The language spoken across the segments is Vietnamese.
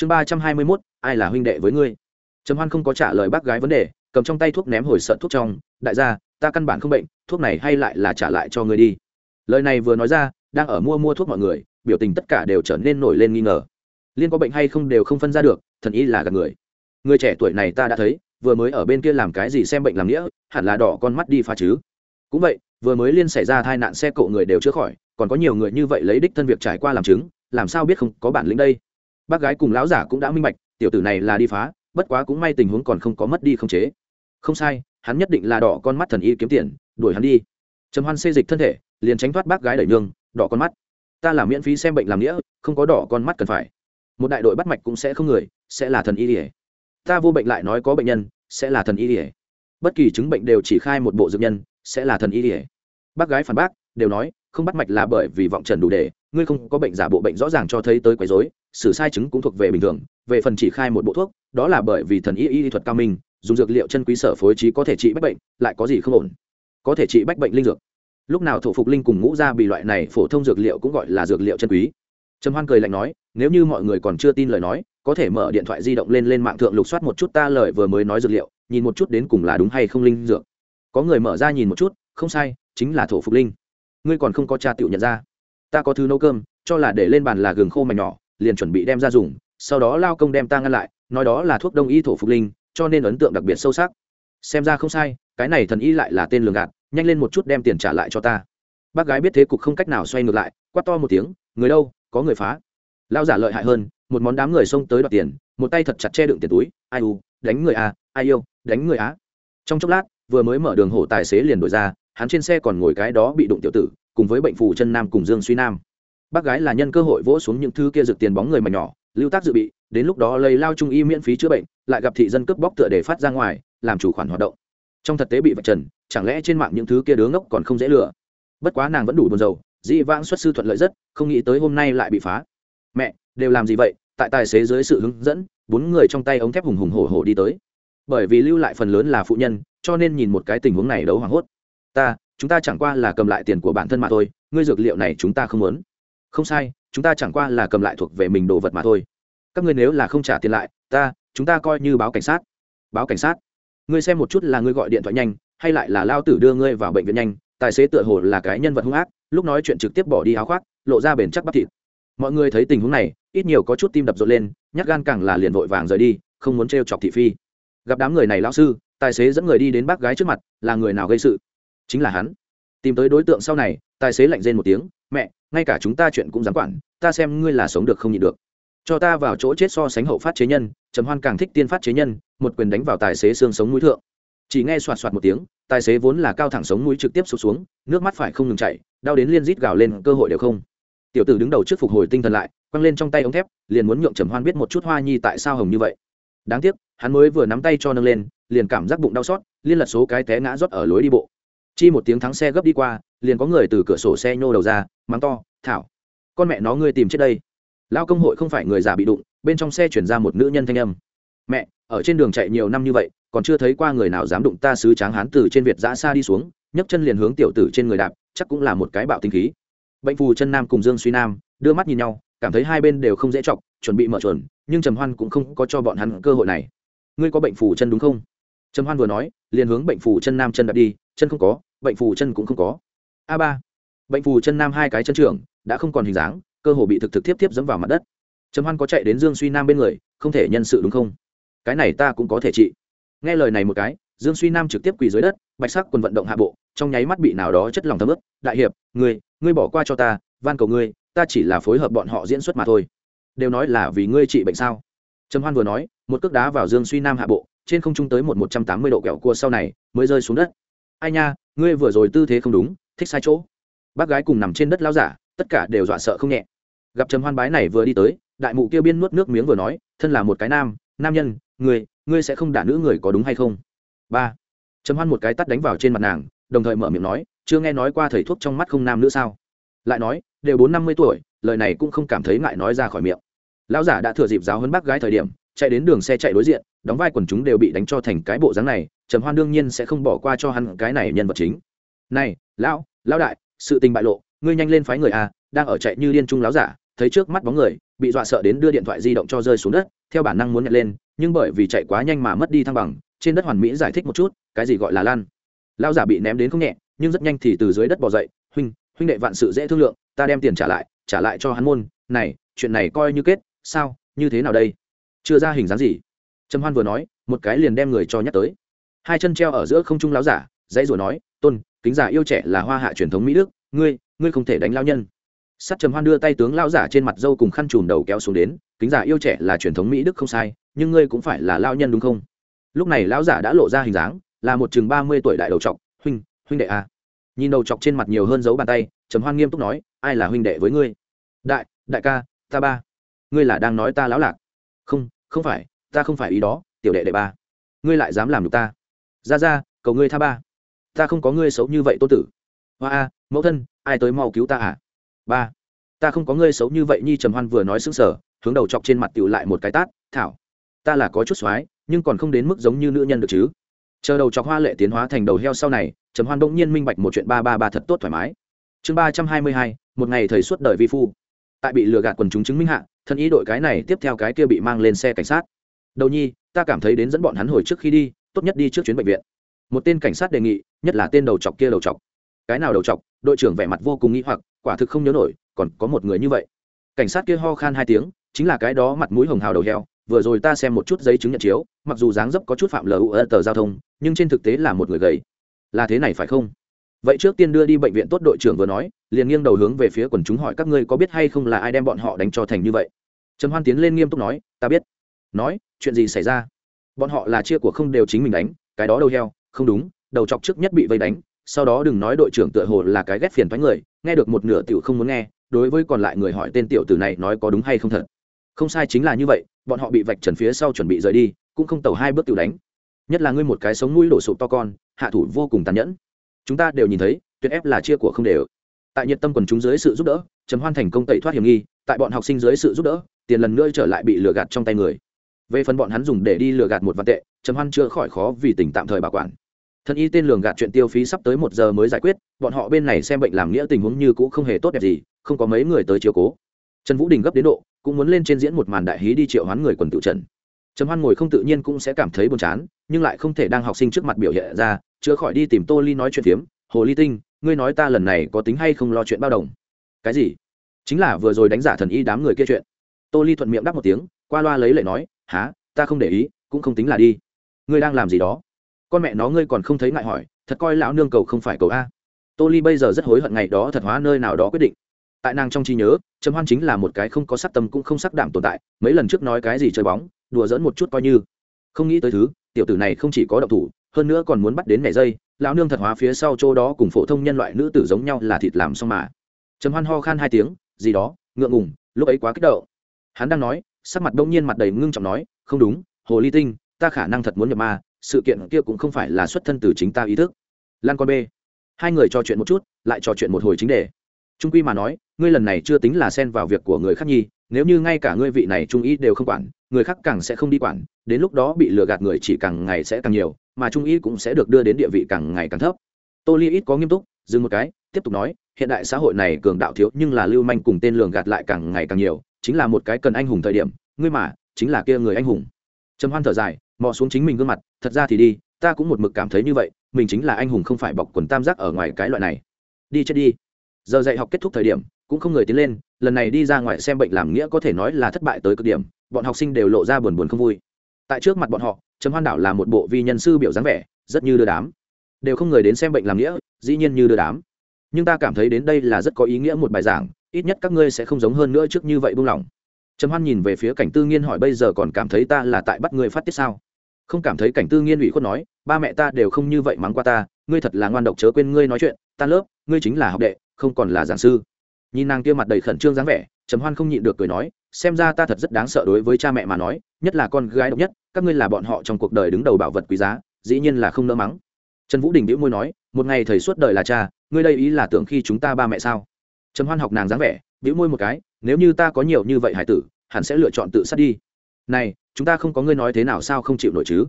chương ba trăm hai mươi mốt, ai là huynh đệ với ngươi? Trầm hoan không có trả lời bác gái vấn đề, cầm trong tay thuốc ném hồi sợ thuốc trong. Đại gia, ta căn bản không bệnh, thuốc này hay lại là trả lại cho ngươi đi. Lời này vừa nói ra, đang ở mua mua thuốc mọi người, biểu tình tất cả đều trở nên nổi lên nghi ngờ. Liên có bệnh hay không đều không phân ra được, thần ý là gặp người. Người trẻ tuổi này ta đã thấy, vừa mới ở bên kia làm cái gì xem bệnh làm nghĩa, hẳn là đỏ con mắt đi pha chứ. Cũng vậy, vừa mới liên xảy ra tai nạn xe cộ người đều chữa khỏi, còn có nhiều người như vậy lấy đích thân việc trải qua làm chứng, làm sao biết không có bản lĩnh đây? Bác gái cùng lão giả cũng đã minh bạch, tiểu tử này là đi phá, bất quá cũng may tình huống còn không có mất đi không chế. Không sai, hắn nhất định là đỏ con mắt thần y kiếm tiền, đuổi hắn đi. Trầm hoan xê dịch thân thể, liền tránh thoát bác gái đẩy nương, đỏ con mắt. Ta làm miễn phí xem bệnh làm nghĩa, không có đỏ con mắt cần phải. Một đại đội bắt mạch cũng sẽ không người, sẽ là thần y ỉa ta vô bệnh lại nói có bệnh nhân, sẽ là thần y ỉa bất kỳ chứng bệnh đều chỉ khai một bộ dược nhân, sẽ là thần y ỉa bác gái phản bác, đều nói, không bắt mạch là bởi vì vọng trần đủ để ngươi không có bệnh giả bộ bệnh rõ ràng cho thấy tới quấy rối sự sai chứng cũng thuộc về bình thường, về phần chỉ khai một bộ thuốc, đó là bởi vì thần y y thuật cao minh, dùng dược liệu chân quý sở phối trí có thể trị bách bệnh, lại có gì không ổn? Có thể trị bách bệnh linh dược. Lúc nào thổ phục linh cùng ngũ ra bị loại này phổ thông dược liệu cũng gọi là dược liệu chân quý. Trầm hoan cười lạnh nói, nếu như mọi người còn chưa tin lời nói, có thể mở điện thoại di động lên lên mạng thượng lục soát một chút ta lời vừa mới nói dược liệu, nhìn một chút đến cùng là đúng hay không linh dược. Có người mở ra nhìn một chút, không sai, chính là thổ phục linh. Ngươi còn không có cha tựu nhận ra ta có thứ nấu cơm, cho là để lên bàn là gừng khô mảnh nhỏ, liền chuẩn bị đem ra dùng, sau đó lao công đem ta ngăn lại, nói đó là thuốc đông y thổ phục linh, cho nên ấn tượng đặc biệt sâu sắc. Xem ra không sai, cái này thần y lại là tên lường gạt, nhanh lên một chút đem tiền trả lại cho ta. Bác gái biết thế cục không cách nào xoay ngược lại, quát to một tiếng, người đâu, có người phá. Lao giả lợi hại hơn, một món đám người xông tới đoạt tiền, một tay thật chặt che đựng tiền túi, ai u, đánh người à ai yêu, đánh người á trong chốc lát, vừa mới mở đường hổ tài xế liền đổi ra, hắn trên xe còn ngồi cái đó bị đụng tiểu tử cùng với bệnh phù chân nam cùng dương suy nam. Bác gái là nhân cơ hội vỗ xuống những thứ kia rực tiền bóng người mà nhỏ, lưu tác dự bị, đến lúc đó lấy lao trung y miễn phí chữa bệnh, lại gặp thị dân cướp bóc tựa để phát ra ngoài, làm chủ khoản hoạt động. Trong thực tế bị vạch trần, chẳng lẽ trên mạng những thứ kia đứa ngốc còn không dễ lừa? Bất quá nàng vẫn đủ buồn rầu, dĩ vãng xuất sư thuận lợi rất, không nghĩ tới hôm nay lại bị phá. Mẹ, đều làm gì vậy? Tại tài xế dưới sự hướng dẫn, bốn người trong tay ống thép hùng hùng hổ hổ đi tới. Bởi vì lưu lại phần lớn là phụ nhân, cho nên nhìn một cái tình huống này đấu hoảng hốt. Ta chúng ta chẳng qua là cầm lại tiền của bản thân mà thôi, ngươi dược liệu này chúng ta không muốn. Không sai, chúng ta chẳng qua là cầm lại thuộc về mình đồ vật mà thôi. Các ngươi nếu là không trả tiền lại, ta, chúng ta coi như báo cảnh sát. Báo cảnh sát. Ngươi xem một chút là ngươi gọi điện thoại nhanh, hay lại là lao tử đưa ngươi vào bệnh viện nhanh, tài xế tựa hồ là cái nhân vật hung ác, lúc nói chuyện trực tiếp bỏ đi áo khoác, lộ ra bền chắc bắp thịt. Mọi người thấy tình huống này, ít nhiều có chút tim đập rộn lên, nhát gan càng là liền vội vàng rời đi, không muốn t chọc thị phi. Gặp đám người này lão sư, tài xế dẫn người đi đến bác gái trước mặt, là người nào gây sự? Chính là hắn. Tìm tới đối tượng sau này, tài xế lạnh rên một tiếng, mẹ, ngay cả chúng ta chuyện cũng dám quản, ta xem ngươi là sống được không nhịn được. Cho ta vào chỗ chết so sánh hậu phát chế nhân, trầm hoan càng thích tiên phát chế nhân, một quyền đánh vào tài xế xương sống núi thượng. Chỉ nghe soạt soạt một tiếng, tài xế vốn là cao thẳng sống núi trực tiếp sụp xuống, nước mắt phải không ngừng chảy, đau đến liên rít gào lên, cơ hội đều không. Tiểu tử đứng đầu trước phục hồi tinh thần lại, quăng lên trong tay ống thép, liền muốn nhượng trầm hoan biết một chút hoa nhi tại sao hồng như vậy. Đáng tiếc, hắn mới vừa nắm tay cho nâng lên, liền cảm giác bụng đau xót, liên lật số cái té ngã rót ở lối đi bộ chi một tiếng thắng xe gấp đi qua, liền có người từ cửa sổ xe nhô đầu ra, mắng to, thảo, con mẹ nó ngươi tìm chết đây. Lao công hội không phải người già bị đụng, bên trong xe chuyển ra một nữ nhân thanh âm. Mẹ, ở trên đường chạy nhiều năm như vậy, còn chưa thấy qua người nào dám đụng ta sứ tráng hán từ trên việt giã xa đi xuống, nhấc chân liền hướng tiểu tử trên người đạp, chắc cũng là một cái bạo tinh khí. Bệnh phù chân nam cùng dương suy nam đưa mắt nhìn nhau, cảm thấy hai bên đều không dễ chọc, chuẩn bị mở chuẩn nhưng trầm hoan cũng không có cho bọn hắn cơ hội này. Ngươi có bệnh phù chân đúng không? Trầm hoan vừa nói, liền hướng bệnh phù chân nam chân đạp đi, chân không có bệnh phù chân cũng không có. A ba. Bệnh phù chân nam hai cái chân trưởng, đã không còn hình dáng, cơ hồ bị thực thực tiếp tiếp dẫm vào mặt đất. Trầm hoan có chạy đến dương suy nam bên người, không thể nhân sự đúng không? Cái này ta cũng có thể trị. Nghe lời này một cái, dương suy nam trực tiếp quỳ dưới đất, bạch sắc quần vận động hạ bộ, trong nháy mắt bị nào đó chất lòng thấm ướt. Đại hiệp, ngươi ngươi bỏ qua cho ta, van cầu ngươi, ta chỉ là phối hợp bọn họ diễn xuất mà thôi. Đều nói là vì ngươi trị bệnh sao? Trầm hoan vừa nói, một cước đá vào dương suy nam hạ bộ, trên không trung tới một một trăm tám mươi độ kẹo cua sau này, mới rơi xuống đất. Ai nha ngươi vừa rồi tư thế không đúng, thích sai chỗ. Bác gái cùng nằm trên đất lao giả, tất cả đều dọa sợ không nhẹ. Gặp trầm hoan bái này vừa đi tới, đại mụ kia biên nuốt nước miếng vừa nói, thân là một cái nam nam nhân, ngươi ngươi sẽ không đả nữ người có đúng hay không? Ba. Trầm hoan một cái tắt đánh vào trên mặt nàng, đồng thời mở miệng nói, chưa nghe nói qua thầy thuốc trong mắt không nam nữa sao? Lại nói, đều bốn năm mươi tuổi, lời này cũng không cảm thấy ngại nói ra khỏi miệng. Lão giả đã thừa dịp giáo hơn bác gái thời điểm, chạy đến đường xe chạy đối diện, đóng vai quần chúng đều bị đánh cho thành cái bộ dáng này trầm hoan đương nhiên sẽ không bỏ qua cho hắn cái này nhân vật chính. Này, lão lão đại, sự tình bại lộ, ngươi nhanh lên phái người a đang ở chạy như điên trung lão giả, thấy trước mắt bóng người, bị dọa sợ đến đưa điện thoại di động cho rơi xuống đất, theo bản năng muốn nhặt lên, nhưng bởi vì chạy quá nhanh mà mất đi thăng bằng, trên đất hoàn mỹ giải thích một chút, cái gì gọi là lan. Lão giả bị ném đến không nhẹ, nhưng rất nhanh thì từ dưới đất bỏ dậy, huynh huynh đệ vạn sự dễ thương lượng, ta đem tiền trả lại trả lại cho hắn môn, này, chuyện này coi như kết, sao, như thế nào đây? Chưa ra hình dáng gì. Trầm hoan vừa nói, một cái liền đem người cho nhắc tới hai chân treo ở giữa không trung láo giả, dãy rủa nói, tôn, kính giả yêu trẻ là hoa hạ truyền thống mỹ đức, ngươi ngươi không thể đánh lao nhân. Sắt trầm hoan đưa tay tướng lao giả trên mặt dâu cùng khăn trùm đầu kéo xuống đến, kính giả yêu trẻ là truyền thống mỹ đức không sai, nhưng ngươi cũng phải là lao nhân đúng không? Lúc này lão giả đã lộ ra hình dáng, là một chừng ba mươi tuổi đại đầu trọc huynh huynh đệ a. Nhìn đầu chọc trên mặt nhiều hơn dấu bàn tay, trầm hoan nghiêm túc nói, ai là huynh đệ với ngươi? Đại đại ca, ta ba. Ngươi là đang nói ta lão lạc. Không không phải, ta không phải ý đó, tiểu đệ đệ ba. Ngươi lại dám làm được ta ra ra, cầu ngươi tha ba. Ta không có ngươi xấu như vậy tô tử. Hoa a, mẫu thân, ai tới mau cứu ta à? Ba, ta không có ngươi xấu như vậy, nhi trầm hoan vừa nói xứng sở hướng đầu chọc trên mặt tiểu lại một cái tát, thảo, ta là có chút soái nhưng còn không đến mức giống như nữ nhân được chứ. Chờ đầu chọc hoa lệ tiến hóa thành đầu heo sau này, trầm hoan bỗng nhiên minh bạch một chuyện ba ba ba thật tốt thoải mái. Chương ba trăm hai mươi hai, một ngày thầy suốt đời vi phu. Tại bị lừa gạt quần chúng chứng minh hạ, thân ý đội cái này tiếp theo cái kia bị mang lên xe cảnh sát. Đầu nhi, ta cảm thấy đến dẫn bọn hắn hồi trước khi đi tốt nhất đi trước chuyến bệnh viện. Một tên cảnh sát đề nghị, nhất là tên đầu chọc kia đầu chọc. Cái nào đầu chọc, đội trưởng vẻ mặt vô cùng nghĩ hoặc, quả thực không nhớ nổi, còn có một người như vậy. Cảnh sát kia ho khan hai tiếng, chính là cái đó mặt mũi hồng hào đầu heo, vừa rồi ta xem một chút giấy chứng nhận chiếu, mặc dù dáng dấp có chút phạm lờ u tờ giao thông, nhưng trên thực tế là một người gầy. Là thế này phải không? Vậy trước tiên đưa đi bệnh viện tốt đội trưởng vừa nói, liền nghiêng đầu hướng về phía quần chúng hỏi các ngươi có biết hay không là ai đem bọn họ đánh cho thành như vậy. Trầm hoan tiến lên nghiêm túc nói, ta biết. Nói, chuyện gì xảy ra? Bọn họ là chia của không đều chính mình đánh, cái đó đâu heo, không đúng, đầu chọc trước nhất bị vây đánh, sau đó đừng nói đội trưởng tựa hồ là cái ghét phiền thoái người, nghe được một nửa tiểu không muốn nghe, đối với còn lại người hỏi tên tiểu tử này nói có đúng hay không thật. Không sai chính là như vậy, bọn họ bị vạch trần phía sau chuẩn bị rời đi, cũng không tàu hai bước tiểu đánh. Nhất là ngươi một cái sống mũi đổ sụp to con, hạ thủ vô cùng tàn nhẫn. Chúng ta đều nhìn thấy, tuyệt ép là chia của không đều. Tại nhiệt tâm quần chúng dưới sự giúp đỡ, trầm hoan thành công tẩy thoát hiểm nghi, tại bọn học sinh dưới sự giúp đỡ, tiền lần nữa trở lại bị lừa gạt trong tay người về phần bọn hắn dùng để đi lừa gạt một vạn tệ, trầm hoan chưa khỏi khó vì tình tạm thời bảo quản. Thân y tên lường gạt chuyện tiêu phí sắp tới một giờ mới giải quyết, bọn họ bên này xem bệnh làm nghĩa tình huống như cũ không hề tốt đẹp gì, không có mấy người tới chiều cố. Trần vũ đình gấp đến độ, cũng muốn lên trên diễn một màn đại hí đi triệu hoán người quần tự trần trầm hoan ngồi không tự nhiên cũng sẽ cảm thấy buồn chán, nhưng lại không thể đang học sinh trước mặt biểu hiện ra chữa khỏi đi tìm tô ly nói chuyện phiếm, hồ ly tinh, ngươi nói ta lần này có tính hay không lo chuyện bao đồng? Cái gì? Chính là vừa rồi đánh giả thần y đám người kia chuyện. Tô ly thuận miệng đáp một tiếng, qua loa lấy lệ nói há, ta không để ý, cũng không tính là đi. Ngươi đang làm gì đó? Con mẹ nó ngươi còn không thấy ngại hỏi, thật coi lão nương cầu không phải cầu a. Tô ly bây giờ rất hối hận ngày đó thật hóa nơi nào đó quyết định. Tại nàng trong trí nhớ, trầm hoan chính là một cái không có sắc tâm cũng không sắc đảm tồn tại, mấy lần trước nói cái gì chơi bóng, đùa dẫn một chút coi như. Không nghĩ tới thứ, tiểu tử này không chỉ có độc thủ, hơn nữa còn muốn bắt đến mẹ dây, lão nương thật hóa phía sau chỗ đó cùng phổ thông nhân loại nữ tử giống nhau là thịt làm xong mà. Trầm hoan ho khan hai tiếng, gì đó, ngượng ngùng, lúc ấy quá kích động. Hắn đang nói sắc mặt đông nhiên mặt đầy ngưng trọng nói, không đúng, hồ ly tinh, ta khả năng thật muốn nhập ma, sự kiện kia cũng không phải là xuất thân từ chính ta ý thức. Lan con b. Hai người trò chuyện một chút, lại trò chuyện một hồi chính đề. Trung quy mà nói, ngươi lần này chưa tính là xen vào việc của người khác nhi, nếu như ngay cả ngươi vị này trung ý đều không quản, người khác càng sẽ không đi quản, đến lúc đó bị lừa gạt người chỉ càng ngày sẽ càng nhiều, mà trung ý cũng sẽ được đưa đến địa vị càng ngày càng thấp. Tô ly ít có nghiêm túc, dừng một cái, tiếp tục nói, hiện đại xã hội này cường đạo thiếu nhưng là lưu manh cùng tên lường gạt lại càng ngày càng nhiều chính là một cái cần anh hùng thời điểm, ngươi mà, chính là kia người anh hùng. Trầm hoan thở dài, mò xuống chính mình gương mặt, thật ra thì đi, ta cũng một mực cảm thấy như vậy, mình chính là anh hùng không phải bọc quần tam giác ở ngoài cái loại này. Đi chết đi. Giờ dạy học kết thúc thời điểm, cũng không người tiến lên, lần này đi ra ngoài xem bệnh làm nghĩa có thể nói là thất bại tới cực điểm, bọn học sinh đều lộ ra buồn buồn không vui. Tại trước mặt bọn họ, trầm hoan đảo là một bộ vi nhân sư biểu dáng vẻ, rất như đưa đám. Đều không người đến xem bệnh làm nghĩa, dĩ nhiên như đưa đám. Nhưng ta cảm thấy đến đây là rất có ý nghĩa một bài giảng ít nhất các ngươi sẽ không giống hơn nữa trước như vậy buông lỏng. Trầm hoan nhìn về phía cảnh tư nghiên hỏi, bây giờ còn cảm thấy ta là tại bắt ngươi phát tiết sao? Không cảm thấy, cảnh tư nghiên ủy khuất nói, ba mẹ ta đều không như vậy mắng qua ta, ngươi thật là ngoan độc chớ quên ngươi nói chuyện, Ta lớp, ngươi chính là học đệ, không còn là giảng sư. Nhìn nàng kia mặt đầy khẩn trương dáng vẻ, trầm hoan không nhịn được cười nói, xem ra ta thật rất đáng sợ đối với cha mẹ mà nói, nhất là con gái độc nhất, các ngươi là bọn họ trong cuộc đời đứng đầu bảo vật quý giá, dĩ nhiên là không nỡ mắng. Trần vũ đình đĩu môi nói, một ngày thầy suốt đời là cha, ngươi đây ý là tưởng khi chúng ta ba mẹ sao? Trầm hoan học nàng dáng vẻ, bĩu môi một cái, nếu như ta có nhiều như vậy hải tử, hẳn sẽ lựa chọn tự sát đi. Này, chúng ta không có ngươi nói thế nào sao không chịu nổi chứ?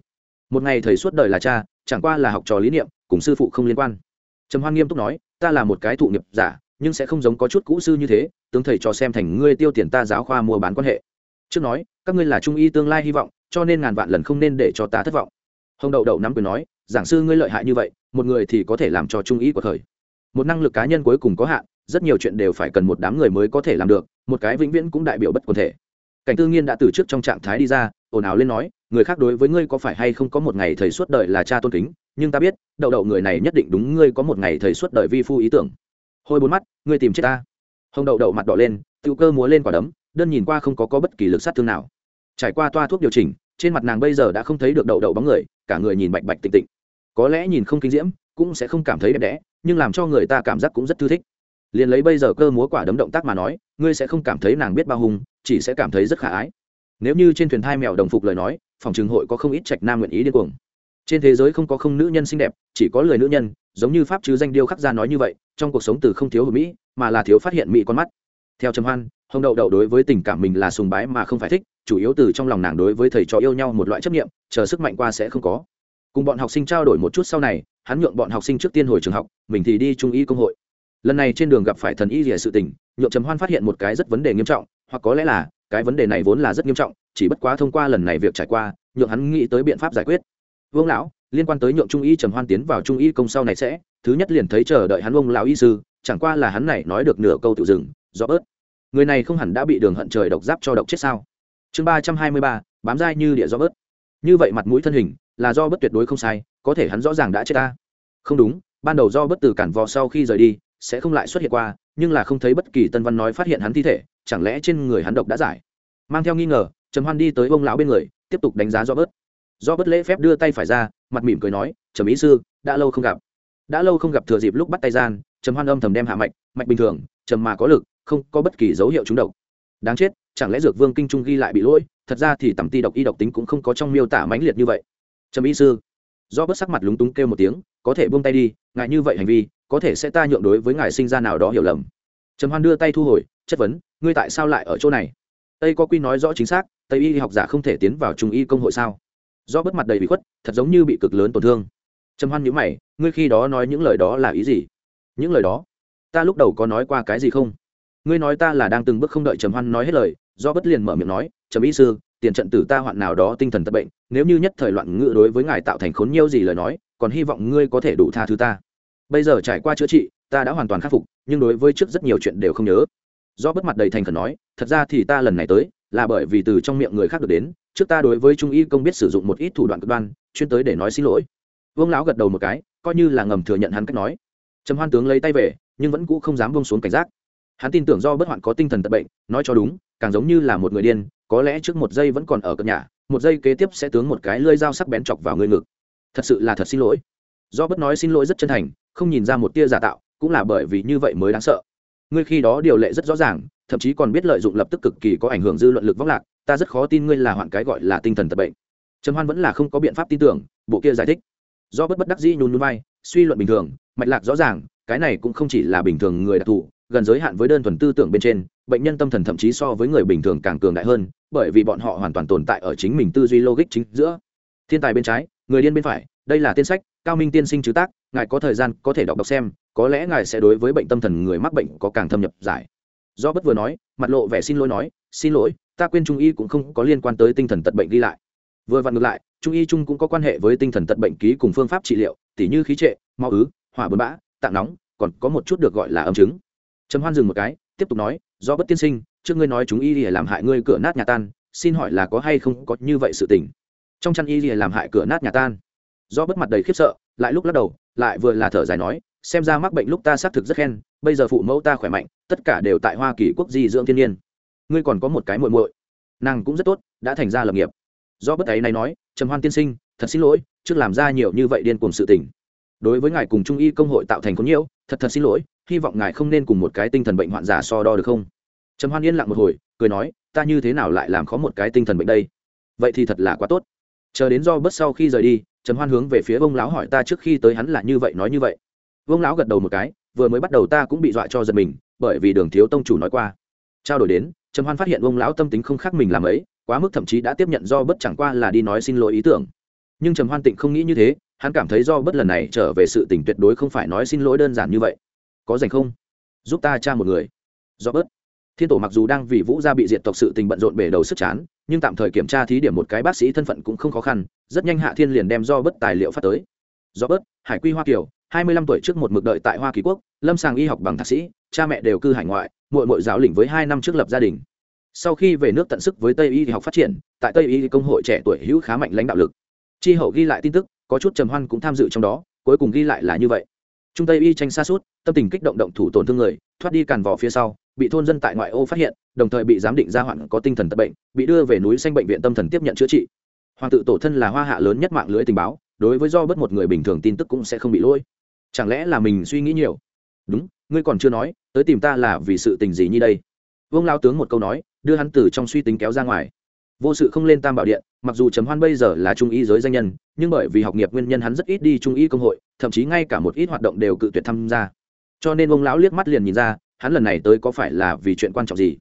Một ngày thầy suốt đời là cha, chẳng qua là học trò lý niệm, cùng sư phụ không liên quan. Trầm hoan nghiêm túc nói, ta là một cái thụ nghiệp giả, nhưng sẽ không giống có chút cũ sư như thế, tướng thầy cho xem thành ngươi tiêu tiền ta giáo khoa mua bán quan hệ. Trước nói, các ngươi là trung y tương lai hy vọng, cho nên ngàn vạn lần không nên để cho ta thất vọng. Hồng đậu đậu nắm quyền nói, giảng sư ngươi lợi hại như vậy, một người thì có thể làm cho trung y của thời. Một năng lực cá nhân cuối cùng có hạn rất nhiều chuyện đều phải cần một đám người mới có thể làm được một cái vĩnh viễn cũng đại biểu bất quần thể. Cảnh tư nghiên đã từ trước trong trạng thái đi ra ồn ào lên nói người khác đối với ngươi có phải hay không có một ngày thầy suốt đời là cha tôn kính nhưng ta biết đậu đậu người này nhất định đúng ngươi có một ngày thầy suốt đời vi phu ý tưởng. Hôi bốn mắt ngươi tìm chết ta. Hồng đậu đậu mặt đỏ lên tự cơ múa lên quả đấm đơn nhìn qua không có, có bất kỳ lực sát thương nào. Trải qua toa thuốc điều chỉnh trên mặt nàng bây giờ đã không thấy được đậu đậu bóng người cả người nhìn bạch bạch tịnh tịnh. Có lẽ nhìn không kinh diễm cũng sẽ không cảm thấy đẹp đẽ nhưng làm cho người ta cảm giác cũng rất thư thích liền lấy bây giờ cơ múa quả đấm động tác mà nói, ngươi sẽ không cảm thấy nàng biết bao hùng chỉ sẽ cảm thấy rất khả ái. Nếu như trên thuyền thai mèo đồng phục lời nói, phòng trường hội có không ít trạch nam nguyện ý điên cuồng. Trên thế giới không có không nữ nhân xinh đẹp, chỉ có lời nữ nhân, giống như pháp chứ danh điêu khắc ra nói như vậy, trong cuộc sống từ không thiếu hụt mỹ, mà là thiếu phát hiện mỹ con mắt. Theo trầm hoan, hồng đậu đậu đối với tình cảm mình là sùng bái mà không phải thích, chủ yếu từ trong lòng nàng đối với thầy trò yêu nhau một loại chấp nghiệm chờ sức mạnh qua sẽ không có. Cùng bọn học sinh trao đổi một chút sau này, hắn nhượng bọn học sinh trước tiên hồi trường học, mình thì đi trung y công hội lần này trên đường gặp phải thần y rỉa sự tình, nhượng trầm hoan phát hiện một cái rất vấn đề nghiêm trọng, hoặc có lẽ là, cái vấn đề này vốn là rất nghiêm trọng, chỉ bất quá thông qua lần này việc trải qua, nhượng hắn nghĩ tới biện pháp giải quyết. Vương lão, liên quan tới nhượng trung y, trầm hoan tiến vào trung y công sau này sẽ, thứ nhất liền thấy chờ đợi hắn ông lão y sư, chẳng qua là hắn này nói được nửa câu tự dừng do bớt. Người này không hẳn đã bị đường hận trời độc giáp cho độc chết sao? Chương ba trăm hai mươi ba, bám dai như địa do bớt. Như vậy mặt mũi thân hình, là do bất tuyệt đối không sai, có thể hắn rõ ràng đã chết ta. Không đúng, ban đầu do bất từ cản vò sau khi rời đi sẽ không lại xuất hiện qua, nhưng là không thấy bất kỳ tân văn nói phát hiện hắn thi thể, chẳng lẽ trên người hắn độc đã giải? Mang theo nghi ngờ, trầm hoan đi tới ông lão bên người, tiếp tục đánh giá do bớt do bất lễ phép đưa tay phải ra, mặt mỉm cười nói, trầm ý sư, đã lâu không gặp. Đã lâu không gặp thừa dịp lúc bắt tay gian, trầm hoan âm thầm đem hạ mạch mạch bình thường, trầm mà có lực, không có bất kỳ dấu hiệu trúng độc. Đáng chết, chẳng lẽ dược vương kinh trung ghi lại bị lỗi, thật ra thì tầm ti độc y độc tính cũng không có trong miêu tả mãnh liệt như vậy. Trầm y sư. Do bất sắc mặt lúng túng kêu một tiếng, có thể buông tay đi, ngại như vậy hành vi có thể sẽ ta nhượng đối với ngài sinh ra nào đó hiểu lầm. Trầm hoan đưa tay thu hồi, chất vấn, ngươi tại sao lại ở chỗ này? Tây có quy nói rõ chính xác, tây y học giả không thể tiến vào trung y công hội sao? Do bất mặt đầy bị khuất, thật giống như bị cực lớn tổn thương. Trầm hoan nhữ mày, ngươi khi đó nói những lời đó là ý gì? Những lời đó? Ta lúc đầu có nói qua cái gì không? Ngươi nói ta là đang từng bước không đợi trầm hoan nói hết lời, do bất liền mở miệng nói, trầm y sư, tiền trận tử ta hoạn nào đó tinh thần tật bệnh, nếu như nhất thời loạn ngự đối với ngài tạo thành khốn nhiêu gì lời nói, còn hy vọng ngươi có thể đủ tha thứ ta bây giờ trải qua chữa trị, ta đã hoàn toàn khắc phục, nhưng đối với trước rất nhiều chuyện đều không nhớ. Do bất mặt đầy thành khẩn nói, thật ra thì ta lần này tới, là bởi vì từ trong miệng người khác được đến, trước ta đối với trung y công biết sử dụng một ít thủ đoạn cực đoan, chuyên tới để nói xin lỗi. Vương lão gật đầu một cái, coi như là ngầm thừa nhận hắn cách nói. Trầm hoan tướng lấy tay về, nhưng vẫn cũ không dám bông xuống cảnh giác. Hắn tin tưởng do bất hoạn có tinh thần tật bệnh, nói cho đúng, càng giống như là một người điên, có lẽ trước một giây vẫn còn ở cận nhà, một giây kế tiếp sẽ tướng một cái lơi dao sắc bén chọc vào người ngực. Thật sự là thật xin lỗi. Do bất nói xin lỗi rất chân thành không nhìn ra một tia giả tạo, cũng là bởi vì như vậy mới đáng sợ. Ngươi khi đó điều lệ rất rõ ràng, thậm chí còn biết lợi dụng lập tức cực kỳ có ảnh hưởng dư luận lực vóc lạc, ta rất khó tin ngươi là hoạn cái gọi là tinh thần tật bệnh. Trầm hoan vẫn là không có biện pháp tin tưởng, bộ kia giải thích. Do bất bất đắc dĩ nhún nhún vai, suy luận bình thường, mạch lạc rõ ràng, cái này cũng không chỉ là bình thường người đặc thù, gần giới hạn với đơn thuần tư tưởng bên trên, bệnh nhân tâm thần thậm chí so với người bình thường càng cường đại hơn, bởi vì bọn họ hoàn toàn tồn tại ở chính mình tư duy logic chính giữa. Thiên tài bên trái, người điên bên phải, đây là tiên sách cao minh tiên sinh chứ tác, ngài có thời gian có thể đọc đọc xem, có lẽ ngài sẽ đối với bệnh tâm thần người mắc bệnh có càng thâm nhập giải. Do bất vừa nói, mặt lộ vẻ xin lỗi nói, xin lỗi, ta quên trung y cũng không có liên quan tới tinh thần tật bệnh đi lại. Vừa vặn ngược lại, trung y chung cũng có quan hệ với tinh thần tật bệnh ký cùng phương pháp trị liệu, tỉ như khí trệ mau ứ, hỏa bướn bã, tạng nóng, còn có một chút được gọi là âm chứng. Trầm hoan dừng một cái, tiếp tục nói do bất tiên sinh, trước ngươi nói chúng y để làm hại ngươi cửa nát nhà tan, xin hỏi là có hay không có như vậy sự tình? Trong chăn y để làm hại cửa nát nhà tan do bất mặt đầy khiếp sợ, lại lúc lắc đầu, lại vừa là thở dài nói, xem ra mắc bệnh lúc ta xác thực rất khen, bây giờ phụ mẫu ta khỏe mạnh, tất cả đều tại hoa kỳ quốc di dưỡng thiên nhiên. Ngươi còn có một cái muội muội. Nàng cũng rất tốt, đã thành ra lập nghiệp. Do bất ấy này nói, trầm hoan tiên sinh, thật xin lỗi, trước làm ra nhiều như vậy điên cuồng sự tình. Đối với ngài cùng trung y công hội tạo thành có nhiễu thật thật xin lỗi, hy vọng ngài không nên cùng một cái tinh thần bệnh hoạn giả so đo được không? Trầm hoan yên lặng một hồi, cười nói, ta như thế nào lại làm khó một cái tinh thần bệnh đây? Vậy thì thật là quá tốt. Chờ đến do bớt sau khi rời đi trầm hoan hướng về phía vông lão hỏi ta trước khi tới hắn là như vậy nói như vậy. Vông lão gật đầu một cái, vừa mới bắt đầu ta cũng bị dọa cho giật mình, bởi vì đường thiếu tông chủ nói qua. Trao đổi đến, trầm hoan phát hiện vông lão tâm tính không khác mình làm ấy, quá mức thậm chí đã tiếp nhận do bất chẳng qua là đi nói xin lỗi ý tưởng. Nhưng trầm hoan tịnh không nghĩ như thế, hắn cảm thấy do bất lần này trở về sự tình tuyệt đối không phải nói xin lỗi đơn giản như vậy. Có dành không? Giúp ta tra một người. Do bớt thiên tổ mặc dù đang vì vũ gia bị diệt tộc sự tình bận rộn bể đầu sức chán, nhưng tạm thời kiểm tra thí điểm một cái bác sĩ thân phận cũng không khó khăn, rất nhanh hạ thiên liền đem do bớt tài liệu phát tới. Do bớt hải quy hoa kiều, hai mươi lăm tuổi trước một mực đợi tại hoa kỳ quốc, lâm sàng y học bằng thạc sĩ, cha mẹ đều cư hải ngoại, muội muội giáo lĩnh với hai năm trước lập gia đình. Sau khi về nước tận sức với tây y học phát triển, tại tây y công hội trẻ tuổi hữu khá mạnh lãnh đạo lực. Tri hậu ghi lại tin tức, có chút trầm hoan cũng tham dự trong đó, cuối cùng ghi lại là như vậy trung tây y tranh xa suốt, tâm tình kích động động thủ tổn thương người, thoát đi càn vỏ phía sau, bị thôn dân tại ngoại ô phát hiện, đồng thời bị giám định gia hoạn có tinh thần tật bệnh, bị đưa về núi xanh bệnh viện tâm thần tiếp nhận chữa trị. Hoàng tự tổ thân là hoa hạ lớn nhất mạng lưới tình báo, đối với do bất một người bình thường tin tức cũng sẽ không bị lỗi. Chẳng lẽ là mình suy nghĩ nhiều? Đúng, ngươi còn chưa nói, tới tìm ta là vì sự tình gì như đây? Vương lao tướng một câu nói, đưa hắn từ trong suy tính kéo ra ngoài. Vô sự không lên tam bảo điện mặc dù trầm hoan bây giờ là trung y giới danh nhân, nhưng bởi vì học nghiệp nguyên nhân hắn rất ít đi trung y công hội, thậm chí ngay cả một ít hoạt động đều cự tuyệt tham gia. Cho nên ông lão liếc mắt liền nhìn ra, hắn lần này tới có phải là vì chuyện quan trọng gì?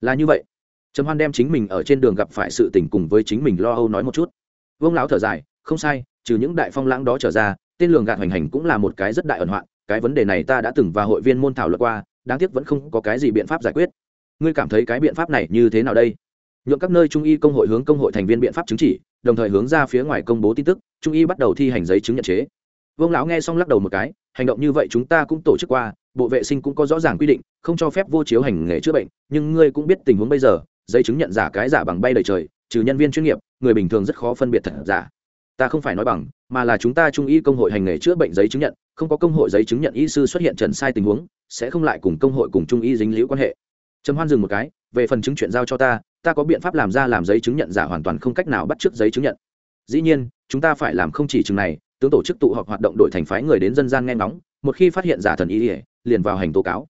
Là như vậy. Trầm hoan đem chính mình ở trên đường gặp phải sự tình cùng với chính mình lo âu nói một chút. Vương lão thở dài, không sai, trừ những đại phong lãng đó trở ra, tên lường gạt hoành hành cũng là một cái rất đại ẩn hoạn, cái vấn đề này ta đã từng và hội viên môn thảo luận qua, đáng tiếc vẫn không có cái gì biện pháp giải quyết. Ngươi cảm thấy cái biện pháp này như thế nào đây? Nhượng các nơi trung y công hội hướng công hội thành viên biện pháp chứng chỉ, đồng thời hướng ra phía ngoài công bố tin tức, trung y bắt đầu thi hành giấy chứng nhận chế. Vương lão nghe xong lắc đầu một cái, hành động như vậy chúng ta cũng tổ chức qua, bộ vệ sinh cũng có rõ ràng quy định, không cho phép vô chiếu hành nghề chữa bệnh, nhưng ngươi cũng biết tình huống bây giờ, giấy chứng nhận giả cái giả bằng bay đầy trời, trừ nhân viên chuyên nghiệp, người bình thường rất khó phân biệt thật giả. Ta không phải nói bằng, mà là chúng ta trung y công hội hành nghề chữa bệnh giấy chứng nhận, không có công hội giấy chứng nhận y sư xuất hiện trần sai tình huống, sẽ không lại cùng công hội cùng trung y dính liễu quan hệ. Trầm hoan dừng một cái, về phần chứng chuyện giao cho ta ta có biện pháp làm ra làm giấy chứng nhận giả hoàn toàn không cách nào bắt t r ư ớ c giấy chứng nhận. Dĩ nhiên, chúng ta phải làm không chỉ chừng này, tướng tổ chức tụ họp hoạt động đội thành phái người đến dân gian nghe ngóng, một khi phát hiện giả thần ý ỉa liền vào hành tố cáo.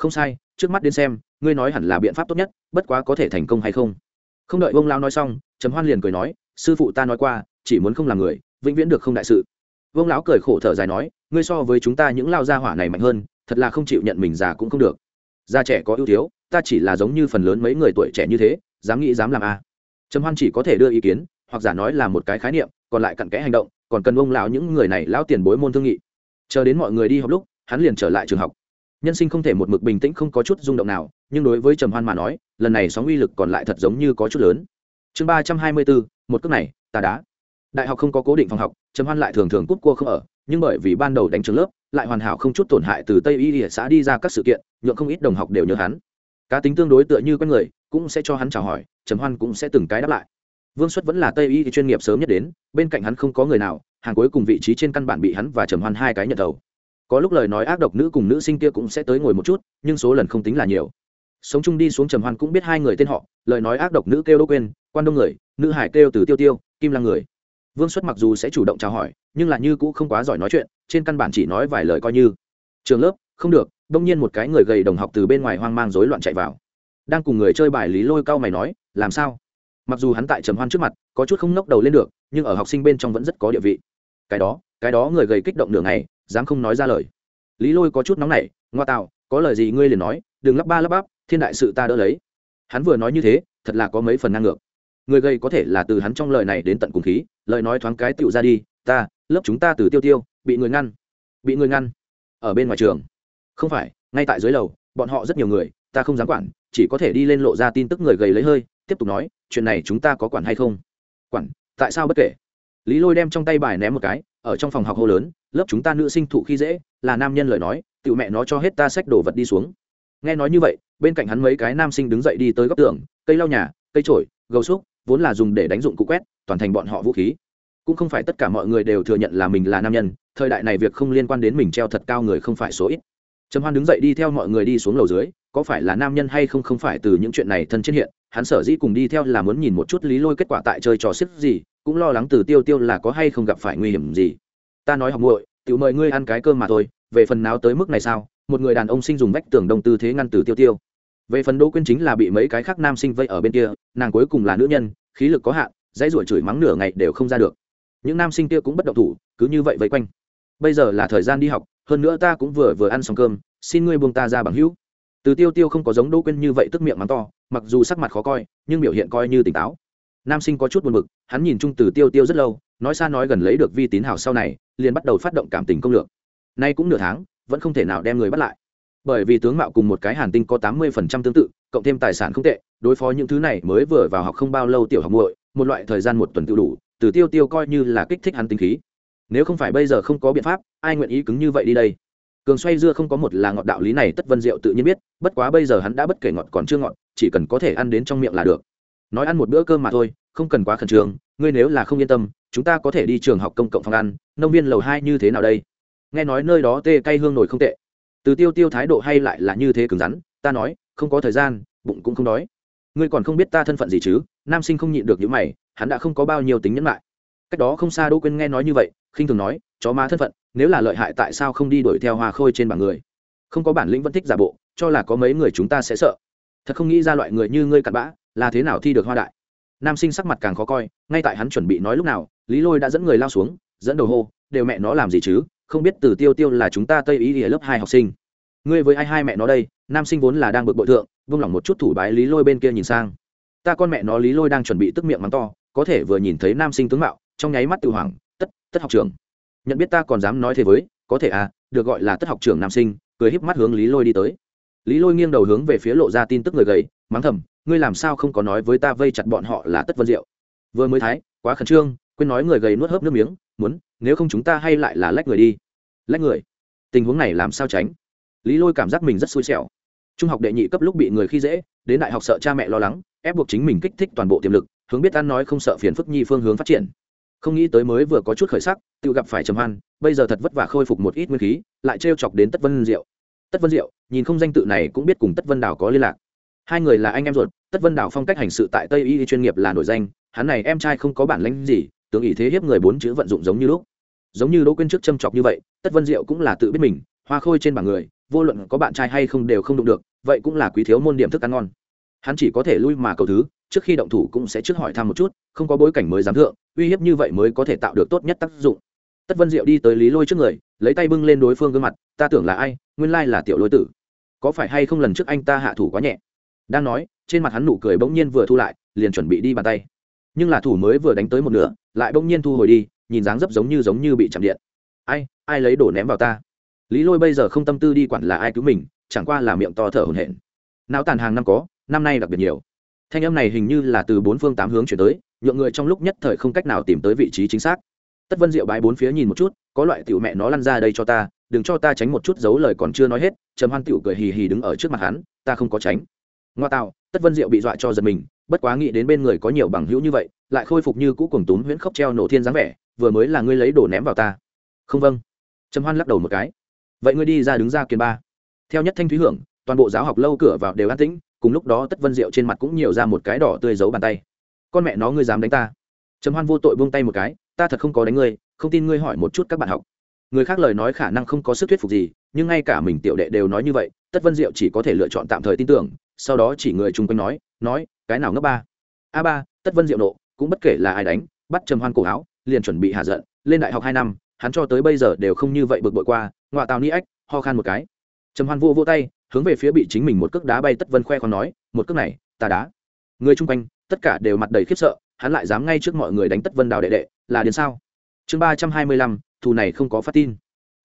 Không sai, trước mắt đến xem, ngươi nói hẳn là biện pháp tốt nhất, bất quá có thể thành công hay không? Không đợi bông lao nói xong, trầm hoan liền cười nói, sư phụ ta nói qua, chỉ muốn không làm người, vĩnh viễn được không đại sự. Vương lão cười khổ thở dài nói, ngươi so với chúng ta những lao gia hỏa này mạnh hơn, thật là không chịu nhận mình già cũng không được. Già trẻ có ưu thiếu, ta chỉ là giống như phần lớn mấy người tuổi trẻ như thế dám nghĩ dám làm a à. trầm hoan chỉ có thể đưa ý kiến, hoặc giả nói là một cái khái niệm, còn lại cặn kẽ hành động, còn cần ông lão những người này lão tiền bối môn thương nghị. Chờ đến mọi người đi học lúc, hắn liền trở lại trường học. Nhân sinh không thể một mực bình tĩnh không có chút rung động nào, nhưng đối với trầm hoan mà nói, lần này sóng uy lực còn lại thật giống như có chút lớn. Chương ba trăm hai mươi bốn, một cước này, ta đá. Đại học không có cố định phòng học, trầm hoan lại thường thường cúp cua không ở, nhưng bởi vì ban đầu đánh trường lớp, lại hoàn hảo không chút tổn hại từ tây y địa xã đi ra các sự kiện, nhượng không ít đồng học đều nhớ hắn. Cá tính tương đối tựa như con người cũng sẽ cho hắn chào hỏi, trầm hoan cũng sẽ từng cái đáp lại. Vương xuất vẫn là tây y chuyên nghiệp sớm nhất đến, bên cạnh hắn không có người nào, hàng cuối cùng vị trí trên căn bản bị hắn và trầm hoan hai cái nhận đầu. Có lúc lời nói ác độc nữ cùng nữ sinh kia cũng sẽ tới ngồi một chút, nhưng số lần không tính là nhiều. Sống chung đi xuống trầm hoan cũng biết hai người tên họ, lời nói ác độc nữ kêu đô quên quan đông người, nữ hải kêu từ tiêu tiêu, kim là người. Vương xuất mặc dù sẽ chủ động chào hỏi, nhưng là như cũ không quá giỏi nói chuyện, trên căn bản chỉ nói vài lời coi như. Trường lớp, không được, đông nhiên một cái người gầy đồng học từ bên ngoài hoang mang rối loạn chạy vào đang cùng người chơi bài lý lôi cao mày nói, làm sao? Mặc dù hắn tại trầm hoan trước mặt có chút không ngóc đầu lên được, nhưng ở học sinh bên trong vẫn rất có địa vị. Cái đó cái đó người gầy kích động nửa ngày, dám không nói ra lời. Lý lôi có chút nóng nảy, ngoa tạo, có lời gì ngươi liền nói, đừng lắp ba lắp bắp, thiên đại sự ta đỡ lấy. Hắn vừa nói như thế, thật là có mấy phần ngang ngược. Người gây có thể là từ hắn trong lời này đến tận cùng khí, lời nói thoáng cái tựu ra đi, ta, lớp chúng ta từ tiêu tiêu, bị người ngăn, bị người ngăn, ở bên ngoài trường. Không phải, ngay tại dưới lầu bọn họ rất nhiều người, ta không dám quản, chỉ có thể đi lên lộ ra tin tức người gầy lấy hơi, tiếp tục nói, chuyện này chúng ta có quản hay không? Quản, tại sao bất kể? Lý lôi đem trong tay bài ném một cái, ở trong phòng học hô lớn, lớp chúng ta nữ sinh thụ khi dễ, là nam nhân lời nói tự mẹ nó cho hết ta xách đồ vật đi xuống. Nghe nói như vậy, bên cạnh hắn mấy cái nam sinh đứng dậy đi tới góc tường, cây lau nhà, cây trổi gầu xúc, vốn là dùng để đánh dụng cụ quét, toàn thành bọn họ vũ khí. Cũng không phải tất cả mọi người đều thừa nhận là mình là nam nhân, thời đại này việc không liên quan đến mình treo thật cao người không phải số ít trầm hoan đứng dậy đi theo mọi người đi xuống lầu dưới, có phải là nam nhân hay không không phải từ những chuyện này thân trên hiện, hắn sở dĩ cùng đi theo là muốn nhìn một chút lý lôi kết quả tại chơi trò xếp gì, cũng lo lắng từ tiêu tiêu là có hay không gặp phải nguy hiểm gì. Ta nói học muội tự mời ngươi ăn cái cơm mà thôi, về phần nào tới mức này sao? Một người đàn ông sinh dùng vách tường đông tư thế ngăn từ tiêu tiêu. Về phần đỗ quyên chính là bị mấy cái khác nam sinh vây ở bên kia, nàng cuối cùng là nữ nhân, khí lực có hạn, dãy ruổi chửi mắng nửa ngày đều không ra được. Những nam sinh kia cũng bất động thủ, cứ như vậy vây quanh. Bây giờ là thời gian đi học hơn nữa ta cũng vừa vừa ăn xong cơm, xin ngươi buông ta ra bằng hữu. Từ tiêu tiêu không có giống đỗ quyên như vậy tức miệng mắng to, mặc dù sắc mặt khó coi, nhưng biểu hiện coi như tỉnh táo. Nam sinh có chút buồn bực, hắn nhìn chung từ tiêu tiêu rất lâu, nói xa nói gần lấy được vi tín hào sau này, liền bắt đầu phát động cảm tình công lược. Nay cũng nửa tháng, vẫn không thể nào đem người bắt lại. Bởi vì tướng mạo cùng một cái hàn tinh có tám mươi phần trăm tương tự, cộng thêm tài sản không tệ, đối phó những thứ này mới vừa vào học không bao lâu tiểu học muội, một loại thời gian một tuần tự đủ, từ tiêu tiêu coi như là kích thích hắn tinh khí nếu không phải bây giờ không có biện pháp, ai nguyện ý cứng như vậy đi đây? Cường xoay dưa không có một là ngọt đạo lý này, tất vân diệu tự nhiên biết, bất quá bây giờ hắn đã bất kể ngọt còn chưa ngọt, chỉ cần có thể ăn đến trong miệng là được. Nói ăn một bữa cơm mà thôi, không cần quá khẩn trương, ngươi nếu là không yên tâm, chúng ta có thể đi trường học công cộng phòng ăn, nông viên lầu hai như thế nào đây? Nghe nói nơi đó tê cay hương nổi không tệ. Từ tiêu tiêu thái độ hay lại là như thế cứng rắn, ta nói, không có thời gian, bụng cũng không đói. Ngươi còn không biết ta thân phận gì chứ? Nam sinh không nhịn được những mày, hắn đã không có bao nhiêu tính nhẫn lại cách đó không xa đỗ quên nghe nói như vậy, khinh thường nói, chó má thân phận, nếu là lợi hại tại sao không đi đuổi theo hoa khôi trên bảng người? Không có bản lĩnh vẫn thích giả bộ, cho là có mấy người chúng ta sẽ sợ. Thật không nghĩ ra loại người như ngươi cặn bã, là thế nào thi được hoa đại? Nam sinh sắc mặt càng khó coi, ngay tại hắn chuẩn bị nói lúc nào, lý lôi đã dẫn người lao xuống, dẫn đầu hô, đều mẹ nó làm gì chứ? Không biết từ tiêu tiêu là chúng ta tây ý ở lớp hai học sinh. Ngươi với ai hai mẹ nó đây? Nam sinh vốn là đang bực bội thượng, vung lỏng một chút thủ bái lý lôi bên kia nhìn sang. Ta con mẹ nó lý lôi đang chuẩn bị tức miệng mắng to, có thể vừa nhìn thấy nam sinh tướng mạo trong nháy mắt tự hoảng, tất tất học trưởng. Nhận biết ta còn dám nói thế với, có thể à được gọi là tất học trưởng nam sinh, cười híp mắt hướng lý lôi đi tới. Lý lôi nghiêng đầu hướng về phía lộ ra tin tức người gầy, mắng thầm, ngươi làm sao không có nói với ta vây chặt bọn họ là tất vân diệu? Vừa mới thái, quá khẩn trương, quên nói người gầy nuốt hớp nước miếng, muốn, nếu không chúng ta hay lại là lách người đi. Lách người? Tình huống này làm sao tránh? Lý lôi cảm giác mình rất xui xẻo. Trung học đệ nhị cấp lúc bị người khi dễ, đến đại học sợ cha mẹ lo lắng, ép buộc chính mình kích thích toàn bộ tiềm lực, hướng biết ăn nói không sợ phiền phức nhi phương hướng phát triển không nghĩ tới mới vừa có chút khởi sắc, tự gặp phải trầm hoan, bây giờ thật vất vả khôi phục một ít nguyên khí, lại trêu chọc đến tất vân diệu. Tất vân diệu, nhìn không danh tự này cũng biết cùng tất vân đảo có liên lạc. Hai người là anh em ruột, tất vân đảo phong cách hành sự tại tây y chuyên nghiệp là nổi danh, hắn này em trai không có bản lãnh gì tưởng ý thế hiếp người bốn chữ vận dụng giống như lúc. Giống như đỗ Quyên trước châm chọc như vậy, tất vân diệu cũng là tự biết mình, hoa khôi trên bảng người, vô luận có bạn trai hay không đều không đụng được, vậy cũng là quý thiếu môn điểm thức ăn ngon. Hắn chỉ có thể lui mà cầu thứ trước khi động thủ cũng sẽ trước hỏi thăm một chút, không có bối cảnh mới dám thượng, uy hiếp như vậy mới có thể tạo được tốt nhất tác dụng. Tất vân diệu đi tới lý lôi trước người, lấy tay bưng lên đối phương gương mặt, ta tưởng là ai? Nguyên lai là tiểu lôi tử. Có phải hay không lần trước anh ta hạ thủ quá nhẹ? Đang nói, trên mặt hắn nụ cười bỗng nhiên vừa thu lại, liền chuẩn bị đi bàn tay. Nhưng là thủ mới vừa đánh tới một nửa, lại bỗng nhiên thu hồi đi, nhìn dáng dấp giống như giống như bị chạm điện. Ai ai lấy đổ ném vào ta? Lý lôi bây giờ không tâm tư đi quản là ai cứu mình, chẳng qua là miệng to thở hổn hển. Não tàn hàng năm có, năm nay đặc biệt nhiều thanh âm này hình như là từ bốn phương tám hướng chuyển tới, nhượng người trong lúc nhất thời không cách nào tìm tới vị trí chính xác. Tất vân diệu bái bốn phía nhìn một chút, có loại tiểu mẹ nó lăn ra đây cho ta, đừng cho ta tránh một chút giấu lời còn chưa nói hết, trầm hoan tiểu cười hì hì đứng ở trước mặt hắn, ta không có tránh. Ngoa tạo, tất vân diệu bị dọa cho giật mình, bất quá nghĩ đến bên người có nhiều bằng hữu như vậy, lại khôi phục như cũ cùng túm huyễn khóc treo nổ thiên dáng vẻ, vừa mới là ngươi lấy đồ ném vào ta. Không vâng. Trầm hoan lắc đầu một cái. Vậy ngươi đi ra đứng ra kiến ba. Theo nhất thanh thúy hưởng, toàn bộ giáo học lâu cửa vào đều an tĩnh cùng lúc đó tất vân diệu trên mặt cũng nhiều ra một cái đỏ tươi giấu bàn tay con mẹ nó ngươi dám đánh ta trầm hoan vô tội buông tay một cái ta thật không có đánh ngươi không tin ngươi hỏi một chút các bạn học người khác lời nói khả năng không có sức thuyết phục gì nhưng ngay cả mình tiểu đệ đều nói như vậy tất vân diệu chỉ có thể lựa chọn tạm thời tin tưởng sau đó chỉ người chung quanh nói nói cái nào ngấp ba a ba tất vân diệu nộ cũng bất kể là ai đánh bắt trầm hoan cổ áo liền chuẩn bị hạ giận lên đại học hai năm hắn cho tới bây giờ đều không như vậy bực bội qua ngoại tào ni ách ho khan một cái trầm hoan vô vô tay hướng về phía bị chính mình một cước đá bay tất vân khoe khoang nói một cước này ta đá. Người chung quanh tất cả đều mặt đầy khiếp sợ hắn lại dám ngay trước mọi người đánh tất vân đào đệ đệ là đến sao? Chương ba trăm hai mươi lăm thù này không có phát tin.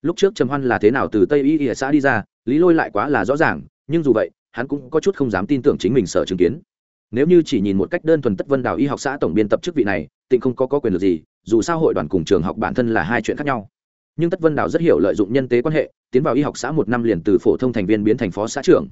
Lúc trước trầm hoan là thế nào từ tây y y xã đi ra lý lôi lại quá là rõ ràng nhưng dù vậy hắn cũng có chút không dám tin tưởng chính mình sở chứng kiến. Nếu như chỉ nhìn một cách đơn thuần tất vân đào y học xã tổng biên tập chức vị này tịnh không có, có quyền lực gì dù sao hội đoàn cùng trường học bản thân là hai chuyện khác nhau nhưng tất vân đào rất hiểu lợi dụng nhân tế quan hệ, tiến vào y học xã một năm liền từ phổ thông thành viên biến thành phó xã trưởng.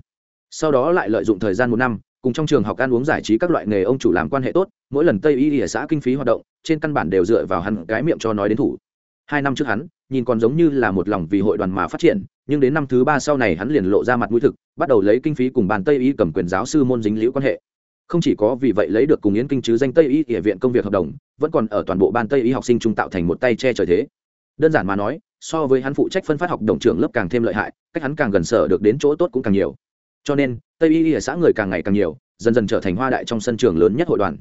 Sau đó lại lợi dụng thời gian một năm, cùng trong trường học ăn uống giải trí các loại nghề ông chủ làm quan hệ tốt, mỗi lần tây y ở xã kinh phí hoạt động, trên căn bản đều dựa vào hắn cái miệng cho nói đến thủ. Hai năm trước hắn, nhìn còn giống như là một lòng vì hội đoàn mà phát triển, nhưng đến năm thứ ba sau này hắn liền lộ ra mặt mũi thực, bắt đầu lấy kinh phí cùng bàn tây y cầm quyền giáo sư môn dính liễu quan hệ. Không chỉ có vì vậy lấy được cùng yến kinh chứ danh tây y địa viện công việc hợp đồng, vẫn còn ở toàn bộ ban tây y học sinh trung tạo thành một tay che trời thế đơn giản mà nói, so với hắn phụ trách phân phát học đồng trưởng lớp càng thêm lợi hại, cách hắn càng gần sở được đến chỗ tốt cũng càng nhiều. Cho nên, tây y ở xã người càng ngày càng nhiều, dần dần trở thành hoa đại trong sân trường lớn nhất hội đoàn.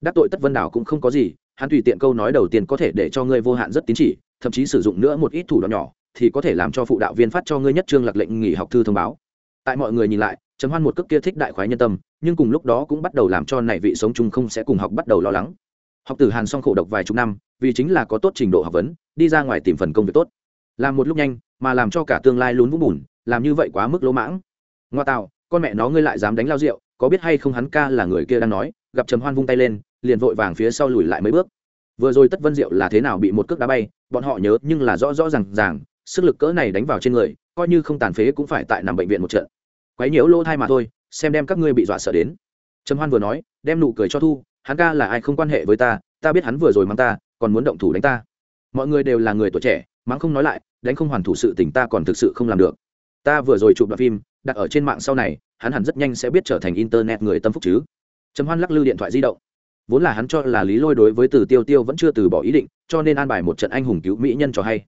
Đắc tội tất vân đảo cũng không có gì, hắn tùy tiện câu nói đầu tiên có thể để cho ngươi vô hạn rất tín chỉ, thậm chí sử dụng nữa một ít thủ đoạn nhỏ, thì có thể làm cho phụ đạo viên phát cho ngươi nhất trương lạc lệnh nghỉ học thư thông báo. Tại mọi người nhìn lại chấm hoan một cước kia thích đại khoái nhân tâm, nhưng cùng lúc đó cũng bắt đầu làm cho này vị sống chung không sẽ cùng học bắt đầu lo lắng. Học tử hàn Song khổ độc vài chục năm vì chính là có tốt trình độ học vấn, đi ra ngoài tìm phần công việc tốt. Làm một lúc nhanh, mà làm cho cả tương lai lún vũng bùn, làm như vậy quá mức lỗ mãng. Ngoa tạo, con mẹ nó ngươi lại dám đánh lao rượu, có biết hay không hắn ca là người kia đang nói, gặp trầm hoan vung tay lên, liền vội vàng phía sau lùi lại mấy bước. Vừa rồi tất vân diệu là thế nào bị một cước đá bay, bọn họ nhớ nhưng là rõ rõ r à n g ràng, sức lực cỡ này đánh vào trên người, coi như không tàn phế cũng phải tại nằm bệnh viện một trận. Quấy nhiễu lỗ thai mà thôi, xem đem các ngươi bị dọa sợ đến. Trầm hoan vừa nói, đem nụ cười cho thu, hắn ca là ai không quan hệ với ta ta biết hắn vừa rồi mang ta còn muốn động thủ đánh ta. Mọi người đều là người tuổi trẻ, mắng không nói lại, đánh không hoàn thủ sự tình ta còn thực sự không làm được. Ta vừa rồi chụp đoạn phim, đặt ở trên mạng sau này, hắn hẳn rất nhanh sẽ biết trở thành internet người tâm phúc chứ. Trầm hoan lắc lư điện thoại di động. Vốn là hắn cho là lý lôi đối với từ tiêu tiêu vẫn chưa từ bỏ ý định, cho nên an bài một trận anh hùng cứu mỹ nhân cho hay.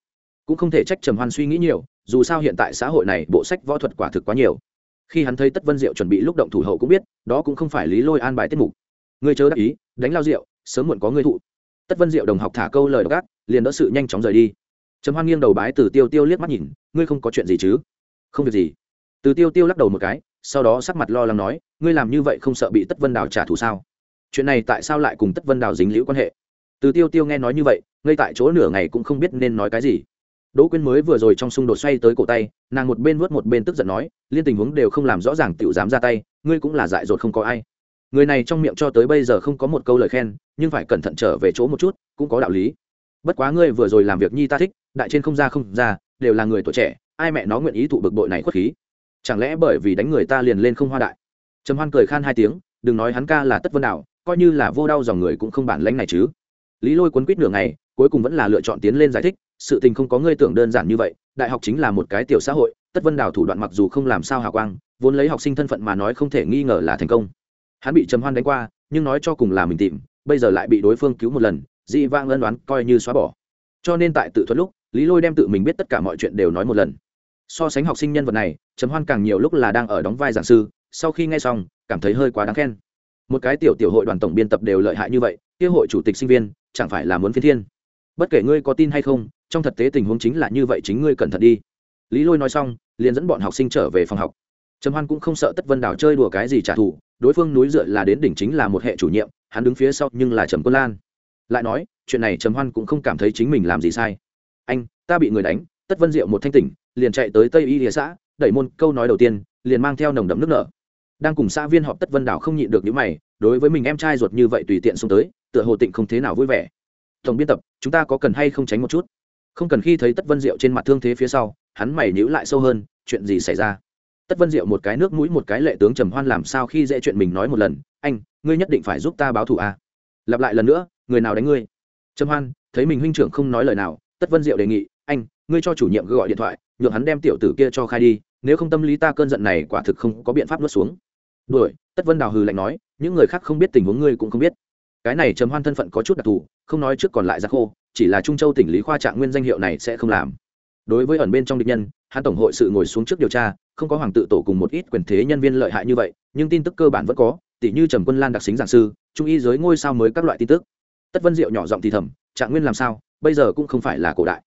Cũng không thể trách trầm hoan suy nghĩ nhiều, dù sao hiện tại xã hội này bộ sách võ thuật quả thực quá nhiều. Khi hắn thấy tất vân diệu chuẩn bị lúc động thủ hậu cũng biết, đó cũng không phải lý lôi an bài tiết mục. Người chớ đắc ý, đánh lao rượu, sớm muộn có người thụ tất vân diệu đồng học thả câu lời gác liền đỡ sự nhanh chóng rời đi. Trầm hoan nghiêng đầu bái từ tiêu tiêu liếc mắt nhìn, ngươi không có chuyện gì chứ? Không việc gì. Từ tiêu tiêu lắc đầu một cái, sau đó sắc mặt lo lắng nói, ngươi làm như vậy không sợ bị tất vân đào trả thù sao? Chuyện này tại sao lại cùng tất vân đào dính liễu quan hệ? Từ tiêu tiêu nghe nói như vậy ngay tại chỗ nửa ngày cũng không biết nên nói cái gì. Đỗ quyên mới vừa rồi trong xung đột xoay tới cổ tay, nàng một bên vớt một bên tức giận nói, liên tình huống đều không làm rõ ràng tiểu dám ra tay, ngươi cũng là dại dột không có ai người này trong miệng cho tới bây giờ không có một câu lời khen, nhưng phải cẩn thận trở về chỗ một chút, cũng có đạo lý. Bất quá ngươi vừa rồi làm việc nhi ta thích, đại trên không ra không ra, đều là người tuổi trẻ, ai mẹ nó nguyện ý thụ bực bội này khuất khí? Chẳng lẽ bởi vì đánh người ta liền lên không hoa đại? Trầm hoan cười khan hai tiếng, đừng nói hắn ca là tất vân đạo, coi như là vô đau dòng người cũng không bản lãnh này chứ. Lý lôi quấn quýt nửa ngày, cuối cùng vẫn là lựa chọn tiến lên giải thích, sự tình không có ngươi tưởng đơn giản như vậy, đại học chính là một cái tiểu xã hội, tất vân đào thủ đoạn mặc dù không làm sao hào quang, vốn lấy học sinh thân phận mà nói không thể nghi ngờ là thành công hắn bị trầm hoan đánh qua, nhưng nói cho cùng là mình tìm, bây giờ lại bị đối phương cứu một lần, dị vang ân đoán coi như xóa bỏ. Cho nên tại tự thuật lúc, lý lôi đem tự mình biết tất cả mọi chuyện đều nói một lần. So sánh học sinh nhân vật này, trầm hoan càng nhiều lúc là đang ở đóng vai giảng sư, sau khi nghe xong, cảm thấy hơi quá đáng khen. Một cái tiểu tiểu hội đoàn tổng biên tập đều lợi hại như vậy, kia hội chủ tịch sinh viên, chẳng phải là muốn phi thiên. Bất kể ngươi có tin hay không, trong thực tế tình huống chính là như vậy chính ngươi cẩn thận đi. Lý lôi nói xong, liền dẫn bọn học sinh trở về phòng học. Trầm hoan cũng không sợ tất vân đảo chơi đùa cái gì trả thù đối phương núi dựa là đến đỉnh chính là một hệ chủ nhiệm, hắn đứng phía sau nhưng là trầm quân lan. Lại nói, chuyện này trầm hoan cũng không cảm thấy chính mình làm gì sai. Anh, ta bị người đánh, tất vân diệu một thanh tỉnh, liền chạy tới tây y địa xã, đẩy môn, câu nói đầu tiên, liền mang theo nồng đậm nước nở. Đang cùng xã viên họp tất vân đảo không nhịn được những mày, đối với mình em trai ruột như vậy tùy tiện xuống tới, tựa hồ tịnh không thế nào vui vẻ. Tổng biên tập, chúng ta có cần hay không tránh một chút? Không cần khi thấy tất vân diệu trên mặt thương thế phía sau, hắn mày nhíu lại sâu hơn, chuyện gì xảy ra? Tất vân diệu một cái nước mũi một cái lệ tướng trầm hoan làm sao khi dễ chuyện mình nói một lần, anh, ngươi nhất định phải giúp ta báo thù à. lặp lại lần nữa, người nào đánh ngươi? Trầm hoan, thấy mình huynh trưởng không nói lời nào, tất vân diệu đề nghị, anh, ngươi cho chủ nhiệm gọi điện thoại, nhượng hắn đem tiểu tử kia cho khai đi, nếu không tâm lý ta cơn giận này quả thực không có biện pháp nuốt xuống. Đuổi, tất vân đào hừ lạnh nói, những người khác không biết tình huống ngươi cũng không biết. Cái này trầm hoan thân phận có chút đặc thù, không nói trước còn lại ra khô, chỉ là trung châu tỉnh lý khoa trạng nguyên danh hiệu này sẽ không làm. Đối với ẩn bên trong địch nhân, hắn tổng hội sự ngồi xuống trước điều tra không có hoàng tự tổ cùng một ít quyền thế nhân viên lợi hại như vậy, nhưng tin tức cơ bản vẫn có tỷ như trầm quân lan đặc xính giảng sư, trung y giới ngôi sao mới các loại tin tức. Tất vân diệu nhỏ giọng thì thầm, trạng nguyên làm sao, bây giờ cũng không phải là cổ đại.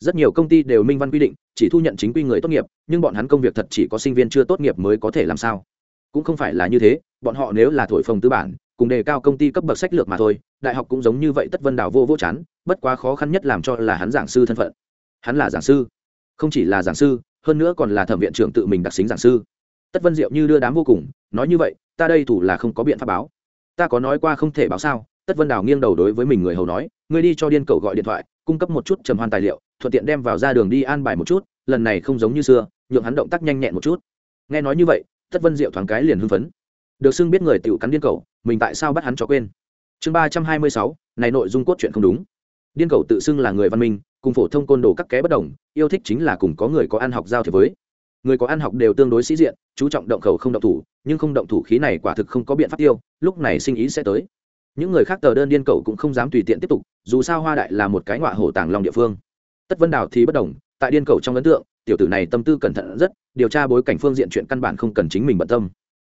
Rất nhiều công ty đều minh văn quy định, chỉ thu nhận chính quy người tốt nghiệp, nhưng bọn hắn công việc thật chỉ có sinh viên chưa tốt nghiệp mới có thể làm sao. Cũng không phải là như thế, bọn họ nếu là thổi phồng tư bản, cùng đề cao công ty cấp bậc sách lược mà thôi, đại học cũng giống như vậy tất vân đảo vô vô chán, bất quá khó khăn nhất làm cho là hắn giảng sư thân phận. Hắn là giảng sư, không chỉ là giảng sư hơn nữa còn là thẩm viện trưởng tự mình đặc xính giảng sư. Tất vân diệu như đưa đám vô cùng, nói như vậy, ta đây thủ là không có biện pháp báo. Ta có nói qua không thể báo sao? Tất vân đào nghiêng đầu đối với mình người hầu nói, ngươi đi cho điên cầu gọi điện thoại, cung cấp một chút trầm hoan tài liệu, thuận tiện đem vào ra đường đi an bài một chút, lần này không giống như xưa, nhượng hắn động tác nhanh nhẹn một chút. Nghe nói như vậy, tất vân diệu thoáng cái liền hưng phấn. Được xưng biết người tiểu cắn điên cầu mình tại sao bắt hắn cho quên? Chương ba trăm hai mươi sáu, này nội dung cốt truyện không đúng. Điên cầu tự xưng là người văn minh cùng phổ thông côn đồ các ké bất đồng, yêu thích chính là cùng có người có ăn học giao thế với. Người có ăn học đều tương đối sĩ diện, chú trọng động khẩu không động thủ, nhưng không động thủ khí này quả thực không có biện pháp tiêu, lúc này sinh ý sẽ tới. Những người khác tờ đơn điên cầu cũng không dám tùy tiện tiếp tục, dù sao hoa đại là một cái ngọa hổ tàng lòng địa phương. Tất vân đào thì bất đồng, tại điên cầu trong ấn tượng, tiểu tử này tâm tư cẩn thận rất, điều tra bối cảnh phương diện chuyện căn bản không cần chính mình bận tâm.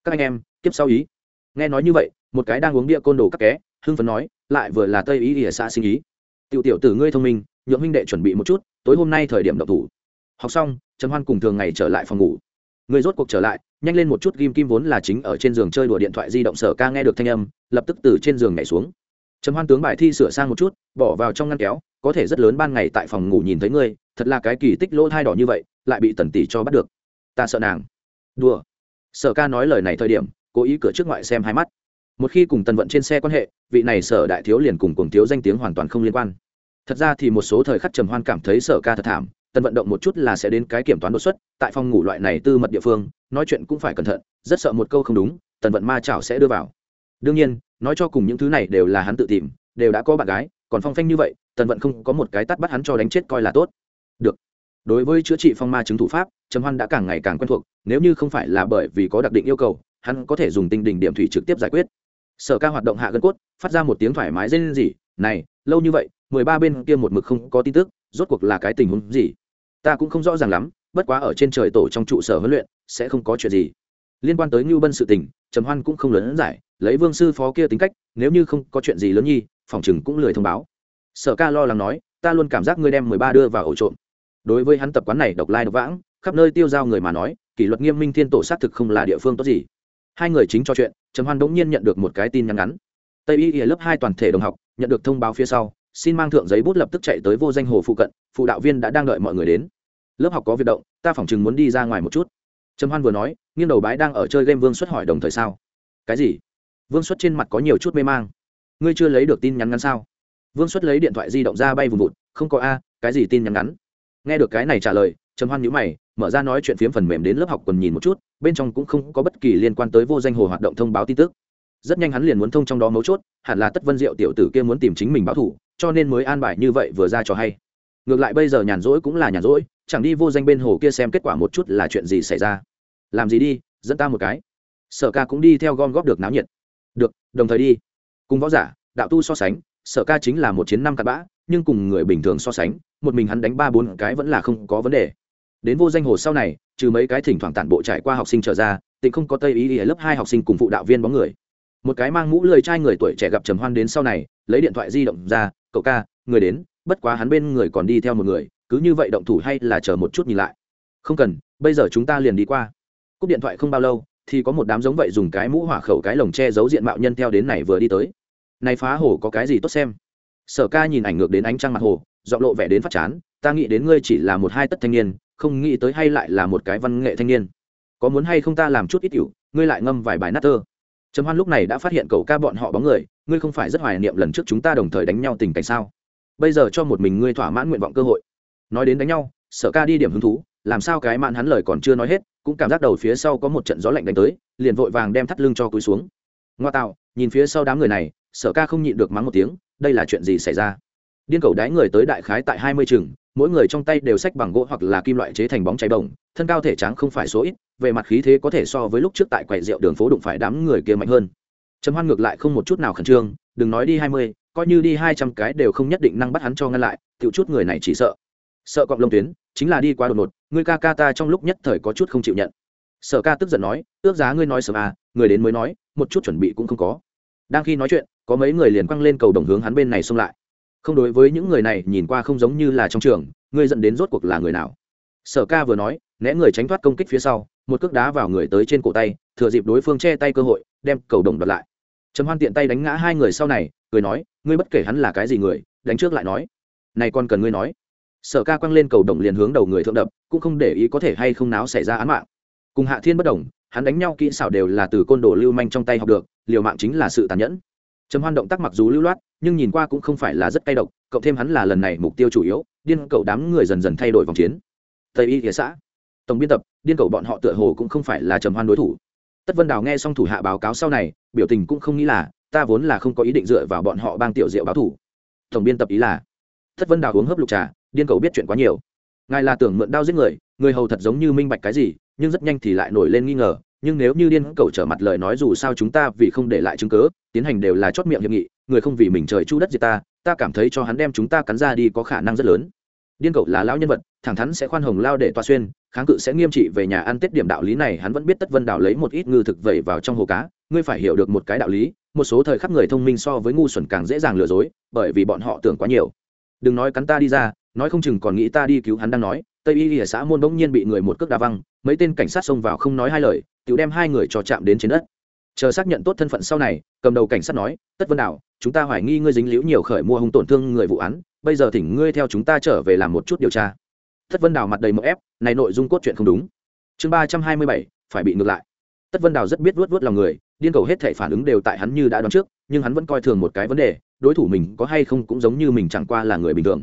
Các anh em tiếp sau ý. Nghe nói như vậy, một cái đang uống bia côn đồ các ké hưng phấn nói, lại vừa là tây ý ỉa xã sinh ý. Tiểu tiểu tử ngươi thông minh nhượng huynh đệ chuẩn bị một chút, tối hôm nay thời điểm độc thủ. Học xong Trần hoan cùng thường ngày trở lại phòng ngủ. Người rốt cuộc trở lại, nhanh lên một chút ghim kim vốn là chính ở trên giường chơi đùa điện thoại di động sở ca nghe được thanh âm, lập tức từ trên giường nhảy xuống. Trần hoan tướng bài thi sửa sang một chút, bỏ vào trong ngăn kéo, có thể rất lớn ban ngày tại phòng ngủ nhìn thấy ngươi, thật là cái kỳ tích lỗ thai đỏ như vậy, lại bị tần tỷ cho bắt được. Ta sợ nàng. Đùa. Sở ca nói lời này thời điểm, cố ý cửa trước ngoại xem hai mắt. Một khi cùng tần vận trên xe quan hệ, vị này sở đại thiếu liền cùng cùng thiếu danh tiếng hoàn toàn không liên quan thật ra thì một số thời khắc trầm hoan cảm thấy sở ca thật thảm, tần vận động một chút là sẽ đến cái kiểm toán đột xuất, tại phòng ngủ loại này tư mật địa phương, nói chuyện cũng phải cẩn thận, rất sợ một câu không đúng, tần vận ma chảo sẽ đưa vào. Đương nhiên, nói cho cùng những thứ này đều là hắn tự tìm, đều đã có bạn gái, còn phong phanh như vậy, tần vận không có một cái tắt bắt hắn cho đánh chết coi là tốt. Được. Đối với chữa trị phong ma chứng thủ pháp, trầm hoan đã càng ngày càng quen thuộc, nếu như không phải là bởi vì có đặc định yêu cầu, hắn có thể dùng tinh đỉnh điểm thủy trực tiếp giải quyết. Sở ca hoạt động hạ gân cốt, phát ra một tiếng thoải mái dây lên gì này, lâu như vậy mười ba bên kia một mực không có tin tức, rốt cuộc là cái tình huống gì? Ta cũng không rõ ràng lắm, bất quá ở trên trời tổ trong trụ sở huấn luyện, sẽ không có chuyện gì. Liên quan tới ngưu bân sự tình, trầm hoan cũng không lớn giải, lấy vương sư phó kia tính cách, nếu như không có chuyện gì lớn nhi, phòng chừng cũng lười thông báo. Sở ca lo lắng nói, ta luôn cảm giác ngươi đem mười ba đưa vào ổ trộm. Đối với hắn tập quán này độc lai độc vãng, khắp nơi tiêu giao người mà nói, kỷ luật nghiêm minh thiên tổ xác thực không là địa phương tốt gì. Hai người chính cho chuyện, trầm hoan đ ỗ n g nhiên nhận được một cái tin nhắn ngắn. Tây y lớp hai toàn thể đồng học, nhận được thông báo phía sau xin mang thượng giấy bút lập tức chạy tới vô danh hồ phụ cận, phụ đạo viên đã đang đợi mọi người đến. Lớp học có việc động, ta phỏng chừng muốn đi ra ngoài một chút. Trầm hoan vừa nói, nghiêng đầu bái đang ở chơi game vương xuất hỏi đồng thời sao? Cái gì? Vương xuất trên mặt có nhiều chút mê mang. Ngươi chưa lấy được tin nhắn ngắn sao? Vương xuất lấy điện thoại di động ra bay vùng vụt, không có a, cái gì tin nhắn ngắn? Nghe được cái này trả lời, trầm hoan nhữ mày, mở ra nói chuyện phiếm phần mềm đến lớp học còn nhìn một chút, bên trong cũng không có bất kỳ liên quan tới vô danh hồ hoạt động thông báo tin tức. Rất nhanh hắn liền muốn thông trong đó mấu chốt, hẳn là tất vân diệu tiểu tử kia muốn tìm chính mình báo thủ cho nên mới an bài như vậy vừa ra cho hay. Ngược lại bây giờ nhàn rỗi cũng là nhàn rỗi, chẳng đi vô danh bên hồ kia xem kết quả một chút là chuyện gì xảy ra. Làm gì đi, dẫn ta một cái. Sở ca cũng đi theo gom góp được náo nhiệt. Được, đồng thời đi. Cùng võ giả, đạo tu so sánh, sở ca chính là một chiến năm cát bã, nhưng cùng người bình thường so sánh, một mình hắn đánh ba bốn cái vẫn là không có vấn đề. Đến vô danh hồ sau này, trừ mấy cái thỉnh thoảng tản bộ trải qua học sinh trở ra, tịnh không có tây ý ý lớp hai học sinh cùng phụ đạo viên bóng người. Một cái mang mũ lười trai người tuổi trẻ gặp trầm hoan đến sau này, lấy điện thoại di động ra cậu ca, người đến, bất quá hắn bên người còn đi theo một người, cứ như vậy động thủ hay là chờ một chút nhìn lại. Không cần, bây giờ chúng ta liền đi qua. Cúp điện thoại không bao lâu, thì có một đám giống vậy dùng cái mũ hỏa khẩu cái lồng che giấu diện mạo nhân theo đến này vừa đi tới. Này phá hồ có cái gì tốt xem? Sở ca nhìn ảnh ngược đến ánh trăng mặt hồ dọn lộ vẻ đến phát chán, ta nghĩ đến ngươi chỉ là một hai tất thanh niên, không nghĩ tới hay lại là một cái văn nghệ thanh niên. Có muốn hay không ta làm chút ít hiệu ngươi lại ngâm vài bài nát thơ trầm hoan lúc này đã phát hiện cậu ca bọn họ bóng người, ngươi không phải rất hoài niệm lần trước chúng ta đồng thời đánh nhau tình cảnh sao? Bây giờ cho một mình ngươi thỏa mãn nguyện vọng cơ hội. Nói đến đánh nhau, sở ca đi điểm hứng thú, làm sao cái mạn hắn lời còn chưa nói hết, cũng cảm giác đầu phía sau có một trận gió lạnh đánh tới, liền vội vàng đem thắt lưng cho cúi xuống. Ngoa tạo, nhìn phía sau đám người này, sở ca không nhịn được mắng một tiếng, đây là chuyện gì xảy ra? Điên cầu đái người tới đại khái tại hai mươi chừng, mỗi người trong tay đều sách bằng gỗ hoặc là kim loại chế thành bóng cháy bồng thân cao thể trắng không phải số ít về mặt khí thế có thể so với lúc trước tại quầy rượu đường phố đụng phải đám người kia mạnh hơn. Trầm hoan ngược lại không một chút nào khẩn trương, đừng nói đi hai mươi, coi như đi hai trăm cái đều không nhất định năng bắt hắn cho ngăn lại tự chút người này chỉ sợ. Sợ cọng lông tuyến, chính là đi qua đột ngột, ngươi ca ca ta trong lúc nhất thời có chút không chịu nhận. Sở ca tức giận nói ước giá ngươi nói sớm à người đến mới nói, một chút chuẩn bị cũng không có. Đang khi nói chuyện, có mấy người liền quăng lên cầu đồng hướng hắn bên này xông lại. Không đối với những người này, nhìn qua không giống như là trong trường, ngươi dẫn đến rốt cuộc là người nào? Sở ca vừa nói né người tránh thoát công kích phía sau, một cước đá vào người tới trên cổ tay, thừa dịp đối phương che tay cơ hội, đem cầu đồng đoạt lại. Trầm hoan tiện tay đánh ngã hai người sau này, cười nói, ngươi bất kể hắn là cái gì người, đánh trước lại nói. Này còn cần ngươi nói. Sở ca quăng lên cầu đồng liền hướng đầu người thượng đập, cũng không để ý có thể hay không náo xảy ra án mạng. Cùng hạ thiên bất đồng, hắn đánh nhau kỹ xảo đều là từ côn đồ lưu manh trong tay học được, liều mạng chính là sự tàn nhẫn. Trầm hoan động tác mặc dù lưu loát, nhưng nhìn qua cũng không phải là rất cay độc, cộng thêm hắn là lần này mục tiêu chủ yếu, điên cầu đám người dần dần thay đổi vòng chiến. Tây y thị xã tổng biên tập, điên cầu bọn họ tựa hồ cũng không phải là trầm hoan đối thủ. Tất vân đào nghe xong thủ hạ báo cáo sau này, biểu tình cũng không nghĩ là, ta vốn là không có ý định dựa vào bọn họ bang tiểu diệu báo thủ. Tổng biên tập ý là, tất vân đào uống hớp lục trà, điên cầu biết chuyện quá nhiều. Ngài là tưởng mượn đao giết người người hầu thật giống như minh bạch cái gì, nhưng rất nhanh thì lại nổi lên nghi ngờ, nhưng nếu như điên cầu trở mặt lời nói dù sao chúng ta vì không để lại chứng cớ tiến hành đều là chót miệng hiệp nghị, người không vì mình trời chu đất diệt ta ta cảm thấy cho hắn đem chúng ta cắn ra đi có khả năng rất lớn. Điên cầu là lão nhân vật, thẳng thắn sẽ khoan hồng lao để toa xuyên kháng cự sẽ nghiêm trị về nhà ăn tết điểm đạo lý này, hắn vẫn biết tất vân đảo lấy một ít ngư thực vẩy vào trong hồ cá. Ngươi phải hiểu được một cái đạo lý, một số thời khắc người thông minh so với ngu xuẩn càng dễ dàng lừa dối, bởi vì bọn họ tưởng quá nhiều. Đừng nói cắn ta đi ra, nói không chừng còn nghĩ ta đi cứu hắn đang nói. Tây y ở xã môn bỗng nhiên bị người một cước đa văng, mấy tên cảnh sát xông vào không nói hai lời, tự đem hai người cho chạm đến trên đất. Chờ xác nhận tốt thân phận sau này, cầm đầu cảnh sát nói, tất vân đảo chúng ta hoài nghi ngươi dính liễu nhiều khởi mua hung tổn thương người vụ án, bây giờ thỉnh ngươi theo chúng ta trở về làm một chút điều tra tất vân Đào mặt đầy mỡ ép, này nội dung cốt truyện không đúng. Chương ba trăm hai mươi bảy, phải bị ngược lại. Tất vân đào rất biết vuốt vuốt lòng người, điên cầu hết thể phản ứng đều tại hắn như đã đoán trước, nhưng hắn vẫn coi thường một cái vấn đề, đối thủ mình có hay không cũng giống như mình chẳng qua là người bình thường.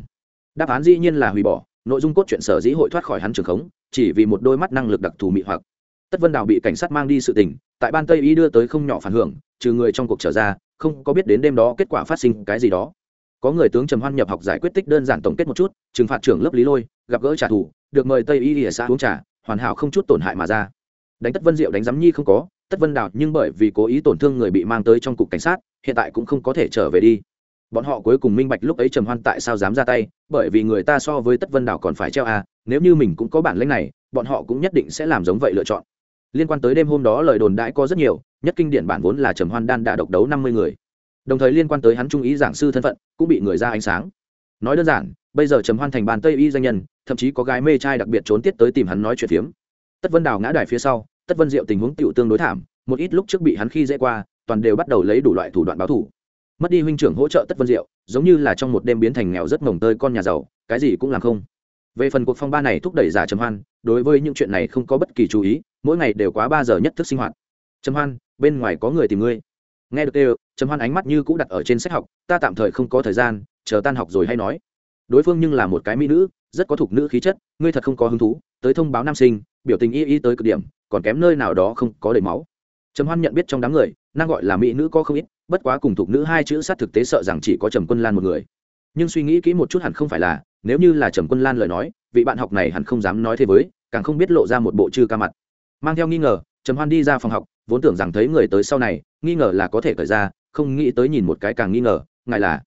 Đáp án dĩ nhiên là hủy bỏ, nội dung cốt truyện sở dĩ hội thoát khỏi hắn trường khống, chỉ vì một đôi mắt năng lực đặc thù mị hoặc. Tất vân đào bị cảnh sát mang đi sự tình, tại ban tây y đưa tới không nhỏ phản hưởng, trừ người trong cuộc trở ra, không có biết đến đêm đó kết quả phát sinh cái gì đó có người tướng trầm hoan nhập học giải quyết tích đơn giản tổng kết một chút, trừng phạt trưởng lớp lý lôi, gặp gỡ trả thù, được mời tây y ỉa xã uống trà, hoàn hảo không chút tổn hại mà ra. Đánh tất vân diệu đánh giám nhi không có, tất vân đào nhưng bởi vì cố ý tổn thương người bị mang tới trong cục cảnh sát, hiện tại cũng không có thể trở về đi. Bọn họ cuối cùng minh bạch lúc ấy trầm hoan tại sao dám ra tay, bởi vì người ta so với tất vân đào còn phải treo à nếu như mình cũng có bản lĩnh này, bọn họ cũng nhất định sẽ làm giống vậy lựa chọn. Liên quan tới đêm hôm đó lời đồn đãi có rất nhiều, nhất kinh điển bản vốn là trầm hoan đan đã độc đấu năm mươi người đồng thời liên quan tới hắn trung ý giảng sư thân phận, cũng bị người ra ánh sáng. Nói đơn giản, bây giờ trầm hoan thành bàn tây y danh nhân, thậm chí có gái mê trai đặc biệt trốn tiết tới tìm hắn nói chuyện phiếm. Tất vân đào ngã đài phía sau, tất vân diệu tình huống tựu tương đối thảm, một ít lúc trước bị hắn khi dễ qua, toàn đều bắt đầu lấy đủ loại thủ đoạn báo thủ. Mất đi huynh trưởng hỗ trợ tất vân diệu, giống như là trong một đêm biến thành nghèo rất mồng tơi con nhà giàu, cái gì cũng làm không. Về phần cuộc phong ba này thúc đẩy giả trầm hoan, đối với những chuyện này không có bất kỳ chú ý, mỗi ngày đều quá ba giờ nhất thức sinh hoạt. Trầm hoan, bên ngoài có người tìm ngươi nghe được đều trầm hoan ánh mắt như cũ đặt ở trên sách học, ta tạm thời không có thời gian, chờ tan học rồi hay nói. Đối phương nhưng là một cái mỹ nữ, rất có thục nữ khí chất, ngươi thật không có hứng thú, tới thông báo nam sinh, biểu tình y y tới cực điểm, còn kém nơi nào đó không có đầy máu. Trầm hoan nhận biết trong đám người năng gọi là mỹ nữ có không ít, bất quá cùng thục nữ hai chữ sát thực tế sợ rằng chỉ có trầm quân lan một người. Nhưng suy nghĩ kỹ một chút hẳn không phải là, nếu như là trầm quân lan lời nói, vị bạn học này hẳn không dám nói thế với, càng không biết lộ ra một bộ chư ca mặt. Mang theo nghi ngờ, trầm hoan đi ra phòng học vốn tưởng rằng thấy người tới sau này, nghi ngờ là có thể cởi ra, không nghĩ tới nhìn một cái càng nghi ngờ, ngại là.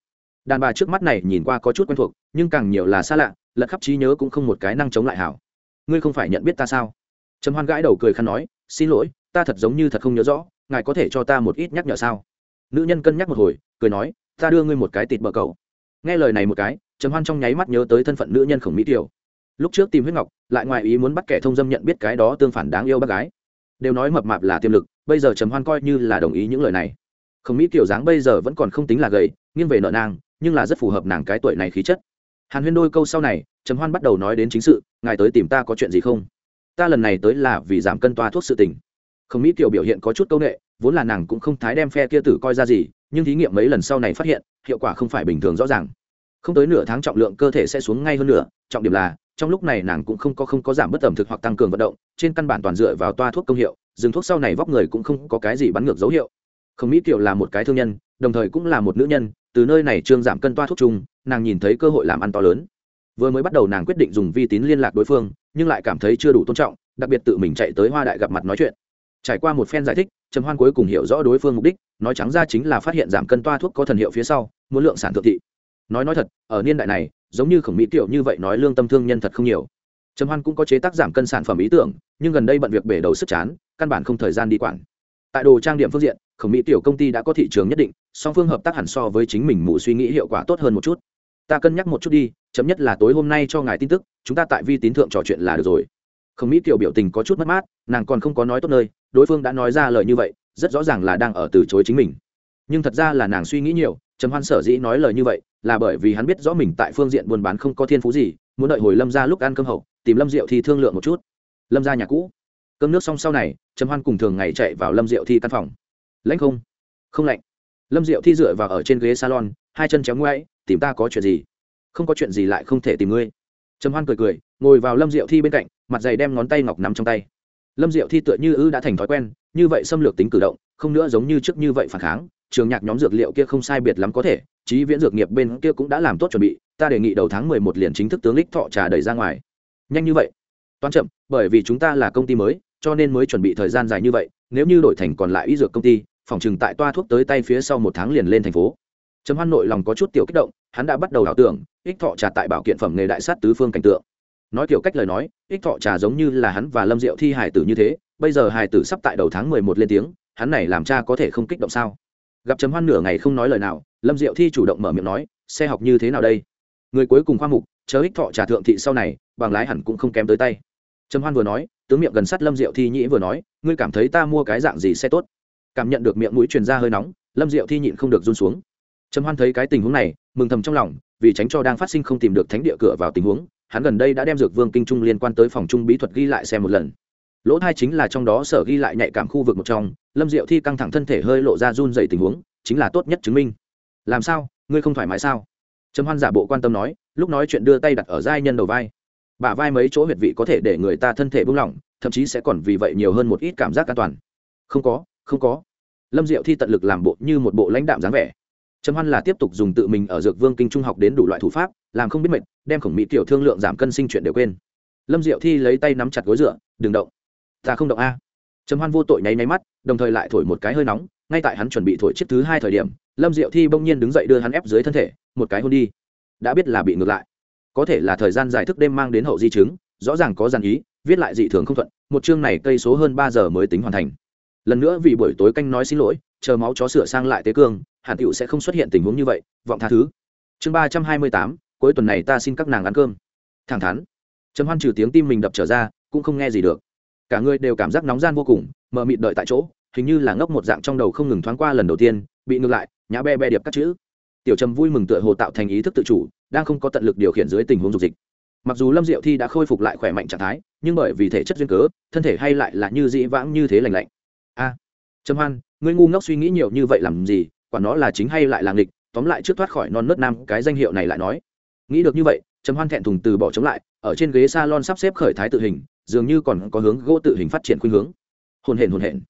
Đàn bà trước mắt này nhìn qua có chút quen thuộc, nhưng càng nhiều là xa lạ, lật khắp trí nhớ cũng không một cái năng chống lại hảo. Ngươi không phải nhận biết ta sao? Trầm hoan gãi đầu cười khăn nói, xin lỗi, ta thật giống như thật không nhớ rõ, ngài có thể cho ta một ít nhắc nhở sao? Nữ nhân cân nhắc một hồi, cười nói, ta đưa ngươi một cái tịt bờ cầu nghe lời này một cái, trầm hoan trong nháy mắt nhớ tới thân phận nữ nhân khổng mỹ tiểu. Lúc trước tìm huyết ngọc, lại ngoài ý muốn bắt kẻ thông dâm nhận biết cái đó tương phản đáng yêu bác gái đều nói mập mạp là tiềm lực, bây giờ trầm hoan coi như là đồng ý những lời này. Không mỹ tiểu dáng bây giờ vẫn còn không tính là gầy, nghiêng về nợ nàng, nhưng là rất phù hợp nàng cái tuổi này khí chất. Hàn huyên đôi câu sau này, trầm hoan bắt đầu nói đến chính sự, ngài tới tìm ta có chuyện gì không? Ta lần này tới là vì giảm cân toa thuốc sự tình. Không mỹ tiểu biểu hiện có chút c â u n ệ vốn là nàng cũng không thái đem phe kia tử coi ra gì, nhưng thí nghiệm mấy lần sau này phát hiện, hiệu quả không phải bình thường rõ ràng. Không tới nửa tháng trọng lượng cơ thể sẽ xuống ngay hơn nửa, trọng điểm là trong lúc này nàng cũng không có không có giảm bất ẩm thực hoặc tăng cường vận động, trên căn bản toàn dựa vào toa thuốc công hiệu dừng thuốc sau này vóc người cũng không có cái gì bắn ngược dấu hiệu. Không mỹ kiều là một cái thương nhân, đồng thời cũng là một nữ nhân, từ nơi này trương giảm cân toa thuốc chung, nàng nhìn thấy cơ hội làm ăn to lớn. Vừa mới bắt đầu nàng quyết định dùng vi tín liên lạc đối phương, nhưng lại cảm thấy chưa đủ tôn trọng, đặc biệt tự mình chạy tới hoa đại gặp mặt nói chuyện. Trải qua một phen giải thích, trầm hoan cuối cùng hiểu rõ đối phương mục đích, nói trắng ra chính là phát hiện giảm cân toa thuốc có thần hiệu phía sau, muốn lượng sản thượng thị. Nói nói thật, ở niên đại này giống như khổng mỹ tiểu như vậy nói lương tâm thương nhân thật không nhiều. Trầm hoan cũng có chế tác giảm cân sản phẩm ý tưởng, nhưng gần đây bận việc bể đầu sức chán, căn bản không thời gian đi quản. Tại đồ trang điểm phương diện, khổng mỹ tiểu công ty đã có thị trường nhất định, song phương hợp tác hẳn so với chính mình mù suy nghĩ hiệu quả tốt hơn một chút. Ta cân nhắc một chút đi, chấm nhất là tối hôm nay cho ngài tin tức, chúng ta tại vi tín thượng trò chuyện là được rồi. Khổng mỹ tiểu biểu tình có chút mất mát, nàng còn không có nói tốt nơi, đối phương đã nói ra lời như vậy, rất rõ ràng là đang ở từ chối chính mình. Nhưng thật ra là nàng suy nghĩ nhiều, trầm hoan sở dĩ nói lời như vậy là bởi vì hắn biết rõ mình tại phương diện buôn bán không có thiên phú gì, muốn đợi hồi lâm ra lúc ăn cơm hậu, tìm lâm rượu thì thương lượng một chút. Lâm ra nhà cũ. Cơm nước xong sau này, trầm hoan cùng thường ngày chạy vào lâm rượu thi căn phòng. Lãnh không? Không lạnh. Lâm diệu thi dựa vào ở trên ghế salon, hai chân chéo ngoáy, tìm ta có chuyện gì? Không có chuyện gì lại không thể tìm ngươi. Trầm hoan cười cười, ngồi vào lâm diệu thi bên cạnh, mặt dày đem ngón tay ngọc nắm trong tay. Lâm diệu thi tựa như ư đã thành thói quen, như vậy xâm lược tính cử động, không nữa giống như trước như vậy phản kháng, trường nhạc nhóm dược liệu kia không sai biệt lắm có thể chí viễn dược nghiệp bên kia cũng đã làm tốt chuẩn bị, ta đề nghị đầu tháng mười một liền chính thức tướng lích thọ trà đẩy ra ngoài. Nhanh như vậy? Toán chậm, bởi vì chúng ta là công ty mới, cho nên mới chuẩn bị thời gian dài như vậy, nếu như đổi thành còn lại y dược công ty, phòng chừng tại toa thuốc tới tay phía sau một tháng liền lên thành phố. Trầm hoan nội lòng có chút tiểu kích động, hắn đã bắt đầu ảo tưởng, ích thọ trà tại bảo kiện phẩm nghề đại sát tứ phương cảnh tượng. Nói kiểu cách lời nói, ích thọ trà giống như là hắn và lâm diệu thi hải tử như thế, bây giờ hải tử sắp tại đầu tháng mười một lên tiếng, hắn này làm cha có thể không kích động sao? Gặp trầm hoan nửa ngày không nói lời nào, lâm diệu thi chủ động mở miệng nói, xe học như thế nào đây? Người cuối cùng khoa mục chớ ích thọ trà thượng thị sau này, bằng lái hẳn cũng không kém tới tay. Trầm hoan vừa nói, tướng miệng gần sát lâm diệu thi nhĩ vừa nói, ngươi cảm thấy ta mua cái dạng gì xe tốt? Cảm nhận được miệng mũi truyền ra hơi nóng, lâm diệu thi nhịn không được run xuống. Trầm hoan thấy cái tình huống này, mừng thầm trong lòng, vì tránh cho đang phát sinh không tìm được thánh địa cửa vào tình huống, hắn gần đây đã đem dược vương kinh trung liên quan tới phòng trung bí thuật ghi lại xem một lần lỗ thai chính là trong đó sở ghi lại nhạy cảm khu vực một trong, lâm diệu thi căng thẳng thân thể hơi lộ ra run dày tình huống, chính là tốt nhất chứng minh. Làm sao? Ngươi không thoải mái sao? Trầm hoan giả bộ quan tâm nói, lúc nói chuyện đưa tay đặt ở giai nhân đầu vai. Bả vai mấy chỗ huyệt vị có thể để người ta thân thể buông lỏng, thậm chí sẽ còn vì vậy nhiều hơn một ít cảm giác an toàn. Không có không có. Lâm diệu thi tận lực làm bộ như một bộ lãnh đạm dáng vẻ. Trầm hoan là tiếp tục dùng tự mình ở dược vương kinh trung học đến đủ loại thủ pháp, làm không biết mệt, đem khổng mỹ tiểu thương lượng giảm cân sinh chuyện đều quên. Lâm diệu thi lấy tay nắm chặt gối dựa, đừng động ta không động a. Trầm hoan vô tội nháy nháy mắt, đồng thời lại thổi một cái hơi nóng, ngay tại hắn chuẩn bị thổi chiếc thứ hai thời điểm, lâm diệu thi bỗng nhiên đứng dậy đưa hắn ép dưới thân thể, một cái hôn đi. Đã biết là bị ngược lại. Có thể là thời gian giải thức đêm mang đến hậu di chứng, rõ ràng có dàn ý, viết lại dị thường không thuận, một chương này cây số hơn ba giờ mới tính hoàn thành. Lần nữa vì buổi tối canh nói xin lỗi, chờ máu chó sửa sang lại tế cương hàn tựu sẽ không xuất hiện tình huống như vậy, vọng tha thứ. Chương ba trăm hai mươi tám, cuối tuần này ta xin các nàng ăn cơm. Thẳng thắn. Trầm hoan trừ tiếng tim mình đập trở ra, cũng không nghe gì được cả người đều cảm giác nóng gian vô cùng, mờ mịt đợi tại chỗ, hình như là ngốc một dạng trong đầu không ngừng thoáng qua lần đầu tiên, bị ngược lại, nhã be be điệp các chữ. Tiểu trầm vui mừng tựa hồ tạo thành ý thức tự chủ, đang không có tận lực điều khiển dưới tình huống dục dịch. Mặc dù lâm diệu thi đã khôi phục lại khỏe mạnh trạng thái, nhưng bởi vì thể chất duyên cớ, thân thể hay lại là như dĩ vãng như thế lành lạnh. A, trầm hoan, ngươi ngu ngốc suy nghĩ nhiều như vậy làm gì, quả nó là chính hay lại là nghịch, tóm lại trước thoát khỏi non nớt nam, cái danh hiệu này lại nói. Nghĩ được như vậy, trầm hoan thẹn thùng từ bỏ chống lại, ở trên ghế salon sắp xếp khởi thái tự hình dường như còn có hướng gỗ tự hình phát triển khuynh hướng. Hồn hển hồn hển.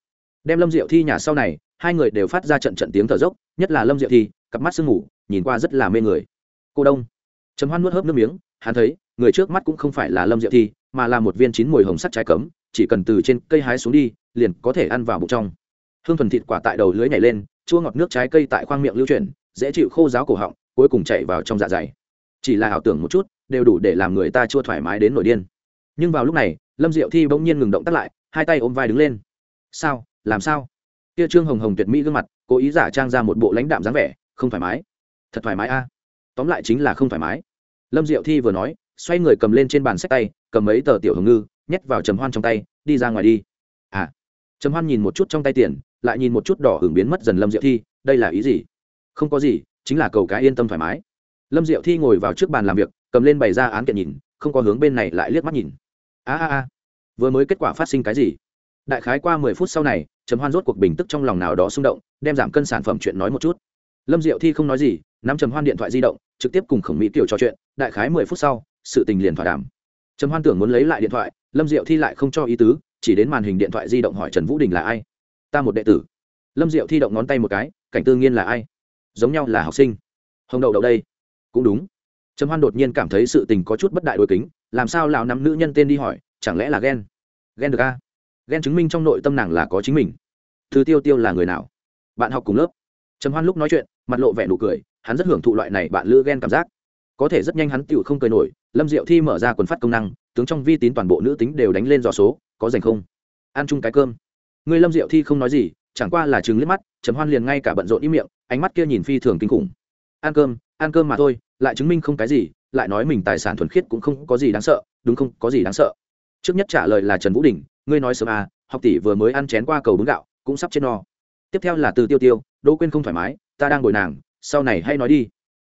Đem lâm diệu thi nhà sau này, hai người đều phát ra trận trận tiếng thở dốc, nhất là lâm diệu thi, cặp mắt sương ngủ nhìn qua rất là mê người. Cô đông. Trầm hoan nuốt hớp nước miếng, hắn thấy, người trước mắt cũng không phải là lâm diệu thi, mà là một viên chín mùi hồng sắt trái cấm, chỉ cần từ trên cây hái xuống đi, liền có thể ăn vào bụng trong. Hương thuần thịt quả tại đầu lưới nhảy lên, chua ngọt nước trái cây tại khoang miệng lưu chuyển, dễ chịu khô giáo cổ họng, cuối cùng chạy vào trong dạ dày. Chỉ là ảo tưởng một chút, đều đủ để làm người ta chua thoải mái đến nổi điên. Nhưng vào lúc này lâm diệu thi bỗng nhiên ngừng động tắt lại, hai tay ôm vai đứng lên. Sao? Làm sao? Kia trương hồng hồng tuyệt mỹ gương mặt, cố ý giả trang ra một bộ lãnh đạm dáng vẻ, không thoải mái. Thật thoải mái a. Tóm lại chính là không thoải mái. Lâm diệu thi vừa nói, xoay người cầm lên trên bàn sách tay, cầm mấy tờ tiểu hồng ngư, nhét vào trầm hoan trong tay, đi ra ngoài đi. À. Trầm hoan nhìn một chút trong tay tiền, lại nhìn một chút đỏ hưởng biến mất dần lâm diệu thi, đây là ý gì? Không có gì, chính là cầu cái yên tâm thoải mái. Lâm diệu thi ngồi vào trước bàn làm việc, cầm lên bày ra án kiện nhìn, không có hướng bên này lại liếc mắt nhìn a a a. Vừa mới kết quả phát sinh cái gì? Đại khái qua mười phút sau này, trầm hoan rốt cuộc bình tức trong lòng nào đó xung động, đem giảm cân sản phẩm chuyện nói một chút. Lâm diệu thi không nói gì, nắm trầm hoan điện thoại di động, trực tiếp cùng khổng mỹ tiểu trò chuyện, đại khái mười phút sau, sự tình liền thỏa đàm. Trầm hoan tưởng muốn lấy lại điện thoại, lâm diệu thi lại không cho ý tứ, chỉ đến màn hình điện thoại di động hỏi trần vũ đình là ai? Ta một đệ tử. Lâm diệu thi động ngón tay một cái, cảnh tư nghiên là ai? Giống nhau là học sinh. Hồng đậu đậu đây. Cũng đúng. Trầm hoan đột nhiên cảm thấy sự tình có chút bất đại đôi kính làm sao lão nắm nữ nhân tên đi hỏi, chẳng lẽ là ghen? Ghen được a ghen chứng minh trong nội tâm nàng là có chính mình. Thứ tiêu tiêu là người nào? Bạn học cùng lớp. Trầm hoan lúc nói chuyện, mặt lộ vẻ nụ cười, hắn rất hưởng thụ loại này bạn lữ ghen cảm giác. Có thể rất nhanh hắn tựu không cười nổi, lâm diệu thi mở ra quần phát công năng, tướng trong vi tín toàn bộ nữ tính đều đánh lên dò số, có dành không? Ăn chung cái cơm. Người lâm diệu thi không nói gì, chẳng qua là chừng liếc mắt, trầm hoan liền ngay cả bận rộn im miệng, ánh mắt kia nhìn phi thường kinh khủng. Ăn cơm ăn cơm mà thôi, lại chứng minh không cái gì lại nói mình tài sản thuần khiết cũng không có gì đáng sợ, đúng không? Có gì đáng sợ? Trước nhất trả lời là trần vũ đình, ngươi nói sớm à học tỷ vừa mới ăn chén qua cầu bún gạo, cũng sắp chết no. Tiếp theo là từ tiêu tiêu, đỗ quên không thoải mái, ta đang ngồi nàng, sau này hay nói đi.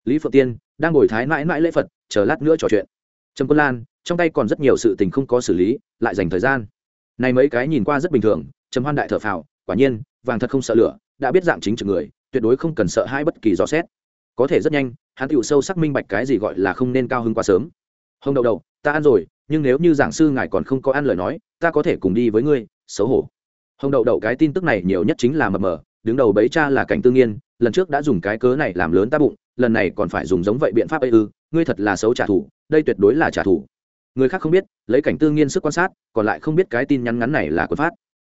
Lý phượng tiên, đang ngồi thái mãi mãi lễ phật, chờ lát nữa trò chuyện. Trầm quân lan, trong tay còn rất nhiều sự tình không có xử lý, lại dành thời gian. Này mấy cái nhìn qua rất bình thường, trầm hoan đại thở phào, quả nhiên, vàng thật không sợ lửa, đã biết dạng chính trực người, tuyệt đối không cần sợ hai bất kỳ dò xét có thể rất nhanh, hắn tựu sâu sắc minh bạch cái gì gọi là không nên cao hứng quá sớm. Hông đậu đậu, ta ăn rồi, nhưng nếu như giảng sư ngài còn không có ăn lời nói, ta có thể cùng đi với ngươi, xấu hổ. Hồng đậu đậu, cái tin tức này nhiều nhất chính là mập mờ, đứng đầu bấy cha là cảnh tư nghiên, lần trước đã dùng cái cớ này làm lớn ta bụng, lần này còn phải dùng giống vậy biện pháp ấy ư, ngươi thật là xấu trả thù, đây tuyệt đối là trả thù. Người khác không biết, lấy cảnh tư nghiên sức quan sát, còn lại không biết cái tin nhắn ngắn này là quân phát.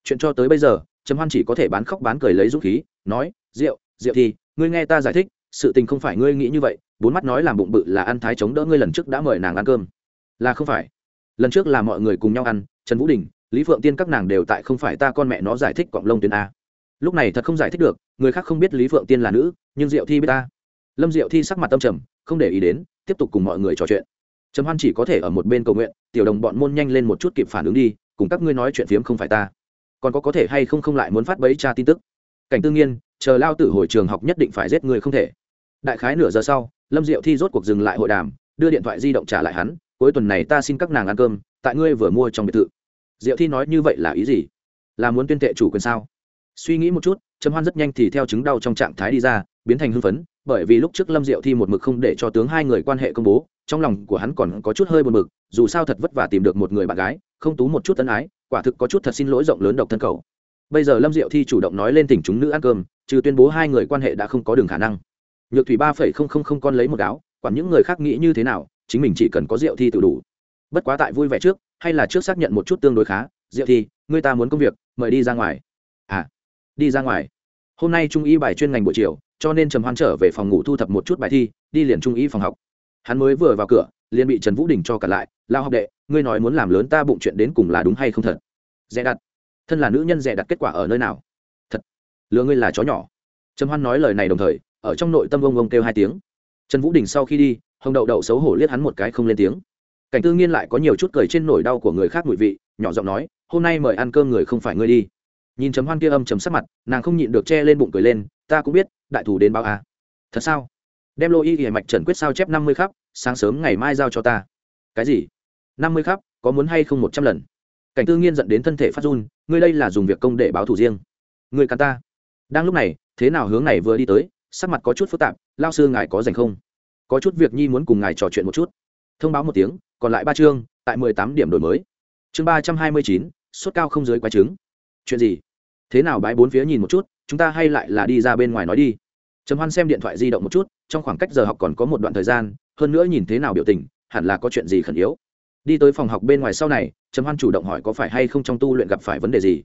Chuyện cho tới bây giờ, trầm hoan chỉ có thể bán khóc bán cười lấy dũng khí, nói rượu rượu thì, ngươi nghe ta giải thích sự tình không phải ngươi nghĩ như vậy, bốn mắt nói làm bụng bự là ăn thái chống đỡ ngươi lần trước đã mời nàng ăn cơm. Là không phải. Lần trước là mọi người cùng nhau ăn, trần vũ đình, lý phượng tiên các nàng đều tại không phải ta con mẹ nó giải thích cọng lông tuyến a. Lúc này thật không giải thích được, người khác không biết lý phượng tiên là nữ, nhưng diệu thi biết ta. Lâm diệu thi sắc mặt tâm trầm, không để ý đến, tiếp tục cùng mọi người trò chuyện. Trầm hoan chỉ có thể ở một bên cầu nguyện, tiểu đồng bọn môn nhanh lên một chút kịp phản ứng đi, cùng các ngươi nói chuyện phiếm không phải ta. Còn có có thể hay không không lại muốn phát bấy cha tin tức. Cảnh tư nghiên, chờ lao tử hồi trường học nhất định phải giết người không thể đại khái nửa giờ sau, lâm diệu thi rốt cuộc dừng lại hội đàm, đưa điện thoại di động trả lại hắn, cuối tuần này ta xin các nàng ăn cơm, tại ngươi vừa mua trong biệt thự. Diệu thi nói như vậy là ý gì? Là muốn tuyên tệ chủ quyền sao? Suy nghĩ một chút, trầm hoan rất nhanh thì theo chứng đau trong trạng thái đi ra, biến thành hưng phấn, bởi vì lúc trước lâm diệu thi một mực không để cho tướng hai người quan hệ công bố, trong lòng của hắn còn có chút hơi buồn bực, dù sao thật vất vả tìm được một người bạn gái, không tú một chút tân ái, quả thực có chút thật xin lỗi rộng lớn độc thân cầu. Bây giờ lâm diệu thi chủ động nói lên tỉnh chúng nữ ăn cơm, trừ tuyên bố hai người quan hệ đã không có đường khả năng nhược thủy ba phẩy không không không con lấy một áo quản những người khác nghĩ như thế nào, chính mình chỉ cần có rượu thi tự đủ. Bất quá tại vui vẻ trước, hay là trước xác nhận một chút tương đối khá, rượu thi người ta muốn công việc, mời đi ra ngoài. À đi ra ngoài. Hôm nay trung y bài chuyên ngành buổi chiều, cho nên trầm hoan trở về phòng ngủ thu thập một chút bài thi, đi liền trung y phòng học. Hắn mới vừa vào cửa, liền bị trần vũ đình cho cả lại lao học đệ, ngươi nói muốn làm lớn ta bụng chuyện đến cùng là đúng hay không thật? Dè đặt. Thân là nữ nhân dè đặt kết quả ở nơi nào? Thật, lừa ngươi là chó nhỏ. Trầm hoan nói lời này đồng thời ở trong nội tâm ông ông kêu hai tiếng. Trần vũ đình sau khi đi, hồng đậu đậu xấu hổ liếc hắn một cái không lên tiếng. Cảnh tư nghiên lại có nhiều chút cười trên nỗi đau của người khác mùi vị, nhỏ giọng nói, hôm nay mời ăn cơm người không phải ngươi đi. Nhìn chấm hoan kia âm chấm sắc mặt, nàng không nhịn được che lên bụng cười lên, ta cũng biết, đại thủ đến báo à. thật sao? Đem lô y y mạch trần quyết sao chép năm mươi khắp, sáng sớm ngày mai giao cho ta. Cái gì? năm mươi khắp, có muốn hay không một trăm lần? Cảnh tư nghiên dẫn đến thân thể phát run, ngươi đây là dùng việc công để báo thủ riêng. Người cắn ta. Đang lúc này, thế nào hướng này vừa đi tới sắc mặt có chút phức tạp, lao sư ngài có dành không? Có chút việc nhi muốn cùng ngài trò chuyện một chút. Thông báo một tiếng, còn lại ba chương, tại mười tám điểm đổi mới. Chương ba trăm hai mươi chín, sốt cao không dưới quái trứng chuyện gì? Thế nào bãi bốn phía nhìn một chút, chúng ta hay lại là đi ra bên ngoài nói đi. Trầm hoan xem điện thoại di động một chút, trong khoảng cách giờ học còn có một đoạn thời gian, hơn nữa nhìn thế nào biểu tình, hẳn là có chuyện gì khẩn yếu. Đi tới phòng học bên ngoài sau này, trầm hoan chủ động hỏi có phải hay không trong tu luyện gặp phải vấn đề gì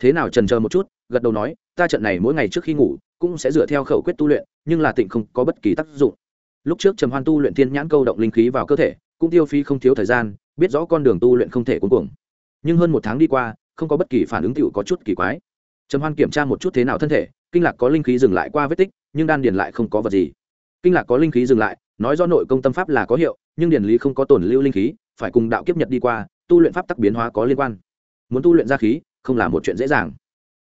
thế nào trần chờ một chút, gật đầu nói, ta trận này mỗi ngày trước khi ngủ cũng sẽ dựa theo khẩu quyết tu luyện, nhưng là tịnh không có bất kỳ tác dụng. Lúc trước trầm hoan tu luyện thiên nhãn câu động linh khí vào cơ thể, cũng tiêu phí không thiếu thời gian, biết rõ con đường tu luyện không thể cuối cuồng. Nhưng hơn một tháng đi qua, không có bất kỳ phản ứng tựu có chút kỳ quái. Trầm hoan kiểm tra một chút thế nào thân thể, kinh lạc có linh khí dừng lại qua vết tích, nhưng đan điền lại không có vật gì. Kinh lạc có linh khí dừng lại, nói do nội công tâm pháp là có hiệu, nhưng điền lý không có tổn lưu linh khí, phải cùng đạo kiếp nhật đi qua, tu luyện pháp tắc biến hóa có liên quan. Muốn tu luyện ra khí không là một chuyện dễ dàng.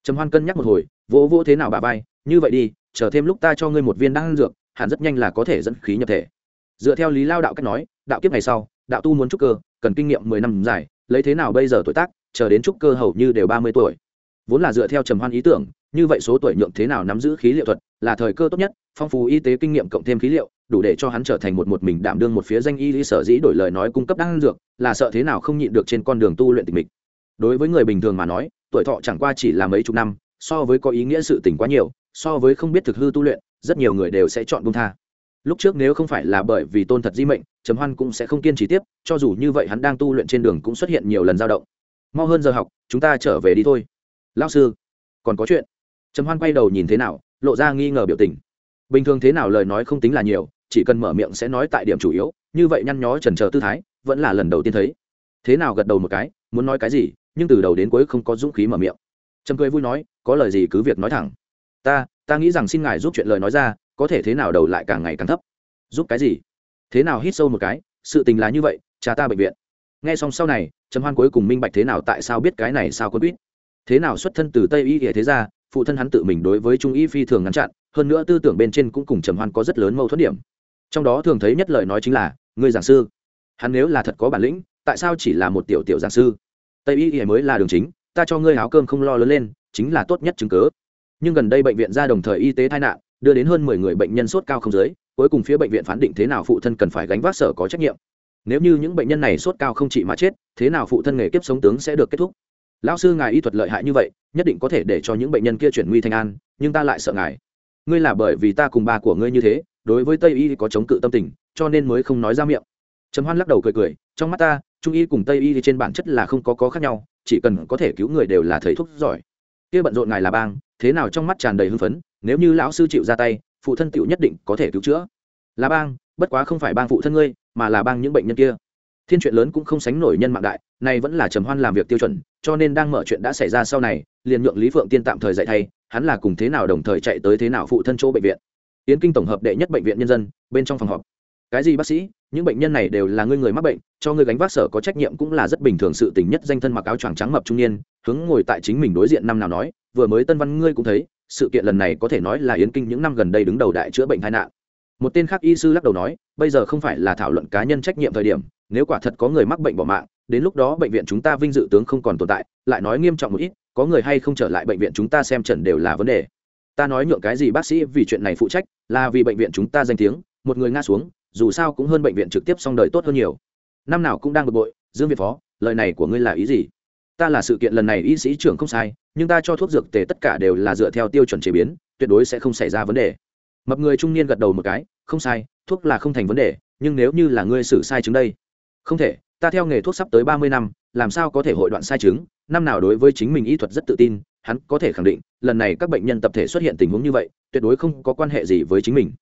Trầm hoan cân nhắc một hồi, vỗ vỗ thế nào bà vai, như vậy đi, chờ thêm lúc ta cho ngươi một viên đan dược, hẳn rất nhanh là có thể dẫn khí nhập thể. Dựa theo lý lao đạo cách nói, đạo kiếp ngày sau, đạo tu muốn trúc cơ, cần kinh nghiệm mười năm dài, lấy thế nào bây giờ tuổi tác, chờ đến trúc cơ hầu như đều ba mươi tuổi. Vốn là dựa theo trầm hoan ý tưởng, như vậy số tuổi nhượng thế nào nắm giữ khí liệu thuật, là thời cơ tốt nhất, phong phú y tế kinh nghiệm cộng thêm khí liệu, đủ để cho hắn trở thành một một mình đảm đương một phía danh y lý sở dĩ đổi lời nói cung cấp đan dược, là sợ thế nào không nhịn được trên con đường tu luyện tịch mịch đối với người bình thường mà nói, tuổi thọ chẳng qua chỉ là mấy chục năm, so với có ý nghĩa sự tình quá nhiều, so với không biết thực hư tu luyện, rất nhiều người đều sẽ chọn bung tha. Lúc trước nếu không phải là bởi vì tôn thật di mệnh, trầm hoan cũng sẽ không kiên trì tiếp, cho dù như vậy hắn đang tu luyện trên đường cũng xuất hiện nhiều lần dao động. Mau hơn giờ học, chúng ta trở về đi thôi. Lao sư, còn có chuyện. Trầm hoan quay đầu nhìn thế nào, lộ ra nghi ngờ biểu tình. Bình thường thế nào lời nói không tính là nhiều, chỉ cần mở miệng sẽ nói tại điểm chủ yếu, như vậy nhăn nhó trần trờ tư thái, vẫn là lần đầu tiên thấy. Thế nào gật đầu một cái, muốn nói cái gì nhưng từ đầu đến cuối không có dũng khí mở miệng. Trầm cười vui nói, có lời gì cứ việc nói thẳng. Ta ta nghĩ rằng xin ngài giúp chuyện lời nói ra, có thể thế nào đầu lại càng ngày càng thấp. Giúp cái gì? Thế nào hít sâu một cái, sự tình là như vậy, cha ta bệnh viện. Nghe xong sau này, trầm hoan cuối cùng minh bạch thế nào tại sao biết cái này sao có biết. Thế nào xuất thân từ tây y ỉa thế ra phụ thân hắn tự mình đối với trung y phi thường ngăn chặn, hơn nữa tư tưởng bên trên cũng cùng trầm hoan có rất lớn mâu thuẫn điểm. Trong đó thường thấy nhất lời nói chính là người giảng sư. Hắn nếu là thật có bản lĩnh, tại sao chỉ là một tiểu tiểu giảng sư? Tây y y mới là đường chính, ta cho ngươi áo cơm không lo lớn lên, chính là tốt nhất chứng cớ nhưng gần đây bệnh viện ra đồng thời y tế tai nạn, đưa đến hơn mười người bệnh nhân sốt cao không dưới, cuối cùng phía bệnh viện phán định thế nào phụ thân cần phải gánh vác sở có trách nhiệm. Nếu như những bệnh nhân này sốt cao không chỉ mà chết, thế nào phụ thân nghề kiếp sống tướng sẽ được kết thúc? Lão sư ngài y thuật lợi hại như vậy, nhất định có thể để cho những bệnh nhân kia chuyển nguy thành an, nhưng ta lại sợ ngài. Ngươi là bởi vì ta cùng ba của ngươi như thế, đối với tây y có chống cự tâm tình, cho nên mới không nói ra miệng. Trầm hoan lắc đầu cười cười trong mắt ta, trung y cùng tây y thì trên bản chất là không có có khác nhau, chỉ cần có thể cứu người đều là thầy thuốc giỏi. Kia bận rộn ngài là bang, thế nào trong mắt tràn đầy hưng phấn, nếu như lão sư chịu ra tay, phụ thân tựu nhất định có thể cứu chữa. Là bang, bất quá không phải bang phụ thân ngươi, mà là bang những bệnh nhân kia. Thiên chuyện lớn cũng không sánh nổi nhân mạng đại, nay vẫn là trầm hoan làm việc tiêu chuẩn, cho nên đang mở chuyện đã xảy ra sau này, liền nhượng lý phượng tiên tạm thời dạy thay, hắn là cùng thế nào đồng thời chạy tới thế nào phụ thân chỗ bệnh viện. Yến kinh tổng hợp đệ nhất bệnh viện nhân dân, bên trong phòng họp cái gì bác sĩ? Những bệnh nhân này đều là ngươi người mắc bệnh, cho ngươi gánh vác sở có trách nhiệm cũng là rất bình thường sự tình nhất danh thân mặc áo choàng trắng mập trung niên, hướng ngồi tại chính mình đối diện năm nào nói, vừa mới tân văn ngươi cũng thấy, sự kiện lần này có thể nói là yến kinh những năm gần đây đứng đầu đại chữa bệnh tai nạn. Một tên khác y sư lắc đầu nói, bây giờ không phải là thảo luận cá nhân trách nhiệm thời điểm, nếu quả thật có người mắc bệnh bỏ mạng, đến lúc đó bệnh viện chúng ta vinh dự tướng không còn tồn tại, lại nói nghiêm trọng một ít, có người hay không trở lại bệnh viện chúng ta xem trần đều là vấn đề. Ta nói nhượng cái gì bác sĩ vì chuyện này phụ trách, là vì bệnh viện chúng ta danh tiếng, một người ngã xuống dù sao cũng hơn bệnh viện trực tiếp xong đời tốt hơn nhiều. Năm nào cũng đang bực bội, dương việt phó, lời này của ngươi là ý gì? Ta là sự kiện lần này y sĩ trưởng không sai, nhưng ta cho thuốc dược tề tất cả đều là dựa theo tiêu chuẩn chế biến, tuyệt đối sẽ không xảy ra vấn đề. Mập người trung niên gật đầu một cái, không sai, thuốc là không thành vấn đề, nhưng nếu như là ngươi xử sai chứng đây. Không thể, ta theo nghề thuốc sắp tới ba mươi năm, làm sao có thể hội đoạn sai chứng? Năm nào đối với chính mình y thuật rất tự tin, hắn có thể khẳng định, lần này các bệnh nhân tập thể xuất hiện tình huống như vậy, tuyệt đối không có quan hệ gì với chính mình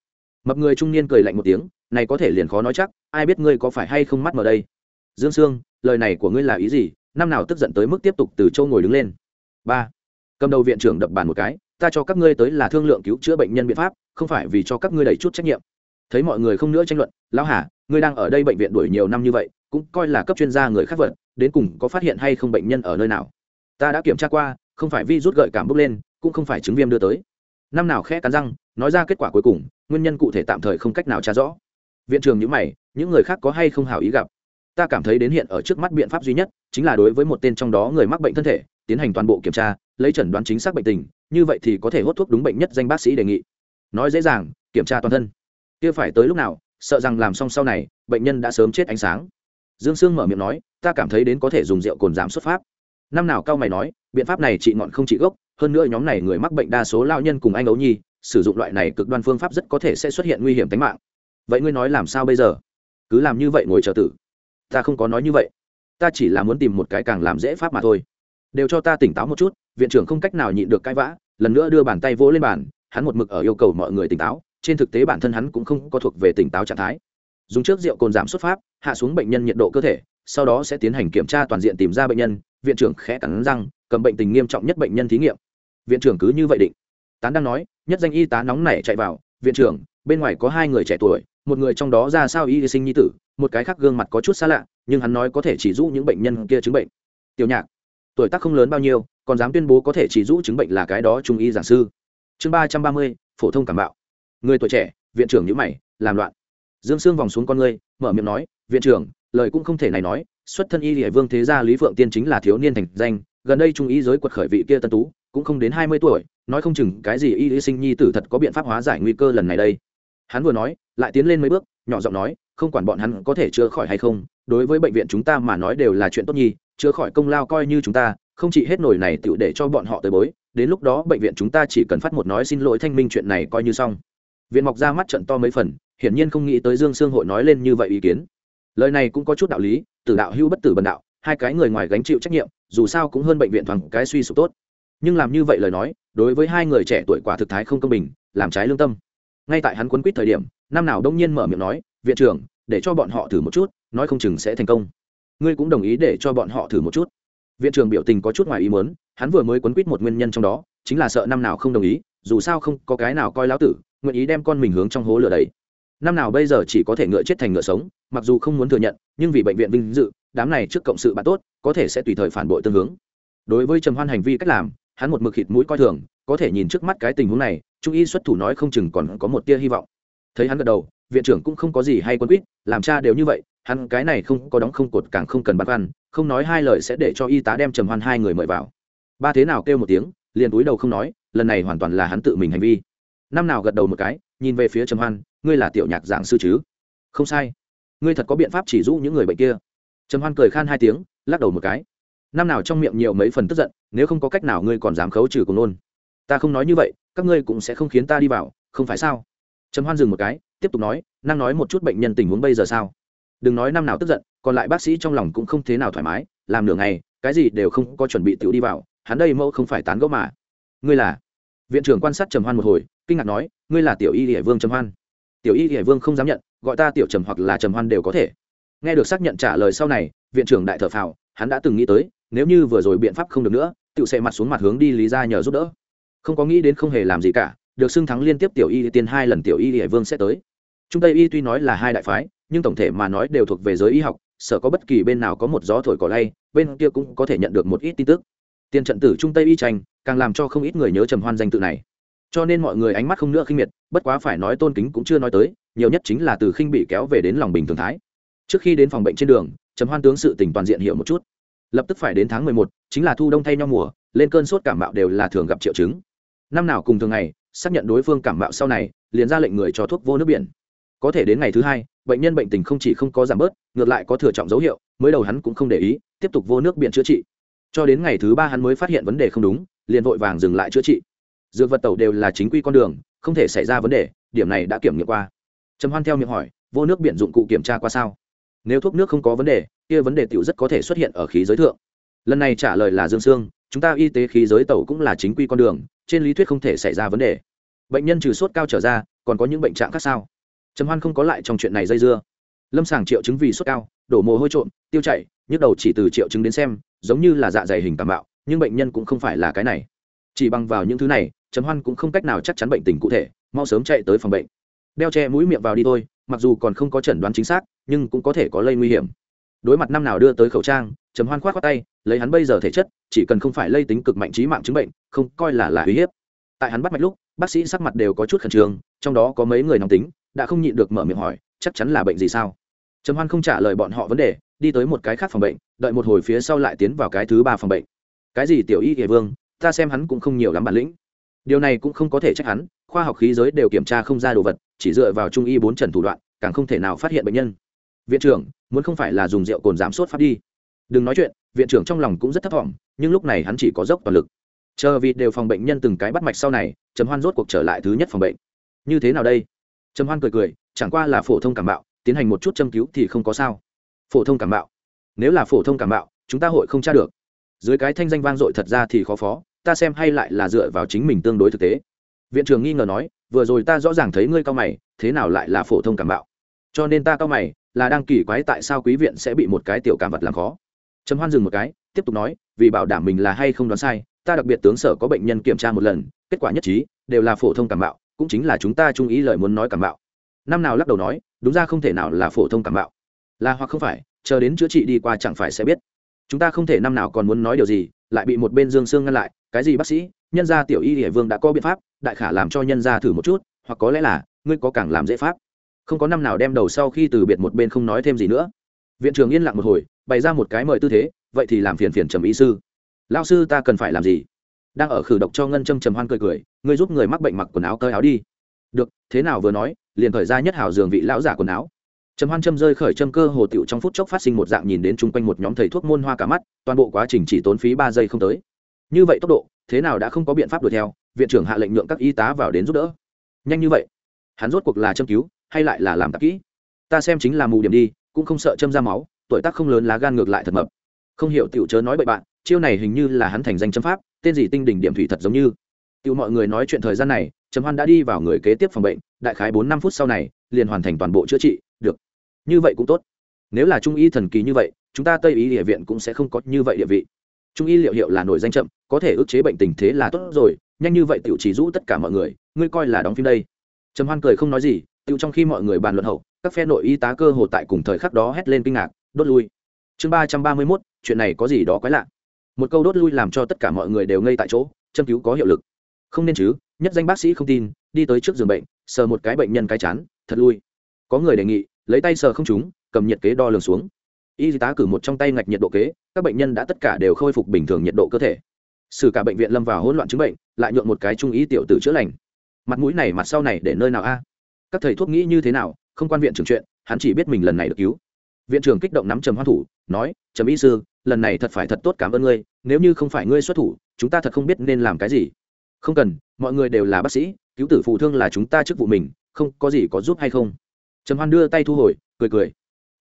mập người trung niên cười lạnh một tiếng, này có thể liền khó nói chắc, ai biết ngươi có phải hay không mắt mở đây? Dương sương, lời này của ngươi là ý gì? Năm nào tức giận tới mức tiếp tục từ châu ngồi đứng lên? Ba, cầm đầu viện trưởng đập bàn một cái, ta cho các ngươi tới là thương lượng cứu chữa bệnh nhân biện pháp, không phải vì cho các ngươi đẩy chút trách nhiệm. Thấy mọi người không nữa tranh luận, lão hà, ngươi đang ở đây bệnh viện đuổi nhiều năm như vậy, cũng coi là cấp chuyên gia người khác vật đến cùng có phát hiện hay không bệnh nhân ở nơi nào? Ta đã kiểm tra qua, không phải vi rút gợi cảm bốc lên, cũng không phải chứng viêm đưa tới. Năm nào khẽ cắn răng, nói ra kết quả cuối cùng nguyên nhân cụ thể tạm thời không cách nào tra rõ. Viện trường nhữ mày, những người khác có hay không hảo ý gặp? Ta cảm thấy đến hiện ở trước mắt biện pháp duy nhất, chính là đối với một tên trong đó người mắc bệnh thân thể, tiến hành toàn bộ kiểm tra, lấy chẩn đoán chính xác bệnh tình, như vậy thì có thể hốt thuốc đúng bệnh nhất danh bác sĩ đề nghị. Nói dễ dàng, kiểm tra toàn thân. Kia phải tới lúc nào, sợ rằng làm xong sau này, bệnh nhân đã sớm chết ánh sáng. Dương sương mở miệng nói, ta cảm thấy đến có thể dùng rượu cồn giảm xuất pháp. Năm nào cao mày nói, biện pháp này trị ngọn không trị gốc, hơn nữa nhóm này người mắc bệnh đa số lao nhân cùng anh ấu nhi sử dụng loại này cực đoan phương pháp rất có thể sẽ xuất hiện nguy hiểm tính mạng. Vậy ngươi nói làm sao bây giờ? Cứ làm như vậy ngồi chờ tử. Ta không có nói như vậy. Ta chỉ là muốn tìm một cái càng làm dễ pháp mà thôi. Đều cho ta tỉnh táo một chút, viện trưởng không cách nào nhịn được cãi vã, lần nữa đưa bàn tay vỗ lên bàn, hắn một mực ở yêu cầu mọi người tỉnh táo, trên thực tế bản thân hắn cũng không có thuộc về tỉnh táo trạng thái. Dùng trước rượu cồn giảm xuất pháp, hạ xuống bệnh nhân nhiệt độ cơ thể, sau đó sẽ tiến hành kiểm tra toàn diện tìm ra bệnh nhân, viện trưởng khẽ cắn răng, cầm bệnh tình nghiêm trọng nhất bệnh nhân thí nghiệm. Viện trưởng cứ như vậy định tán đang nói, nhất danh y tá nóng nảy chạy vào, viện trưởng, bên ngoài có hai người trẻ tuổi, một người trong đó ra sao y sinh nhi tử, một cái khác gương mặt có chút xa lạ, nhưng hắn nói có thể chỉ giúp những bệnh nhân kia chứng bệnh. Tiểu nhạc, tuổi tác không lớn bao nhiêu, còn dám tuyên bố có thể chỉ giúp chứng bệnh là cái đó trung y giảng sư. Chương ba trăm ba mươi, phổ thông cảm bạo. Người tuổi trẻ, viện trưởng nhữ mày, làm loạn. Dương sương vòng xuống con ngươi, mở miệng nói, viện trưởng, lời cũng không thể này nói, xuất thân y địa vương thế gia lý phượng tiên chính là thiếu niên thành danh, gần đây trung y giới quật khởi vị kia tân tú cũng không đến hai mươi tuổi, nói không chừng cái gì y lý sinh nhi tử thật có biện pháp hóa giải nguy cơ lần này đây. Hắn vừa nói, lại tiến lên mấy bước, nhỏ giọng nói, không quản bọn hắn có thể chữa khỏi hay không, đối với bệnh viện chúng ta mà nói đều là chuyện tốt nhi, chữa khỏi công lao coi như chúng ta, không chỉ hết nổi này tựu để cho bọn họ tới bối, đến lúc đó bệnh viện chúng ta chỉ cần phát một nói xin lỗi thanh minh chuyện này coi như xong. Viện mọc ra mắt trận to mấy phần, hiển nhiên không nghĩ tới dương sương hội nói lên như vậy ý kiến. Lời này cũng có chút đạo lý, tử đạo hưu bất tử bần đạo, hai cái người ngoài gánh chịu trách nhiệm, dù sao cũng hơn bệnh viện thoáng cái suy sụp tốt nhưng làm như vậy lời nói, đối với hai người trẻ tuổi quả thực thái không công bình, làm trái lương tâm. Ngay tại hắn quấn quýt thời điểm, năm nào đông nhiên mở miệng nói, viện trưởng, để cho bọn họ thử một chút, nói không chừng sẽ thành công. Ngươi cũng đồng ý để cho bọn họ thử một chút. Viện trưởng biểu tình có chút ngoài ý muốn, hắn vừa mới quấn quýt một nguyên nhân trong đó, chính là sợ năm nào không đồng ý, dù sao không có cái nào coi lão tử, nguyện ý đem con mình hướng trong hố lửa đấy năm nào bây giờ chỉ có thể ngựa chết thành ngựa sống, mặc dù không muốn thừa nhận, nhưng vì bệnh viện vinh dự, đám này trước cộng sự bạn tốt, có thể sẽ tùy thời phản bội tương hướng. Đối với trầm hoan hành vi cách làm hắn một mực khịt mũi coi thường, có thể nhìn trước mắt cái tình huống này, trung y xuất thủ nói không chừng còn có một tia hy vọng. Thấy hắn gật đầu, viện trưởng cũng không có gì hay quân quýt, làm cha đều như vậy, hắn cái này không có đóng không cột càng không cần băn khoăn, không nói hai lời sẽ để cho y tá đem trầm hoan hai người mời vào. Ba thế nào kêu một tiếng, liền túi đầu không nói, lần này hoàn toàn là hắn tự mình hành vi. Năm nào gật đầu một cái, nhìn về phía trầm hoan, ngươi là tiểu nhạc giảng sư chứ? Không sai. Ngươi thật có biện pháp chỉ dụ những người bệnh kia. Trầm hoan cười khan hai tiếng, lắc đầu một cái năm nào trong miệng nhiều mấy phần tức giận, nếu không có cách nào ngươi còn dám khấu trừ cùng nôn. Ta không nói như vậy, các ngươi cũng sẽ không khiến ta đi vào, không phải sao? Trầm hoan dừng một cái, tiếp tục nói, năng nói một chút bệnh nhân tình huống bây giờ sao? Đừng nói năm nào tức giận, còn lại bác sĩ trong lòng cũng không thế nào thoải mái, làm nửa ngày, cái gì đều không có chuẩn bị tiểu đi vào, hắn đây mẫu không phải tán gẫu mà. Ngươi là? Viện trưởng quan sát trầm hoan một hồi, kinh ngạc nói, ngươi là tiểu y địa vương trầm hoan. Tiểu y địa vương không dám nhận, gọi ta tiểu trầm hoặc là trầm hoan đều có thể. Nghe được xác nhận trả lời sau này, viện trưởng đại thở phào, hắn đã từng nghĩ tới nếu như vừa rồi biện pháp không được nữa tự sẽ mặt xuống mặt hướng đi lý ra nhờ giúp đỡ. Không có nghĩ đến không hề làm gì cả, được xưng thắng liên tiếp tiểu y tiên hai lần tiểu y địa vương sẽ tới. Trung tây y tuy nói là hai đại phái, nhưng tổng thể mà nói đều thuộc về giới y học sợ có bất kỳ bên nào có một gió thổi cỏ lay, bên kia cũng có thể nhận được một ít tin tức. Tiền trận tử trung tây y tranh, càng làm cho không ít người nhớ trầm hoan danh tự này. Cho nên mọi người ánh mắt không nữa khinh miệt, bất quá phải nói tôn kính cũng chưa nói tới, nhiều nhất chính là từ khinh bị kéo về đến lòng bình thường thái. Trước khi đến phòng bệnh trên đường, trầm hoan tướng sự tình toàn diện hiểu một chút lập tức phải đến tháng mười một, chính là thu đông thay nhau mùa, lên cơn sốt cảm mạo đều là thường gặp triệu chứng. Năm nào cùng thường ngày, xác nhận đối phương cảm mạo sau này, liền ra lệnh người cho thuốc vô nước biển. Có thể đến ngày thứ hai, bệnh nhân bệnh tình không chỉ không có giảm bớt, ngược lại có thừa trọng dấu hiệu, mới đầu hắn cũng không để ý, tiếp tục vô nước biển chữa trị. Cho đến ngày thứ ba hắn mới phát hiện vấn đề không đúng, liền vội vàng dừng lại chữa trị. Dược vật tẩu đều là chính quy con đường, không thể xảy ra vấn đề, điểm này đã kiểm nghiệm qua. Trầm hoan theo miệng hỏi, vô nước biển dụng cụ kiểm tra qua sao? Nếu thuốc nước không có vấn đề kia vấn đề tiểu rất có thể xuất hiện ở khí giới thượng. Lần này trả lời là dương sương, chúng ta y tế khí giới tẩu cũng là chính quy con đường, trên lý thuyết không thể xảy ra vấn đề. Bệnh nhân trừ sốt cao trở ra, còn có những bệnh trạng khác sao? Trầm hoan không có lại trong chuyện này dây dưa. Lâm sàng triệu chứng vì sốt cao, đổ mồ hôi trộn tiêu chảy, nhức đầu chỉ từ triệu chứng đến xem, giống như là dạ dày hình cảm bạo nhưng bệnh nhân cũng không phải là cái này. Chỉ bằng vào những thứ này, trầm hoan cũng không cách nào chắc chắn bệnh tình cụ thể, mau sớm chạy tới phòng bệnh. Đeo che mũi miệng vào đi thôi, mặc dù còn không có chẩn đoán chính xác, nhưng cũng có thể có lây nguy hiểm đối mặt năm nào đưa tới khẩu trang, trầm hoan khoát khoát tay, lấy hắn bây giờ thể chất, chỉ cần không phải lây tính cực mạnh trí mạng chứng bệnh, không coi là là uy hiếp. Tại hắn bắt mạch lúc, bác sĩ sắc mặt đều có chút khẩn trương, trong đó có mấy người nóng tính, đã không nhịn được mở miệng hỏi, chắc chắn là bệnh gì sao? Trầm hoan không trả lời bọn họ vấn đề, đi tới một cái khác phòng bệnh, đợi một hồi phía sau lại tiến vào cái thứ ba phòng bệnh. Cái gì tiểu y kề vương, ta xem hắn cũng không nhiều lắm bản lĩnh. Điều này cũng không có thể trách hắn, khoa học khí giới đều kiểm tra không ra đồ vật, chỉ dựa vào trung y bốn trần thủ đoạn, càng không thể nào phát hiện bệnh nhân. Viện trưởng muốn không phải là dùng rượu cồn giảm sốt phát đi. Đừng nói chuyện, viện trưởng trong lòng cũng rất thấp thỏm, nhưng lúc này hắn chỉ có dốc toàn lực. Chờ vì đều phòng bệnh nhân từng cái bắt mạch sau này, trầm hoan rốt cuộc trở lại thứ nhất phòng bệnh. Như thế nào đây? Trầm hoan cười cười, chẳng qua là phổ thông cảm bạo, tiến hành một chút châm cứu thì không có sao. Phổ thông cảm bạo. Nếu là phổ thông cảm bạo, chúng ta hội không tra được. Dưới cái thanh danh vang dội thật ra thì khó phó, ta xem hay lại là dựa vào chính mình tương đối thực tế. Viện trưởng nghi ngờ nói, vừa rồi ta rõ ràng thấy ngươi cao mày, thế nào lại là phổ thông cảm bạo? Cho nên ta cao mày là đang kỳ quái tại sao quý viện sẽ bị một cái tiểu cảm vật làm khó. Trầm hoan dừng một cái, tiếp tục nói, vì bảo đảm mình là hay không đoán sai, ta đặc biệt tướng sở có bệnh nhân kiểm tra một lần, kết quả nhất trí, đều là phổ thông cảm bạo cũng chính là chúng ta trung ý lời muốn nói cảm bạo năm nào lắc đầu nói, đúng ra không thể nào là phổ thông cảm bạo là hoặc không phải, chờ đến chữa trị đi qua chẳng phải sẽ biết. Chúng ta không thể năm nào còn muốn nói điều gì, lại bị một bên dương sương ngăn lại, cái gì bác sĩ, nhân gia tiểu y địa vương đã có biện pháp, đại khả làm cho nhân gia thử một chút, hoặc có lẽ là, ngươi có càng làm dễ pháp không có năm nào đem đầu sau khi từ biệt một bên không nói thêm gì nữa. Viện trưởng yên lặng một hồi, bày ra một cái mời tư thế, vậy thì làm phiền phiền trầm y sư. Lao sư ta cần phải làm gì? Đang ở khử độc cho ngân châm trầm hoan cười cười, ngươi giúp người mắc bệnh mặc quần áo cơi áo đi. Được, thế nào vừa nói, liền khởi ra nhất hảo giường vị lão giả quần áo. Trầm hoan châm rơi khởi châm cơ hồ tiểu trong phút chốc phát sinh một dạng nhìn đến chung quanh một nhóm thầy thuốc môn hoa cả mắt, toàn bộ quá trình chỉ tốn phí ba giây không tới. Như vậy tốc độ, thế nào đã không có biện pháp đuổi theo, viện trưởng hạ lệnh nhượng các y tá vào đến giúp đỡ. Nhanh như vậy. Hắn rốt cuộc là châm cứu hay lại là làm tạp kỹ? Ta xem chính là mù điểm đi, cũng không sợ châm ra máu, tuổi tác không lớn lá gan ngược lại thật mập. Không hiểu tiểu chớ nói bậy bạn, chiêu này hình như là hắn thành danh châm pháp, tên gì tinh đỉnh điểm thủy thật giống như. Tiểu mọi người nói chuyện thời gian này trầm hoan đã đi vào người kế tiếp phòng bệnh, đại khái bốn năm phút sau này, liền hoàn thành toàn bộ chữa trị, được. Như vậy cũng tốt. Nếu là trung y thần kỳ như vậy, chúng ta tây y địa viện cũng sẽ không có như vậy địa vị. Trung y liệu hiệu là nổi danh chậm, có thể ức chế bệnh tình thế là tốt rồi, nhanh như vậy tiểu chỉ rũ tất cả mọi người, ngươi coi là đóng phim đây. Trầm hoan cười không nói gì Tiêu trong khi mọi người bàn luận hậu, các phe nội y tá cơ hồ tại cùng thời khắc đó hét lên kinh ngạc, đốt lui. Chương ba trăm ba mươi mốt, chuyện này có gì đó quái lạ. Một câu đốt lui làm cho tất cả mọi người đều ngây tại chỗ, châm cứu có hiệu lực. Không nên chứ, nhất danh bác sĩ không tin, đi tới trước giường bệnh, sờ một cái bệnh nhân cái chán, thật lui. Có người đề nghị, lấy tay sờ không chúng cầm nhiệt kế đo lường xuống. Y tá cử một trong tay ngạch nhiệt độ kế, các bệnh nhân đã tất cả đều khôi phục bình thường nhiệt độ cơ thể. Xử cả bệnh viện lâm vào hỗn loạn chứng bệnh, lại nhượng một cái trung ý tiểu tử chữa lành. Mặt mũi này mặt sau này để nơi nào a? Các thầy thuốc nghĩ như thế nào, không quan viện trưởng chuyện, hắn chỉ biết mình lần này được cứu. Viện trưởng kích động nắm trầm hoa thủ, nói, trầm y sư, lần này thật phải thật tốt cảm ơn ngươi, nếu như không phải ngươi xuất thủ, chúng ta thật không biết nên làm cái gì. Không cần, mọi người đều là bác sĩ, cứu tử phụ thương là chúng ta chức vụ mình, không có gì có giúp hay không. Trầm hoan đưa tay thu hồi, cười cười.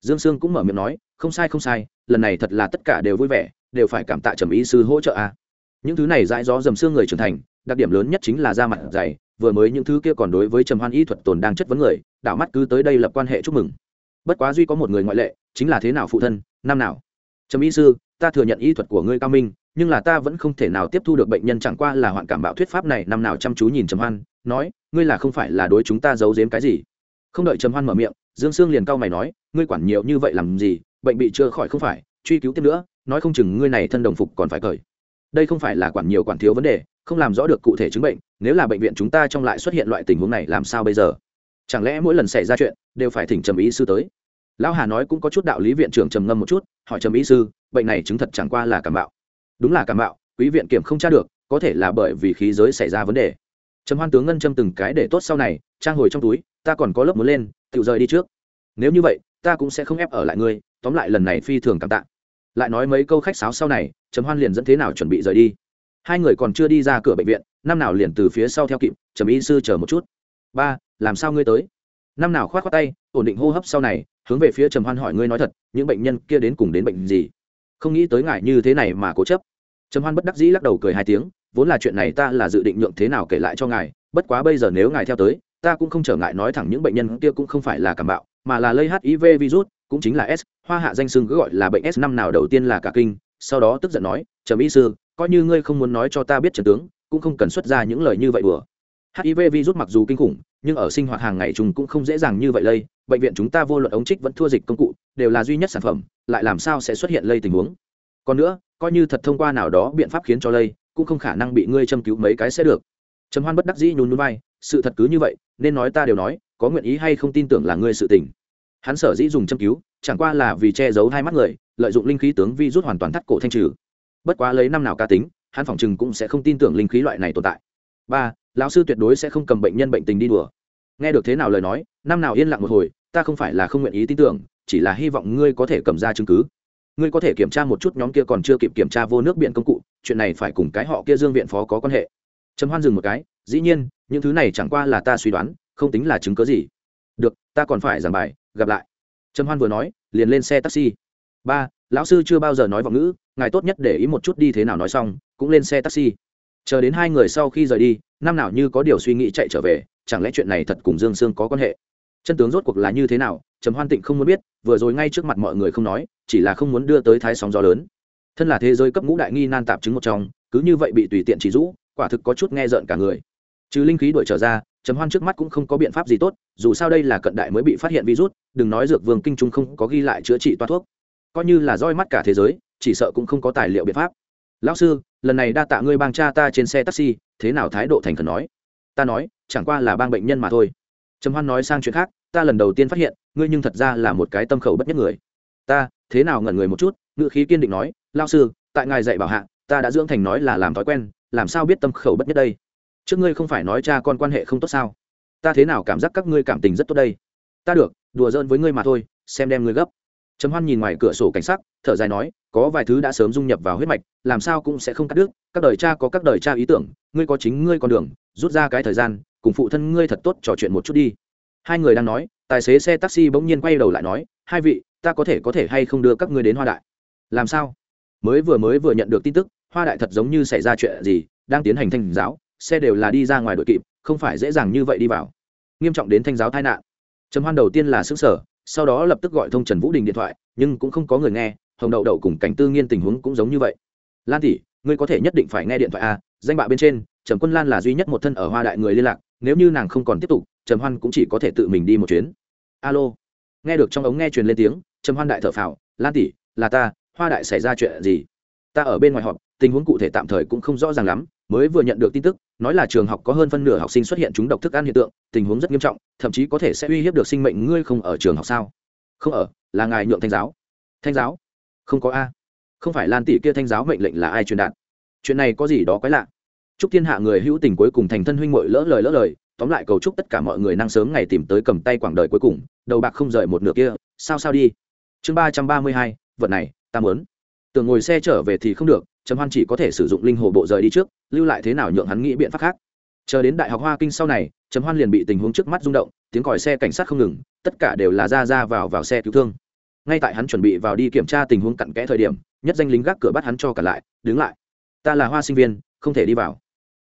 Dương sương cũng mở miệng nói, không sai không sai, lần này thật là tất cả đều vui vẻ, đều phải cảm tạ trầm y sư hỗ trợ a. Những thứ này dãi gió dầm xương người trưởng thành đặc điểm lớn nhất chính là da mặt dày, vừa mới những thứ kia còn đối với trầm hoan y thuật tồn đang chất vấn người, đảo mắt cứ tới đây lập quan hệ chúc mừng. Bất quá duy có một người ngoại lệ, chính là thế nào phụ thân năm nào? Trầm y sư, ta thừa nhận y thuật của ngươi cao minh, nhưng là ta vẫn không thể nào tiếp thu được bệnh nhân chẳng qua là hoạn cảm bạo thuyết pháp này năm nào chăm chú nhìn trầm hoan, nói, ngươi là không phải là đối chúng ta giấu giếm cái gì? Không đợi trầm hoan mở miệng, dương sương liền cau mày nói, ngươi quản nhiều như vậy làm gì, bệnh bị chữa khỏi không phải, truy cứu tiếp nữa, nói không chừng ngươi này thân đồng phục còn phải cởi đây không phải là quản nhiều quản thiếu vấn đề, không làm rõ được cụ thể chứng bệnh, nếu là bệnh viện chúng ta trong lại xuất hiện loại tình huống này làm sao bây giờ? Chẳng lẽ mỗi lần xảy ra chuyện, đều phải thỉnh trầm ý sư tới? Lão hà nói cũng có chút đạo lý viện trưởng trầm ngâm một chút, hỏi trầm ý sư, bệnh này chứng thật chẳng qua là cảm bạo đúng là cảm bạo quý viện kiểm không tra được, có thể là bởi vì khí giới xảy ra vấn đề. Trầm hoan tướng ngân châm từng cái để tốt sau này, trang hồi trong túi, ta còn có lớp muốn lên, tự rời đi trước. Nếu như vậy, ta cũng sẽ không ép ở lại ngươi, tóm lại lần này phi thường cảm tạ lại nói mấy câu khách sáo sau này, trầm hoan liền dẫn thế nào chuẩn bị rời đi. Hai người còn chưa đi ra cửa bệnh viện, năm nào liền từ phía sau theo kịp, trầm y sư chờ một chút. Ba, làm sao ngươi tới? Năm nào khoát khoát tay, ổn định hô hấp sau này, hướng về phía trầm hoan hỏi, ngươi nói thật, những bệnh nhân kia đến cùng đến bệnh gì? Không nghĩ tới ngại như thế này mà cố chấp. Trầm hoan bất đắc dĩ lắc đầu cười hai tiếng, vốn là chuyện này ta là dự định nhượng thế nào kể lại cho ngài, bất quá bây giờ nếu ngài theo tới, ta cũng không trở ngại nói thẳng những bệnh nhân kia cũng không phải là cảm bạo, mà là lây hiv virus cũng chính là s, hoa hạ danh sưng cứ gọi là bệnh s năm nào đầu tiên là cả kinh, sau đó tức giận nói, trầm y sư, coi như ngươi không muốn nói cho ta biết trần tướng, cũng không cần xuất ra những lời như vậy đùa. Hiv virus mặc dù kinh khủng, nhưng ở sinh hoạt hàng ngày chúng cũng không dễ dàng như vậy lây, bệnh viện chúng ta vô luận ống trích vẫn thua dịch công cụ, đều là duy nhất sản phẩm, lại làm sao sẽ xuất hiện lây tình huống? Còn nữa, coi như thật thông qua nào đó biện pháp khiến cho lây, cũng không khả năng bị ngươi châm cứu mấy cái sẽ được. Trầm hoan bất đắc dĩ nhún nhún vai, sự thật cứ như vậy, nên nói ta đều nói, có nguyện ý hay không tin tưởng là ngươi sự tình hắn sở dĩ dùng châm cứu, chẳng qua là vì che giấu hai mắt người, lợi dụng linh khí tướng vi rút hoàn toàn thắt cổ thanh trừ. Bất quá lấy năm nào ca tính, hắn phỏng chừng cũng sẽ không tin tưởng linh khí loại này tồn tại. Ba, lão sư tuyệt đối sẽ không cầm bệnh nhân bệnh tình đi đùa. Nghe được thế nào lời nói, năm nào yên lặng một hồi, ta không phải là không nguyện ý tin tưởng, chỉ là hy vọng ngươi có thể cầm ra chứng cứ. Ngươi có thể kiểm tra một chút nhóm kia còn chưa kịp kiểm tra vô nước biện công cụ, chuyện này phải cùng cái họ kia dương viện phó có quan hệ. Trầm hoan dừng một cái, dĩ nhiên, những thứ này chẳng qua là ta suy đoán, không tính là chứng cớ gì. Được, ta còn phải giảng bài gặp lại. Trầm hoan vừa nói, liền lên xe taxi. Ba, lão sư chưa bao giờ nói vọng ngữ, ngài tốt nhất để ý một chút đi thế nào nói xong, cũng lên xe taxi. Chờ đến hai người sau khi rời đi, năm nào như có điều suy nghĩ chạy trở về, chẳng lẽ chuyện này thật cùng dương sương có quan hệ? Chân tướng rốt cuộc là như thế nào, trầm hoan tịnh không muốn biết, vừa rồi ngay trước mặt mọi người không nói, chỉ là không muốn đưa tới thái sóng gió lớn. Thân là thế giới cấp ngũ đại nghi nan tạp chứng một trong, cứ như vậy bị tùy tiện chỉ rũ, quả thực có chút nghe rợn cả người. Trừ linh khí đuổi trở ra trầm hoan trước mắt cũng không có biện pháp gì tốt, dù sao đây là cận đại mới bị phát hiện virus, đừng nói dược vương kinh trung không có ghi lại chữa trị toa thuốc. Coi như là roi mắt cả thế giới, chỉ sợ cũng không có tài liệu biện pháp. Lão sư, lần này đa tạ ngươi bang cha ta trên xe taxi, thế nào thái độ thành khẩn nói? Ta nói, chẳng qua là bang bệnh nhân mà thôi. Trầm hoan nói sang chuyện khác, ta lần đầu tiên phát hiện, ngươi nhưng thật ra là một cái tâm khẩu bất nhất người. Ta, thế nào ngẩn người một chút ngự khí kiên định nói lao sư, tại ngài dạy bảo hạ, ta đã dưỡng thành nói là làm thói quen, làm sao biết tâm khẩu bất nhất đây? Trước ngươi không phải nói cha con quan hệ không tốt sao? Ta thế nào cảm giác các ngươi cảm tình rất tốt đây? Ta được, đùa giỡn với ngươi mà thôi, xem đem ngươi gấp. Trầm hoan nhìn ngoài cửa sổ cảnh sắc, thở dài nói, có vài thứ đã sớm dung nhập vào huyết mạch, làm sao cũng sẽ không cắt đứt. Các đời cha có các đời cha ý tưởng, ngươi có chính ngươi con đường, rút ra cái thời gian, cùng phụ thân ngươi thật tốt trò chuyện một chút đi. Hai người đang nói, tài xế xe taxi bỗng nhiên quay đầu lại nói, hai vị, ta có thể có thể hay không đưa các ngươi đến hoa đại? Làm sao? Mới vừa mới vừa nhận được tin tức, hoa đại thật giống như xảy ra chuyện gì, đang tiến hành thanh giáo xe đều là đi ra ngoài đội kịp, không phải dễ dàng như vậy đi vào. Nghiêm trọng đến thanh giáo tai nạn. Trầm hoan đầu tiên là xứng sở sau đó lập tức gọi thông trần vũ đình điện thoại, nhưng cũng không có người nghe, hồng đậu đậu cùng cảnh tư nghiên tình huống cũng giống như vậy. Lan tỷ, ngươi có thể nhất định phải nghe điện thoại a danh bạ bên trên, trầm quân lan là duy nhất một thân ở hoa đại người liên lạc, nếu như nàng không còn tiếp tục, trầm hoan cũng chỉ có thể tự mình đi một chuyến. Alo. Nghe được trong ống nghe truyền lên tiếng, trầm hoan đại thở phào, lan tỷ, là ta, hoa đại xảy ra chuyện gì? Ta ở bên ngoài họp, tình huống cụ thể tạm thời cũng không rõ ràng lắm mới vừa nhận được tin tức, nói là trường học có hơn phân nửa học sinh xuất hiện chúng độc thức ăn hiện tượng, tình huống rất nghiêm trọng, thậm chí có thể sẽ uy hiếp được sinh mệnh ngươi không ở trường học sao? Không ở, là ngài nhượng thanh giáo. Thanh giáo? Không có a. Không phải lan tỷ kia thanh giáo mệnh lệnh là ai truyền đạt? Chuyện này có gì đó quái lạ. Chúc thiên hạ người hữu tình cuối cùng thành thân huynh muội lỡ lời lỡ lời, tóm lại cầu chúc tất cả mọi người năng sớm ngày tìm tới cầm tay quảng đời cuối cùng, đầu bạc không rời một nửa kia, sao sao đi. Chương ba trăm ba mươi hai, vật này, ta muốn tưởng ngồi xe trở về thì không được, trầm hoan chỉ có thể sử dụng linh hồ bộ rời đi trước, lưu lại thế nào nhượng hắn nghĩ biện pháp khác. Chờ đến đại học hoa kinh sau này, trầm hoan liền bị tình huống trước mắt rung động, tiếng còi xe cảnh sát không ngừng, tất cả đều là ra ra vào vào xe cứu thương. Ngay tại hắn chuẩn bị vào đi kiểm tra tình huống cặn kẽ thời điểm, nhất danh lính gác cửa bắt hắn cho cả lại, đứng lại. Ta là hoa sinh viên, không thể đi vào.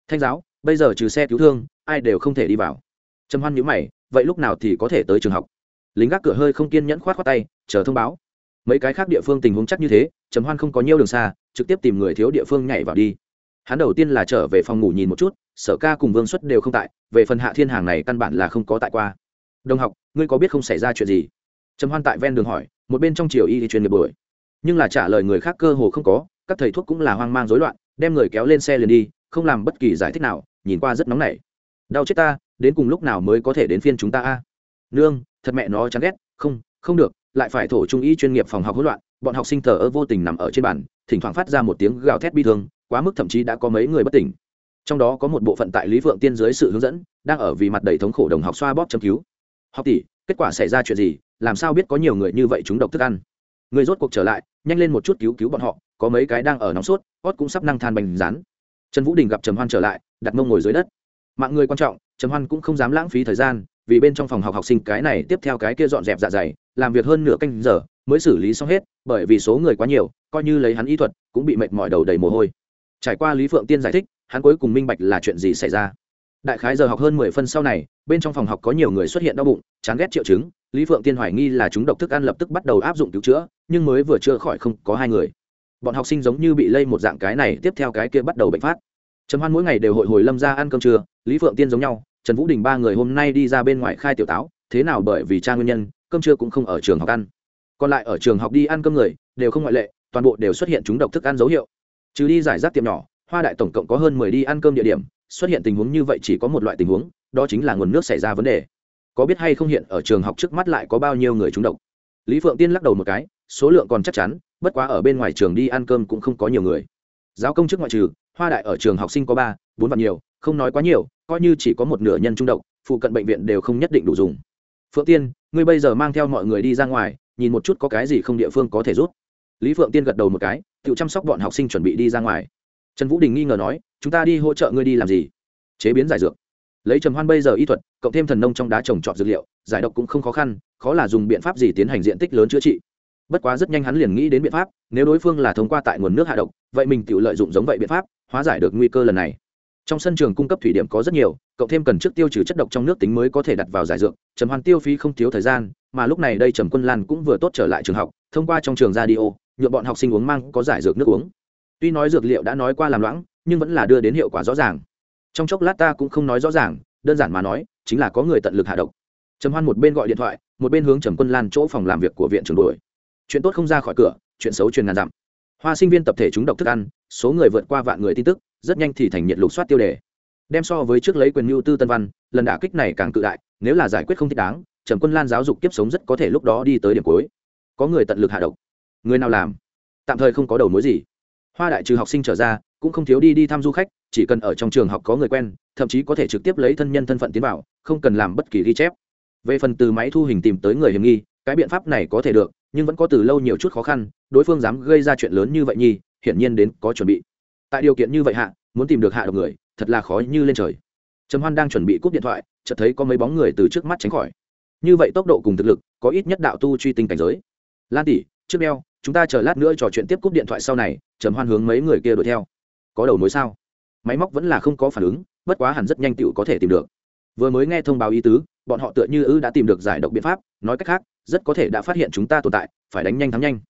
Thanh giáo, bây giờ trừ xe cứu thương, ai đều không thể đi vào. Trầm hoan nhữ mày, vậy lúc nào thì có thể tới trường học? Lính gác cửa hơi không kiên nhẫn khoát khoát tay, chờ thông báo mấy cái khác địa phương tình huống chắc như thế, trầm hoan không có nhiều đường xa, trực tiếp tìm người thiếu địa phương nhảy vào đi. Hắn đầu tiên là trở về phòng ngủ nhìn một chút, sở ca cùng vương xuất đều không tại, về phần hạ thiên hàng này căn bản là không có tại qua. Đồng học, ngươi có biết không xảy ra chuyện gì? Trầm hoan tại ven đường hỏi, một bên trong chiều y thì truyền nghiệp buổi. Nhưng là trả lời người khác cơ hồ không có, các thầy thuốc cũng là hoang mang rối loạn, đem người kéo lên xe liền đi, không làm bất kỳ giải thích nào, nhìn qua rất nóng nảy. Đau chết ta, đến cùng lúc nào mới có thể đến phiên chúng ta a? Nương, thật mẹ nó chán ghét, không không được lại phải thổ trung y chuyên nghiệp phòng học hỗn loạn, bọn học sinh thờ ơ vô tình nằm ở trên bàn, thỉnh thoảng phát ra một tiếng gào thét bi thương, quá mức thậm chí đã có mấy người bất tỉnh. Trong đó có một bộ phận tại lý phượng tiên dưới sự hướng dẫn, đang ở vì mặt đầy thống khổ đồng học xoa bóp châm cứu. Học tỷ, kết quả xảy ra chuyện gì? Làm sao biết có nhiều người như vậy chúng độc thức ăn? Người rốt cuộc trở lại, nhanh lên một chút cứu cứu bọn họ, có mấy cái đang ở nóng sốt hót cũng sắp năng than bành rán. Trần vũ đình gặp trầm hoan trở lại, đặt mông ngồi dưới đất. Mạng người quan trọng, trầm hoan cũng không dám lãng phí thời gian, vì bên trong phòng học học sinh cái này tiếp theo cái kia dọn dẹp dạ dày làm việc hơn nửa canh giờ mới xử lý xong hết, bởi vì số người quá nhiều, coi như lấy hắn y thuật cũng bị mệt mỏi đầu đầy mồ hôi. Trải qua lý phượng tiên giải thích, hắn cuối cùng minh bạch là chuyện gì xảy ra. Đại khái giờ học hơn mười phân sau này, bên trong phòng học có nhiều người xuất hiện đau bụng, chán ghét triệu chứng, lý phượng tiên hoài nghi là chúng độc thức ăn lập tức bắt đầu áp dụng cứu chữa, nhưng mới vừa chữa khỏi không có hai người. Bọn học sinh giống như bị lây một dạng cái này, tiếp theo cái kia bắt đầu bệnh phát. Trầm hoan mỗi ngày đều hội hồi lâm ra ăn cơm trưa, lý phượng tiên giống nhau, trần vũ đình ba người hôm nay đi ra bên ngoài khai tiểu táo, thế nào bởi vì cha nguyên nhân cơm trưa cũng không ở trường học ăn. Còn lại ở trường học đi ăn cơm người, đều không ngoại lệ, toàn bộ đều xuất hiện chúng độc thức ăn dấu hiệu. Trừ đi giải rác tiệm nhỏ, hoa đại tổng cộng có hơn mười đi ăn cơm địa điểm, xuất hiện tình huống như vậy chỉ có một loại tình huống, đó chính là nguồn nước xảy ra vấn đề. Có biết hay không hiện ở trường học trước mắt lại có bao nhiêu người trúng độc? Lý phượng tiên lắc đầu một cái, số lượng còn chắc chắn, bất quá ở bên ngoài trường đi ăn cơm cũng không có nhiều người. Giáo công chức ngoại trừ, hoa đại ở trường học sinh có ba, bốn vạn nhiều, không nói quá nhiều, coi như chỉ có một nửa nhân trung độc, phụ cận bệnh viện đều không nhất định đủ dùng phượng tiên, ngươi bây giờ mang theo mọi người đi ra ngoài, nhìn một chút có cái gì không địa phương có thể rút lý phượng tiên gật đầu một cái, tự chăm sóc bọn học sinh chuẩn bị đi ra ngoài. Trần vũ đình nghi ngờ nói, chúng ta đi hỗ trợ ngươi đi làm gì? Chế biến giải dược. Lấy trầm hoan bây giờ y thuật, cộng thêm thần nông trong đá trồng trọt dược liệu, giải độc cũng không khó khăn, khó là dùng biện pháp gì tiến hành diện tích lớn chữa trị. Bất quá rất nhanh hắn liền nghĩ đến biện pháp, nếu đối phương là thông qua tại nguồn nước hạ độc, vậy mình tự lợi dụng giống vậy biện pháp, hóa giải được nguy cơ lần này trong sân trường cung cấp thủy điểm có rất nhiều cộng thêm cần trước tiêu trừ chất độc trong nước tính mới có thể đặt vào giải dược trầm hoan tiêu phí không thiếu thời gian mà lúc này đây trầm quân lan cũng vừa tốt trở lại trường học thông qua trong trường ra đi ô, nhuộm bọn học sinh uống mang có giải dược nước uống. Tuy nói dược liệu đã nói qua làm loãng nhưng vẫn là đưa đến hiệu quả rõ ràng. Trong chốc lát ta cũng không nói rõ ràng đơn giản mà nói chính là có người tận lực hạ độc. Trầm hoan một bên gọi điện thoại một bên hướng trầm quân lan chỗ phòng làm việc của viện trưởng đuổi. Chuyện tốt không ra khỏi cửa chuyện xấu truyền ngàn dặm. Hoa sinh viên tập thể chúng độc thức ăn số người vượt qua vạn người tin tức rất nhanh thì thành nhiệt lục soát tiêu đề. Đem so với trước lấy quyền mưu tư tân văn, lần đả kích này càng cự đại, nếu là giải quyết không thích đáng, trầm quân lan giáo dục kiếp sống rất có thể lúc đó đi tới điểm cuối. Có người tận lực hạ độc. Người nào làm? Tạm thời không có đầu mối gì. Hoa đại trừ học sinh trở ra, cũng không thiếu đi đi thăm du khách, chỉ cần ở trong trường học có người quen, thậm chí có thể trực tiếp lấy thân nhân thân phận tiến vào, không cần làm bất kỳ ghi chép. Về phần từ máy thu hình tìm tới người hiểm nghi, cái biện pháp này có thể được, nhưng vẫn có từ lâu nhiều chút khó khăn, đối phương dám gây ra chuyện lớn như vậy nhi hiển nhiên đến có chuẩn bị tại điều kiện như vậy hạ, muốn tìm được hạ độc người, thật là khó như lên trời. Trầm hoan đang chuẩn bị cúp điện thoại, chợt thấy có mấy bóng người từ trước mắt tránh khỏi. Như vậy tốc độ cùng thực lực, có ít nhất đạo tu truy tinh cảnh giới. Lan tỷ, trước đeo, chúng ta chờ lát nữa trò chuyện tiếp cúp điện thoại sau này, trầm hoan hướng mấy người kia đuổi theo. Có đầu mối sao? Máy móc vẫn là không có phản ứng, bất quá hẳn rất nhanh tựu có thể tìm được. Vừa mới nghe thông báo ý tứ, bọn họ tựa như ư đã tìm được giải độc biện pháp, nói cách khác, rất có thể đã phát hiện chúng ta tồn tại, phải đánh nhanh thắng nhanh.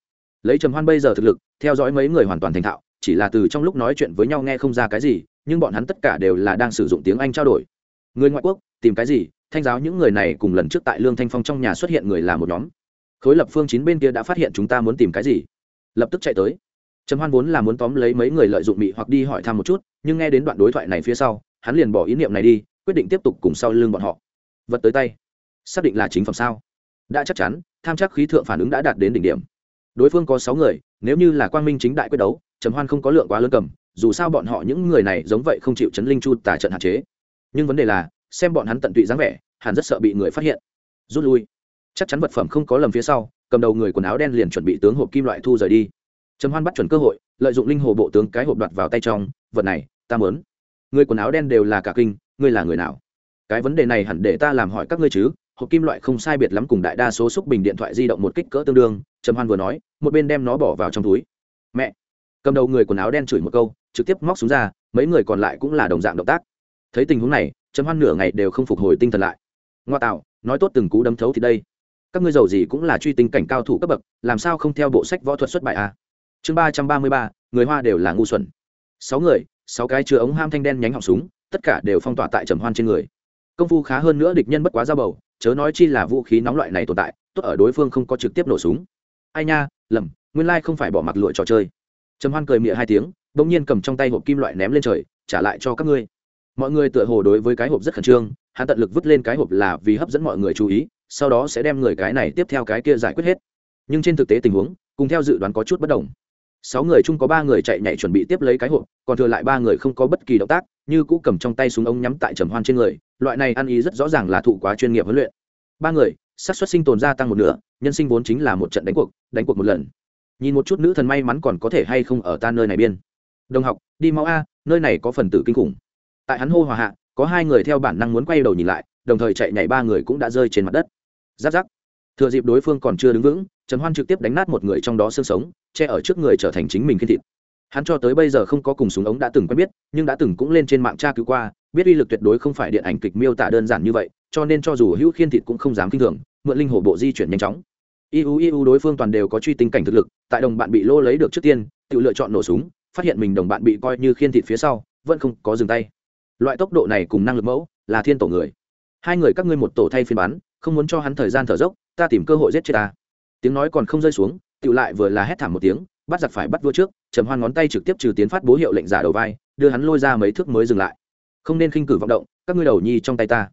Lấy trầm hoan bây giờ thực lực, theo dõi mấy người hoàn toàn thành thạo chỉ là từ trong lúc nói chuyện với nhau nghe không ra cái gì, nhưng bọn hắn tất cả đều là đang sử dụng tiếng anh trao đổi. Người ngoại quốc, tìm cái gì? Thanh giáo những người này cùng lần trước tại lương thanh phong trong nhà xuất hiện người là một nhóm. Khối lập phương chín bên kia đã phát hiện chúng ta muốn tìm cái gì? Lập tức chạy tới. Trầm hoan vốn là muốn tóm lấy mấy người lợi dụng mị hoặc đi hỏi thăm một chút, nhưng nghe đến đoạn đối thoại này phía sau, hắn liền bỏ ý niệm này đi, quyết định tiếp tục cùng sau lưng bọn họ. Vật tới tay. Xác định là chính phẩm sao? Đã chắc chắn, tham chắc khí thượng phản ứng đã đạt đến đỉnh điểm. Đối phương có sáu người, nếu như là quang minh chính đại quyết đấu trầm hoan không có lượng quá lớn cầm, dù sao bọn họ những người này giống vậy không chịu chấn linh chu tà trận hạn chế. Nhưng vấn đề là, xem bọn hắn tận tụy dáng vẻ, hẳn rất sợ bị người phát hiện. Rút lui. Chắc chắn vật phẩm không có lầm phía sau, cầm đầu người quần áo đen liền chuẩn bị tướng hộp kim loại thu rời đi. Trầm hoan bắt chuẩn cơ hội, lợi dụng linh hồ bộ tướng cái hộp đoạt vào tay trong, vật này, ta mớn người quần áo đen đều là cả kinh, ngươi là người nào? Cái vấn đề này hẳn để ta làm hỏi các ngươi chứ, hộp kim loại không sai biệt lắm cùng đại đa số xúc bình điện thoại di động một kích cỡ tương đương, trầm hoan vừa nói, một bên đem nó bỏ vào trong túi. Mẹ cầm đầu người quần áo đen chửi một câu, trực tiếp móc xuống ra, mấy người còn lại cũng là đồng dạng động tác. Thấy tình huống này, trầm hoan nửa ngày đều không phục hồi tinh thần lại. Ngoa tạo, nói tốt từng cú đấm thấu thì đây. Các ngươi giàu gì cũng là truy tinh cảnh cao thủ cấp bậc, làm sao không theo bộ sách võ thuật xuất bại a? Chương ba trăm ba mươi ba, người hoa đều là ngu xuẩn. Sáu người, sáu cái chứa ống ham thanh đen nhánh họng súng, tất cả đều phong tỏa tại trầm hoan trên người. Công phu khá hơn nữa địch nhân bất quá ra bầu, chớ nói chi là vũ khí nóng loại này tồn tại, tốt ở đối phương không có trực tiếp nổ súng. Ai nha, lầm, nguyên lai không phải bỏ mặc lụi trò chơi trầm hoan cười mịa hai tiếng đ ỗ n g nhiên cầm trong tay hộp kim loại ném lên trời, trả lại cho các ngươi. Mọi người tựa hồ đối với cái hộp rất khẩn trương, hắn tận lực vứt lên cái hộp là vì hấp dẫn mọi người chú ý, sau đó sẽ đem người cái này tiếp theo cái kia giải quyết hết. Nhưng trên thực tế tình huống, cùng theo dự đoán có chút bất đồng. Sáu người chung có ba người chạy nhảy chuẩn bị tiếp lấy cái hộp, còn thừa lại ba người không có bất kỳ động tác, như cũ cầm trong tay súng ống nhắm tại trầm hoan trên người, loại này ăn ý rất rõ ràng là thụ quá chuyên nghiệp huấn luyện. Ba người, xác suất sinh tồn gia tăng một nửa, nhân sinh vốn chính là một trận đánh cuộc đánh cuộc một lần nhìn một chút nữ thần may mắn còn có thể hay không ở ta nơi này biên. Đồng học, đi mau a, nơi này có phần tử kinh khủng. Tại hắn hô hòa hạ, có hai người theo bản năng muốn quay đầu nhìn lại, đồng thời chạy nhảy ba người cũng đã rơi trên mặt đất. Giáp giáp. Thừa dịp đối phương còn chưa đứng vững, trần hoan trực tiếp đánh nát một người trong đó xương sống, che ở trước người trở thành chính mình khiên thịt. Hắn cho tới bây giờ không có cùng súng ống đã từng quen biết, nhưng đã từng cũng lên trên mạng tra cứu qua, biết uy lực tuyệt đối không phải điện ảnh kịch miêu tả đơn giản như vậy, cho nên cho dù hữu khiên thịt cũng không dám kinh thường, mượn linh hổ bộ di chuyển nhanh chóng iu iu, đối phương toàn đều có truy tinh cảnh thực lực, tại đồng bạn bị lô lấy được trước tiên, tự lựa chọn nổ súng, phát hiện mình đồng bạn bị coi như khiên thịt phía sau, vẫn không có dừng tay. Loại tốc độ này cùng năng lực mẫu là thiên tổ người. Hai người các ngươi một tổ thay phiên bắn, không muốn cho hắn thời gian thở dốc, ta tìm cơ hội giết chết ta. Tiếng nói còn không rơi xuống, tự lại vừa là hét thảm một tiếng, bắt giặc phải bắt vua trước, trầm hoan ngón tay trực tiếp trừ tiến phát bố hiệu lệnh giả đầu vai, đưa hắn lôi ra mấy thước mới dừng lại. Không nên khinh cử vọng động, các ngươi đầu nhi trong tay ta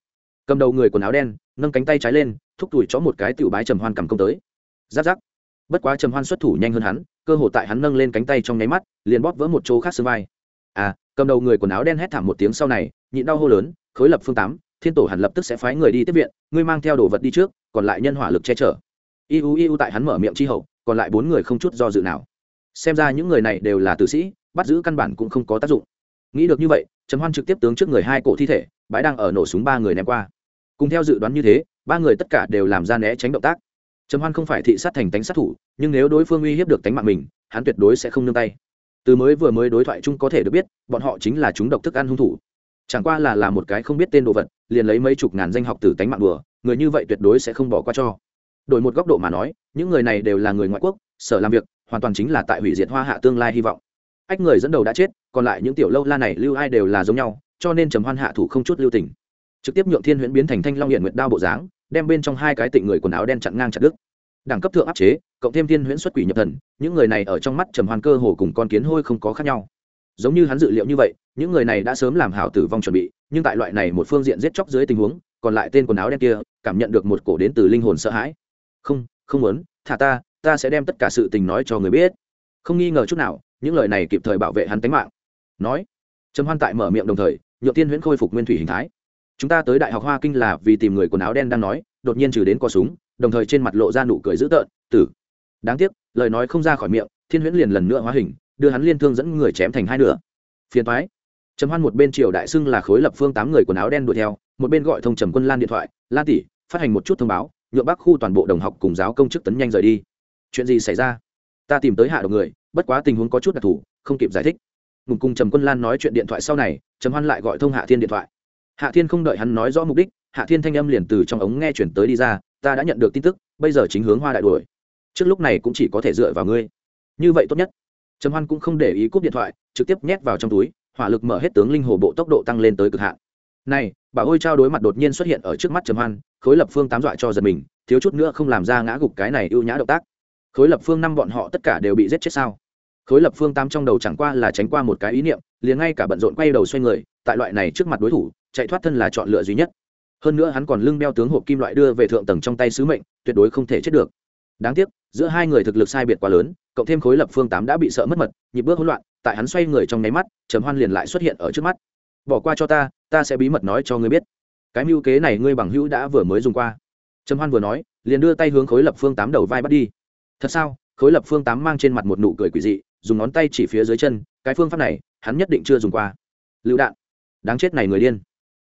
cầm đầu người quần áo đen, nâng cánh tay trái lên, thúc tủi chó một cái tiểu bái trầm hoan cầm công tới. Giáp giáp. Bất quá trầm hoan xuất thủ nhanh hơn hắn, cơ hồ tại hắn nâng lên cánh tay trong nháy mắt, liền bóp vỡ một chỗ khác xương vai à cầm đầu người quần áo đen hét thảm một tiếng sau này, nhịn đau hô lớn, khối lập phương tám, thiên tổ hẳn lập tức sẽ phái người đi tiếp viện, ngươi mang theo đồ vật đi trước, còn lại nhân hỏa lực che chở. Iu iu tại hắn mở miệng chi hậu, còn lại bốn người không chút do dự nào. Xem ra những người này đều là tử sĩ, bắt giữ căn bản cũng không có tác dụng. Nghĩ được như vậy, trầm hoan trực tiếp tướng trước người hai cổ thi thể bãi đang ở nổ súng ba người ném qua. Cùng theo dự đoán như thế, ba người tất cả đều làm ra né tránh động tác. Trầm hoan không phải thị sát thành tánh sát thủ, nhưng nếu đối phương uy hiếp được tánh mạng mình, hắn tuyệt đối sẽ không nương tay. Từ mới vừa mới đối thoại chung có thể được biết, bọn họ chính là chúng độc thức ăn hung thủ. Chẳng qua là là một cái không biết tên đồ vật, liền lấy mấy chục ngàn danh học từ tánh mạng đùa, người như vậy tuyệt đối sẽ không bỏ qua cho. Đổi một góc độ mà nói, những người này đều là người ngoại quốc, sở làm việc, hoàn toàn chính là tại hủy diệt hoa hạ tương lai hy vọng. Ách người dẫn đầu đã chết, còn lại những tiểu lâu la này, lưu ai đều là giống nhau cho nên trầm hoan hạ thủ không chút lưu tình. Trực tiếp nhượng thiên huyễn biến thành thanh long hiện nguyệt đao bộ dáng, đem bên trong hai cái tịnh người quần áo đen chặn ngang chặt đứt. Đẳng cấp thượng áp chế, cộng thêm thiên huyễn xuất quỷ nhập thần, những người này ở trong mắt trầm hoan cơ hồ cùng con kiến hôi không có khác nhau. Giống như hắn dự liệu như vậy, những người này đã sớm làm hảo tử vong chuẩn bị, nhưng tại loại này một phương diện giết chóc dưới tình huống, còn lại tên quần áo đen kia, cảm nhận được một cổ đến từ linh hồn sợ hãi. Không không muốn, thả ta ta sẽ đem tất cả sự tình nói cho người biết. Không nghi ngờ chút nào, những lời này kịp thời bảo vệ hắn tính mạng. Nói, trầm hoan tại mở miệng đồng thời nhựa tiên huyễn khôi phục nguyên thủy hình thái. Chúng ta tới đại học hoa kinh là vì tìm người quần áo đen đang nói, đột nhiên trừ đến co súng, đồng thời trên mặt lộ ra nụ cười dữ tợn, tử. Đáng tiếc, lời nói không ra khỏi miệng, thiên huyễn liền lần nữa hóa hình, đưa hắn liên thương dẫn người chém thành hai nửa. Phiền thoái trầm hoan một bên triều đại xưng là khối lập phương tám người quần áo đen đuổi theo, một bên gọi thông trầm quân lan điện thoại, lan tỷ, phát hành một chút thông báo nhượng bắc khu toàn bộ đồng học cùng giáo công chức tấn nhanh rời đi. Chuyện gì xảy ra? Ta tìm tới hạ độc người, bất quá tình huống có chút đặc thù, không kịp giải thích ngùng cùng trầm quân lan nói chuyện điện thoại sau này, trầm hoan lại gọi thông hạ thiên điện thoại. Hạ thiên không đợi hắn nói rõ mục đích, hạ thiên thanh âm liền từ trong ống nghe chuyển tới đi ra, ta đã nhận được tin tức, bây giờ chính hướng hoa đại đuổi. Trước lúc này cũng chỉ có thể dựa vào ngươi. Như vậy tốt nhất. Trầm hoan cũng không để ý cúp điện thoại, trực tiếp nhét vào trong túi, hỏa lực mở hết tướng linh hồ bộ tốc độ tăng lên tới cực hạn. Này, bà ôi trao đối mặt đột nhiên xuất hiện ở trước mắt trầm hoan, khối lập phương tám dọa cho giật mình, thiếu chút nữa không làm ra ngã gục cái này ưu nhã động tác. Khối lập phương năm bọn họ tất cả đều bị giết chết sao? Khối lập phương tám trong đầu chẳng qua là tránh qua một cái ý niệm, liền ngay cả bận rộn quay đầu xoay người, tại loại này trước mặt đối thủ, chạy thoát thân là chọn lựa duy nhất. Hơn nữa hắn còn lưng đeo tướng hộp kim loại đưa về thượng tầng trong tay sứ mệnh, tuyệt đối không thể chết được. Đáng tiếc, giữa hai người thực lực sai biệt quá lớn, cộng thêm khối lập phương tám đã bị sợ mất mật, nhịp bước hỗn loạn, tại hắn xoay người trong nháy mắt, trầm hoan liền lại xuất hiện ở trước mắt. Bỏ qua cho ta ta sẽ bí mật nói cho ngươi biết. Cái mưu kế này ngươi bằng hữu đã vừa mới dùng qua. Trầm hoan vừa nói, liền đưa tay hướng khối lập phương tám đầu vai bắt đi. Thật sao? Khối lập phương tám mang trên mặt một nụ cười quỷ dị dùng ngón tay chỉ phía dưới chân, cái phương pháp này, hắn nhất định chưa dùng qua. Lựu đạn. Đáng chết này người điên.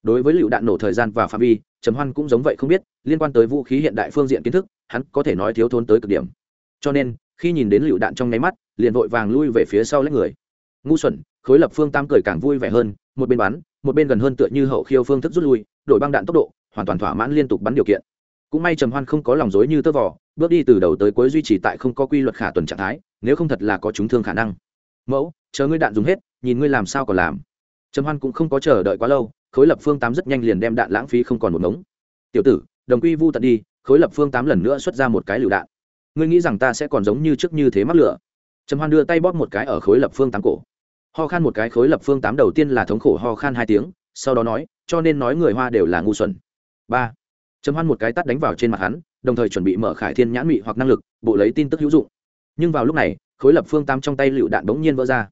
Đối với lựu đạn nổ thời gian và phạm vi, trầm hoan cũng giống vậy không biết, liên quan tới vũ khí hiện đại phương diện kiến thức, hắn có thể nói thiếu thốn tới cực điểm. Cho nên, khi nhìn đến lựu đạn trong nháy mắt, liền vội vàng lui về phía sau lấy người. Ngu xuẩn, khối lập phương tam cười càng vui vẻ hơn, một bên bắn, một bên gần hơn tựa như hậu khiêu phương thức rút lui, đổi băng đạn tốc độ, hoàn toàn thỏa mãn liên tục bắn điều kiện cũng may trầm hoan không có lòng dối như tơ vỏ bước đi từ đầu tới cuối duy trì tại không có quy luật khả tuần trạng thái, nếu không thật là có chúng thương khả năng. Mẫu, chờ ngươi đạn dùng hết, nhìn ngươi làm sao còn làm. Trầm hoan cũng không có chờ đợi quá lâu, khối lập phương tám rất nhanh liền đem đạn lãng phí không còn một ngống. Tiểu tử, đồng quy vu tận đi, khối lập phương tám lần nữa xuất ra một cái lựu đạn. Ngươi nghĩ rằng ta sẽ còn giống như trước như thế mắc lửa? Trầm hoan đưa tay bóp một cái ở khối lập phương tám cổ. Ho khan một cái khối lập phương tám đầu tiên là thống khổ ho khan hai tiếng, sau đó nói, cho nên nói người hoa đều là ngu xuẩn. Ba trầm hoan một cái tắt đánh vào trên mặt hắn, đồng thời chuẩn bị mở khải thiên nhãn mị hoặc năng lực, bộ lấy tin tức hữu dụng. Nhưng vào lúc này, khối lập phương tam trong tay lựu đạn bỗng nhiên vỡ ra.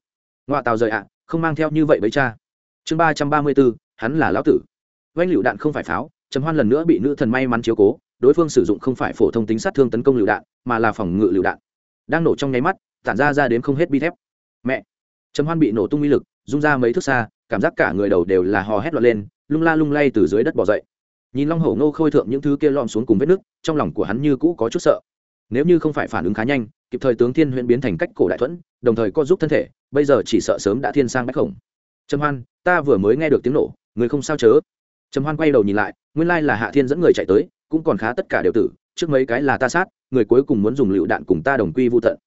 Ngoạ tàu rời ạ, không mang theo như vậy với cha. Chương ba trăm ba mươi bốn, hắn là lão tử. Vanh lựu đạn không phải pháo trầm hoan lần nữa bị nữ thần may mắn chiếu cố, đối phương sử dụng không phải phổ thông tính sát thương tấn công lựu đạn, mà là phòng ngự lựu đạn. Đang nổ trong nháy mắt, tản ra ra đến không hết bi thép. Mẹ! Trầm hoan bị nổ tung uy lực, rung ra mấy thước xa, cảm giác cả người đầu đều là hò hét loạn lên, lung la lung lay từ dưới đất bỏ dậy nhìn long hổ ngô khôi thượng những thứ kia lom xuống cùng vết nước trong lòng của hắn như cũ có chút sợ. Nếu như không phải phản ứng khá nhanh, kịp thời tướng thiên huyễn biến thành cách cổ đại thuẫn, đồng thời co giúp thân thể, bây giờ chỉ sợ sớm đã thiên sang bách khổng. Trầm hoan, ta vừa mới nghe được tiếng nổ, người không sao chớ? Trầm hoan quay đầu nhìn lại, nguyên lai là hạ thiên dẫn người chạy tới, cũng còn khá tất cả đều tử, trước mấy cái là ta sát, người cuối cùng muốn dùng lựu đạn cùng ta đồng quy vô tận.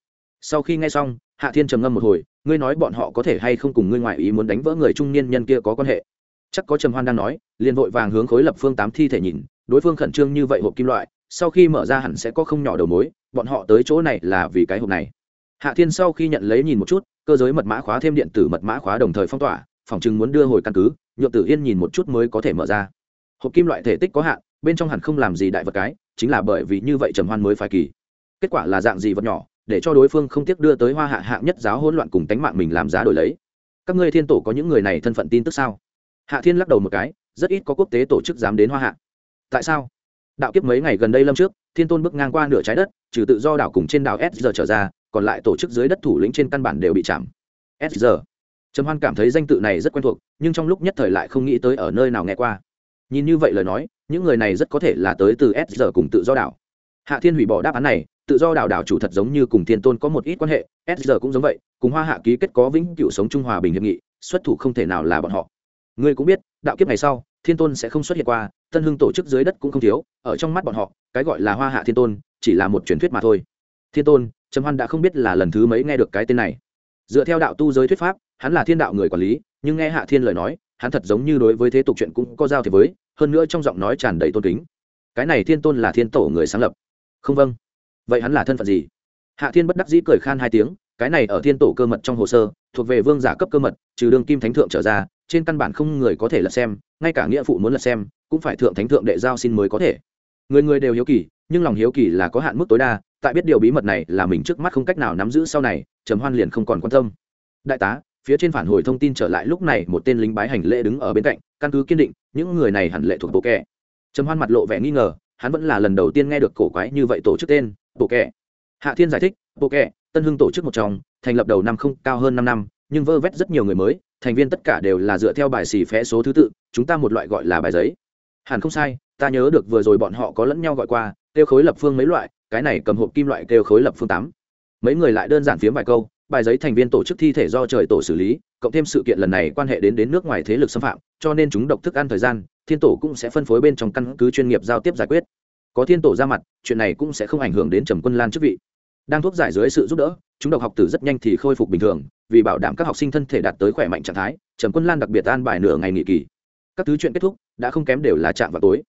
Sau khi nghe xong, hạ thiên trầm ngâm một hồi, ngươi nói bọn họ có thể hay không cùng ngươi ngoại ý muốn đánh vỡ người trung niên nhân kia có quan hệ? Chắc có trầm hoan đang nói, liền vội vàng hướng khối lập phương tám thi thể nhìn, đối phương khẩn trương như vậy hộp kim loại, sau khi mở ra hẳn sẽ có không nhỏ đầu mối, bọn họ tới chỗ này là vì cái hộp này. Hạ thiên sau khi nhận lấy nhìn một chút, cơ giới mật mã khóa thêm điện tử mật mã khóa đồng thời phong tỏa, phòng chừng muốn đưa hồi căn cứ, nhượng tử yên nhìn một chút mới có thể mở ra. Hộp kim loại thể tích có hạn, bên trong hẳn không làm gì đại vật cái, chính là bởi vì như vậy trầm hoan mới phải kỳ. Kết quả là dạng gì vật nhỏ, để cho đối phương không tiếc đưa tới hoa hạ hạng nhất giáo hỗn loạn cùng tánh mạng mình làm giá đổi lấy. Các ngươi thiên tổ có những người này thân phận tin tức sao? Hạ thiên lắc đầu một cái, rất ít có quốc tế tổ chức dám đến hoa hạ. Tại sao? Đạo kiếp mấy ngày gần đây lâm trước, thiên tôn bước ngang qua nửa trái đất, trừ tự do đảo cùng trên đảo s giờ trở ra, còn lại tổ chức dưới đất thủ lĩnh trên căn bản đều bị chạm. S giờ trầm hoan cảm thấy danh tự này rất quen thuộc, nhưng trong lúc nhất thời lại không nghĩ tới ở nơi nào nghe qua. Nhìn như vậy lời nói, những người này rất có thể là tới từ s giờ cùng tự do đảo. Hạ thiên hủy bỏ đáp án này, tự do đảo đảo chủ thật giống như cùng thiên tôn có một ít quan hệ, s giờ cũng giống vậy, cùng hoa hạ ký kết có vĩnh cựu sống trung hòa bình hiệp nghị, xuất thủ không thể nào là bọn họ ngươi cũng biết, đạo kiếp ngày sau, thiên tôn sẽ không xuất hiện qua, tân hưng tổ chức dưới đất cũng không thiếu, ở trong mắt bọn họ, cái gọi là hoa hạ thiên tôn, chỉ là một truyền thuyết mà thôi. Thiên tôn, trầm hoan đã không biết là lần thứ mấy nghe được cái tên này. Dựa theo đạo tu giới thuyết pháp, hắn là thiên đạo người quản lý, nhưng nghe hạ thiên lời nói, hắn thật giống như đối với thế tục chuyện cũng có giao thế với, hơn nữa trong giọng nói tràn đầy tôn kính. Cái này thiên tôn là thiên tổ người sáng lập. Không vâng. Vậy hắn là thân phận gì? Hạ thiên bất đắc dĩ cười khan hai tiếng, cái này ở thiên tổ cơ mật trong hồ sơ, thuộc về vương giả cấp cơ mật, trừ đương kim thánh thượng trở ra trên căn bản không người có thể lật xem, ngay cả nghĩa phụ muốn lật xem, cũng phải thượng thánh thượng đệ giao xin mới có thể. Người người đều hiếu kỳ, nhưng lòng hiếu kỳ là có hạn mức tối đa, tại biết điều bí mật này là mình trước mắt không cách nào nắm giữ sau này, trầm hoan liền không còn quan tâm. Đại tá, phía trên phản hồi thông tin trở lại lúc này một tên lính bái hành lễ đứng ở bên cạnh, căn cứ kiên định, những người này hẳn lệ thuộc bộ kẻ. Trầm hoan mặt lộ vẻ nghi ngờ, hắn vẫn là lần đầu tiên nghe được cổ quái như vậy tổ chức tên, bộ kẻ. Hạ thiên giải thích, bộ kẻ, tân hưng tổ chức một trong, thành lập đầu năm không, cao hơn năm năm, nhưng vơ vét rất nhiều người mới thành viên tất cả đều là dựa theo bài xì phé số thứ tự, chúng ta một loại gọi là bài giấy. Hẳn không sai, ta nhớ được vừa rồi bọn họ có lẫn nhau gọi qua, kêu khối lập phương mấy loại, cái này cầm hộp kim loại kêu khối lập phương tám. Mấy người lại đơn giản phiếm vài câu, bài giấy thành viên tổ chức thi thể do trời tổ xử lý, cộng thêm sự kiện lần này quan hệ đến đến nước ngoài thế lực xâm phạm, cho nên chúng độc thức ăn thời gian, thiên tổ cũng sẽ phân phối bên trong căn cứ chuyên nghiệp giao tiếp giải quyết. Có thiên tổ ra mặt, chuyện này cũng sẽ không ảnh hưởng đến trầm quân lan chức vị đang thuốc giải dưới sự giúp đỡ, chúng độc học tử rất nhanh thì khôi phục bình thường, vì bảo đảm các học sinh thân thể đạt tới khỏe mạnh trạng thái, trầm quân lan đặc biệt an bài nửa ngày nghỉ kỳ. Các thứ chuyện kết thúc, đã không kém đều là chạm vào tối.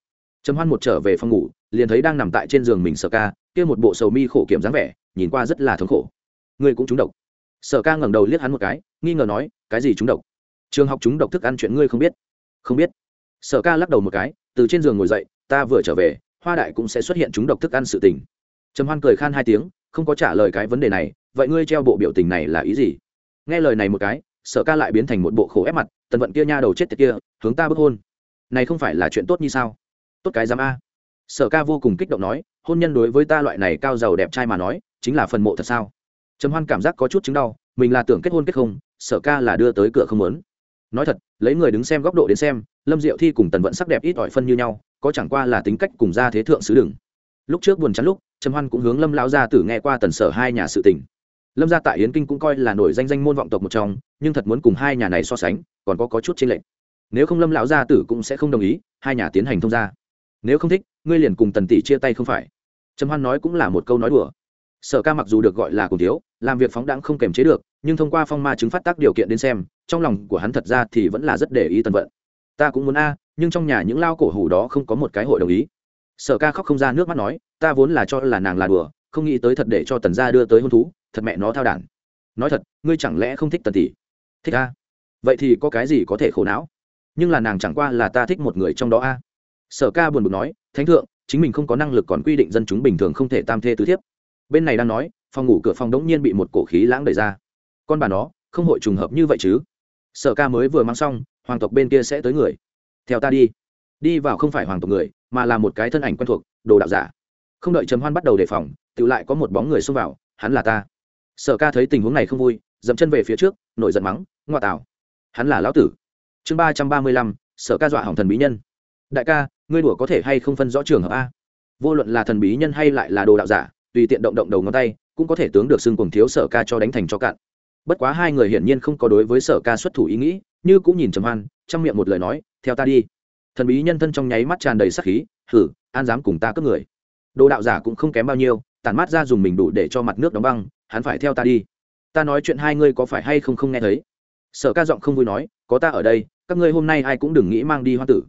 Trầm hoan một trở về phòng ngủ, liền thấy đang nằm tại trên giường mình sở ca, kia một bộ sầu mi khổ kiểm dáng vẻ, nhìn qua rất là thống khổ. Ngươi cũng trúng độc. Sở ca ngẩng đầu liếc hắn một cái, nghi ngờ nói, cái gì trúng độc? Trường học trúng độc thức ăn chuyện ngươi không biết. Không biết. Sở ca lắc đầu một cái, từ trên giường ngồi dậy, ta vừa trở về, hoa đại cũng sẽ xuất hiện trúng độc thức ăn sự tình. Trầm hoan cười khan hai tiếng không có trả lời cái vấn đề này, vậy ngươi treo bộ biểu tình này là ý gì? Nghe lời này một cái, sở ca lại biến thành một bộ khổ ép mặt, tần vận kia nha đầu chết tiệt kia, hướng ta bức hôn. Này không phải là chuyện tốt như sao? Tốt cái dám a. Sở ca vô cùng kích động nói, hôn nhân đối với ta loại này cao giàu đẹp trai mà nói, chính là phần mộ thật sao? Trầm hoan cảm giác có chút chứng đau, mình là tưởng kết hôn kết không, sở ca là đưa tới cửa không lớn nói thật, lấy người đứng xem góc độ đến xem, lâm diệu thi cùng tần vận sắc đẹp ít ỏi phân như nhau, có chẳng qua là tính cách cùng gia thế thượng sứ đừng. Lúc trước buồn chắn lúc trầm hoan cũng hướng lâm lão gia tử nghe qua tần sở hai nhà sự tình. Lâm gia tại yến kinh cũng coi là nổi danh danh môn vọng tộc một trong nhưng thật muốn cùng hai nhà này so sánh còn có, có chút chênh lệch. Nếu không lâm lão gia tử cũng sẽ không đồng ý hai nhà tiến hành thông gia. Nếu không thích ngươi liền cùng tần tỷ chia tay không phải. Trầm hoan nói cũng là một câu nói đùa. Sở ca mặc dù được gọi là cùng thiếu làm việc phóng đãng không kềm chế được nhưng thông qua phong ma chứng phát tác điều kiện đến xem trong lòng của hắn thật ra thì vẫn là rất để ý tần vận. Ta cũng muốn a nhưng trong nhà những lao cổ hủ đó không có một cái hội đồng ý. Sở ca khóc không ra nước mắt nói ta vốn là cho là nàng là đùa, không nghĩ tới thật để cho tần gia đưa tới hôn thú, thật mẹ nó thao đản. Nói thật, ngươi chẳng lẽ không thích tần tỷ? Thích a. Vậy thì có cái gì có thể khổ não? Nhưng là nàng chẳng qua là ta thích một người trong đó a. Sở ca buồn bực nói, thánh thượng, chính mình không có năng lực còn quy định dân chúng bình thường không thể tam thê tứ thiếp. Bên này đang nói, phòng ngủ cửa phòng đống nhiên bị một cổ khí lãng đẩy ra. Con bà nó, không hội trùng hợp như vậy chứ? Sở ca mới vừa mang xong, hoàng tộc bên kia sẽ tới người. Theo ta đi. Đi vào không phải hoàng tộc người, mà là một cái thân ảnh quen thuộc, đồ đạo giả không đợi trầm hoan bắt đầu đề phòng tự lại có một bóng người xông vào, hắn là ta. Sở ca thấy tình huống này không vui, dậm chân về phía trước, nổi giận mắng ngoại tạo hắn là lão tử. Chương ba trăm ba mươi lăm, sở ca dọa hỏng thần bí nhân. Đại ca, ngươi đùa có thể hay không phân rõ trường hợp a? Vô luận là thần bí nhân hay lại là đồ đạo giả, tùy tiện động động đầu ngón tay, cũng có thể tướng được xưng cùng thiếu sở ca cho đánh thành cho cạn. Bất quá hai người hiển nhiên không có đối với sở ca xuất thủ ý nghĩ, như cũng nhìn trầm hoan, trong miệng một lời nói, theo ta đi. Thần bí nhân thân trong nháy mắt tràn đầy sắc khí, hử, an dám cùng ta cướp người đồ đạo giả cũng không kém bao nhiêu, tản mát ra dùng mình đủ để cho mặt nước đóng băng, hắn phải theo ta đi. Ta nói chuyện hai ngươi có phải hay không không nghe thấy? Sở ca giọng không vui nói, có ta ở đây, các ngươi hôm nay ai cũng đừng nghĩ mang đi hoa tử.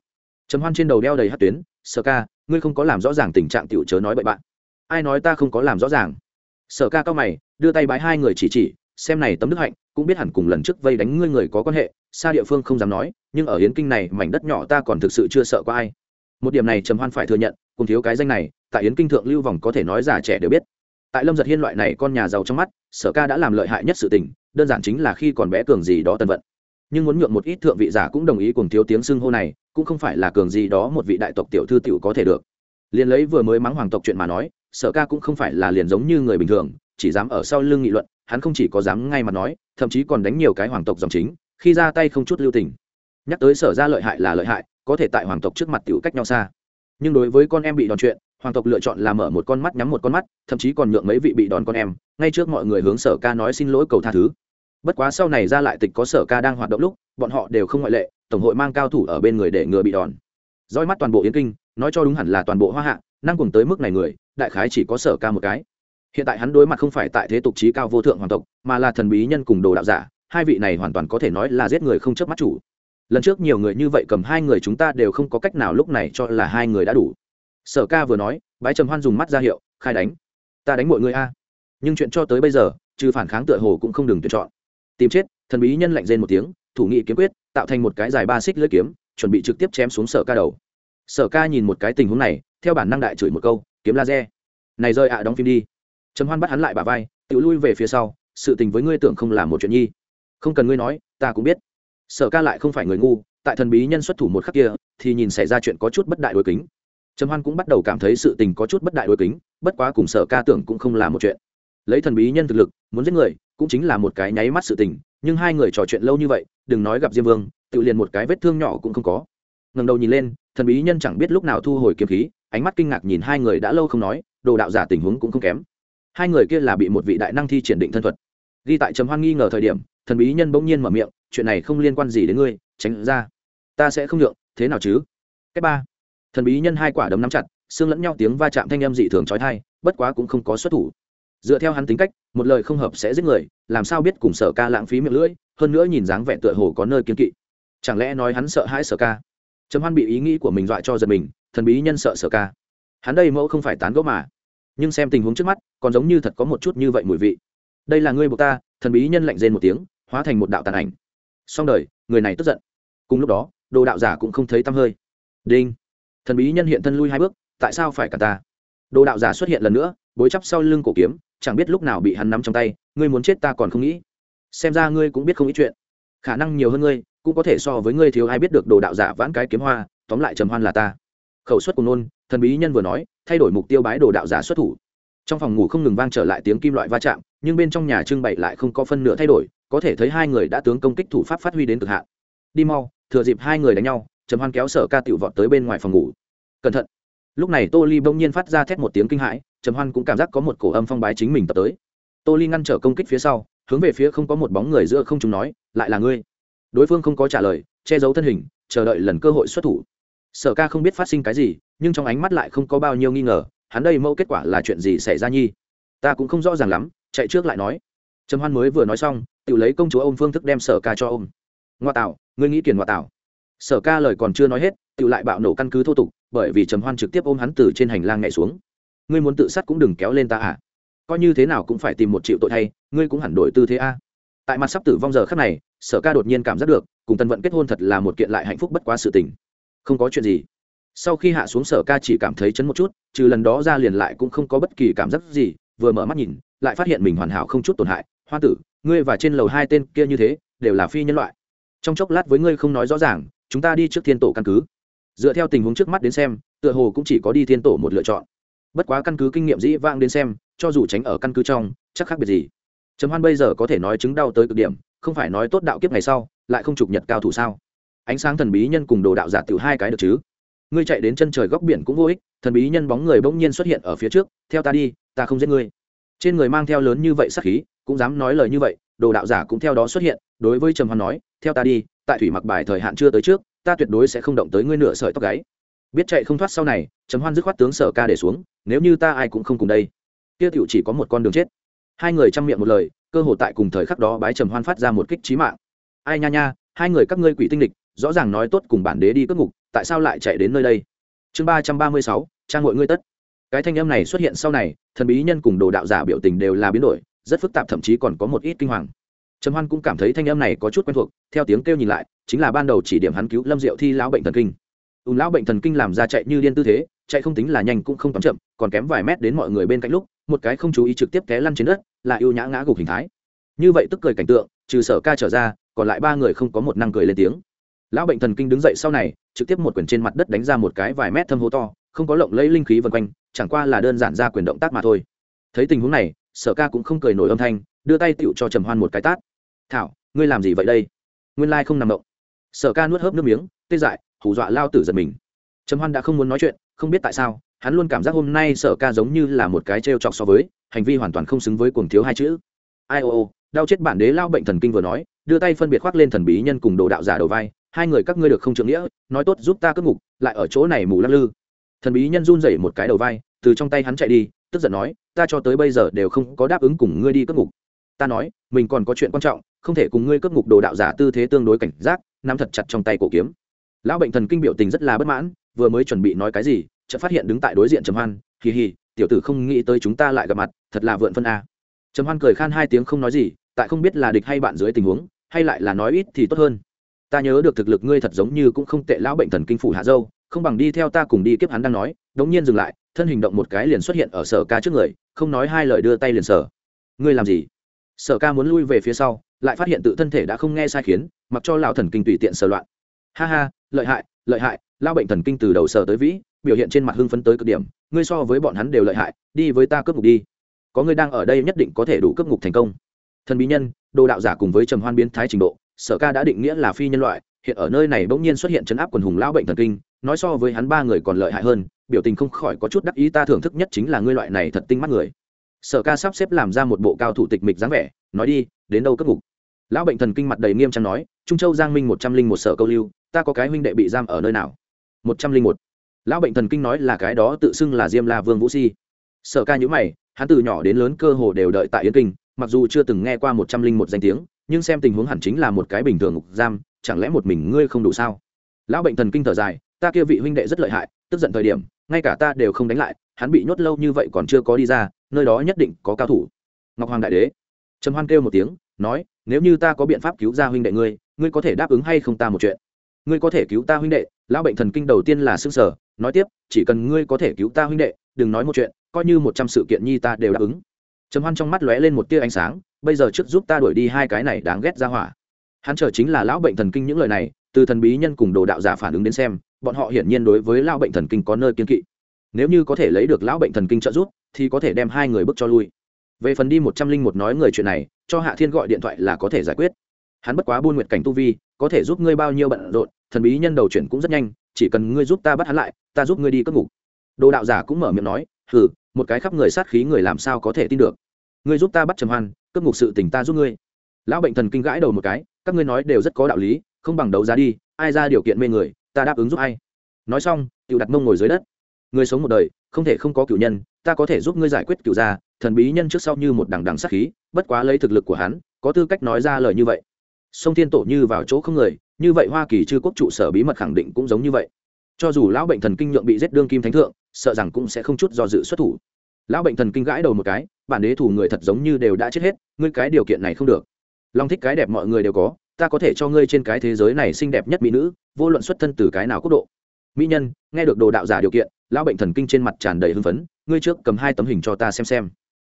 Trầm hoan trên đầu đeo đầy hát tuyến, sở ca, ngươi không có làm rõ ràng tình trạng tiểu chớ nói bậy bạn. Ai nói ta không có làm rõ ràng? Sở ca cao mày, đưa tay bái hai người chỉ chỉ, xem này tấm đức hạnh, cũng biết hẳn cùng lần trước vây đánh ngươi người có quan hệ, xa địa phương không dám nói, nhưng ở hiến kinh này mảnh đất nhỏ ta còn thực sự chưa sợ có ai. Một điểm này trầm hoan phải thừa nhận, cùng thiếu cái danh này tại yến kinh thượng lưu vòng có thể nói già trẻ đều biết. Tại lâm giật hiên loại này con nhà giàu trong mắt, sở ca đã làm lợi hại nhất sự tình, đơn giản chính là khi còn bé cường gì đó tân vận. Nhưng muốn nhượng một ít thượng vị giả cũng đồng ý cùng thiếu tiếng xưng hô này, cũng không phải là cường gì đó một vị đại tộc tiểu thư tiểu có thể được. Liền lấy vừa mới mắng hoàng tộc chuyện mà nói, sở ca cũng không phải là liền giống như người bình thường, chỉ dám ở sau lưng nghị luận, hắn không chỉ có dám ngay mà nói, thậm chí còn đánh nhiều cái hoàng tộc dòng chính, khi ra tay không chút lưu tình. Nhắc tới sở ra lợi hại là lợi hại, có thể tại hoàng tộc trước mặt tiểu cách nhau xa. Nhưng đối với con em bị đòn chuyện hoàng tộc lựa chọn là mở một con mắt nhắm một con mắt, thậm chí còn nhượng mấy vị bị đòn con em, ngay trước mọi người hướng sở ca nói xin lỗi cầu tha thứ. Bất quá sau này ra lại tịch có sở ca đang hoạt động lúc, bọn họ đều không ngoại lệ, tổng hội mang cao thủ ở bên người để ngừa bị đòn. Roi mắt toàn bộ yến kinh, nói cho đúng hẳn là toàn bộ hoa hạ, năng cùng tới mức này người, đại khái chỉ có sở ca một cái. Hiện tại hắn đối mặt không phải tại thế tục trí cao vô thượng hoàng tộc, mà là thần bí nhân cùng đồ đạo giả, hai vị này hoàn toàn có thể nói là giết người không chớp mắt chủ. Lần trước nhiều người như vậy cầm hai người chúng ta đều không có cách nào lúc này cho là hai người đã đủ sở ca vừa nói, bái trầm hoan dùng mắt ra hiệu, khai đánh, ta đánh mọi người a. Nhưng chuyện cho tới bây giờ, trừ phản kháng tựa hồ cũng không đừng tuyển chọn. Tìm chết, thần bí nhân lạnh rên một tiếng, thủ nghị kiếm quyết, tạo thành một cái dài ba xích lưỡi kiếm, chuẩn bị trực tiếp chém xuống sở ca đầu. Sở ca nhìn một cái tình huống này, theo bản năng đại chửi một câu, kiếm laser, này rơi ạ, đóng phim đi. Trầm hoan bắt hắn lại bà vai, tự lui về phía sau, sự tình với ngươi tưởng không là một chuyện nhi. Không cần ngươi nói, ta cũng biết. Sở ca lại không phải người ngu, tại thần bí nhân xuất thủ một khắc kia, thì nhìn xảy ra chuyện có chút bất đại đối kính trầm hoan cũng bắt đầu cảm thấy sự tình có chút bất đại đối kính, bất quá cùng sở ca tưởng cũng không là một chuyện. Lấy thần bí nhân thực lực, muốn giết người, cũng chính là một cái nháy mắt sự tình, nhưng hai người trò chuyện lâu như vậy, đừng nói gặp diêm vương, tự liền một cái vết thương nhỏ cũng không có. Ngần đầu nhìn lên, thần bí nhân chẳng biết lúc nào thu hồi kiếm khí, ánh mắt kinh ngạc nhìn hai người đã lâu không nói, đồ đạo giả tình huống cũng không kém. Hai người kia là bị một vị đại năng thi triển định thân thuật. Ghi tại trầm hoan nghi ngờ thời điểm, thần bí nhân bỗng nhiên mở miệng, chuyện này không liên quan gì đến ngươi, tránh ra. Ta sẽ không nhượng, thế nào chứ? Cách ba thần bí nhân hai quả đấm nắm chặt, xương lẫn nhau tiếng va chạm thanh âm dị thường trói thai bất quá cũng không có xuất thủ. Dựa theo hắn tính cách, một lời không hợp sẽ giết người, làm sao biết cùng sở ca lãng phí miệng lưỡi, hơn nữa nhìn dáng vẻ tựa hồ có nơi kiên kỵ. Chẳng lẽ nói hắn sợ hãi sở ca? Trầm hoan bị ý nghĩ của mình dọa cho giật mình, thần bí nhân sợ sở ca. Hắn đây mẫu không phải tán gẫu mà. Nhưng xem tình huống trước mắt, còn giống như thật có một chút như vậy mùi vị. Đây là ngươi buộc ta, thần bí nhân lạnh rên một tiếng, hóa thành một đạo tàn ảnh. Xong đời, người này tức giận. Cùng lúc đó, đồ đạo giả cũng không thấy tăm hơi. Đinh thần bí nhân hiện thân lui hai bước, tại sao phải cả ta? Đồ đạo giả xuất hiện lần nữa, bối chắp sau lưng cổ kiếm, chẳng biết lúc nào bị hắn nắm trong tay, ngươi muốn chết ta còn không nghĩ. Xem ra ngươi cũng biết không ít chuyện. Khả năng nhiều hơn ngươi, cũng có thể so với ngươi thiếu ai biết được đồ đạo giả vãn cái kiếm hoa, tóm lại trầm hoan là ta. Khẩu suất của nôn, thần bí nhân vừa nói, thay đổi mục tiêu bái đồ đạo giả xuất thủ. Trong phòng ngủ không ngừng vang trở lại tiếng kim loại va chạm, nhưng bên trong nhà trưng bày lại không có phân nửa thay đổi, có thể thấy hai người đã tướng công kích thủ pháp phát huy đến cực hạn. Đi mau, thừa dịp hai người đánh nhau trầm hoan kéo sở ca tiểu vọt tới bên ngoài phòng ngủ. Cẩn thận. Lúc này tô ly bỗng nhiên phát ra thét một tiếng kinh hãi, trầm hoan cũng cảm giác có một cổ âm phong bái chính mình tập tới. Tô ly ngăn trở công kích phía sau, hướng về phía không có một bóng người giữa không chúng nói, lại là ngươi. Đối phương không có trả lời, che giấu thân hình, chờ đợi lần cơ hội xuất thủ. Sở ca không biết phát sinh cái gì, nhưng trong ánh mắt lại không có bao nhiêu nghi ngờ, hắn đây mẫu kết quả là chuyện gì xảy ra nhi? Ta cũng không rõ ràng lắm, chạy trước lại nói. Trầm hoan mới vừa nói xong tự lấy công chúa ôm phương thức đem sở ca cho ôm. Ngoa tạo ngươi nghĩ kiền ngoa tạo sở ca lời còn chưa nói hết tự lại bạo nổ căn cứ thô tục, bởi vì trầm hoan trực tiếp ôm hắn từ trên hành lang nhảy xuống. Ngươi muốn tự sát cũng đừng kéo lên ta à? Coi như thế nào cũng phải tìm một triệu tội thay, ngươi cũng hẳn đổi tư thế a. Tại mặt sắp tử vong giờ khắc này, sở ca đột nhiên cảm giác được, cùng tân vận kết hôn thật là một kiện lại hạnh phúc bất quá sự tình. Không có chuyện gì. Sau khi hạ xuống sở ca chỉ cảm thấy chấn một chút, trừ lần đó ra liền lại cũng không có bất kỳ cảm giác gì, vừa mở mắt nhìn, lại phát hiện mình hoàn hảo không chút tổn hại. Hoa tử, ngươi và trên lầu hai tên kia như thế, đều là phi nhân loại. Trong chốc lát với ngươi không nói rõ ràng chúng ta đi trước thiên tổ căn cứ. Dựa theo tình huống trước mắt đến xem, tựa hồ cũng chỉ có đi thiên tổ một lựa chọn. Bất quá căn cứ kinh nghiệm dĩ vang đến xem, cho dù tránh ở căn cứ trong, chắc khác biệt gì. Trầm hoan bây giờ có thể nói chứng đau tới cực điểm, không phải nói tốt đạo kiếp ngày sau, lại không chụp nhật cao thủ sao? Ánh sáng thần bí nhân cùng đồ đạo giả tiểu hai cái được chứ? Ngươi chạy đến chân trời góc biển cũng vô ích, thần bí nhân bóng người bỗng nhiên xuất hiện ở phía trước, theo ta đi, ta không giết ngươi. Trên người mang theo lớn như vậy sắc khí, cũng dám nói lời như vậy, đồ đạo giả cũng theo đó xuất hiện, đối với trầm hoan nói, theo ta đi tại thủy mặc bài thời hạn chưa tới trước, ta tuyệt đối sẽ không động tới ngươi nửa sợi tóc gáy. Biết chạy không thoát sau này, trầm hoan dứt khoát tướng sở ca để xuống, nếu như ta ai cũng không cùng đây. Kia tiểu chỉ có một con đường chết. Hai người chăm miệng một lời, cơ hồ tại cùng thời khắc đó bái trầm hoan phát ra một kích trí mạng. Ai nha nha, hai người các ngươi quỷ tinh địch rõ ràng nói tốt cùng bản đế đi cất ngục, tại sao lại chạy đến nơi đây? Chương ba trăm ba mươi sáu trang hội ngươi tất. Cái thanh âm này xuất hiện sau này, thần bí nhân cùng đồ đạo giả biểu tình đều là biến đổi, rất phức tạp thậm chí còn có một ít kinh hoàng trầm hoan cũng cảm thấy thanh âm này có chút quen thuộc, theo tiếng kêu nhìn lại, chính là ban đầu chỉ điểm hắn cứu lâm diệu thi lão bệnh thần kinh. Ùn lão bệnh thần kinh làm ra chạy như điên tư thế, chạy không tính là nhanh cũng không tắm chậm, còn kém vài mét đến mọi người bên cạnh lúc, một cái không chú ý trực tiếp té lăn trên đất, là yêu nhã ngã gục hình thái. Như vậy tức cười cảnh tượng, trừ sở ca trở ra, còn lại ba người không có một năng cười lên tiếng. Lão bệnh thần kinh đứng dậy sau này, trực tiếp một quyền trên mặt đất đánh ra một cái vài mét thâm hố to, không có lộng lấy linh khí vân quanh, chẳng qua là đơn giản ra quyền động tác mà thôi. Thấy tình huống này, sở ca cũng không cười nổi âm thanh, đưa tay tựu cho trầm hoan một cái tát thảo, ngươi làm gì vậy đây? Nguyên lai không nằm động. Sở ca nuốt hớp nước miếng, tê dại, hù dọa lao tử giật mình. Trầm hoan đã không muốn nói chuyện, không biết tại sao, hắn luôn cảm giác hôm nay sở ca giống như là một cái t chọc so với, hành vi hoàn toàn không xứng với cuồng thiếu hai chữ. Ai ô ô, đau chết bản đế lao bệnh thần kinh vừa nói, đưa tay phân biệt khoác lên thần bí nhân cùng đồ đạo giả đầu vai, hai người các ngươi được không trưởng nghĩa, nói tốt giúp ta cất ngục, lại ở chỗ này mù lắc lư. Thần bí nhân run rẩy một cái đầu vai, từ trong tay hắn chạy đi, tức giận nói, ta cho tới bây giờ đều không có đáp ứng cùng ngươi đi cất ngục. Ta nói, mình còn có chuyện quan trọng không thể cùng ngươi cướp ngục đồ đạo giả tư thế tương đối cảnh giác, nắm thật chặt trong tay cổ kiếm. Lão bệnh thần kinh biểu tình rất là bất mãn, vừa mới chuẩn bị nói cái gì, chợt phát hiện đứng tại đối diện trầm hoan, hì hì, tiểu tử không nghĩ tới chúng ta lại gặp mặt, thật là vượn phân a. Trầm hoan cười khan hai tiếng không nói gì, tại không biết là địch hay bạn dưới tình huống, hay lại là nói ít thì tốt hơn. Ta nhớ được thực lực ngươi thật giống như cũng không tệ, lão bệnh thần kinh phủ hạ dâu, không bằng đi theo ta cùng đi kiếp hắn đang nói. Đống nhiên dừng lại, thân hình động một cái liền xuất hiện ở sở ca trước người, không nói hai lời đưa tay liền sở. Ngươi làm gì? Sở ca muốn lui về phía sau lại phát hiện tự thân thể đã không nghe sai khiến, mặc cho lão thần kinh tùy tiện sờ loạn. Ha ha, lợi hại lợi hại lao bệnh thần kinh từ đầu sờ tới vĩ, biểu hiện trên mặt hưng phấn tới cực điểm, ngươi so với bọn hắn đều lợi hại, đi với ta cướp ngục đi. Có ngươi đang ở đây nhất định có thể đủ cướp ngục thành công. Thần bí nhân, đồ đạo giả cùng với trầm hoan biến thái trình độ, sở ca đã định nghĩa là phi nhân loại, hiện ở nơi này bỗng nhiên xuất hiện chấn áp quần hùng lão bệnh thần kinh, nói so với hắn ba người còn lợi hại hơn, biểu tình không khỏi có chút đắc ý, ta thưởng thức nhất chính là ngươi loại này thật tinh mắt người sở ca sắp xếp làm ra một bộ cao thủ tịch mịch dáng vẻ, nói đi, đến đâu cất ngục? Lão bệnh thần kinh mặt đầy nghiêm trang nói, trung châu giang minh một trăm linh một sở câu lưu, ta có cái huynh đệ bị giam ở nơi nào? một trăm linh một. Lão bệnh thần kinh nói là cái đó tự xưng là diêm la vương vũ si. Sở ca nhữ mày, hắn từ nhỏ đến lớn cơ hồ đều đợi tại yên kinh, mặc dù chưa từng nghe qua một trăm linh một danh tiếng, nhưng xem tình huống hẳn chính là một cái bình thường ngục giam, chẳng lẽ một mình ngươi không đủ sao? Lão bệnh thần kinh thở dài, ta kia vị huynh đệ rất lợi hại, tức giận thời điểm, ngay cả ta đều không đánh lại, hắn bị nhốt lâu như vậy còn chưa có đi ra nơi đó nhất định có cao thủ. Ngọc hoàng đại đế. Trầm hoan kêu một tiếng, nói, nếu như ta có biện pháp cứu ra huynh đệ ngươi ngươi có thể đáp ứng hay không ta một chuyện? Ngươi có thể cứu ta huynh đệ, lão bệnh thần kinh đầu tiên là xương sở nói tiếp, chỉ cần ngươi có thể cứu ta huynh đệ, đừng nói một chuyện, coi như một trăm sự kiện nhi ta đều đáp ứng. Trầm hoan trong mắt lóe lên một tia ánh sáng, bây giờ trước giúp ta đuổi đi hai cái này đáng ghét ra hỏa. Hắn chờ chính là lão bệnh thần kinh những lời này, từ thần bí nhân cùng đồ đạo giả phản ứng đến xem, bọn họ hiển nhiên đối với lão bệnh thần kinh có nơi kiên kỵ nếu như có thể lấy được lão bệnh thần kinh trợ giúp, thì có thể đem hai người bước cho lui. Về phần đi một trăm linh một nói người chuyện này, cho hạ thiên gọi điện thoại là có thể giải quyết. Hắn bất quá buôn nguyệt cảnh tu vi, có thể giúp ngươi bao nhiêu bận rộn, thần bí nhân đầu chuyển cũng rất nhanh, chỉ cần ngươi giúp ta bắt hắn lại, ta giúp ngươi đi cất ngục. Đồ đạo giả cũng mở miệng nói, hừ, một cái khắp người sát khí người làm sao có thể tin được? Ngươi giúp ta bắt trầm hoan cất ngục sự tình ta giúp ngươi. Lão bệnh thần kinh gãi đầu một cái, các ngươi nói đều rất có đạo lý, không bằng đấu giá đi, ai ra điều kiện mê người, ta đáp ứng giúp ai. Nói xong tự đặt mông ngồi dưới đất người sống một đời, không thể không có cựu nhân, ta có thể giúp ngươi giải quyết cựu gia, thần bí nhân trước sau như một đằng đằng sát khí, bất quá lấy thực lực của hắn, có tư cách nói ra lời như vậy. Sông thiên tổ như vào chỗ không người, như vậy hoa kỳ chư quốc trụ sở bí mật khẳng định cũng giống như vậy. Cho dù lão bệnh thần kinh nhượng bị giết đương kim thánh thượng, sợ rằng cũng sẽ không chút do dự xuất thủ. Lão bệnh thần kinh gãi đầu một cái, bản đế thủ người thật giống như đều đã chết hết, ngươi cái điều kiện này không được. Long thích cái đẹp mọi người đều có, ta có thể cho ngươi trên cái thế giới này xinh đẹp nhất mỹ nữ, vô luận xuất thân từ cái nào quốc độ. Mỹ nhân, nghe được đồ đạo giả điều kiện lão bệnh thần kinh trên mặt tràn đầy hưng phấn, ngươi trước cầm hai tấm hình cho ta xem xem.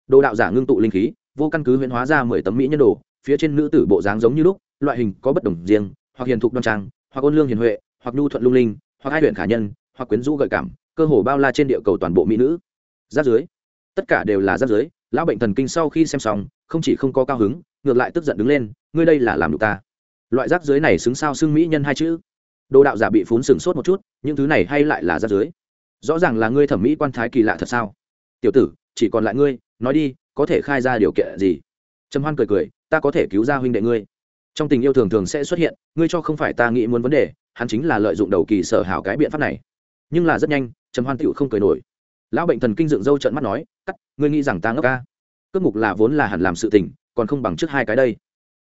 Đồ đạo giả ngưng tụ linh khí, vô căn cứ huyễn hóa ra mười tấm mỹ nhân đồ, phía trên nữ tử bộ dáng giống như lúc, loại hình có bất đồng riêng, hoặc hiền thục đoan trang, hoặc ôn lương hiền huệ, hoặc nhu thuận lung linh, hoặc hai huyện khả nhân, hoặc quyến rũ gợi cảm, cơ hồ bao la trên địa cầu toàn bộ mỹ nữ. Giáp dưới, tất cả đều là giáp dưới, lão bệnh thần kinh sau khi xem xong, không chỉ không có cao hứng, ngược lại tức giận đứng lên, ngươi đây là làm được ta. Loại giáp dưới này xứng sao xưng mỹ nhân hai chữ. Đồ đạo giả bị phún sừng sốt một chút, những thứ này hay lại là giáp dưới rõ ràng là ngươi thẩm mỹ quan thái kỳ lạ thật sao? Tiểu tử, chỉ còn lại ngươi, nói đi, có thể khai ra điều kiện gì? Trầm hoan cười cười, ta có thể cứu ra huynh đệ ngươi. Trong tình yêu thường thường sẽ xuất hiện, ngươi cho không phải ta nghĩ muốn vấn đề, hắn chính là lợi dụng đầu kỳ sở hảo cái biện pháp này. Nhưng là rất nhanh, trầm hoan tựu không cười nổi. Lão bệnh thần kinh dựng râu trợn mắt nói, cắt, ngươi nghĩ rằng ta ngốc ca? Cước mục là vốn là hẳn làm sự tình, còn không bằng trước hai cái đây.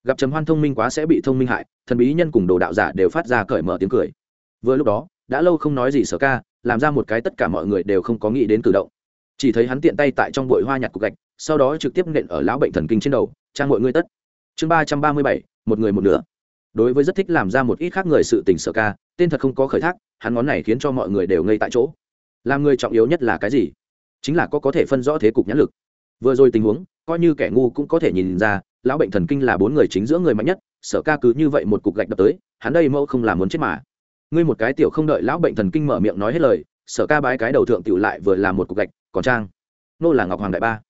Gặp trầm hoan thông minh quá sẽ bị thông minh hại, thần bí nhân cùng đồ đạo giả đều phát ra cởi mở tiếng cười. Vừa lúc đó, đã lâu không nói gì sở ca làm ra một cái tất cả mọi người đều không có nghĩ đến cử động. Chỉ thấy hắn tiện tay tại trong bụi hoa nhặt cục gạch, sau đó trực tiếp nện ở lão bệnh thần kinh trên đầu, trang mọi người tất. Chương ba trăm ba mươi bảy, một người một nửa. Đối với rất thích làm ra một ít khác người sự tình sợ ca, tên thật không có khởi thác, hắn ngón này khiến cho mọi người đều ngây tại chỗ. Làm người trọng yếu nhất là cái gì? Chính là có có thể phân rõ thế cục nhãn lực. Vừa rồi tình huống, coi như kẻ ngu cũng có thể nhìn ra, lão bệnh thần kinh là bốn người chính giữa người mạnh nhất, sở ca cứ như vậy một cục gạch đập tới, hắn đây mẫu không làm muốn chết mà ngươi một cái tiểu không đợi lão bệnh thần kinh mở miệng nói hết lời, sở ca bái cái đầu thượng tiểu lại vừa làm một cục gạch, còn trang. Nô là ngọc hoàng đại ba.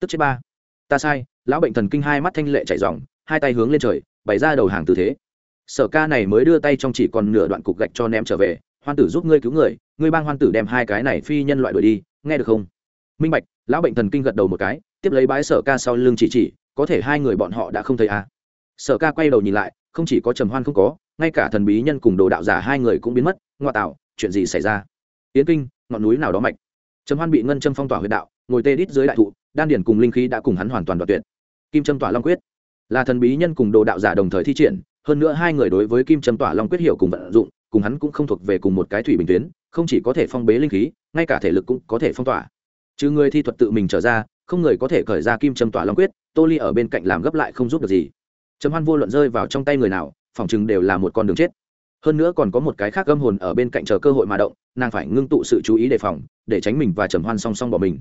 Tức chết ba. Ta sai, lão bệnh thần kinh hai mắt thanh lệ chạy dòng hai tay hướng lên trời, bày ra đầu hàng tư thế. Sở ca này mới đưa tay trong chỉ còn nửa đoạn cục gạch cho ném trở về, hoan tử giúp ngươi cứu người, ngươi bang hoan tử đem hai cái này phi nhân loại đuổi đi, nghe được không? Minh bạch, lão bệnh thần kinh gật đầu một cái, tiếp lấy bái sở ca sau lưng chỉ chỉ, có thể hai người bọn họ đã không thấy à. sở ca quay đầu nhìn lại, không chỉ có trầm hoan không có ngay cả thần bí nhân cùng đồ đạo giả hai người cũng biến mất ngoại tạo, chuyện gì xảy ra? Yến kinh, ngọn núi nào đó mạch? Trầm hoan bị ngân châm phong tỏa huyệt đạo, ngồi tê đít dưới đại thụ, đan điển cùng linh khí đã cùng hắn hoàn toàn đoạt tuyệt. Kim châm tỏa long quyết. Là thần bí nhân cùng đồ đạo giả đồng thời thi triển, hơn nữa hai người đối với kim châm tỏa long quyết hiểu cùng vận dụng, cùng hắn cũng không thuộc về cùng một cái thủy bình tuyến, không chỉ có thể phong bế linh khí, ngay cả thể lực cũng có thể phong tỏa. Trừ người thi thuật tự mình trở ra, không người có thể khởi ra kim châm tỏa long quyết, tô ly ở bên cạnh làm gấp lại không giúp được gì. Trầm hoan vô luận rơi vào trong tay người nào phòng chừng đều là một con đường chết. Hơn nữa còn có một cái khác âm hồn ở bên cạnh chờ cơ hội mà động, nàng phải ngưng tụ sự chú ý đề phòng, để tránh mình và trầm hoan song song bỏ mình.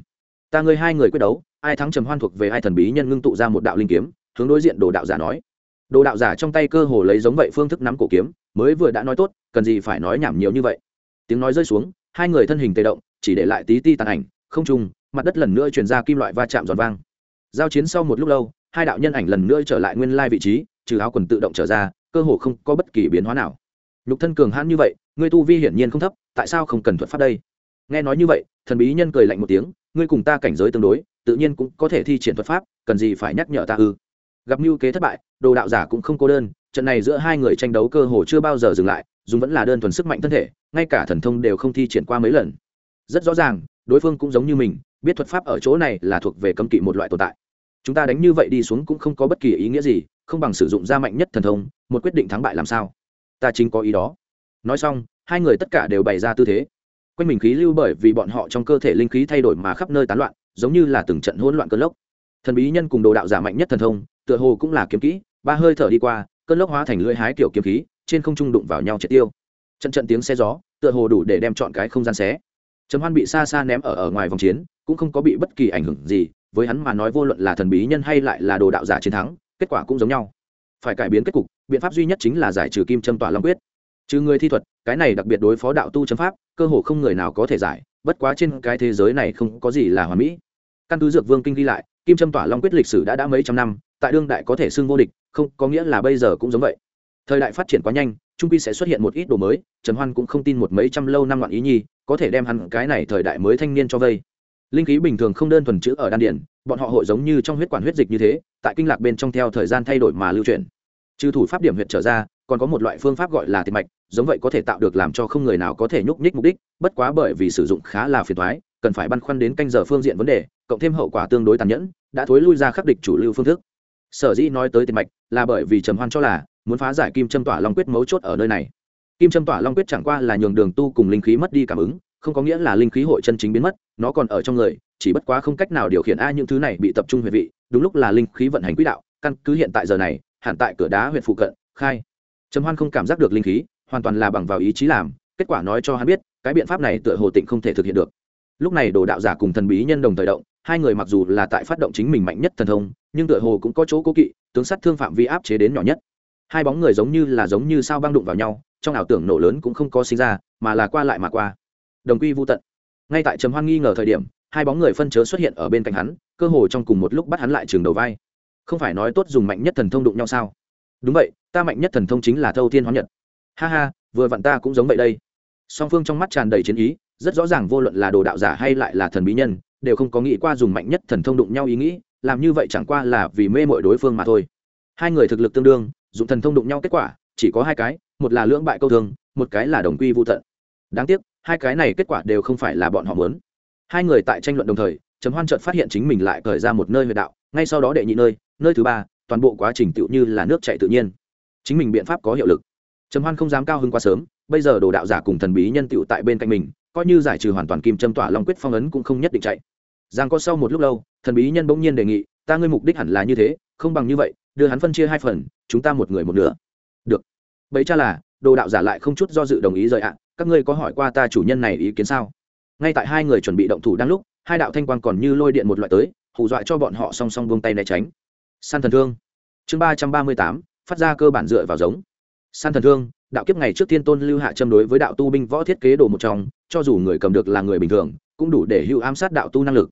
Ta ngươi hai người quyết đấu, ai thắng trầm hoan thuộc về hai thần bí nhân ngưng tụ ra một đạo linh kiếm, hướng đối diện đồ đạo giả nói. Đồ đạo giả trong tay cơ hồ lấy giống vậy phương thức nắm cổ kiếm, mới vừa đã nói tốt, cần gì phải nói nhảm nhiều như vậy. Tiếng nói rơi xuống, hai người thân hình tê động, chỉ để lại tí ti tàn ảnh, không trùng mặt đất lần nữa chuyển ra kim loại va chạm giòn vang. Giao chiến sau một lúc lâu, hai đạo nhân ảnh lần nữa trở lại nguyên lai vị trí, trừ áo quần tự động trở ra cơ hồ không có bất kỳ biến hóa nào. Nhục thân cường hãn như vậy, ngươi tu vi hiển nhiên không thấp, tại sao không cần thuật pháp đây? Nghe nói như vậy, thần bí nhân cười lạnh một tiếng, ngươi cùng ta cảnh giới tương đối, tự nhiên cũng có thể thi triển thuật pháp, cần gì phải nhắc nhở ta ư? Gặp mưu kế thất bại, đồ đạo giả cũng không cô đơn, trận này giữa hai người tranh đấu cơ hồ chưa bao giờ dừng lại, dùng vẫn là đơn thuần sức mạnh thân thể, ngay cả thần thông đều không thi triển qua mấy lần. Rất rõ ràng, đối phương cũng giống như mình, biết thuật pháp ở chỗ này là thuộc về cấm kỵ một loại tồn tại chúng ta đánh như vậy đi xuống cũng không có bất kỳ ý nghĩa gì, không bằng sử dụng ra mạnh nhất thần thông, một quyết định thắng bại làm sao? Ta chính có ý đó. Nói xong, hai người tất cả đều bày ra tư thế. Quanh mình khí lưu bởi vì bọn họ trong cơ thể linh khí thay đổi mà khắp nơi tán loạn, giống như là từng trận hỗn loạn cơn lốc. Thần bí nhân cùng đồ đạo giả mạnh nhất thần thông, tựa hồ cũng là kiếm kỹ, ba hơi thở đi qua, cơn lốc hóa thành lưỡi hái kiểu kiếm khí, trên không trung đụng vào nhau triệt tiêu. Trận trận tiếng xe gió, tựa hồ đủ để đem chọn cái không gian xé. Trầm hoan bị xa xa ném ở ở ngoài vòng chiến, cũng không có bị bất kỳ ảnh hưởng gì với hắn mà nói vô luận là thần bí nhân hay lại là đồ đạo giả chiến thắng, kết quả cũng giống nhau. Phải cải biến kết cục, biện pháp duy nhất chính là giải trừ kim châm tỏa long quyết. Trừ người thi thuật, cái này đặc biệt đối phó đạo tu chấm pháp, cơ hồ không người nào có thể giải, bất quá trên cái thế giới này không có gì là hoàn mỹ. Căn cứ dược vương kinh ghi lại, kim châm tỏa long quyết lịch sử đã đã mấy trăm năm, tại đương đại có thể xưng vô địch, không, có nghĩa là bây giờ cũng giống vậy. Thời đại phát triển quá nhanh, trung quy sẽ xuất hiện một ít đồ mới, trần hoan cũng không tin một mấy trăm lâu năm loạn ý nhi, có thể đem hắn cái này thời đại mới thanh niên cho vây linh khí bình thường không đơn thuần chữ ở đan điển, bọn họ hội giống như trong huyết quản huyết dịch như thế, tại kinh lạc bên trong theo thời gian thay đổi mà lưu chuyển. Trừ thủ pháp điểm huyệt trở ra, còn có một loại phương pháp gọi là tiệt mạch, giống vậy có thể tạo được làm cho không người nào có thể nhúc nhích mục đích, bất quá bởi vì sử dụng khá là phiền thoái cần phải băn khoăn đến canh giờ phương diện vấn đề, cộng thêm hậu quả tương đối tàn nhẫn, đã thối lui ra khắc địch chủ lưu phương thức. Sở dĩ nói tới tiệt mạch là bởi vì trầm hoan cho là muốn phá giải kim châm tỏa long quyết mấu chốt ở nơi này. Kim châm tỏa long quyết chẳng qua là nhường đường tu cùng linh khí mất đi cảm ứng không có nghĩa là linh khí hội chân chính biến mất, nó còn ở trong người, chỉ bất quá không cách nào điều khiển a những thứ này bị tập trung huyệt vị, đúng lúc là linh khí vận hành quỹ đạo, căn cứ hiện tại giờ này hạn tại cửa đá huyện phụ cận, khai. Trầm hoan không cảm giác được linh khí, hoàn toàn là bằng vào ý chí làm, kết quả nói cho hắn biết, cái biện pháp này tựa hồ tịnh không thể thực hiện được. Lúc này đồ đạo giả cùng thần bí nhân đồng thời động, hai người mặc dù là tại phát động chính mình mạnh nhất thần thông, nhưng tựa hồ cũng có chỗ cố kỵ, tướng sát thương phạm vi áp chế đến nhỏ nhất. Hai bóng người giống như là giống như sao băng đụng vào nhau, trong ảo tưởng nổ lớn cũng không có sinh ra, mà là qua lại mà qua đồng quy vô tận. Ngay tại trầm hoan nghi ngờ thời điểm, hai bóng người phân chớ xuất hiện ở bên cạnh hắn, cơ hồ trong cùng một lúc bắt hắn lại trường đầu vai. Không phải nói tốt dùng mạnh nhất thần thông đụng nhau sao? Đúng vậy, ta mạnh nhất thần thông chính là thâu thiên hóa nhật. Ha ha, vừa vặn ta cũng giống vậy đây. Song phương trong mắt tràn đầy chiến ý, rất rõ ràng vô luận là đồ đạo giả hay lại là thần bí nhân, đều không có nghĩ qua dùng mạnh nhất thần thông đụng nhau ý nghĩ, làm như vậy chẳng qua là vì mê mội đối phương mà thôi. Hai người thực lực tương đương, dùng thần thông đụng nhau kết quả, chỉ có hai cái, một là lưỡng bại câu thường một cái là đồng quy vô tận. Đáng tiếc hai cái này kết quả đều không phải là bọn họ muốn. Hai người tại tranh luận đồng thời, trầm hoan trợt phát hiện chính mình lại cởi ra một nơi huyệt đạo, ngay sau đó đệ nhị nơi nơi thứ ba, toàn bộ quá trình tựu như là nước chạy tự nhiên. Chính mình biện pháp có hiệu lực. Trầm hoan không dám cao hơn quá sớm, bây giờ đồ đạo giả cùng thần bí nhân tựu tại bên cạnh mình, coi như giải trừ hoàn toàn kim châm tỏa long quyết phong ấn cũng không nhất định chạy. Giang có sau một lúc lâu, thần bí nhân bỗng nhiên đề nghị, ta ngươi mục đích hẳn là như thế, không bằng như vậy, đưa hắn phân chia hai phần, chúng ta một người một nửa. Được. Bấy cha là, đồ đạo giả lại không chút do dự đồng ý rời ạ các ngươi có hỏi qua ta chủ nhân này ý kiến sao? Ngay tại hai người chuẩn bị động thủ đang lúc, hai đạo thanh quan còn như lôi điện một loại tới, hù dọa cho bọn họ song song buông tay né tránh. San thần thương. Chương ba trăm ba mươi tám, phát ra cơ bản dựa vào giống. San thần thương, đạo kiếp ngày trước thiên tôn lưu hạ châm đối với đạo tu binh võ thiết kế đồ một trong, cho dù người cầm được là người bình thường, cũng đủ để hưu ám sát đạo tu năng lực.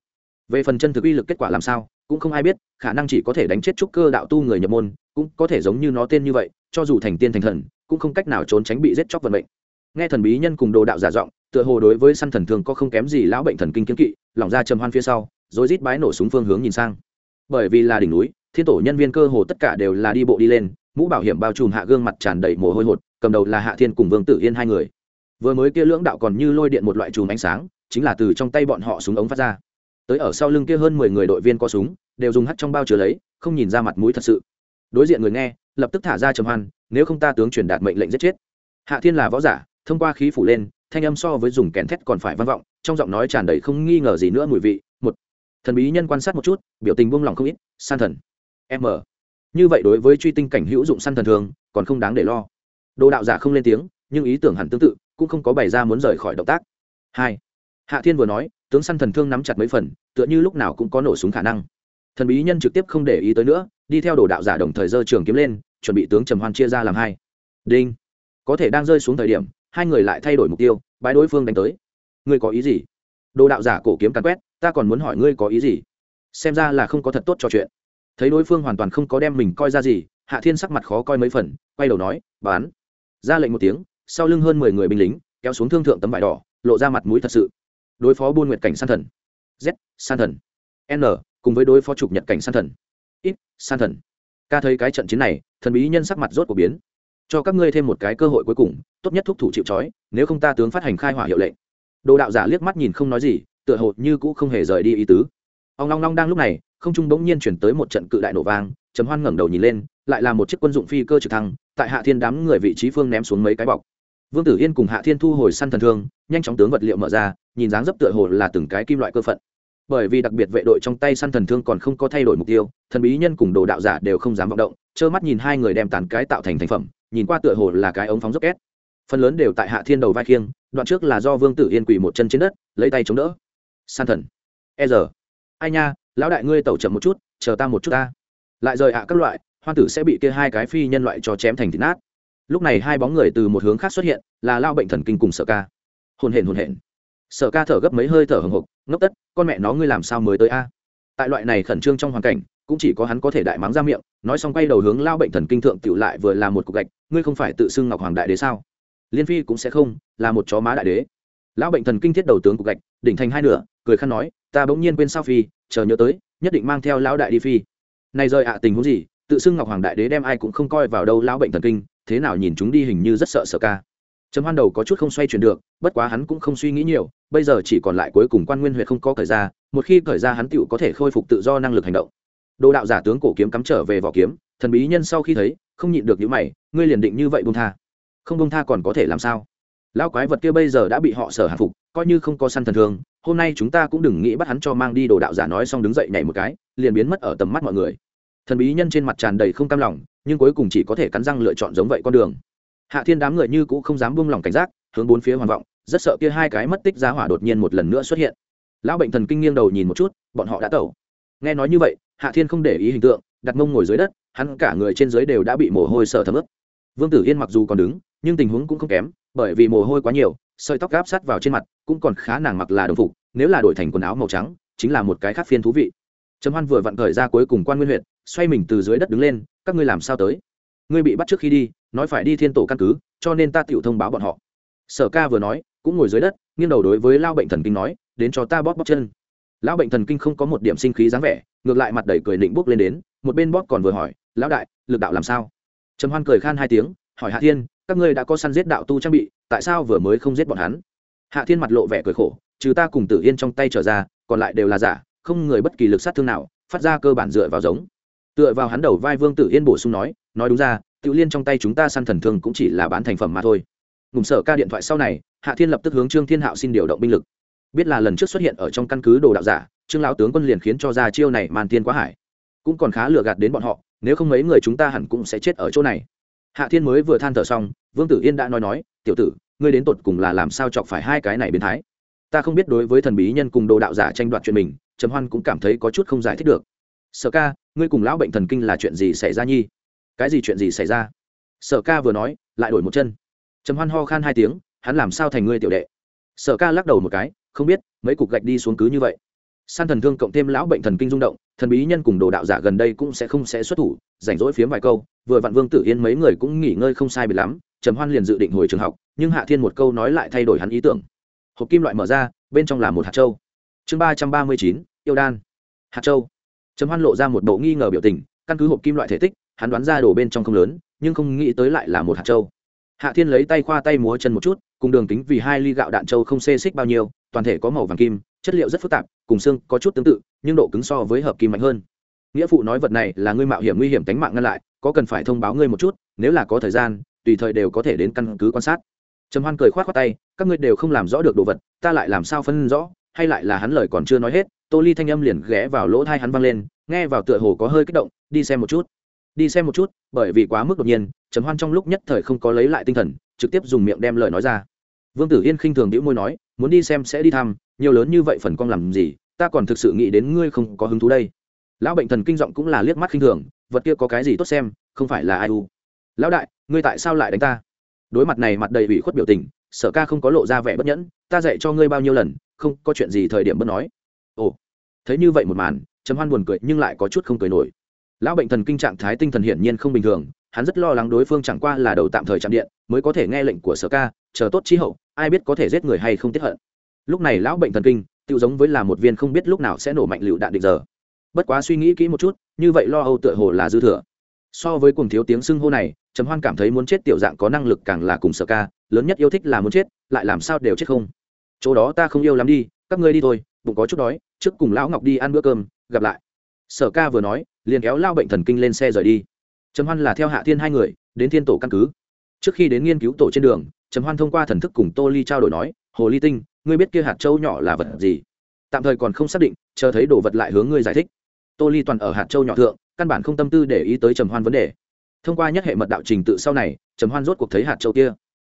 Về phần chân thực uy lực kết quả làm sao, cũng không ai biết, khả năng chỉ có thể đánh chết trúc cơ đạo tu người nhập môn, cũng có thể giống như nó tên như vậy, cho dù thành tiên thành thần, cũng không cách nào trốn tránh bị giết chóc vận mệnh nghe thần bí nhân cùng đồ đạo giả giọng, tựa hồ đối với săn thần thường có không kém gì lão bệnh thần kinh kiến kỵ lỏng ra trầm hoan phía sau, rồi rít bái nổ súng phương hướng nhìn sang. Bởi vì là đỉnh núi, thiên tổ nhân viên cơ hồ tất cả đều là đi bộ đi lên, mũ bảo hiểm bao trùm hạ gương mặt tràn đầy mồ hôi hột, cầm đầu là hạ thiên cùng vương tử yên hai người. Vừa mới kia lưỡng đạo còn như lôi điện một loại chùm ánh sáng, chính là từ trong tay bọn họ súng ống phát ra. Tới ở sau lưng kia hơn mười người đội viên có súng, đều dùng hắt trong bao chứa lấy, không nhìn ra mặt mũi thật sự. Đối diện người nghe, lập tức thả ra trầm hoan, nếu không ta tướng truyền đạt mệnh lệnh giết chết. Hạ thiên là võ giả thông qua khí phủ lên, thanh âm so với dùng kèn thét còn phải vang vọng, trong giọng nói tràn đầy không nghi ngờ gì nữa mùi vị. Một, thần bí nhân quan sát một chút, biểu tình buông lỏng không ít, san thần. M. Như vậy đối với truy tinh cảnh hữu dụng săn thần thường, còn không đáng để lo. Đồ đạo giả không lên tiếng, nhưng ý tưởng hẳn tương tự, cũng không có bày ra muốn rời khỏi động tác. Hai, hạ thiên vừa nói, tướng săn thần thương nắm chặt mấy phần, tựa như lúc nào cũng có nổ súng khả năng. Thần bí nhân trực tiếp không để ý tới nữa, đi theo đồ đạo giả đồng thời dơ trường kiếm lên, chuẩn bị tướng trầm hoan chia ra làm hai. Đinh. Có thể đang rơi xuống thời điểm hai người lại thay đổi mục tiêu bãi đối phương đánh tới. Ngươi có ý gì? Đồ đạo giả cổ kiếm càn quét, ta còn muốn hỏi ngươi có ý gì? Xem ra là không có thật tốt trò chuyện. Thấy đối phương hoàn toàn không có đem mình coi ra gì, hạ thiên sắc mặt khó coi mấy phần, quay đầu nói, bán. Ra lệnh một tiếng, sau lưng hơn mười người binh lính, kéo xuống thương thượng tấm vải đỏ, lộ ra mặt mũi thật sự. Đối phó buôn nguyệt cảnh san thần. Z, san thần. N, cùng với đối phó trục nhật cảnh san thần. Ít san thần. Ca thấy cái trận chiến này, thần bí nhân sắc mặt rốt của biến cho các ngươi thêm một cái cơ hội cuối cùng, tốt nhất thúc thủ chịu trói, nếu không ta tướng phát hành khai hỏa hiệu lệnh. Đồ đạo giả liếc mắt nhìn không nói gì, tựa hồ như cũ không hề rời đi ý tứ. Ông long long đang lúc này, không trung bỗng nhiên chuyển tới một trận cự đại nổ vang, Trầm hoan ngẩng đầu nhìn lên, lại là một chiếc quân dụng phi cơ trực thăng, tại hạ thiên đám người vị trí phương ném xuống mấy cái bọc. Vương tử yên cùng hạ thiên thu hồi săn thần thương, nhanh chóng tướng vật liệu mở ra, nhìn dáng dấp tựa hồ là từng cái kim loại cơ phận. Bởi vì đặc biệt vệ đội trong tay săn thần thương còn không có thay đổi mục tiêu, thần bí nhân cùng đồ đạo giả đều không dám vọng động, trơ mắt nhìn hai người đem tàn cái tạo thành thành phẩm nhìn qua tựa hồ là cái ống phóng dốc két. Phần lớn đều tại hạ thiên đầu vai khiêng, đoạn trước là do vương tử yên quỳ một chân trên đất, lấy tay chống đỡ. San thần. E giờ. Ai nha, lão đại ngươi tẩu chậm một chút, chờ ta một chút ta. Lại rời ạ các loại, hoan tử sẽ bị kia hai cái phi nhân loại cho chém thành thịt nát. Lúc này hai bóng người từ một hướng khác xuất hiện, là lao bệnh thần kinh cùng sợ ca. Hồn hển hồn hển. Sợ ca thở gấp mấy hơi thở hồng hộc ngốc tất, con mẹ nó ngươi làm sao mới tới a? Tại loại này khẩn trương trong hoàn cảnh cũng chỉ có hắn có thể đại mắng ra miệng, nói xong quay đầu hướng lao bệnh thần kinh thượng tựu lại vừa là một cục gạch, ngươi không phải tự xưng ngọc hoàng đại đế sao? Liên phi cũng sẽ không, là một chó má đại đế. Lão bệnh thần kinh thiết đầu tướng cục gạch, đỉnh thành hai nửa, cười khăn nói, ta bỗng nhiên quên sao phi, chờ nhớ tới, nhất định mang theo lão đại đi phi. Này rời ạ, tình huống gì? Tự xưng ngọc hoàng đại đế đem ai cũng không coi vào đâu, lão bệnh thần kinh, thế nào nhìn chúng đi hình như rất sợ sợ ca. Trầm hoan đầu có chút không xoay chuyển được, bất quá hắn cũng không suy nghĩ nhiều, bây giờ chỉ còn lại cuối cùng quan nguyên huyện không có thời ra, một khi thời ra hắn tựu có thể khôi phục tự do năng lực hành động đồ đạo giả tướng cổ kiếm cắm trở về vỏ kiếm, thần bí nhân sau khi thấy, không nhịn được những mày, ngươi liền định như vậy bông tha. Không bông tha còn có thể làm sao? Lão quái vật kia bây giờ đã bị họ sở hạ phục, coi như không có săn thần thương hôm nay chúng ta cũng đừng nghĩ bắt hắn cho mang đi đồ đạo giả nói xong đứng dậy nhảy một cái, liền biến mất ở tầm mắt mọi người. Thần bí nhân trên mặt tràn đầy không cam lòng, nhưng cuối cùng chỉ có thể cắn răng lựa chọn giống vậy con đường. Hạ thiên đám người như cũng không dám buông lòng cảnh giác, hướng bốn phía hoàn vọng, rất sợ kia hai cái mất tích giá hỏa đột nhiên một lần nữa xuất hiện. Lão bệnh thần kinh nghiêng đầu nhìn một chút, bọn họ đã tẩu. Nghe nói như vậy hạ thiên không để ý hình tượng, đặt mông ngồi dưới đất, hắn cả người trên dưới đều đã bị mồ hôi sợ thấm ướt. Vương tử yên mặc dù còn đứng, nhưng tình huống cũng không kém, bởi vì mồ hôi quá nhiều, sợi tóc gáp sát vào trên mặt cũng còn khá nàng mặc là đồng phục, nếu là đổi thành quần áo màu trắng, chính là một cái khác phiên thú vị. Trầm hoan vừa vặn thời ra cuối cùng quan nguyên huyện, xoay mình từ dưới đất đứng lên, các ngươi làm sao tới? Ngươi bị bắt trước khi đi, nói phải đi thiên tổ căn cứ, cho nên ta tự thông báo bọn họ. Sở ca vừa nói, cũng ngồi dưới đất, nghiêng đầu đối với lao bệnh thần kinh nói, đến cho ta bóp bóp chân. Lão bệnh thần kinh không có một điểm sinh khí dáng vẻ ngược lại mặt đầy cười định bốc lên đến, một bên bóp còn vừa hỏi, lão đại, lực đạo làm sao? Trầm hoan cười khan hai tiếng, hỏi hạ thiên, các ngươi đã có săn giết đạo tu trang bị, tại sao vừa mới không giết bọn hắn? Hạ thiên mặt lộ vẻ cười khổ, trừ ta cùng tử yên trong tay trở ra, còn lại đều là giả, không người bất kỳ lực sát thương nào, phát ra cơ bản dựa vào giống. Tựa vào hắn đầu vai vương tử yên bổ sung nói nói đúng ra tự liên trong tay chúng ta săn thần thương cũng chỉ là bán thành phẩm mà thôi. Ngùng sở ca điện thoại sau này, hạ thiên lập tức hướng trương thiên hạo xin điều động binh lực. Biết là lần trước xuất hiện ở trong căn cứ đồ đạo giả trương lão tướng quân liền khiến cho ra chiêu này màn tiên quá hải. Cũng còn khá lừa gạt đến bọn họ, nếu không mấy người chúng ta hẳn cũng sẽ chết ở chỗ này. Hạ thiên mới vừa than thở xong, vương tử yên đã nói nói, tiểu tử, ngươi đến tột cùng là làm sao chọc phải hai cái này biến thái? Ta không biết đối với thần bí nhân cùng đồ đạo giả tranh đoạt chuyện mình, trầm hoan cũng cảm thấy có chút không giải thích được. Sở ca, ngươi cùng lão bệnh thần kinh là chuyện gì xảy ra nhi? Cái gì chuyện gì xảy ra? Sở ca vừa nói, lại đổi một chân. Trầm hoan ho khan hai tiếng, hắn làm sao thành ngươi tiểu đệ? Sở ca lắc đầu một cái, không biết, mấy cục gạch đi xuống cứ như vậy san thần thương cộng thêm lão bệnh thần kinh rung động, thần bí nhân cùng đồ đạo giả gần đây cũng sẽ không sẽ xuất thủ, rảnh rỗi phiếm vài câu, vừa vặn vương tử yên mấy người cũng nghỉ ngơi không sai bị lắm, trầm hoan liền dự định hồi trường học, nhưng hạ thiên một câu nói lại thay đổi hắn ý tưởng. Hộp kim loại mở ra, bên trong là một hạt châu. Chương ba trăm ba mươi chín, yêu đan. Hạt châu. Trầm hoan lộ ra một bộ nghi ngờ biểu tình, căn cứ hộp kim loại thể tích, hắn đoán ra đồ bên trong không lớn, nhưng không nghĩ tới lại là một hạt châu. Hạ thiên lấy tay khoa tay múa chân một chút, cùng đường kính vì hai ly gạo đạn châu không xê xích bao nhiêu, toàn thể có màu vàng kim chất liệu rất phức tạp, cùng xương có chút tương tự, nhưng độ cứng so với hợp kim mạnh hơn. Nghĩa phụ nói vật này là ngươi mạo hiểm nguy hiểm tính mạng ngăn lại, có cần phải thông báo ngươi một chút, nếu là có thời gian, tùy thời đều có thể đến căn cứ quan sát. Trầm hoan cười khoát khoát tay, các ngươi đều không làm rõ được đồ vật, ta lại làm sao phân rõ, hay lại là hắn lời còn chưa nói hết, tô ly thanh âm liền ghé vào lỗ thai hắn văng lên, nghe vào tựa hồ có hơi kích động, đi xem một chút. Đi xem một chút, bởi vì quá mức đột nhiên, trầm hoan trong lúc nhất thời không có lấy lại tinh thần, trực tiếp dùng miệng đem lời nói ra. Vương tử yên khinh thường đĩu môi nói, muốn đi xem sẽ đi thăm nhiều lớn như vậy phần con làm gì, ta còn thực sự nghĩ đến ngươi không có hứng thú đây. Lão bệnh thần kinh giọng cũng là liếc mắt khinh thường, vật kia có cái gì tốt xem, không phải là ai u. Lão đại, ngươi tại sao lại đánh ta? Đối mặt này mặt đầy ủy khuất biểu tình, sở ca không có lộ ra vẻ bất nhẫn, ta dạy cho ngươi bao nhiêu lần, không có chuyện gì thời điểm bất nói. Ồ, thấy như vậy một màn, trầm hoan buồn cười nhưng lại có chút không cười nổi. Lão bệnh thần kinh trạng thái tinh thần hiển nhiên không bình thường, hắn rất lo lắng đối phương chẳng qua là đầu tạm thời chạm điện, mới có thể nghe lệnh của sở ca, chờ tốt chi hậu, ai biết có thể giết người hay không tiếp hận lúc này lão bệnh thần kinh tự giống với là một viên không biết lúc nào sẽ nổ mạnh lựu đạn định giờ. Bất quá suy nghĩ kỹ một chút, như vậy lo âu tựa hồ là dư thừa. So với cùng thiếu tiếng xưng hô này, trầm hoan cảm thấy muốn chết tiểu dạng có năng lực càng là cùng sở ca, lớn nhất yêu thích là muốn chết, lại làm sao đều chết không. Chỗ đó ta không yêu lắm đi, các ngươi đi thôi, bụng có chút đói, trước cùng lão ngọc đi ăn bữa cơm, gặp lại. Sở ca vừa nói, liền kéo lao bệnh thần kinh lên xe rời đi. Trầm hoan là theo hạ thiên hai người, đến thiên tổ căn cứ. Trước khi đến nghiên cứu tổ trên đường, trầm hoan thông qua thần thức cùng tô ly trao đổi nói, hồ ly tinh ngươi biết kia hạt châu nhỏ là vật gì? Tạm thời còn không xác định, chờ thấy đồ vật lại hướng ngươi giải thích. Tô ly toàn ở hạt châu nhỏ thượng, căn bản không tâm tư để ý tới trầm hoan vấn đề. Thông qua nhất hệ mật đạo trình tự sau này, trầm hoan rốt cuộc thấy hạt châu kia.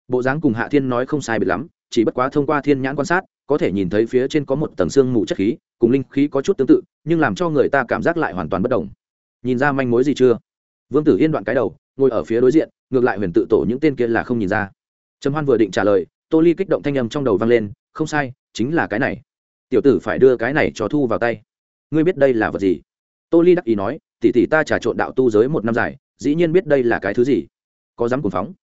Bộ dáng cùng hạ thiên nói không sai biệt lắm, chỉ bất quá thông qua thiên nhãn quan sát, có thể nhìn thấy phía trên có một tầng xương mù chất khí, cùng linh khí có chút tương tự, nhưng làm cho người ta cảm giác lại hoàn toàn bất đồng. Nhìn ra manh mối gì chưa? Vương tử yên đoạn cái đầu, ngồi ở phía đối diện, ngược lại huyền tự tổ những tên kia là không nhìn ra. Trầm hoan vừa định trả lời, tô ly kích động thanh âm trong đầu vang lên không sai, chính là cái này. Tiểu tử phải đưa cái này cho thu vào tay. Ngươi biết đây là vật gì? Tô ly đắc ý nói tỉ tỉ ta trà trộn đạo tu giới một năm dài, dĩ nhiên biết đây là cái thứ gì. Có dám cùng phóng?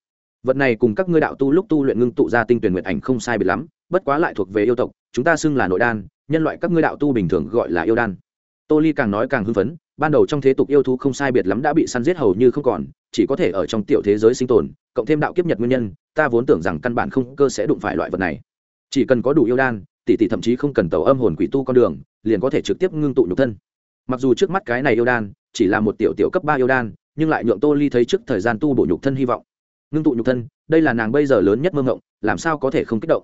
Vật này cùng các ngươi đạo tu lúc tu luyện ngưng tụ ra tinh tuyển nguyện ảnh không sai biệt lắm, bất quá lại thuộc về yêu tộc, chúng ta xưng là nội đan, nhân loại các ngươi đạo tu bình thường gọi là yêu đan. Tô ly càng nói càng hưng phấn, ban đầu trong thế tục yêu thú không sai biệt lắm đã bị săn giết hầu như không còn, chỉ có thể ở trong tiểu thế giới sinh tồn, cộng thêm đạo kiếp nhật nguyên nhân, ta vốn tưởng rằng căn bản không cơ sẽ đụng phải loại vật này chỉ cần có đủ yêu đan, tỷ tỷ thậm chí không cần tàu âm hồn quỷ tu con đường, liền có thể trực tiếp ngưng tụ nhục thân. Mặc dù trước mắt cái này yêu đan chỉ là một tiểu tiểu cấp ba yêu đan, nhưng lại nhượng tô ly thấy trước thời gian tu bổ nhục thân hy vọng. Ngưng tụ nhục thân, đây là nàng bây giờ lớn nhất mơ ngộng làm sao có thể không kích động?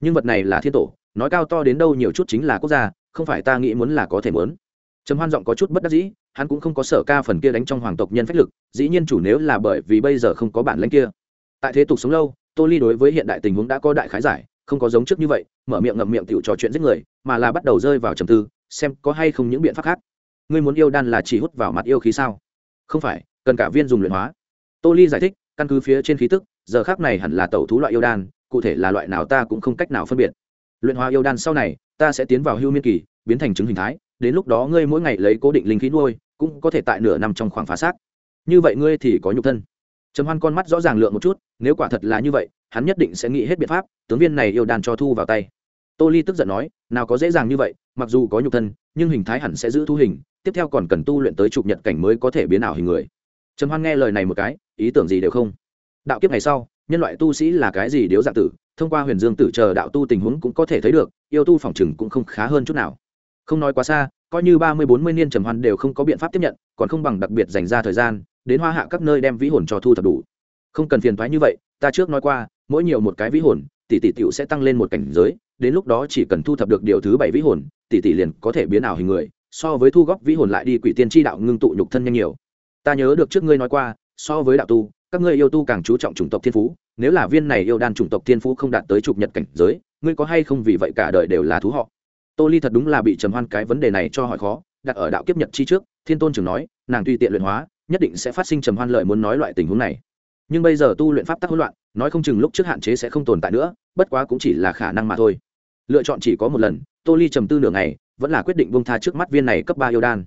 Nhưng vật này là thiên tổ, nói cao to đến đâu nhiều chút chính là quốc gia, không phải ta nghĩ muốn là có thể muốn. Trầm hoan giọng có chút bất đắc dĩ, hắn cũng không có sở ca phần kia đánh trong hoàng tộc nhân phách lực, dĩ nhiên chủ nếu là bởi vì bây giờ không có bản lãnh kia. Tại thế tục sống lâu, tô ly đối với hiện đại tình huống đã có đại khái giải không có giống trước như vậy, mở miệng ngậm miệng tiểu trò chuyện giết người, mà là bắt đầu rơi vào trầm tư, xem có hay không những biện pháp khác. Ngươi muốn yêu đan là chỉ hút vào mặt yêu khí sao? Không phải, cần cả viên dùng luyện hóa. Tô ly giải thích, căn cứ phía trên khí tức, giờ khác này hẳn là tẩu thú loại yêu đan, cụ thể là loại nào ta cũng không cách nào phân biệt. Luyện hóa yêu đan sau này, ta sẽ tiến vào hưu miên kỳ, biến thành chứng hình thái, đến lúc đó ngươi mỗi ngày lấy cố định linh khí nuôi, cũng có thể tại nửa năm trong khoảng phá xác. Như vậy ngươi thì có nhục thân trầm hoan con mắt rõ ràng lượng một chút, nếu quả thật là như vậy, hắn nhất định sẽ nghĩ hết biện pháp, tướng viên này yêu đàn cho thu vào tay. Tô ly tức giận nói, nào có dễ dàng như vậy, mặc dù có nhục thân, nhưng hình thái hẳn sẽ giữ thu hình, tiếp theo còn cần tu luyện tới chụp nhật cảnh mới có thể biến ảo hình người. Trầm hoan nghe lời này một cái, ý tưởng gì đều không. Đạo kiếp ngày sau, nhân loại tu sĩ là cái gì điếu dạng tử, thông qua huyền dương tử chờ đạo tu tình huống cũng có thể thấy được, yêu tu phòng chừng cũng không khá hơn chút nào. Không nói quá xa, coi như ba mươi bốn mươi niên trầm hoan đều không có biện pháp tiếp nhận, còn không bằng đặc biệt dành ra thời gian đến hoa hạ các nơi đem vĩ hồn cho thu thập đủ. Không cần phiền thoái như vậy, ta trước nói qua, mỗi nhiều một cái vĩ hồn, tỷ tỷ tiểu sẽ tăng lên một cảnh giới, đến lúc đó chỉ cần thu thập được điều thứ bảy vĩ hồn, tỷ tỷ liền có thể biến ảo hình người, so với thu góp vĩ hồn lại đi quỷ tiên tri đạo ngưng tụ nhục thân nhanh nhiều. Ta nhớ được trước ngươi nói qua, so với đạo tu, các ngươi yêu tu càng chú trọng chủng tộc thiên phú, nếu là viên này yêu đan chủng tộc thiên phú không đạt tới chụp nhật cảnh giới, ngươi có hay không vì vậy cả đời đều là thú họ? Tô ly thật đúng là bị trầm hoan cái vấn đề này cho hỏi khó, đặt ở đạo kiếp nhật chi trước, thiên tôn trưởng nói, nàng tùy tiện luyện hóa nhất định sẽ phát sinh trầm hoan lợi muốn nói loại tình huống này. Nhưng bây giờ tu luyện pháp tắc hỗn loạn, nói không chừng lúc trước hạn chế sẽ không tồn tại nữa, bất quá cũng chỉ là khả năng mà thôi. Lựa chọn chỉ có một lần, tô ly trầm tư nửa ngày, vẫn là quyết định bông tha trước mắt viên này cấp ba yêu đan.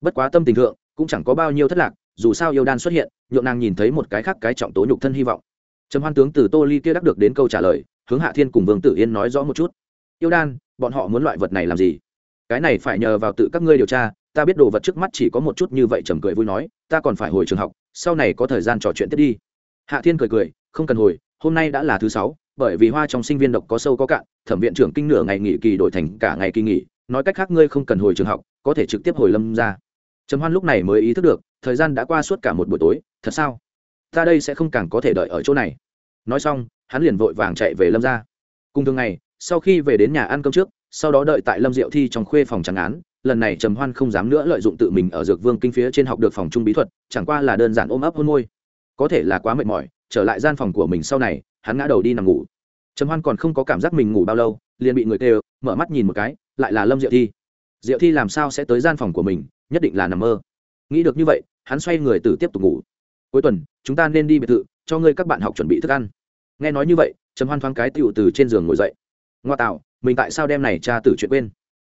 Bất quá tâm tình thượng, cũng chẳng có bao nhiêu thất lạc, dù sao yêu đan xuất hiện, nhượng nàng nhìn thấy một cái khác cái trọng tố nhục thân hy vọng. Trầm hoan tướng từ tô ly kia đắc được đến câu trả lời, hướng hạ thiên cùng vương tử yên nói rõ một chút. Yêu đan, bọn họ muốn loại vật này làm gì? Cái này phải nhờ vào tự các ngươi điều tra ta biết đồ vật trước mắt chỉ có một chút như vậy, trầm cười vui nói, ta còn phải hồi trường học, sau này có thời gian trò chuyện tiếp đi. Hạ thiên cười cười, không cần hồi, hôm nay đã là thứ sáu, bởi vì hoa trong sinh viên độc có sâu có cạn, thẩm viện trưởng kinh nửa ngày nghỉ kỳ đổi thành cả ngày kỳ nghỉ, nói cách khác ngươi không cần hồi trường học, có thể trực tiếp hồi lâm ra. Trầm hoan lúc này mới ý thức được, thời gian đã qua suốt cả một buổi tối, thật sao? Ta đây sẽ không càng có thể đợi ở chỗ này. Nói xong, hắn liền vội vàng chạy về lâm ra. Cùng thường ngày, sau khi về đến nhà ăn cơm trước, sau đó đợi tại lâm diệu thi trong khuê phòng trắng án lần này trầm hoan không dám nữa lợi dụng tự mình ở dược vương kinh phía trên học được phòng trung bí thuật, chẳng qua là đơn giản ôm ấp hôn môi. Có thể là quá mệt mỏi, trở lại gian phòng của mình sau này, hắn ngã đầu đi nằm ngủ. Trầm hoan còn không có cảm giác mình ngủ bao lâu, liền bị người tê mở mắt nhìn một cái, lại là lâm diệu thi. Diệu thi làm sao sẽ tới gian phòng của mình, nhất định là nằm mơ. Nghĩ được như vậy, hắn xoay người từ tiếp tục ngủ. Cuối tuần, chúng ta nên đi biệt thự, cho ngươi các bạn học chuẩn bị thức ăn. Nghe nói như vậy, trầm hoan thoáng cái tựu từ trên giường ngồi dậy. Ngoa tạo, mình tại sao đem này tra tử chuyện quên?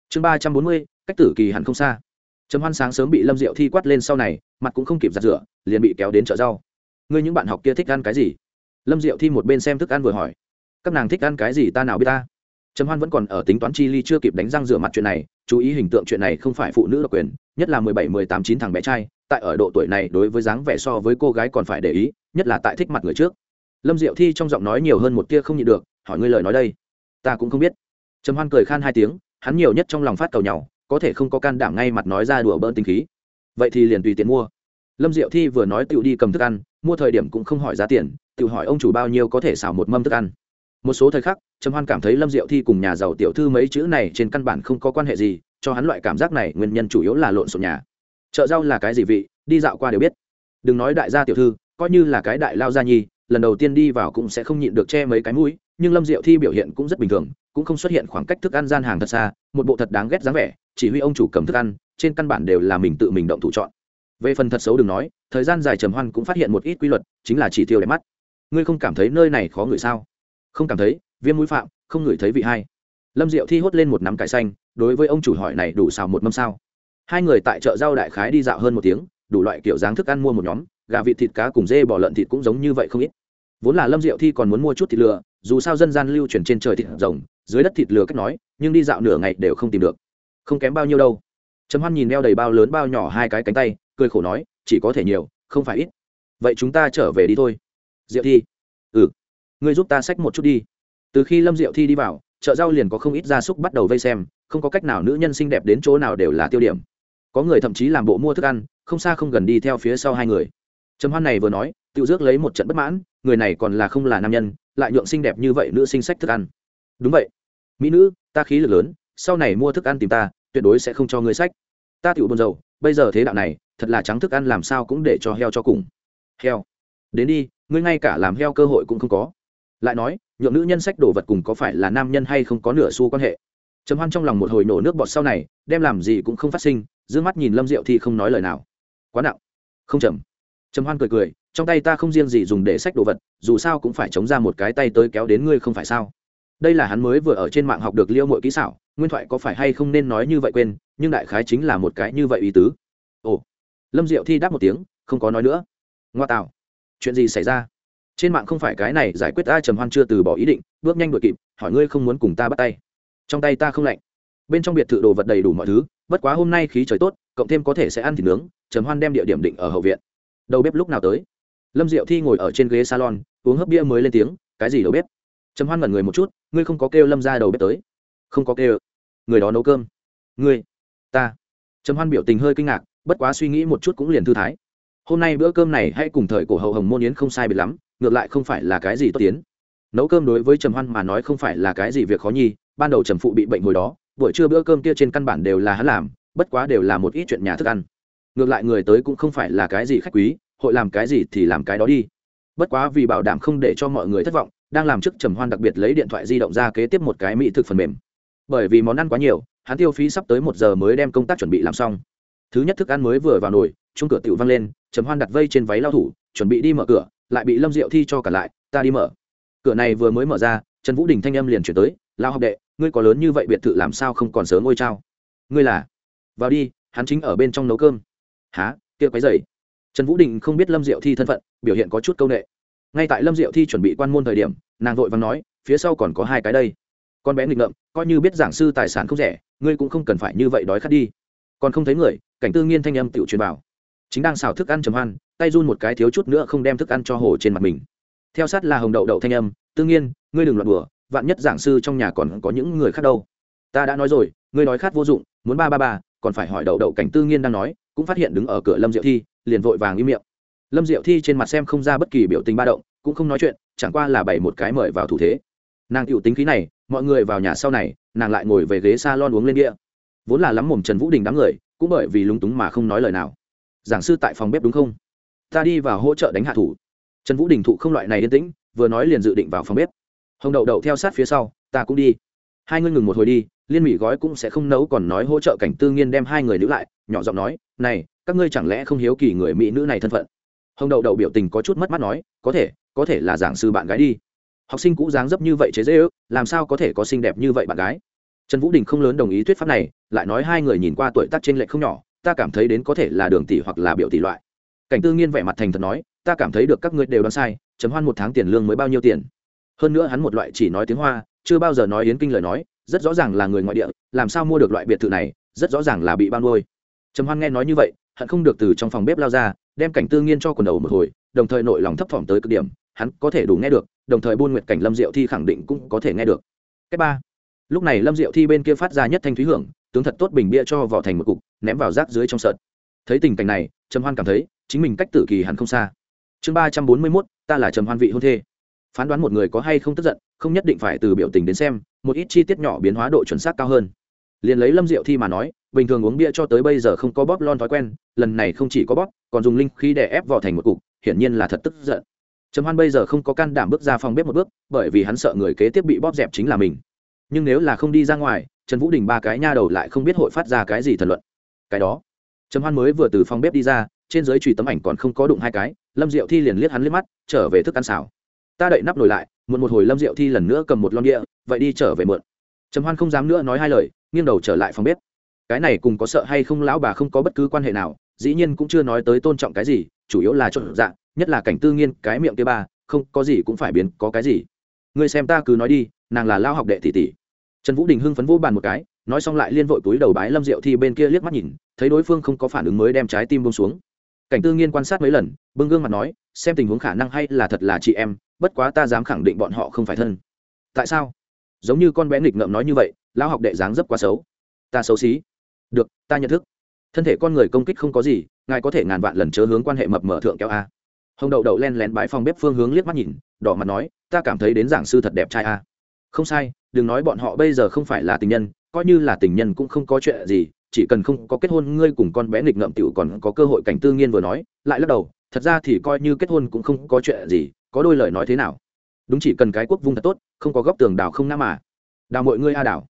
Chương ba trăm bốn mươi cách tử kỳ hẳn không xa. Trầm hoan sáng sớm bị lâm diệu thi quát lên sau này, mặt cũng không kịp giặt rửa liền bị kéo đến chợ rau. Ngươi những bạn học kia thích ăn cái gì? Lâm diệu thi một bên xem thức ăn vừa hỏi. Các nàng thích ăn cái gì ta nào biết ta? Trầm hoan vẫn còn ở tính toán chi ly chưa kịp đánh răng rửa mặt chuyện này, chú ý hình tượng chuyện này không phải phụ nữ độc quyền, nhất là mười bảy, mười tám, chín thằng bé trai, tại ở độ tuổi này đối với dáng vẻ so với cô gái còn phải để ý, nhất là tại thích mặt người trước. Lâm diệu thi trong giọng nói nhiều hơn một tia không nhịn được, hỏi ngươi lời nói đây. Ta cũng không biết. Trầm hoan cười khan hai tiếng, hắn nhiều nhất trong lòng phát cầu nhau có thể không có can đảm ngay mặt nói ra đùa bỡn tinh khí. Vậy thì liền tùy tiền mua. Lâm diệu thi vừa nói tựu đi cầm thức ăn, mua thời điểm cũng không hỏi giá tiền tựu hỏi ông chủ bao nhiêu có thể xào một mâm thức ăn. Một số thời khắc, trầm hoan cảm thấy lâm diệu thi cùng nhà giàu tiểu thư mấy chữ này trên căn bản không có quan hệ gì, cho hắn loại cảm giác này nguyên nhân chủ yếu là lộn xộn nhà. Chợ rau là cái gì vị, đi dạo qua đều biết. Đừng nói đại gia tiểu thư, coi như là cái đại lao gia nhi, lần đầu tiên đi vào cũng sẽ không nhịn được che mấy cái mũi, nhưng lâm diệu thi biểu hiện cũng rất bình thường, cũng không xuất hiện khoảng cách thức ăn gian hàng thật xa, một bộ thật đáng ghét dáng vẻ chỉ huy ông chủ cầm thức ăn, trên căn bản đều là mình tự mình động thủ chọn. Về phần thật xấu đừng nói, thời gian dài trầm hoan cũng phát hiện một ít quy luật, chính là chỉ tiêu đẹp mắt. Ngươi không cảm thấy nơi này khó ngửi sao? Không cảm thấy, viêm mũi phạm, không ngửi thấy vị hay lâm diệu thi hốt lên một nắm cải xanh, đối với ông chủ hỏi này đủ xào một mâm sao? Hai người tại chợ rau đại khái đi dạo hơn một tiếng, đủ loại kiểu dáng thức ăn mua một nhóm, gà vịt thịt cá cùng dê bò lợn thịt cũng giống như vậy không ít. Vốn là lâm diệu thi còn muốn mua chút thịt lừa, dù sao dân gian lưu truyền trên trời thịt rồng, dưới đất thịt lừa cách nói, nhưng đi dạo nửa ngày đều không tìm được không kém bao nhiêu đâu. Trầm hoan nhìn đeo đầy bao lớn bao nhỏ hai cái cánh tay, cười khổ nói, chỉ có thể nhiều, không phải ít. Vậy chúng ta trở về đi thôi. Diệu thi. Ừ. Ngươi giúp ta xách một chút đi. Từ khi lâm diệu thi đi vào, chợ rau liền có không ít gia súc bắt đầu vây xem, không có cách nào nữ nhân xinh đẹp đến chỗ nào đều là tiêu điểm. Có người thậm chí làm bộ mua thức ăn, không xa không gần đi theo phía sau hai người. Trầm hoan này vừa nói, tự dước lấy một trận bất mãn, người này còn là không là nam nhân, lại nhượng xinh đẹp như vậy nữ sinh sách thức ăn. Đúng vậy. Mỹ nữ, ta khí lực lớn, sau này mua thức ăn tìm ta tuyệt đối sẽ không cho ngươi sách. Ta tiểu buồn rầu, bây giờ thế đạo này, thật là trắng thức ăn làm sao cũng để cho heo cho cùng. Heo. Đến đi, ngươi ngay cả làm heo cơ hội cũng không có. Lại nói, nhượng nữ nhân sách đồ vật cùng có phải là nam nhân hay không có nửa xu quan hệ. Trầm hoan trong lòng một hồi nổ nước bọt sau này, đem làm gì cũng không phát sinh d mắt nhìn lâm diệu thì không nói lời nào. Quá nặng. Không trầm trầm hoan cười cười, trong tay ta không riêng gì dùng để sách đồ vật, dù sao cũng phải chống ra một cái tay tới kéo đến ngươi không phải sao? Đây là hắn mới vừa ở trên mạng học được liêu mội kỹ xảo nguyên thoại có phải hay không nên nói như vậy quên, nhưng đại khái chính là một cái như vậy ý tứ. Ồ. Lâm diệu thi đáp một tiếng, không có nói nữa. Ngoa tạo chuyện gì xảy ra? Trên mạng không phải cái này giải quyết ta trầm hoan chưa từ bỏ ý định, bước nhanh đuổi kịp, hỏi ngươi không muốn cùng ta bắt tay. Trong tay ta không lạnh. Bên trong biệt thự đồ vật đầy đủ mọi thứ, bất quá hôm nay khí trời tốt, cộng thêm có thể sẽ ăn thịt nướng, trầm hoan đem địa điểm định ở hậu viện. Đầu bếp lúc nào tới? Lâm diệu thi ngồi ở trên ghế salon, uống hớp bia mới lên tiếng, cái gì đầu bếp? Trầm hoan ngẩn người một chút, ngươi không có kêu lâm ra đầu bếp tới. Không có kêu người đó nấu cơm. Ngươi, ta. Trầm hoan biểu tình hơi kinh ngạc, bất quá suy nghĩ một chút cũng liền thư thái. Hôm nay bữa cơm này hãy cùng thời cổ hậu hồng môn yến không sai biệt lắm, ngược lại không phải là cái gì tốt tiến nấu cơm đối với trầm hoan mà nói không phải là cái gì việc khó nhi, ban đầu trầm phụ bị bệnh hồi đó, buổi trưa bữa cơm kia trên căn bản đều là hắn làm, bất quá đều là một ít chuyện nhà thức ăn. Ngược lại người tới cũng không phải là cái gì khách quý, hội làm cái gì thì làm cái đó đi. Bất quá vì bảo đảm không để cho mọi người thất vọng, đang làm trước trầm hoan đặc biệt lấy điện thoại di động ra kế tiếp một cái mỹ thực phần mềm bởi vì món ăn quá nhiều, hắn tiêu phí sắp tới một giờ mới đem công tác chuẩn bị làm xong. Thứ nhất thức ăn mới vừa vào nồi chung cửa tiểu văng lên, trầm hoan đặt vây trên váy lao thủ, chuẩn bị đi mở cửa, lại bị lâm diệu thi cho cả lại, ta đi mở. Cửa này vừa mới mở ra, trần vũ đình thanh âm liền chuyển tới lao học đệ, ngươi có lớn như vậy biệt thự làm sao không còn sớm ngôi trao? Ngươi là? Vào đi, hắn chính ở bên trong nấu cơm. Há kia quái dày trần vũ đình không biết lâm diệu thi thân phận, biểu hiện có chút c â u n ệ ngay tại lâm diệu thi chuẩn bị quan môn thời điểm, nàng vội và nói, phía sau còn có hai cái đây con bé nghịch ngợm, coi như biết giảng sư tài sản không rẻ, ngươi cũng không cần phải như vậy đói khát đi. Còn không thấy người, cảnh tư nghiên thanh âm tự truyền vào chính đang xào thức ăn trầm hoan, tay run một cái thiếu chút nữa không đem thức ăn cho hồ trên mặt mình. Theo sát là hồng đậu đậu thanh âm, tư nhiên ngươi đừng loạn đùa, vạn nhất giảng sư trong nhà còn có những người khác đâu. Ta đã nói rồi, ngươi nói khát vô dụng, muốn ba ba ba, còn phải hỏi đậu đậu cảnh tư nhiên đang nói, cũng phát hiện đứng ở cửa lâm diệu thi, liền vội vàng im miệng. Lâm diệu thi trên mặt xem không ra bất kỳ biểu tình ba động, cũng không nói chuyện, chẳng qua là bày một cái mời vào thủ thế. Nàng cựu tính khí này mọi người vào nhà sau này, nàng lại ngồi về ghế s a lon uống lên đĩa vốn là lắm mồm trần vũ đình đám người, cũng bởi vì lúng túng mà không nói lời nào. Giảng sư tại phòng bếp đúng không? Ta đi vào hỗ trợ đánh hạ thủ. Trần vũ đình thụ không loại này yên tĩnh, vừa nói liền dự định vào phòng bếp. Hồng đậu đậu theo sát phía sau, ta cũng đi. Hai ngươi ngừng một hồi đi, liên mỹ gói cũng sẽ không nấu còn nói hỗ trợ cảnh tư nghiên đem hai người nữ lại, nhỏ giọng nói, này, các ngươi chẳng lẽ không hiếu kỳ người mỹ nữ này thân phận? Hồng đậu đậu biểu tình có chút mất mắt nói, có thể có thể là giảng sư bạn gái đi học sinh cũ dáng dấp như vậy chế dễ ước, làm sao có thể có xinh đẹp như vậy bạn gái? Trần vũ đình không lớn đồng ý thuyết pháp này, lại nói hai người nhìn qua tuổi tác trên lệch không nhỏ, ta cảm thấy đến có thể là đường tỷ hoặc là biểu tỷ loại. Cảnh tư nghiên vẻ mặt thành thật nói, ta cảm thấy được các ngươi đều đoán sai chấm hoan một tháng tiền lương mới bao nhiêu tiền? Hơn nữa hắn một loại chỉ nói tiếng hoa, chưa bao giờ nói yến kinh lời nói, rất rõ ràng là người ngoại địa, làm sao mua được loại biệt thự này, rất rõ ràng là bị bao nuôi. Trầm hoan nghe nói như vậy, hận không được từ trong phòng bếp lao ra, đem cảnh tư nghiên cho quần đầu một hồi, đồng thời nội lòng thấp thỏm tới cực điểm hắn có thể đủ nghe được, đồng thời buôn nguyệt cảnh lâm diệu thi khẳng định cũng có thể nghe được. Cách ba. Lúc này lâm diệu thi bên kia phát ra nhất thanh thúy hưởng, tướng thật tốt bình bia cho vào thành một cục, ném vào rác dưới trong sợt. Thấy tình cảnh này, trầm hoan cảm thấy chính mình cách tử kỳ hẳn không xa. Chương ba trăm bốn mươi mốt, ta là trầm hoan vị hôn thê. Phán đoán một người có hay không tức giận, không nhất định phải từ biểu tình đến xem, một ít chi tiết nhỏ biến hóa độ chuẩn xác cao hơn. Liền lấy lâm diệu thi mà nói, bình thường uống bia cho tới bây giờ không có bóp lon thói quen, lần này không chỉ có bóp, còn dùng linh khí để ép vỏ thành một cục, hiển nhiên là thật tức giận trầm hoan bây giờ không có can đảm bước ra phòng bếp một bước, bởi vì hắn sợ người kế tiếp bị bóp dẹp chính là mình. Nhưng nếu là không đi ra ngoài, trần vũ đình ba cái nha đầu lại không biết hội phát ra cái gì thần luận. Cái đó. Trầm hoan mới vừa từ phòng bếp đi ra, trên dưới trùy tấm ảnh còn không có đụng hai cái, lâm diệu thi liền liếc hắn liếc mắt, trở về thức ăn xào. Ta đậy nắp nồi lại, muộn một hồi lâm diệu thi lần nữa cầm một lon địa, vậy đi trở về mượn trầm hoan không dám nữa nói hai lời, nghiêng đầu trở lại phòng bếp. Cái này cùng có sợ hay không lão bà không có bất cứ quan hệ nào, dĩ nhiên cũng chưa nói tới tôn trọng cái gì chủ yếu là trộn dạng nhất là cảnh tư nghiên, cái miệng kia ba, không có gì cũng phải biến, có cái gì? Ngươi xem ta cứ nói đi, nàng là lao học đệ tỷ tỷ. Trần vũ đình hưng phấn vô bàn một cái, nói xong lại liên vội túi đầu bái lâm diệu thi bên kia liếc mắt nhìn, thấy đối phương không có phản ứng mới đem trái tim bông xuống. Cảnh tư nghiên quan sát mấy lần, bưng gương mặt nói, xem tình huống khả năng hay là thật là chị em, bất quá ta dám khẳng định bọn họ không phải thân. Tại sao? Giống như con bé nghịch ngợm nói như vậy lão học đệ dáng dấp quá xấu. Ta xấu xí. Được, ta nhận thức. Thân thể con người công kích không có gì ngài có thể ngàn vạn lần chớ hướng quan hệ mập mở thượng kéo a. Hồng đậu đậu len lén bái phòng bếp phương hướng liếc mắt nhìn, đỏ mặt nói, ta cảm thấy đến giảng sư thật đẹp trai a. Không sai, đừng nói bọn họ bây giờ không phải là tình nhân, coi như là tình nhân cũng không có chuyện gì, chỉ cần không có kết hôn, ngươi cùng con bé nghịch ngợm tiểu còn có cơ hội cảnh tư nghiên vừa nói, lại lắc đầu, thật ra thì coi như kết hôn cũng không có chuyện gì, có đôi lời nói thế nào? Đúng chỉ cần cái quốc vung thật tốt, không có góc tường đào không ngã mà. Đào mọi ngươi a đào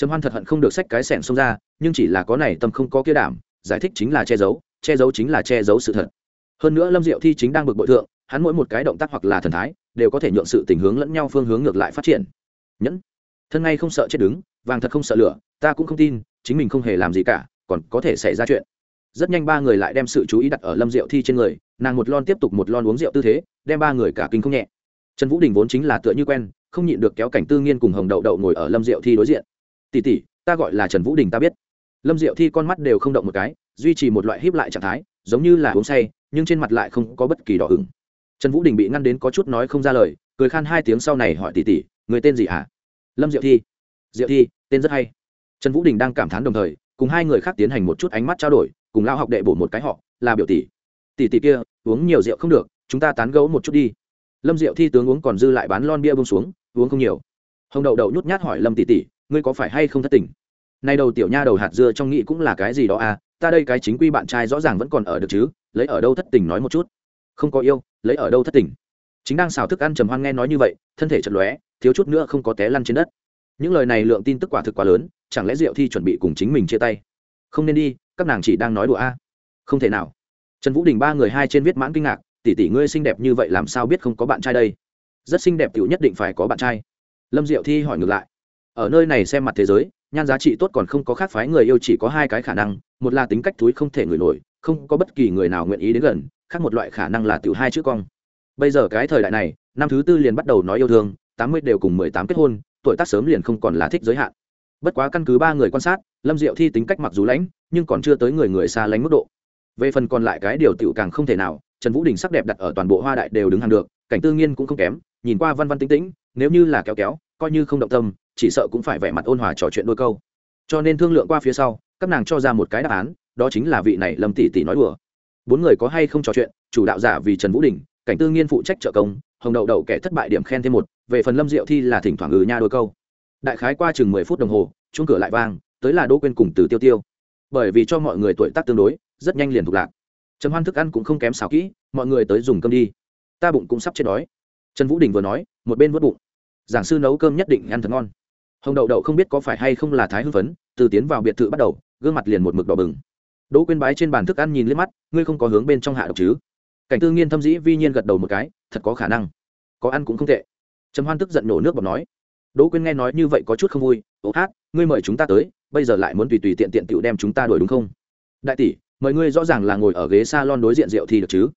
trầm hoan thật hận không được sách cái sẻng xông ra, nhưng chỉ là có này tâm không có kia đảm, giải thích chính là che giấu che giấu chính là che giấu sự thật. Hơn nữa lâm diệu thi chính đang bực bội thượng, hắn mỗi một cái động tác hoặc là thần thái, đều có thể nhượng sự tình hướng lẫn nhau phương hướng ngược lại phát triển. Nhẫn, thân ngay không sợ chết đứng, vàng thật không sợ lửa, ta cũng không tin, chính mình không hề làm gì cả, còn có thể xảy ra chuyện. Rất nhanh ba người lại đem sự chú ý đặt ở lâm diệu thi trên người, nàng một lon tiếp tục một lon uống rượu tư thế, đem ba người cả kinh không nhẹ. Trần vũ đình vốn chính là tựa như quen, không nhịn được kéo cảnh tư nghiên cùng hồng đậu đậu ngồi ở lâm diệu thi đối diện. Tỷ tỷ, ta gọi là trần vũ đình, ta biết. Lâm diệu thi con mắt đều không động một cái duy trì một loại híp lại trạng thái, giống như là uống say, nhưng trên mặt lại không có bất kỳ đỏ ửng. Trần vũ đình bị ngăn đến có chút nói không ra lời, cười khan hai tiếng sau này hỏi tỷ tỷ, người tên gì hả? Lâm diệu thi. Diệu thi, tên rất hay. Trần vũ đình đang cảm thán đồng thời, cùng hai người khác tiến hành một chút ánh mắt trao đổi, cùng lao học đệ bổ một cái họ, là biểu tỷ. Tỷ tỷ kia, uống nhiều rượu không được, chúng ta tán gấu một chút đi. Lâm diệu thi tướng uống còn dư lại bán lon bia bông xuống, uống không nhiều. Hồng đậu đậu nhút nhát hỏi lâm tỷ tỷ, ngươi có phải hay không thất tình? Nay đầu tiểu nha đầu hạt dưa trong nghị cũng là cái gì đó à ta đây cái chính quy bạn trai rõ ràng vẫn còn ở được chứ, lấy ở đâu thất tình nói một chút. Không có yêu, lấy ở đâu thất tình. Chính đang xào thức ăn trầm hoan nghe nói như vậy, thân thể chật lóe, thiếu chút nữa không có té lăn trên đất. Những lời này lượng tin tức quả thực quá lớn, chẳng lẽ diệu thi chuẩn bị cùng chính mình chia tay? Không nên đi, các nàng chỉ đang nói đùa a. À? không thể nào. Trần vũ đình ba người hai trên viết mãn kinh ngạc, tỷ tỷ ngươi xinh đẹp như vậy làm sao biết không có bạn trai đây? Rất xinh đẹp tiểu nhất định phải có bạn trai. Lâm diệu thi hỏi ngược lại, ở nơi này xem mặt thế giới nhan giá trị tốt còn không có khác phái người yêu chỉ có hai cái khả năng, một là tính cách thúi không thể người nổi, không có bất kỳ người nào nguyện ý đến gần, khác một loại khả năng là tiểu hai chữ cong. Bây giờ cái thời đại này, năm thứ tư liền bắt đầu nói yêu thương, tám mươi đều cùng mười tám kết hôn, tuổi tác sớm liền không còn là thích giới hạn. Bất quá căn cứ ba người quan sát, lâm diệu thi tính cách mặc dù lãnh, nhưng còn chưa tới người người xa lánh mức độ. Về phần còn lại cái điều tiểu càng không thể nào, trần vũ đình sắc đẹp đặt ở toàn bộ hoa đại đều đứng hàng được, cảnh tư nghiên cũng không kém, nhìn qua văn văn tính tĩnh, nếu như là kéo kéo coi như không động tâm, chỉ sợ cũng phải vẻ mặt ôn hòa trò chuyện đôi câu. Cho nên thương lượng qua phía sau, các nàng cho ra một cái đáp án, đó chính là vị này lâm tỷ tỷ nói đùa. Bốn người có hay không trò chuyện, chủ đạo giả vì trần vũ đình, cảnh tư nghiên phụ trách trợ công, hồng đậu đậu kẻ thất bại điểm khen thêm một, về phần lâm diệu thi là thỉnh thoảng ừ nha đôi câu. Đại khái qua chừng mười phút đồng hồ, chuông cửa lại vang, tới là đỗ quên cùng từ tiêu tiêu. Bởi vì cho mọi người tuổi tác tương đối, rất nhanh liền thuộc lạc. Trầm hoan thức ăn cũng không kém xào kỹ, mọi người tới dùng cơm đi. Ta bụng cũng sắp chết đói. Trần vũ đình vừa nói, một bên vớt bụng giảng sư nấu cơm nhất định ăn thật ngon. Hồng đậu đậu không biết có phải hay không là thái hưng phấn, từ tiến vào biệt thự bắt đầu, gương mặt liền một mực đỏ bừng. Đỗ quyên bái trên bàn thức ăn nhìn liếc mắt, ngươi không có hướng bên trong hạ độc chứ? Cảnh tư nghiên thâm dĩ vi nhiên gật đầu một cái, thật có khả năng. Có ăn cũng không tệ. Trầm hoan tức giận nổ nước bọt nói. Đỗ quyên nghe nói như vậy có chút không vui ố hát, ngươi mời chúng ta tới, bây giờ lại muốn tùy tùy tiện tiện tựu đem chúng ta đuổi đúng không? Đại tỷ, mời ngươi rõ ràng là ngồi ở ghế s a lon đối diện rượu thì được chứ?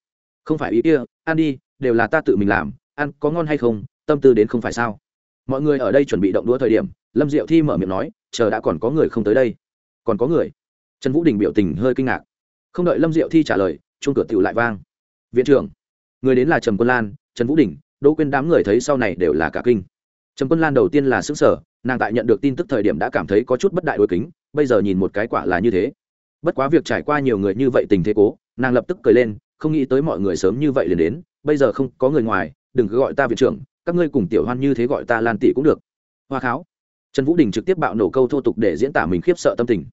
Không phải ý kia, ăn đi, đều là ta tự mình làm, ăn có ngon hay không, tâm tư đến không phải sao? Mọi người ở đây chuẩn bị động đũa thời điểm, lâm diệu thi mở miệng nói, chờ đã còn có người không tới đây. Còn có người? Trần vũ đình biểu tình hơi kinh ngạc. Không đợi lâm diệu thi trả lời chung cửa tựu lại vang. Viện trưởng, người đến là trầm quân lan, trần vũ đình, đỗ quên đám người thấy sau này đều là cả kinh. Trầm quân lan đầu tiên là xứng sở nàng tại nhận được tin tức thời điểm đã cảm thấy có chút bất đại đôi kính, bây giờ nhìn một cái quả là như thế. Bất quá việc trải qua nhiều người như vậy tình thế cố, nàng lập tức cười lên, không nghĩ tới mọi người sớm như vậy liền đến, bây giờ không có người ngoài, đừng cứ gọi ta viện trưởng các ngươi cùng tiểu hoan như thế gọi ta lan tỷ cũng được. Hoa kháo. Trần vũ đình trực tiếp bạo nổ câu thô tục để diễn tả mình khiếp sợ tâm tình.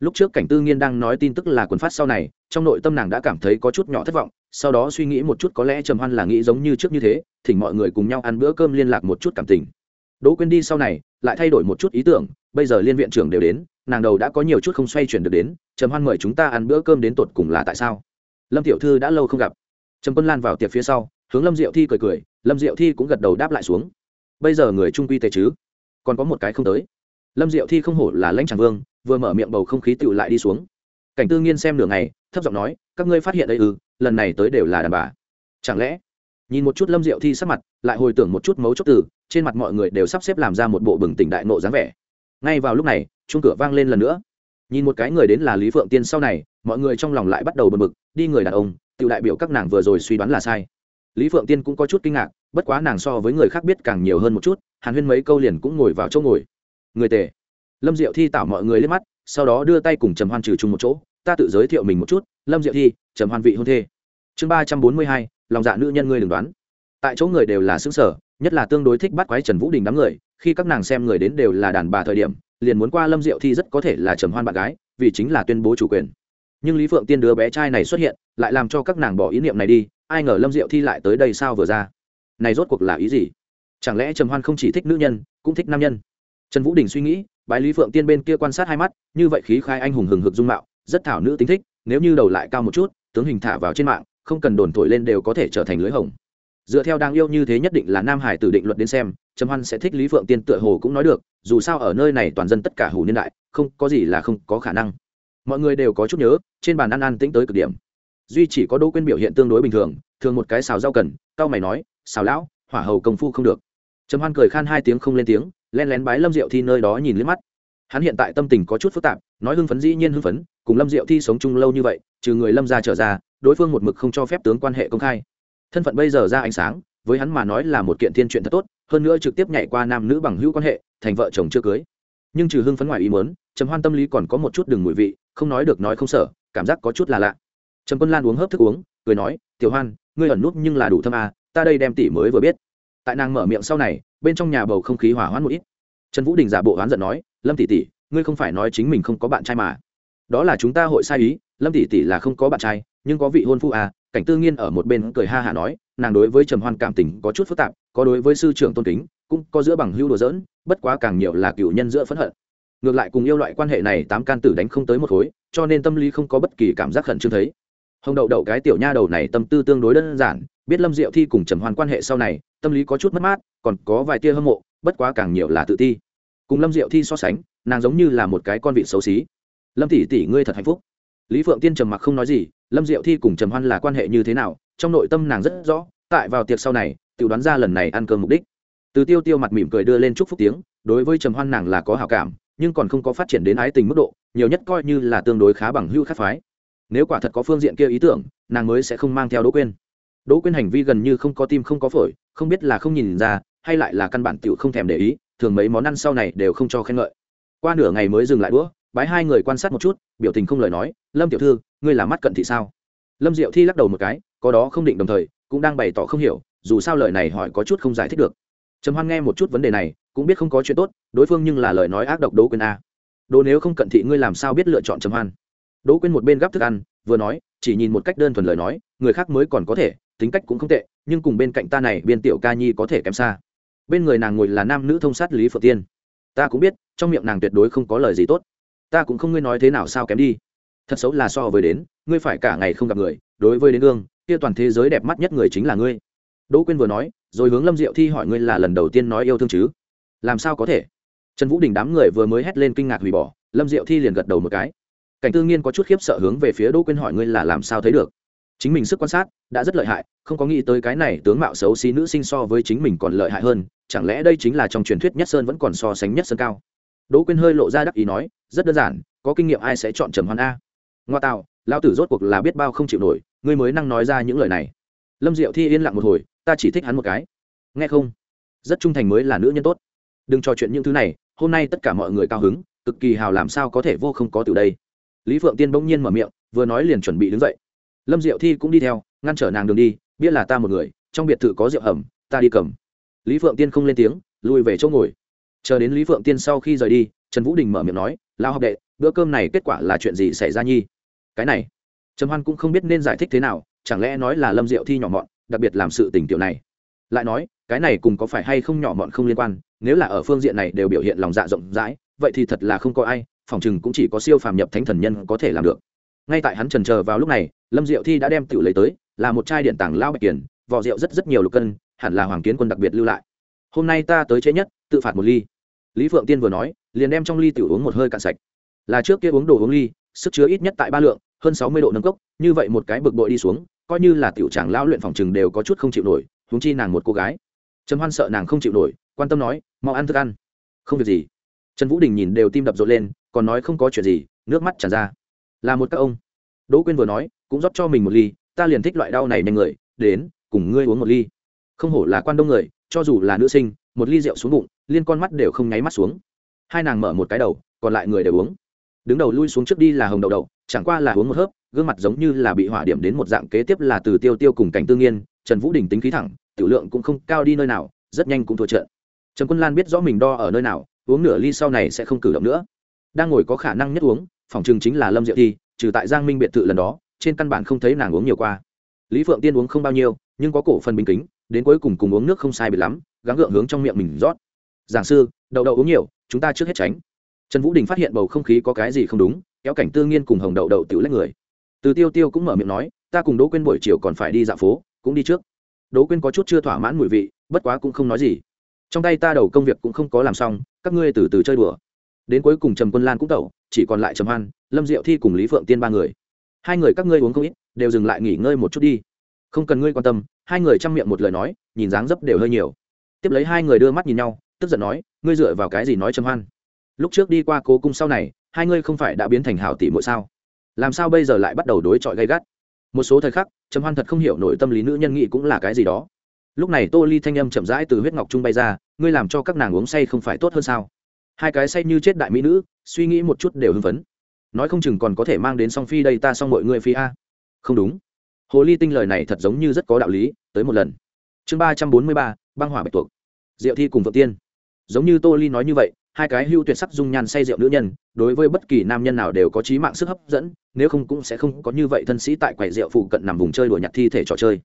Lúc trước cảnh tư nghiên đang nói tin tức là quần phát sau này, trong nội tâm nàng đã cảm thấy có chút nhỏ thất vọng, sau đó suy nghĩ một chút có lẽ trầm hoan là nghĩ giống như trước như thế, thỉnh mọi người cùng nhau ăn bữa cơm liên lạc một chút cảm tình. Đỗ quên đi sau này, lại thay đổi một chút ý tưởng, bây giờ liên viện trưởng đều đến, nàng đầu đã có nhiều chút không xoay chuyển được đến, trầm hoan mời chúng ta ăn bữa cơm đến tột cùng là tại sao? Lâm tiểu thư đã lâu không gặp. Trầm quân lan vào tiệc phía sau hướng lâm diệu thi cười cười, lâm diệu thi cũng gật đầu đáp lại xuống. Bây giờ người trung quy tề chứ? Còn có một cái không tới. Lâm diệu thi không hổ là lãnh tràng vương, vừa mở miệng bầu không khí tựu lại đi xuống. Cảnh tư nghiên xem nửa ngày, thấp giọng nói, các ngươi phát hiện đây ư, lần này tới đều là đàn bà. Chẳng lẽ? Nhìn một chút lâm diệu thi sắc mặt, lại hồi tưởng một chút mấu chốt từ, trên mặt mọi người đều sắp xếp làm ra một bộ bừng tỉnh đại nộ dáng vẻ. Ngay vào lúc này chung cửa vang lên lần nữa. Nhìn một cái người đến là lý phượng tiên sau này, mọi người trong lòng lại bắt đầu bật mực đi người đàn ông tự đại biểu các nàng vừa rồi suy đoán là sai lý phượng tiên cũng có chút kinh ngạc, bất quá nàng so với người khác biết càng nhiều hơn một chút, hàn huyên mấy câu liền cũng ngồi vào chỗ ngồi. Người tề. Lâm diệu thi tạo mọi người lên mắt, sau đó đưa tay cùng trầm hoan trừ chung một chỗ, ta tự giới thiệu mình một chút, lâm diệu thi, trầm hoan vị hôn thê. Chương ba trăm bốn mươi hai, lòng dạ nữ nhân ngươi đừng đoán. Tại chỗ người đều là xứng sở, nhất là tương đối thích bắt quái trần vũ đình đám người, khi các nàng xem người đến đều là đàn bà thời điểm, liền muốn qua lâm diệu thi rất có thể là trầm hoan bạn gái, vì chính là tuyên bố chủ quyền. Nhưng lý phượng tiên đứa bé trai này xuất hiện, lại làm cho các nàng bỏ ý niệm này đi ai ngờ lâm diệu thi lại tới đây sao vừa ra? Này rốt cuộc là ý gì? Chẳng lẽ trầm hoan không chỉ thích nữ nhân, cũng thích nam nhân? Trần vũ đình suy nghĩ, bái lý phượng tiên bên kia quan sát hai mắt, như vậy khí khai anh hùng hừng hực dung mạo, rất thảo nữ tính thích, nếu như đầu lại cao một chút, tướng hình thả vào trên mạng, không cần đồn thổi lên đều có thể trở thành lưới hồng. Dựa theo đang yêu như thế nhất định là nam hải tử định luật đến xem, trầm hoan sẽ thích lý phượng tiên tựa hồ cũng nói được, dù sao ở nơi này toàn dân tất cả hủ niên đại, không có gì là không có khả năng. Mọi người đều có chút nhớ, trên bàn ăn ăn tĩnh tới cực điểm duy chỉ có đỗ quyên biểu hiện tương đối bình thường thường một cái xào rau cần cao mày nói, xào lão, hỏa hầu công phu không được. Trầm hoan cười khan hai tiếng không lên tiếng len lén bái lâm diệu thi nơi đó nhìn liếc mắt. Hắn hiện tại tâm tình có chút phức tạp, nói hưng phấn dĩ nhiên hưng phấn, cùng lâm diệu thi sống chung lâu như vậy, trừ người lâm ra trở ra, đối phương một mực không cho phép tướng quan hệ công khai. Thân phận bây giờ ra ánh sáng, với hắn mà nói là một kiện thiên chuyện thật tốt, hơn nữa trực tiếp nhảy qua nam nữ bằng hữu quan hệ, thành vợ chồng chưa cưới. Nhưng trừ hưng phấn ngoài ý mớn trầm hoan tâm lý còn có một chút đường mùi vị, không nói được nói không sợ, cảm giác có chút là lạ trầm quân lan uống hớp thức uống cười nói tiểu hoan ngươi ẩn nút nhưng là đủ thâm à, ta đây đem tỷ mới vừa biết. Tại nàng mở miệng sau này bên trong nhà bầu không khí hỏa hoãn một ít. Trần vũ đình giả bộ oán giận nói lâm tỷ tỷ ngươi không phải nói chính mình không có bạn trai mà. Đó là chúng ta hội sai ý lâm tỷ tỷ là không có bạn trai nhưng có vị hôn phu à. Cảnh tư nghiên ở một bên cười ha hả nói nàng đối với trầm hoan cảm tình có chút phức tạp có đối với sư trưởng tôn kính cũng có giữa bằng hưu đồ dỡn bất quá càng nhiều là cựu nhân giữa phẫn hận. Ngược lại cùng yêu loại quan hệ này tám can tử đánh không tới một khối cho nên tâm lý không có bất kỳ cảm giác khẩn trương thấy hồng đậu đậu cái tiểu nha đầu này tâm tư tương đối đơn giản, biết lâm diệu thi cùng trầm hoan quan hệ sau này, tâm lý có chút mất mát, còn có vài tia hâm mộ, bất quá càng nhiều là tự ti. Cùng lâm diệu thi so sánh, nàng giống như là một cái con vị xấu xí. Lâm tỷ tỷ, ngươi thật hạnh phúc. Lý phượng tiên trầm mặc không nói gì, lâm diệu thi cùng trầm hoan là quan hệ như thế nào, trong nội tâm nàng rất rõ, tại vào tiệc sau này tự đoán ra lần này ăn cơm mục đích. Từ tiêu tiêu mặt mỉm cười đưa lên chúc phúc tiếng, đối với trầm hoan nàng là có hào cảm, nhưng còn không có phát triển đến ái tình mức độ, nhiều nhất coi như là tương đối khá bằng hưu khắc phái nếu quả thật có phương diện kia ý tưởng, nàng mới sẽ không mang theo đỗ quên đỗ quên hành vi gần như không có tim không có phổi, không biết là không nhìn ra, hay lại là căn bản tựu không thèm để ý, thường mấy món ăn sau này đều không cho khen ngợi. Qua nửa ngày mới dừng lại đũa, bái hai người quan sát một chút, biểu tình không lời nói, lâm tiểu thư, ngươi là mắt cận thị sao? Lâm diệu thi lắc đầu một cái, có đó không định đồng thời, cũng đang bày tỏ không hiểu, dù sao lời này hỏi có chút không giải thích được. Trầm hoan nghe một chút vấn đề này, cũng biết không có chuyện tốt, đối phương nhưng là lời nói ác độc đỗ quên a. Đỗ nếu không cận thị ngươi làm sao biết lựa chọn trầm hoan? Đỗ quên một bên gắp thức ăn, vừa nói, chỉ nhìn một cách đơn thuần lời nói, người khác mới còn có thể, tính cách cũng không tệ, nhưng cùng bên cạnh ta này, biên tiểu ca nhi có thể kém xa. Bên người nàng ngồi là nam nữ thông sát lý phượng tiên. Ta cũng biết, trong miệng nàng tuyệt đối không có lời gì tốt. Ta cũng không ngươi nói thế nào sao kém đi. Thật xấu là so với đến, ngươi phải cả ngày không gặp người, đối với đến gương, kia toàn thế giới đẹp mắt nhất người chính là ngươi. Đỗ quyên vừa nói, rồi hướng lâm diệu thi hỏi ngươi là lần đầu tiên nói yêu thương chứ? Làm sao có thể? Trần vũ đình đám người vừa mới hét lên kinh ngạc hủy bỏ, lâm diệu thi liền gật đầu một cái cảnh tư nghiên có chút khiếp sợ hướng về phía đỗ quyên hỏi ngươi là làm sao thấy được? Chính mình sức quan sát đã rất lợi hại, không có nghĩ tới cái này tướng mạo xấu xí nữ sinh so với chính mình còn lợi hại hơn, chẳng lẽ đây chính là trong truyền thuyết nhất sơn vẫn còn so sánh nhất sơn cao? Đỗ quyên hơi lộ ra đắc ý nói, rất đơn giản, có kinh nghiệm ai sẽ chọn trầm hoan a? Ngoa tạo, lão tử rốt cuộc là biết bao không chịu nổi, ngươi mới năng nói ra những lời này. Lâm diệu thi yên lặng một hồi, ta chỉ thích hắn một cái. Nghe không? Rất trung thành mới là nữ nhân tốt. Đừng trò chuyện những thứ này, hôm nay tất cả mọi người cao hứng, cực kỳ hào làm sao có thể vô không có từ đây lý phượng tiên bỗng nhiên mở miệng, vừa nói liền chuẩn bị đứng dậy. Lâm diệu thi cũng đi theo, ngăn trở nàng đường đi, biết là ta một người, trong biệt thự có rượu hầm, ta đi cầm. Lý phượng tiên không lên tiếng lùi về chỗ ngồi. Chờ đến lý phượng tiên sau khi rời đi, trần vũ đình mở miệng nói lao học đệ, bữa cơm này kết quả là chuyện gì xảy ra nhi? Cái này. Trầm hoan cũng không biết nên giải thích thế nào, chẳng lẽ nói là lâm diệu thi nhỏ mọn, đặc biệt làm sự tình tiểu này. Lại nói, cái này cùng có phải hay không nhỏ mọn không liên quan, nếu là ở phương diện này đều biểu hiện lòng dạ rộng rãi, vậy thì thật là không có ai phòng chừng cũng chỉ có siêu phàm nhập thánh thần nhân có thể làm được. Ngay tại hắn trần chờ vào lúc này, lâm diệu thi đã đem tiểu lấy tới, là một chai điện tảng lao bạch kiển vỏ rượu rất rất nhiều lục cân, hẳn là hoàng kiến quân đặc biệt lưu lại. Hôm nay ta tới chế nhất, tự phạt một ly. Lý phượng tiên vừa nói, liền đem trong ly tiểu uống một hơi cạn sạch. Là trước kia uống đồ uống ly, sức chứa ít nhất tại ba lượng, hơn sáu mươi độ nâng cốc, như vậy một cái bực bội đi xuống, coi như là tiểu chàng lao luyện phòng chừng đều có chút không chịu nổi, huống chi nàng một cô gái. Trầm hoan sợ nàng không chịu nổi, quan tâm nói, mau ăn thức ăn. Không việc gì. Trần vũ đình nhìn đều tim đập rộn lên còn nói không có chuyện gì, nước mắt tràn ra. Là một các ông. Đỗ quyên vừa nói, cũng rót cho mình một ly, ta liền thích loại đau này nhanh người, đến, cùng ngươi uống một ly. Không hổ là quan đông người, cho dù là nữ sinh, một ly rượu xuống bụng, liên con mắt đều không nháy mắt xuống. Hai nàng mở một cái đầu, còn lại người đều uống. Đứng đầu lui xuống trước đi là hồng đậu đậu, chẳng qua là uống một hớp, gương mặt giống như là bị hỏa điểm đến một dạng kế tiếp là từ tiêu tiêu cùng cảnh tương nhiên trần vũ đình tính khí thẳng, tiểu lượng cũng không cao đi nơi nào, rất nhanh cũng thua trận. Trần quân lan biết rõ mình đo ở nơi nào, uống nửa ly sau này sẽ không cử động nữa đang ngồi có khả năng nhất uống, phòng chừng chính là lâm diệu thi, trừ tại giang minh biệt thự lần đó, trên căn bản không thấy nàng uống nhiều qua. Lý phượng tiên uống không bao nhiêu, nhưng có cổ phần bình kính, đến cuối cùng cùng uống nước không sai biệt lắm, gắng gượng hướng trong miệng mình rót. Giảng sư, đậu đậu uống nhiều, chúng ta trước hết tránh. Trần vũ đình phát hiện bầu không khí có cái gì không đúng, kéo cảnh tư nghiên cùng hồng đậu đậu tự lấy người. Từ tiêu tiêu cũng mở miệng nói, ta cùng đỗ quên buổi chiều còn phải đi dạo phố, cũng đi trước. Đỗ quên có chút chưa thỏa mãn mùi vị, bất quá cũng không nói gì. Trong tay ta đầu công việc cũng không có làm xong, các ngươi từ từ chơi đùa đến cuối cùng trầm quân lan cũng tẩu, chỉ còn lại trầm hoan, lâm diệu thi cùng lý phượng tiên ba người. Hai người các ngươi uống không ít, đều dừng lại nghỉ ngơi một chút đi. Không cần ngươi quan tâm, hai người chăm miệng một lời nói, nhìn dáng dấp đều hơi nhiều. Tiếp lấy hai người đưa mắt nhìn nhau, tức giận nói, ngươi dựa vào cái gì nói trầm hoan? Lúc trước đi qua cố cung sau này, hai ngươi không phải đã biến thành hảo tỷ mỗi sao? Làm sao bây giờ lại bắt đầu đối chọi gay gắt? Một số thời khắc, trầm hoan thật không hiểu nổi tâm lý nữ nhân nghị cũng là cái gì đó. Lúc này tô ly thanh âm chậm rãi từ huyết ngọc trung bay ra, ngươi làm cho các nàng uống say không phải tốt hơn sao? Hai cái say như chết đại mỹ nữ, suy nghĩ một chút đều hưng phấn. Nói không chừng còn có thể mang đến song phi đây ta xong mọi người phi a. Không đúng. Hồ ly tinh lời này thật giống như rất có đạo lý, tới một lần. Chương ba trăm bốn mươi ba, băng hỏa bạch tuộc. Diệu thi cùng vợ tiên. Giống như tô ly nói như vậy, hai cái hưu tuyệt sắc dung nhan say rượu nữ nhân, đối với bất kỳ nam nhân nào đều có trí mạng sức hấp dẫn, nếu không cũng sẽ không có như vậy thân sĩ tại quầy rượu phụ cận nằm vùng chơi đùa nhặt thi thể trò chơi.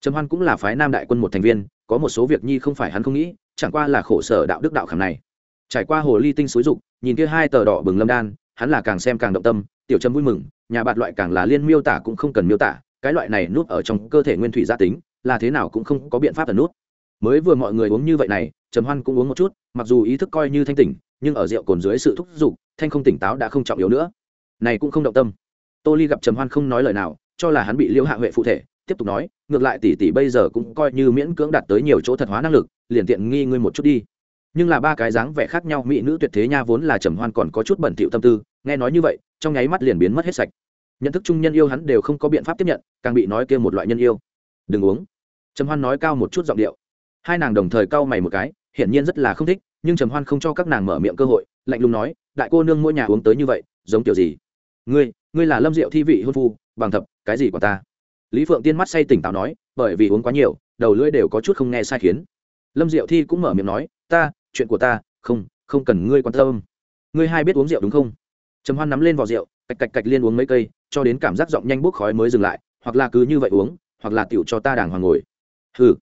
Trầm hoan cũng là phái nam đại quân một thành viên, có một số việc nhi không phải hắn không nghĩ, chẳng qua là khổ sở đạo đức đạo khảm này trải qua hồ ly tinh xúi dục, nhìn kia hai tờ đỏ bừng lâm đan, hắn là càng xem càng động tâm, tiểu Trâm vui mừng, nhà bạt loại càng là liên miêu tả cũng không cần miêu tả, cái loại này nuốt ở trong cơ thể nguyên thủy gia tính, là thế nào cũng không có biện pháp tần nuốt. Mới vừa mọi người uống như vậy này, trầm hoan cũng uống một chút, mặc dù ý thức coi như thanh tỉnh, nhưng ở rượu cồn dưới sự thúc giục, thanh không tỉnh táo đã không trọng yếu nữa. Này cũng không động tâm. Tô ly gặp trầm hoan không nói lời nào, cho là hắn bị liễu hạ huệ phụ thể, tiếp tục nói, ngược lại tỷ tỷ bây giờ cũng coi như miễn cưỡng đạt tới nhiều chỗ thật hóa năng lực, liền tiện nghi ngươi một chút đi nhưng là ba cái dáng vẻ khác nhau, mỹ nữ tuyệt thế nha vốn là trầm hoan còn có chút bẩn thỉu tâm tư, nghe nói như vậy, trong nháy mắt liền biến mất hết sạch. Nhận thức chung nhân yêu hắn đều không có biện pháp tiếp nhận, càng bị nói kia một loại nhân yêu. Đừng uống. Trầm hoan nói cao một chút giọng điệu. Hai nàng đồng thời cau mày một cái, hiển nhiên rất là không thích, nhưng trầm hoan không cho các nàng mở miệng cơ hội, lạnh lùng nói, đại cô nương mỗi nhà uống tới như vậy, giống kiểu gì? Ngươi ngươi là lâm diệu thi vị hôn phu, bằng thập, cái gì của ta? Lý phượng tiên mắt say tỉnh táo nói, bởi vì uống quá nhiều, đầu lưỡi đều có chút không nghe sai khiến. Lâm diệu thi cũng mở miệng nói, ta chuyện của ta, không không cần ngươi quan tâm. Ngươi hai biết uống rượu đúng không? Trầm hoan nắm lên vỏ rượu, cạch cạch cạch liên uống mấy cây, cho đến cảm giác giọng nhanh bốc khói mới dừng lại, hoặc là cứ như vậy uống, hoặc là tiểu cho ta đàng hoàng ngồi. Hừ.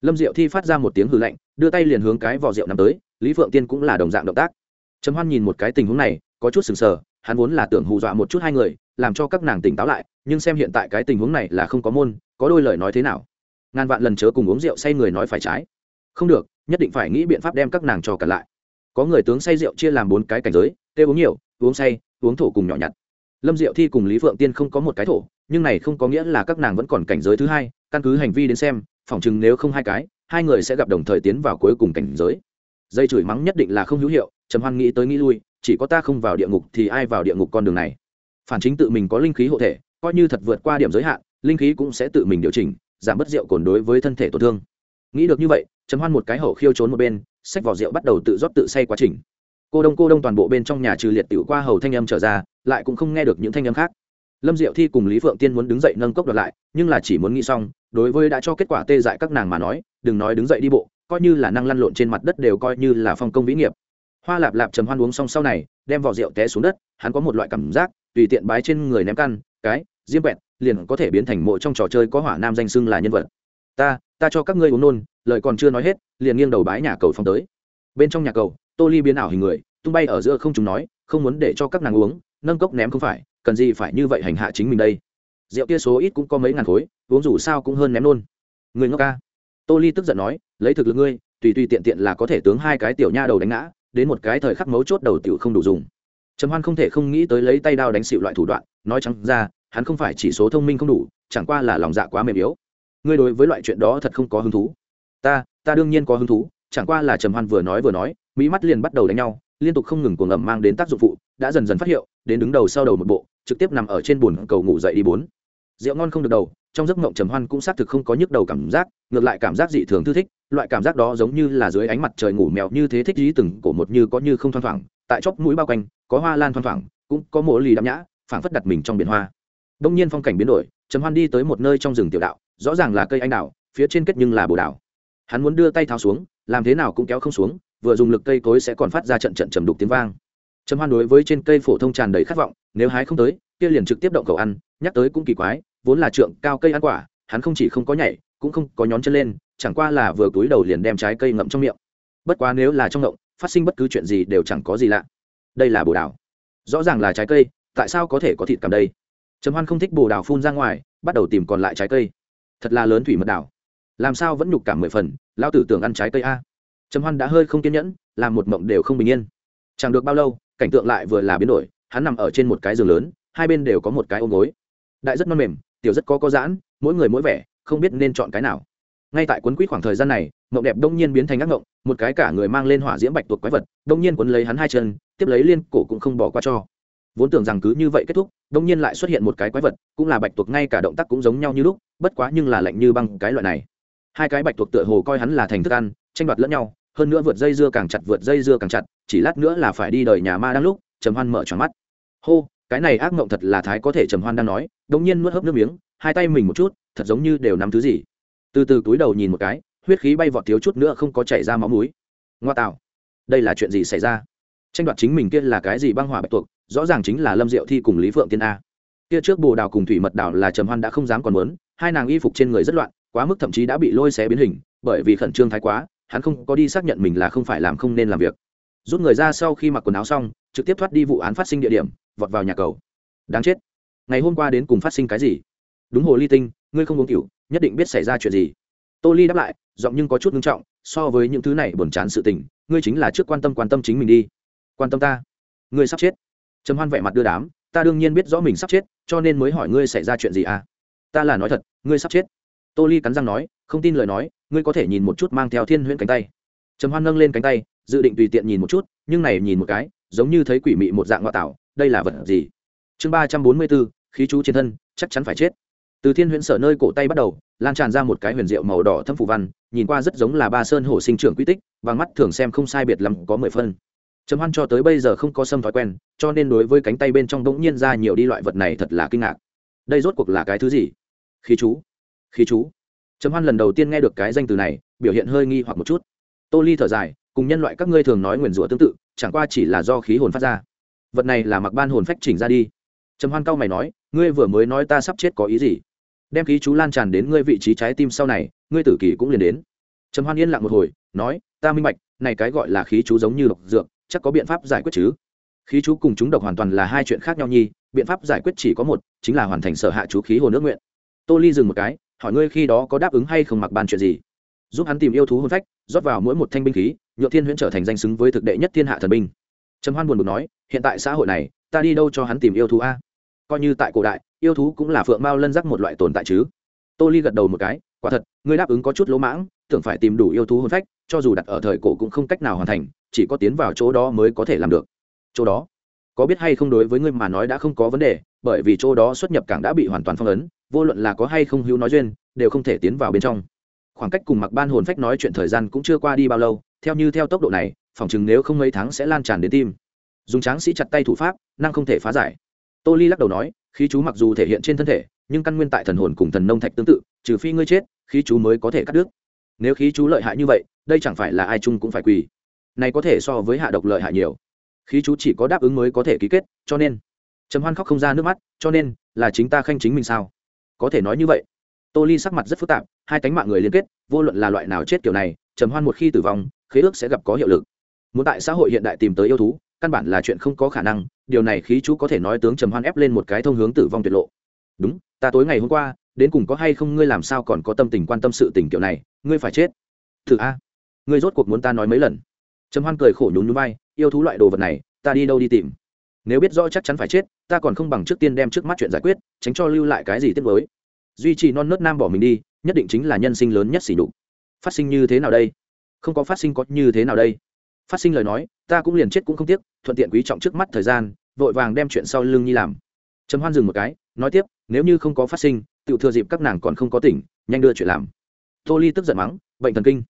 Lâm diệu thi phát ra một tiếng hừ lạnh, đưa tay liền hướng cái vỏ rượu nằm tới, lý phượng tiên cũng là đồng dạng động tác. Trầm hoan nhìn một cái tình huống này, có chút sừng sờ, hắn vốn là tưởng hù dọa một chút hai người, làm cho các nàng tỉnh táo lại, nhưng xem hiện tại cái tình huống này là không có môn, có đôi lời nói thế nào. Ngàn vạn lần chớ cùng uống rượu say người nói phải trái. Không được nhất định phải nghĩ biện pháp đem các nàng cho cả lại. Có người tướng say rượu chia làm bốn cái cảnh giới, tê uống nhiều, uống say, uống thổ cùng nhỏ nhặt. Lâm diệu thi cùng lý phượng tiên không có một cái thổ, nhưng này không có nghĩa là các nàng vẫn còn cảnh giới thứ hai, căn cứ hành vi đến xem phỏng chừng nếu không hai cái, hai người sẽ gặp đồng thời tiến vào cuối cùng cảnh giới. Dây chửi mắng nhất định là không hữu hiệu, trầm hoan nghĩ tới nghĩ lui, chỉ có ta không vào địa ngục thì ai vào địa ngục con đường này? Phản chính tự mình có linh khí hộ thể, coi như thật vượt qua điểm giới hạn, linh khí cũng sẽ tự mình điều chỉnh, giảm bớt rượu cồn đối với thân thể tổn thương. Nghĩ được như vậy trầm hoan một cái hậu khiêu trốn một bên, xách vỏ rượu bắt đầu tự rót tự say quá trình. Cô đông cô đông toàn bộ bên trong nhà trừ liệt tiểu qua hầu thanh âm trở ra, lại cũng không nghe được những thanh âm khác. Lâm diệu thi cùng lý phượng tiên muốn đứng dậy nâng cốc đột lại, nhưng là chỉ muốn nghĩ xong, đối với đã cho kết quả tê dại các nàng mà nói, đừng nói đứng dậy đi bộ, coi như là năng lăn lộn trên mặt đất đều coi như là phong công vĩ nghiệp. Hoa lạp lạp trầm hoan uống xong sau này, đem vỏ rượu té xuống đất, hắn có một loại cảm giác, tùy tiện bái trên người ném căn, cái, diêm vẹn liền có thể biến thành mộ trong trò chơi có hỏa nam danh xưng là nhân vật ta ta cho các ngươi uống nôn, lời còn chưa nói hết, liền nghiêng đầu bái nhà cầu phong tới. Bên trong nhà cầu, tô ly biến ảo hình người, tung bay ở giữa không chúng nói, không muốn để cho các nàng uống, nâng cốc ném không phải, cần gì phải như vậy hành hạ chính mình đây. Rượu kia số ít cũng có mấy ngàn khối, uống dù sao cũng hơn ném nôn. Người ngốc ca. Tô ly tức giận nói, lấy thực lực ngươi, tùy tùy tiện tiện là có thể tướng hai cái tiểu nha đầu đánh ngã, đến một cái thời khắc mấu chốt đầu tiểu không đủ dùng. Trầm hoan không thể không nghĩ tới lấy tay đao đánh xịu loại thủ đoạn, nói chẳng ra, hắn không phải chỉ số thông minh không đủ, chẳng qua là lòng dạ quá mềm yếu ngươi đối với loại chuyện đó thật không có hứng thú. Ta ta đương nhiên có hứng thú, chẳng qua là trầm hoan vừa nói vừa nói, mỹ mắt liền bắt đầu đánh nhau, liên tục không ngừng cuồng ẩm mang đến tác dụng phụ, đã dần dần phát hiệu, đến đứng đầu sau đầu một bộ, trực tiếp nằm ở trên bùn cầu ngủ dậy đi bốn. Rượu ngon không được đầu, trong giấc mộng trầm hoan cũng xác thực không có nhức đầu cảm giác, ngược lại cảm giác dị thường thư thích, loại cảm giác đó giống như là dưới ánh mặt trời ngủ mèo như thế thích dí từng cổ một như có như không thoang thoảng, tại chóp mũi bao quanh, có hoa lan thoang thoảng, cũng có mộ lì đạm nhã, phảng phất đặt mình trong biển hoa. Đông nhiên phong cảnh biến đổi, trầm hoan đi tới một nơi trong rừng tiểu đạo rõ ràng là cây anh đào, phía trên kết nhưng là bồ đào. Hắn muốn đưa tay tháo xuống, làm thế nào cũng kéo không xuống, vừa dùng lực cây cối sẽ còn phát ra trận trận trầm đục tiếng vang. Trầm hoan đối với trên cây phổ thông tràn đầy khát vọng, nếu hái không tới, kia liền trực tiếp động cầu ăn, nhắc tới cũng kỳ quái, vốn là trượng cao cây ăn quả, hắn không chỉ không có nhảy, cũng không có nhón chân lên, chẳng qua là vừa cúi đầu liền đem trái cây ngậm trong miệng. Bất quá nếu là trong ngộng phát sinh bất cứ chuyện gì đều chẳng có gì lạ. Đây là bồ đào. Rõ ràng là trái cây, tại sao có thể có thịt cầm đây? Trầm hoan không thích bồ đào phun ra ngoài, bắt đầu tìm còn lại trái cây thật là lớn thủy mật đảo, làm sao vẫn nhục cả mười phần lao tử tưởng ăn trái cây a? Trầm hoan đã hơi không kiên nhẫn làm một mộng đều không bình yên. Chẳng được bao lâu cảnh tượng lại vừa là biến đổi hắn nằm ở trên một cái giường lớn hai bên đều có một cái ôm gối. Đại rất non mềm tiểu rất có có giãn mỗi người mỗi vẻ không biết nên chọn cái nào. Ngay tại quấn quýt khoảng thời gian này mộng đẹp đông nhiên biến thành ác mộng một cái cả người mang lên hỏa diễm bạch tuộc quái vật đông nhiên quấn lấy hắn hai chân tiếp lấy liên cổ cũng không bỏ qua cho vốn tưởng rằng cứ như vậy kết thúc, đông nhiên lại xuất hiện một cái quái vật, cũng là bạch tuộc, ngay cả động tác cũng giống nhau như lúc, bất quá nhưng là lạnh như băng cái loại này. Hai cái bạch tuộc tựa hồ coi hắn là thành thức ăn, tranh đoạt lẫn nhau, hơn nữa vượt dây dưa càng chặt, vượt dây dưa càng chặt, chỉ lát nữa là phải đi đời nhà ma đang lúc, trầm hoan mở tròn mắt. Hô, cái này ác mộng thật là thái có thể, trầm hoan đang nói, đông nhiên nuốt hớp nước miếng, hai tay mình một chút, thật giống như đều nắm thứ gì. Từ từ túi đầu nhìn một cái, huyết khí bay vọt thiếu chút nữa không có chảy ra máu mũi. Ngoa tạo, đây là chuyện gì xảy ra? Tranh đoạt chính mình kia là cái gì băng hỏa bạch tuộc, rõ ràng chính là lâm diệu thi cùng lý phượng tiên a. Kia trước bồ đào cùng thủy mật đào là trầm hoan đã không dám còn muốn, hai nàng y phục trên người rất loạn, quá mức thậm chí đã bị lôi xé biến hình, bởi vì khẩn trương thái quá, hắn không có đi xác nhận mình là không phải làm không nên làm việc. Rút người ra sau khi mặc quần áo xong, trực tiếp thoát đi vụ án phát sinh địa điểm, vọt vào nhà cầu. Đáng chết. Ngày hôm qua đến cùng phát sinh cái gì? Đúng hồ ly tinh, ngươi không uống cựu nhất định biết xảy ra chuyện gì. Tô ly đáp lại, giọng nhưng có chút nghiêm trọng, so với những thứ này buồn chán sự tình, ngươi chính là trước quan tâm quan tâm chính mình đi quan tâm ta. Ngươi sắp chết. Trầm hoan vẻ mặt đưa đám, ta đương nhiên biết rõ mình sắp chết, cho nên mới hỏi ngươi xảy ra chuyện gì à? Ta là nói thật, ngươi sắp chết. Tô ly cắn răng nói, không tin lời nói, ngươi có thể nhìn một chút mang theo thiên huyễn cánh tay. Trầm hoan nâng lên cánh tay, dự định tùy tiện nhìn một chút, nhưng này nhìn một cái, giống như thấy quỷ mị một dạng ngoại tảo đây là vật gì? Chương ba trăm bốn mươi bốn, khí chú trên thân, chắc chắn phải chết. Từ thiên huyễn sở nơi cổ tay bắt đầu, lan tràn ra một cái huyền diệu màu đỏ thâm phủ văn, nhìn qua rất giống là ba sơn hổ sinh trưởng quy tích và mắt thường xem không sai biệt lắm, có mười phân trầm hoan cho tới bây giờ không có xâm thói quen, cho nên đối với cánh tay bên trong bỗng nhiên ra nhiều đi loại vật này thật là kinh ngạc. Đây rốt cuộc là cái thứ gì? Khí chú. Khí chú. Trầm hoan lần đầu tiên nghe được cái danh từ này, biểu hiện hơi nghi hoặc một chút. Tô ly thở dài, cùng nhân loại các ngươi thường nói nguyền rủa tương tự, chẳng qua chỉ là do khí hồn phát ra. Vật này là mặc ban hồn phách chỉnh ra đi. Trầm hoan cao mày nói, ngươi vừa mới nói ta sắp chết có ý gì? Đem khí chú lan tràn đến ngươi vị trí trái tim sau này, ngươi tử kỳ cũng liền đến. Trầm hoan yên lặng một hồi, nói, ta minh bạch, này cái gọi là khí chú giống như độc dược chắc có biện pháp giải quyết chứ. Khí chú cùng chúng độc hoàn toàn là hai chuyện khác nhau nhi, biện pháp giải quyết chỉ có một, chính là hoàn thành sở hạ chú khí hồ nước nguyện. Tô ly dừng một cái, hỏi ngươi khi đó có đáp ứng hay không mặc bàn chuyện gì? Giúp hắn tìm yêu thú hôn phách, rót vào mỗi một thanh binh khí, nhựa thiên huyễn trở thành danh xứng với thực đệ nhất thiên hạ thần binh. Trầm hoan buồn buồn nói, hiện tại xã hội này, ta đi đâu cho hắn tìm yêu thú a? Coi như tại cổ đại, yêu thú cũng là phượng mao lân giác một loại tồn tại chứ. Tô ly gật đầu một cái, quả thật, ngươi đáp ứng có chút lỗ mãng, tưởng phải tìm đủ yêu thú hôn phách cho dù đặt ở thời cổ cũng không cách nào hoàn thành, chỉ có tiến vào chỗ đó mới có thể làm được. Chỗ đó, có biết hay không đối với ngươi mà nói đã không có vấn đề, bởi vì chỗ đó xuất nhập cảng đã bị hoàn toàn phong ấn, vô luận là có hay không hữu nói duyên, đều không thể tiến vào bên trong. Khoảng cách cùng mặc ban hồn phách nói chuyện thời gian cũng chưa qua đi bao lâu, theo như theo tốc độ này phỏng chừng nếu không mấy tháng sẽ lan tràn đến tim. Dùng tráng sĩ chặt tay thủ pháp, năng không thể phá giải. Tô ly lắc đầu nói, khí chú mặc dù thể hiện trên thân thể, nhưng căn nguyên tại thần hồn cùng thần nông thạch tương tự, trừ phi ngươi chết, khí chú mới có thể cắt đứt nếu khí chú lợi hại như vậy, đây chẳng phải là ai chung cũng phải quỳ. Này có thể so với hạ độc lợi hại nhiều. Khí chú chỉ có đáp ứng mới có thể ký kết, cho nên. Trầm hoan khóc không ra nước mắt, cho nên, là chính ta khanh chính mình sao? Có thể nói như vậy. Tô ly sắc mặt rất phức tạp, hai cánh mạng người liên kết, vô luận là loại nào chết kiểu này, trầm hoan một khi tử vong, khế ước sẽ gặp có hiệu lực. Muốn tại xã hội hiện đại tìm tới yêu thú, căn bản là chuyện không có khả năng, điều này khí chú có thể nói tướng trầm hoan ép lên một cái thông hướng tử vong tuyệt lộ. Đúng, ta tối ngày hôm qua đến cùng có hay không ngươi làm sao còn có tâm tình quan tâm sự tình kiểu này, ngươi phải chết. Thử a. Ngươi rốt cuộc muốn ta nói mấy lần? Trầm hoan cười khổ nhún nhún vai, yêu thú loại đồ vật này, ta đi đâu đi tìm? Nếu biết rõ chắc chắn phải chết, ta còn không bằng trước tiên đem trước mắt chuyện giải quyết, tránh cho lưu lại cái gì tiếc với duy trì non nớt nam bỏ mình đi, nhất định chính là nhân sinh lớn nhất xỉ đục phát sinh như thế nào đây? Không có phát sinh có như thế nào đây? Phát sinh lời nói, ta cũng liền chết cũng không tiếc, thuận tiện quý trọng trước mắt thời gian, vội vàng đem chuyện sau lưng nhi làm. Trầm hoan dừng một cái, nói tiếp, nếu như không có phát sinh tự thừa dịp các nàng còn không có tỉnh, nhanh đưa chuyện làm. Tô ly tức giận mắng, bệnh thần kinh.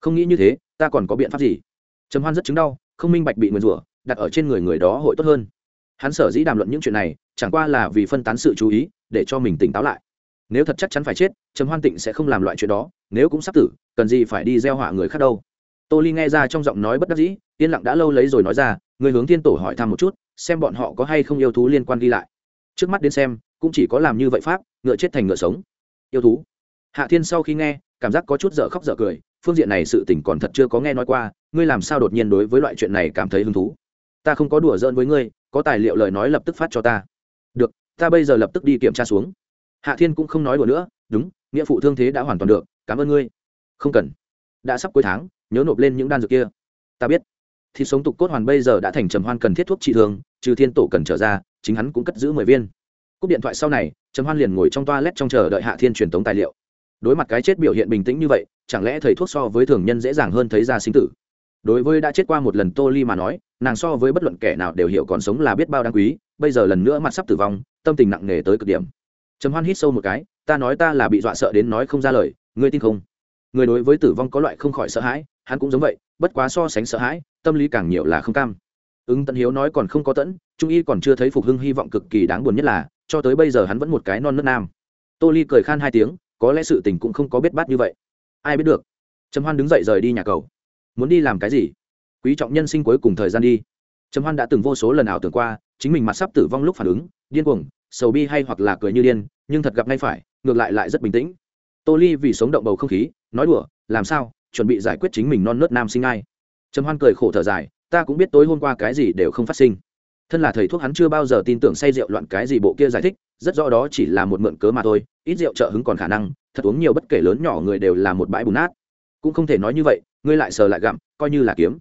Không nghĩ như thế, ta còn có biện pháp gì? Trầm hoan rất chứng đau, không minh bạch bị nguyền rủa, đặt ở trên người người đó hội tốt hơn. Hắn sở dĩ đàm luận những chuyện này, chẳng qua là vì phân tán sự chú ý, để cho mình tỉnh táo lại. Nếu thật chắc chắn phải chết, trầm hoan tịnh sẽ không làm loại chuyện đó, nếu cũng sắp tử, cần gì phải đi gieo họa người khác đâu. Tô ly nghe ra trong giọng nói bất đắc dĩ, yên lặng đã lâu lấy rồi nói ra, người hướng thiên tổ hỏi thăm một chút, xem bọn họ có hay không yêu thú liên quan đi lại. Trước mắt đến xem cũng chỉ có làm như vậy pháp, ngựa chết thành ngựa sống. Yêu thú. Hạ thiên sau khi nghe, cảm giác có chút dở khóc dở cười, phương diện này sự tình còn thật chưa có nghe nói qua, ngươi làm sao đột nhiên đối với loại chuyện này cảm thấy hứng thú? Ta không có đùa giỡn với ngươi, có tài liệu lời nói lập tức phát cho ta. Được, ta bây giờ lập tức đi kiểm tra xuống. Hạ thiên cũng không nói đùa nữa, đúng, nghĩa phụ thương thế đã hoàn toàn được, cảm ơn ngươi. Không cần. Đã sắp cuối tháng, nhớ nộp lên những đan dược kia. Ta biết. Thì sống tục cốt hoàn bây giờ đã thành trầm hoan cần thiết thuốc trị thương, trừ thiên tổ cần trở ra, chính hắn cũng cất giữ mười viên cúp điện thoại sau này, trầm hoan liền ngồi trong toa lét trong chờ đợi hạ thiên truyền tống tài liệu. Đối mặt cái chết biểu hiện bình tĩnh như vậy, chẳng lẽ thầy thuốc so với thường nhân dễ dàng hơn thấy ra sinh tử? Đối với đã chết qua một lần tô ly mà nói, nàng so với bất luận kẻ nào đều hiểu còn sống là biết bao đáng quý, bây giờ lần nữa mặt sắp tử vong, tâm tình nặng nề tới cực điểm. Trầm hoan hít sâu một cái, ta nói ta là bị dọa sợ đến nói không ra lời, ngươi tin không? Người đối với tử vong có loại không khỏi sợ hãi, hắn cũng giống vậy, bất quá so sánh sợ hãi, tâm lý càng nhiều là không cam. Ứng tận hiếu nói còn không có tẫn trung y còn chưa thấy phục hưng hy vọng cực kỳ đáng buồn nhất là cho tới bây giờ hắn vẫn một cái non nớt nam. Tô ly cười khan hai tiếng, có lẽ sự tình cũng không có biết bát như vậy. Ai biết được? Trầm hoan đứng dậy rời đi nhà cầu. Muốn đi làm cái gì? Quý trọng nhân sinh cuối cùng thời gian đi. Trầm hoan đã từng vô số lần ảo tưởng qua, chính mình mặt sắp tử vong lúc phản ứng, điên cuồng, sầu bi hay hoặc là cười như điên, nhưng thật gặp ngay phải, ngược lại lại rất bình tĩnh. Tô ly vì sống động bầu không khí, nói đùa, làm sao? Chuẩn bị giải quyết chính mình non nớt nam sinh ai? Trầm hoan cười khổ thở dài, ta cũng biết tối hôm qua cái gì đều không phát sinh thân là thầy thuốc hắn chưa bao giờ tin tưởng say rượu loạn cái gì bộ kia giải thích, rất rõ đó chỉ là một mượn cớ mà thôi, ít rượu trợ hứng còn khả năng, thật uống nhiều bất kể lớn nhỏ người đều là một bãi bùn nát. Cũng không thể nói như vậy, ngươi lại sờ lại gặm, coi như là kiếm.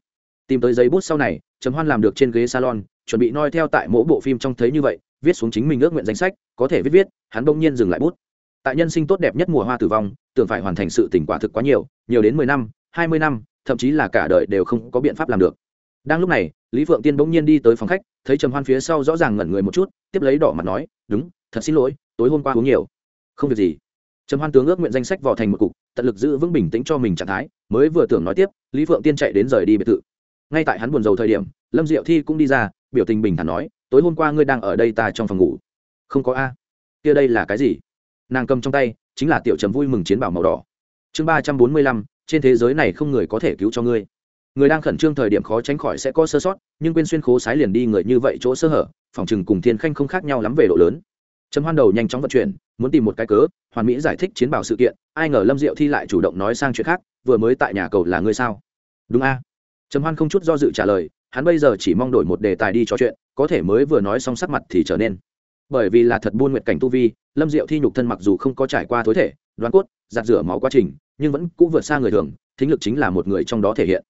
Tìm tới giấy bút sau này, trầm hoan làm được trên ghế salon, chuẩn bị noi theo tại mỗi bộ phim trong thấy như vậy, viết xuống chính mình ước nguyện danh sách, có thể viết viết, hắn bỗng nhiên dừng lại bút. Tại nhân sinh tốt đẹp nhất mùa hoa tử vong, tưởng phải hoàn thành sự tỉnh quả thực quá nhiều nhiều đến mười năm, hai mươi năm, thậm chí là cả đời đều không có biện pháp làm được đang lúc này, lý phượng tiên bỗng nhiên đi tới phòng khách, thấy trầm hoan phía sau rõ ràng ngẩn người một chút, tiếp lấy đỏ mặt nói, đúng, thật xin lỗi, tối hôm qua uống nhiều. Không việc gì. Trầm hoan tướng ước nguyện danh sách vào thành một cục, tận lực giữ vững bình tĩnh cho mình trạng thái, mới vừa tưởng nói tiếp, lý phượng tiên chạy đến rời đi biệt thự. Ngay tại hắn buồn rầu thời điểm, lâm diệu thi cũng đi ra, biểu tình bình thản nói, tối hôm qua ngươi đang ở đây ta trong phòng ngủ. Không có a. Kia đây là cái gì? Nàng cầm trong tay, chính là tiểu trầm vui mừng chiến bảo màu đỏ. Chương ba trăm bốn mươi lăm, trên thế giới này không người có thể cứu cho ngươi người đang khẩn trương thời điểm khó tránh khỏi sẽ có sơ sót, nhưng quên xuyên khố sái liền đi người như vậy chỗ sơ hở, phòng chừng cùng thiên khanh không khác nhau lắm về độ lớn. Trầm hoan đầu nhanh chóng vận chuyển, muốn tìm một cái cớ, hoàn mỹ giải thích chiến bảo sự kiện, ai ngờ lâm diệu thi lại chủ động nói sang chuyện khác, vừa mới tại nhà cầu là ngươi sao? Đúng a. Trầm hoan không chút do dự trả lời, hắn bây giờ chỉ mong đổi một đề tài đi trò chuyện, có thể mới vừa nói xong sắc mặt thì trở nên. Bởi vì là thật buôn nguyện cảnh tu vi, lâm diệu thi nhục thân mặc dù không có trải qua thối thể, đoán cốt, giặt rửa máu quá trình, nhưng vẫn cũng vượt xa người thường, thính lực chính là một người trong đó thể hiện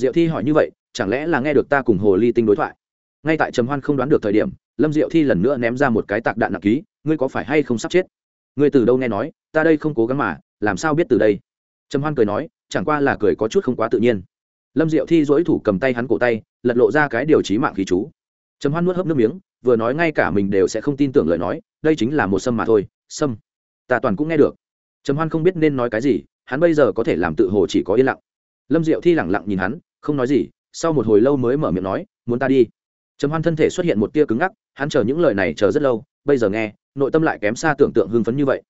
diệu thi hỏi như vậy, chẳng lẽ là nghe được ta cùng hồ ly tinh đối thoại? Ngay tại trầm hoan không đoán được thời điểm, lâm diệu thi lần nữa ném ra một cái tạc đạn nặng ký, ngươi có phải hay không sắp chết? Ngươi từ đâu nghe nói, ta đây không cố gắng mà, làm sao biết từ đây? Trầm hoan cười nói, chẳng qua là cười có chút không quá tự nhiên. Lâm diệu thi dỗi thủ cầm tay hắn cổ tay, lật lộ ra cái điều trí mạng khí chú. Trầm hoan nuốt hớp nước miếng, vừa nói ngay cả mình đều sẽ không tin tưởng lời nói, đây chính là một sâm mà thôi, sâm. Ta toàn cũng nghe được. Trầm hoan không biết nên nói cái gì, hắn bây giờ có thể làm tự hồ chỉ có yên lặng lâm diệu thi lẳng lặng nhìn hắn, không nói gì, sau một hồi lâu mới mở miệng nói, muốn ta đi? Trầm hoan thân thể xuất hiện một tia cứng ngắc, hắn chờ những lời này chờ rất lâu, bây giờ nghe, nội tâm lại kém xa tưởng tượng hưng phấn như vậy.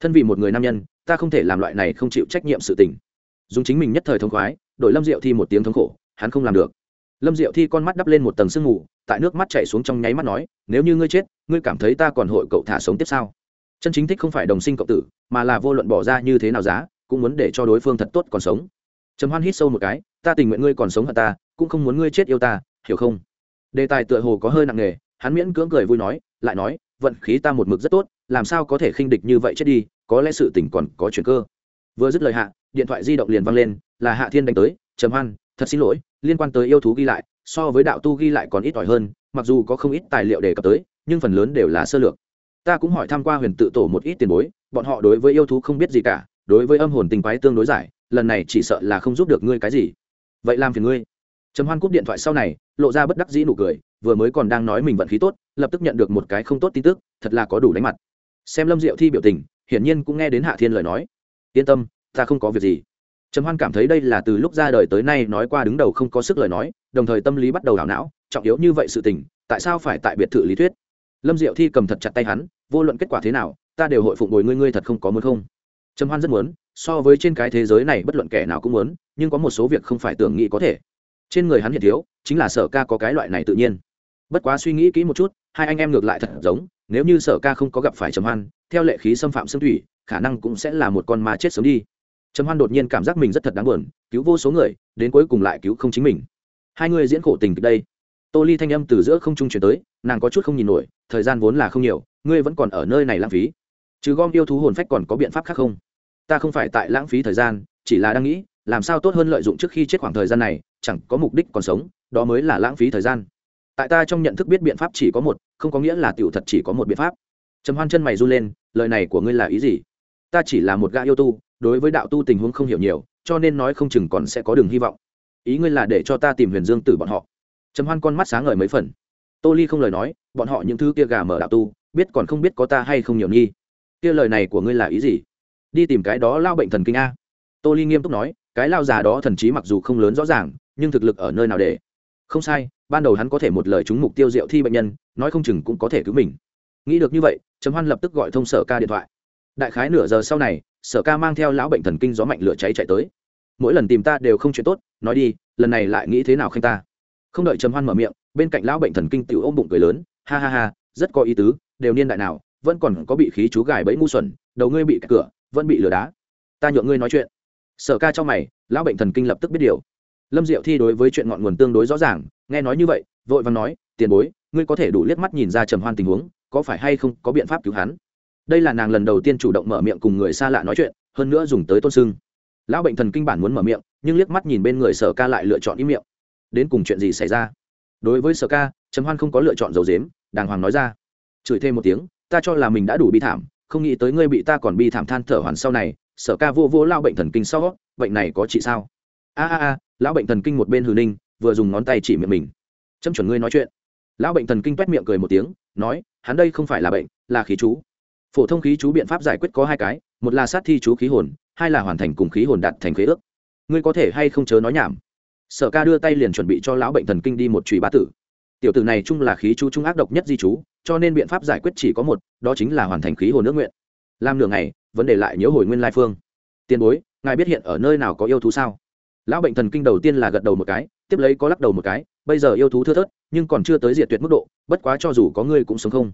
Thân vì một người nam nhân, ta không thể làm loại này không chịu trách nhiệm sự tình. Dùng chính mình nhất thời thông khoái đội lâm diệu thi một tiếng thống khổ, hắn không làm được. Lâm diệu thi con mắt đắp lên một tầng sương mù, tại nước mắt chảy xuống trong nháy mắt nói, nếu như ngươi chết, ngươi cảm thấy ta còn hội cậu thả sống tiếp sao? Chân chính thích không phải đồng sinh cộng tử, mà là vô luận bỏ ra như thế nào giá, cũng muốn để cho đối phương thật tốt còn sống trầm hoan hít sâu một cái, ta tình nguyện ngươi còn sống hận ta, cũng không muốn ngươi chết yêu ta, hiểu không? Đề tài tựa hồ có hơi nặng nề, hắn miễn cưỡng cười vui nói, lại nói, vận khí ta một mực rất tốt, làm sao có thể khinh địch như vậy chết đi, có lẽ sự tình còn có chuyện cơ. Vừa dứt lời hạ, điện thoại di động liền văng lên, là hạ thiên đánh tới, trầm hoan, thật xin lỗi, liên quan tới yêu thú ghi lại, so với đạo tu ghi lại còn ít ỏi hơn, mặc dù có không ít tài liệu đề cập tới, nhưng phần lớn đều là sơ lược. Ta cũng hỏi tham q u a huyền tự tổ một ít tiền bối, bọn họ đối với yêu thú không biết gì cả, đối với âm hồn tình quái tương đối giải lần này chỉ sợ là không giúp được ngươi cái gì. Vậy làm phiền ngươi. Trầm hoan cúp điện thoại sau này, lộ ra bất đắc dĩ nụ cười, vừa mới còn đang nói mình vận khí tốt, lập tức nhận được một cái không tốt tin tức, thật là có đủ đánh mặt. Xem lâm diệu thi biểu tình, hiển nhiên cũng nghe đến hạ thiên lời nói. Yên tâm, ta không có việc gì. Trầm hoan cảm thấy đây là từ lúc ra đời tới nay nói qua đứng đầu không có sức lời nói, đồng thời tâm lý bắt đầu đảo não, trọng yếu như vậy sự tình, tại sao phải tại biệt thự lý thuyết? Lâm diệu thi cầm thật chặt tay hắn, vô luận kết quả thế nào, ta đều hội phụng bồi ngươi ngươi thật không có muốn không? Trầm hoan rất muốn so với trên cái thế giới này bất luận kẻ nào cũng muốn, nhưng có một số việc không phải tưởng nghĩ có thể. Trên người hắn hiện thiếu, chính là sở ca có cái loại này tự nhiên. Bất quá suy nghĩ kỹ một chút, hai anh em ngược lại thật giống, nếu như sở ca không có gặp phải trầm hoan, theo lệ khí xâm phạm xương thủy, khả năng cũng sẽ là một con ma chết sớm đi. Trầm hoan đột nhiên cảm giác mình rất thật đáng buồn, cứu vô số người, đến cuối cùng lại cứu không chính mình. Hai người diễn khổ tình đây. Tô ly thanh âm từ giữa không trung chuyển tới, nàng có chút không nhìn nổi, thời gian vốn là không nhiều, ngươi vẫn còn ở nơi này lãng phí. Trừ gom yêu thú hồn phách còn có biện pháp khác không? Ta không phải tại lãng phí thời gian, chỉ là đang nghĩ, làm sao tốt hơn lợi dụng trước khi chết khoảng thời gian này, chẳng có mục đích còn sống, đó mới là lãng phí thời gian. Tại ta trong nhận thức biết biện pháp chỉ có một, không có nghĩa là tiểu thật chỉ có một biện pháp. Trầm hoan chân mày run lên, lời này của ngươi là ý gì? Ta chỉ là một gã yêu tu, đối với đạo tu tình huống không hiểu nhiều, cho nên nói không chừng còn sẽ có đường hy vọng. Ý ngươi là để cho ta tìm huyền dương tử bọn họ. Trầm hoan con mắt sáng ngời mấy phần. Tô ly không lời nói, bọn họ những thứ kia gà mở đạo tu, biết còn không biết có ta hay không nhiều nghi. Kia lời này của ngươi là ý gì? Đi tìm cái đó lao bệnh thần kinh a. Tô ly nghiêm túc nói, cái lao già đó thần trí mặc dù không lớn rõ ràng, nhưng thực lực ở nơi nào để? Không sai, ban đầu hắn có thể một lời trúng mục tiêu diệu thi bệnh nhân, nói không chừng cũng có thể cứu mình. Nghĩ được như vậy, trầm hoan lập tức gọi thông sở ca điện thoại. Đại khái nửa giờ sau này, sở ca mang theo lão bệnh thần kinh gió mạnh lửa cháy chạy tới. Mỗi lần tìm ta đều không chuyện tốt, nói đi, lần này lại nghĩ thế nào khanh ta? Không đợi trầm hoan mở miệng, bên cạnh lão bệnh thần kinh tiểu ôm bụng cười lớn, ha ha ha, rất có ý tứ, đều niên đại nào, vẫn còn có bị khí chú gài bẫy ngu xuẩn, đầu ngươi bị cửa vẫn bị lừa đá. Ta nhượng ngươi nói chuyện. Sở ca cho mày, lão bệnh thần kinh lập tức biết điều. Lâm diệu thi đối với chuyện ngọn nguồn tương đối rõ ràng, nghe nói như vậy, vội và nói, tiền bối, ngươi có thể đủ liếc mắt nhìn ra trầm hoan tình huống, có phải hay không có biện pháp cứu hắn? Đây là nàng lần đầu tiên chủ động mở miệng cùng người xa lạ nói chuyện, hơn nữa dùng tới tôn sưng. Lão bệnh thần kinh bản muốn mở miệng, nhưng liếc mắt nhìn bên người sở ca lại lựa chọn ý miệng. Đến cùng chuyện gì xảy ra? Đối với sở ca, trầm hoan không có lựa chọn dầu dếm đàng hoàng nói ra. Chửi thêm một tiếng, ta cho là mình đã đủ bi thảm không nghĩ tới ngươi bị ta còn bi thảm than thở hoàn sau này, sở ca vô vô lao bệnh thần kinh sau, bệnh này có trị sao? A a a, lão bệnh thần kinh một bên hừ ninh, vừa dùng ngón tay chỉ miệng mình. Châm chuẩn ngươi nói chuyện. Lão bệnh thần kinh quét miệng cười một tiếng, nói, hắn đây không phải là bệnh, là khí chú. Phổ thông khí chú biện pháp giải quyết có hai cái, một là sát thi chú khí hồn, hai là hoàn thành cùng khí hồn đạt thành khế ước. Ngươi có thể hay không chớ nói nhảm? Sở ca đưa tay liền chuẩn bị cho lão bệnh thần kinh đi một chùy bá tử. Tiểu tử này chung là khí chú trung ác độc nhất di chú cho nên biện pháp giải quyết chỉ có một, đó chính là hoàn thành khí hồn nước nguyện. Làm nửa ngày, vấn đề lại nhớ hồi nguyên lai phương. Tiền bối, ngài biết hiện ở nơi nào có yêu thú sao? Lão bệnh thần kinh đầu tiên là gật đầu một cái, tiếp lấy có lắc đầu một cái, bây giờ yêu thú thưa thớt, nhưng còn chưa tới diệt tuyệt mức độ, bất quá cho dù có ngươi cũng sống không.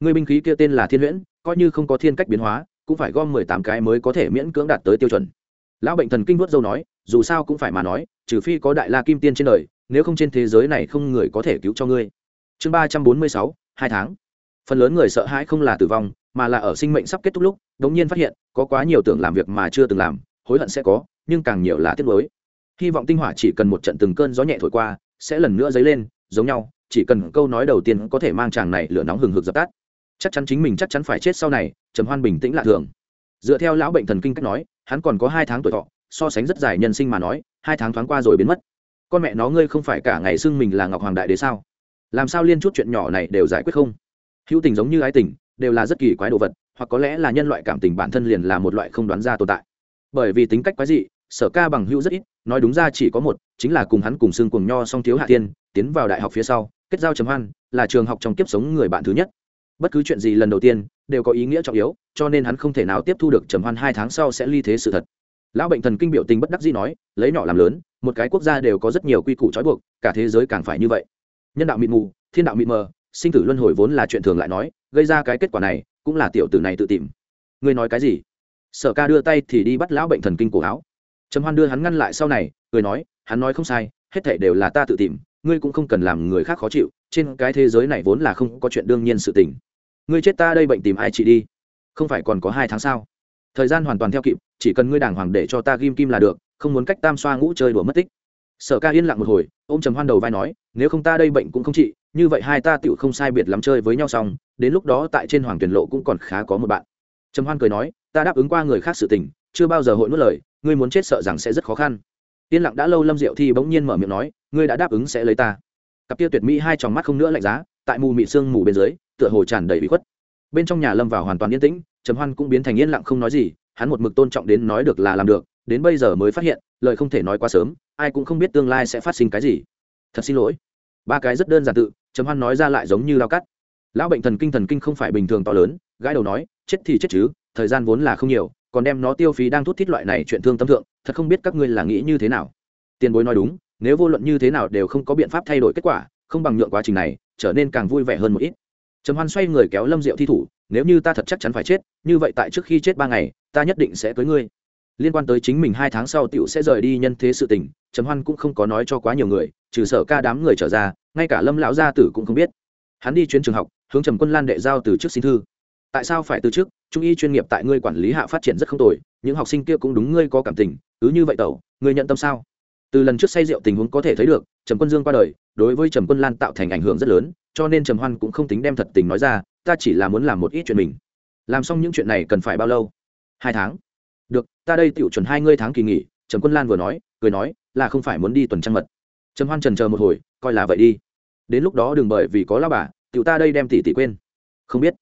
Ngươi binh khí kia tên là thiên huyễn, coi như không có thiên cách biến hóa, cũng phải gom mười tám cái mới có thể miễn cưỡng đạt tới tiêu chuẩn. Lão bệnh thần kinh vuốt dâu nói, dù sao cũng phải mà nói, trừ phi có đại la kim tiên trên đời, nếu không trên thế giới này không người có thể cứu cho ngươi. Chương ba trăm bốn mươi sáu hai tháng. Phần lớn người sợ hãi không là tử vong, mà là ở sinh mệnh sắp kết thúc lúc đ ỗ n g nhiên phát hiện, có quá nhiều tưởng làm việc mà chưa từng làm, hối hận sẽ có, nhưng càng nhiều là tiếc nuối. Hy vọng tinh hỏa chỉ cần một trận từng cơn gió nhẹ thổi qua, sẽ lần nữa dấy lên, giống nhau, chỉ cần câu nói đầu tiên có thể mang chàng này lửa nóng hừng hực dập tắt. Chắc chắn chính mình chắc chắn phải chết sau này, trầm hoan bình tĩnh lạ thường. Dựa theo lão bệnh thần kinh cách nói, hắn còn có hai tháng tuổi thọ, so sánh rất dài nhân sinh mà nói, hai tháng thoáng qua rồi biến mất. Con mẹ nó ngươi không phải cả ngày xưng mình là ngọc hoàng đại đế sao? Làm sao liên chút chuyện nhỏ này đều giải quyết không? Hữu tình giống như ái tình, đều là rất kỳ quái đồ vật, hoặc có lẽ là nhân loại cảm tình bản thân liền là một loại không đoán ra tồn tại. Bởi vì tính cách quái dị, sở ca bằng hữu rất ít, nói đúng ra chỉ có một, chính là cùng hắn cùng xương cùng nho song thiếu hạ tiên tiến vào đại học phía sau, kết giao chấm hoan, là trường học trong kiếp sống người bạn thứ nhất. Bất cứ chuyện gì lần đầu tiên, đều có ý nghĩa trọng yếu, cho nên hắn không thể nào tiếp thu được trầm hoan hai tháng sau sẽ ly thế sự thật. Lão bệnh thần kinh biểu tình bất đắc dĩ nói, lấy nhỏ làm lớn, một cái quốc gia đều có rất nhiều quy củ trói buộc, cả thế giới càng phải như vậy nhân đạo mịt mù, thiên đạo mịt mờ, sinh tử luân hồi vốn là chuyện thường lại nói, gây ra cái kết quả này, cũng là tiểu tử này tự tìm. Ngươi nói cái gì? Sở ca đưa tay thì đi bắt lão bệnh thần kinh cổ áo. Trầm hoan đưa hắn ngăn lại sau này, cười nói, hắn nói không sai, hết thảy đều là ta tự tìm, ngươi cũng không cần làm người khác khó chịu, trên cái thế giới này vốn là không có chuyện đương nhiên sự tình. Ngươi chết ta đây bệnh tìm ai chị đi? Không phải còn có hai tháng sao? Thời gian hoàn toàn theo kịp, chỉ cần ngươi đàng hoàng để cho ta ghim kim là được, không muốn cách tam xoa ngũ chơi đùa mất tích sở ca yên lặng một hồi, ôm trầm hoan đầu vai nói, nếu không ta đây bệnh cũng không trị, như vậy hai ta tựu không sai biệt lắm chơi với nhau xong, đến lúc đó tại trên hoàng tuyển lộ cũng còn khá có một bạn. Trầm hoan cười nói, ta đáp ứng qua người khác sự tình, chưa bao giờ hội nuốt lời, ngươi muốn chết sợ rằng sẽ rất khó khăn. Yên lặng đã lâu lâm diệu thi bỗng nhiên mở miệng nói, ngươi đã đáp ứng sẽ lấy ta. Cặp tia tuyệt mỹ hai tròng mắt không nữa lạnh giá, tại mù mị sương mù bên dưới, tựa hồ tràn đầy bị khuất. Bên trong nhà lâm vào hoàn toàn yên tĩnh, trầm hoan cũng biến thành yên lặng không nói gì, hắn một mực tôn trọng đến nói được là làm được đến bây giờ mới phát hiện, lời không thể nói quá sớm, ai cũng không biết tương lai sẽ phát sinh cái gì. Thật xin lỗi. Ba cái rất đơn giản tự chấm hoan nói ra lại giống như lao cắt. Lão bệnh thần kinh thần kinh không phải bình thường to lớn gái đầu nói, chết thì chết chứ, thời gian vốn là không nhiều, còn đem nó tiêu phí đang thút thít loại này chuyện thương tâm thượng, thật không biết các ngươi là nghĩ như thế nào. Tiền bối nói đúng, nếu vô luận như thế nào đều không có biện pháp thay đổi kết quả, không bằng nhượng quá trình này, trở nên càng vui vẻ hơn một ít. Trầm hoan xoay người kéo lâm diệu thi thủ, nếu như ta thật chắc chắn phải chết, như vậy tại trước khi chết ba ngày, ta nhất định sẽ cưới ngươi liên quan tới chính mình hai tháng sau tiểu sẽ rời đi nhân thế sự tình, trầm hoan cũng không có nói cho quá nhiều người, trừ sở ca đám người trở ra, ngay cả lâm lão gia tử cũng không biết. Hắn đi chuyến trường học, hướng trầm quân lan đệ giao từ trước xin thư. Tại sao phải từ chức trung y chuyên nghiệp tại ngươi quản lý hạ phát triển rất không tồi, những học sinh kia cũng đúng ngươi có cảm tình, cứ như vậy tẩu, ngươi nhận tâm sao? Từ lần trước say rượu tình huống có thể thấy được, trầm quân dương qua đời, đối với trầm quân lan tạo thành ảnh hưởng rất lớn, cho nên trầm hoan cũng không tính đem thật tình nói ra, ta chỉ là muốn làm một ít chuyện mình. Làm xong những chuyện này cần phải bao lâu? Hai tháng được, ta đây tựu chuẩn hai ngươi tháng kỳ nghỉ Trần quân lan vừa nói, cười nói, là không phải muốn đi tuần trăng mật. Trầm hoan trần chờ một hồi, coi là vậy đi. Đến lúc đó đừng bởi vì có lao bà tựu ta đây đem tỷ tỷ quên. Không biết.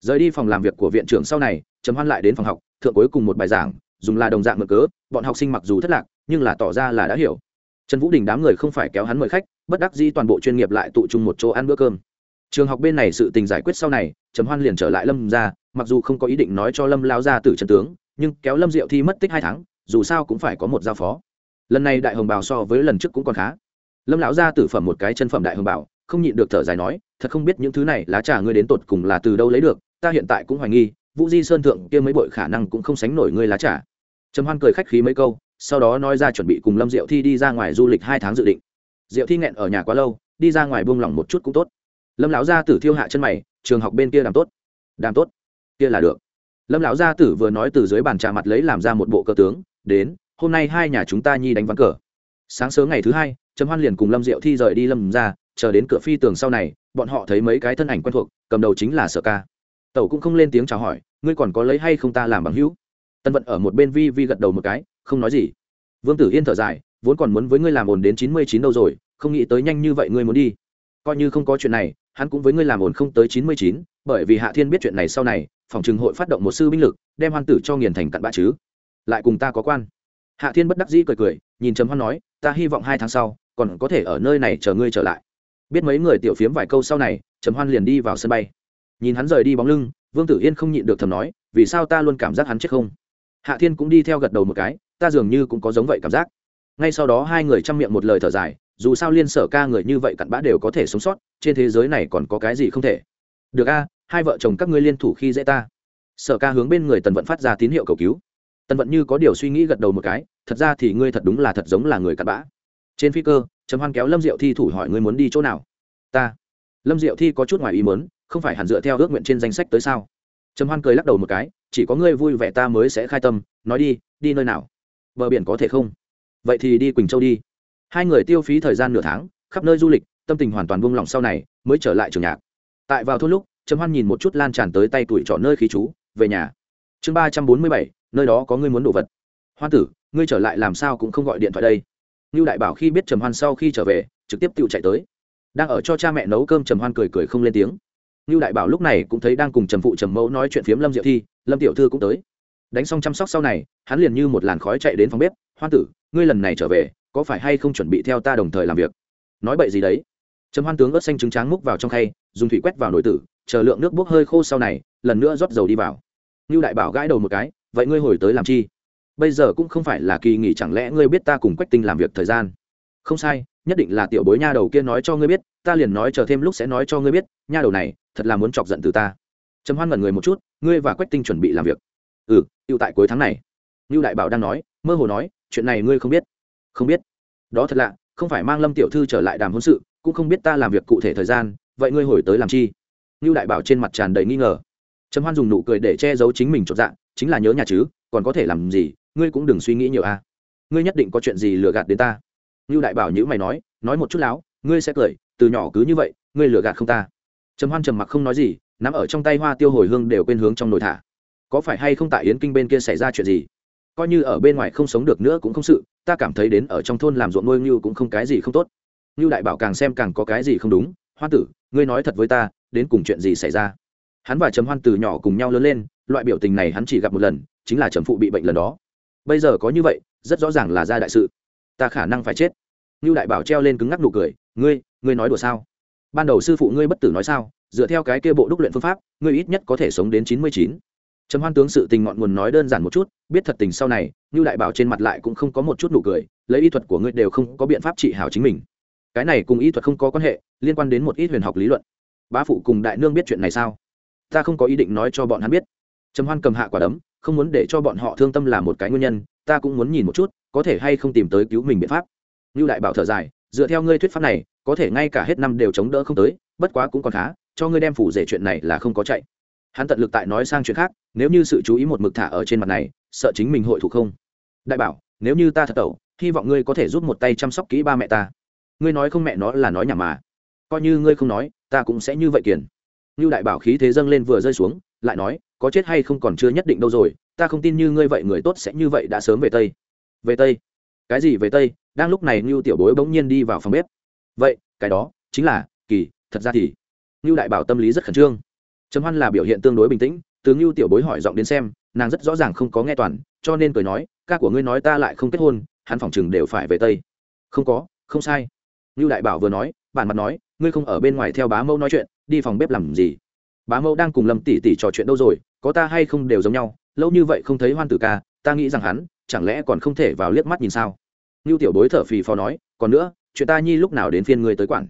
Rời đi phòng làm việc của viện trưởng sau này, trầm hoan lại đến phòng học, thượng cuối cùng một bài giảng, dùng là đồng dạng mượn cớ, bọn học sinh mặc dù thất lạc, nhưng là tỏ ra là đã hiểu. Trần vũ đình đám người không phải kéo hắn mời khách, bất đắc dĩ toàn bộ chuyên nghiệp lại tụ chung một chỗ ăn bữa cơm. Trường học bên này sự tình giải quyết sau này, trầm hoan liền trở lại lâm ra, mặc dù không có ý định nói cho lâm lao ra từ trần tướng nhưng kéo lâm diệu thi mất tích hai tháng, dù sao cũng phải có một giao phó. Lần này đại hồng bào so với lần trước cũng còn khá. Lâm lão ra tử phẩm một cái chân phẩm đại hồng bào, không nhịn được thở dài nói, thật không biết những thứ này lá trà ngươi đến tột cùng là từ đâu lấy được, ta hiện tại cũng hoài nghi, vũ di sơn thượng kia mấy bội khả năng cũng không sánh nổi ngươi lá trà. Trầm hoan cười khách khí mấy câu, sau đó nói ra chuẩn bị cùng lâm diệu thi đi ra ngoài du lịch hai tháng dự định. Diệu thi nghẹn ở nhà quá lâu, đi ra ngoài buông lỏng một chút cũng tốt. Lâm lão gia tử thiêu hạ chân mày, trường học bên kia làm tốt. Làm tốt. Kia là được lâm lão gia tử vừa nói từ dưới bàn trà mặt lấy làm ra một bộ cờ tướng, đến, hôm nay hai nhà chúng ta nhi đánh ván cờ. Sáng sớm ngày thứ hai, trầm hoan liền cùng lâm diệu thi rời đi lâm ra chờ đến cửa phi tường sau này, bọn họ thấy mấy cái thân ảnh quen thuộc, cầm đầu chính là sở ca. Tẩu cũng không lên tiếng chào hỏi, ngươi còn có lấy hay không ta làm bằng hữu? Tân vận ở một bên vi vi gật đầu một cái, không nói gì. Vương tử yên thở dài, vốn còn muốn với ngươi làm ổn đến chín mươi chín đâu rồi, không nghĩ tới nhanh như vậy ngươi muốn đi. Coi như không có chuyện này, hắn cũng với ngươi làm ổn không tới chín mươi chín, bởi vì hạ thiên biết chuyện này sau này phòng trừng hội phát động một sư binh lực, đem hoan tử cho nghiền thành cặn bã chứ. Lại cùng ta có quan. Hạ thiên bất đắc dĩ cười cười, nhìn trầm hoan nói, ta hy vọng hai tháng sau, còn có thể ở nơi này chờ ngươi trở lại. Biết mấy người tiểu phiếm vài câu sau này, trầm hoan liền đi vào sân bay. Nhìn hắn rời đi bóng lưng, vương tử yên không nhịn được thầm nói, vì sao ta luôn cảm giác hắn chết không? Hạ thiên cũng đi theo gật đầu một cái, ta dường như cũng có giống vậy cảm giác. Ngay sau đó hai người chăm miệng một lời thở dài, dù sao liên sở ca người như vậy cặn bã đều có thể sống sót, trên thế giới này còn có cái gì không thể. Được a hai vợ chồng các ngươi liên thủ khi dễ ta. Sở ca hướng bên người tần vận phát ra tín hiệu cầu cứu. Tần vận như có điều suy nghĩ gật đầu một cái, thật ra thì ngươi thật đúng là thật giống là người cặn bã. Trên phi cơ, trầm hoan kéo lâm diệu thi thủ hỏi ngươi muốn đi chỗ nào? Ta. Lâm diệu thi có chút ngoài ý mớn không phải hẳn dựa theo ước nguyện trên danh sách tới sao? Trầm hoan cười lắc đầu một cái, chỉ có ngươi vui vẻ ta mới sẽ khai tâm, nói đi đi nơi nào? Bờ biển có thể không? Vậy thì đi quỳnh châu đi. Hai người tiêu phí thời gian nửa tháng, khắp nơi du lịch, tâm tình hoàn toàn buông lỏng sau này, mới trở lại trường nhạc. Tại vào thôn lúc trầm hoan nhìn một chút lan tràn tới tay tuổi trọ nơi khí chú, về nhà. Chương ba trăm bốn mươi bảy, nơi đó có ngươi muốn đồ vật. Hoan tử, ngươi trở lại làm sao cũng không gọi điện thoại đây. Như đại bảo khi biết trầm hoan sau khi trở về, trực tiếp tự chạy tới. Đang ở cho cha mẹ nấu cơm, trầm hoan cười cười không lên tiếng. Như đại bảo lúc này cũng thấy đang cùng trầm phụ trầm mẫu nói chuyện phiếm lâm diệu thi, lâm tiểu thư cũng tới. Đánh xong chăm sóc sau này, hắn liền như một làn khói chạy đến phòng bếp, hoan tử, ngươi lần này trở về, có phải hay không chuẩn bị theo ta đồng thời làm việc? Nói bậy gì đấy? Trầm hoan tướng ớt xanh trứng tráng múc vào trong khay, dùng thủy quét vào nồi tử chờ lượng nước bốc hơi khô sau này, lần nữa rót dầu đi vào. Như đại bảo gãi đầu một cái, vậy ngươi hồi tới làm chi? Bây giờ cũng không phải là kỳ nghỉ, chẳng lẽ ngươi biết ta cùng quách tinh làm việc thời gian? Không sai, nhất định là tiểu bối nha đầu kia nói cho ngươi biết, ta liền nói chờ thêm lúc sẽ nói cho ngươi biết, nha đầu này, thật là muốn chọc giận từ ta. Trầm hoan ngẩn người một chút, ngươi và quách tinh chuẩn bị làm việc. Ừ tựu tại cuối tháng này. Như đại bảo đang nói, mơ hồ nói, chuyện này ngươi không biết. Không biết. Đó thật lạ, không phải mang lâm tiểu thư trở lại đàm hôn sự, cũng không biết ta làm việc cụ thể thời gian, vậy ngươi hồi tới làm chi? Như đại bảo trên mặt tràn đầy nghi ngờ. Trầm hoan dùng nụ cười để che giấu chính mình chột dạ chính là nhớ nhà chứ, còn có thể làm gì, ngươi cũng đừng suy nghĩ nhiều a. Ngươi nhất định có chuyện gì lừa gạt đến ta. Như đại bảo nhữ mày nói nói một chút láo, ngươi sẽ cười, từ nhỏ cứ như vậy, ngươi lừa gạt không ta. Trầm hoan trầm mặc không nói gì, nắm ở trong tay hoa tiêu hồi hương đều quên hướng trong nồi thả. Có phải hay không tại yến kinh bên kia xảy ra chuyện gì? Coi như ở bên ngoài không sống được nữa cũng không sự, ta cảm thấy đến ở trong thôn làm ruộng nuôi ngưu cũng không cái gì không tốt. Ngưu đại bảo càng xem càng có cái gì không đúng, hoa tử, ngươi nói thật với ta đến cùng chuyện gì xảy ra. Hắn và trầm hoan từ nhỏ cùng nhau lớn lên, loại biểu tình này hắn chỉ gặp một lần, chính là trầm phụ bị bệnh lần đó. Bây giờ có như vậy, rất rõ ràng là ra đại sự. Ta khả năng phải chết. Như đại bảo treo lên cứng ngắc nụ cười, ngươi ngươi nói đùa sao? Ban đầu sư phụ ngươi bất tử nói sao? Dựa theo cái kia bộ đúc luyện phương pháp, ngươi ít nhất có thể sống đến chín mươi chín. Trầm hoan tướng sự tình ngọn nguồn nói đơn giản một chút, biết thật tình sau này như đại bảo trên mặt lại cũng không có một chút nụ cười, lấy y thuật của ngươi đều không có biện pháp trị hảo chính mình. Cái này cùng y thuật không có quan hệ, liên quan đến một ít huyền học lý luận bá phụ cùng đại nương biết chuyện này sao? Ta không có ý định nói cho bọn hắn biết. Trầm hoan cầm hạ quả đấm, không muốn để cho bọn họ thương tâm là một cái nguyên nhân, ta cũng muốn nhìn một chút, có thể hay không tìm tới cứu mình biện pháp. Như đại bảo thở dài, dựa theo ngươi thuyết pháp này, có thể ngay cả hết năm đều chống đỡ không tới, bất quá cũng còn khá, cho ngươi đem phủ rể chuyện này là không có chạy. Hắn tận lực tại nói sang chuyện khác, nếu như sự chú ý một mực thả ở trên mặt này, sợ chính mình hội thủ không? Đại bảo, nếu như ta thật tẩu, hy vọng ngươi có thể giúp một tay chăm sóc kỹ ba mẹ ta. Ngươi nói không mẹ nó là nói nhảm mà. Coi như ngươi không nói ta cũng sẽ như vậy kiền. Như đại bảo khí thế dâng lên vừa rơi xuống, lại nói, có chết hay không còn chưa nhất định đâu rồi, ta không tin như ngươi vậy người tốt sẽ như vậy đã sớm về tây. Về tây? Cái gì về tây? Đang lúc này như tiểu bối bỗng nhiên đi vào phòng bếp. Vậy, cái đó chính là kỳ, thật ra thì như đại bảo tâm lý rất khẩn trương. Trầm hoan là biểu hiện tương đối bình tĩnh, từ như tiểu bối hỏi giọng đến xem, nàng rất rõ ràng không có nghe toàn, cho nên cười nói, ca của ngươi nói ta lại không kết hôn, hắn phòng chừng đều phải về tây. Không có, không sai. Như đại bảo vừa nói bản mặt nói, ngươi không ở bên ngoài theo bá mẫu nói chuyện, đi phòng bếp làm gì? Bá mẫu đang cùng lâm tỷ tỷ trò chuyện đâu rồi, có ta hay không đều giống nhau, lâu như vậy không thấy hoan tử ca, ta nghĩ rằng hắn, chẳng lẽ còn không thể vào liếc mắt nhìn sao? Ngưu tiểu bối thở phì phò nói, còn nữa, chuyện ta nhi lúc nào đến phiên ngươi tới quản?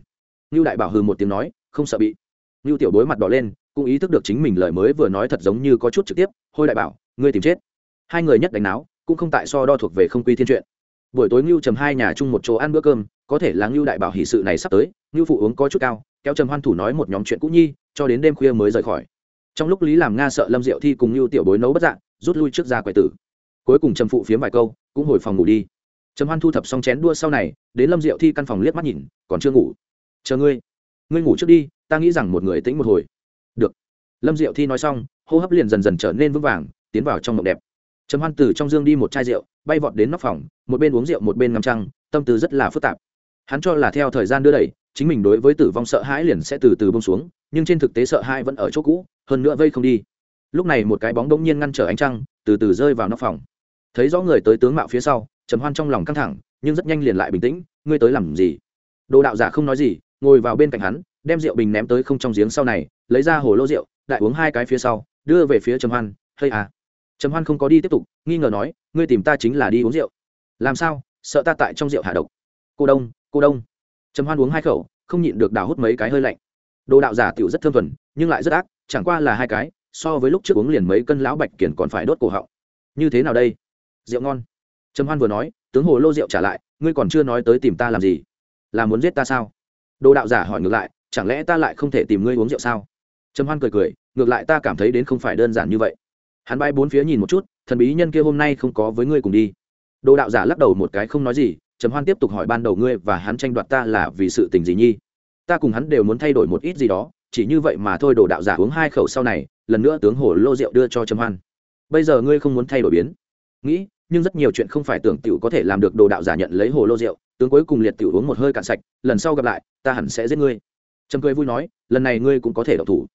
Ngưu đại bảo hừ một tiếng nói, không sợ bị. Ngưu tiểu bối mặt đỏ lên, cũng ý thức được chính mình lời mới vừa nói thật giống như có chút trực tiếp, hôi đại bảo, ngươi tìm chết. Hai người nhất đánh náo, cũng không tại so đo thuộc về không quy thiên chuyện. Buổi tối ngưu trầm hai nhà chung một chỗ ăn bữa cơm có thể là ngưu đại bảo hỷ sự này sắp tới, ngưu phụ uống có chút cao, kéo trầm hoan thủ nói một nhóm chuyện cũ nhi, cho đến đêm khuya mới rời khỏi. Trong lúc lý làm nga sợ lâm diệu thi cùng ngưu tiểu bối nấu bất dạng, rút lui trước ra quầy tử. Cuối cùng trầm phụ phiếm vài câu, cũng hồi phòng ngủ đi. Trầm hoan thu thập xong chén đua sau này, đến lâm diệu thi căn phòng liếc mắt nhìn, còn chưa ngủ. Chờ ngươi ngươi ngủ trước đi, ta nghĩ rằng một người tĩnh một hồi. Được. Lâm diệu thi nói xong, hô hấp liền dần dần trở nên vững vàng, tiến vào trong mộng đẹp. Trầm hoan từ trong dương đi một chai rượu, bay vọt đến nóc phòng, một bên uống rượu một bên ngắm trăng, tâm tư rất là phức tạp hắn cho là theo thời gian đưa đẩy, chính mình đối với tử vong sợ hãi liền sẽ từ từ bông xuống, nhưng trên thực tế sợ hãi vẫn ở chỗ cũ, hơn nữa vây không đi. Lúc này một cái bóng đông nhiên ngăn trở ánh trăng, từ từ rơi vào nóc phòng. Thấy rõ người tới tướng mạo phía sau, trầm hoan trong lòng căng thẳng, nhưng rất nhanh liền lại bình tĩnh, ngươi tới làm gì? Đồ đạo giả không nói gì, ngồi vào bên cạnh hắn, đem rượu bình ném tới không trong giếng sau này, lấy ra hồ lô rượu, đại uống hai cái phía sau, đưa về phía trầm hoan hơi à. Trầm hoan không có đi tiếp tục, nghi ngờ nói, ngươi tìm ta chính là đi uống rượu. Làm sao? Sợ ta tại trong rượu hạ độc. Cô đông cô đông. Trầm hoan uống hai khẩu, không nhịn được đào hút mấy cái hơi lạnh. Đồ đạo giả tiểu rất thơm thuần, nhưng lại rất ác, chẳng qua là hai cái, so với lúc trước uống liền mấy cân lão bạch kiển còn phải đốt cổ họng. Như thế nào đây? Rượu ngon. Trầm hoan vừa nói, tướng hồ lô rượu trả lại, ngươi còn chưa nói tới tìm ta làm gì? Là muốn giết ta sao? Đồ đạo giả hỏi ngược lại, chẳng lẽ ta lại không thể tìm ngươi uống rượu sao? Trầm hoan cười cười, ngược lại ta cảm thấy đến không phải đơn giản như vậy. Hắn bay bốn phía nhìn một chút, thần bí nhân kia hôm nay không có với ngươi cùng đi. Đồ đạo giả lắc đầu một cái không nói gì trầm hoan tiếp tục hỏi ban đầu ngươi và hắn tranh đoạt ta là vì sự tình gì nhi? Ta cùng hắn đều muốn thay đổi một ít gì đó, chỉ như vậy mà thôi, đồ đạo giả uống hai khẩu sau này, lần nữa tướng hồ lô rượu đưa cho trầm hoan. Bây giờ ngươi không muốn thay đổi biến. Nghĩ, nhưng rất nhiều chuyện không phải tưởng tiểu có thể làm được, đồ đạo giả nhận lấy hồ lô rượu, tướng cuối cùng liệt tiểu uống một hơi cạn sạch, lần sau gặp lại, ta hẳn sẽ giết ngươi. Trầm cười vui nói, lần này ngươi cũng có thể độc thủ.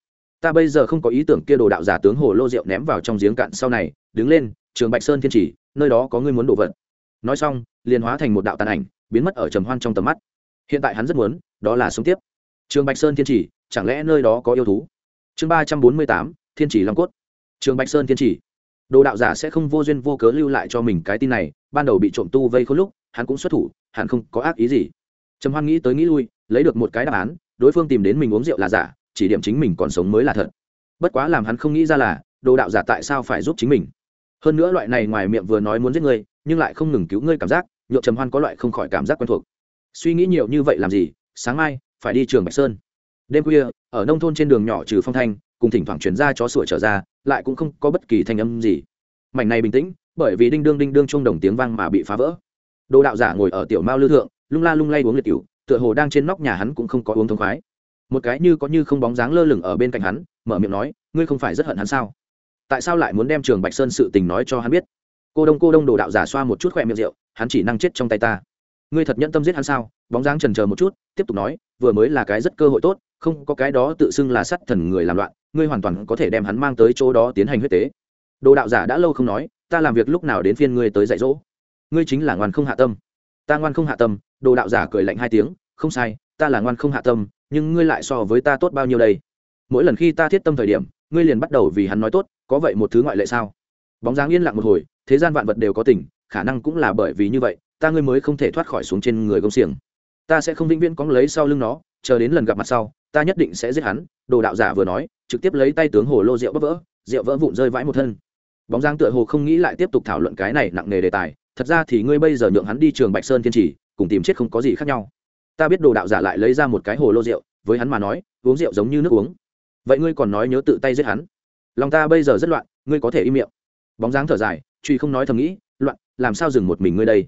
Ta bây giờ không có ý tưởng kia, đồ đạo giả tướng hồ lô rượu ném vào trong giếng cạn sau này, đứng lên, trường bạch sơn thiên chỉ, nơi đó có ngươi muốn đổ vật. Nói xong liền hóa thành một đạo tàn ảnh, biến mất ở trầm hoan trong tầm mắt. Hiện tại hắn rất muốn, đó là sống tiếp. Trường bạch sơn thiên chỉ, chẳng lẽ nơi đó có yêu thú? Chương ba trăm bốn mươi tám, thiên chỉ long cốt. Trường bạch sơn thiên chỉ. Đồ đạo giả sẽ không vô duyên vô cớ lưu lại cho mình cái tin này, ban đầu bị trộm tu vây khốn lúc, hắn cũng xuất thủ, hắn không có ác ý gì. Trầm hoan nghĩ tới nghĩ lui, lấy được một cái đáp án, đối phương tìm đến mình uống rượu là giả, chỉ điểm chính mình còn sống mới là thật. Bất quá làm hắn không nghĩ ra là, đồ đạo giả tại sao phải giúp chính mình? Hơn nữa loại này ngoài miệng vừa nói muốn giết người nhưng lại không ngừng cứu ngươi cảm giác nhộn trầm hoan có loại không khỏi cảm giác quen thuộc. Suy nghĩ nhiều như vậy làm gì, sáng mai, phải đi trường bạch sơn. Đêm khuya, ở nông thôn trên đường nhỏ trừ phong thanh, cùng thỉnh thoảng chuyển ra chó sủa trở ra, lại cũng không có bất kỳ thanh âm gì. Mảnh này bình tĩnh, bởi vì đinh đương đinh đương chung đồng tiếng vang mà bị phá vỡ. Đồ đạo giả ngồi ở tiểu mao lư thượng, lung la lung lay uống liệt cựu tựa hồ đang trên nóc nhà hắn cũng không có uống thông khoái. Một cái như có như không bóng dáng lơ lửng ở bên cạnh hắn, mở miệng nói, ngươi không phải rất hận hắn sao? Tại sao lại muốn đem trường bạch sơn sự tình nói cho hắn biết? Cô đông cô đông đồ đạo giả xoa một chút khỏe miệng rượu, hắn chỉ năng chết trong tay ta. Ngươi thật nhẫn tâm giết hắn sao? Bóng dáng trần chờ một chút, tiếp tục nói, vừa mới là cái rất cơ hội tốt, không có cái đó tự xưng là sắt thần người làm loạn, ngươi hoàn toàn có thể đem hắn mang tới chỗ đó tiến hành huyết tế. Đồ đạo giả đã lâu không nói, ta làm việc lúc nào đến phiên ngươi tới dạy dỗ? Ngươi chính là ngoan không hạ tâm. Ta ngoan không hạ tâm, đồ đạo giả cười lạnh hai tiếng, không sai, ta là ngoan không hạ tâm, nhưng ngươi lại so với ta tốt bao nhiêu đây? Mỗi lần khi ta thiết tâm thời điểm, ngươi liền bắt đầu vì hắn nói tốt, có vậy một thứ ngoại lệ sao? Bóng dáng yên lặng một hồi thế gian vạn vật đều có tình, khả năng cũng là bởi vì như vậy, ta ngươi mới không thể thoát khỏi xuống trên người công xiềng. Ta sẽ không vĩnh viễn cóng lấy sau lưng nó, chờ đến lần gặp mặt sau, ta nhất định sẽ giết hắn. Đồ đạo giả vừa nói, trực tiếp lấy tay tướng hồ lô rượu bắp vỡ, rượu vỡ vụn rơi vãi một thân. Bóng giang tựa hồ không nghĩ lại tiếp tục thảo luận cái này nặng nề đề tài, thật ra thì ngươi bây giờ nhượng hắn đi trường bạch sơn thiên trì cùng tìm chết không có gì khác nhau. Ta biết đồ đạo giả lại lấy ra một cái hồ lô rượu, với hắn mà nói, uống rượu giống như nước uống. Vậy ngươi còn nói nhớ tự tay giết hắn? Lòng ta bây giờ rất loạn, ngươi có thể im miệng. Bóng dáng thở dài truy không nói thầm nghĩ, loạn, làm sao dừng một mình ngươi đây?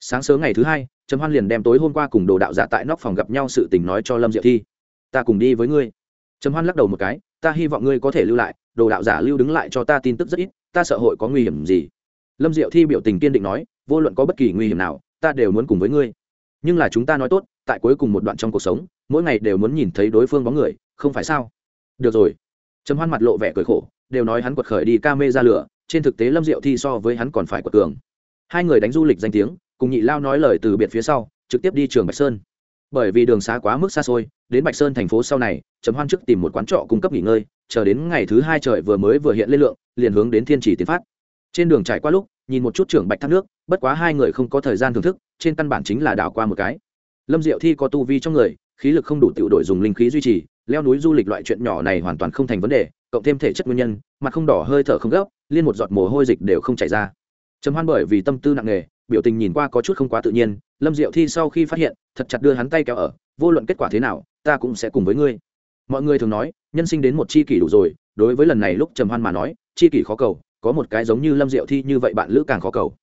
Sáng sớm ngày thứ hai, trầm hoan liền đem tối hôm qua cùng đồ đạo giả tại nóc phòng gặp nhau sự tình nói cho lâm diệu thi. Ta cùng đi với ngươi. Trầm hoan lắc đầu một cái, ta hy vọng ngươi có thể lưu lại, đồ đạo giả lưu đứng lại cho ta tin tức rất ít, ta sợ hội có nguy hiểm gì. Lâm diệu thi biểu tình kiên định nói, vô luận có bất kỳ nguy hiểm nào, ta đều muốn cùng với ngươi. Nhưng là chúng ta nói tốt, tại cuối cùng một đoạn trong cuộc sống, mỗi ngày đều muốn nhìn thấy đối phương bóng người, không phải sao? Được rồi. Trầm hoan mặt lộ vẻ cười khổ, đều nói hắn quật khởi đi ca mê ra lửa trên thực tế lâm diệu thi so với hắn còn phải quật cường. Hai người đánh du lịch danh tiếng, cùng nhị lao nói lời từ biệt phía sau, trực tiếp đi trường bạch sơn. Bởi vì đường xá quá mức xa xôi, đến bạch sơn thành phố sau này chấm hoan trước tìm một quán trọ cung cấp nghỉ ngơi, chờ đến ngày thứ hai trời vừa mới vừa hiện lên lượng, liền hướng đến thiên trì tiến phát. Trên đường trải qua lúc, nhìn một chút trưởng bạch thác nước, bất quá hai người không có thời gian thưởng thức, trên căn bản chính là đảo qua một cái. Lâm diệu thi có tu vi trong người, khí lực không đủ tiểu đội dùng linh khí duy trì, leo núi du lịch loại chuyện nhỏ này hoàn toàn không thành vấn đề, cộng thêm thể chất nguyên nhân, mặt không đỏ hơi thở không gấp liên một giọt mồ hôi dịch đều không chảy ra. Trầm hoan bởi vì tâm tư nặng nề, biểu tình nhìn qua có chút không quá tự nhiên, lâm diệu thi sau khi phát hiện, thật chặt đưa hắn tay kéo ở, vô luận kết quả thế nào, ta cũng sẽ cùng với ngươi. Mọi người thường nói, nhân sinh đến một chi kỷ đủ rồi, đối với lần này lúc trầm hoan mà nói, chi kỷ khó cầu, có một cái giống như lâm diệu thi như vậy bạn lữ càng khó cầu.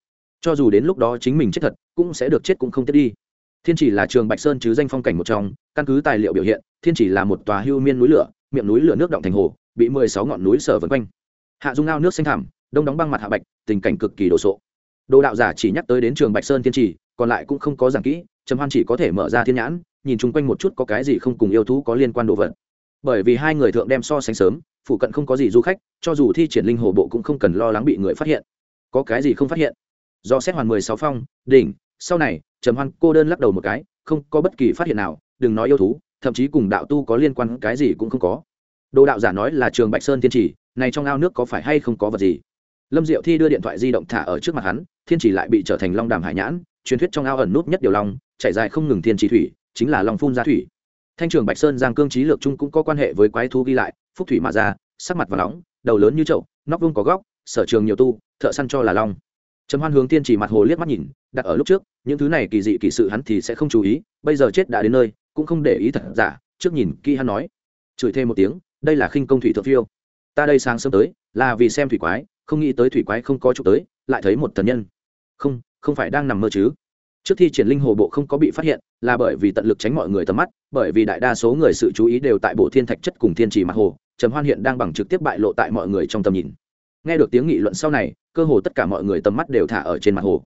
Cho dù đến lúc đó chính mình chết thật, cũng sẽ được chết cũng không tiếp đi. Thiên chỉ là trường bạch sơn chứ danh phong cảnh một trong, căn cứ tài liệu biểu hiện, thiên chỉ là một tòa hưu miên núi lửa, miệng núi lửa nước động thành hồ, bị mười sáu ngọn núi sở vân quanh hạ dung ao nước xanh thẳm, đông đóng băng mặt hạ bạch, tình cảnh cực kỳ đồ sộ. Đồ đạo giả chỉ nhắc tới đến trường bạch sơn thiên trì còn lại cũng không có giảng kỹ, trầm hoan chỉ có thể mở ra thiên nhãn, nhìn chung quanh một chút có cái gì không cùng yêu thú có liên quan đồ vật. Bởi vì hai người thượng đem so sánh sớm, phụ cận không có gì du khách, cho dù thi triển linh hồ bộ cũng không cần lo lắng bị người phát hiện. Có cái gì không phát hiện? Do xét hoàn mười sáu phong, đỉnh, sau này, trầm hoan cô đơn lắc đầu một cái, không có bất kỳ phát hiện nào, đừng nói yêu thú, thậm chí cùng đạo tu có liên quan, cái gì cũng không có đồ đạo giả nói là trường bạch sơn thiên trì này trong ao nước có phải hay không có vật gì? Lâm diệu thi đưa điện thoại di động thả ở trước mặt hắn, thiên trì lại bị trở thành long đàm hải nhãn, truyền thuyết trong ao ẩn nút nhất điều long, chảy dài không ngừng thiên trì thủy, chính là long phun ra thủy. Thanh trường bạch sơn giang cương trí lược chung cũng có quan hệ với quái thú ghi lại, phúc thủy mà ra, sắc mặt và nóng, đầu lớn như chậu, nóc vuông có góc, sở trường nhiều tu, thợ săn cho là long. Trầm hoan hướng tiên chỉ mặt hồ liếc mắt nhìn, đặt ở lúc trước, những thứ này kỳ dị kỳ sự hắn thì sẽ không chú ý, bây giờ chết đã đến nơi, cũng không để ý thật giả, trước nhìn kỳ hắn nói. Chửi thêm một tiếng đây là khinh công thủy thượng phiêu. Ta đây sáng sớm tới, là vì xem thủy quái, không nghĩ tới thủy quái không có chụp tới, lại thấy một thần nhân. Không không phải đang nằm mơ chứ. Trước thi triển linh hồ bộ không có bị phát hiện, là bởi vì tận lực tránh mọi người tầm mắt, bởi vì đại đa số người sự chú ý đều tại bộ thiên thạch chất cùng thiên trì mặt hồ, trầm hoan hiện đang bằng trực tiếp bại lộ tại mọi người trong tầm nhìn. Nghe được tiếng nghị luận sau này, cơ hồ tất cả mọi người tầm mắt đều thả ở trên mặt hồ.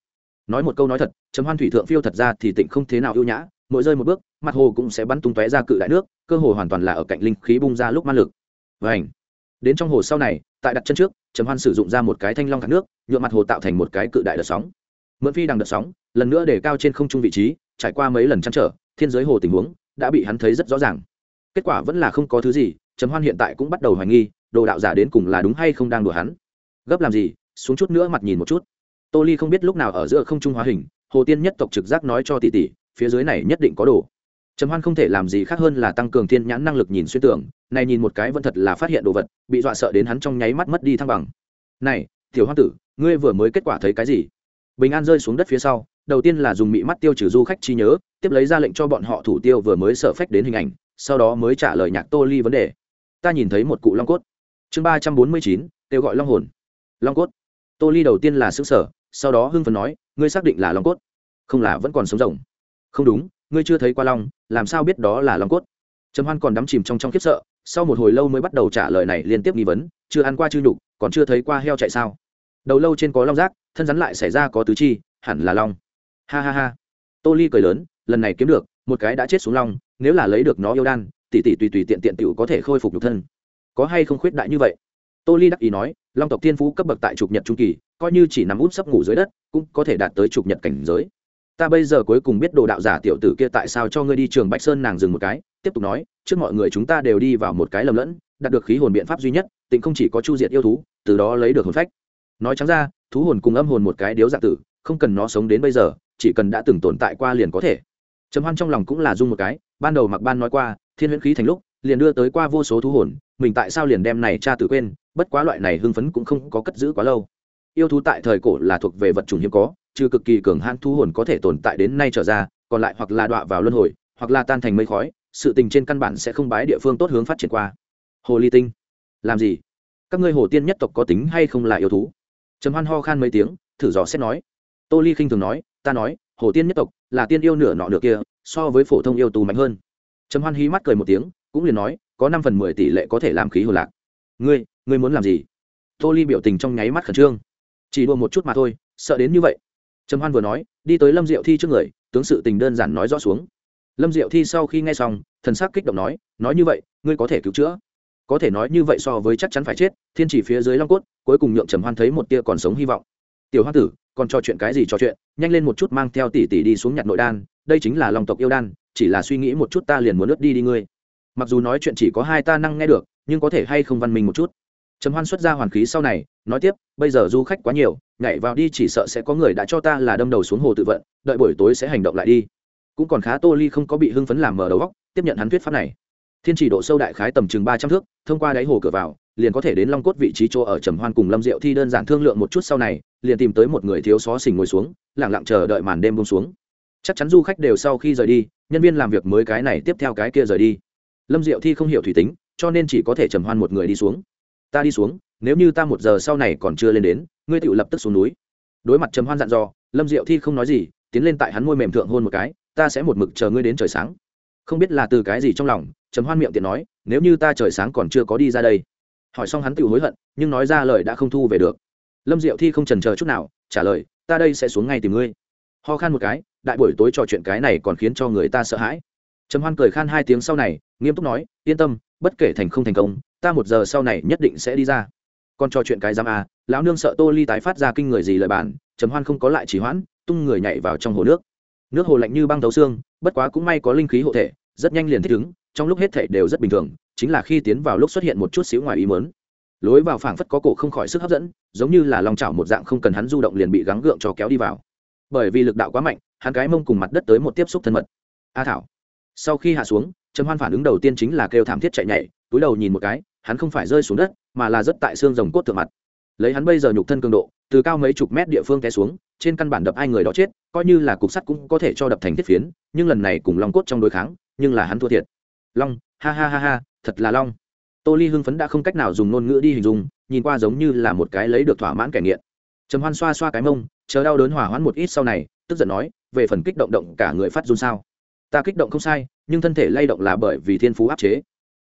Nói một câu nói thật, trầm hoan thủy thượng phiêu thật ra thì tịnh không thế nào ưu nhã mỗi rơi một bước, mặt hồ cũng sẽ bắn tung tóe ra cự đại nước, cơ hồ hoàn toàn là ở cạnh linh khí bung ra lúc man lực. Và ảnh đến trong hồ sau này, tại đặt chân trước, trầm hoan sử dụng ra một cái thanh long thác nước nhuộm mặt hồ tạo thành một cái cự đại đợt sóng. Mượn phi đằng đợt sóng, lần nữa để cao trên không trung vị trí, trải qua mấy lần chăn trở, thiên giới hồ tình huống đã bị hắn thấy rất rõ ràng. Kết quả vẫn là không có thứ gì, trầm hoan hiện tại cũng bắt đầu hoài nghi, đồ đạo giả đến cùng là đúng hay không đang đùa hắn. Gấp làm gì, xuống chút nữa mặt nhìn một chút. Tô ly không biết lúc nào ở giữa không trung hóa hình, hồ tiên nhất tộc trực giác nói cho tỷ tỷ phía dưới này nhất định có đồ. Trầm hoan không thể làm gì khác hơn là tăng cường thiên nhãn năng lực nhìn xuyên tưởng này nhìn một cái vẫn thật là phát hiện đồ vật, bị dọa sợ đến hắn trong nháy mắt mất đi thăng bằng. Này, tiểu Hoan tử, ngươi vừa mới kết quả thấy cái gì? Bình an rơi xuống đất phía sau, đầu tiên là dùng mị mắt tiêu trừ du khách chi nhớ, tiếp lấy ra lệnh cho bọn họ thủ tiêu vừa mới sợ phách đến hình ảnh, sau đó mới trả lời nhạc tô ly vấn đề. Ta nhìn thấy một cụ long cốt. Chương ba trăm bốn mươi chín, kêu gọi long hồn. Long cốt? Tô ly đầu tiên là xứ sở sau đó hưng phấn nói, ngươi xác định là long cốt? Không là vẫn còn sống rồng không đúng, ngươi chưa thấy qua long, làm sao biết đó là long cốt? Trầm hoan còn đắm chìm trong trong khiếp sợ, sau một hồi lâu mới bắt đầu trả lời này liên tiếp nghi vấn, chưa ăn qua chư nhục, còn chưa thấy qua heo chạy sao? Đầu lâu trên có long rác, thân rắn lại xảy ra có tứ chi, hẳn là long. Ha ha ha. Tô ly cười lớn, lần này kiếm được, một cái đã chết xuống long, nếu là lấy được nó yêu đan tỷ tỷ tùy tùy tiện tiện tiểu có thể khôi phục nhục thân. Có hay không khuyết đại như vậy? Tô ly đắc ý nói, long tộc thiên phú cấp bậc tại trục nhật trung kỳ, coi như chỉ nằm út sấp ngủ dưới đất, cũng có thể đạt tới trục nhật cảnh giới ta bây giờ cuối cùng biết đồ đạo giả tiểu tử kia tại sao cho ngươi đi trường bạch sơn nàng dừng một cái, tiếp tục nói, trước mọi người chúng ta đều đi vào một cái lầm lẫn, đạt được khí hồn biện pháp duy nhất, tịnh không chỉ có chu diệt yêu thú, từ đó lấy được hồn phách. Nói trắng ra, thú hồn cùng âm hồn một cái điếu dạng tử, không cần nó sống đến bây giờ, chỉ cần đã từng tồn tại qua liền có thể. Trầm hoan trong lòng cũng là dung một cái, ban đầu mặc ban nói qua, thiên huyễn khí thành lúc, liền đưa tới qua vô số thú hồn, mình tại sao liền đem này cha tự quên, bất quá loại này hưng phấn cũng không có cất giữ quá lâu. Yêu thú tại thời cổ là thuộc về vật chủng hiếm có trừ cực kỳ cường hãn thu hồn có thể tồn tại đến nay trở ra, còn lại hoặc là đọa vào luân hồi, hoặc là tan thành mây khói, sự tình trên căn bản sẽ không bái địa phương tốt hướng phát triển qua. Hồ ly tinh, làm gì? Các ngươi hồ tiên nhất tộc có tính hay không là yêu thú? Trầm hoan ho khan mấy tiếng, thử dò xét nói. Tô ly khinh thường nói, ta nói, hồ tiên nhất tộc là tiên yêu nửa nọ nửa kia, so với phổ thông yêu tù mạnh hơn. Trầm hoan hí mắt cười một tiếng, cũng liền nói, có năm phần mười tỷ lệ có thể làm khí hồ lạc. Ngươi ngươi muốn làm gì? Tô ly biểu tình trong nháy mắt khẩn trương. Chỉ đua một chút mà thôi, sợ đến như vậy trầm hoan vừa nói, đi tới lâm diệu thi trước người, tướng sự tình đơn giản nói rõ xuống. Lâm diệu thi sau khi nghe xong, thần sắc kích động nói nói như vậy, ngươi có thể cứu chữa. Có thể nói như vậy so với chắc chắn phải chết, thiên chỉ phía dưới long cốt, cuối cùng nhượng trầm hoan thấy một tia còn sống hy vọng. Tiểu hoa tử, còn trò chuyện cái gì trò chuyện? Nhanh lên một chút mang theo tỷ tỷ đi xuống nhặt nội đan, đây chính là lòng tộc yêu đan, chỉ là suy nghĩ một chút ta liền muốn lướt đi đi ngươi. Mặc dù nói chuyện chỉ có hai ta năng nghe được, nhưng có thể hay không văn minh một chút? Trầm hoan xuất ra hoàn khí sau này, nói tiếp, bây giờ du khách quá nhiều, nhảy vào đi chỉ sợ sẽ có người đã cho ta là đâm đầu xuống hồ tự vận, đợi buổi tối sẽ hành động lại đi. Cũng còn khá tô ly không có bị hưng phấn làm mở đầu góc tiếp nhận hắn thuyết pháp này. Thiên chỉ độ sâu đại khái tầm chừng ba trăm thước, thông qua đáy hồ cửa vào, liền có thể đến long cốt vị trí chỗ ở trầm hoan cùng lâm diệu thi đơn giản thương lượng một chút sau này, liền tìm tới một người thiếu xó xỉnh ngồi xuống lẳng lặng chờ đợi màn đêm bông xuống. Chắc chắn du khách đều sau khi rời đi, nhân viên làm việc mới cái này tiếp theo cái kia rời đi. Lâm diệu thi không hiểu thủy tính, cho nên chỉ có thể trầm hoan một người đi xuống ta đi xuống, nếu như ta một giờ sau này còn chưa lên đến, ngươi tự lập tức xuống núi. Đối mặt trầm hoan dặn dò, lâm diệu thi không nói gì, tiến lên tại hắn môi mềm thượng hôn một cái, ta sẽ một mực chờ ngươi đến trời sáng. Không biết là từ cái gì trong lòng, trầm hoan miệng tiện nói, nếu như ta trời sáng còn chưa có đi ra đây. Hỏi xong hắn tự hối hận, nhưng nói ra lời đã không thu về được. Lâm diệu thi không trần chờ chút nào, trả lời, ta đây sẽ xuống ngay tìm ngươi. Ho khan một cái, đại buổi tối trò chuyện cái này còn khiến cho người ta sợ hãi. Trầm hoan cười khan hai tiếng sau này, nghiêm túc nói, yên tâm, bất kể thành không thành công ta một giờ sau này nhất định sẽ đi ra. Còn trò chuyện cái giam à lão nương sợ tô ly tái phát ra kinh người gì lời bản, trầm hoan không có lại chỉ hoãn, tung người nhảy vào trong hồ nước. Nước hồ lạnh như băng thấu xương, bất quá cũng may có linh khí hộ thể, rất nhanh liền thích ứng, trong lúc hết thể đều rất bình thường, chính là khi tiến vào lúc xuất hiện một chút xíu ngoài ý mớn lối vào phảng phất có cổ không khỏi sức hấp dẫn, giống như là lòng chảo một dạng không cần hắn du động liền bị gắng gượng cho kéo đi vào. Bởi vì lực đạo quá mạnh, hắn cái mông cùng mặt đất tới một tiếp xúc thân mật. A thảo. Sau khi hạ xuống, trầm hoan phản ứng đầu tiên chính là kêu thảm thiết chạy nhảy túi đầu nhìn một cái, hắn không phải rơi xuống đất, mà là rất tại xương rồng cốt thượng mặt. Lấy hắn bây giờ nhục thân cường độ, từ cao mấy chục mét địa phương té xuống, trên căn bản đập ai người đó chết, coi như là cục sắt cũng có thể cho đập thành thiết phiến, nhưng lần này cùng long cốt trong đối kháng, nhưng là hắn thua thiệt. Long, ha ha ha ha, thật là long. Tô ly hưng phấn đã không cách nào dùng ngôn ngữ đi hình dung, nhìn qua giống như là một cái lấy được thỏa mãn kẻ nghiện. Trầm hoan xoa xoa cái mông, chờ đau đớn hỏa hoãn một ít sau này, tức giận nói, về phần kích động động cả người phát run sao? Ta kích động không sai, nhưng thân thể lay động là bởi vì thiên phú áp chế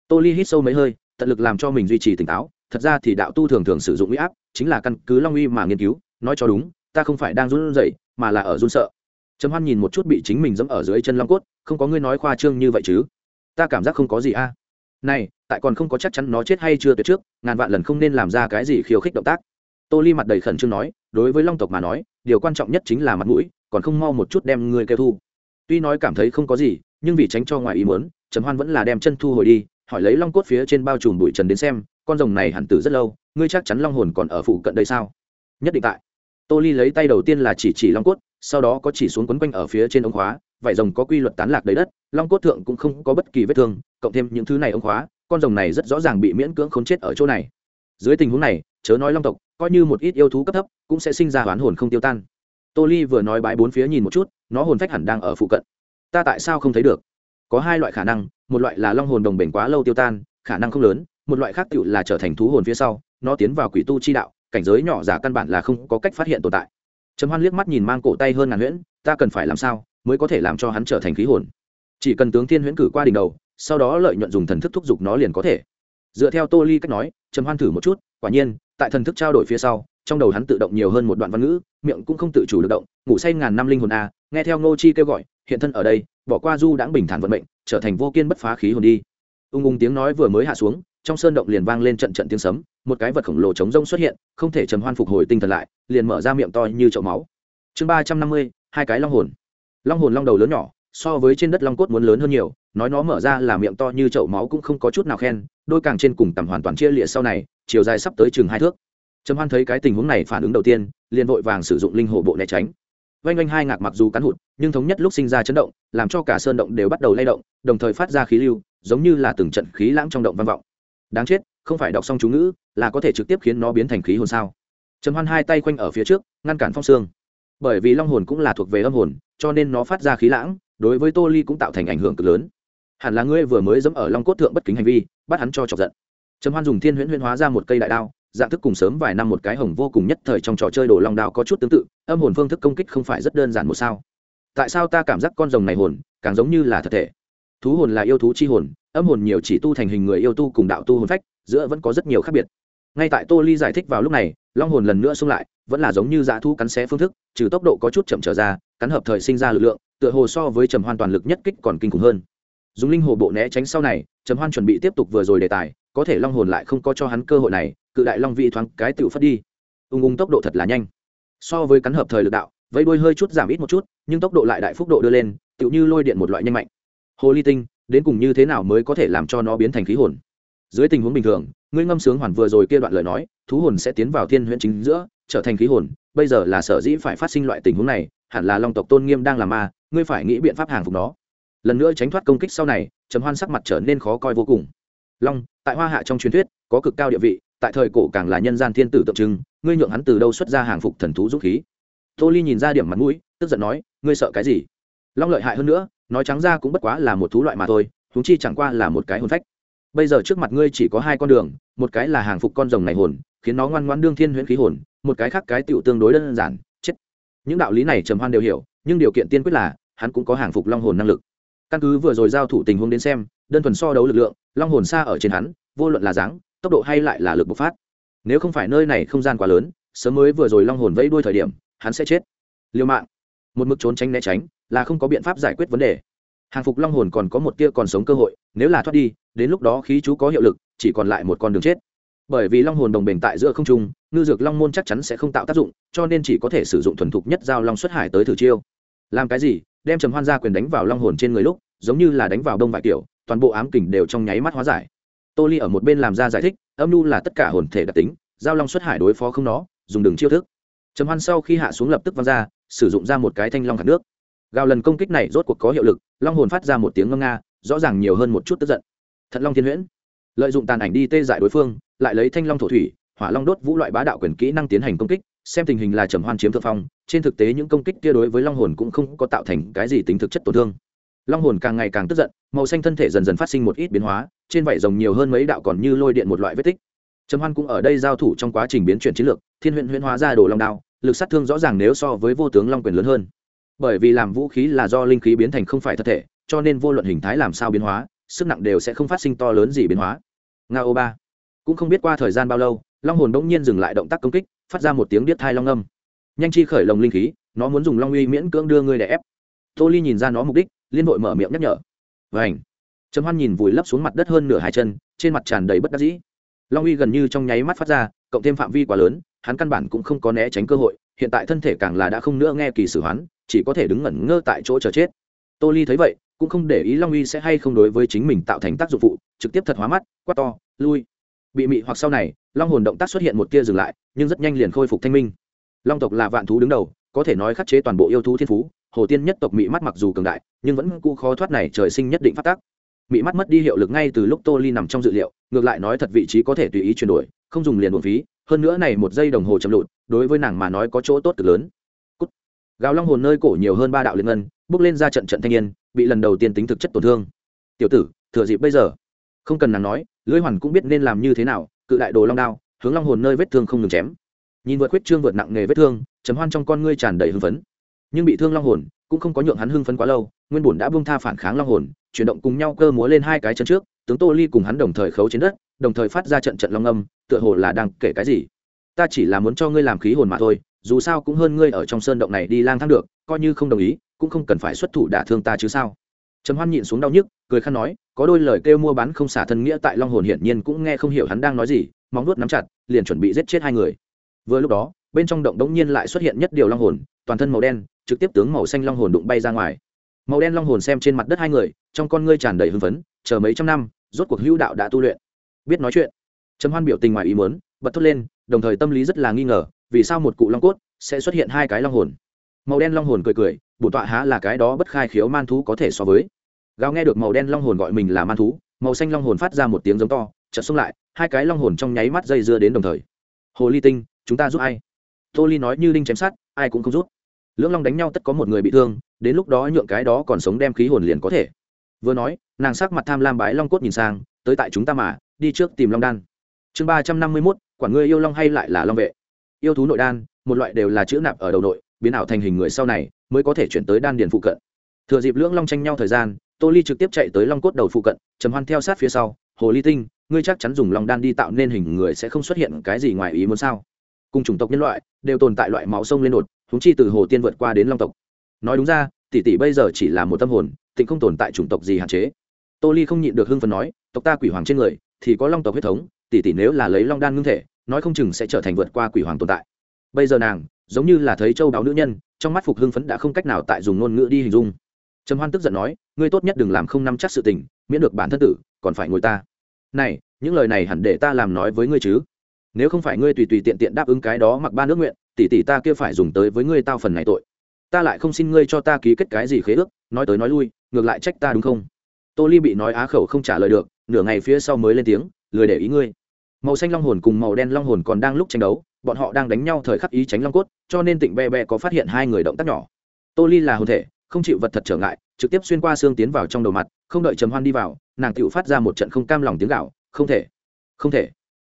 tô ly hít sâu mấy hơi, tận lực làm cho mình duy trì tỉnh táo, thật ra thì đạo tu thường thường sử dụng uy áp, chính là căn cứ long uy mà nghiên cứu, nói cho đúng, ta không phải đang run rẩy, mà là ở run sợ. Trầm hoan nhìn một chút bị chính mình dẫm ở dưới chân long cốt, không có ngươi nói khoa trương như vậy chứ? Ta cảm giác không có gì a. Này, tại còn không có chắc chắn nó chết hay chưa tuyệt trước, ngàn vạn lần không nên làm ra cái gì khiêu khích động tác. Tô ly mặt đầy khẩn trương nói, đối với long tộc mà nói, điều quan trọng nhất chính là mặt mũi, còn không mau một chút đem ngươi kêu thu. Tuy nói cảm thấy không có gì, nhưng vì tránh cho ngoài ý muốn, trầm hoan vẫn là đem chân thu hồi đi hỏi lấy long cốt phía trên bao trùm bụi trần đến xem, con rồng này hẳn từ rất lâu, ngươi chắc chắn long hồn còn ở phụ cận đây sao? Nhất định tại. Tô ly lấy tay đầu tiên là chỉ chỉ long cốt, sau đó có chỉ xuống quấn quanh ở phía trên ống khóa, vải rồng có quy luật tán lạc đầy đất, long cốt thượng cũng không có bất kỳ vết thương, cộng thêm những thứ này ống khóa, con rồng này rất rõ ràng bị miễn cưỡng khốn chết ở chỗ này. Dưới tình huống này, chớ nói long tộc, coi như một ít yêu thú cấp thấp, cũng sẽ sinh ra oán hồn không tiêu tan. Tô ly vừa nói bãi bốn phía nhìn một chút, nó hồn phách hẳn đang ở phụ cận. Ta tại sao không thấy được? Có hai loại khả năng, một loại là long hồn đồng bền quá lâu tiêu tan, khả năng không lớn, một loại khác tựu là trở thành thú hồn phía sau, nó tiến vào quỷ tu chi đạo, cảnh giới nhỏ giả căn bản là không có cách phát hiện tồn tại. Trầm hoan liếc mắt nhìn mang cổ tay hơn ngàn huyễn, ta cần phải làm sao mới có thể làm cho hắn trở thành khí hồn? Chỉ cần tướng thiên huyễn cử qua đỉnh đầu, sau đó lợi nhuận dùng thần thức thúc giục nó liền có thể. Dựa theo tô ly cách nói, trầm hoan thử một chút, quả nhiên, tại thần thức trao đổi phía sau, trong đầu hắn tự động nhiều hơn một đoạn văn ngữ, miệng cũng không tự chủ được động, ngủ say ngàn năm linh hồn a, nghe theo ngô chi kêu gọi, hiện thân ở đây bỏ qua du đãng bình thản vận mệnh, trở thành vô kiên bất phá khí hồn đi. Ung ung tiếng nói vừa mới hạ xuống, trong sơn động liền vang lên trận trận tiếng sấm, một cái vật khổng lồ chống rông xuất hiện, không thể trầm hoan phục hồi tinh thần lại, liền mở ra miệng to như chậu máu. Chương ba trăm năm mươi, hai cái long hồn. Long hồn long đầu lớn nhỏ, so với trên đất long cốt muốn lớn hơn nhiều, nói nó mở ra là miệng to như chậu máu cũng không có chút nào khen, đôi càng trên cùng tầm hoàn toàn chia lịa sau này, chiều dài sắp tới chừng hai thước. Trầm hoan thấy cái tình huống này phản ứng đầu tiên, liền vội vàng sử dụng linh hồ bộ né tránh vanh vanh hai ngạc mặc dù cắn hụt, nhưng thống nhất lúc sinh ra chấn động, làm cho cả sơn động đều bắt đầu lay động, đồng thời phát ra khí lưu, giống như là từng trận khí lãng trong động vang vọng. Đáng chết, không phải đọc xong chú ngữ, là có thể trực tiếp khiến nó biến thành khí hồn sao? Trầm hoan hai tay quanh ở phía trước, ngăn cản phong xương. Bởi vì long hồn cũng là thuộc về âm hồn, cho nên nó phát ra khí lãng, đối với tô ly cũng tạo thành ảnh hưởng cực lớn. Hẳn là ngươi vừa mới dẫm ở long cốt thượng bất kính hành vi, bắt hắn cho chọc giận. Trầm hoan dùng thiên huyễn huyễn hóa ra một cây đại đao dạng thức cùng sớm vài năm một cái hồng vô cùng nhất thời trong trò chơi đồ long đao có chút tương tự, âm hồn phương thức công kích không phải rất đơn giản một sao. Tại sao ta cảm giác con rồng này hồn, càng giống như là thật thể? Thú hồn là yêu thú chi hồn, âm hồn nhiều chỉ tu thành hình người yêu tu cùng đạo tu hồn phách, giữa vẫn có rất nhiều khác biệt. Ngay tại tô ly giải thích vào lúc này, long hồn lần nữa xung lại, vẫn là giống như dã thu cắn xé phương thức, trừ tốc độ có chút chậm trở ra, cắn hợp thời sinh ra lực lượng, tựa hồ so với trầm hoan toàn lực nhất kích còn kinh khủng hơn. Dùng linh hồ bộ né tránh sau này, trầm hoan chuẩn bị tiếp tục vừa rồi đề tài, có thể long hồn lại không có cho hắn cơ hội này cự đại long vị thoáng cái tựu phất đi. Ung ung tốc độ thật là nhanh. So với cắn hợp thời lực đạo vây đuôi hơi chút giảm ít một chút, nhưng tốc độ lại đại phúc độ đưa lên, tựu như lôi điện một loại nhanh mạnh. Hồ ly tinh, đến cùng như thế nào mới có thể làm cho nó biến thành khí hồn? Dưới tình huống bình thường, ngươi ngâm sướng hoàn vừa rồi kia đoạn lời nói, thú hồn sẽ tiến vào thiên huyễn chính giữa, trở thành khí hồn. Bây giờ là sở dĩ phải phát sinh loại tình huống này, hẳn là long tộc tôn nghiêm đang làm ma, ngươi phải nghĩ biện pháp hàng phục nó. Lần nữa tránh thoát công kích sau này, trầm hoan sắc mặt trở nên khó coi vô cùng. Long, tại hoa hạ trong truyền thuyết, có cực cao địa vị tại thời cổ càng là nhân gian thiên tử tượng trưng, ngươi nhượng hắn từ đâu xuất ra hàng phục thần thú dũng khí? Tô ly nhìn ra điểm mặt mũi, tức giận nói, ngươi sợ cái gì? Long lợi hại hơn nữa, nói trắng ra cũng bất quá là một thú loại mà thôi húng chi chẳng qua là một cái hồn phách. Bây giờ trước mặt ngươi chỉ có hai con đường, một cái là hàng phục con rồng này hồn, khiến nó ngoan ngoan đương thiên huyễn khí hồn, một cái khác cái tựu tương đối đơn giản, chết. Những đạo lý này trầm hoan đều hiểu, nhưng điều kiện tiên quyết là, hắn cũng có hàng phục long hồn năng lực. Căn cứ vừa rồi giao thủ tình huống đến xem, đơn thuần so đấu lực lượng, long hồn xa ở trên hắn, vô luận là dáng tốc độ hay lại là lực bộc phát. Nếu không phải nơi này không gian quá lớn, sớm mới vừa rồi long hồn vẫy đuôi thời điểm, hắn sẽ chết. Liêu mạng. Một mức trốn tránh né tránh, là không có biện pháp giải quyết vấn đề. Hàng phục long hồn còn có một tia còn sống cơ hội, nếu là thoát đi, đến lúc đó khí chú có hiệu lực, chỉ còn lại một con đường chết. Bởi vì long hồn đồng bền tại giữa không trung, ngư dược long môn chắc chắn sẽ không tạo tác dụng, cho nên chỉ có thể sử dụng thuần thục nhất giao long xuất hải tới thử chiêu. Làm cái gì? Đem trầm hoan ra quyền đánh vào long hồn trên người lúc, giống như là đánh vào đông vải kiểu, toàn bộ ám kình đều trong nháy mắt hóa giải tô ly ở một bên làm ra giải thích, âm nhu là tất cả hồn thể đặc tính, giao long xuất hải đối phó không nó, dùng đường chiêu thức. Trầm hoan sau khi hạ xuống lập tức văng ra, sử dụng ra một cái thanh long khát nước. Gào lần công kích này rốt cuộc có hiệu lực, long hồn phát ra một tiếng ngâm nga, rõ ràng nhiều hơn một chút tức giận. Thận long thiên huyễn. Lợi dụng tàn ảnh đi tê dại đối phương, lại lấy thanh long thổ thủy, hỏa long đốt vũ loại bá đạo quyền kỹ năng tiến hành công kích, xem tình hình là trầm hoan chiếm thượng phong, trên thực tế những công kích kia đối với long hồn cũng không có tạo thành cái gì tính thực chất tổn thương. Long hồn càng ngày càng tức giận, màu xanh thân thể dần dần phát sinh một ít biến hóa trên vảy rồng nhiều hơn mấy đạo còn như lôi điện một loại vết tích. Trầm hoan cũng ở đây giao thủ trong quá trình biến chuyển chiến lược, thiên huyện huyễn hóa ra đồ long đao, lực sát thương rõ ràng nếu so với vô tướng long quyền lớn hơn. Bởi vì làm vũ khí là do linh khí biến thành không phải thật thể, cho nên vô luận hình thái làm sao biến hóa, sức nặng đều sẽ không phát sinh to lớn gì biến hóa. Nga ô ba. Cũng không biết qua thời gian bao lâu, long hồn bỗng nhiên dừng lại động tác công kích, phát ra một tiếng điếc thai long âm. Nhanh chi khởi lồng linh khí, nó muốn dùng long uy miễn cưỡng đưa ngươi để ép. Tô ly nhìn ra nó mục đích, liên hội mở miệng nhắc nhở. Vảnh trầm hoan nhìn vùi lấp xuống mặt đất hơn nửa hai chân, trên mặt tràn đầy bất đắc dĩ. Long uy gần như trong nháy mắt phát ra, cộng thêm phạm vi quá lớn, hắn căn bản cũng không có né tránh cơ hội, hiện tại thân thể càng là đã không nữa nghe kỳ sử hoán, chỉ có thể đứng ngẩn ngơ tại chỗ chờ chết. Tô ly thấy vậy, cũng không để ý long uy sẽ hay không đối với chính mình tạo thành tác dụng phụ, trực tiếp thật hóa mắt, quát to, lui. Bị mị hoặc sau này, long hồn động tác xuất hiện một tia dừng lại, nhưng rất nhanh liền khôi phục thanh minh. Long tộc là vạn thú đứng đầu, có thể nói khắc chế toàn bộ yêu thú thiên phú, hồ tiên nhất tộc mị mắt mặc dù cường đại, nhưng vẫn cũ khó thoát này trời sinh nhất định phát tác mị mắt mất đi hiệu lực ngay từ lúc tô ly nằm trong dự liệu, ngược lại nói thật vị trí có thể tùy ý chuyển đổi, không dùng liền buồn phí, hơn nữa này một giây đồng hồ chậm lụt, đối với nàng mà nói có chỗ tốt cực lớn. Cút. gào long hồn nơi cổ nhiều hơn ba đạo liên ngân, bước lên ra trận trận thanh niên, bị lần đầu tiên tính thực chất tổn thương. Tiểu tử, thừa dịp bây giờ. Không cần nàng nói, lưỡi hoàn cũng biết nên làm như thế nào, cự đại đồ long đao, hướng long hồn nơi vết thương không ngừng chém. Nhìn vượt khuyết trương vượt nặng nghề vết thương chấm hoan trong con ngươi tràn đầy hưng phấn. Nhưng bị thương long hồn, cũng không có nhượng hắn hưng phấn quá lâu, nguyên bổn đã buông tha phản kháng long hồn chuyển động cùng nhau cơ múa lên hai cái chân trước, tướng tô ly cùng hắn đồng thời khấu trên đất, đồng thời phát ra trận trận long âm, tựa hồ là đang kể cái gì. Ta chỉ là muốn cho ngươi làm khí hồn mà thôi, dù sao cũng hơn ngươi ở trong sơn động này đi lang thang được, coi như không đồng ý, cũng không cần phải xuất thủ đả thương ta chứ sao. Trầm hoan nhịn xuống đau nhức, cười khăn nói, có đôi lời kêu mua bán không xả thân nghĩa tại long hồn hiển nhiên cũng nghe không hiểu hắn đang nói gì, móng nuốt nắm chặt, liền chuẩn bị giết chết hai người. Vừa lúc đó, bên trong động đống nhiên lại xuất hiện nhất điều long hồn, toàn thân màu đen, trực tiếp tướng màu xanh long hồn đụng bay ra ngoài màu đen long hồn xem trên mặt đất hai người, trong con ngươi tràn đầy hưng phấn, chờ mấy trăm năm, rốt cuộc hữu đạo đã tu luyện. Biết nói chuyện. Trầm hoan biểu tình ngoài ý muốn, bật thốt lên, đồng thời tâm lý rất là nghi ngờ, vì sao một cụ long cốt sẽ xuất hiện hai cái long hồn? Màu đen long hồn cười cười bổn tọa há là cái đó bất khai khiếu man thú có thể so với. Gào nghe được màu đen long hồn gọi mình là man thú, màu xanh long hồn phát ra một tiếng giống to, chợt xông lại, hai cái long hồn trong nháy mắt dây dưa đến đồng thời. Hồ ly tinh, chúng ta giúp ai? Tô ly nói như đinh chém sát ai cũng không giúp lưỡng long đánh nhau tất có một người bị thương, đến lúc đó nhượng cái đó còn sống đem khí hồn liền có thể. Vừa nói, nàng sắc mặt tham lam bái long cốt nhìn sang, tới tại chúng ta mà, đi trước tìm long đan. Chương ba trăm năm mươi mốt quản ngươi yêu long hay lại là long vệ? Yêu thú nội đan, một loại đều là chữ nạp ở đầu nội, biến ảo thành hình người sau này, mới có thể chuyển tới đan điền phụ cận. Thừa dịp lưỡng long tranh nhau thời gian, tô ly trực tiếp chạy tới long cốt đầu phụ cận, trầm hoan theo sát phía sau, hồ ly tinh, ngươi chắc chắn dùng long đan đi tạo nên hình người sẽ không xuất hiện cái gì ngoài ý muốn sao? Cùng chủng tộc nhân loại, đều tồn tại loại máu sông lên đột húng chi từ hồ tiên vượt qua đến long tộc. Nói đúng ra, tỷ tỷ bây giờ chỉ là một tâm hồn, tịnh không tồn tại chủng tộc gì hạn chế. Tô ly không nhịn được hưng phần nói, tộc ta quỷ hoàng trên người, thì có long tộc huyết thống, tỷ tỷ nếu là lấy long đan ngưng thể, nói không chừng sẽ trở thành vượt qua quỷ hoàng tồn tại. Bây giờ nàng, giống như là thấy châu đáo nữ nhân, trong mắt phục hưng phấn đã không cách nào tại dùng ngôn ngữ đi hình dung. Trầm hoan tức giận nói, ngươi tốt nhất đừng làm không nắm chắc sự tình, miễn được bản thân tử, còn phải ngồi ta. Này, những lời này hẳn để ta làm nói với ngươi chứ. Nếu không phải ngươi tùy tùy tiện tiện đáp ứng cái đó mặc ba nước nguyện tỷ tỷ ta kia phải dùng tới với ngươi tao phần này tội. Ta lại không xin ngươi cho ta ký kết cái gì khế ước, nói tới nói lui, ngược lại trách ta đúng không? Tô ly bị nói á khẩu không trả lời được, nửa ngày phía sau mới lên tiếng, lười để ý ngươi. Màu xanh long hồn cùng màu đen long hồn còn đang lúc tranh đấu, bọn họ đang đánh nhau thời khắc ý tránh long cốt, cho nên tịnh be be có phát hiện hai người động tác nhỏ. Tô ly là hồn thể, không chịu vật thật trở ngại, trực tiếp xuyên qua xương tiến vào trong đầu mặt, không đợi trầm hoan đi vào, nàng tựu phát ra một trận không cam lòng tiếng gạo không thể không thể,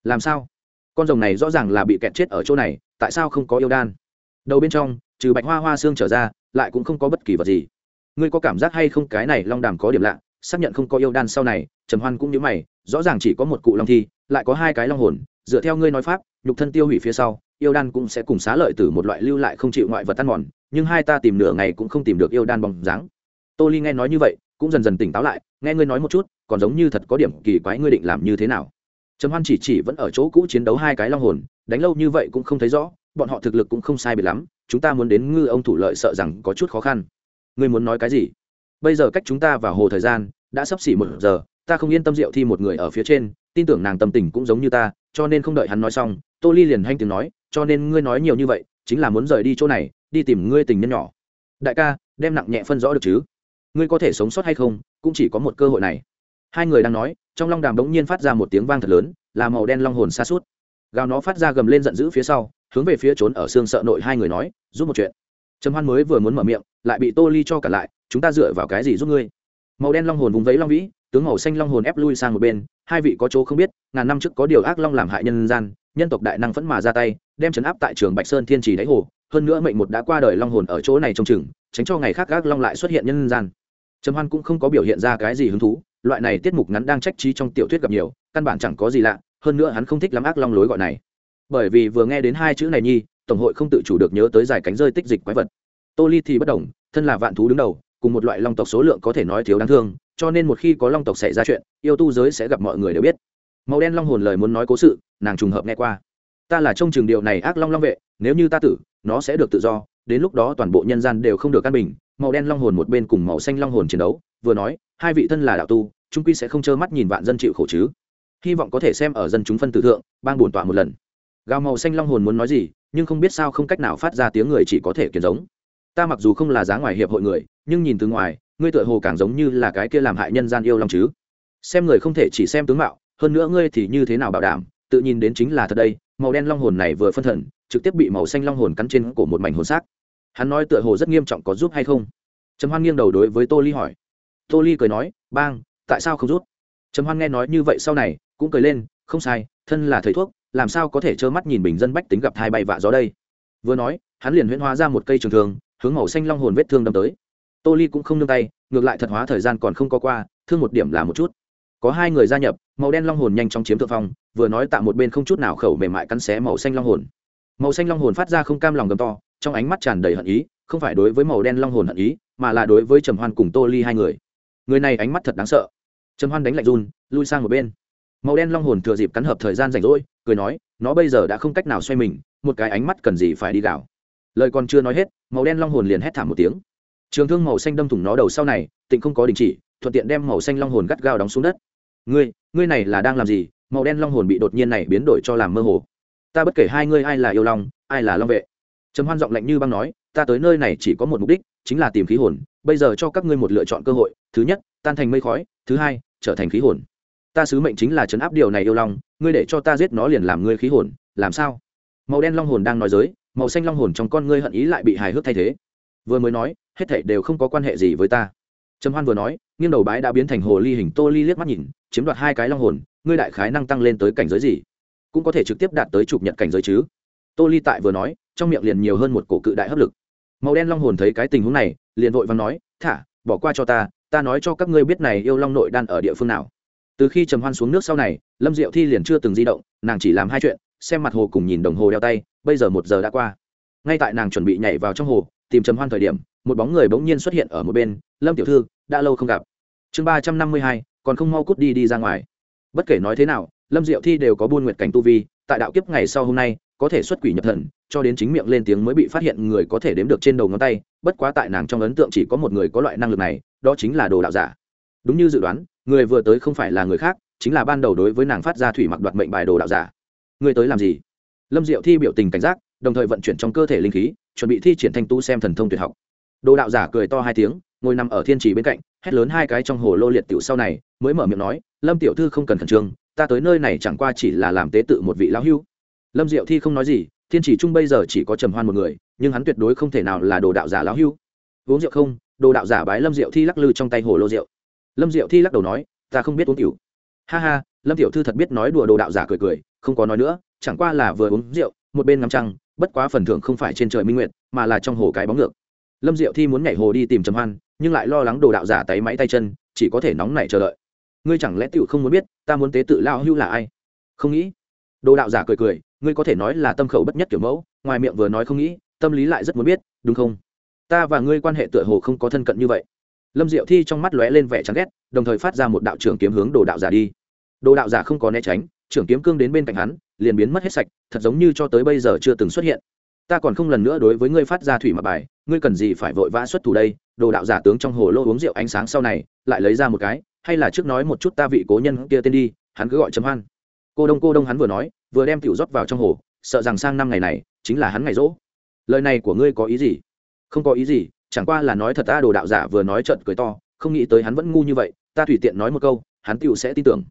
làm sao? Con rồng này rõ ràng là bị kẹt chết ở chỗ này tại sao không có yêu đan? Đầu bên trong, trừ bạch hoa hoa xương trở ra, lại cũng không có bất kỳ vật gì. Ngươi có cảm giác hay không cái này long đàm có điểm lạ, xác nhận không có yêu đan sau này, trầm hoan cũng như mày, rõ ràng chỉ có một cụ long thi, lại có hai cái long hồn, dựa theo ngươi nói pháp, nhục thân tiêu hủy phía sau, yêu đan cũng sẽ cùng xá lợi từ một loại lưu lại không chịu ngoại vật ăn mòn, nhưng hai ta tìm nửa ngày cũng không tìm được yêu đan bóng dáng. Tô ly nghe nói như vậy, cũng dần dần tỉnh táo lại, nghe ngươi nói một chút, còn giống như thật có điểm kỳ quái ngươi định làm như thế nào trầm hoan chỉ chỉ vẫn ở chỗ cũ chiến đấu hai cái long hồn, đánh lâu như vậy cũng không thấy rõ, bọn họ thực lực cũng không sai biệt lắm, chúng ta muốn đến ngư ông thủ lợi sợ rằng có chút khó khăn. Ngươi muốn nói cái gì? Bây giờ cách chúng ta vào hồ thời gian, đã sắp xỉ một giờ, ta không yên tâm rượu thi một người ở phía trên, tin tưởng nàng tâm tình cũng giống như ta, cho nên không đợi hắn nói xong, tô ly liền hanh tiếng nói, cho nên ngươi nói nhiều như vậy, chính là muốn rời đi chỗ này, đi tìm ngươi tình nhân nhỏ. Đại ca, đem nặng nhẹ phân rõ được chứ? Ngươi có thể sống sót hay không, cũng chỉ có một cơ hội này. Hai người đang nói trong long đàm bỗng nhiên phát ra một tiếng vang thật lớn, là màu đen long hồn xa suốt gào nó phát ra gầm lên giận dữ phía sau, hướng về phía trốn ở xương sợ nội hai người nói, giúp một chuyện. Trầm hoan mới vừa muốn mở miệng, lại bị tô ly cho cả lại, chúng ta dựa vào cái gì giúp ngươi? Màu đen long hồn vùng vẫy long vĩ, tướng màu xanh long hồn ép lui sang một bên, hai vị có chỗ không biết, ngàn năm trước có điều ác long làm hại nhân gian, nhân tộc đại năng phẫn mà ra tay, đem trấn áp tại trường bạch sơn thiên trì đáy hồ, hơn nữa mệnh một đã qua đời long hồn ở chỗ này trong chừng, tránh cho ngày khác ác long lại xuất hiện nhân gian. Trầm hoan cũng không có biểu hiện ra cái gì hứng thú loại này tiết mục ngắn đang trách trí trong tiểu thuyết gặp nhiều, căn bản chẳng có gì lạ, hơn nữa hắn không thích lắm ác long lối gọi này. Bởi vì vừa nghe đến hai chữ này nhi, tổng hội không tự chủ được nhớ tới giải cánh rơi tích dịch quái vật. Tô ly thì bất đồng thân là vạn thú đứng đầu, cùng một loại long tộc số lượng có thể nói thiếu đáng thương, cho nên một khi có long tộc xảy ra chuyện, yêu tu giới sẽ gặp mọi người đều biết. Màu đen long hồn lời muốn nói cố sự, nàng trùng hợp nghe qua. Ta là trong trường điều này ác long long vệ, nếu như ta tử, nó sẽ được tự do, đến lúc đó toàn bộ nhân gian đều không được căn bình, màu đen long hồn một bên cùng màu xanh long hồn chiến đấu vừa nói, hai vị thân là đạo tu trung quy sẽ không trơ mắt nhìn vạn dân chịu khổ chứ. Hy vọng có thể xem ở dân chúng phân tử thượng, bang bổn tọa một lần. Gào màu xanh long hồn muốn nói gì, nhưng không biết sao không cách nào phát ra tiếng người chỉ có thể kiến giống. Ta mặc dù không là giá ngoài hiệp hội người, nhưng nhìn từ ngoài, ngươi tựa hồ càng giống như là cái kia làm hại nhân gian yêu long chứ. Xem người không thể chỉ xem tướng mạo, hơn nữa ngươi thì như thế nào bảo đảm, tự nhìn đến chính là thật đây, màu đen long hồn này vừa phân thần, trực tiếp bị màu xanh long hồn cắn trên cổ một mảnh hồn xác. Hắn nói tựa hồ rất nghiêm trọng có giúp hay không? Trầm hoan nghiêng đầu đối với tô ly hỏi tô ly cười nói, bang, tại sao không rút? Trầm hoan nghe nói như vậy sau này, cũng cười lên, không sai, thân là thầy thuốc, làm sao có thể trơ mắt nhìn bình dân bách tính gặp thai bay vạ gió đây? Vừa nói, hắn liền huyễn hóa ra một cây trường thường hướng màu xanh long hồn vết thương đâm tới. Tô ly cũng không nương tay, ngược lại thật hóa thời gian còn không có qua, thương một điểm là một chút. Có hai người gia nhập, màu đen long hồn nhanh chóng chiếm thượng phong, vừa nói tạm một bên không chút nào khẩu mềm mại cắn xé màu xanh long hồn. Màu xanh long hồn phát ra không cam lòng gầm to, trong ánh mắt tràn đầy hận ý, không phải đối với màu đen long hồn hận ý, mà là đối với trầm hoan cùng tô ly hai người người này ánh mắt thật đáng sợ. Trầm hoan đánh lạnh run, lui sang một bên. Màu đen long hồn thừa dịp cắn hợp thời gian rảnh rỗi, cười nói, nó bây giờ đã không cách nào xoay mình, một cái ánh mắt cần gì phải đi gạo lời còn chưa nói hết, màu đen long hồn liền hét thảm một tiếng. Trường thương màu xanh đâm thủng nó đầu sau này, tịnh không có đình chỉ, thuận tiện đem màu xanh long hồn gắt gao đóng xuống đất. Ngươi ngươi này là đang làm gì? Màu đen long hồn bị đột nhiên này biến đổi cho làm mơ hồ. Ta bất kể hai ngươi ai là yêu long, ai là long vệ. Trầm hoan giọng lạnh như băng nói, ta tới nơi này chỉ có một mục đích, chính là tìm khí hồn bây giờ cho các ngươi một lựa chọn cơ hội, thứ nhất, tan thành mây khói, thứ hai, trở thành khí hồn. Ta sứ mệnh chính là chấn áp điều này yêu long, ngươi để cho ta giết nó liền làm ngươi khí hồn, làm sao? Màu đen long hồn đang nói giới màu xanh long hồn trong con ngươi hận ý lại bị hài hước thay thế. Vừa mới nói, hết thảy đều không có quan hệ gì với ta. Trầm hoan vừa nói, nghiêng đầu bái đã biến thành hồ ly hình tô ly liếc mắt nhìn, chiếm đoạt hai cái long hồn, ngươi đại khái năng tăng lên tới cảnh giới gì? Cũng có thể trực tiếp đạt tới chụp nhận cảnh giới chứ? Tô ly tại vừa nói, trong miệng liền nhiều hơn một cổ cự đại hấp lực màu đen long hồn thấy cái tình huống này, liền vội và nói, thả, bỏ qua cho ta ta nói cho các ngươi biết này yêu long nội đan ở địa phương nào. Từ khi trầm hoan xuống nước sau này, lâm diệu thi liền chưa từng di động, nàng chỉ làm hai chuyện, xem mặt hồ cùng nhìn đồng hồ đeo tay, bây giờ một giờ đã qua. Ngay tại nàng chuẩn bị nhảy vào trong hồ, tìm trầm hoan thời điểm, một bóng người bỗng nhiên xuất hiện ở một bên, lâm tiểu thư, đã lâu không gặp. Chương ba trăm năm mươi hai, còn không mau cút đi đi ra ngoài. Bất kể nói thế nào, lâm diệu thi đều có buôn nguyện cảnh tu vi, tại đạo kiếp ngày sau hôm nay có thể xuất quỷ nhập thần, cho đến chính miệng lên tiếng mới bị phát hiện người có thể đếm được trên đầu ngón tay, bất quá tại nàng trong ấn tượng chỉ có một người có loại năng lực này, đó chính là đồ đạo giả. Đúng như dự đoán, người vừa tới không phải là người khác, chính là ban đầu đối với nàng phát ra thủy mặc đoạt mệnh bài đồ đạo giả. Người tới làm gì? Lâm diệu thi biểu tình cảnh giác, đồng thời vận chuyển trong cơ thể linh khí, chuẩn bị thi triển thanh tu xem thần thông tuyệt học. Đồ đạo giả cười to hai tiếng, ngồi nằm ở thiên trì bên cạnh, hét lớn hai cái trong hồ lô liệt tiểu sau này, mới mở miệng nói, lâm tiểu thư không cần khẩn trương, ta tới nơi này chẳng qua chỉ là làm tế tự một vị lão hưu lâm diệu thi không nói gì, thiên chỉ trung bây giờ chỉ có trầm hoan một người, nhưng hắn tuyệt đối không thể nào là đồ đạo giả lão hưu. Uống rượu không? Đồ đạo giả bái lâm diệu thi lắc lư trong tay hồ lô rượu. Lâm diệu thi lắc đầu nói, ta không biết uống cửu ha ha, lâm tiểu thư thật biết nói đùa đồ đạo giả cười cười, không có nói nữa, chẳng qua là vừa uống rượu, một bên ngắm trăng, bất quá phần thưởng không phải trên trời minh nguyệt, mà là trong hồ cái bóng ngược. Lâm diệu thi muốn nhảy hồ đi tìm trầm hoan, nhưng lại lo lắng đồ đạo giả tay máy tay chân, chỉ có thể nóng nảy chờ đợi. Ngươi chẳng lẽ tiểu không muốn biết, ta muốn tế tự lao hưu là ai? Không nghĩ. Đồ đạo giả cười cười ngươi có thể nói là tâm khẩu bất nhất kiểu mẫu, ngoài miệng vừa nói không nghĩ, tâm lý lại rất muốn biết, đúng không? Ta và ngươi quan hệ tựa hồ không có thân cận như vậy. Lâm diệu thi trong mắt lóe lên vẻ chán ghét, đồng thời phát ra một đạo trưởng kiếm hướng đồ đạo giả đi. Đồ đạo giả không có né tránh, trưởng kiếm cương đến bên cạnh hắn, liền biến mất hết sạch, thật giống như cho tới bây giờ chưa từng xuất hiện. Ta còn không lần nữa đối với ngươi phát ra thủy mặc bài, ngươi cần gì phải vội vã xuất thủ đây? Đồ đạo giả tướng trong hồ lô uống rượu ánh sáng sau này, lại lấy ra một cái, hay là trước nói một chút ta vị cố nhân kia tên đi, hắn cứ gọi chấm hoan cô đông cô đông hắn vừa nói, vừa đem tiểu rót vào trong hồ, sợ rằng sang năm ngày này, chính là hắn ngày rỗ. Lời này của ngươi có ý gì? Không có ý gì, chẳng qua là nói thật ta đồ đạo giả vừa nói trận cười to, không nghĩ tới hắn vẫn ngu như vậy, ta tùy tiện nói một câu, hắn tiểu sẽ tin tưởng.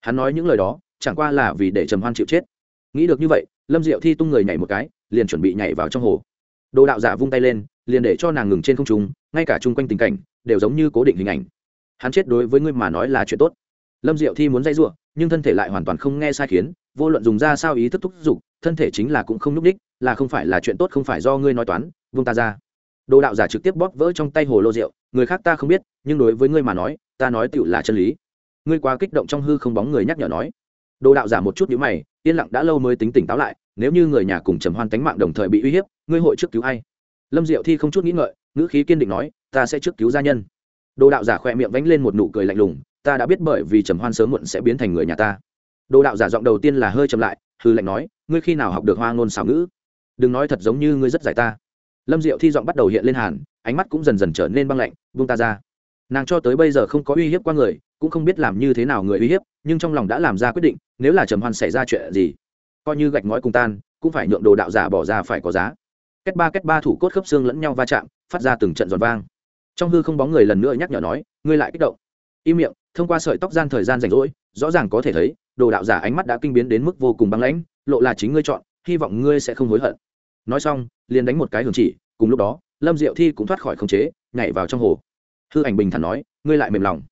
Hắn nói những lời đó, chẳng qua là vì để trầm hoan chịu chết. Nghĩ được như vậy, lâm diệu thi tung người nhảy một cái, liền chuẩn bị nhảy vào trong hồ. Đồ đạo giả vung tay lên, liền để cho nàng ngừng trên không trung, ngay cả chung quanh tình cảnh, đều giống như cố định hình ảnh. Hắn chết đối với ngươi mà nói là chuyện tốt. Lâm diệu thi muốn dây giụa nhưng thân thể lại hoàn toàn không nghe sai khiến, vô luận dùng ra sao ý thức thúc giục, thân thể chính là cũng không n ú c đích là không phải là chuyện tốt không phải do ngươi nói toán vung ta ra. Đồ đạo giả trực tiếp bóp vỡ trong tay hồ lô rượu, người khác ta không biết, nhưng đối với ngươi mà nói, ta nói tựu là chân lý. Ngươi quá kích động trong hư không bóng người nhắc nhở nói. Đồ đạo giả một chút nhữ mày, yên lặng đã lâu mới tính tỉnh táo lại, nếu như người nhà cùng trầm hoan tánh mạng đồng thời bị uy hiếp, ngươi hội trước cứu ai? Lâm diệu thi không chút nghĩ ngợi, ngữ khí kiên định nói, ta sẽ trước cứu gia nhân. Đồ đạo giả khỏe miệng vánh lên một nụ cười lạnh lùng ta đã biết bởi vì trầm hoan sớm muộn sẽ biến thành người nhà ta. Đồ đạo giả giọng đầu tiên là hơi chậm lại, hư lạnh nói, ngươi khi nào học được hoa ngôn xảo ngữ? Đừng nói thật giống như ngươi rất giải ta. Lâm diệu thi giọng bắt đầu hiện lên hàn, ánh mắt cũng dần dần trở nên băng lạnh, buông ta ra. Nàng cho tới bây giờ không có uy hiếp qua người, cũng không biết làm như thế nào người uy hiếp, nhưng trong lòng đã làm ra quyết định, nếu là trầm hoan xảy ra chuyện gì, coi như gạch ngói cùng tan, cũng phải nhượng đồ đạo giả bỏ ra phải có giá. Kết ba kết ba thủ cốt khớp xương lẫn nhau va chạm, phát ra từng trận giòn vang. Trong hư không bóng người lần nữa nhắc nhở nói, ngươi lại kích động. Im miệng thông qua sợi tóc gian thời gian rảnh rỗi, rõ ràng có thể thấy, đồ đạo giả ánh mắt đã kinh biến đến mức vô cùng băng lãnh, lộ là chính ngươi chọn, hy vọng ngươi sẽ không hối hận. Nói xong, liền đánh một cái hưởng chỉ, cùng lúc đó, lâm diệu thi cũng thoát khỏi khống chế, nhảy vào trong hồ. Hư ảnh bình thản nói, ngươi lại mềm lòng.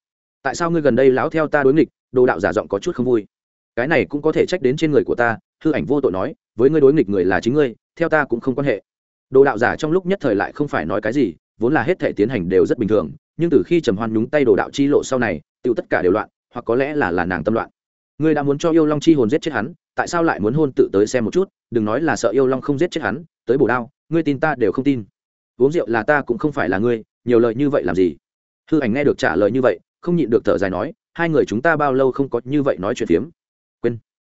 Tại sao ngươi gần đây láo theo ta đối nghịch, đồ đạo giả giọng có chút không vui. Cái này cũng có thể trách đến trên người của ta. Hư ảnh vô tội nói, với ngươi đối nghịch người là chính ngươi, theo ta cũng không quan hệ. Đồ đạo giả trong lúc nhất thời lại không phải nói cái gì, vốn là hết thể tiến hành đều rất bình thường nhưng từ khi trầm hoan nhúng tay đồ đạo chi lộ sau này tự tất cả đều loạn, hoặc có lẽ là là nàng tâm loạn. Ngươi đã muốn cho yêu long chi hồn giết chết hắn, tại sao lại muốn hôn tự tới xem một chút, đừng nói là sợ yêu long không giết chết hắn, tới bổ đao, ngươi tin ta đều không tin. Uống rượu là ta cũng không phải là ngươi, nhiều lời như vậy làm gì? Hư ảnh nghe được trả lời như vậy, không nhịn được thở dài nói, hai người chúng ta bao lâu không có như vậy nói chuyện phiếm? Quên.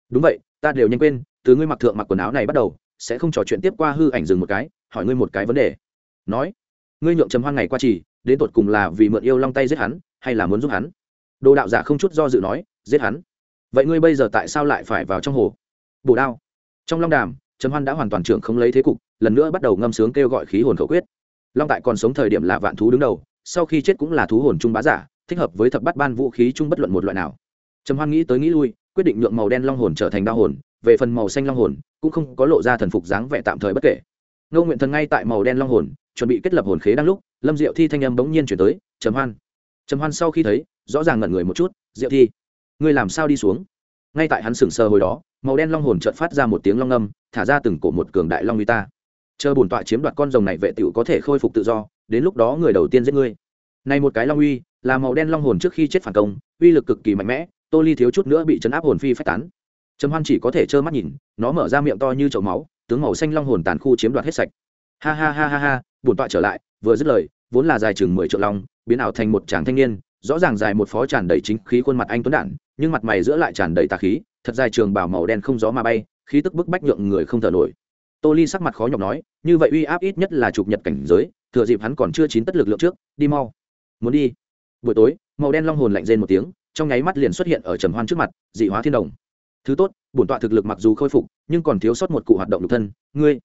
Đúng vậy, ta đều nhanh quên, từ ngươi mặc thượng mặc quần áo này bắt đầu, sẽ không trò chuyện tiếp qua hư ảnh dừng một cái, hỏi ngươi một cái vấn đề. Nói. Ngươi nhượng trầm hoan ngày qua chỉ đến tột cùng là vì mượn yêu long tay giết hắn, hay là muốn giúp hắn? Đồ đạo giả không chút do dự nói, giết hắn. Vậy ngươi bây giờ tại sao lại phải vào trong hồ? Bổ đao. Trong long đàm, trầm hoan đã hoàn toàn trưởng không lấy thế cục, lần nữa bắt đầu ngâm sướng kêu gọi khí hồn khẩu quyết. Long tại còn sống thời điểm là vạn thú đứng đầu, sau khi chết cũng là thú hồn trung bá giả, thích hợp với thập bát ban vũ khí chung bất luận một loại nào. Trầm hoan nghĩ tới nghĩ lui, quyết định nhượng màu đen long hồn trở thành đao hồn, về phần màu xanh long hồn, cũng không có lộ ra thần phục dáng vẻ tạm thời bất kể. Ngô nguyện thần ngay tại màu đen long hồn, chuẩn bị kết lập hồn khế đang lúc lâm diệu thi thanh âm bỗng nhiên chuyển tới, trầm hoan. Trầm hoan sau khi thấy, rõ ràng ngẩn người một chút, diệu thi, ngươi làm sao đi xuống? Ngay tại hắn sừng sờ hồi đó, màu đen long hồn chợt phát ra một tiếng long âm, thả ra từng cổ một cường đại long uy ta. Chờ bổn tọa chiếm đoạt con rồng này vệ tiểu có thể khôi phục tự do, đến lúc đó người đầu tiên giết ngươi. Này một cái long uy, là màu đen long hồn trước khi chết phản công, uy lực cực kỳ mạnh mẽ, tô ly thiếu chút nữa bị chấn áp hồn phi phách tán. Trầm hoan chỉ có thể trơ mắt nhìn, nó mở ra miệng to như chậu máu, tướng màu xanh long hồn tàn khu chiếm đoạt hết sạch. Ha ha ha ha ha, bổn tọa trở lại vừa dứt lời, vốn là dài chừng mười triệu long, biến ảo thành một chàng thanh niên, rõ ràng dài một phó tràn đầy chính khí khuôn mặt anh tuấn đản, nhưng mặt mày giữa lại tràn đầy tà khí, thật dài trường bảo màu đen không gió mà bay, khí tức bức bách nhượng người không thở nổi. Tô ly sắc mặt khó nhọc nói, như vậy uy áp ít nhất là chụp nhật cảnh giới, thừa dịp hắn còn chưa chín tất lực lượng trước, đi mau. Muốn đi? Buổi tối, màu đen long hồn lạnh rên một tiếng, trong nháy mắt liền xuất hiện ở trầm hoan trước mặt, dị hóa thiên đồng. Thứ tốt, bổn tọa thực lực mặc dù khôi phục, nhưng còn thiếu sót một cụ hoạt động lục thân, ngươi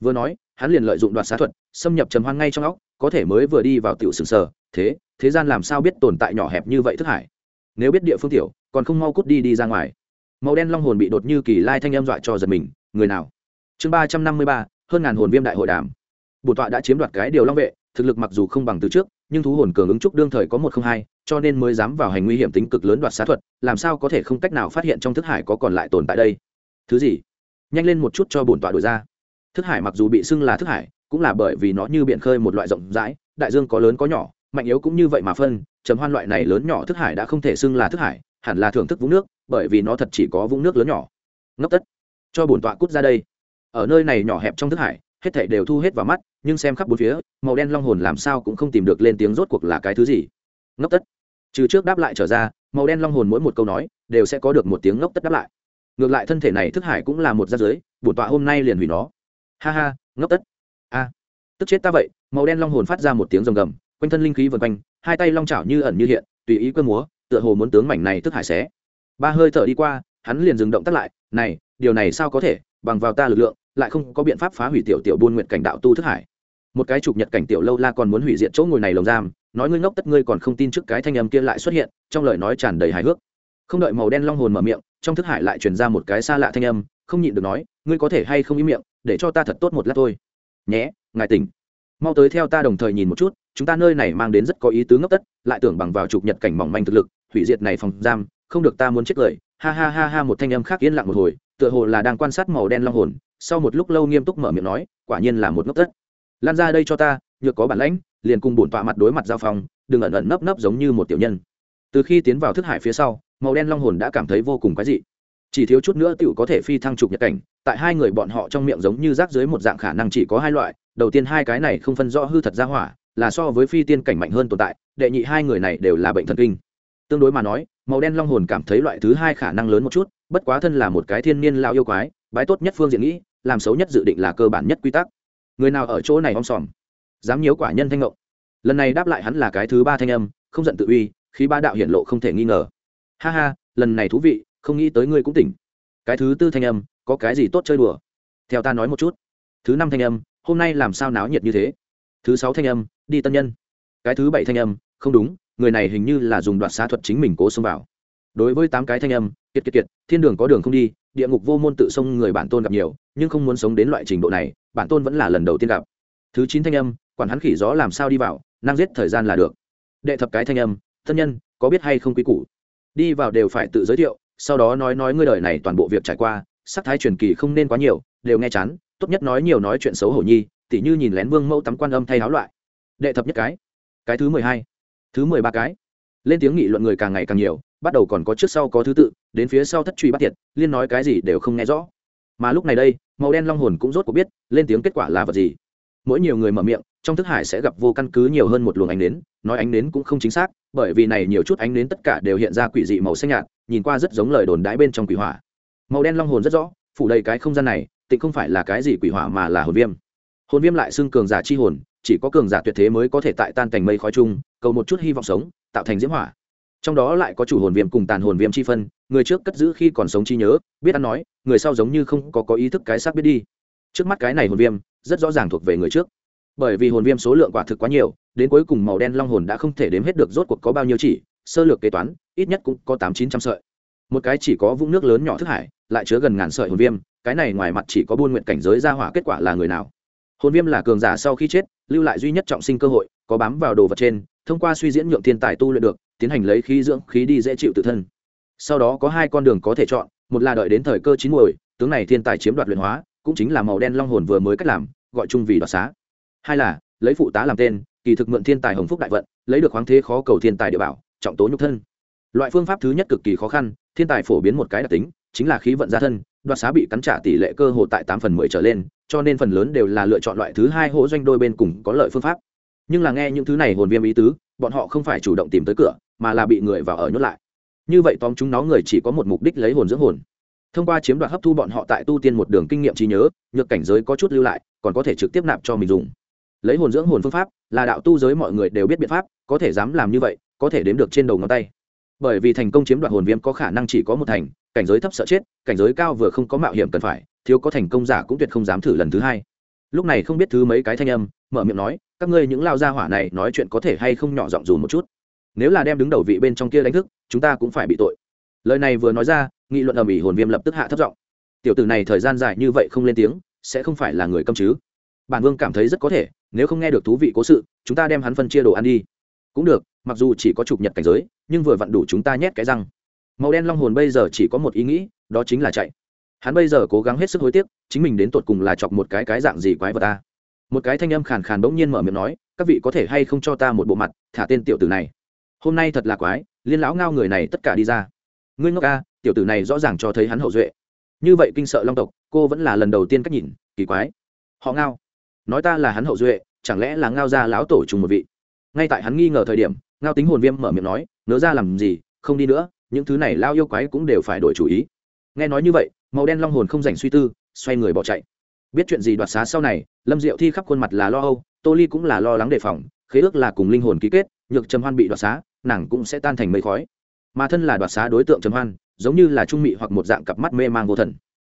vừa nói, hắn liền lợi dụng đoạt xá thuật, xâm nhập trầm hoan ngay trong óc, có thể mới vừa đi vào tiểu sừng sờ. Thế thế gian làm sao biết tồn tại nhỏ hẹp như vậy thức hải? Nếu biết địa phương tiểu, còn không mau cút đi đi ra ngoài. Màu đen long hồn bị đột như kỳ lai thanh âm dọa cho giật mình. Người nào? Chương ba trăm năm mươi ba, hơn ngàn hồn viêm đại hội đàm. Bổn tọa đã chiếm đoạt cái điều long vệ, thực lực mặc dù không bằng từ trước, nhưng thú hồn cường ứng trúc đương thời có một không hai, cho nên mới dám vào hành nguy hiểm tính cực lớn đoạt xá thuật, làm sao có thể không cách nào phát hiện trong thức hải có còn lại tồn tại đây? Thứ gì? Nhanh lên một chút cho bổn tọa đổi ra thức hải mặc dù bị xưng là thức hải, cũng là bởi vì nó như biển khơi một loại rộng rãi, đại dương có lớn có nhỏ, mạnh yếu cũng như vậy mà phân chấm hoan loại này lớn nhỏ thức hải đã không thể xưng là thức hải, hẳn là thưởng thức vũng nước, bởi vì nó thật chỉ có vũng nước lớn nhỏ. Ngốc tất. Cho bổn tọa cút ra đây. Ở nơi này nhỏ hẹp trong thức hải, hết thảy đều thu hết vào mắt, nhưng xem khắp bốn phía, màu đen long hồn làm sao cũng không tìm được lên tiếng rốt cuộc là cái thứ gì. Ngốc tất. Trừ trước đáp lại trở ra, màu đen long hồn mỗi một câu nói, đều sẽ có được một tiếng ngốc tất đáp lại. Ngược lại thân thể này thức hải cũng là một gia giới bổn tọa hôm nay liền hủy nó ha ha, ngốc tất. A tức chết ta vậy, màu đen long hồn phát ra một tiếng rồng gầm, quanh thân linh khí vần quanh, hai tay long chảo như ẩn như hiện, tùy ý cơ múa, tựa hồ muốn tướng mảnh này thức hải xé. Ba hơi thở đi qua, hắn liền dừng động tắt lại, này, điều này sao có thể, bằng vào ta lực lượng, lại không có biện pháp phá hủy tiểu tiểu buôn nguyện cảnh đạo tu thức hải. Một cái chụp nhật cảnh tiểu lâu la còn muốn hủy diệt chỗ ngồi này lồng giam, nói ngươi ngốc tất ngươi còn không tin trước cái thanh âm kia lại xuất hiện, trong lời nói tràn đầy hài hước. Không đợi màu đen long hồn mở miệng, trong thức hải lại truyền ra một cái xa lạ thanh âm, không nhịn được nói, ngươi có thể hay không ý miệng để cho ta thật tốt một lát thôi. Nhé ngài tỉnh. Mau tới theo ta đồng thời nhìn một chút chúng ta nơi này mang đến rất có ý tứ ngốc tất lại tưởng bằng vào chụp nhật cảnh mỏng manh thực lực hủy diệt này phòng giam không được ta muốn chết cười. Ha ha ha ha một thanh âm khác yên lặng một hồi tựa hồ là đang quan sát màu đen long hồn sau một lúc lâu nghiêm túc mở miệng nói quả nhiên là một ngốc tất. Lan ra đây cho ta nhược có bản lãnh liền cùng bổn tọa mặt đối mặt giao phòng, đừng ẩn ẩn nấp nấp giống như một tiểu nhân. Từ khi tiến vào thức hải phía sau màu đen long hồn đã cảm thấy vô cùng quái dị chỉ thiếu chút nữa tựu có thể phi thăng trục nhật cảnh, tại hai người bọn họ trong miệng giống như rác dưới một dạng khả năng chỉ có hai loại, đầu tiên hai cái này không phân rõ hư thật ra hỏa, là so với phi tiên cảnh mạnh hơn tồn tại, đệ nhị hai người này đều là bệnh thần kinh. Tương đối mà nói, màu đen long hồn cảm thấy loại thứ hai khả năng lớn một chút, bất quá thân là một cái thiên niên lao yêu quái, bái tốt nhất phương diện nghĩ, làm xấu nhất dự định là cơ bản nhất quy tắc. Người nào ở chỗ này om sòm? Dám nhiễu quả nhân thanh ngộng lần này đáp lại hắn là cái thứ ba thanh âm, không giận tự uy khi ba đạo hiển lộ không thể nghi ngờ. Ha ha, lần này thú vị không nghĩ tới ngươi cũng tỉnh. Cái thứ tư thanh âm, có cái gì tốt chơi đùa? Theo ta nói một chút. Thứ năm thanh âm, hôm nay làm sao náo nhiệt như thế? Thứ sáu thanh âm, đi tân nhân. Cái thứ bảy thanh âm, không đúng, người này hình như là dùng đoạt xá thuật chính mình cố xông vào. Đối với tám cái thanh âm, kiệt kiệt kiệt, thiên đường có đường không đi, địa ngục vô môn tự xông người bản tôn gặp nhiều, nhưng không muốn sống đến loại trình độ này, bản tôn vẫn là lần đầu tiên gặp. Thứ chín thanh âm, quản hắn khỉ gió làm sao đi vào, năng giết thời gian là được. Đệ thập cái thanh âm thân nhân, có biết hay không quý củ? Đi vào đều phải tự giới thiệu sau đó nói nói ngươi đời này toàn bộ việc trải qua, sắc thái truyền kỳ không nên quá nhiều, đều nghe chán, tốt nhất nói nhiều nói chuyện xấu hổ nhi, tỉ như nhìn lén vương mẫu tắm quan âm thay áo loại. Đệ thập nhất cái. Cái thứ mười hai, thứ mười ba cái. Lên tiếng nghị luận người càng ngày càng nhiều, bắt đầu còn có trước sau có thứ tự, đến phía sau thất truy bắt thiệt, liên nói cái gì đều không nghe rõ. Mà lúc này đây, màu đen long hồn cũng rốt cuộc biết, lên tiếng kết quả là vật gì. Mỗi nhiều người mở miệng trong thức hải sẽ gặp vô căn cứ nhiều hơn một luồng ánh nến, nói ánh nến cũng không chính xác, bởi vì này nhiều chút ánh nến tất cả đều hiện ra quỷ dị màu xanh nhạt, nhìn qua rất giống lời đồn đãi bên trong quỷ hỏa. Màu đen long hồn rất rõ, phủ đầy cái không gian này, tịnh không phải là cái gì quỷ hỏa mà là hồn viêm. Hồn viêm lại xưng cường giả chi hồn, chỉ có cường giả tuyệt thế mới có thể tại tan thành mây khói chung, cầu một chút hy vọng sống, tạo thành diễm hỏa. Trong đó lại có chủ hồn viêm cùng tàn hồn viêm chi phân, người trước cất giữ khi còn sống chi nhớ, biết ăn nói, người sau giống như không có có ý thức cái xác biết đi. Trước mắt cái này hồn viêm, rất rõ ràng thuộc về người trước bởi vì hồn viêm số lượng quả thực quá nhiều, đến cuối cùng màu đen long hồn đã không thể đếm hết được rốt cuộc có bao nhiêu chỉ, sơ lược kế toán, ít nhất cũng có tám chín trăm sợi. Một cái chỉ có vũng nước lớn nhỏ thức hải, lại chứa gần ngàn sợi hồn viêm, cái này ngoài mặt chỉ có buôn nguyện cảnh giới ra hỏa kết quả là người nào? Hồn viêm là cường giả sau khi chết, lưu lại duy nhất trọng sinh cơ hội, có bám vào đồ vật trên, thông qua suy diễn nhượng thiên tài tu luyện được, tiến hành lấy khí dưỡng khí đi dễ chịu tự thân. Sau đó có hai con đường có thể chọn, một là đợi đến thời cơ chín muồi, tướng này thiên tài chiếm đoạt luyện hóa, cũng chính là màu đen long hồn vừa mới cách làm, gọi chung vì đoạt xá hai là, lấy phụ tá làm tên, kỳ thực mượn thiên tài hồng phúc đại vận, lấy được khoáng thế khó cầu thiên tài địa bảo, trọng tố nhục thân. Loại phương pháp thứ nhất cực kỳ khó khăn, thiên tài phổ biến một cái đặc tính, chính là khí vận gia thân, đoạt xá bị cắn trả tỷ lệ cơ hội tại tám phần mười trở lên, cho nên phần lớn đều là lựa chọn loại thứ hai hỗ doanh đôi bên cùng có lợi phương pháp. Nhưng là nghe những thứ này hồn viêm ý tứ, bọn họ không phải chủ động tìm tới cửa, mà là bị người vào ở nhốt lại. Như vậy tóm chúng nó người chỉ có một mục đích lấy hồn dưỡng hồn. Thông qua chiếm đoạt hấp thu bọn họ tại tu tiên một đường kinh nghiệm trí nhớ, nhược cảnh giới có chút lưu lại, còn có thể trực tiếp nạp cho mình dùng lấy hồn dưỡng hồn phương pháp, là đạo tu giới mọi người đều biết biện pháp, có thể dám làm như vậy, có thể đếm được trên đầu ngón tay. Bởi vì thành công chiếm đoạt hồn viêm có khả năng chỉ có một thành, cảnh giới thấp sợ chết, cảnh giới cao vừa không có mạo hiểm cần phải, thiếu có thành công giả cũng tuyệt không dám thử lần thứ hai. Lúc này không biết thứ mấy cái thanh âm, mở miệng nói, các ngươi những lao gia hỏa này nói chuyện có thể hay không nhỏ giọng dù một chút? Nếu là đem đứng đầu vị bên trong kia đánh thức, chúng ta cũng phải bị tội. Lời này vừa nói ra, nghị luận ầm ĩ hồn viêm lập tức hạ thấp giọng. Tiểu tử này thời gian dài như vậy không lên tiếng, sẽ không phải là người câm chứ? Bản vương cảm thấy rất có thể, nếu không nghe được thú vị cố sự, chúng ta đem hắn phân chia đồ ăn đi. Cũng được, mặc dù chỉ có chụp nhật cảnh giới, nhưng vừa vặn đủ chúng ta nhét cái răng. Màu đen long hồn bây giờ chỉ có một ý nghĩ, đó chính là chạy. Hắn bây giờ cố gắng hết sức hối tiếc, chính mình đến tột cùng là chọc một cái cái dạng gì quái vật ta. Một cái thanh âm khàn khàn bỗng nhiên mở miệng nói, các vị có thể hay không cho ta một bộ mặt, thả tên tiểu tử này? Hôm nay thật là quái, liên lão ngao người này tất cả đi ra. Ngươi ngốc a, tiểu tử này rõ ràng cho thấy hắn hậu duệ. Như vậy kinh sợ long tộc, cô vẫn là lần đầu tiên cách nhìn, kỳ quái. Họ ngao nói ta là hắn hậu duệ, chẳng lẽ là ngao gia lão tổ trùng một vị? Ngay tại hắn nghi ngờ thời điểm, ngao tính hồn viêm mở miệng nói nỡ ra làm gì, không đi nữa, những thứ này lao yêu quái cũng đều phải đổi chủ ý. Nghe nói như vậy, màu đen long hồn không dành suy tư, xoay người bỏ chạy. Biết chuyện gì đoạt xá sau này, lâm diệu thi khắp khuôn mặt là lo âu, tô ly cũng là lo lắng đề phòng, khế ước là cùng linh hồn ký kết, nhược trầm hoan bị đoạt xá, nàng cũng sẽ tan thành mây khói. Mà thân là đoạt xá đối tượng trầm hoan, giống như là trung mị hoặc một dạng cặp mắt mê mang vô thần.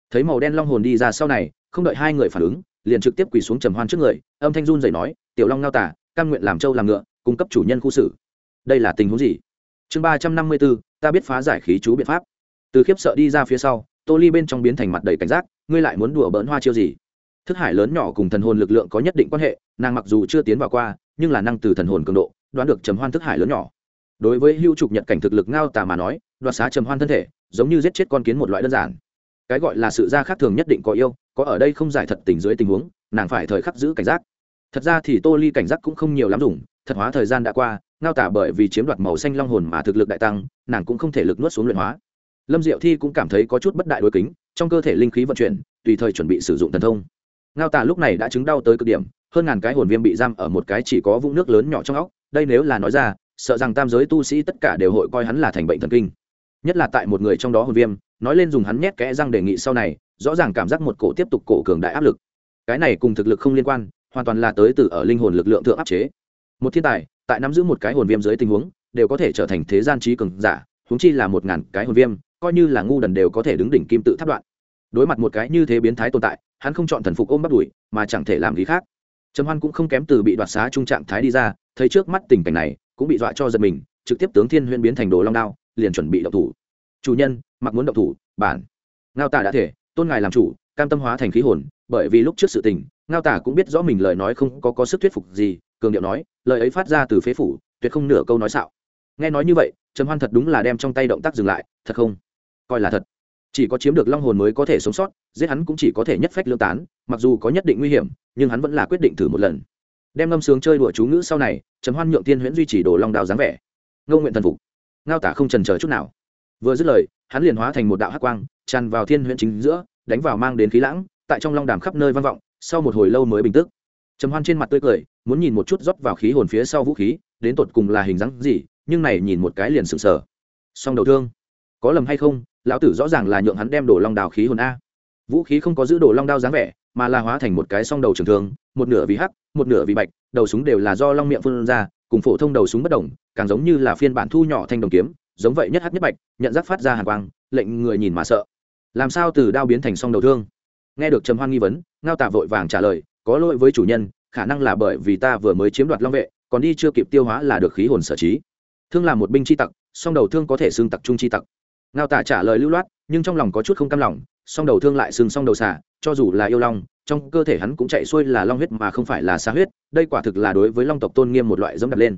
Thấy màu đen long hồn đi ra sau này, không đợi hai người phản ứng liền trực tiếp quỳ xuống trầm hoan trước người, âm thanh run dậy nói, tiểu long ngao tả căn nguyện làm trâu làm ngựa, cung cấp chủ nhân khu xử. Đây là tình huống gì? Chương ba trăm năm mươi bốn, ta biết phá giải khí chú biện pháp. Từ khiếp sợ đi ra phía sau, tô ly bên trong biến thành mặt đầy cảnh giác, ngươi lại muốn đùa bỡn hoa chiêu gì? Thức hải lớn nhỏ cùng thần hồn lực lượng có nhất định quan hệ, nàng mặc dù chưa tiến vào qua, nhưng là năng từ thần hồn cường độ, đoán được trầm hoan thức hải lớn nhỏ. Đối với hưu trục nhật cảnh thực lực ngao tà mà nói, đoạt xá trầm hoan thân thể, giống như giết chết con kiến một loại đơn giản. Cái gọi là sự ra khác thường nhất định có yêu có ở đây không giải thật tình dưới tình huống, nàng phải thời khắc giữ cảnh giác. Thật ra thì tô ly cảnh giác cũng không nhiều lắm dùng, thật hóa thời gian đã qua, ngao tả bởi vì chiếm đoạt màu xanh long hồn mà thực lực đại tăng, nàng cũng không thể lực nuốt xuống luyện hóa. Lâm diệu thi cũng cảm thấy có chút bất đại đối kính, trong cơ thể linh khí vận chuyển, tùy thời chuẩn bị sử dụng thần thông. Ngao tả lúc này đã chứng đau tới cực điểm, hơn ngàn cái hồn viêm bị giam ở một cái chỉ có vũng nước lớn nhỏ trong óc, đây nếu là nói ra, sợ rằng tam giới tu sĩ tất cả đều hội coi hắn là thành bệnh thần kinh. Nhất là tại một người trong đó hồn viêm nói lên dùng hắn nhét kẽ răng đề nghị sau này, rõ ràng cảm giác một cổ tiếp tục cổ cường đại áp lực. Cái này cùng thực lực không liên quan, hoàn toàn là tới từ ở linh hồn lực lượng thượng áp chế. Một thiên tài, tại nắm giữ một cái hồn viêm dưới tình huống, đều có thể trở thành thế gian trí cường giả, huống chi là một ngàn cái hồn viêm, coi như là ngu đần đều có thể đứng đỉnh kim tự tháp đoạn. Đối mặt một cái như thế biến thái tồn tại, hắn không chọn thần phục ôm bắt đuổi mà chẳng thể làm gì khác. Trầm hoan cũng không kém từ bị đoạt xá trung trạng thái đi ra, thấy trước mắt tình cảnh này, cũng bị dọa cho giật mình, trực tiếp tướng thiên huyên biến thành đồ long đao, liền chuẩn bị động thủ. Chủ nhân mặc muốn động thủ bản. Ngao tả đã thể tôn ngài làm chủ cam tâm hóa thành khí hồn bởi vì lúc trước sự tình ngao tả cũng biết rõ mình lời nói không có, có sức thuyết phục gì cường điệu nói lời ấy phát ra từ phế phủ tuyệt không nửa câu nói xạo. Nghe nói như vậy trầm hoan thật đúng là đem trong tay động tác dừng lại thật không? Coi là thật. Chỉ có chiếm được long hồn mới có thể sống sót giết hắn cũng chỉ có thể nhất phách lương tán mặc dù có nhất định nguy hiểm nhưng hắn vẫn là quyết định thử một lần. Đem ngâm sướng chơi đùa chú ngữ sau này trầm hoan nhượng tiên huyễn duy trì đồ long đào dáng vẻ. Ngô nguyện thần phục. Ngao tả không trần chờ chút nào vừa dứt lời, hắn liền hóa thành một đạo hắc quang, tràn vào thiên huyện chính giữa, đánh vào mang đến khí lãng, tại trong long đàm khắp nơi vang vọng, sau một hồi lâu mới bình tức. Trầm hoan trên mặt tươi cười, muốn nhìn một chút rót vào khí hồn phía sau vũ khí, đến tột cùng là hình dáng gì, nhưng này nhìn một cái liền sừng sờ. Song đầu thương, có lầm hay không? Lão tử rõ ràng là nhượng hắn đem đồ long đào khí hồn a. Vũ khí không có giữ đồ long đao dáng vẻ, mà là hóa thành một cái song đầu trường thương, một nửa vì hắc, một nửa vì bạch, đầu súng đều là do long miệng phun ra, cùng phổ thông đầu súng bất đồng, càng giống như là phiên bản thu nhỏ thanh đồng kiếm giống vậy nhất hắc nhất bạch, nhận giác phát ra hàn quang, lệnh người nhìn mà sợ. Làm sao từ đao biến thành song đầu thương? Nghe được trầm hoan nghi vấn, ngao tạ vội vàng trả lời, có lỗi với chủ nhân, khả năng là bởi vì ta vừa mới chiếm đoạt long vệ, còn đi chưa kịp tiêu hóa là được khí hồn sở trí. Thương là một binh chi tặc, song đầu thương có thể xưng tặc trung chi tặc. Ngao tả trả lời lưu loát, nhưng trong lòng có chút không cam lòng, song đầu thương lại sừng song đầu xả cho dù là yêu long, trong cơ thể hắn cũng chạy xuôi là long huyết mà không phải là xa huyết, đây quả thực là đối với long tộc tôn nghiêm một loại dẫm đặt lên.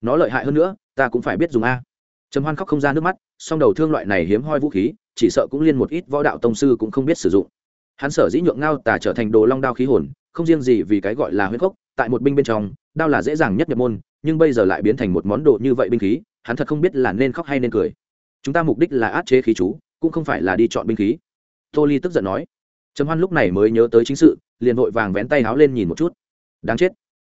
Nó lợi hại hơn nữa, ta cũng phải biết dùng a trầm hoan khóc không ra nước mắt, song đầu thương loại này hiếm hoi vũ khí, chỉ sợ cũng liên một ít võ đạo tông sư cũng không biết sử dụng. Hắn sở dĩ nhượng ngao tà trở thành đồ long đao khí hồn, không riêng gì vì cái gọi là huyết cốc tại một binh bên trong, đao là dễ dàng nhất nhập môn, nhưng bây giờ lại biến thành một món đồ như vậy binh khí, hắn thật không biết là nên khóc hay nên cười. Chúng ta mục đích là át chế khí chú, cũng không phải là đi chọn binh khí. Tô ly tức giận nói. Trầm hoan lúc này mới nhớ tới chính sự, liền vội vàng vén tay háo lên nhìn một chút. Đáng chết.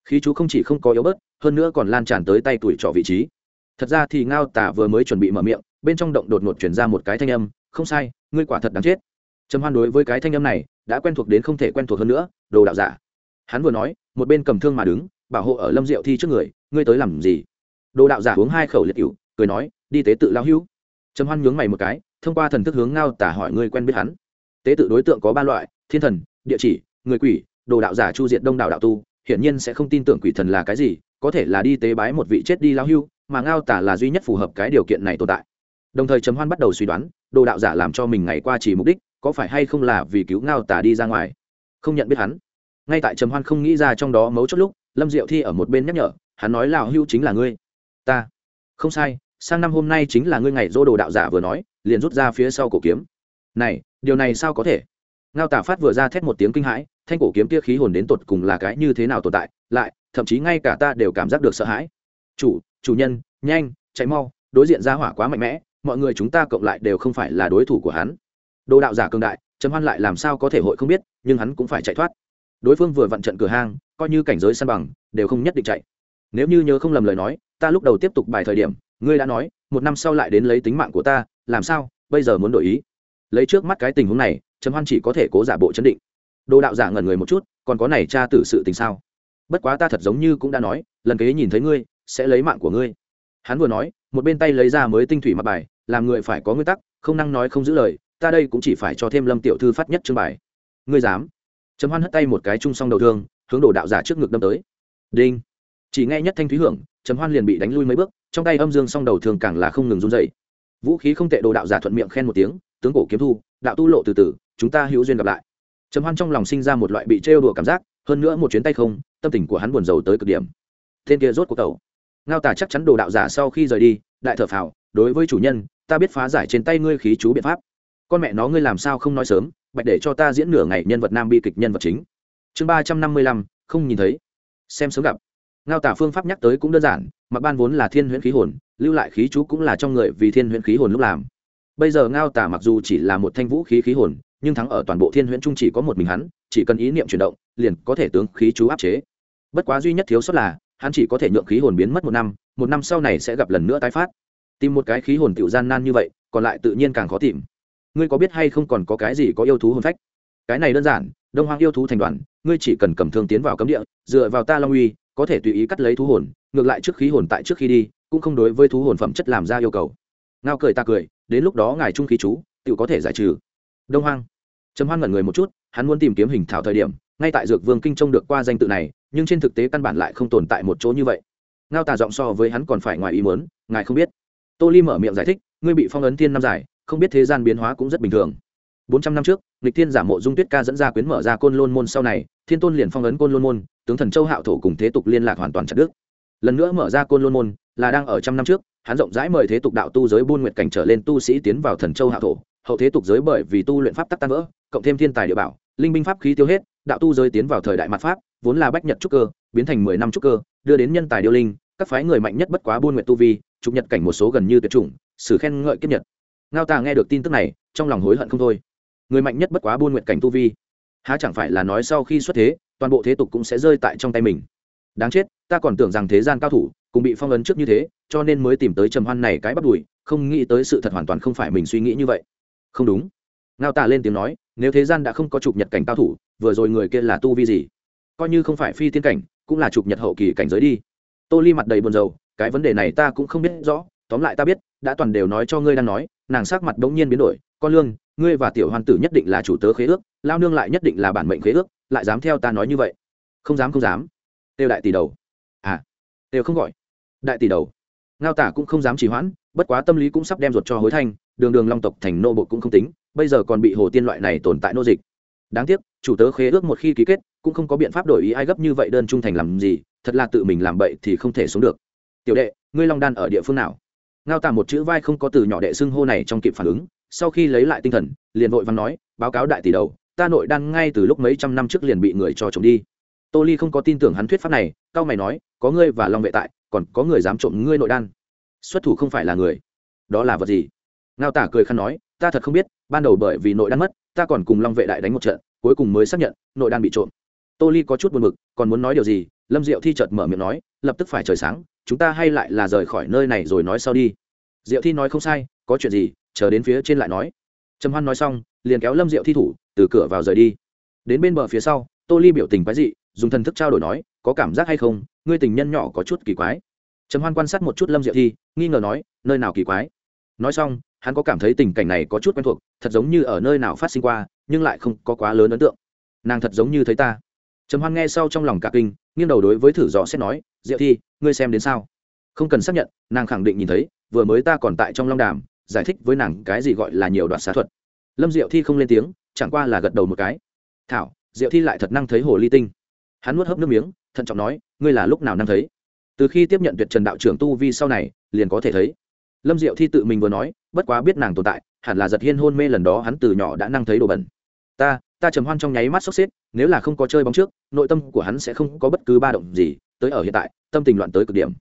Khí chú không chỉ không có yếu bớt, hơn nữa còn lan tràn tới tay tuổi trọ vị trí thật ra thì ngao tả vừa mới chuẩn bị mở miệng, bên trong động đột ngột chuyển ra một cái thanh âm, không sai, ngươi quả thật đáng chết. Trầm hoan đối với cái thanh âm này đã quen thuộc đến không thể quen thuộc hơn nữa, đồ đạo giả. Hắn vừa nói, một bên cầm thương mà đứng, bảo hộ ở lâm diệu thi trước người, ngươi tới làm gì? Đồ đạo giả uống hai khẩu liệt cựu cười nói, đi tế tự lao hữu. Trầm hoan nhướng mày một cái, thông qua thần thức hướng ngao tả hỏi ngươi quen biết hắn. Tế tự đối tượng có ba loại, thiên thần, địa chỉ, người quỷ, đồ đạo giả chu diệt đông đạo đạo tu, hiển nhiên sẽ không tin tưởng quỷ thần là cái gì có thể là đi tế bái một vị chết đi lao hưu, mà ngao tả là duy nhất phù hợp cái điều kiện này tồn tại. Đồng thời trầm hoan bắt đầu suy đoán, đồ đạo giả làm cho mình ngày qua chỉ mục đích, có phải hay không là vì cứu ngao tả đi ra ngoài? Không nhận biết hắn. Ngay tại trầm hoan không nghĩ ra trong đó mấu chốt lúc, lâm diệu thi ở một bên nhắc nhở, hắn nói lào hưu chính là ngươi. Ta. Không sai, sang năm hôm nay chính là ngươi ngày dỗ đồ đạo giả vừa nói, liền rút ra phía sau cổ kiếm. Này, điều này sao có thể? Ngao tả phát vừa ra thét một tiếng kinh hãi thanh cổ kiếm kia khí hồn đến tột cùng là cái như thế nào tồn tại, lại, thậm chí ngay cả ta đều cảm giác được sợ hãi. Chủ chủ nhân, nhanh, chạy mau, đối diện ra hỏa quá mạnh mẽ, mọi người chúng ta cộng lại đều không phải là đối thủ của hắn. Đồ đạo giả cường đại, trầm hoan lại làm sao có thể hội không biết, nhưng hắn cũng phải chạy thoát. Đối phương vừa vặn trận cửa hang, coi như cảnh giới săn bằng, đều không nhất định chạy. Nếu như nhớ không lầm lời nói, ta lúc đầu tiếp tục bài thời điểm, ngươi đã nói, một năm sau lại đến lấy tính mạng của ta, làm sao, bây giờ muốn đổi ý? Lấy trước mắt cái tình huống này, trầm hoan chỉ có thể cố giả bộ chấn định đồ đạo giả ngẩn người một chút, còn có này tra tử sự tình sao? Bất quá ta thật giống như cũng đã nói, lần kế nhìn thấy ngươi, sẽ lấy mạng của ngươi. Hắn vừa nói, một bên tay lấy ra mới tinh thủy mặt bài, làm người phải có nguyên tắc, không năng nói không giữ lời, ta đây cũng chỉ phải cho thêm lâm tiểu thư phát nhất chương bài. Ngươi dám? Trầm hoan hất tay một cái chung song đầu thương, hướng đồ đạo giả trước ngực đâm tới. Đinh. Chỉ nghe nhất thanh thúy hưởng, trầm hoan liền bị đánh lui mấy bước, trong tay âm dương song đầu thường càng là không ngừng run dậy vũ khí không tệ, đồ đạo giả thuận miệng khen một tiếng, tướng cổ kiếm thu, đạo tu lộ từ từ, chúng ta hữu duyên gặp lại trầm hoan trong lòng sinh ra một loại bị trêu đùa cảm giác hơn nữa một chuyến tay không tâm tình của hắn buồn rầu tới cực điểm. Tên kia rốt cuộc cậu, ngao tả chắc chắn đồ đạo giả sau khi rời đi đại thở phào đối với chủ nhân ta biết phá giải trên tay ngươi khí chú biện pháp. Con mẹ nó ngươi làm sao không nói sớm bạch để cho ta diễn nửa ngày nhân vật nam bi kịch nhân vật chính. Chương ba trăm năm mươi lăm không nhìn thấy. Xem sớm gặp. Ngao tả phương pháp nhắc tới cũng đơn giản mặc ban vốn là thiên huyễn khí hồn lưu lại khí chú cũng là trong người vì thiên huyễn khí hồn lúc làm. Bây giờ ngao tả mặc dù chỉ là một thanh vũ khí khí hồn nhưng thắng ở toàn bộ thiên huyễn trung chỉ có một mình hắn, chỉ cần ý niệm chuyển động, liền có thể tướng khí chú áp chế. Bất quá duy nhất thiếu sót là, hắn chỉ có thể nhượng khí hồn biến mất một năm một năm sau này sẽ gặp lần nữa tái phát. Tìm một cái khí hồn tiểu gian nan như vậy, còn lại tự nhiên càng khó tìm. Ngươi có biết hay không còn có cái gì có yêu thú hồn phách? Cái này đơn giản, đông hoang yêu thú thành đoàn, ngươi chỉ cần cầm thương tiến vào cấm địa, dựa vào ta long uy, có thể tùy ý cắt lấy thú hồn, ngược lại trước khí hồn tại trước khi đi, cũng không đối với thú hồn phẩm chất làm ra yêu cầu. Ngao cười ta cười, đến lúc đó ngài trung khí chú tự có thể giải trừ. Đông hoang trầm hoan ngẩn người một chút, hắn muốn tìm kiếm hình thảo thời điểm, ngay tại dược vương kinh trông được qua danh tự này, nhưng trên thực tế căn bản lại không tồn tại một chỗ như vậy. Ngao tà giọng so với hắn còn phải ngoài ý muốn, ngài không biết. Tô ly mở miệng giải thích, ngươi bị phong ấn thiên năm dài, không biết thế gian biến hóa cũng rất bình thường. Bốn trăm năm trước lịch thiên giả mộ dung tuyết ca dẫn ra quyến mở ra côn lôn môn sau này, thiên tôn liền phong ấn côn lôn môn, tướng thần châu hạo thổ cùng thế tục liên lạc hoàn toàn chặt đức lần nữa mở ra côn lôn môn, là đang ở trăm năm trước, hắn rộng rãi mời thế tục đạo tu giới buôn nguyệt cảnh trở lên tu sĩ tiến vào thần châu hạo thổ, hậu thế tục giới bởi vì tu luyện pháp tắc tan vỡ cộng thêm thiên tài địa bảo, linh binh pháp khí tiêu hết, đạo tu giới tiến vào thời đại mặt pháp, vốn là bách nhật trúc cơ, biến thành mười năm trúc cơ, đưa đến nhân tài điêu linh, các phái người mạnh nhất bất quá buôn nguyện tu vi trục nhật cảnh một số gần như tuyệt chủng, sử khen ngợi kiếp nhật. Ngao tà nghe được tin tức này, trong lòng hối hận không thôi. Người mạnh nhất bất quá buôn nguyện cảnh tu vi, há chẳng phải là nói sau khi xuất thế, toàn bộ thế tục cũng sẽ rơi tại trong tay mình. Đáng chết, ta còn tưởng rằng thế gian cao thủ cũng bị phong ấn trước như thế, cho nên mới tìm tới trầm hoan này cái bắt đùi không nghĩ tới sự thật hoàn toàn không phải mình suy nghĩ như vậy. Không đúng ngao tà lên tiếng nói, nếu thế gian đã không có chụp nhật cảnh cao thủ, vừa rồi người kia là tu vi gì? Coi như không phải phi tiên cảnh, cũng là chụp nhật hậu kỳ cảnh giới đi. Tô ly mặt đầy buồn rầu, cái vấn đề này ta cũng không biết rõ, tóm lại ta biết, đã toàn đều nói cho ngươi đang nói, nàng sắc mặt đống nhiên biến đổi, con lương, ngươi và tiểu hoan tử nhất định là chủ tớ khế ước, lao nương lại nhất định là bản mệnh khế ước, lại dám theo ta nói như vậy? Không dám không dám. Têu đại tỷ đầu. À têu không gọi. Đại tỷ đầu. Ngao tả cũng không dám trì hoãn bất quá tâm lý cũng sắp đem ruột cho hối thanh, đường đường long tộc thành nô bộ cũng không tính, bây giờ còn bị hồ tiên loại này tồn tại nô dịch. Đáng tiếc, chủ tớ khế ước một khi ký kết, cũng không có biện pháp đổi ý ai gấp như vậy đơn trung thành làm gì, thật là tự mình làm bậy thì không thể xuống được. Tiểu đệ, ngươi long đan ở địa phương nào? Ngao tả một chữ vai không có từ nhỏ đệ xưng hô này trong kịp phản ứng, sau khi lấy lại tinh thần, liền vội văn nói, báo cáo đại tỷ đầu, ta nội đan ngay từ lúc mấy trăm năm trước liền bị người cho trộm đi. Tô ly không có tin tưởng hắn thuyết pháp này, cao mày nói, có ngươi và long vệ tại, còn có người dám trộm ngươi nội đan xuất thủ không phải là người. Đó là vật gì? Ngao tả cười khăn nói, ta thật không biết, ban đầu bởi vì nội đan mất, ta còn cùng long vệ đại đánh một trận, cuối cùng mới xác nhận, nội đan bị trộm. Tô ly có chút buồn mực còn muốn nói điều gì? Lâm diệu thi chợt mở miệng nói, lập tức phải trời sáng, chúng ta hay lại là rời khỏi nơi này rồi nói sau đi. Diệu thi nói không sai, có chuyện gì? Chờ đến phía trên lại nói. Trầm hoan nói xong, liền kéo lâm diệu thi thủ, từ cửa vào rời đi. Đến bên bờ phía sau, tô ly biểu tình quái dị, dùng thần thức trao đổi nói, có cảm giác hay không? Ngươi tình nhân nhỏ có chút kỳ quái trầm hoan quan sát một chút lâm diệu thi, nghi ngờ nói, nơi nào kỳ quái? Nói xong, hắn có cảm thấy tình cảnh này có chút quen thuộc, thật giống như ở nơi nào phát sinh qua, nhưng lại không có quá lớn ấn tượng. Nàng thật giống như thấy ta. Trầm hoan nghe sau trong lòng cả kinh, nghiêng đầu đối với thử dò xét nói, diệu thi, ngươi xem đến sao? Không cần xác nhận, nàng khẳng định nhìn thấy, vừa mới ta còn tại trong long đàm, giải thích với nàng cái gì gọi là nhiều đoạn xá thuật. Lâm diệu thi không lên tiếng, chẳng qua là gật đầu một cái. Thảo, diệu thi lại thật năng thấy hồ ly tinh. Hắn nuốt hấp nước miếng, thận trọng nói, ngươi là lúc nào năng thấy? Từ khi tiếp nhận tuyệt trần đạo trưởng tu vi sau này, liền có thể thấy. Lâm diệu thi tự mình vừa nói, bất quá biết nàng tồn tại, hẳn là giật hiên hôn mê lần đó hắn từ nhỏ đã năng thấy đồ bẩn. Ta ta trầm hoan trong nháy mắt sốc xếp, nếu là không có chơi bóng trước, nội tâm của hắn sẽ không có bất cứ ba động gì, tới ở hiện tại, tâm tình loạn tới cực điểm.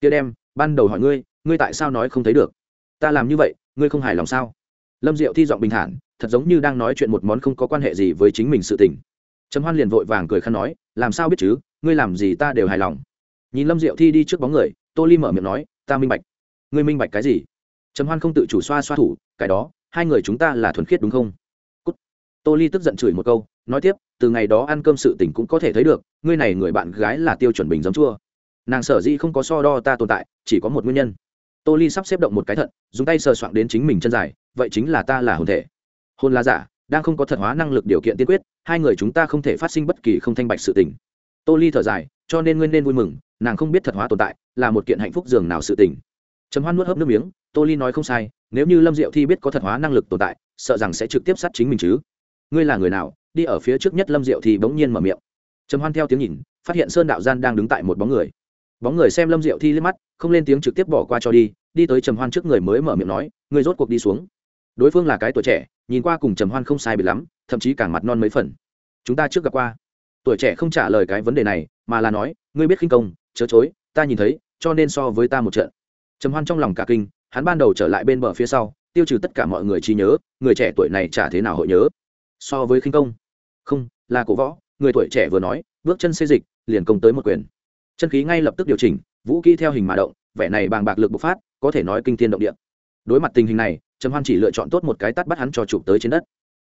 Kia đem, ban đầu hỏi ngươi ngươi tại sao nói không thấy được? Ta làm như vậy, ngươi không hài lòng sao? Lâm diệu thi giọng bình thản, thật giống như đang nói chuyện một món không có quan hệ gì với chính mình sự tình. Trầm hoan liền vội vàng cười khăn nói, làm sao biết chứ, ngươi làm gì ta đều hài lòng nhìn lâm diệu thi đi trước bóng người, tô ly mở miệng nói, ta minh bạch. Ngươi minh bạch cái gì? Trầm hoan không tự chủ xoa xoa thủ, cái đó, hai người chúng ta là thuần khiết đúng không? Cút. tô ly tức giận chửi một câu, nói tiếp, từ ngày đó ăn cơm sự tình cũng có thể thấy được, ngươi này người bạn gái là tiêu chuẩn bình giống chua. Nàng sở dĩ không có so đo ta tồn tại, chỉ có một nguyên nhân. Tô ly sắp xếp động một cái thận, dùng tay sờ soạng đến chính mình chân dài, vậy chính là ta là hồn thể. Hồn là giả, đang không có thật hóa năng lực điều kiện tiên quyết, hai người chúng ta không thể phát sinh bất kỳ không thanh bạch sự tình tô ly thở dài, cho nên nguyên nên vui mừng, nàng không biết thật hóa tồn tại, là một kiện hạnh phúc dường nào sự tình. Trầm hoan nuốt hớp nước miếng, tô ly nói không sai, nếu như lâm diệu thi biết có thật hóa năng lực tồn tại, sợ rằng sẽ trực tiếp sát chính mình chứ. Ngươi là người nào, đi ở phía trước nhất lâm diệu thì bỗng nhiên mở miệng. Trầm hoan theo tiếng nhìn, phát hiện sơn đạo gian đang đứng tại một bóng người. Bóng người xem lâm diệu thi liếc mắt, không lên tiếng trực tiếp bỏ qua cho đi đi tới trầm hoan trước người mới mở miệng nói, ngươi rốt cuộc đi xuống. Đối phương là cái tuổi trẻ, nhìn qua cùng trầm hoan không sai bị lắm, thậm chí càng mặt non mấy phần. Chúng ta trước gặp qua tuổi trẻ không trả lời cái vấn đề này, mà là nói, ngươi biết khinh công, chớ chối, ta nhìn thấy, cho nên so với ta một trận. Trầm hoan trong lòng cả kinh, hắn ban đầu trở lại bên bờ phía sau, tiêu trừ tất cả mọi người trí nhớ, người trẻ tuổi này chả thế nào hội nhớ. So với khinh công? Không, là cổ võ, người tuổi trẻ vừa nói, bước chân xê dịch, liền công tới một quyền. Chân khí ngay lập tức điều chỉnh, vũ kỹ theo hình mà động, vẻ này bàng bạc lực bộc phát, có thể nói kinh thiên động địa. Đối mặt tình hình này, trầm hoan chỉ lựa chọn tốt một cái tắt bắt hắn cho chụp tới trên đất.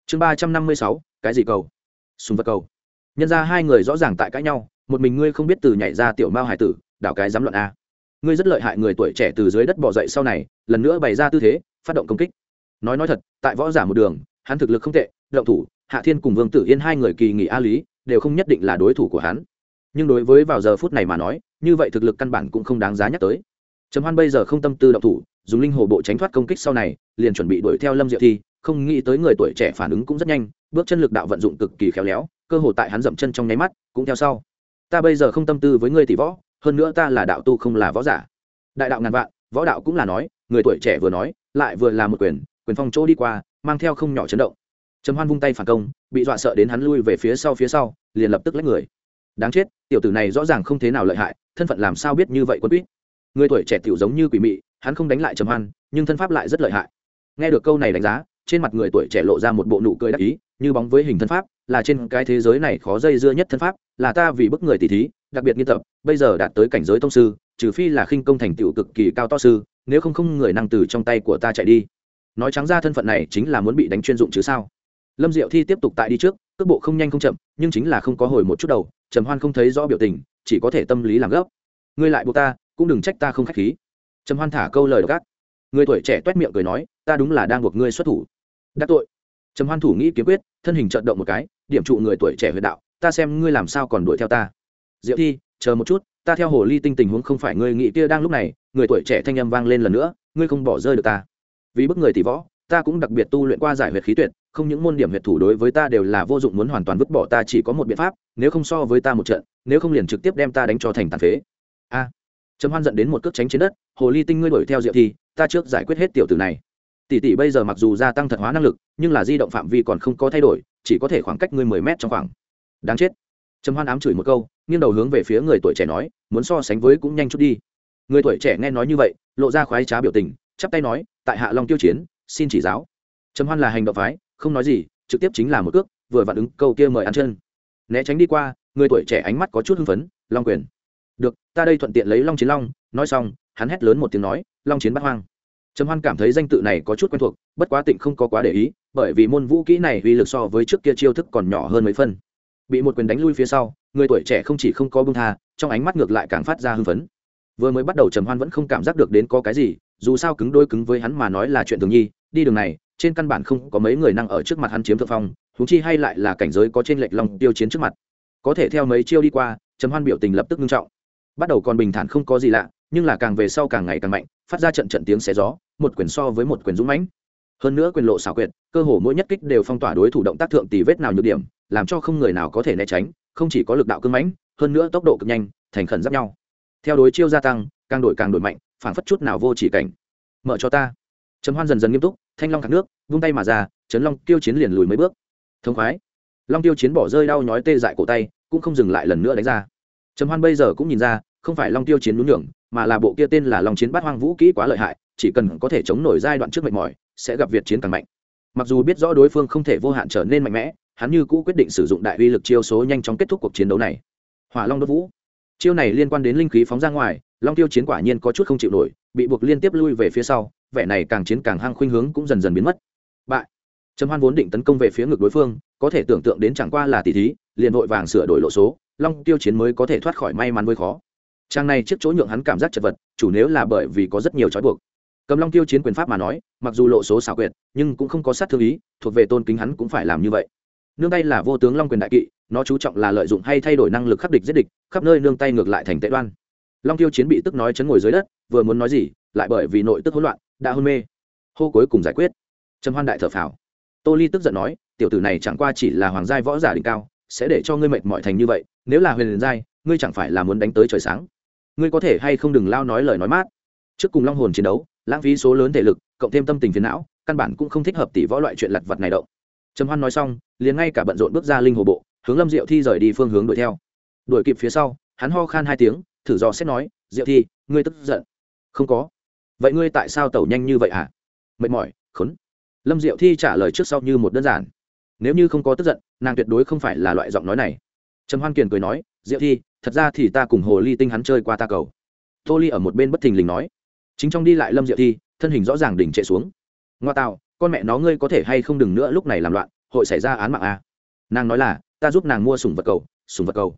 Chương ba trăm năm mươi sáu, cái gì cầu? Sùng vật cầu nhân ra hai người rõ ràng tại cãi nhau, một mình ngươi không biết từ nhảy ra tiểu mao hải tử, đảo cái dám luận a. Ngươi rất lợi hại người tuổi trẻ từ dưới đất bỏ dậy sau này, lần nữa bày ra tư thế, phát động công kích. Nói nói thật, tại võ giả một đường, hắn thực lực không tệ, động thủ, hạ thiên cùng vương tử yên hai người kỳ nghỉ a lý, đều không nhất định là đối thủ của hắn. Nhưng đối với vào giờ phút này mà nói, như vậy thực lực căn bản cũng không đáng giá nhắc tới. Trầm hoan bây giờ không tâm tư động thủ, dùng linh hồ bộ tránh thoát công kích sau này, liền chuẩn bị đuổi theo lâm diệu thi, không nghĩ tới người tuổi trẻ phản ứng cũng rất nhanh, bước chân lực đạo vận dụng cực kỳ khéo léo cơ hồ tại hắn dậm chân trong nháy mắt, cũng theo sau. Ta bây giờ không tâm tư với ngươi tỷ võ, hơn nữa ta là đạo tu không là võ giả. Đại đạo ngàn vạn, võ đạo cũng là nói, người tuổi trẻ vừa nói, lại vừa là một quyền quyền phong chỗ đi qua, mang theo không nhỏ chấn động. Trầm hoan vung tay phản công, bị dọa sợ đến hắn lui về phía sau phía sau, liền lập tức lách người. Đáng chết, tiểu tử này rõ ràng không thế nào lợi hại, thân phận làm sao biết như vậy quân quýt người tuổi trẻ tiểu giống như quỷ mị, hắn không đánh lại trầm hoan, nhưng thân pháp lại rất lợi hại. Nghe được câu này đánh giá, trên mặt người tuổi trẻ lộ ra một bộ nụ cười đắc ý, như bóng với hình thân pháp là trên cái thế giới này khó dây dưa nhất thân pháp, là ta vì bức người tỷ thí, đặc biệt nghiên tập, bây giờ đạt tới cảnh giới tông sư, trừ phi là khinh công thành tựu cực kỳ cao to sư, nếu không không người năng từ trong tay của ta chạy đi. Nói trắng ra thân phận này chính là muốn bị đánh chuyên dụng chứ sao? Lâm diệu thi tiếp tục tại đi trước, cước bộ không nhanh không chậm, nhưng chính là không có hồi một chút đầu, trầm hoan không thấy rõ biểu tình, chỉ có thể tâm lý làm gấp. Ngươi lại buộc ta, cũng đừng trách ta không k h á c h khí. Trầm hoan thả câu lời gác. Người tuổi trẻ t u é t miệng cười nói, ta đúng là đang buộc ngươi xuất thủ. Đắc tội. Trầm hoan thủ nghĩ kiếm quyết, thân hình trợn động một cái điểm trụ người tuổi trẻ huyệt đạo, ta xem ngươi làm sao còn đuổi theo ta. Diệu thi, chờ một chút, ta theo hồ ly tinh tình huống không phải ngươi nghĩ kia đang lúc này, người tuổi trẻ thanh âm vang lên lần nữa, ngươi không bỏ rơi được ta. Vì bức người tỷ võ, ta cũng đặc biệt tu luyện qua giải huyệt khí tuyệt, không những môn điểm huyệt thủ đối với ta đều là vô dụng muốn hoàn toàn vứt bỏ ta chỉ có một biện pháp, nếu không so với ta một trận, nếu không liền trực tiếp đem ta đánh cho thành tàn phế. A. Trầm hoan dẫn đến một cước tránh trên đất, hồ ly tinh ngươi đuổi theo diệu Thi, ta trước giải quyết hết tiểu tử này. Tỷ tỷ bây giờ mặc dù gia tăng thật hóa năng lực, nhưng là di động phạm vi còn không có thay đổi chỉ có thể khoảng cách ngươi mười mét trong khoảng. Đáng chết. Trầm hoan ám chửi một câu, nghiêng đầu hướng về phía người tuổi trẻ nói, muốn so sánh với cũng nhanh chút đi. Người tuổi trẻ nghe nói như vậy, lộ ra khoái trá biểu tình, chắp tay nói, tại hạ long tiêu chiến, xin chỉ giáo. Trầm hoan là hành động phái, không nói gì, trực tiếp chính là một cước, vừa vặn ứng câu kia mời ăn chân. Né tránh đi qua, người tuổi trẻ ánh mắt có chút hưng phấn, long quyền. Được, ta đây thuận tiện lấy long chiến long, nói xong, hắn hét lớn một tiếng nói, long chiến bắt hoang. Trầm hoan cảm thấy danh tự này có chút quen thuộc, bất quá tịnh không có quá để ý bởi vì môn vũ kỹ này uy lực so với trước kia chiêu thức còn nhỏ hơn mấy phân. Bị một quyền đánh lui phía sau, người tuổi trẻ không chỉ không có bưng tha, trong ánh mắt ngược lại càng phát ra hưng phấn. Vừa mới bắt đầu trầm hoan vẫn không cảm giác được đến có cái gì, dù sao cứng đôi cứng với hắn mà nói là chuyện thường nhi, đi đường này, trên căn bản không có mấy người năng ở trước mặt hắn chiếm thượng phong húng chi hay lại là cảnh giới có trên lệch lòng tiêu chiến trước mặt. Có thể theo mấy chiêu đi qua, trầm hoan biểu tình lập tức nghiêm trọng. Bắt đầu còn bình thản không có gì lạ, nhưng là càng về sau càng ngày càng mạnh, phát ra trận trận tiếng xé gió, một quyền so với một quyền dũng mãnh hơn nữa quyền lộ xảo quyệt, cơ hồ mỗi nhất kích đều phong tỏa đối thủ động tác thượng tỷ vết nào nhược điểm, làm cho không người nào có thể né tránh, không chỉ có lực đạo cưng mãnh, hơn nữa tốc độ cực nhanh, thành khẩn giáp nhau. Theo đối chiêu gia tăng, càng đổi càng đổi mạnh, phảng phất chút nào vô chỉ cảnh. Mở cho ta. Trầm hoan dần dần nghiêm túc, thanh long thác nước, vung tay mà ra trấn long tiêu chiến liền lùi mấy bước. Thông khoái. Long tiêu chiến bỏ rơi đau nhói tê dại cổ tay, cũng không dừng lại lần nữa đánh ra. Trầm hoan bây giờ cũng nhìn ra, không phải long tiêu chiến nhún nhường, mà là bộ kia tên là long chiến bát hoang vũ kỹ quá lợi hại chỉ cần có thể chống nổi giai đoạn trước mệt mỏi, sẽ gặp việt chiến càng mạnh. Mặc dù biết rõ đối phương không thể vô hạn trở nên mạnh mẽ, hắn như cũ quyết định sử dụng đại uy lực chiêu số nhanh chóng kết thúc cuộc chiến đấu này. Hỏa long đốt vũ. Chiêu này liên quan đến linh khí phóng ra ngoài, long tiêu chiến quả nhiên có chút không chịu nổi, bị buộc liên tiếp lui về phía sau, vẻ này càng chiến càng hăng khuynh hướng cũng dần dần biến mất. Bại. Trầm hoan vốn định tấn công về phía ngực đối phương, có thể tưởng tượng đến chẳng qua là tỷ thí, liền vội vàng sửa đổi lộ số, long tiêu chiến mới có thể thoát khỏi may mắn với khó. Trang này trước chỗ nhượng hắn cảm giác chật vật, chủ nếu là bởi vì có rất nhiều trói buộc cầm long tiêu chiến quyền pháp mà nói, mặc dù lộ số xảo quyệt, nhưng cũng không có sát thương ý, thuộc về tôn kính hắn cũng phải làm như vậy. Nương tay là vô tướng long quyền đại kỵ, nó chú trọng là lợi dụng hay thay đổi năng lực khắc địch giết địch, khắp nơi nương tay ngược lại thành tệ đoan. Long tiêu chiến bị tức nói chấn ngồi dưới đất, vừa muốn nói gì, lại bởi vì nội tức hỗn loạn, đã hôn mê. Hô cuối cùng giải quyết. Trầm hoan đại thở phào. Tô ly tức giận nói, tiểu tử này chẳng qua chỉ là hoàng giai võ giả đỉnh cao, sẽ để cho ngươi mệt mỏi thành như vậy, nếu là huyền giai, ngươi chẳng phải là muốn đánh tới trời sáng. Ngươi có thể hay không đừng lao nói lời nói mát. Trước cùng long hồn chiến đấu lãng phí số lớn thể lực, cộng thêm tâm tình phiền não, căn bản cũng không thích hợp tỷ võ loại chuyện lặt vặt này động. Trầm hoan nói xong, liền ngay cả bận rộn bước ra linh hồ bộ, hướng lâm diệu thi rời đi phương hướng đuổi theo. Đuổi kịp phía sau, hắn ho khan hai tiếng, thử dò xét nói, diệu thi, ngươi tức giận. Không có. Vậy ngươi tại sao tẩu nhanh như vậy hả? Mệt mỏi, khốn. Lâm diệu thi trả lời trước sau như một đơn giản. Nếu như không có tức giận, nàng tuyệt đối không phải là loại giọng nói này. Trầm hoan kiền cười nói, diệu thi, thật ra thì ta cùng hồ ly tinh hắn chơi qua ta cầu. Tô ly ở một bên bất thình lình nói chính trong đi lại lâm diệu thi, thân hình rõ ràng đỉnh chạy xuống. Ngoa tạo, con mẹ nó ngươi có thể hay không đừng nữa lúc này làm loạn, hội xảy ra án mạng a à? nàng nói là, ta giúp nàng mua sùng vật cầu sùng vật cầu.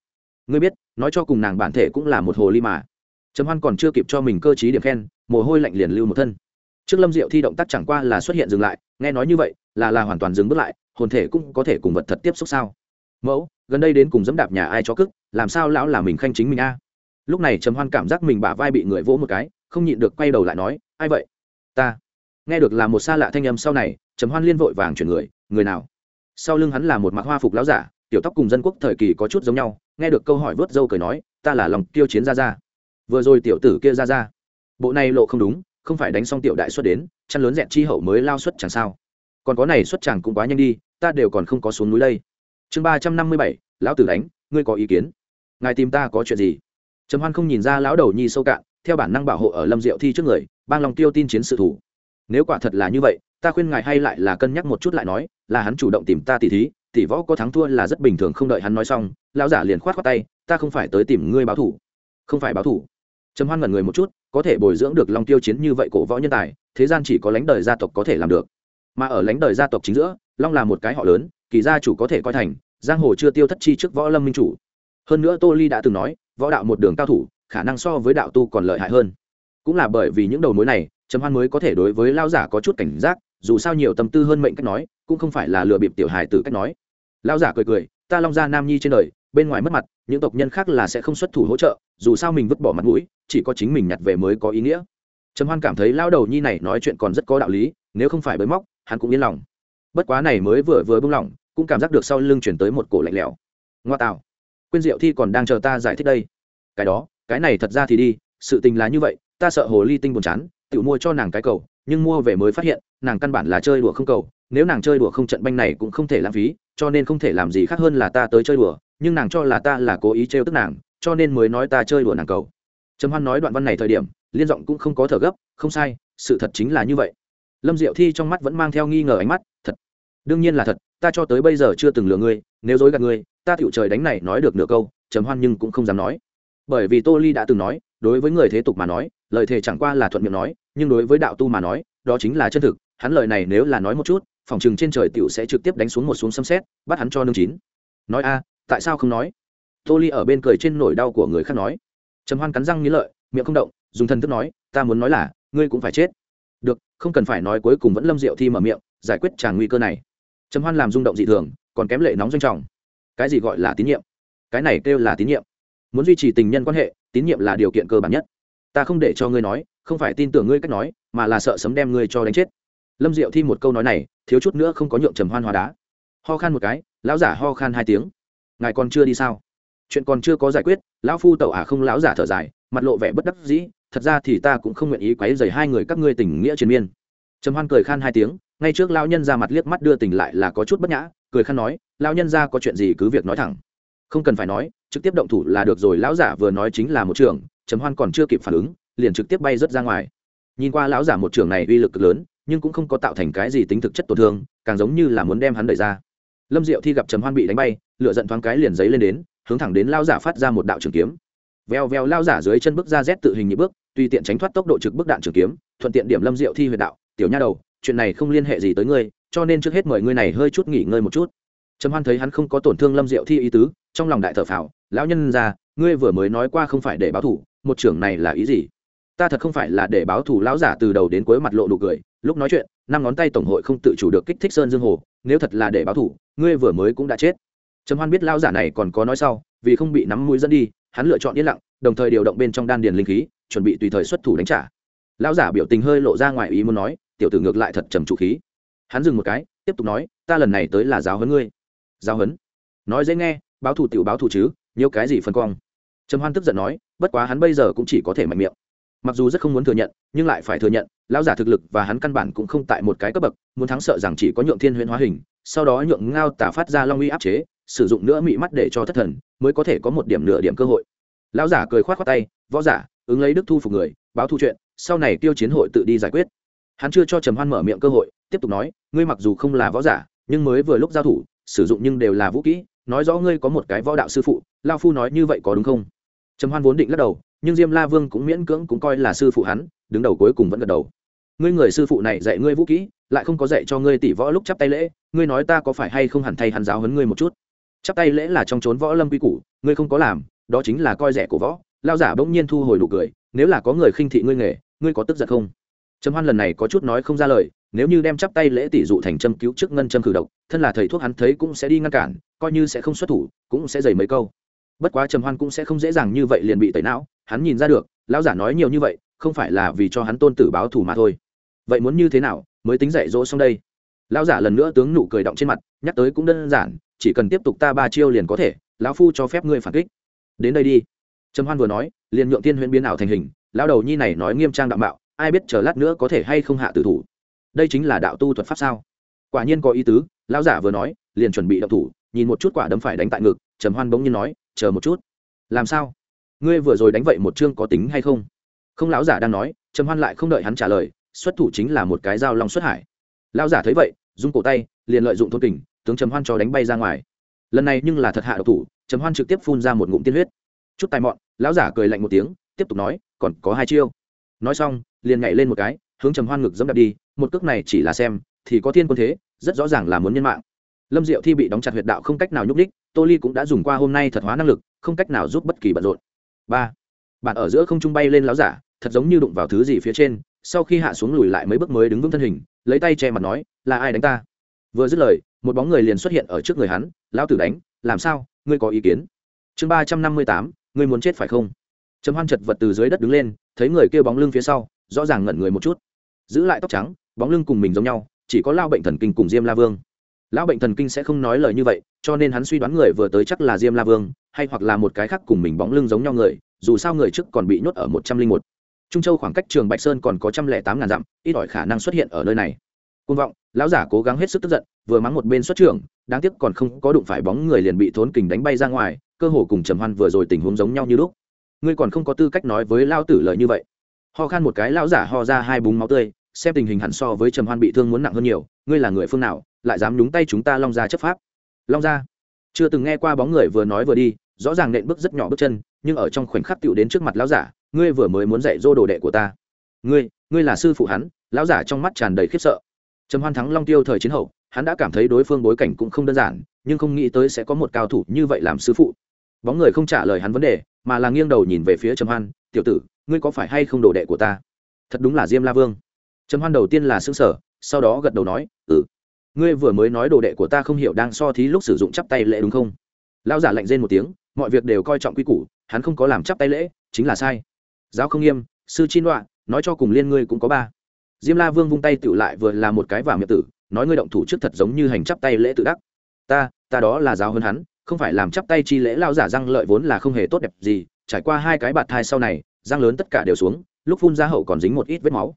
Ngươi biết, nói cho cùng nàng bản thể cũng là một hồ ly mà. Trầm hoan còn chưa kịp cho mình cơ t điểm khen, mồ hôi lạnh liền lưu một thân. Trước lâm diệu thi động tác chẳng qua là xuất hiện dừng lại, nghe nói như vậy, là là hoàn toàn dừng bước lại, hồn thể cũng có thể cùng vật thật tiếp xúc sao? Mẫu, gần đây đến cùng dẫm đạp nhà ai cho cức, làm sao lão là mình khanh chính mình a? Lúc này trầm hoan cảm giác mình bả vai bị người vỗ một cái không nhịn được quay đầu lại nói, ai vậy? Ta. Nghe được là một xa lạ thanh âm sau này, trầm hoan liên vội vàng chuyển người người nào? Sau lưng hắn là một mặc hoa phục lão giả, tiểu tóc cùng dân quốc thời kỳ có chút giống nhau, nghe được câu hỏi vớt dâu cười nói, ta là lòng tiêu chiến ra ra vừa rồi tiểu tử kia ra ra bộ này lộ không đúng, không phải đánh xong tiểu đại xuất đến, chăn lớn dẹn chi hậu mới lao xuất chẳng sao. Còn có này xuất chẳng cũng quá nhanh đi, ta đều còn không có xuống núi đây. Chương ba trăm năm mươi bảy, lão tử đánh, ngươi có ý kiến? Ngài tìm ta có chuyện gì? Trầm hoan không nhìn ra lão đầu nhi sâu cạn theo bản năng bảo hộ ở lâm diệu thi trước người, bang lòng tiêu tin chiến sự thủ. Nếu quả thật là như vậy, ta khuyên ngài hay lại là cân nhắc một chút lại nói, là hắn chủ động tìm ta tỉ thí, tỷ võ có thắng thua là rất bình thường không đợi hắn nói xong, lão giả liền khoát khoát tay, ta không phải tới tìm ngươi báo thủ. Không phải báo thủ. Trầm hoan ngẩn người một chút, có thể bồi dưỡng được long tiêu chiến như vậy cổ võ nhân tài, thế gian chỉ có lãnh đời gia tộc có thể làm được. Mà ở lãnh đời gia tộc chính giữa, long là một cái họ lớn, kỳ gia chủ có thể coi thành, giang hồ chưa tiêu thất chi trước võ lâm minh chủ. Hơn nữa tô ly đã từng nói, võ đạo một đường cao thủ khả năng so với đạo tu còn lợi hại hơn. Cũng là bởi vì những đầu mối này, trầm hoan mới có thể đối với lao giả có chút cảnh giác, dù sao nhiều tâm tư hơn mệnh cách nói, cũng không phải là lừa bịp tiểu hài từ cách nói. Lao giả cười cười, ta long gia nam nhi trên đời, bên ngoài mất mặt, những tộc nhân khác là sẽ không xuất thủ hỗ trợ, dù sao mình vứt bỏ mặt mũi, chỉ có chính mình nhặt về mới có ý nghĩa. Trầm hoan cảm thấy lao đầu nhi này nói chuyện còn rất có đạo lý, nếu không phải bới móc, hắn cũng yên lòng. Bất quá này mới vừa vừa bưng lỏng cũng cảm giác được sau lưng chuyển tới một cổ lạnh lẽo. Ngoa tạo quyên diệu thi còn đang chờ ta giải thích đây. Cái đó cái này thật ra thì đi, sự tình là như vậy, ta sợ hồ ly tinh buồn chán tự mua cho nàng cái cầu, nhưng mua về mới phát hiện, nàng căn bản là chơi đùa không cầu, nếu nàng chơi đùa không trận banh này cũng không thể lãng phí, cho nên không thể làm gì khác hơn là ta tới chơi đùa, nhưng nàng cho là ta là cố ý trêu tức nàng, cho nên mới nói ta chơi đùa nàng cầu. Trầm hoan nói đoạn văn này thời điểm, liên giọng cũng không có thở gấp, không sai, sự thật chính là như vậy. Lâm diệu thi trong mắt vẫn mang theo nghi ngờ ánh mắt, thật, đương nhiên là thật, ta cho tới bây giờ chưa từng lừa ngươi, nếu dối gạt ngươi, ta tựu trời đánh này nói được nửa câu, trầm hoan nhưng cũng không dám nói bởi vì tô ly đã từng nói, đối với người thế tục mà nói, lời thề chẳng qua là thuận miệng nói, nhưng đối với đạo tu mà nói, đó chính là chân thực, hắn lời này nếu là nói một chút, phòng chừng trên trời tiểu sẽ trực tiếp đánh xuống một xuống xâm xét, bắt hắn cho nương chín. Nói a, tại sao không nói? Tô ly ở bên cười trên nỗi đau của người khác nói. Trầm hoan cắn răng nghĩ lợi, miệng không động, dùng thân thức nói, ta muốn nói là, ngươi cũng phải chết. Được, không cần phải nói cuối cùng vẫn lâm diệu thi mở miệng, giải quyết tràn nguy cơ này. Trầm hoan làm rung động dị thường, còn kém lệ nóng doanh trọng. Cái gì gọi là tín nhiệm? Cái này kêu là tín nhiệm muốn duy trì tình nhân quan hệ, tín nhiệm là điều kiện cơ bản nhất. Ta không để cho ngươi nói, không phải tin tưởng ngươi cách nói, mà là sợ sấm đem ngươi cho đánh chết. Lâm diệu thi một câu nói này, thiếu chút nữa không có nhượng trầm hoan hóa đá. Ho khan một cái, lão giả ho khan hai tiếng. Ngài còn chưa đi sao? Chuyện còn chưa có giải quyết, lão phu tẩu ả không lão giả thở dài, mặt lộ vẻ bất đắc dĩ, thật ra thì ta cũng không nguyện ý quấy dày hai người các ngươi tình nghĩa triền miên. Trầm hoan cười khan hai tiếng, ngay trước lão nhân ra mặt liếc mắt đưa tình lại là có chút bất nhã, cười khan nói, lão nhân ra có chuyện gì cứ việc nói thẳng. Không cần phải nói trực tiếp động thủ là được rồi, lão giả vừa nói chính là một trường, trầm hoan còn chưa kịp phản ứng, liền trực tiếp bay rớt ra ngoài. Nhìn qua lão giả một trường này uy lực cực lớn, nhưng cũng không có tạo thành cái gì tính thực chất tổn thương, càng giống như là muốn đem hắn đẩy ra. Lâm diệu thi gặp trầm hoan bị đánh bay lựa giận thoáng cái liền giấy lên đến, hướng thẳng đến lao giả phát ra một đạo trường kiếm. Veo veo lao giả dưới chân bước ra rét tự hình nhị bước, tùy tiện tránh thoát tốc độ trực bước đạn trường kiếm, thuận tiện điểm lâm diệu thi huyệt đạo. Tiểu nha đầu, chuyện này không liên hệ gì tới ngươi, cho nên trước hết mời ngươi này hơi chút nghỉ ngơi một chút trầm hoan thấy hắn không có tổn thương lâm diệu thi ý tứ, trong lòng đại thở phào, lão nhân ra ngươi vừa mới nói qua không phải để báo thủ một trưởng này là ý gì? Ta thật không phải là để báo thủ lão giả từ đầu đến cuối mặt lộ nụ cười, lúc nói chuyện, năm ngón tay tổng hội không tự chủ được kích thích sơn dương hồ, nếu thật là để báo thủ ngươi vừa mới cũng đã chết. Trầm hoan biết lão giả này còn có nói sau, vì không bị nắm mũi dẫn đi, hắn lựa chọn yên lặng, đồng thời điều động bên trong đan điền linh khí, chuẩn bị tùy thời xuất thủ đánh trả. Lão giả biểu tình hơi lộ ra ngoài ý muốn nói, tiểu tử ngược lại thật trầm trụ khí. Hắn dừng một cái, tiếp tục nói, ta lần này tới là giáo huấn ngươi giao hấn, nói dễ nghe báo thủ tiểu báo thủ chứ nhiều cái gì phân quang trầm hoan tức giận nói bất quá hắn bây giờ cũng chỉ có thể mạnh miệng. Mặc dù rất không muốn thừa nhận nhưng lại phải thừa nhận lão giả thực lực và hắn căn bản cũng không tại một cái cấp bậc muốn thắng sợ rằng chỉ có nhượng thiên huyễn hóa hình sau đó nhượng ngao tả phát ra long uy áp chế sử dụng nữa mị mắt để cho thất thần mới có thể có một điểm nửa điểm cơ hội. Lão giả cười khoát khoát tay võ giả ứng lấy đức thu phục người báo thu chuyện sau này tiêu chiến hội tự đi giải quyết. Hắn chưa cho trầm hoan mở miệng cơ hội tiếp tục nói ngươi mặc dù không là võ giả nhưng mới vừa lúc giao thủ sử dụng nhưng đều là vũ kỹ, nói rõ ngươi có một cái võ đạo sư phụ, lao phu nói như vậy có đúng không? Trầm hoan vốn định lắc đầu, nhưng diêm la vương cũng miễn cưỡng cũng coi là sư phụ hắn, đứng đầu cuối cùng vẫn gật đầu. Ngươi người sư phụ này dạy ngươi vũ kỹ, lại không có dạy cho ngươi tỷ võ lúc chắp tay lễ, ngươi nói ta có phải hay không hẳn thay hắn giáo hấn ngươi một chút? Chắp tay lễ là trong trốn võ lâm quy củ, ngươi không có làm, đó chính là coi rẻ của võ. Lao giả bỗng nhiên thu hồi nụ cười, nếu là có người khinh thị ngươi nghề, ngươi có tức giận không? Trầm hoan lần này có chút nói không ra lời nếu như đem chắp tay lễ tỷ dụ thành châm cứu trước ngân châm khử độc, thân là thầy thuốc hắn thấy cũng sẽ đi ngăn cản, coi như sẽ không xuất thủ, cũng sẽ dày mấy câu. Bất quá trầm hoan cũng sẽ không dễ dàng như vậy liền bị tẩy não, hắn nhìn ra được, lão giả nói nhiều như vậy, không phải là vì cho hắn tôn tử báo thù mà thôi. Vậy muốn như thế nào, mới tính dạy dỗ xong đây? Lão giả lần nữa tướng nụ cười động trên mặt, nhắc tới cũng đơn giản, chỉ cần tiếp tục ta ba chiêu liền có thể, lão phu cho phép ngươi phản kích. Đến đây đi. Trầm hoan vừa nói, liền nhượng tiên huyễn biến ảo thành hình, lão đầu nhi này nói nghiêm trang đạo mạo ai biết chờ lát nữa có thể hay không hạ tử thủ đây chính là đạo tu thuật pháp sao? Quả nhiên có ý tứ, lão giả vừa nói, liền chuẩn bị động thủ, nhìn một chút quả đấm phải đánh tại ngực, trầm hoan bỗng nhiên nói, chờ một chút. Làm sao? Ngươi vừa rồi đánh vậy một chương có tính hay không? Không, lão giả đang nói, trầm hoan lại không đợi hắn trả lời, xuất thủ chính là một cái dao long xuất hải. Lão giả thấy vậy, rung cổ tay, liền lợi dụng thôn kình, tướng trầm hoan cho đánh bay ra ngoài. Lần này nhưng là thật hạ độc thủ, trầm hoan trực tiếp phun ra một ngụm tiên huyết. Chút tài mọn, lão giả cười lạnh một tiếng, tiếp tục nói, còn có hai chiêu. Nói xong, liền nhảy lên một cái, hướng trầm hoan ngực dẫm đạp đi một cước này chỉ là xem, thì có thiên quân thế, rất rõ ràng là muốn nhân mạng. Lâm diệu thi bị đóng chặt huyệt đạo không cách nào nhúc đích tô ly cũng đã dùng qua hôm nay thật hóa năng lực, không cách nào giúp bất kỳ bận rộn. Ba, bạn ở giữa không trung bay lên láo giả, thật giống như đụng vào thứ gì phía trên, sau khi hạ xuống lùi lại mấy bước mới đứng vững thân hình, lấy tay che mặt nói, là ai đánh ta? Vừa dứt lời, một bóng người liền xuất hiện ở trước người hắn, lão tử đánh, làm sao? Ngươi có ý kiến? Chương ba trăm năm mươi tám, ngươi muốn chết phải không? Trầm hoan chật vật từ dưới đất đứng lên, thấy người kia bóng lưng phía sau, rõ ràng ngẩn người một chút giữ lại tóc trắng, bóng lưng cùng mình giống nhau, chỉ có lao bệnh thần kinh cùng diêm la vương. Lão bệnh thần kinh sẽ không nói lời như vậy, cho nên hắn suy đoán người vừa tới chắc là diêm la vương, hay hoặc là một cái khác cùng mình bóng lưng giống nhau người, dù sao người trước còn bị nhốt ở một trăm linh một. Trung châu khoảng cách trường bạch sơn còn có trăm lẻ tám ngàn dặm, ít ỏi khả năng xuất hiện ở nơi này. Côn vọng, lão giả cố gắng hết sức tức giận, vừa mắng một bên xuất trưởng, đáng tiếc còn không có đụng phải bóng người liền bị thốn kình đánh bay ra ngoài, cơ hồ cùng trầm hoan vừa rồi tình huống giống nhau như lúc. Ngươi còn không có tư cách nói với lao tử lời như vậy. Ho khan một cái, lão giả ho ra hai búng máu tươi xem tình hình hẳn so với trầm hoan bị thương muốn nặng hơn nhiều, ngươi là người phương nào, lại dám nhúng tay chúng ta long ra chấp pháp? Long ra chưa từng nghe qua bóng người vừa nói vừa đi, rõ ràng nện bước rất nhỏ bước chân, nhưng ở trong khoảnh khắc tựu đến trước mặt lão giả, ngươi vừa mới muốn dạy dô đồ đệ của ta. Ngươi ngươi là sư phụ hắn, lão giả trong mắt tràn đầy khiếp sợ. Trầm hoan thắng long tiêu thời chiến hậu, hắn đã cảm thấy đối phương bối cảnh cũng không đơn giản, nhưng không nghĩ tới sẽ có một cao thủ như vậy làm sư phụ. Bóng người không trả lời hắn vấn đề, mà là nghiêng đầu nhìn về phía trầm hoan, tiểu tử, ngươi có phải hay không đồ đệ của ta? Thật đúng là diêm la vương trầm hoan đầu tiên là xương sở sau đó gật đầu nói ừ ngươi vừa mới nói đồ đệ của ta không hiểu đang so thí lúc sử dụng chắp tay lễ đúng không? Lão giả lạnh rên một tiếng, mọi việc đều coi trọng quy củ, hắn không có làm chắp tay lễ, chính là sai. Giáo không nghiêm, sư chi đoạn nói cho cùng liên ngươi cũng có ba. Diêm la vương vung tay tựu lại vừa là một cái vào miệng tử, nói ngươi động thủ trước thật giống như hành chắp tay lễ tự đắc. Ta ta đó là giáo hơn hắn, không phải làm chắp tay chi lễ. Lao giả răng lợi vốn là không hề tốt đẹp gì, trải qua hai cái bạt thai sau này, răng lớn tất cả đều xuống, lúc phun ra hậu còn dính một ít vết máu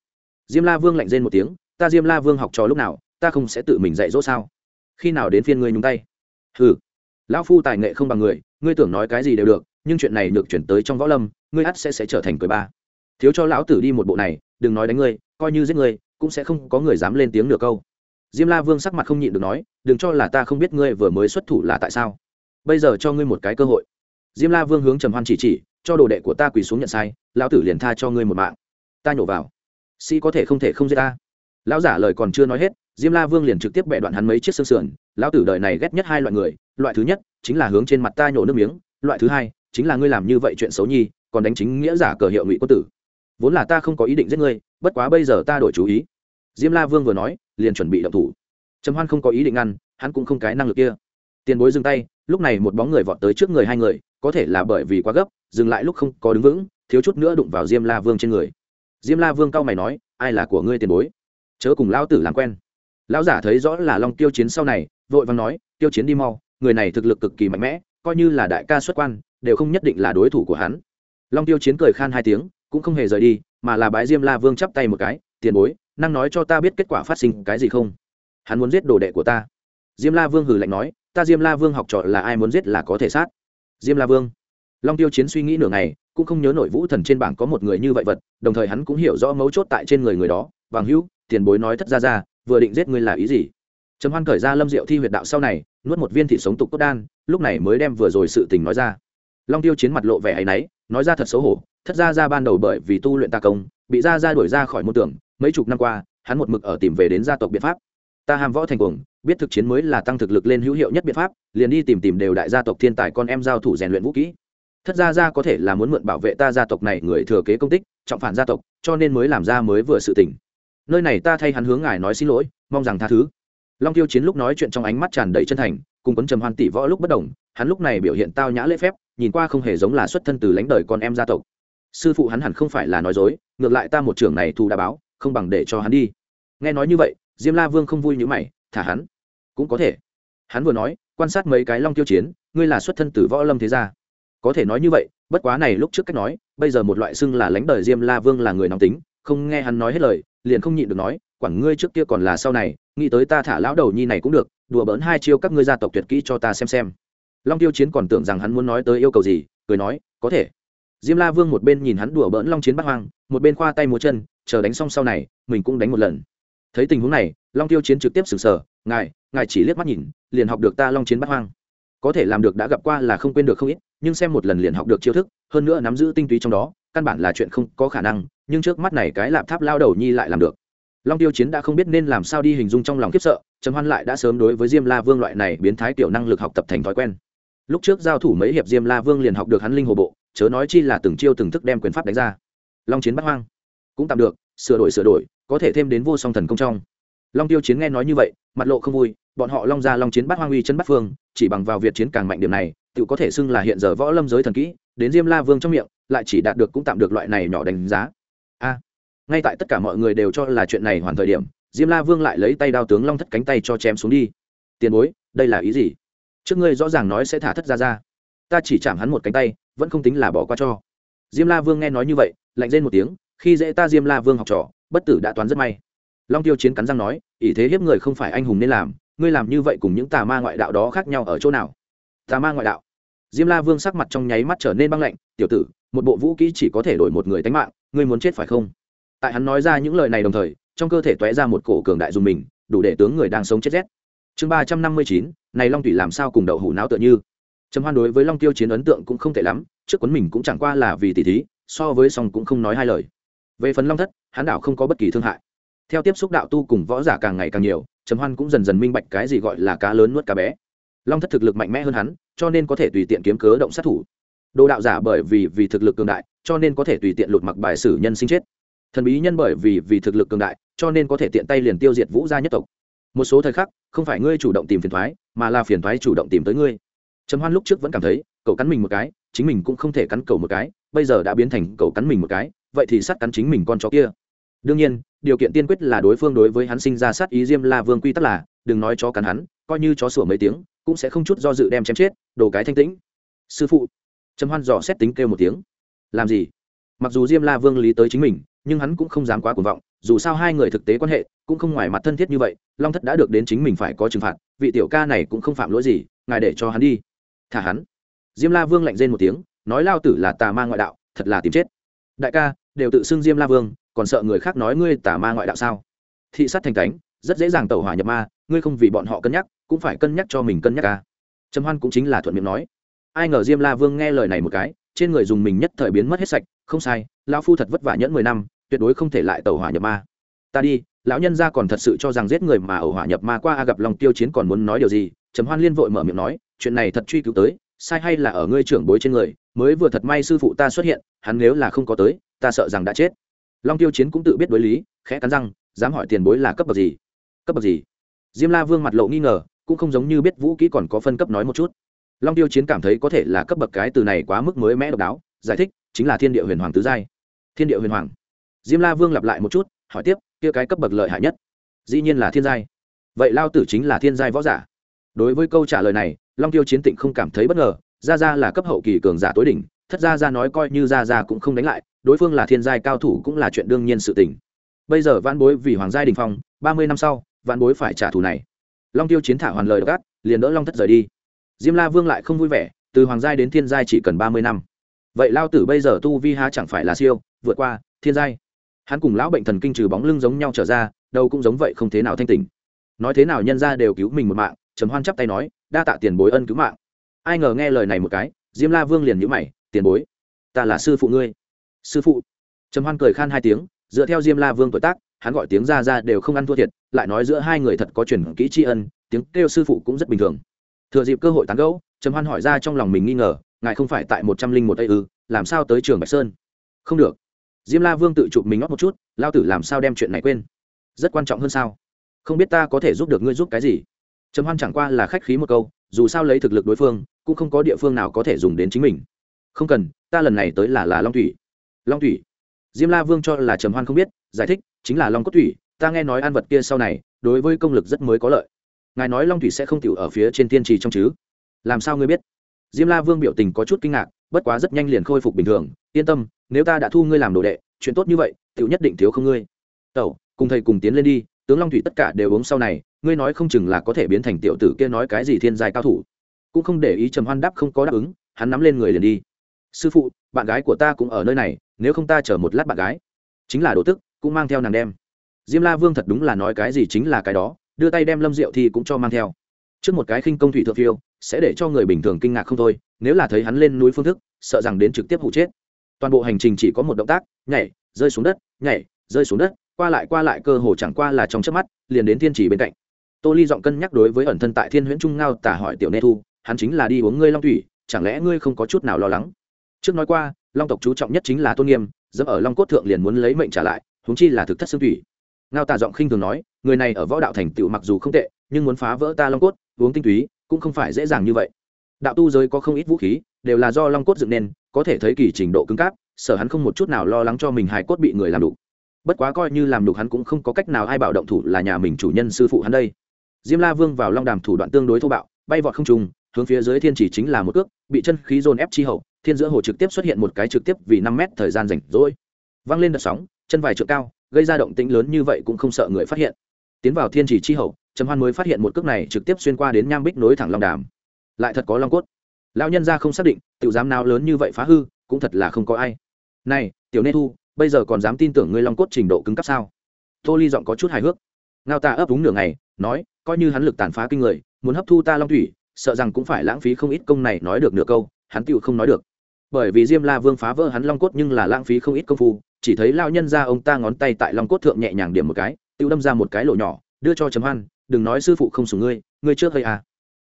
diêm la vương lạnh rên một tiếng, ta diêm la vương học trò lúc nào, ta không sẽ tự mình dạy dỗ sao? Khi nào đến phiên ngươi nhúng tay? Hừ. Lão phu tài nghệ không bằng người, ngươi tưởng nói cái gì đều được, nhưng chuyện này được chuyển tới trong võ lâm, ngươi ắt sẽ sẽ trở thành cười ba. Thiếu cho lão tử đi một bộ này, đừng nói đánh ngươi, coi như giết ngươi, cũng sẽ không có người dám lên tiếng nửa câu. Diêm la vương sắc mặt không nhịn được nói, đừng cho là ta không biết ngươi vừa mới xuất thủ là tại sao. Bây giờ cho ngươi một cái cơ hội. Diêm la vương hướng trầm hoan chỉ chỉ, cho đồ đệ của ta quỳ xuống nhận sai, lão tử liền tha cho ngươi một mạng. Ta nhổ vào sĩ có thể không thể không giết ta. Lão giả lời còn chưa nói hết, diêm la vương liền trực tiếp bẻ đoạn hắn mấy chiếc xương sườn. Lão tử đời này ghét nhất hai loại người, loại thứ nhất chính là hướng trên mặt ta nhổ nước miếng, loại thứ hai chính là ngươi làm như vậy chuyện xấu nhi, còn đánh chính nghĩa giả cờ hiệu ngụy quân tử. Vốn là ta không có ý định giết ngươi, bất quá bây giờ ta đổi chú ý. Diêm la vương vừa nói, liền chuẩn bị động thủ. Trầm hoan không có ý định ngăn, hắn cũng không cái năng lực kia. Tiền bối dừng tay, lúc này một bóng người vọt tới trước người hai người, có thể là bởi vì quá gấp, dừng lại lúc không có đứng vững, thiếu chút nữa đụng vào diêm la vương trên người diêm la vương cao mày nói, ai là của ngươi tiền bối? Chớ cùng lão tử làm quen. Lão giả thấy rõ là long tiêu chiến sau này, vội vàng nói, tiêu chiến đi mau, người này thực lực cực kỳ mạnh mẽ, coi như là đại ca xuất quan, đều không nhất định là đối thủ của hắn. Long tiêu chiến cười khan hai tiếng, cũng không hề rời đi, mà là bái diêm la vương chắp tay một cái, tiền bối, năng nói cho ta biết kết quả phát sinh cái gì không? Hắn muốn giết đồ đệ của ta. Diêm la vương hử lạnh nói, ta diêm la vương học trò là ai muốn giết là có thể sát. Diêm la vương long tiêu chiến suy nghĩ nửa ngày, cũng không nhớ nổi vũ thần trên bảng có một người như vậy vật, đồng thời hắn cũng hiểu rõ mấu chốt tại trên người người đó. Vàng hữu, tiền bối nói thất ra ra, vừa định giết ngươi là ý gì? Trầm hoan khởi ra lâm diệu thi huyệt đạo sau này, nuốt một viên thị sống tục cốt đan, lúc này mới đem vừa rồi sự tình nói ra. Long tiêu chiến mặt lộ vẻ ấy náy, nói ra thật xấu hổ, thất ra ra ban đầu bởi vì tu luyện ta công, bị ra ra đuổi ra khỏi môn tưởng, mấy chục năm qua, hắn một mực ở tìm về đến gia tộc biện pháp. Ta hàm võ thành cuồng, biết thực chiến mới là tăng thực lực lên hữu hiệu nhất biện pháp, liền đi tìm tìm đều đại gia tộc thiên tài con em giao thủ rèn luyện vũ kỹ thất gia gia có thể là muốn mượn bảo vệ ta gia tộc này người thừa kế công tích, trọng phản gia tộc, cho nên mới làm ra mới vừa sự tình. nơi này ta thay hắn hướng ngài nói xin lỗi, mong rằng tha thứ. Long tiêu chiến lúc nói chuyện trong ánh mắt tràn đầy chân thành, cùng quấn trầm hoan tỷ võ lúc bất đồng, hắn lúc này biểu hiện tao nhã lễ phép, nhìn qua không hề giống là xuất thân từ lãnh đời con em gia tộc. Sư phụ hắn hẳn không phải là nói dối, ngược lại ta một trưởng này thu đã báo, không bằng để cho hắn đi. Nghe nói như vậy, diêm la vương không vui như mày, thả hắn. Cũng có thể. Hắn vừa nói, quan sát mấy cái long tiêu chiến, ngươi là xuất thân từ võ lâm thế gia có thể nói như vậy, bất quá này lúc trước cách nói, bây giờ một loại xưng là lãnh đời diêm la vương là người nóng tính, không nghe hắn nói hết lời, liền không nhịn được nói, quản ngươi trước kia còn là sau này, nghĩ tới ta thả lão đầu nhi này cũng được, đùa bỡn hai chiêu các ngươi gia tộc tuyệt kỹ cho ta xem xem. Long tiêu chiến còn tưởng rằng hắn muốn nói tới yêu cầu gì, cười nói, có thể. Diêm la vương một bên nhìn hắn đùa bỡn long chiến bắt hoang, một bên khoa tay múa chân, chờ đánh xong sau này, mình cũng đánh một lần. Thấy tình huống này, long tiêu chiến trực tiếp sừng sờ, ngài ngài chỉ liếc mắt nhìn, liền học được ta long chiến bắt hoang. Có thể làm được đã gặp qua là không quên được không ít nhưng xem một lần liền học được chiêu thức, hơn nữa nắm giữ tinh túy trong đó, căn bản là chuyện không có khả năng, nhưng trước mắt này cái lạp tháp lao đầu nhi lại làm được. Long tiêu chiến đã không biết nên làm sao đi hình dung trong lòng khiếp sợ, trầm hoan lại đã sớm đối với diêm la vương loại này biến thái tiểu năng lực học tập thành thói quen. Lúc trước giao thủ mấy hiệp diêm la vương liền học được hắn linh hồ bộ, chớ nói chi là từng chiêu từng thức đem quyền pháp đánh ra. Long chiến bắt hoang. Cũng tạm được, sửa đổi sửa đổi, có thể thêm đến vô song thần công trong. Long tiêu chiến nghe nói như vậy, mặt lộ không vui, bọn họ long ra long chiến bắt hoang uy chân bắt phương, chỉ bằng vào việt chiến càng mạnh điểm này tự có thể xưng là hiện giờ võ lâm giới thần kỹ, đến diêm la vương trong miệng, lại chỉ đạt được cũng tạm được loại này nhỏ đánh giá. A, ngay tại tất cả mọi người đều cho là chuyện này hoàn thời điểm, diêm la vương lại lấy tay đao tướng long thất cánh tay cho chém xuống đi. Tiền bối, đây là ý gì? Trước ngươi rõ ràng nói sẽ thả thất ra ra. Ta chỉ chạm hắn một cánh tay, vẫn không tính là bỏ qua cho. Diêm la vương nghe nói như vậy, lạnh rên một tiếng, khi dễ ta diêm la vương học trò, bất tử đã toán rất may. Long tiêu chiến cắn răng nói, ỷ thế hiếp người không phải anh hùng nên làm, ngươi làm như vậy cùng những tà ma ngoại đạo đó khác nhau ở chỗ nào? Tà ma ngoại đạo. Diêm la vương sắc mặt trong nháy mắt trở nên băng lạnh, tiểu tử, một bộ vũ kỹ chỉ có thể đổi một người tánh mạng, ngươi muốn chết phải không? Tại hắn nói ra những lời này đồng thời, trong cơ thể toé ra một cổ cường đại dùng mình, đủ để tướng người đang sống chết rét. Chương ba trăm năm mươi chín, này long Thủy làm sao cùng đậu hủ não tựa như? Trầm hoan đối với long tiêu chiến ấn tượng cũng không tệ lắm, trước quấn mình cũng chẳng qua là vì tỷ thí, so với song cũng không nói hai lời. Về phần long thất, hắn đạo không có bất kỳ thương hại. Theo tiếp xúc đạo tu cùng võ giả càng ngày càng nhiều, trầm hoan cũng dần dần minh bạch cái gì gọi là cá lớn nuốt cá bé. Long thất thực lực mạnh mẽ hơn hắn cho nên có thể tùy tiện kiếm cớ động sát thủ. Đồ đạo giả bởi vì vì thực lực cường đại, cho nên có thể tùy tiện lột mặc bài sử nhân sinh chết. Thần bí nhân bởi vì vì thực lực cường đại, cho nên có thể tiện tay liền tiêu diệt vũ gia nhất tộc. Một số thời khắc, không phải ngươi chủ động tìm phiền thoái, mà là phiền thoái chủ động tìm tới ngươi. Trầm hoan lúc trước vẫn cảm thấy, cậu cắn mình một cái, chính mình cũng không thể cắn cậu một cái, bây giờ đã biến thành cậu cắn mình một cái, vậy thì sát cắn chính mình con chó kia. Đương nhiên, điều kiện tiên quyết là đối phương đối với hắn sinh ra sát ý diêm la vương quy tắc là, đừng nói chó cắn hắn, coi như chó sủa mấy tiếng cũng sẽ không chút do dự đem chém chết, đồ cái thanh tĩnh. Sư phụ. Trầm hoan dò xét tính kêu một tiếng. Làm gì? Mặc dù diêm la vương lý tới chính mình, nhưng hắn cũng không dám quá cuồng vọng, dù sao hai người thực tế quan hệ, cũng không ngoài mặt thân thiết như vậy, long thất đã được đến chính mình phải có trừng phạt, vị tiểu ca này cũng không phạm lỗi gì, ngài để cho hắn đi. Thả hắn. Diêm la vương lạnh rên một tiếng, nói lao tử là tà ma ngoại đạo, thật là tìm chết. Đại ca, đều tự xưng diêm la vương, còn sợ người khác nói ngươi tà ma ngoại đạo sao? Thị sát thành cánh rất dễ dàng tẩu hỏa nhập ma, ngươi không vì bọn họ cân nhắc, cũng phải cân nhắc cho mình cân nhắc ca trầm hoan cũng chính là thuận miệng nói. Ai ngờ diêm la vương nghe lời này một cái, trên người dùng mình nhất thời biến mất hết sạch, không sai, lão phu thật vất vả nhẫn mười năm, tuyệt đối không thể lại tẩu hỏa nhập ma. Ta đi, lão nhân gia còn thật sự cho rằng giết người mà ẩu hỏa nhập ma qua a gặp lòng tiêu chiến còn muốn nói điều gì? Trầm hoan liên vội mở miệng nói, chuyện này thật truy cứu tới, sai hay là ở ngươi trưởng bối trên người, mới vừa thật may sư phụ ta xuất hiện, hắn nếu là không có tới, ta sợ rằng đã chết. Long tiêu chiến cũng tự biết đối lý, khẽ cắn răng, dám hỏi tiền bối là cấp bậc gì? Cấp bậc gì? Diêm la vương mặt lộ nghi ngờ, cũng không giống như biết vũ kỹ còn có phân cấp nói một chút. Long tiêu chiến cảm thấy có thể là cấp bậc cái từ này quá mức mới mẽ độc đáo, giải thích, chính là thiên địa huyền hoàng tứ giai. Thiên địa huyền hoàng. Diêm la vương lặp lại một chút, hỏi tiếp, kia cái cấp bậc lợi hại nhất? Dĩ nhiên là thiên giai. Vậy lao tử chính là thiên giai võ giả. Đối với câu trả lời này, long tiêu chiến tịnh không cảm thấy bất ngờ ra ra là cấp hậu kỳ cường giả tối đỉnh, thất ra ra nói coi như ra ra cũng không đánh lại, đối phương là thiên giai cao thủ cũng là chuyện đương nhiên sự tình. Bây giờ văn bối vì hoàng giai đình phong, ba mươi năm sau vạn bối phải trả thù này. Long tiêu chiến thả hoàn lời gắt liền đỡ long thất rời đi. Diêm la vương lại không vui vẻ, từ hoàng giai đến thiên giai chỉ cần ba mươi năm. Vậy lao tử bây giờ tu vi há chẳng phải là siêu, vượt qua thiên giai. Hắn cùng lão bệnh thần kinh trừ bóng lưng giống nhau trở ra, đâu cũng giống vậy không thế nào thanh tình nói thế nào nhân ra đều cứu mình một mạng, trầm hoan chắp tay nói, đa tạ tiền bối ân cứu mạng. Ai ngờ nghe lời này một cái, diêm la vương liền nhữ mày, tiền bối, ta là sư phụ ngươi. Sư phụ? Trầm hoan cười khan hai tiếng, dựa theo diêm la vương tuổi tác hắn gọi tiếng ra ra đều không ăn thua thiệt, lại nói giữa hai người thật có truyền kỹ tri ân, tiếng kêu sư phụ cũng rất bình thường. Thừa dịp cơ hội tán gẫu, trầm hoan hỏi ra trong lòng mình nghi ngờ, ngài không phải tại một trăm linh một tây ư, làm sao tới trường bạch sơn? Không được. Diêm la vương tự chụp mình ngót một chút, lao tử làm sao đem chuyện này quên? Rất quan trọng hơn sao? Không biết ta có thể giúp được ngươi giúp cái gì? Trầm hoan chẳng qua là khách khí một câu, dù sao lấy thực lực đối phương, cũng không có địa phương nào có thể dùng đến chính mình. Không cần, ta lần này tới là là long thủy. Long thủy diêm la vương cho là trầm hoan không biết, giải thích, chính là long cốt thủy, ta nghe nói ăn vật kia sau này, đối với công lực rất mới có lợi. Ngài nói long thủy sẽ không tiểu ở phía trên tiên trì trong chứ? Làm sao ngươi biết? Diêm la vương biểu tình có chút kinh ngạc, bất quá rất nhanh liền khôi phục bình thường, yên tâm, nếu ta đã thu ngươi làm đồ đệ, chuyện tốt như vậy, tiểu nhất định thiếu không ngươi. Tẩu, cùng thầy cùng tiến lên đi, tướng long thủy tất cả đều uống sau này, ngươi nói không chừng là có thể biến thành tiểu tử kia nói cái gì thiên giai cao thủ. Cũng không để ý trầm hoan đáp không có đáp ứng, hắn nắm lên người liền đi. Sư phụ, bạn gái của ta cũng ở nơi này nếu không ta chở một lát bạn gái. Chính là đồ tức, cũng mang theo nàng đem. Diêm la vương thật đúng là nói cái gì chính là cái đó, đưa tay đem lâm rượu thì cũng cho mang theo. Trước một cái khinh công thủy thượng phiêu, sẽ để cho người bình thường kinh ngạc không thôi, nếu là thấy hắn lên núi phương thức, sợ rằng đến trực tiếp hụ chết. Toàn bộ hành trình chỉ có một động tác, nhảy, rơi xuống đất, nhảy, rơi xuống đất, qua lại qua lại cơ hồ chẳng qua là trong chớp mắt, liền đến thiên chỉ bên cạnh. Tô ly giọng cân nhắc đối với ẩn thân tại thiên huyễn trung ngao tả hỏi tiểu nê thu, hắn chính là đi uống ngươi long thủy, chẳng lẽ ngươi không có chút nào lo lắng? Trước nói qua long tộc chú trọng nhất chính là tôn nghiêm, dẫm ở long cốt thượng liền muốn lấy mệnh trả lại, huống chi là thực thất xương thủy. Ngao tả giọng khinh thường nói, người này ở võ đạo thành tựu mặc dù không tệ, nhưng muốn phá vỡ ta long cốt, uống tinh túy, cũng không phải dễ dàng như vậy. Đạo tu giới có không ít vũ khí, đều là do long cốt dựng nên, có thể thấy kỳ trình độ cứng cáp, sở hắn không một chút nào lo lắng cho mình hài cốt bị người làm đục. Bất quá coi như làm đục hắn cũng không có cách nào ai bảo động thủ là nhà mình chủ nhân sư phụ hắn đây. Diêm la vương vào long đàm thủ đoạn tương đối thô bạo, bay vọt không trùng hướng phía dưới thiên chỉ chính là một cước, bị chân khí dồn ép chi hậu thiên giữa hồ trực tiếp xuất hiện một cái trực tiếp vì năm mét thời gian rảnh rỗi. Văng lên đợt sóng, chân vài trượng cao, gây ra động tĩnh lớn như vậy cũng không sợ người phát hiện. Tiến vào thiên chỉ chi hậu, trầm hoan mới phát hiện một cước này trực tiếp xuyên qua đến nham bích nối thẳng long đàm. Lại thật có long cốt. Lão nhân ra không xác định, tiểu dám nào lớn như vậy phá hư, cũng thật là không có ai. Này, tiểu nê thu, bây giờ còn dám tin tưởng ngươi long cốt trình độ cứng cấp sao? Tô ly giọng có chút hài hước. Ngao ta ấp úng nửa ngày, nói, coi như hắn lực tàn phá kinh người, muốn hấp thu ta long thủy, sợ rằng cũng phải lãng phí không ít công này nói được nửa câu, hắn tựu không nói được bởi vì diêm la vương phá vỡ hắn long cốt nhưng là lãng phí không ít công phu. Chỉ thấy lao nhân ra ông ta ngón tay tại long cốt thượng nhẹ nhàng điểm một cái, tiêu đâm ra một cái lỗ nhỏ, đưa cho chấm hoan, đừng nói sư phụ không sủng ngươi ngươi trước hơi à.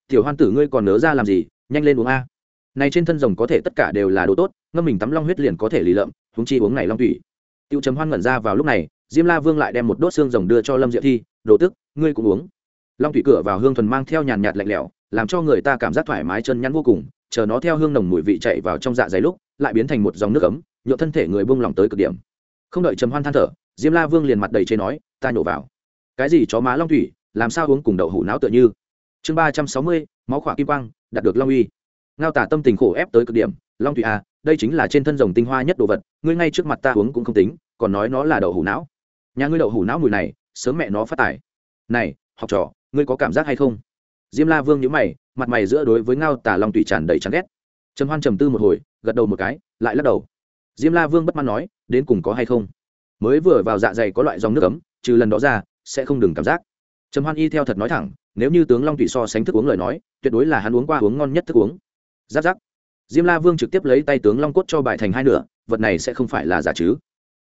Tiểu hoan tử ngươi còn nớ ra làm gì, nhanh lên uống a. Này trên thân rồng có thể tất cả đều là đồ tốt, ngâm mình tắm long huyết liền có thể lì lợm húng chi uống này long thủy tiêu chấm hoan ngẩn ra vào lúc này, diêm la vương lại đem một đốt xương rồng đưa cho lâm diệu thi, đồ tức, ngươi cũng uống. Long thủy cửa vào hương thuần mang theo nhàn nhạt lạnh lẽo, làm cho người ta cảm giác thoải mái chân nhắn vô cùng chờ nó theo hương nồng mùi vị chạy vào trong dạ dày lúc, lại biến thành một dòng nước ấm nhộn thân thể người buông lỏng tới cực điểm. Không đợi trầm hoan than thở, diêm la vương liền mặt đầy chế nói, ta nhổ vào. Cái gì chó má long thủy, làm sao uống cùng đậu hủ não tựa như? Chương ba trăm sáu mươi, máu khỏa kim quang, đạt được long uy. Ngao tả tâm tình khổ ép tới cực điểm, long thủy à đây chính là trên thân rồng tinh hoa nhất đồ vật, ngươi ngay trước mặt ta uống cũng không tính, còn nói nó là đậu hủ não nhà ngươi đậu hủ não mùi này, sớm mẹ nó phát tải này, học trò, ngươi có cảm giác hay không? Diêm la vương nhíu mày mặt mày giữa đối với ngao tả long tùy tràn đầy chán ghét. Trầm hoan trầm tư một hồi, gật đầu một cái, lại lắc đầu. Diêm la vương bất mãn nói, đến cùng có hay không? Mới vừa vào dạ dày có loại dòng nước ấm, trừ lần đó ra, sẽ không đừng cảm giác. Trầm hoan y theo thật nói thẳng, nếu như tướng long Tùy so sánh thức uống lời nói, tuyệt đối là hắn uống qua uống ngon nhất thức uống. Giáp giáp. Diêm la vương trực tiếp lấy tay tướng long cốt cho bài thành hai nửa, vật này sẽ không phải là giả chứ.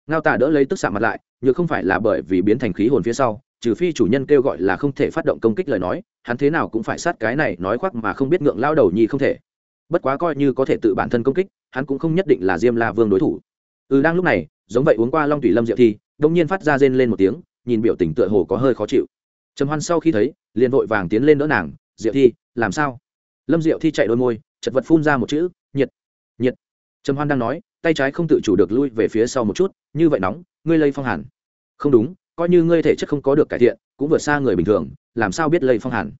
Ngao tả đỡ lấy tức xạ mặt lại nhưng không phải là bởi vì biến thành khí hồn phía sau trừ phi chủ nhân kêu gọi là không thể phát động công kích lời nói, hắn thế nào cũng phải sát cái này nói khoác mà không biết ngượng lao đầu nhi không thể. Bất quá coi như có thể tự bản thân công kích, hắn cũng không nhất định là diêm la vương đối thủ. Ừ đang lúc này, giống vậy uống qua long thủy lâm diệu thi đông nhiên phát ra rên lên một tiếng, nhìn biểu tình tựa hồ có hơi khó chịu. Trầm hoan sau khi thấy, liền vội vàng tiến lên đỡ nàng, diệu thi, làm sao? Lâm diệu thi chạy đôi môi, chật vật phun ra một chữ, nhiệt nhiệt. Trầm hoan đang nói, tay trái không tự chủ được lui về phía sau một chút, như vậy nóng, ngươi lây phong hàn. Không đúng coi như ngươi thể chất không có được cải thiện, cũng vượt xa người bình thường, làm sao biết lây phong hàn?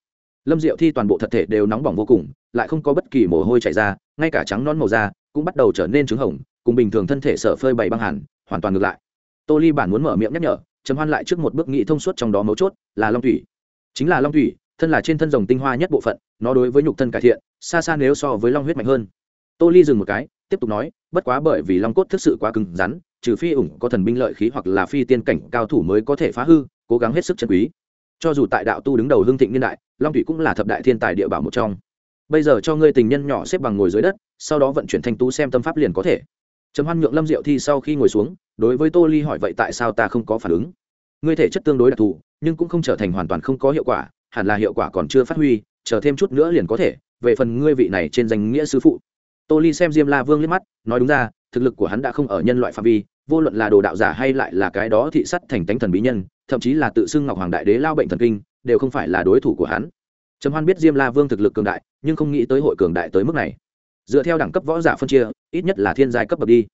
Lâm diệu thi toàn bộ thật thể đều nóng bỏng vô cùng, lại không có bất kỳ mồ hôi chảy ra, ngay cả trắng non màu da cũng bắt đầu trở nên trứng hồng, cùng bình thường thân thể sở phơi bày băng hàn, hoàn toàn ngược lại. Tô ly bản muốn mở miệng nhắc nhở chấm hoan lại trước một bước nghĩ thông suốt trong đó mấu chốt, là long thủy. Chính là long thủy, thân là trên thân rồng tinh hoa nhất bộ phận, nó đối với nhục thân cải thiện, xa xa nếu so với long huyết mạnh hơn. Tô ly dừng một cái, tiếp tục nói, bất quá bởi vì long cốt thực sự quá cứng rắn trừ phi ủng có thần binh lợi khí hoặc là phi tiên cảnh cao thủ mới có thể phá hư, cố gắng hết sức chân quý. Cho dù tại đạo tu đứng đầu hương thịnh niên đại, long thủy cũng là thập đại thiên tài địa bảo một trong. Bây giờ cho ngươi tình nhân nhỏ xếp bằng ngồi dưới đất, sau đó vận chuyển thanh tú xem tâm pháp liền có thể. Trầm hoan nhượng lâm diệu thi sau khi ngồi xuống, đối với tô ly hỏi vậy tại sao ta không có phản ứng? Ngươi thể chất tương đối đặc thù, nhưng cũng không trở thành hoàn toàn không có hiệu quả, hẳn là hiệu quả còn chưa phát huy, chờ thêm chút nữa liền có thể. Về phần ngươi vị này trên danh nghĩa sư phụ. Tô ly xem diêm la vương liếc mắt, nói đúng ra, thực lực của hắn đã không ở nhân loại phạm vi vô luận là đồ đạo giả hay lại là cái đó thị sắt thành tánh thần bí nhân, thậm chí là tự xưng ngọc hoàng đại đế lao bệnh thần kinh, đều không phải là đối thủ của hắn. Trầm hoan biết diêm la vương thực lực cường đại, nhưng không nghĩ tới hội cường đại tới mức này. Dựa theo đẳng cấp võ giả phân chia, ít nhất là thiên giai cấp bậc đi.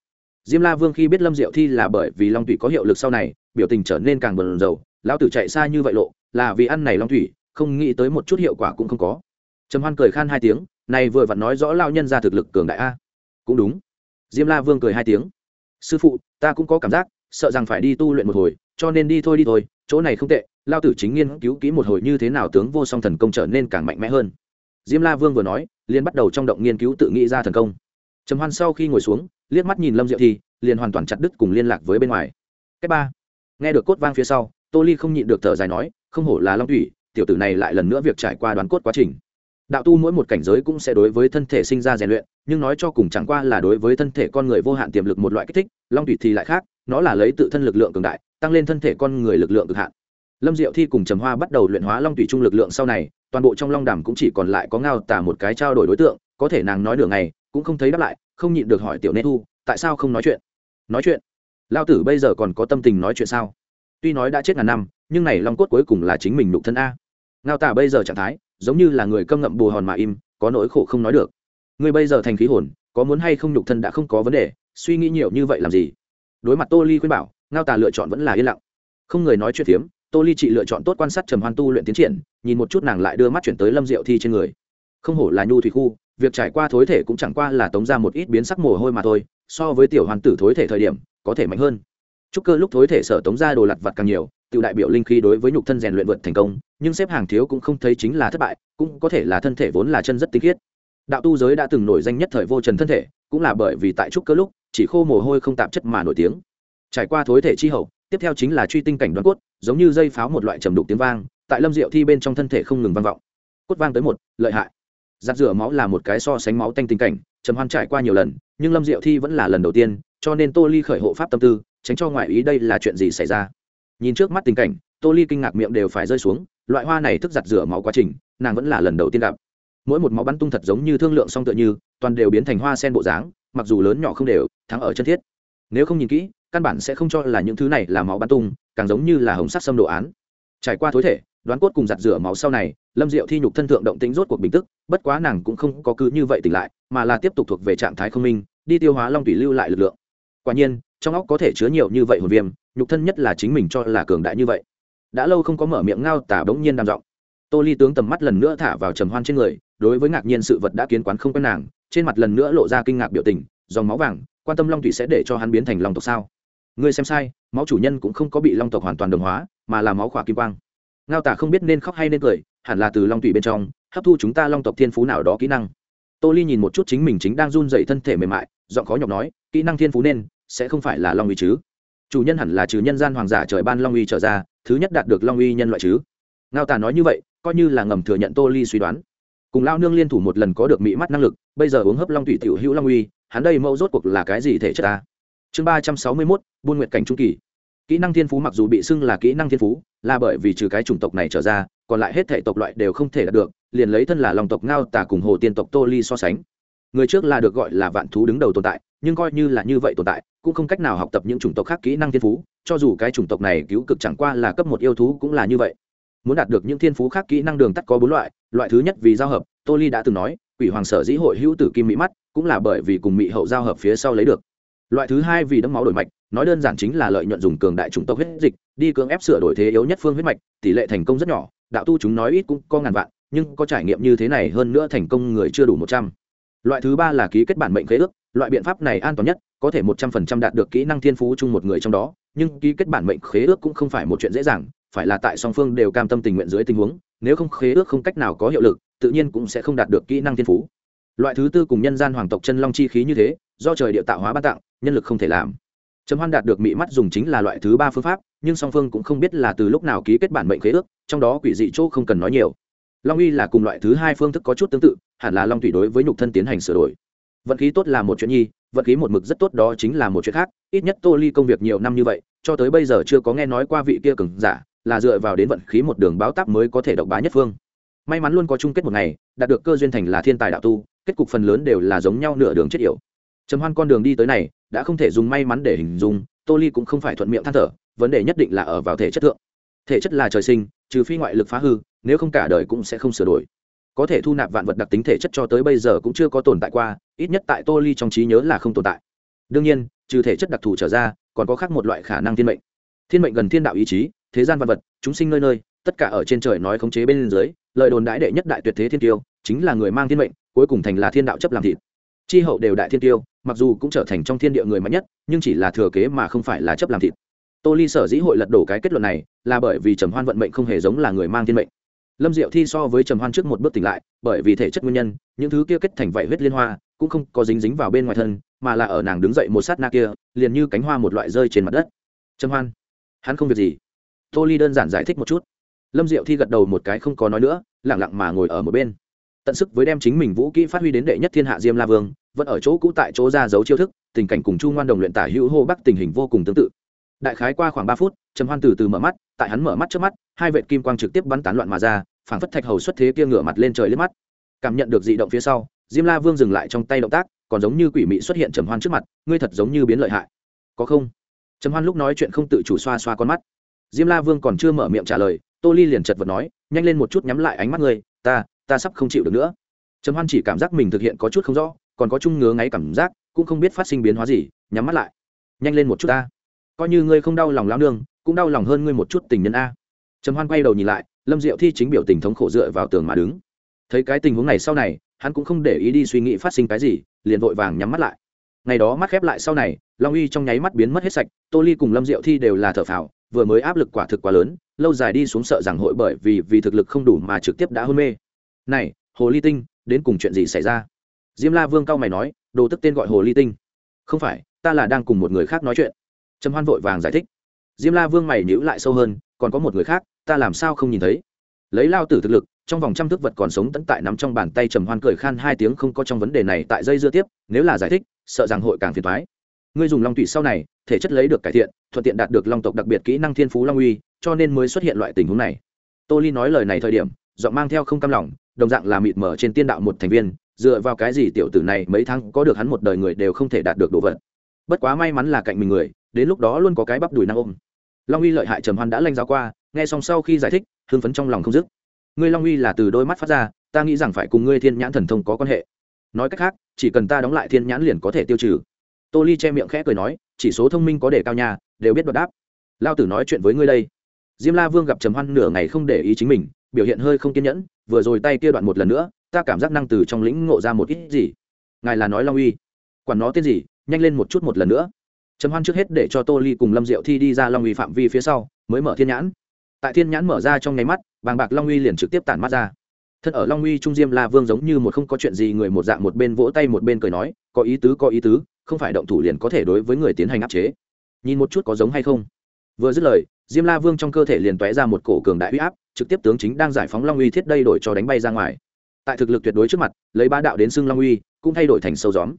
Diêm la vương khi biết lâm diệu thi là bởi vì long thủy có hiệu lực sau này, biểu tình trở nên càng bần dầu lão tử chạy xa như vậy lộ, là vì ăn này long thủy, không nghĩ tới một chút hiệu quả cũng không có. Trầm hoan cười khan hai tiếng, này vừa vặn nói rõ lao nhân ra thực lực cường đại a. Cũng đúng. Diêm la vương cười hai tiếng sư phụ, ta cũng có cảm giác, sợ rằng phải đi tu luyện một hồi, cho nên đi thôi đi thôi, chỗ này không tệ, lao tử chính nghiên cứu kỹ một hồi như thế nào tướng vô song thần công trở nên càng mạnh mẽ hơn. Diêm la vương vừa nói, liền bắt đầu trong động nghiên cứu tự nghĩ ra thần công. Trầm hoan sau khi ngồi xuống, liếc mắt nhìn lâm diệu thi, liền hoàn toàn chặt đứt cùng liên lạc với bên ngoài. Cách ba. Nghe được cốt vang phía sau, tô ly không nhịn được thở dài nói, không hổ là long thủy, tiểu tử này lại lần nữa việc trải qua đoán cốt quá trình đạo tu mỗi một cảnh giới cũng sẽ đối với thân thể sinh ra rèn luyện, nhưng nói cho cùng chẳng qua là đối với thân thể con người vô hạn tiềm lực một loại kích thích, long thủy thì lại khác, nó là lấy tự thân lực lượng cường đại, tăng lên thân thể con người lực lượng cực hạn. Lâm diệu thi cùng trầm hoa bắt đầu luyện hóa long thủy trung lực lượng sau này, toàn bộ trong long đàm cũng chỉ còn lại có ngao tả một cái trao đổi đối tượng, có thể nàng nói nửa ngày, cũng không thấy đáp lại, không nhịn được hỏi tiểu nê thu, tại sao không nói chuyện? Nói chuyện? Lao tử bây giờ còn có tâm tình nói chuyện sao? Tuy nói đã chết ngàn năm, nhưng này long cốt cuối cùng là chính mình nục thân a. Ngao tả bây giờ trạng thái giống như là người câm ngậm bù hòn mà im, có nỗi khổ không nói được. Ngươi bây giờ thành khí hồn, có muốn hay không nhục thân đã không có vấn đề, suy nghĩ nhiều như vậy làm gì? Đối mặt tô ly khuyên bảo, ngao tà lựa chọn vẫn là yên lặng. Không người nói chuyện phiếm, tô ly chị lựa chọn tốt quan sát trầm hoan tu luyện tiến triển, nhìn một chút nàng lại đưa mắt chuyển tới lâm diệu thi trên người. Không hổ là nhu thủy khu, việc trải qua thối thể cũng chẳng qua là tống ra một ít biến sắc mồ hôi mà thôi, so với tiểu hoàn tử thối thể thời điểm, có thể mạnh hơn. Chúc cơ lúc thối thể sở tống ra đồ lặt vặt càng nhiều tự đại biểu linh khí đối với nhục thân rèn luyện vượt thành công nhưng xếp hàng thiếu cũng không thấy chính là thất bại, cũng có thể là thân thể vốn là chân rất tinh khiết. Đạo tu giới đã từng nổi danh nhất thời vô trần thân thể, cũng là bởi vì tại trúc cơ lúc, chỉ khô mồ hôi không tạp chất mà nổi tiếng. Trải qua thối thể chi hậu, tiếp theo chính là truy tinh cảnh đoán cốt, giống như dây pháo một loại trầm đục tiếng vang, tại lâm diệu thi bên trong thân thể không ngừng vang vọng. Cốt vang tới một, lợi hại. Giặt rửa máu là một cái so sánh máu tanh tình cảnh, trầm hoan trải qua nhiều lần, nhưng lâm diệu thi vẫn là lần đầu tiên, cho nên tô ly khởi hộ pháp tâm tư, tránh cho ngoại ý đây là chuyện gì xảy ra. Nhìn trước mắt tình cảnh, tô ly kinh ngạc miệng đều phải rơi xuống loại hoa này thức giặt rửa máu quá trình, nàng vẫn là lần đầu tiên gặp. Mỗi một máu bắn tung thật giống như thương lượng song tựa như, toàn đều biến thành hoa sen bộ dáng, mặc dù lớn nhỏ không đều, thắng ở chân thiết. Nếu không nhìn kỹ, căn bản sẽ không cho là những thứ này là máu bắn tung, càng giống như là hồng sắc xâm đồ án. Trải qua thối thể, đoán cốt cùng giặt rửa máu sau này, lâm diệu thi nhục thân thượng động tính rốt cuộc bình tức, bất quá nàng cũng không có cứ như vậy tỉnh lại, mà là tiếp tục thuộc về trạng thái không minh, đi tiêu hóa long thủy lưu lại lực lượng. Quả nhiên, trong óc có thể chứa nhiều như vậy hồn viêm, nhục thân nhất là chính mình cho là cường đại như vậy đã lâu không có mở miệng ngao tả bỗng nhiên đàm giọng. Tô ly tướng tầm mắt lần nữa thả vào trầm hoan trên người, đối với ngạc nhiên sự vật đã kiến quán không quen nàng, trên mặt lần nữa lộ ra kinh ngạc biểu tình, dòng máu vàng, quan tâm long thủy sẽ để cho hắn biến thành long tộc sao? Ngươi xem sai, máu chủ nhân cũng không có bị long tộc hoàn toàn đồng hóa, mà là máu khỏa kim quang. Ngao tả không biết nên khóc hay nên cười, hẳn là từ long thủy bên trong, hấp thu chúng ta long tộc thiên phú nào đó kỹ năng. Tô ly nhìn một chút chính mình chính đang run dậy thân thể mềm mại, giọng khó nhọc nói, kỹ năng thiên phú nên, sẽ không phải là long uy chứ. Chủ nhân hẳn là trừ nhân gian hoàng giả trời ban long uy trở ra thứ nhất đạt được long uy nhân loại chứ? Ngao tả nói như vậy, coi như là ngầm thừa nhận tô ly suy đoán. Cùng lao nương liên thủ một lần có được mỹ mắt năng lực, bây giờ uống hấp long thủy tiểu hữu long uy, hắn đây mẫu rốt cuộc là cái gì thể chất ta? Chương ba trăm sáu mươi mốt, buôn nguyện cảnh trung kỳ. Kỹ năng thiên phú mặc dù bị xưng là kỹ năng thiên phú, là bởi vì trừ cái chủng tộc này trở ra, còn lại hết thể tộc loại đều không thể đạt được, liền lấy thân là lòng tộc ngao tà cùng hồ tiên tộc tô ly so sánh người trước là được gọi là vạn thú đứng đầu tồn tại, nhưng coi như là như vậy tồn tại, cũng không cách nào học tập những chủng tộc khác kỹ năng thiên phú, cho dù cái chủng tộc này cứu cực chẳng qua là cấp một yêu thú cũng là như vậy. Muốn đạt được những thiên phú khác kỹ năng đường tắt có bốn loại loại thứ nhất vì giao hợp, tô ly đã từng nói, quỷ hoàng sở dĩ hội hữu tử kim mỹ mắt, cũng là bởi vì cùng mỹ hậu giao hợp phía sau lấy được. Loại thứ hai vì đấm máu đổi mạch, nói đơn giản chính là lợi nhuận dùng cường đại chủng tộc huyết dịch, đi cưỡng ép sửa đổi thế yếu nhất phương huyết mạch, tỷ lệ thành công rất nhỏ, đạo tu chúng nói ít cũng có ngàn vạn, nhưng có trải nghiệm như thế này hơn nữa thành công người chưa đủ một trăm loại thứ ba là ký kết bản mệnh khế ước, loại biện pháp này an toàn nhất, có thể một trăm phần trăm đạt được kỹ năng thiên phú chung một người trong đó, nhưng ký kết bản mệnh khế ước cũng không phải một chuyện dễ dàng, phải là tại song phương đều cam tâm tình nguyện dưới tình huống, nếu không khế ước không cách nào có hiệu lực, tự nhiên cũng sẽ không đạt được kỹ năng thiên phú. Loại thứ tư cùng nhân gian hoàng tộc chân long chi khí như thế, do trời địa tạo hóa ban tặng, nhân lực không thể làm. Trầm hoan đạt được mị mắt dùng chính là loại thứ ba phương pháp, nhưng song phương cũng không biết là từ lúc nào ký kết bản mệnh khế ước, trong đó quỷ dị chỗ không cần nói nhiều long uy là cùng loại thứ hai phương thức có chút tương tự, hẳn là long thủy đối với nhục thân tiến hành sửa đổi. Vận khí tốt là một chuyện nhi, vận khí một mực rất tốt đó chính là một chuyện khác, ít nhất tô ly công việc nhiều năm như vậy, cho tới bây giờ chưa có nghe nói qua vị kia cừng giả, là dựa vào đến vận khí một đường báo táp mới có thể độc bá nhất phương. May mắn luôn có chung kết một ngày, đạt được cơ duyên thành là thiên tài đạo tu, kết cục phần lớn đều là giống nhau nửa đường chết yểu. Trầm hoan con đường đi tới này, đã không thể dùng may mắn để hình dung, tô ly cũng không phải thuận miệng than thở, vấn đề nhất định là ở vào thể chất thượng. Thể chất là trời sinh, trừ phi ngoại lực phá hư nếu không cả đời cũng sẽ không sửa đổi. Có thể thu nạp vạn vật đặc tính thể chất cho tới bây giờ cũng chưa có tồn tại qua, ít nhất tại tô ly trong trí nhớ là không tồn tại. Đương nhiên, trừ thể chất đặc thù trở ra, còn có khác một loại khả năng thiên mệnh. Thiên mệnh gần thiên đạo ý chí, thế gian vạn vật, chúng sinh nơi nơi, tất cả ở trên trời nói khống chế bên dưới, lời đồn đãi đệ nhất đại tuyệt thế thiên tiêu, chính là người mang thiên mệnh, cuối cùng thành là thiên đạo chấp làm thịt. Chi hậu đều đại thiên tiêu, mặc dù cũng trở thành trong thiên địa người mạnh nhất, nhưng chỉ là thừa kế mà không phải là chấp làm thịt. Tô ly sở dĩ hội lật đổ cái kết luận này, là bởi vì trầm hoan vận mệnh không hề giống là người mang thiên mệnh lâm diệu thi so với trầm hoan trước một bước tỉnh lại, bởi vì thể chất nguyên nhân, những thứ kia kết thành vảy huyết liên hoa, cũng không có dính dính vào bên ngoài thân, mà là ở nàng đứng dậy một sát na kia, liền như cánh hoa một loại rơi trên mặt đất. Trầm hoan, hắn không việc gì. Tô ly đơn giản giải thích một chút. Lâm diệu thi gật đầu một cái không có nói nữa lẳng lặng mà ngồi ở một bên. Tận sức với đem chính mình vũ kỹ phát huy đến đệ nhất thiên hạ diêm la vương, vẫn ở chỗ cũ tại chỗ ra dấu chiêu thức, tình cảnh cùng chu ngoan đồng luyện tả hữu hô bắc tình hình vô cùng tương tự. Đại khái qua khoảng ba phút, trầm hoan từ từ mở mắt, tại hắn mở mắt trước mắt hai vệ kim quang trực tiếp bắn tán loạn mà ra, phảng phất thạch hầu xuất thế kia ngửa mặt lên trời liếc mắt. Cảm nhận được dị động phía sau, diêm la vương dừng lại trong tay động tác, còn giống như quỷ mị xuất hiện trầm hoan trước mặt, ngươi thật giống như biến lợi hại. Có không? Trầm hoan lúc nói chuyện không tự chủ xoa xoa con mắt. Diêm la vương còn chưa mở miệng trả lời, tô ly liền chật vật nói, nhanh lên một chút nhắm lại ánh mắt ngươi, ta ta sắp không chịu được nữa. Trầm hoan chỉ cảm giác mình thực hiện có chút không rõ, còn có chung ngứa ngáy cảm giác, cũng không biết phát sinh biến hóa gì, nhắm mắt lại. Nhanh lên một chút ta. Coi như ngươi không đau lòng lao nương, cũng đau lòng hơn ngươi một chút tình nhân a trầm hoan quay đầu nhìn lại, lâm diệu thi chính biểu tình thống khổ dựa vào tường mà đứng. Thấy cái tình huống này sau này, hắn cũng không để ý đi suy nghĩ phát sinh cái gì, liền vội vàng nhắm mắt lại. Ngày đó mắt khép lại sau này, long uy trong nháy mắt biến mất hết sạch, tô ly cùng lâm diệu thi đều là thở phào, vừa mới áp lực quả thực quá lớn, lâu dài đi xuống sợ rằng hội bởi vì vì thực lực không đủ mà trực tiếp đã hôn mê. Này, hồ ly tinh, đến cùng chuyện gì xảy ra? Diêm la vương cao mày nói, đồ tức tên gọi hồ ly tinh. Không phải, ta là đang cùng một người khác nói chuyện. Trầm hoan vội vàng giải thích diêm la vương mày nhữ lại sâu hơn, còn có một người khác, ta làm sao không nhìn thấy? Lấy lao tử thực lực, trong vòng trăm thước vật còn sống tận tại nắm trong bàn tay trầm hoan cười khan hai tiếng không có trong vấn đề này tại dây dưa tiếp, nếu là giải thích, sợ rằng hội càng phiền thoái ngươi dùng long thủy sau này, thể chất lấy được cải thiện, thuận tiện đạt được long tộc đặc biệt kỹ năng thiên phú long uy, cho nên mới xuất hiện loại tình huống này. Tô ly nói lời này thời điểm, giọng mang theo không cam lòng, đồng dạng là mịt mở trên tiên đạo một thành viên, dựa vào cái gì tiểu tử này mấy tháng có được hắn một đời người đều không thể đạt được đồ vật. Bất quá may mắn là cạnh mình người, đến lúc đó luôn có cái bắp đùi năng ôm long uy lợi hại trầm hoan đã lanh giáo qua, nghe xong sau khi giải thích, hưng phấn trong lòng không dứt. Ngươi long uy là từ đôi mắt phát ra, ta nghĩ rằng phải cùng ngươi thiên nhãn thần thông có quan hệ. Nói cách khác, chỉ cần ta đóng lại thiên nhãn liền có thể tiêu trừ. Tô ly che miệng khẽ cười nói, chỉ số thông minh có đề cao nhà đều biết đoạt đáp. Lao tử nói chuyện với ngươi đây. Diêm la vương gặp trầm hoan nửa ngày không để ý chính mình, biểu hiện hơi không kiên nhẫn, vừa rồi tay kia đoạn một lần nữa, ta cảm giác năng từ trong lĩnh ngộ ra một ít gì. Ngài là nói long uy. Quản nó tên gì, nhanh lên một chút một lần nữa trầm hoan trước hết để cho tô ly cùng lâm diệu thi đi ra long uy phạm vi phía sau, mới mở thiên nhãn. Tại thiên nhãn mở ra trong nháy mắt vàng bạc long uy liền trực tiếp tản mắt ra. Thân ở long uy trung diêm la vương giống như một không có chuyện gì, người một dạng một bên vỗ tay một bên cười nói, có ý tứ, có ý tứ, không phải động thủ liền có thể đối với người tiến hành áp chế. Nhìn một chút có giống hay không. Vừa dứt lời, diêm la vương trong cơ thể liền tóe ra một cổ cường đại uy áp, trực tiếp tướng chính đang giải phóng long uy thiết đây đổi cho đánh bay ra ngoài. Tại thực lực tuyệt đối trước mặt, lấy ba đạo đến xưng long uy, cũng thay đổi thành sâu gióm.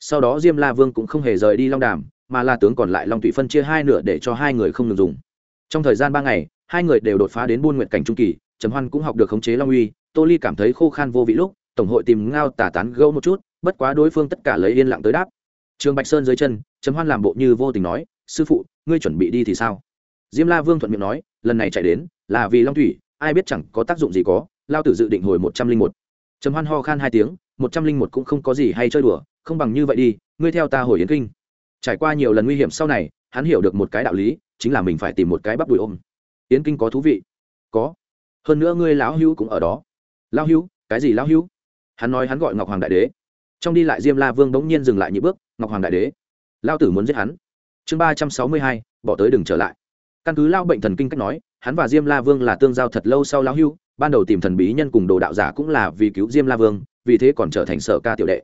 Sau đó diêm la vương cũng không hề rời đi long đàm mà là tướng còn lại long thủy phân chia hai nửa để cho hai người không ngừng dùng. Trong thời gian ba ngày, hai người đều đột phá đến buôn nguyện cảnh trung kỳ, trầm hoan cũng học được khống chế long uy, tô ly cảm thấy khô khan vô vị lúc, tổng hội tìm ngao tả tán gâu một chút, bất quá đối phương tất cả lấy yên lặng tới đáp. Trường bạch sơn dưới chân, trầm hoan làm bộ như vô tình nói, sư phụ, ngươi chuẩn bị đi thì sao? Diêm la vương thuận miệng nói, lần này chạy đến, là vì long thủy, ai biết chẳng có tác dụng gì có, lao tử dự định hồi một trăm linh một. Trầm hoan ho khan hai tiếng, một trăm linh một cũng không có gì hay chơi đùa, không bằng như vậy đi, ngươi theo ta hồi yến kinh trải qua nhiều lần nguy hiểm sau này, hắn hiểu được một cái đạo lý, chính là mình phải tìm một cái bắp đùi ôm. Yến kinh có thú vị. Có. Hơn nữa ngươi lão hữu cũng ở đó. Lão hữu? Cái gì lão hữu? Hắn nói hắn gọi ngọc hoàng đại đế. Trong đi lại diêm la vương bỗng nhiên dừng lại những bước, ngọc hoàng đại đế. Lao tử muốn giết hắn. Chương ba trăm sáu mươi hai, bỏ tới đừng trở lại. Căn cứ lao bệnh thần kinh cách nói, hắn và diêm la vương là tương giao thật lâu sau lão hưu ban đầu tìm thần bí nhân cùng đồ đạo giả cũng là vì cứu diêm la vương, vì thế còn trở thành sở ca tiểu đệ.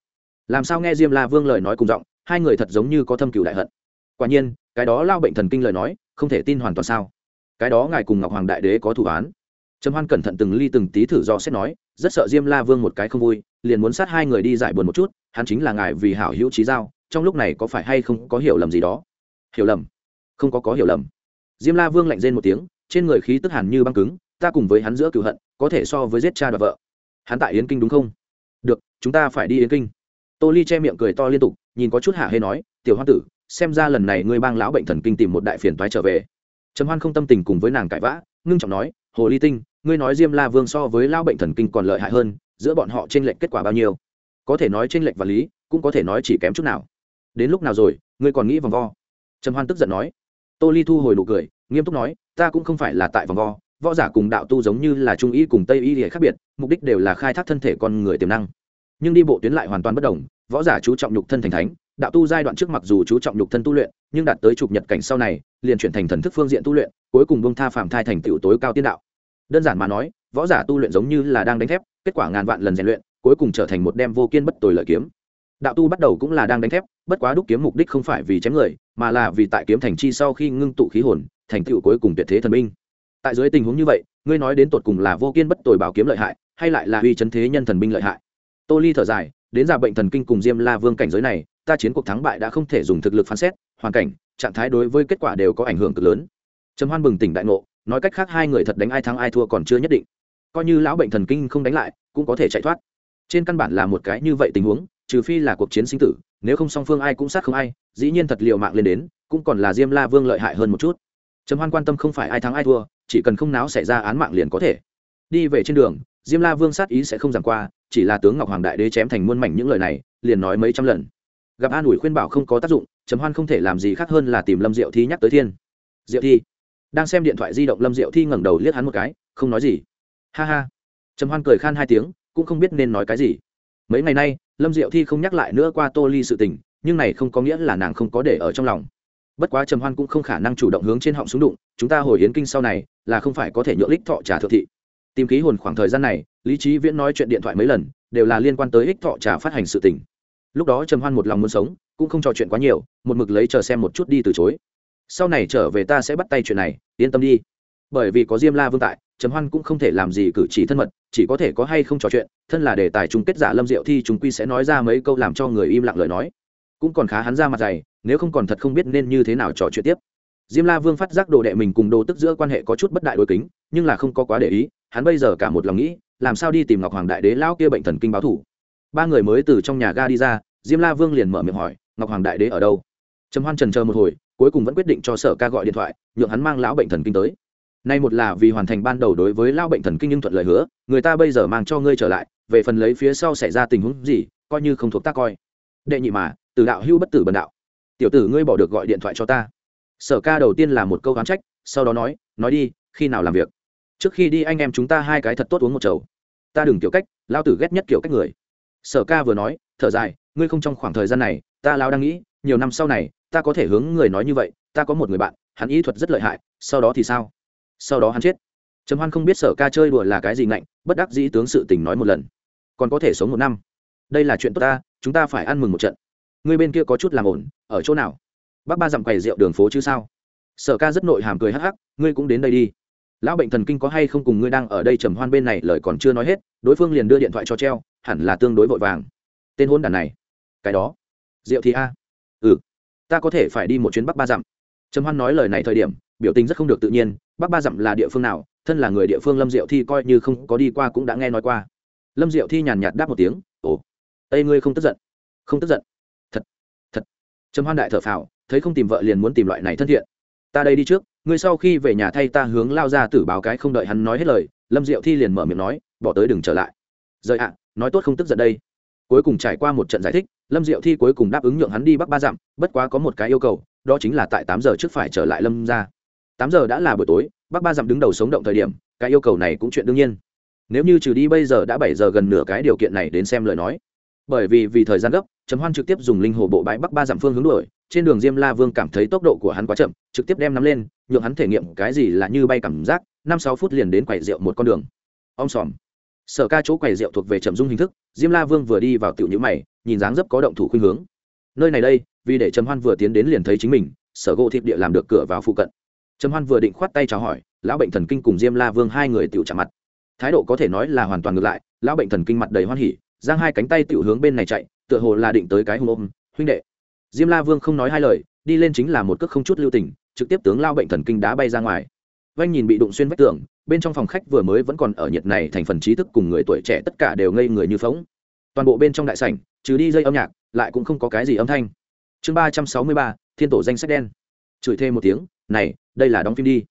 Làm sao nghe diêm la vương lời nói cùng giọng hai người thật giống như có thâm cựu đại hận. Quả nhiên, cái đó lao bệnh thần kinh lời nói, không thể tin hoàn toàn sao? Cái đó ngài cùng ngọc hoàng đại đế có thủ án. Trầm hoan cẩn thận từng ly từng tí thử do xét nói, rất sợ diêm la vương một cái không vui, liền muốn sát hai người đi giải buồn một chút, hắn chính là ngài vì hảo hữu trí giao, trong lúc này có phải hay không có hiểu lầm gì đó? Hiểu lầm? Không có có hiểu lầm. Diêm la vương lạnh rên một tiếng, trên người khí tức hàn như băng cứng, ta cùng với hắn giữa cựu hận, có thể so với giết cha và vợ. Hắn tại yến kinh đúng không? Được, chúng ta phải đi yến kinh. Tô ly che miệng cười to liên tục nhìn có chút hạ hê nói, tiểu hoa tử, xem ra lần này ngươi bang lão bệnh thần kinh tìm một đại phiền toái trở về. Trầm hoan không tâm tình cùng với nàng cãi vã, ngưng trọng nói, hồ ly tinh, ngươi nói diêm la vương so với lao bệnh thần kinh còn lợi hại hơn, giữa bọn họ t r ê n lệch kết quả bao nhiêu? Có thể nói t r ê n lệch và lý, cũng có thể nói chỉ kém chút nào. Đến lúc nào rồi, ngươi còn nghĩ vòng vo? Trầm hoan tức giận nói. Tô ly thu hồi nụ cười, nghiêm túc nói, ta cũng không phải là tại vòng vo, võ giả cùng đạo tu giống như là trung y cùng tây y khác biệt, mục đích đều là khai thác thân thể con người tiềm năng. Nhưng đi bộ tuyến lại hoàn toàn bất đồng võ giả chú trọng nhục thân thành thánh, đạo tu giai đoạn trước mặc dù chú trọng nhục thân tu luyện, nhưng đạt tới trục nhật cảnh sau này, liền chuyển thành thần thức phương diện tu luyện, cuối cùng bông tha phạm thai thành tựu tối cao tiên đạo. Đơn giản mà nói, võ giả tu luyện giống như là đang đánh thép, kết quả ngàn vạn lần rèn luyện, cuối cùng trở thành một đem vô kiên bất tồi lợi kiếm. Đạo tu bắt đầu cũng là đang đánh thép, bất quá đúc kiếm mục đích không phải vì chém người, mà là vì tại kiếm thành chi sau khi ngưng tụ khí hồn, thành tựu cuối cùng tuyệt thế thần binh. Tại dưới tình huống như vậy, ngươi nói đến tột cùng là vô kiên bất tồi bảo kiếm lợi hại, hay lại là uy chấn thế nhân thần binh lợi hại? Tô ly thở dài đến già bệnh thần kinh cùng diêm la vương cảnh giới này, ta chiến cuộc thắng bại đã không thể dùng thực lực phán xét, hoàn cảnh, trạng thái đối với kết quả đều có ảnh hưởng cực lớn. Trầm hoan bừng tỉnh đại ngộ, nói cách khác hai người thật đánh ai thắng ai thua còn chưa nhất định. Coi như lão bệnh thần kinh không đánh lại, cũng có thể chạy thoát. Trên căn bản là một cái như vậy tình huống, trừ phi là cuộc chiến sinh tử, nếu không song phương ai cũng sát không ai, dĩ nhiên thật liều mạng lên đến, cũng còn là diêm la vương lợi hại hơn một chút. Trầm hoan quan tâm không phải ai thắng ai thua, chỉ cần không náo xảy ra án mạng liền có thể. Đi về trên đường, diêm la vương sát ý sẽ không giảm qua chỉ là tướng ngọc hoàng đại đế chém thành muôn mảnh những lời này, liền nói mấy trăm lần. Gặp an ủi khuyên bảo không có tác dụng, trầm hoan không thể làm gì khác hơn là tìm lâm diệu thi nhắc tới thiên. Diệu thi? Đang xem điện thoại di động, lâm diệu thi ngẩng đầu liếc hắn một cái, không nói gì. Ha ha. Trầm hoan cười khan hai tiếng, cũng không biết nên nói cái gì. Mấy ngày nay, lâm diệu thi không nhắc lại nữa qua tô ly sự tình, nhưng này không có nghĩa là nàng không có để ở trong lòng. Bất quá trầm hoan cũng không khả năng chủ động hướng trên họng xuống đụng, chúng ta hồi yến kinh sau này, là không phải có thể nhượng lích thọ trả thượng thị. Tìm khí hồn khoảng thời gian này lý trí viễn nói chuyện điện thoại mấy lần, đều là liên quan tới ích thọ trả phát hành sự tình. Lúc đó trầm hoan một lòng muốn sống, cũng không trò chuyện quá nhiều, một mực lấy chờ xem một chút đi từ chối. Sau này trở về ta sẽ bắt tay chuyện này, yên tâm đi. Bởi vì có diêm la vương tại, trầm hoan cũng không thể làm gì cử chỉ thân mật, chỉ có thể có hay không trò chuyện, thân là đề tài chung kết giả lâm diệu thi chúng quy sẽ nói ra mấy câu làm cho người im lặng lời nói. Cũng còn khá hắn ra mặt dày, nếu không còn thật không biết nên như thế nào trò chuyện tiếp. Diêm la vương phát giác đồ đệ mình cùng đồ tức giữa quan hệ có chút bất đại đôi kính, nhưng là không có quá để ý, hắn bây giờ cả một lòng nghĩ làm sao đi tìm ngọc hoàng đại đế lão kia bệnh thần kinh báo thủ? Ba người mới từ trong nhà ga đi ra, diêm la vương liền mở miệng hỏi, ngọc hoàng đại đế ở đâu? Trầm hoan trần chờ một hồi, cuối cùng vẫn quyết định cho sở ca gọi điện thoại, nhượng hắn mang lão bệnh thần kinh tới. Nay một là vì hoàn thành ban đầu đối với lão bệnh thần kinh nhưng thuận lời hứa, người ta bây giờ mang cho ngươi trở lại, về phần lấy phía sau xảy ra tình huống gì, coi như không thuộc ta coi. Đệ nhị mà, từ đạo hưu bất tử bần đạo. Tiểu tử ngươi bỏ được gọi điện thoại cho ta. Sở ca đầu tiên là một câu oán trách, sau đó nói nói đi, khi nào làm việc? Trước khi đi anh em chúng ta hai cái thật tốt uống một chầu. Ta đừng kiểu cách, lao tử ghét nhất kiểu cách người. Sở ca vừa nói, thở dài, ngươi không trong khoảng thời gian này, ta lao đang nghĩ, nhiều năm sau này, ta có thể hướng người nói như vậy, ta có một người bạn, hắn ý thuật rất lợi hại, sau đó thì sao? Sau đó hắn chết. Trầm hoan không biết sở ca chơi đùa là cái gì ngạnh, bất đắc dĩ tướng sự tình nói một lần. Còn có thể sống một năm. Đây là chuyện tốt ta, chúng ta phải ăn mừng một trận. Ngươi bên kia có chút làm ổn, ở chỗ nào? Bác ba dặm quầy rượu đường phố chứ sao? Sở ca rất nội hàm cười hắc hắc, ngươi cũng đến đây đi lão bệnh thần kinh có hay không cùng ngươi đang ở đây trầm hoan bên này lời còn chưa nói hết, đối phương liền đưa điện thoại cho treo, hẳn là tương đối vội vàng. Tên hôn đàn này. Cái đó. Rượu thì a. Ừ. Ta có thể phải đi một chuyến bắc ba dặm. Trầm hoan nói lời này thời điểm, biểu tình rất không được tự nhiên, bắc ba dặm là địa phương nào, thân là người địa phương lâm diệu thi coi như không có đi qua cũng đã nghe nói qua. Lâm diệu thi nhàn nhạt đáp một tiếng, ồ ây ngươi không tức giận, không tức giận. Thật thật. Trầm hoan đại thở phào, thấy không tìm vợ liền muốn tìm loại này thân thiện. Ta đây đi trước ngươi sau khi về nhà thay ta hướng lao ra tử báo cái không đợi hắn nói hết lời, lâm diệu thi liền mở miệng nói, bỏ tới đừng trở lại. Rời ạ, nói tốt không tức giận đây. Cuối cùng trải qua một trận giải thích, lâm diệu thi cuối cùng đáp ứng nhượng hắn đi bắc ba dặm, bất quá có một cái yêu cầu, đó chính là tại tám giờ trước phải trở lại lâm ra tám giờ đã là buổi tối, bắc ba dặm đứng đầu sống động thời điểm, cái yêu cầu này cũng chuyện đương nhiên. Nếu như trừ đi bây giờ đã bảy giờ gần nửa cái điều kiện này đến xem lời nói bởi vì vì thời gian gấp, trầm hoan trực tiếp dùng linh hồ bộ bãi bắc ba dặm phương hướng đuổi, trên đường diêm la vương cảm thấy tốc độ của hắn quá chậm, trực tiếp đem nắm lên, nhượng hắn thể nghiệm cái gì là như bay cảm giác, năm sáu phút liền đến quầy rượu một con đường. Om sòm. Sở ca chỗ quầy rượu thuộc về trầm dung hình thức, diêm la vương vừa đi vào tiểu nhữ mày, nhìn dáng dấp có động thủ khuynh hướng. Nơi này đây, vì để trầm hoan vừa tiến đến liền thấy chính mình, sở gỗ thịt địa làm được cửa vào phụ cận. Trầm hoan vừa định khoát tay chào hỏi, lão bệnh thần kinh cùng diêm la vương hai người tiểu chạm mặt. Thái độ có thể nói là hoàn toàn ngược lại, lão bệnh thần kinh mặt đầy hoan hỉ giang hai cánh tay tiểu hướng bên này chạy, tựa hồ là định tới cái hùng ôm, huynh đệ. Diêm la vương không nói hai lời, đi lên chính là một cước không chút lưu tình, trực tiếp tướng lao bệnh thần kinh đá bay ra ngoài. Vanh nhìn bị đụng xuyên vách tường, bên trong phòng khách vừa mới vẫn còn ở nhiệt này thành phần trí thức cùng người tuổi trẻ tất cả đều ngây người như phóng toàn bộ bên trong đại sảnh, trừ đi dây âm nhạc, lại cũng không có cái gì âm thanh. Chương ba trăm sáu mươi ba, thiên tổ danh sách đen. Chửi thêm một tiếng, này, đây là đóng phim đi.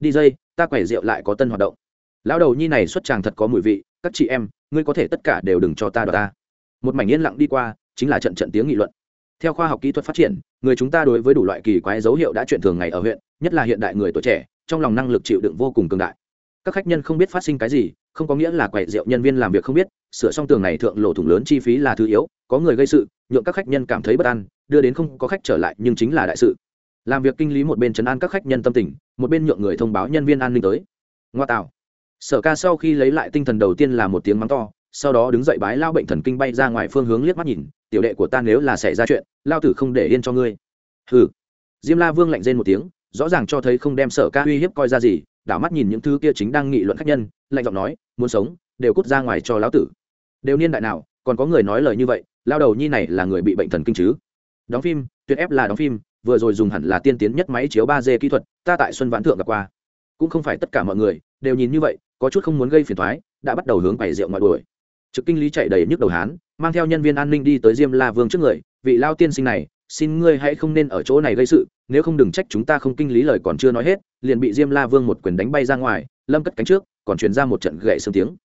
Đi dây, ta quẻ rượu lại có tân hoạt động. Lão đầu nhi này xuất tràng thật có mùi vị các chị em, ngươi có thể tất cả đều đừng cho ta đ ta. Một mảnh yên lặng đi qua, chính là trận trận tiếng nghị luận. Theo khoa học kỹ thuật phát triển, người chúng ta đối với đủ loại kỳ quái dấu hiệu đã chuyện thường ngày ở huyện, nhất là hiện đại người tuổi trẻ, trong lòng năng lực chịu đựng vô cùng cường đại. Các khách nhân không biết phát sinh cái gì, không có nghĩa là quậy rượu nhân viên làm việc không biết, sửa xong tường này thượng lộ thủng lớn chi phí là thứ yếu, có người gây sự, nhượng các khách nhân cảm thấy bất an, đưa đến không có khách trở lại nhưng chính là đại sự. Làm việc kinh lý một bên chấn an các khách nhân tâm tình, một bên nhượng người thông báo nhân viên an ninh tới. Ngoa tạo sở ca sau khi lấy lại tinh thần đầu tiên là một tiếng mắng to, sau đó đứng dậy bái lao bệnh thần kinh bay ra ngoài phương hướng liếc mắt nhìn, tiểu đệ của ta nếu là xảy ra chuyện, lao tử không để yên cho ngươi. Hừ. Diêm la vương lạnh rên một tiếng, rõ ràng cho thấy không đem sở ca uy hiếp coi ra gì, đảo mắt nhìn những thứ kia chính đang nghị luận khách nhân, lạnh giọng nói, muốn sống, đều cút ra ngoài cho lão tử. Đều niên đại nào, còn có người nói lời như vậy, lao đầu nhi này là người bị bệnh thần kinh chứ? Đóng phim, tuyệt ép là đóng phim, vừa rồi dùng hẳn là tiên tiến nhất máy chiếu ba d kỹ thuật, ta tại xuân vãn thượng gặp qua. Cũng không phải tất cả mọi người đều nhìn như vậy có chút không muốn gây phiền thoái, đã bắt đầu hướng quầy rượu ngoại đuổi. Trực kinh lý chạy đầy nhức đầu hán, mang theo nhân viên an ninh đi tới diêm la vương trước người, vị lao tiên sinh này, xin ngươi hãy không nên ở chỗ này gây sự, nếu không đừng trách chúng ta không kinh lý lời còn chưa nói hết, liền bị diêm la vương một quyền đánh bay ra ngoài, lâm cất cánh trước, còn truyền ra một trận gậy xương tiếng.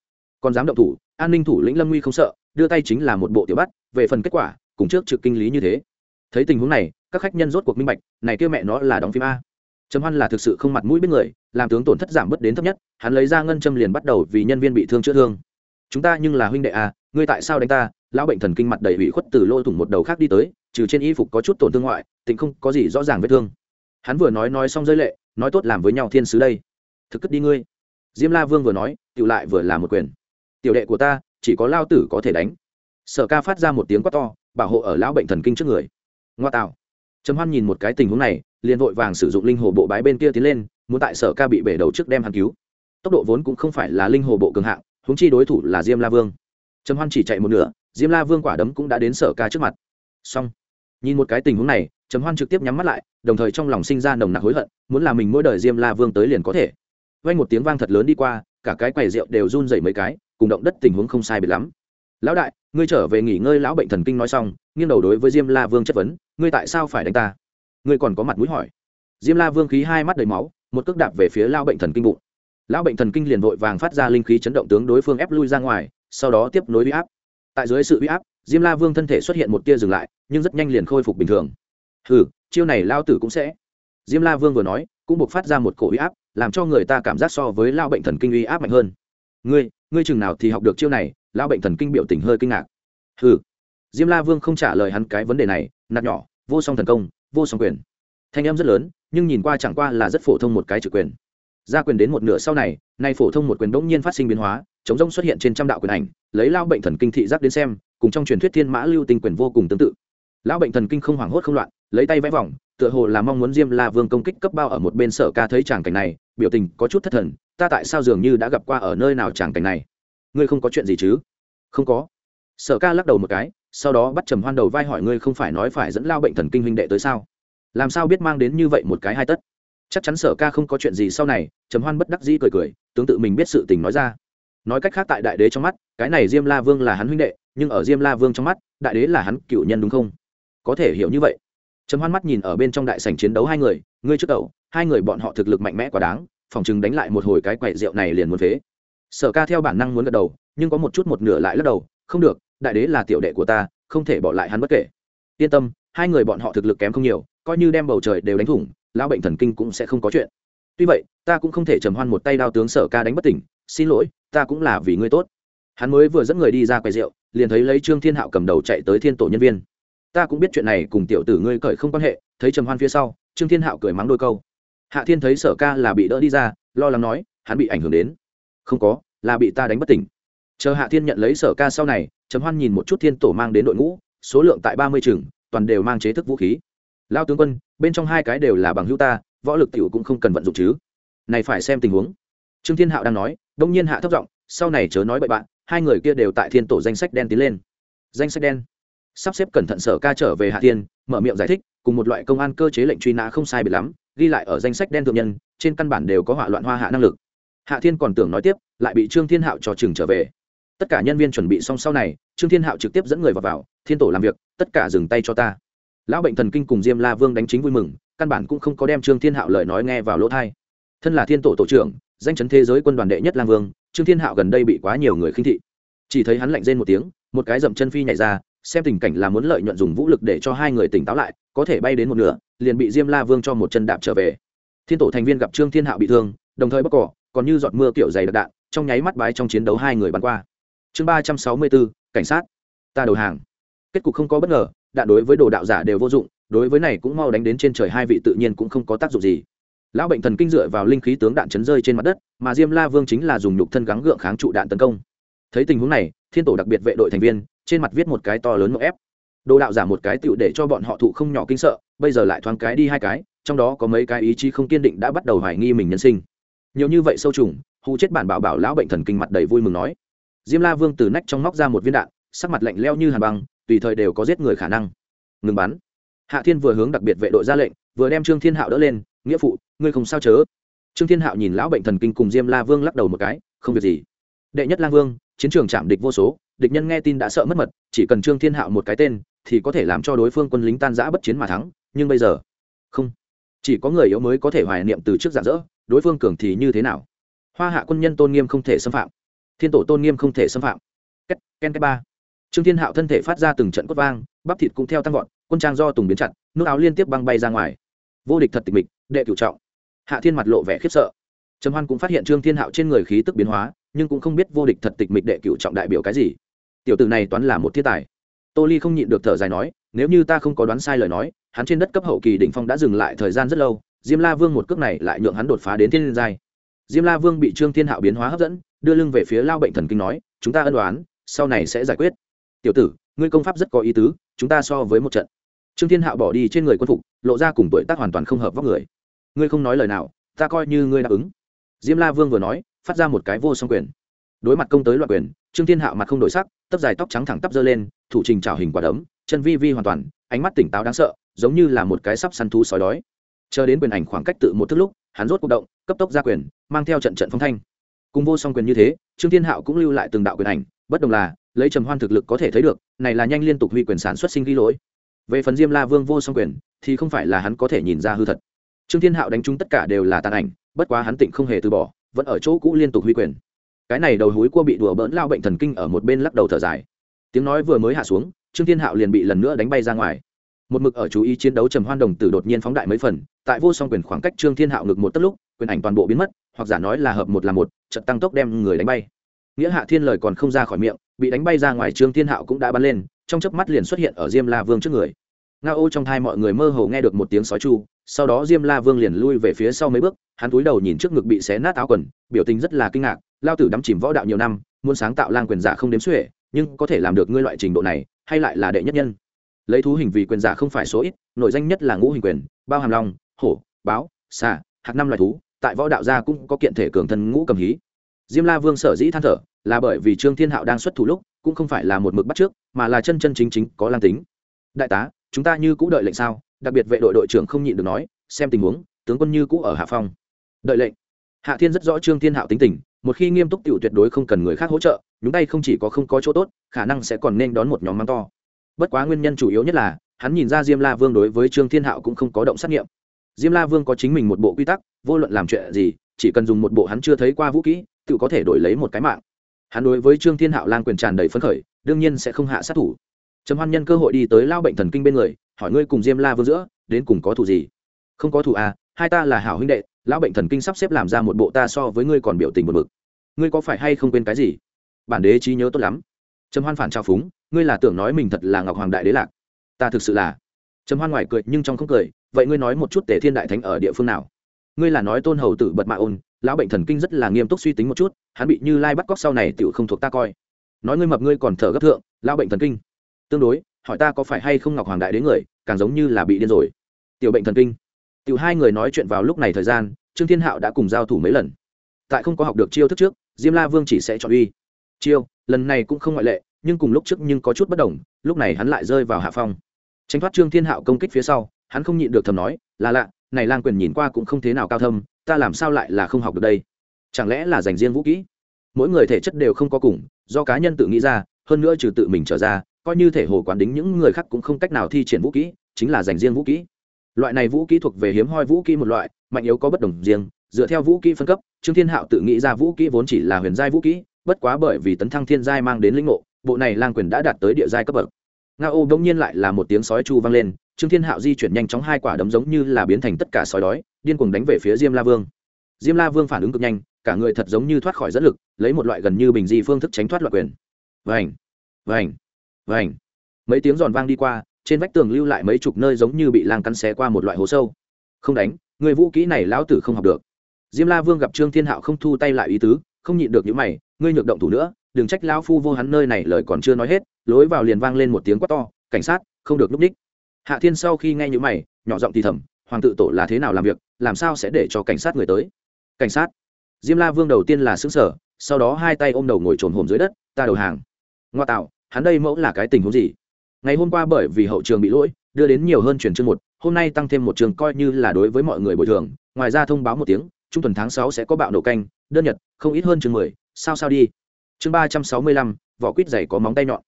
Còn dám động thủ, an ninh thủ lĩnh lâm nguy không sợ, đưa tay chính là một bộ tiểu bắt, về phần kết quả, cùng trước trực kinh lý như thế. Thấy tình huống này, các khách nhân rốt cuộc minh bạch, này kia mẹ nó là đóng phim a trầm hoan là thực sự không mặt mũi biết người làm tướng tổn thất giảm bớt đến thấp nhất hắn lấy ra ngân châm liền bắt đầu vì nhân viên bị thương chữa thương. Chúng ta nhưng là huynh đệ à, ngươi tại sao đánh ta? Lão bệnh thần kinh mặt đầy bị khuất từ lôi thủng một đầu khác đi tới trừ trên y phục có chút tổn thương ngoại tình không có gì rõ ràng vết thương. Hắn vừa nói nói xong rơi lệ nói tốt làm với nhau thiên sứ đây. Thực cất đi ngươi. Diêm la vương vừa nói Tiểu lại vừa là một quyền. Tiểu đệ của ta chỉ có lao tử có thể đánh. Sở ca phát ra một tiếng quát to bảo hộ ở lão bệnh thần kinh trước người. Ngoa tạo. Trầm hoan nhìn một cái tình huống này liền vội vàng sử dụng linh hồ bộ bái bên kia tiến lên, muốn tại sở ca bị bể đầu trước đem hắn cứu. Tốc độ vốn cũng không phải là linh hồ bộ cường hạng húng chi đối thủ là diêm la vương. Trầm hoan chỉ chạy một nửa, diêm la vương quả đấm cũng đã đến sở ca trước mặt. Xong. Nhìn một cái tình huống này, trầm hoan trực tiếp nhắm mắt lại, đồng thời trong lòng sinh ra nồng nặc hối hận, muốn làm mình mỗi đời diêm la vương tới liền có thể. Vay một tiếng vang thật lớn đi qua, cả cái quầy rượu đều run dậy mấy cái, cùng động đất tình huống không sai biệt lắm. Lão đại, ngươi trở về nghỉ ngơi, lão bệnh thần kinh nói xong, nghiêng đầu đối với diêm la vương chất vấn, ngươi tại sao phải đánh ta? Ngươi còn có mặt mũi hỏi. Diêm la vương khí hai mắt đầy máu, một cước đạp về phía lao bệnh thần kinh bụng. Lão bệnh thần kinh liền vội vàng phát ra linh khí chấn động tướng đối phương ép lui ra ngoài, sau đó tiếp nối huy áp. Tại dưới sự huy áp, diêm la vương thân thể xuất hiện một tia dừng lại, nhưng rất nhanh liền khôi phục bình thường. Ừ chiêu này lao tử cũng sẽ. Diêm la vương vừa nói, cũng buộc phát ra một cổ huy áp, làm cho người ta cảm giác so với lao bệnh thần kinh uy áp mạnh hơn. Ngươi ngươi chừng nào thì học được chiêu này lao bệnh thần kinh biểu tình hơi kinh ngạc. Ừ diêm la vương không trả lời hắn cái vấn đề này, nạt nhỏ, vô song thần công vô song quyền. Thanh em rất lớn, nhưng nhìn qua chẳng qua là rất phổ thông một cái trực quyền. Gia quyền đến một nửa sau này, nay phổ thông một quyền đống nhiên phát sinh biến hóa, chống rông xuất hiện trên trăm đạo quyền ảnh, lấy lao bệnh thần kinh thị giác đến xem, cùng trong truyền thuyết thiên mã lưu tinh quyền vô cùng tương tự. Lão bệnh thần kinh không hoảng hốt không loạn, lấy tay vẽ vòng, tựa hồ là mong muốn diêm la vương công kích cấp bao ở một bên sở ca thấy tràng cảnh này, biểu tình có chút thất thần, ta tại sao dường như đã gặp qua ở nơi nào tràng cảnh này? Ngươi không có chuyện gì chứ? Không có. Sở ca lắc đầu một cái sau đó bắt trầm hoan đầu vai hỏi ngươi không phải nói phải dẫn lao bệnh thần kinh huynh đệ tới sao? Làm sao biết mang đến như vậy một cái hai tất? Chắc chắn sở ca không có chuyện gì sau này, trầm hoan bất đắc dĩ cười cười, tướng tự mình biết sự tình nói ra. Nói cách khác tại đại đế trong mắt, cái này diêm la vương là hắn huynh đệ, nhưng ở diêm la vương trong mắt, đại đế là hắn cựu nhân đúng không? Có thể hiểu như vậy. Trầm hoan mắt nhìn ở bên trong đại sảnh chiến đấu hai người, ngươi trước đầu, hai người bọn họ thực lực mạnh mẽ quá đáng, phòng chừng đánh lại một hồi cái quậy rượu này liền muốn phế. Sở ca theo bản năng muốn gật đầu, nhưng có một chút một nửa lại lắc đầu, không được đại đế là tiểu đệ của ta, không thể bỏ lại hắn bất kể. Yên tâm, hai người bọn họ thực lực kém không nhiều, coi như đem bầu trời đều đánh thủng, lão bệnh thần kinh cũng sẽ không có chuyện. Tuy vậy, ta cũng không thể trầm hoan một tay đao tướng sở ca đánh bất tỉnh, xin lỗi, ta cũng là vì ngươi tốt. Hắn mới vừa dẫn người đi ra quầy rượu, liền thấy lấy trương thiên hạo cầm đầu chạy tới thiên tổ nhân viên. Ta cũng biết chuyện này cùng tiểu tử ngươi cởi không quan hệ, thấy trầm hoan phía sau, trương thiên hạo cười mắng đôi câu. Hạ thiên thấy sở ca là bị đỡ đi ra, lo lắng nói, hắn bị ảnh hưởng đến. Không có, là bị ta đánh bất tỉnh chờ hạ thiên nhận lấy sở ca sau này chấm hoan nhìn một chút thiên tổ mang đến đội ngũ, số lượng tại ba mươi chừng, toàn đều mang chế thức vũ khí. Lao tướng quân, bên trong hai cái đều là bằng hữu ta, võ lực t i ể u cũng không cần vận dụng chứ. Này phải xem tình huống. Trương thiên hạo đang nói, đông nhiên hạ thấp giọng, sau này chớ nói bậy bạn, hai người kia đều tại thiên tổ danh sách đen tiến lên. Danh sách đen. Sắp xếp cẩn thận sở ca trở về hạ thiên, mở miệng giải thích, cùng một loại công an cơ chế lệnh truy nã không sai biệt lắm, ghi lại ở danh sách đen thượng nhân, trên căn bản đều có hỏa loạn hoa hạ năng lực. Hạ thiên còn tưởng nói tiếp, lại bị trương thiên hạo trò chừng trở về tất cả nhân viên chuẩn bị xong sau này trương thiên hạo trực tiếp dẫn người vào, vào thiên tổ làm việc tất cả dừng tay cho ta. Lão bệnh thần kinh cùng diêm la vương đánh chính vui mừng căn bản cũng không có đem trương thiên hạo lời nói nghe vào lỗ thai thân là thiên tổ tổ trưởng danh chấn thế giới quân đoàn đệ nhất lang vương trương thiên hạo gần đây bị quá nhiều người khinh thị. Chỉ thấy hắn lạnh rên một tiếng một cái dậm chân phi nhảy ra xem tình cảnh là muốn lợi nhuận dùng vũ lực để cho hai người tỉnh táo lại có thể bay đến một nửa liền bị diêm la vương cho một chân đạp trở về. Thiên tổ thành viên gặp trương thiên hạo bị thương đồng thời bóc cỏ còn như giọt mưa kiểu dày đặc đạn trong nháy mắt bái trong chiến đấu hai người bắn qua chương ba trăm sáu mươi bốn, cảnh sát. Ta đầu hàng. Kết cục không có bất ngờ, đạn đối với đồ đạo giả đều vô dụng, đối với này cũng mau đánh đến trên trời hai vị tự nhiên cũng không có tác dụng gì. Lão bệnh thần kinh dựa vào linh khí tướng đạn chấn rơi trên mặt đất, mà diêm la vương chính là dùng nhục thân gắng gượng kháng trụ đạn tấn công. Thấy tình huống này, thiên tổ đặc biệt vệ đội thành viên, trên mặt viết một cái to lớn mậu ép. Đồ đạo giả một cái tựu để cho bọn họ thụ không nhỏ kinh sợ, bây giờ lại thoáng cái đi hai cái, trong đó có mấy cái ý chí không kiên định đã bắt đầu hoài nghi mình nhân sinh. Nhiều như vậy sâu trùng, hù chết bản bảo bảo lão bệnh thần kinh mặt đầy vui mừng nói diêm la vương từ nách trong móc ra một viên đạn, sắc mặt lạnh leo như hàn băng, tùy thời đều có giết người khả năng. Ngừng bắn. Hạ thiên vừa hướng đặc biệt vệ đội ra lệnh, vừa đem trương thiên hạo đỡ lên, nghĩa phụ, ngươi không sao chớ? Trương thiên hạo nhìn lão bệnh thần kinh cùng diêm la vương lắc đầu một cái, không việc gì. Đệ nhất lang vương, chiến trường chạm địch vô số, địch nhân nghe tin đã sợ mất mật, chỉ cần trương thiên hạo một cái tên, thì có thể làm cho đối phương quân lính tan giã bất chiến mà thắng, nhưng bây giờ không. Chỉ có người yếu mới có thể hoài niệm từ trước dạng dỡ, đối phương cường thì như thế nào? Hoa hạ quân nhân tôn nghiêm không thể xâm phạm thiên tổ tôn nghiêm không thể xâm phạm. Ken ken cái ba. Trương thiên hạo thân thể phát ra từng trận cốt vang, bắp thịt cũng theo tăng vọt, quân trang do tùng biến chặt nước áo liên tiếp băng bay ra ngoài. Vô địch thật tịch mịch, đệ cửu trọng. Hạ thiên mặt lộ vẻ khiếp sợ. Trầm hoan cũng phát hiện trương thiên hạo trên người khí tức biến hóa, nhưng cũng không biết vô địch thật tịch mịch đệ cửu trọng đại biểu cái gì. Tiểu tử này toán là một thiên tài. Tô ly không nhịn được thở dài nói, nếu như ta không có đoán sai lời nói, hắn trên đất cấp hậu kỳ đỉnh phong đã dừng lại thời gian rất lâu, diêm la vương một cước này lại nhượng hắn đột phá đến thiên giai. Diêm la vương bị trương thiên hạo biến hóa hấp dẫn đưa lưng về phía lao bệnh thần kinh nói, chúng ta ân đoán sau này sẽ giải quyết. Tiểu tử, ngươi công pháp rất có ý tứ, chúng ta so với một trận. Trương thiên hạo bỏ đi trên người quân phục, lộ ra cùng tuổi tác hoàn toàn không hợp vóc người. Ngươi không nói lời nào, ta coi như ngươi đáp ứng. Diêm la vương vừa nói, phát ra một cái vô song quyền. Đối mặt công tới loạn quyền, trương thiên hạo mặt không đổi sắc tấp dài tóc trắng thẳng tắp dơ lên, thủ trình trào hình quả đấm, chân vi vi hoàn toàn, ánh mắt tỉnh táo đáng sợ, giống như là một cái sắp săn thú sói đói. Chờ đến quyền ảnh khoảng cách tự một thức lúc, hắn rốt cuộc động, cấp tốc ra quyền, mang theo trận trận phong thanh cùng vô song quyền như thế, trương thiên hạo cũng lưu lại từng đạo quyền ảnh, bất đồng là, lấy trầm hoan thực lực có thể thấy được, này là nhanh liên tục huy quyền sản xuất sinh ghi lỗi. Về phần diêm la vương vô song quyền, thì không phải là hắn có thể nhìn ra hư thật. Trương thiên hạo đánh trúng tất cả đều là tàn ảnh, bất quá hắn tịnh không hề từ bỏ, vẫn ở chỗ cũ liên tục huy quyền. Cái này đầu hối cua bị đùa bỡn lao bệnh thần kinh ở một bên lắc đầu thở dài. Tiếng nói vừa mới hạ xuống, trương thiên hạo liền bị lần nữa đánh bay ra ngoài. Một mực ở chú ý chiến đấu trầm hoan đồng tử đột nhiên phóng đại mấy phần, tại vô song quyền khoảng cách trương thiên hạo ngực một tấc lúc, quyền ảnh toàn bộ biến mất hoặc giả nói là hợp một là một trận tăng tốc đem người đánh bay. Nghĩa hạ thiên lời còn không ra khỏi miệng, bị đánh bay ra ngoài trương thiên hạo cũng đã bắn lên, trong chớp mắt liền xuất hiện ở diêm la vương trước người. Nga ô trong thai mọi người mơ hồ nghe được một tiếng sói chu, sau đó diêm la vương liền lui về phía sau mấy bước, hắn cúi đầu nhìn trước ngực bị xé nát áo quần, biểu tình rất là kinh ngạc, lao tử đắm chìm võ đạo nhiều năm, muốn sáng tạo lang quyền giả không đếm xuể, nhưng có thể làm được ngươi loại trình độ này, hay lại là đệ nhất nhân. Lấy thú hình vì quyền giả không phải số ít nội danh nhất là ngũ hình quyền, bao hàm long, hổ, báo, xà hạt năm loài thú tại võ đạo gia cũng có kiện thể cường thân ngũ cầm hí. Diêm la vương sở dĩ than thở, là bởi vì trương thiên hạo đang xuất thủ lúc, cũng không phải là một mực bắt trước, mà là chân chân chính chính có lang tính. Đại tá, chúng ta như cũ đợi lệnh sao? Đặc biệt vệ đội đội trưởng không nhịn được nói, xem tình huống, tướng quân như cũ ở hạ phong. Đợi lệnh. Hạ thiên rất rõ trương thiên hạo tính tình, một khi nghiêm túc t tuyệt đối không cần người khác hỗ trợ, nhúng tay không chỉ có không có chỗ tốt, khả năng sẽ còn nên đón một nhóm măng to. Bất quá nguyên nhân chủ yếu nhất là, hắn nhìn ra diêm la vương đối với trương thiên hạo cũng không có động xét nghiệm diêm la vương có chính mình một bộ quy tắc, vô luận làm chuyện gì, chỉ cần dùng một bộ hắn chưa thấy qua vũ kỹ, tự có thể đổi lấy một cái mạng. Hắn đối với trương thiên hạo lang quyền tràn đầy phấn khởi, đương nhiên sẽ không hạ sát thủ. Trầm hoan nhân cơ hội đi tới lao bệnh thần kinh bên người, hỏi ngươi cùng diêm la vương giữa, đến cùng có thủ gì? Không có thủ à hai ta là hảo huynh đệ, lão bệnh thần kinh sắp xếp làm ra một bộ ta so với ngươi còn biểu tình một mực ngươi có phải hay không quên cái gì? Bản đế trí nhớ tốt lắm. Trầm hoan phản trao phúng, ngươi là tưởng nói mình thật là ngọc hoàng đại đế lạc. Ta thực sự là. Trầm hoan ngoài cười nhưng trong không cười vậy ngươi nói một chút tề thiên đại thánh ở địa phương nào? Ngươi là nói tôn hầu tử bật mạ ôn, lão bệnh thần kinh rất là nghiêm túc suy tính một chút, hắn bị như lai bắt cóc sau này tựu không thuộc ta coi. Nói ngươi mập ngươi còn thở gấp thượng, lão bệnh thần kinh. Tương đối, hỏi ta có phải hay không ngọc hoàng đại đến người, càng giống như là bị điên rồi. Tiểu bệnh thần kinh. Tiểu hai người nói chuyện vào lúc này thời gian, trương thiên hạo đã cùng giao thủ mấy lần. Tại không có học được chiêu thức trước, diêm la vương chỉ sẽ chọn uy. Chiêu, lần này cũng không ngoại lệ, nhưng cùng lúc trước nhưng có chút bất đồng, lúc này hắn lại rơi vào hạ phong. Tránh thoát trương thiên hạo công kích phía sau hắn không nhịn được thầm nói, là lạ, này lang quyền nhìn qua cũng không thế nào cao thâm, ta làm sao lại là không học được đây? Chẳng lẽ là dành riêng vũ kỹ? Mỗi người thể chất đều không có cùng, do cá nhân tự nghĩ ra, hơn nữa trừ tự mình trở ra, coi như thể hồ quán đính những người khác cũng không cách nào thi triển vũ kỹ, chính là dành riêng vũ kỹ. Loại này vũ kỹ thuộc về hiếm hoi vũ kỹ một loại, mạnh yếu có bất đồng riêng, dựa theo vũ kỹ phân cấp, trương thiên hạo tự nghĩ ra vũ kỹ vốn chỉ là huyền giai vũ kỹ, bất quá bởi vì tấn thăng thiên giai mang đến linh ngộ, bộ này lang quyền đã đạt tới địa giai cấp bậc. Nga ô bỗng nhiên lại là một tiếng sói chu vang lên trương thiên hạo di chuyển nhanh chóng hai quả đấm giống như là biến thành tất cả sói đói, điên cuồng đánh về phía diêm la vương. Diêm la vương phản ứng cực nhanh, cả người thật giống như thoát khỏi dẫn lực, lấy một loại gần như bình di phương thức tránh thoát loại quyền. Vành vành vành. Mấy tiếng giòn vang đi qua, trên vách tường lưu lại mấy chục nơi giống như bị lang cắn xé qua một loại hố sâu. Không đánh, người vũ kỹ này lão tử không học được. Diêm la vương gặp trương thiên hạo không thu tay lại ý tứ, không nhịn được những mày, ngươi nhược động thủ nữa, đừng trách lão phu vô hắn nơi này lời còn chưa nói hết, lối vào liền vang lên một tiếng quát to, cảnh sát, không được núp ních hạ thiên sau khi nghe những mày, nhỏ giọng thì thầm, hoàng tự tổ là thế nào làm việc, làm sao sẽ để cho cảnh sát người tới? Cảnh sát? Diêm la vương đầu tiên là xứng sở sau đó hai tay ôm đầu ngồi trồn hồm dưới đất, ta đầu hàng. Ngoa tạo, hắn đây mẫu là cái tình huống gì? Ngày hôm qua bởi vì hậu trường bị lỗi, đưa đến nhiều hơn chuyển chương một, hôm nay tăng thêm một trường coi như là đối với mọi người bồi thường. Ngoài ra thông báo một tiếng, trung tuần tháng sáu sẽ có bạo nổ canh, đơn nhật, không ít hơn chương mười, sao sao đi. Chương ba trăm sáu mươi lăm, vỏ quýt dày có móng tay nhọn.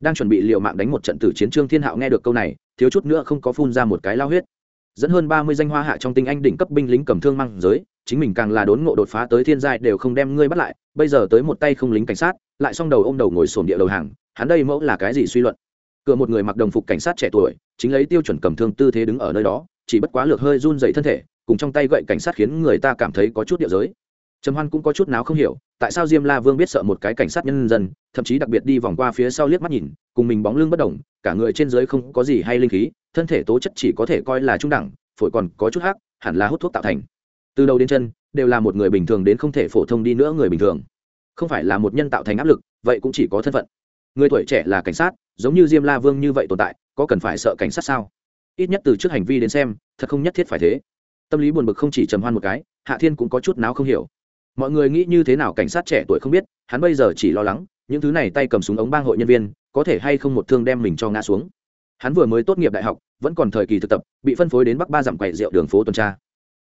Đang chuẩn bị liều mạng đánh một trận tử chiến trương thiên hạo nghe được câu này thiếu chút nữa không có phun ra một cái lao huyết. Dẫn hơn ba mươi danh hoa hạ trong tinh anh đỉnh cấp binh lính cầm thương mang giới, chính mình càng là đốn ngộ đột phá tới thiên giai đều không đem ngươi bắt lại, bây giờ tới một tay không lính cảnh sát, lại xong đầu ô m đầu ngồi sổm địa đầu hàng, hắn đây mẫu là cái gì suy luận? Cửa một người mặc đồng phục cảnh sát trẻ tuổi, chính lấy tiêu chuẩn cầm thương tư thế đứng ở nơi đó, chỉ bất quá lược hơi run dậy thân thể, cùng trong tay gậy cảnh sát khiến người ta cảm thấy có chút địa giới trầm hoan cũng có chút nào không hiểu, tại sao diêm la vương biết sợ một cái cảnh sát nhân dân, thậm chí đặc biệt đi vòng qua phía sau liếc mắt nhìn, cùng mình bóng lưng bất đồng, cả người trên dưới không có gì hay linh khí, thân thể tố chất chỉ có thể coi là trung đẳng, phổi còn có chút hắc, hẳn là hút thuốc tạo thành. Từ đầu đến chân, đều là một người bình thường đến không thể phổ thông đi nữa người bình thường. Không phải là một nhân tạo thành áp lực, vậy cũng chỉ có thân phận. Người tuổi trẻ là cảnh sát, giống như diêm la vương như vậy tồn tại, có cần phải sợ cảnh sát sao? Ít nhất từ trước hành vi đến xem, thật không nhất thiết phải thế. Tâm lý buồn bực không chỉ trầm hoan một cái, hạ thiên cũng có chút nào không hiểu mọi người nghĩ như thế nào cảnh sát trẻ tuổi không biết, hắn bây giờ chỉ lo lắng, những thứ này tay cầm súng ống bang hội nhân viên, có thể hay không một thương đem mình cho ngã xuống. Hắn vừa mới tốt nghiệp đại học, vẫn còn thời kỳ thực tập, bị phân phối đến bắc ba dặm quậy rượu đường phố tuần tra.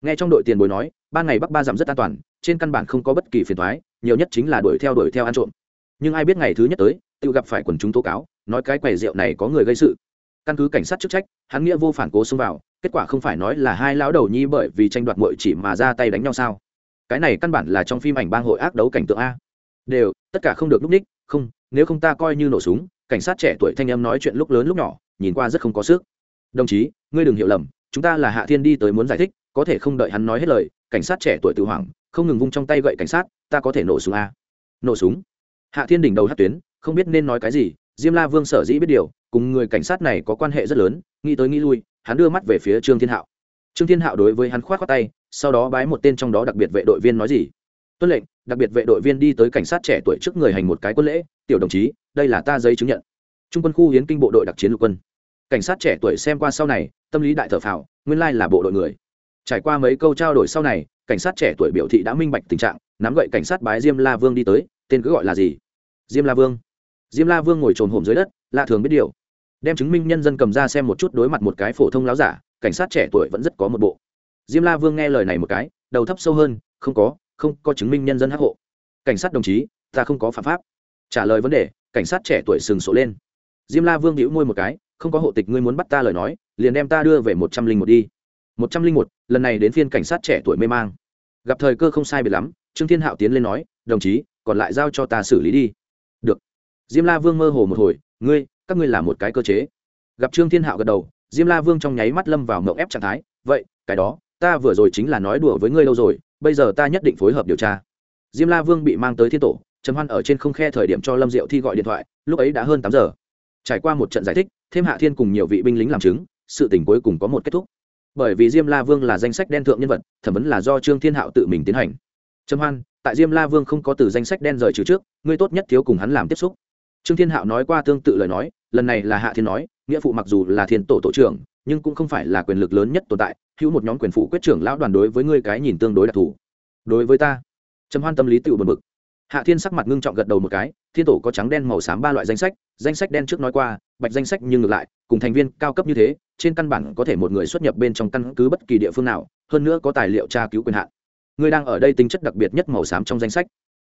Nghe trong đội tiền bối nói, ban ngày bắc ba dặm rất an toàn, trên căn bản không có bất kỳ phiền thoái nhiều nhất chính là đuổi theo đuổi theo ăn trộm. Nhưng ai biết ngày thứ nhất tới, tự gặp phải quần chúng tố cáo, nói cái quầy rượu này có người gây sự. Căn cứ cảnh sát chức trách, hắn nghĩa vô phản cố xông vào, kết quả không phải nói là hai lão đầu nhi bởi vì tranh đoạt mội chỉ mà ra tay đánh nhau sao? Cái này căn bản là trong phim ảnh bang hội ác đấu cảnh tượng a. Đều, tất cả không được lúc ních, không, nếu không ta coi như nổ súng, cảnh sát trẻ tuổi thanh em nói chuyện lúc lớn lúc nhỏ, nhìn qua rất không có sức. Đồng chí, ngươi đừng hiểu lầm, chúng ta là hạ thiên đi tới muốn giải thích, có thể không đợi hắn nói hết lời, cảnh sát trẻ tuổi tự hoảng, không ngừng vung trong tay gậy cảnh sát, ta có thể nổ súng a. Nổ súng? Hạ thiên đỉnh đầu hát tuyến, không biết nên nói cái gì, diêm la vương sở dĩ biết điều, cùng người cảnh sát này có quan hệ rất lớn, nghĩ tới nghĩ lui, hắn đưa mắt về phía trương thiên hạo. Trương thiên hạo đối với hắn k h o á t khoác tay sau đó bái một tên trong đó đặc biệt vệ đội viên nói gì? Tuân lệnh, đặc biệt vệ đội viên đi tới cảnh sát trẻ tuổi trước người hành một cái quân lễ, tiểu đồng chí, đây là ta giấy chứng nhận. Trung quân khu hiến kinh bộ đội đặc chiến lục quân. Cảnh sát trẻ tuổi xem qua sau này, tâm lý đại thở phào, nguyên lai là bộ đội người. Trải qua mấy câu trao đổi sau này, cảnh sát trẻ tuổi biểu thị đã minh bạch tình trạng, nắm gậy cảnh sát bái diêm la vương đi tới, tên cứ gọi là gì? Diêm la vương. Diêm la vương ngồi trồn hổm dưới đất, lạ thường biết điều. Đem chứng minh nhân dân cầm ra xem một chút đối mặt một cái phổ thông láo giả, cảnh sát trẻ tuổi vẫn rất có một bộ diêm la vương nghe lời này một cái, đầu thấp sâu hơn, không có không có chứng minh nhân dân hắc hộ. Cảnh sát đồng chí, ta không có phạm pháp. Trả lời vấn đề, cảnh sát trẻ tuổi sừng sộ lên. Diêm la vương hữu môi một cái, không có hộ tịch, ngươi muốn bắt ta lời nói, liền đem ta đưa về một trăm linh một đi. một trăm linh một, lần này đến phiên cảnh sát trẻ tuổi mê mang. Gặp thời cơ không sai biệt lắm, trương thiên hạo tiến lên nói, đồng chí, còn lại giao cho ta xử lý đi. Được. Diêm la vương mơ hồ một hồi, ngươi, các ngươi là một cái cơ chế. Gặp trương thiên hạo gật đầu, diêm la vương trong nháy mắt lâm vào mậu ép trạng thái, vậy, cái đó ta vừa rồi chính là nói đùa với ngươi lâu rồi, bây giờ ta nhất định phối hợp điều tra. Diêm la vương bị mang tới thiên tổ, trầm hoan ở trên không khe thời điểm cho lâm diệu thi gọi điện thoại, lúc ấy đã hơn tám giờ. Trải qua một trận giải thích, thêm hạ thiên cùng nhiều vị binh lính làm chứng, sự tình cuối cùng có một kết thúc. Bởi vì diêm la vương là danh sách đen thượng nhân vật, thẩm vấn là do trương thiên hạo tự mình tiến hành. Trầm hoan, tại diêm la vương không có từ danh sách đen rời trừ trước, ngươi tốt nhất thiếu cùng hắn làm tiếp xúc. Trương thiên hạo nói qua tương tự lời nói, lần này là hạ thiên nói, nghĩa phụ mặc dù là thiên tổ tổ trưởng, nhưng cũng không phải là quyền lực lớn nhất tồn tại hữu một nhóm quyền phụ quyết trưởng lão đoàn đối với ngươi cái nhìn tương đối đặc thù. Đối với ta, trầm hoan tâm lý tự bật mực hạ thiên sắc mặt ngưng trọng gật đầu một cái, thiên tổ có trắng đen màu xám ba loại danh sách danh sách đen trước nói qua, bạch danh sách nhưng ngược lại, cùng thành viên cao cấp như thế, trên căn bản có thể một người xuất nhập bên trong căn cứ bất kỳ địa phương nào, hơn nữa có tài liệu tra cứu quyền hạn. Ngươi đang ở đây tính chất đặc biệt nhất màu xám trong danh sách.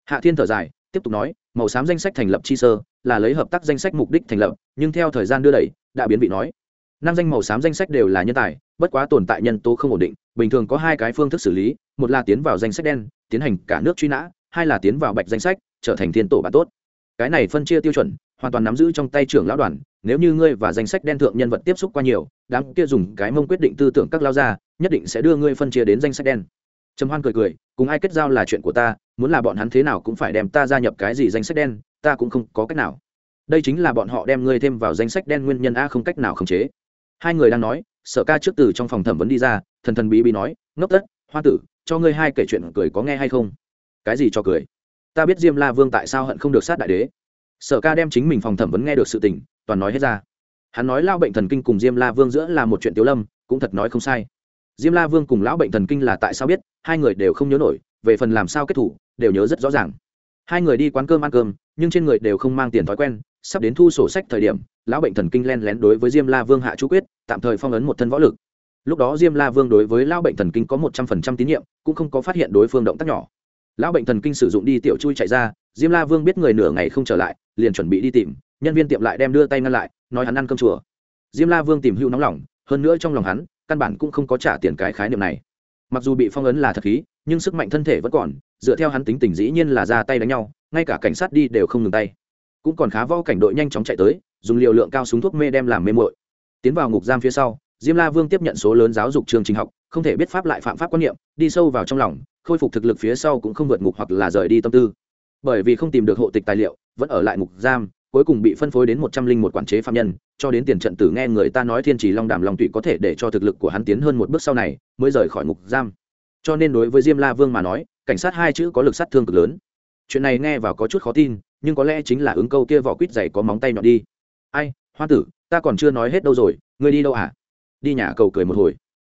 Hạ thiên thở dài, tiếp tục nói, màu xám danh sách thành lập chi sơ, là lấy hợp tác danh sách mục đích thành lập, nhưng theo thời gian đưa đẩy, đã biến vị nói năm danh màu xám danh sách đều là nhân tài bất quá tồn tại nhân tố không ổn định bình thường có hai cái phương thức xử lý một là tiến vào danh sách đen tiến hành cả nước truy nã hai là tiến vào bạch danh sách trở thành thiên tổ bạn tốt. Cái này phân chia tiêu chuẩn hoàn toàn nắm giữ trong tay trưởng lão đoàn nếu như ngươi và danh sách đen thượng nhân vật tiếp xúc qua nhiều đám kia dùng cái mông quyết định tư tưởng các lao gia, nhất định sẽ đưa ngươi phân chia đến danh sách đen. Trầm hoan cười cười cùng ai kết giao là chuyện của ta muốn là bọn hắn thế nào cũng phải đem ta gia nhập cái gì danh sách đen ta cũng không có cách nào. Đây chính là bọn họ đem ngươi thêm vào danh sách đen nguyên nhân a không cách nào khống chế hai người đang nói, sở ca trước từ trong phòng thẩm vấn đi ra, thần thần bí bí nói, ngốc tất, hoa tử, cho ngươi hai kể chuyện cười có nghe hay không? Cái gì cho cười? Ta biết diêm la vương tại sao hận không được sát đại đế. Sở ca đem chính mình phòng thẩm vấn nghe được sự tình, toàn nói hết ra. Hắn nói lao bệnh thần kinh cùng diêm la vương giữa là một chuyện tiếu lâm, cũng thật nói không sai. Diêm la vương cùng lão bệnh thần kinh là tại sao biết, hai người đều không nhớ nổi, về phần làm sao kết thủ, đều nhớ rất rõ ràng. Hai người đi quán cơm ăn cơm, nhưng trên người đều không mang tiền thói quen sắp đến thu sổ sách thời điểm, lão bệnh thần kinh len lén đối với diêm la vương hạ chú quyết, tạm thời phong ấn một thân võ lực. Lúc đó diêm la vương đối với lão bệnh thần kinh có một trăm phần trăm tín nhiệm, cũng không có phát hiện đối phương động tác nhỏ. Lão bệnh thần kinh sử dụng đi tiểu chui chạy ra, diêm la vương biết người nửa ngày không trở lại, liền chuẩn bị đi tìm, nhân viên tiệm lại đem đưa tay ngăn lại, nói hắn ăn cơm chùa. Diêm la vương tìm hưu nóng lòng, hơn nữa trong lòng hắn, căn bản cũng không có trả tiền cái khái niệm này. Mặc dù bị phong ấn là thật khí, nhưng sức mạnh thân thể vẫn còn, dựa theo hắn tính tình dĩ nhiên là ra tay đánh nhau, ngay cả cảnh sát đi đều không ngừng tay cũng còn khá võ cảnh đội nhanh chóng chạy tới, dùng liều lượng cao súng thuốc mê đem làm mê mội tiến vào ngục giam phía sau, diêm la vương tiếp nhận số lớn giáo dục chương trình học, không thể biết pháp lại phạm pháp quan niệm, đi sâu vào trong lòng, khôi phục thực lực phía sau cũng không vượt ngục hoặc là rời đi tâm tư. Bởi vì không tìm được hộ tịch tài liệu, vẫn ở lại ngục giam, cuối cùng bị phân phối đến một trăm linh một quản chế phạm nhân, cho đến tiền trận tử nghe người ta nói thiên trì long đàm long tụy có thể để cho thực lực của hắn tiến hơn một bước sau này, mới rời khỏi ngục giam. Cho nên đối với diêm la vương mà nói, cảnh sát hai chữ có lực sát thương cực lớn. Chuyện này nghe vào có chút khó tin nhưng có lẽ chính là ứng câu kia vỏ quýt dày có móng tay nhọn đi. Ai hoa tử, ta còn chưa nói hết đâu rồi, ngươi đi đâu à? Đi nhà cầu cười một hồi.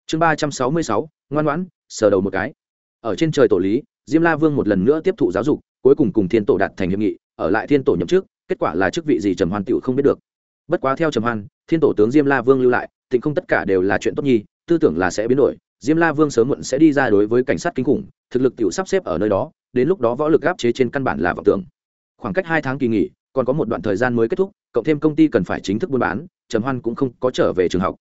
Chương ba trăm sáu mươi sáu, ngoan ngoãn, sờ đầu một cái. Ở trên trời tổ lý, diêm la vương một lần nữa tiếp thụ giáo dục, cuối cùng cùng thiên tổ đạt thành hiệp nghị, ở lại thiên tổ nhậm chức, kết quả là chức vị gì trầm hoan tựu không biết được. Bất quá theo trầm hoan, thiên tổ tướng diêm la vương lưu lại tịnh không tất cả đều là chuyện tốt nhi, tư tưởng là sẽ biến đổi, diêm la vương sớm muộn sẽ đi ra đối với cảnh sát kinh khủng, thực lực tựu sắp xếp ở nơi đó, đến lúc đó võ lực áp chế trên căn bản là vọng tưởng khoảng cách hai tháng kỳ nghỉ, còn có một đoạn thời gian mới kết thúc, cộng thêm công ty cần phải chính thức buôn bán, trầm hoan cũng không có trở về trường học.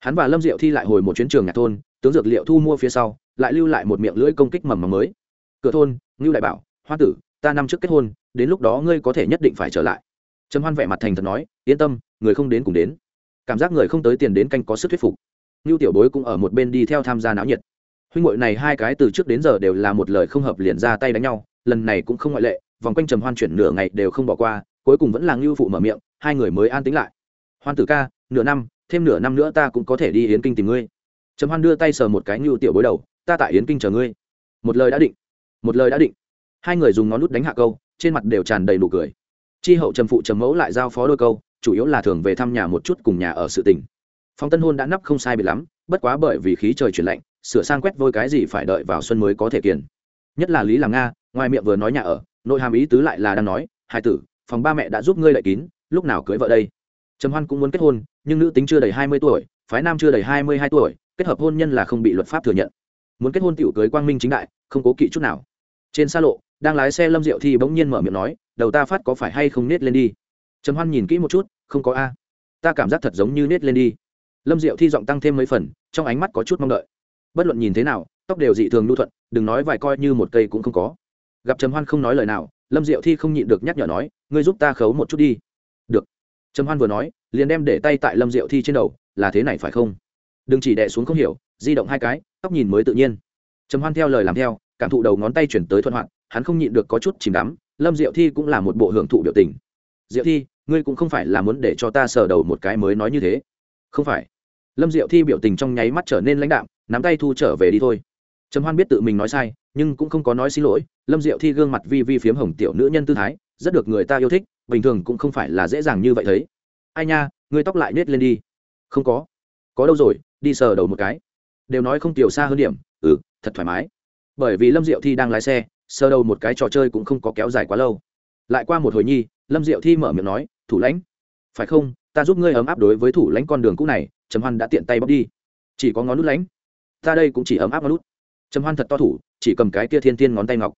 Hắn và lâm diệu thi lại hồi một chuyến trường nhà thôn, tướng dược liệu thu mua phía sau, lại lưu lại một miệng lưỡi công kích mầm mầm mới. Cửa thôn, ngưu đại bảo hoa tử, ta năm trước kết hôn, đến lúc đó ngươi có thể nhất định phải trở lại. Trầm hoan vẻ mặt thành thật nói, yên tâm, người không đến cùng đến. Cảm giác người không tới tiền đến canh có sức thuyết phục. Ngưu tiểu bối cũng ở một bên đi theo tham gia náo nhiệt. Huynh hội này hai cái từ trước đến giờ đều là một lời không hợp liền ra tay đánh nhau, lần này cũng không ngoại lệ vòng quanh trầm hoan chuyển nửa ngày đều không bỏ qua, cuối cùng vẫn là ngưu phụ mở miệng, hai người mới an tính lại. Hoan tử ca, nửa năm, thêm nửa năm nữa ta cũng có thể đi yến kinh tìm ngươi. Trầm hoan đưa tay sờ một cái ngưu tiểu bối đầu, ta tại yến kinh chờ ngươi. Một lời đã định. Một lời đã định. Hai người dùng ngón nút đánh hạ câu, trên mặt đều tràn đầy nụ cười. Chi hậu trầm phụ trầm mẫu lại giao phó đôi câu, chủ yếu là thường về thăm nhà một chút cùng nhà ở sự tình. Phòng tân hôn đã nắp không sai bị lắm, bất quá bởi vì khí trời chuyển lạnh, sửa sang quét vôi cái gì phải đợi vào xuân mới có thể kiền. Nhất là lý làm nga, ngoài miệng vừa nói nhà ở nội hàm ý tứ lại là đang nói hai tử, phòng ba mẹ đã giúp ngươi lại kín, lúc nào cưới vợ đây? Trầm hoan cũng muốn kết hôn, nhưng nữ tính chưa đầy hai mươi tuổi, phái nam chưa đầy hai mươi hai tuổi, kết hợp hôn nhân là không bị luật pháp thừa nhận. Muốn kết hôn tiểu cưới quang minh chính đại, không cố kỵ chút nào. Trên xa lộ, đang lái xe lâm diệu thì bỗng nhiên mở miệng nói, đầu ta phát có phải hay không nết lên đi? Trầm hoan nhìn kỹ một chút, không có a. Ta cảm giác thật giống như nết lên đi. Lâm diệu thi giọng tăng thêm mấy phần, trong ánh mắt có chút mong đợi. Bất luận nhìn thế nào, tóc đều dị thường lưu thuận, đừng nói vài coi như một cây cũng không có gặp trầm hoan không nói lời nào, lâm diệu thi không nhịn được nhắc nhở nói, ngươi giúp ta khấu một chút đi. Được. Trầm hoan vừa nói, liền đem để tay tại lâm diệu thi trên đầu, là thế này phải không? Đừng chỉ đẻ xuống không hiểu, di động hai cái, tóc nhìn mới tự nhiên. Trầm hoan theo lời làm theo, cảm thụ đầu ngón tay chuyển tới thuận hoạt, hắn không nhịn được có chút chìm đắm, lâm diệu thi cũng là một bộ hưởng thụ biểu tình. Diệu thi, ngươi cũng không phải là muốn để cho ta sờ đầu một cái mới nói như thế. Không phải. Lâm diệu thi biểu tình trong nháy mắt trở nên lãnh đạm, nắm tay thu trở về đi thôi trầm hoan biết tự mình nói sai, nhưng cũng không có nói xin lỗi, lâm diệu thi gương mặt vi vi phiếm hồng tiểu nữ nhân tư thái, rất được người ta yêu thích, bình thường cũng không phải là dễ dàng như vậy thấy. Ai nha ngươi tóc lại nết lên đi. Không có. Có đâu rồi, đi sờ đầu một cái. Đều nói không tiểu xa hơn điểm ừ thật thoải mái. Bởi vì lâm diệu thi đang lái xe, sờ đầu một cái trò chơi cũng không có kéo dài quá lâu. Lại qua một hồi nhi, lâm diệu thi mở miệng nói, thủ lãnh. Phải không, ta giúp ngươi ấm áp đối với thủ lãnh con đường cũ này, trầm hoan đã tiện tay bóc đi. Chỉ có ngón nút lãnh. Ta đây cũng chỉ ấm áp ngón nút trầm hoan thật to thủ, chỉ cầm cái kia thiên thiên ngón tay ngọc.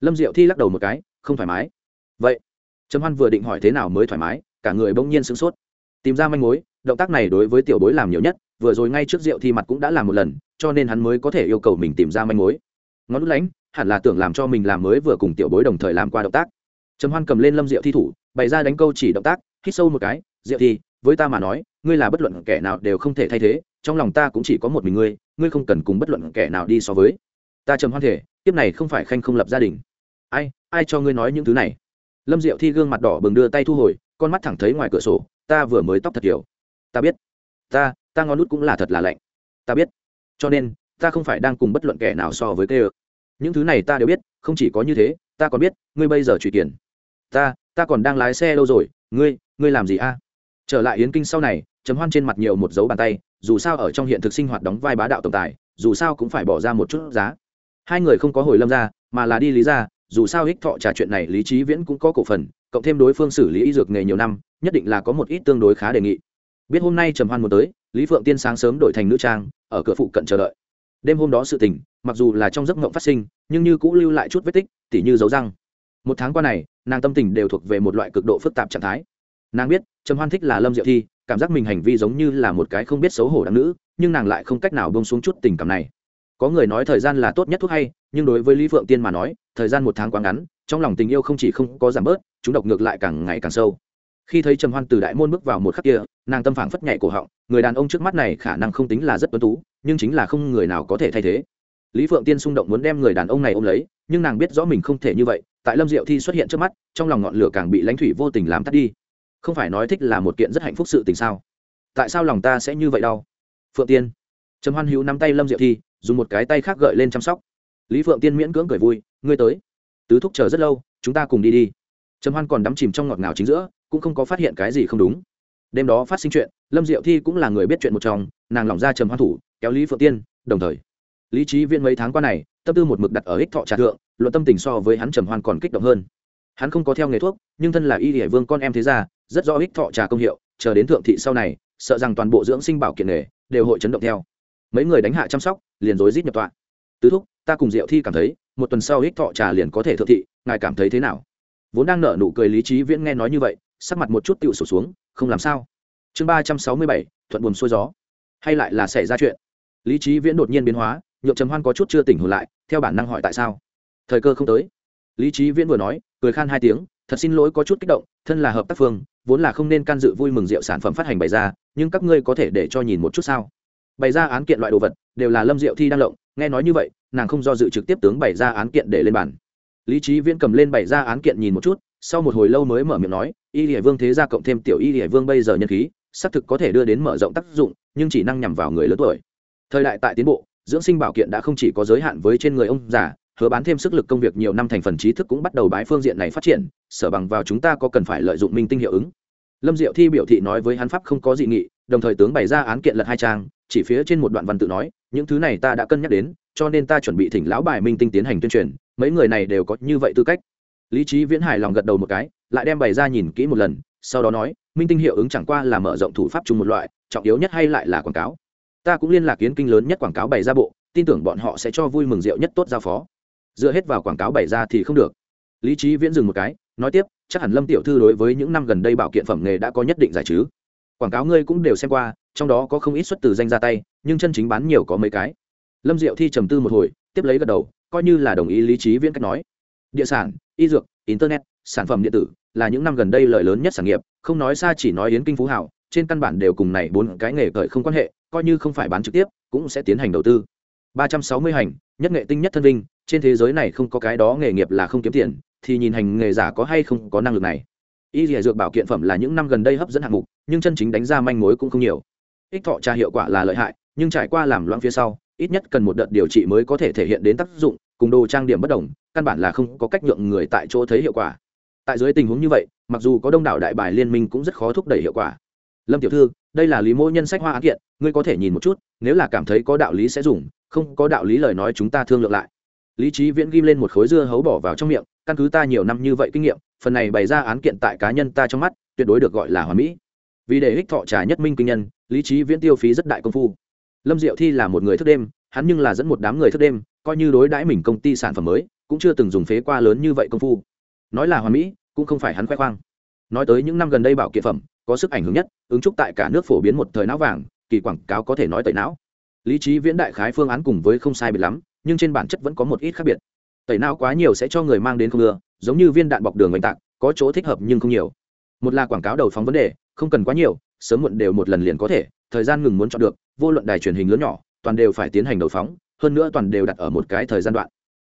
Lâm diệu thi lắc đầu một cái, không thoải mái. Vậy, trầm hoan vừa định hỏi thế nào mới thoải mái, cả người bỗng nhiên sửng sốt. Tìm ra manh mối, động tác này đối với tiểu bối làm nhiều nhất, vừa rồi ngay trước rượu thi mặt cũng đã làm một lần, cho nên hắn mới có thể yêu cầu mình tìm ra manh mối. Ngón lút lánh, hẳn là tưởng làm cho mình làm mới vừa cùng tiểu bối đồng thời làm qua động tác. Trầm hoan cầm lên lâm diệu thi thủ, bày ra đánh câu chỉ động tác, hít sâu một cái, diệu thi, với ta mà nói, ngươi là bất luận kẻ nào đều không thể thay thế, trong lòng ta cũng chỉ có một mình ngươi ngươi không cần cùng bất luận kẻ nào đi so với. Ta trầm hoan thể tiếp này không phải khanh không lập gia đình. Ai ai cho ngươi nói những thứ này? Lâm diệu thi gương mặt đỏ bừng đưa tay thu hồi, con mắt thẳng thấy ngoài cửa sổ, ta vừa mới tóc thật kiểu ta biết. Ta ta ngón nút cũng là thật là lạnh. Ta biết. Cho nên, ta không phải đang cùng bất luận kẻ nào so với kê ơ. Những thứ này ta đều biết, không chỉ có như thế, ta còn biết, ngươi bây giờ truy tiền. Ta ta còn đang lái xe lâu rồi? Ngươi ngươi làm gì a? Trở lại yến kinh sau này chấm hoan trên mặt nhiều một dấu bàn tay dù sao ở trong hiện thực sinh hoạt đóng vai bá đạo tổng tài, dù sao cũng phải bỏ ra một chút giá. Hai người không có hồi lâm ra, mà là đi lý ra, dù sao ích thọ trà chuyện này lý trí viễn cũng có cổ phần, cộng thêm đối phương xử lý y dược nghề nhiều năm, nhất định là có một ít tương đối khá đề nghị. Biết hôm nay trầm hoan muốn tới, lý phượng tiên sáng sớm đổi thành nữ trang, ở cửa phụ cận chờ đợi. Đêm hôm đó sự tình, mặc dù là trong giấc mộng phát sinh, nhưng như cũng lưu lại chút vết tích, tỉ như dấu răng. Một tháng qua này, nàng tâm tình đều thuộc về một loại cực độ phức tạp trạng thái. Nàng biết, trầm hoan thích là lâm diệu thi cảm giác mình hành vi giống như là một cái không biết xấu hổ đáng nữ, nhưng nàng lại không cách nào bông xuống chút tình cảm này. Có người nói thời gian là tốt nhất thuốc hay, nhưng đối với lý phượng tiên mà nói, thời gian một tháng quá ngắn, trong lòng tình yêu không chỉ không có giảm bớt, chúng độc ngược lại càng ngày càng sâu. Khi thấy trầm hoan từ đại môn bước vào một khắc kia, nàng tâm phảng phất nhảy cổ họng, người đàn ông trước mắt này khả năng không tính là rất tuấn tú, nhưng chính là không người nào có thể thay thế. Lý phượng tiên xung động muốn đem người đàn ông này ôm lấy, nhưng nàng biết rõ mình không thể như vậy, tại lâm diệu thi xuất hiện trước mắt, trong lòng ngọn lửa càng bị lãnh thủy vô tình làm tắt đi không phải nói thích là một kiện rất hạnh phúc sự tình sao? Tại sao lòng ta sẽ như vậy đau? Phượng tiên. Trầm hoan hữu nắm tay lâm diệu thi, dùng một cái tay khác gợi lên chăm sóc. Lý phượng tiên miễn cưỡng cười vui, ngươi tới. Tứ thúc chờ rất lâu, chúng ta cùng đi đi. Trầm hoan còn đắm chìm trong ngọt ngào chính giữa, cũng không có phát hiện cái gì không đúng. Đêm đó phát sinh chuyện, lâm diệu thi cũng là người biết chuyện một chồng nàng lỏng ra trầm hoan thủ, kéo lý phượng tiên, đồng thời. Lý trí viên mấy tháng qua này, tâm tư một mực đặt ở ích thọ trà thượng, luận tâm tình so với hắn trầm hoan còn kích động hơn. Hắn không có theo nghề thuốc, nhưng thân là y hải vương con em thế ra rất rõ ích thọ trà công hiệu, chờ đến thượng thị sau này, sợ rằng toàn bộ dưỡng sinh bảo kiện nghề đều hội chấn động theo. Mấy người đánh hạ chăm sóc, liền rối rít nhập tọa. Tứ thúc, ta cùng diệu thi cảm thấy, một tuần sau ích thọ trà liền có thể thượng thị, ngài cảm thấy thế nào? Vốn đang nở nụ cười lý trí viễn nghe nói như vậy, sắc mặt một chút tựu sổ xuống, không làm sao. Chương ba trăm sáu mươi bảy, thuận buồn xuôi gió. Hay lại là xảy ra chuyện? Lý trí viễn đột nhiên biến hóa, nhượng trầm hoan có chút chưa tỉnh hồn lại, theo bản năng hỏi tại sao? Thời cơ không tới. Lý trí viễn vừa nói, cười khan hai tiếng thật xin lỗi có chút kích động, thân là hợp tác phương, vốn là không nên can dự vui mừng rượu sản phẩm phát hành bày ra, nhưng các ngươi có thể để cho nhìn một chút sao? Bày ra án kiện loại đồ vật, đều là lâm diệu thi đang lộng, nghe nói như vậy, nàng không do dự trực tiếp tướng bày ra án kiện để lên bàn. Lý trí viễn cầm lên bày ra án kiện nhìn một chút, sau một hồi lâu mới mở miệng nói, y hải vương thế gia cộng thêm tiểu y hải vương bây giờ nhân khí, xác thực có thể đưa đến mở rộng tác dụng, nhưng chỉ năng nhằm vào người lớn tuổi. Thời đại tại tiến bộ, dưỡng sinh bảo kiện đã không chỉ có giới hạn với trên người ông già hứa bán thêm sức lực công việc nhiều năm thành phần trí thức cũng bắt đầu bái phương diện này phát triển, sở bằng vào chúng ta có cần phải lợi dụng minh tinh hiệu ứng. Lâm diệu thi biểu thị nói với hắn pháp không có dị nghị, đồng thời tướng bày ra án kiện lật hai trang, chỉ phía trên một đoạn văn tự nói, những thứ này ta đã cân nhắc đến, cho nên ta chuẩn bị thỉnh lão bài minh tinh tiến hành tuyên truyền, mấy người này đều có như vậy tư cách. Lý trí viễn hài lòng gật đầu một cái, lại đem bày ra nhìn kỹ một lần, sau đó nói, minh tinh hiệu ứng chẳng qua là mở rộng thủ pháp chung một loại, trọng yếu nhất hay lại là quảng cáo. Ta cũng liên lạc kiến kinh lớn nhất quảng cáo bày ra bộ, tin tưởng bọn họ sẽ cho vui mừng rượu nhất tốt giao phó dựa hết vào quảng cáo bày ra thì không được. Lý trí viễn dừng một cái, nói tiếp, chắc hẳn lâm tiểu thư đối với những năm gần đây bảo kiện phẩm nghề đã có nhất định giải chứ. Quảng cáo ngươi cũng đều xem qua, trong đó có không ít xuất từ danh ra tay, nhưng chân chính bán nhiều có mấy cái. Lâm diệu thi trầm tư một hồi, tiếp lấy gật đầu, coi như là đồng ý lý trí viễn cách nói. Địa sản, y dược, internet, sản phẩm điện tử là những năm gần đây lợi lớn nhất sản nghiệp, không nói xa chỉ nói yến kinh phú hảo, trên căn bản đều cùng này bốn cái nghề cởi không quan hệ, coi như không phải bán trực tiếp, cũng sẽ tiến hành đầu tư ba trăm sáu mươi hành, nhất nghệ tinh nhất thân vinh, trên thế giới này không có cái đó nghề nghiệp là không kiếm tiền, thì nhìn hành nghề giả có hay không có năng lực này. Y dìa dược bảo kiện phẩm là những năm gần đây hấp dẫn hạng mục, nhưng chân chính đánh ra manh mối cũng không nhiều. Ích thọ trà hiệu quả là lợi hại, nhưng trải qua làm loãng phía sau, ít nhất cần một đợt điều trị mới có thể thể hiện đến tác dụng, cùng đồ trang điểm bất đồng, căn bản là không có cách nhượng người tại chỗ thấy hiệu quả. Tại dưới tình huống như vậy, mặc dù có đông đảo đại bài liên minh cũng rất khó thúc đẩy hiệu quả. Lâm tiểu thư đây là lý mô nhân sách hoa án kiện, ngươi có thể nhìn một chút, nếu là cảm thấy có đạo lý sẽ dùng, không có đạo lý lời nói chúng ta thương lượng lại. Lý trí viễn ghim lên một khối dưa hấu bỏ vào trong miệng, căn cứ ta nhiều năm như vậy kinh nghiệm, phần này bày ra án kiện tại cá nhân ta trong mắt, tuyệt đối được gọi là hoàn mỹ. Vì để hích thọ trà nhất minh kinh nhân, lý trí viễn tiêu phí rất đại công phu. Lâm diệu thi là một người thức đêm, hắn nhưng là dẫn một đám người thức đêm, coi như đối đãi mình công ty sản phẩm mới, cũng chưa từng dùng phế qua lớn như vậy công phu. Nói là hoàn mỹ, cũng không phải hắn khoe khoang. Nói tới những năm gần đây bảo kiện phẩm có sức ảnh hưởng nhất, ứng trúc tại cả nước phổ biến một thời não vàng, kỳ quảng cáo có thể nói tẩy não. Lý trí viễn đại khái phương án cùng với không sai biệt lắm, nhưng trên bản chất vẫn có một ít khác biệt. Tẩy não quá nhiều sẽ cho người mang đến không ưa, giống như viên đạn bọc đường oanh tạc, có chỗ thích hợp nhưng không nhiều. Một là quảng cáo đầu phóng vấn đề, không cần quá nhiều, sớm muộn đều một lần liền có thể, thời gian ngừng muốn chọn được, vô luận đài truyền hình lớn nhỏ, toàn đều phải tiến hành đầu phóng, hơn nữa toàn đều đặt ở một cái thời gian đoạn.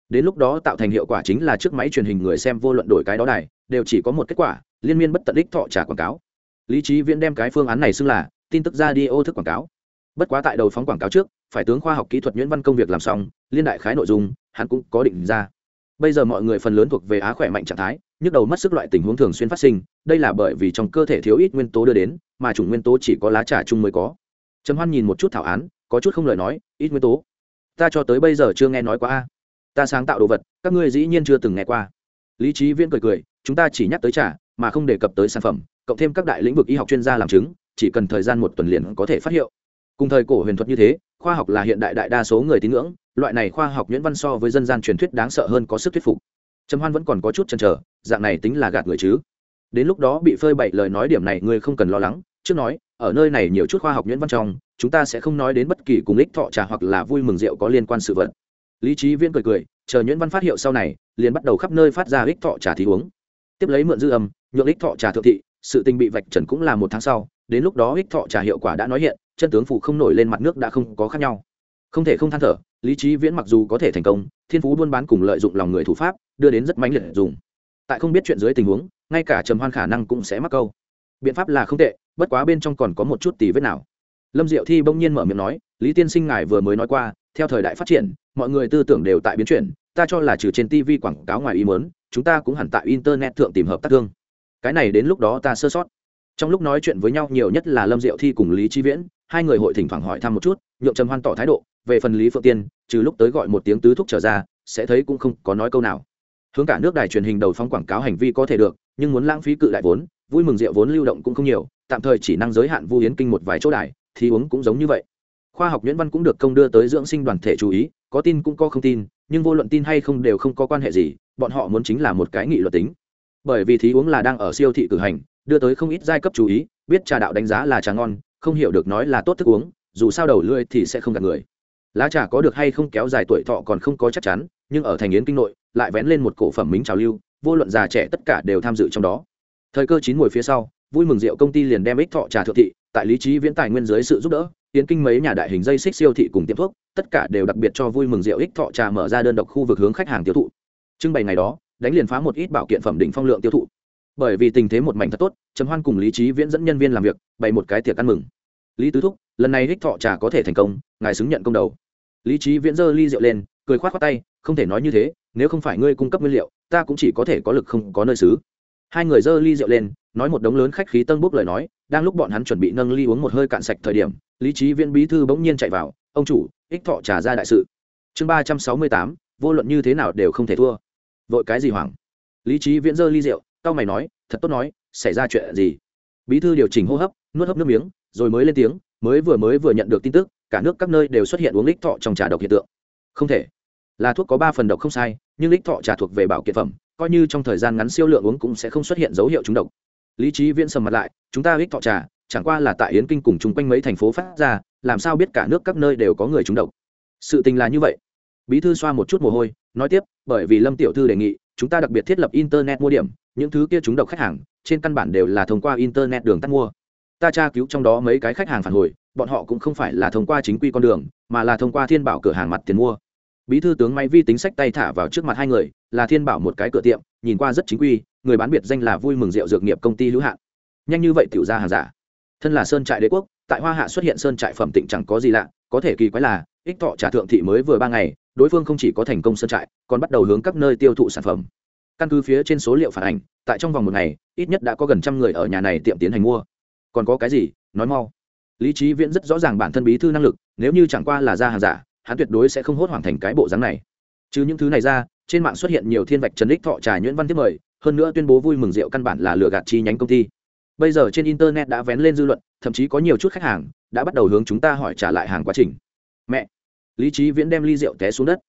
Đến lúc đó tạo thành hiệu quả chính là trước máy truyền hình người xem vô luận đổi cái đó đài, đều chỉ có một kết quả, liên miên bất tận đích thọ trả quảng cáo lý trí viễn đem cái phương án này xưng là tin tức ra đi ô thức quảng cáo. Bất quá tại đầu phóng quảng cáo trước, phải tướng khoa học kỹ thuật nhuyễn văn công việc làm xong, liên đại khái nội dung, hắn cũng có định ra. Bây giờ mọi người phần lớn thuộc về á khỏe mạnh trạng thái, nhức đầu mất sức loại tình huống thường xuyên phát sinh, đây là bởi vì trong cơ thể thiếu ít nguyên tố đưa đến, mà chủng nguyên tố chỉ có lá trà chung mới có. Trầm hoan nhìn một chút thảo án, có chút không lời nói, ít nguyên tố. Ta cho tới bây giờ chưa nghe nói qua a. Ta sáng tạo đồ vật, các ngươi dĩ nhiên chưa từng nghe qua. Lý trí viễn cười cười, chúng ta chỉ nhắc tới trà, mà không đề cập tới sản phẩm cộng thêm các đại lĩnh vực y học chuyên gia làm chứng, chỉ cần thời gian một tuần liền có thể phát hiệu. Cùng thời cổ huyền thuật như thế, khoa học là hiện đại đại đa số người tín ngưỡng, loại này khoa học nhuyễn văn so với dân gian truyền thuyết đáng sợ hơn có sức thuyết phục. Trầm hoan vẫn còn có chút chăn trở dạng này tính là gạt người chứ. Đến lúc đó bị phơi bậy lời nói điểm này ngươi không cần lo lắng, trước nói, ở nơi này nhiều chút khoa học nhuyễn văn trong, chúng ta sẽ không nói đến bất kỳ cùng ích thọ trà hoặc là vui mừng rượu có liên quan sự vật. Lý trí viễn cười cười, chờ nhuyễn văn phát hiệu sau này, liền bắt đầu khắp nơi phát ra ích thọ trà thì uống. Tiếp lấy mượn dư âm, nhượng ích thọ trà thượng thị sự tình bị vạch trần cũng là một tháng sau, đến lúc đó ích thọ trả hiệu quả đã nói hiện, chân tướng phụ không nổi lên mặt nước đã không có khác nhau. Không thể không than thở, lý trí viễn mặc dù có thể thành công, thiên phú buôn bán cùng lợi dụng lòng người thủ pháp, đưa đến rất mãnh liệt dùng. Tại không biết chuyện dưới tình huống, ngay cả trầm hoan khả năng cũng sẽ mắc câu. Biện pháp là không tệ, bất quá bên trong còn có một chút tì vết nào. Lâm diệu thi bỗng nhiên mở miệng nói, lý tiên sinh ngài vừa mới nói qua, theo thời đại phát triển, mọi người tư tưởng đều tại biến chuyển, ta cho là trừ trên tv quảng cáo ngoài ý mớn chúng ta cũng hẳn tại internet thượng tìm hợp tác thương cái này đến lúc đó ta sơ sót. Trong lúc nói chuyện với nhau nhiều nhất là lâm diệu thi cùng lý chi viễn, hai người hội thỉnh thoảng hỏi thăm một chút, nhượng trầm hoan tỏ thái độ, về phần lý phượng tiên, trừ lúc tới gọi một tiếng tứ thúc trở ra, sẽ thấy cũng không có nói câu nào. Hướng cả nước đài truyền hình đầu phóng quảng cáo hành vi có thể được, nhưng muốn lãng phí cự đại vốn, vui mừng rượu vốn lưu động cũng không nhiều, tạm thời chỉ năng giới hạn vu hiến kinh một vài chỗ đài, thì uống cũng giống như vậy. Khoa học nhuyễn văn cũng được công đưa tới dưỡng sinh đoàn thể chú ý, có tin cũng có không tin, nhưng vô luận tin hay không đều không có quan hệ gì, bọn họ muốn chính là một cái nghị luật tính bởi vì thí uống là đang ở siêu thị cử hành, đưa tới không ít giai cấp chú ý, biết trà đạo đánh giá là trà ngon, không hiểu được nói là tốt thức uống, dù sao đầu lưỡi thì sẽ không gạt người. Lá trà có được hay không kéo dài tuổi thọ còn không có chắc chắn, nhưng ở thành yến kinh nội, lại vén lên một cổ phẩm mính trào lưu, vô luận già trẻ tất cả đều tham dự trong đó. Thời cơ chín mùi phía sau, vui mừng rượu công ty liền đem ích thọ trà thượng thị, tại lý trí viễn tài nguyên dưới sự giúp đỡ tiến kinh mấy nhà đại hình dây xích siêu thị cùng tiệm thuốc, tất cả đều đặc biệt cho vui mừng rượu ích thọ trà mở ra đơn độc khu vực hướng khách hàng tiêu thụ. Trưng bày ngày đó đánh liền phá một ít bảo kiện phẩm đỉnh phong lượng tiêu thụ. Bởi vì tình thế một mảnh thật tốt, trầm hoan cùng lý trí viễn dẫn nhân viên làm việc, bày một cái tiệc ăn mừng. Lý tứ thúc, lần này ích thọ trà có thể thành công, ngài xứng nhận công đầu. Lý trí viễn giơ ly rượu lên, cười khoát khoát tay, không thể nói như thế, nếu không phải ngươi cung cấp nguyên liệu, ta cũng chỉ có thể có lực không có nơi xứ. Hai người giơ ly rượu lên, nói một đống lớn khách khí tân bốc lời nói, đang lúc bọn hắn chuẩn bị nâng ly uống một hơi cạn sạch thời điểm, lý trí viễn bí thư bỗng nhiên chạy vào, ông chủ ích thọ trà ra đại sự. Chương ba trăm sáu mươi tám, vô luận như thế nào đều không thể thua vội cái gì hoảng? Lý trí viễn dơ ly rượu tao mày nói, thật tốt nói, xảy ra chuyện gì? Bí thư điều chỉnh hô hấp, nuốt hấp nước miếng, rồi mới lên tiếng, mới vừa mới vừa nhận được tin tức, cả nước các nơi đều xuất hiện uống lích thọ trong trà độc hiện tượng. Không thể. Là thuốc có ba phần độc không sai, nhưng lích thọ trà thuộc về bảo kiện phẩm, coi như trong thời gian ngắn siêu lượng uống cũng sẽ không xuất hiện dấu hiệu trúng độc. Lý trí viễn sầm mặt lại, chúng ta lích thọ trà, chẳng qua là tại yến kinh cùng chung quanh mấy thành phố phát ra, làm sao biết cả nước các nơi đều có người trúng độc? Sự tình là như vậy bí thư xoa một chút mồ hôi, nói tiếp, bởi vì lâm tiểu thư đề nghị, chúng ta đặc biệt thiết lập internet mua điểm, những thứ kia chúng độc khách hàng, trên căn bản đều là thông qua internet đường tắt mua. Ta tra cứu trong đó mấy cái khách hàng phản hồi, bọn họ cũng không phải là thông qua chính quy con đường, mà là thông qua thiên bảo cửa hàng mặt tiền mua. Bí thư tướng máy vi tính sách tay thả vào trước mặt hai người, là thiên bảo một cái cửa tiệm, nhìn qua rất chính quy, người bán biệt danh là vui mừng rượu dược nghiệp công ty hữu hạn. Nhanh như vậy tiểu ra hàng giả. Thân là sơn trại đế quốc, tại hoa hạ xuất hiện sơn trại phẩm tịnh chẳng có gì lạ, có thể kỳ quái là ích thọ trà thượng thị mới vừa ba ngày, đối phương không chỉ có thành công sơn trại, còn bắt đầu hướng các nơi tiêu thụ sản phẩm. Căn cứ phía trên số liệu phản ảnh, tại trong vòng một ngày, ít nhất đã có gần trăm người ở nhà này tiệm tiến hành mua. Còn có cái gì? Nói mau. Lý trí viễn rất rõ ràng bản thân bí thư năng lực, nếu như chẳng qua là ra hàng giả, hắn tuyệt đối sẽ không hốt hoảng thành cái bộ dáng này. Chứ những thứ này ra, trên mạng xuất hiện nhiều thiên vạch trần đích thọ trà nhuyễn văn tiếp mời, hơn nữa tuyên bố vui mừng rượu căn bản là lừa gạt chi nhánh công ty. Bây giờ trên internet đã vén lên dư luận, thậm chí có nhiều chút khách hàng đã bắt đầu hướng chúng ta hỏi trả lại hàng quá trình. Mẹ! Lý trí viễn đem ly rượu té xuống đất.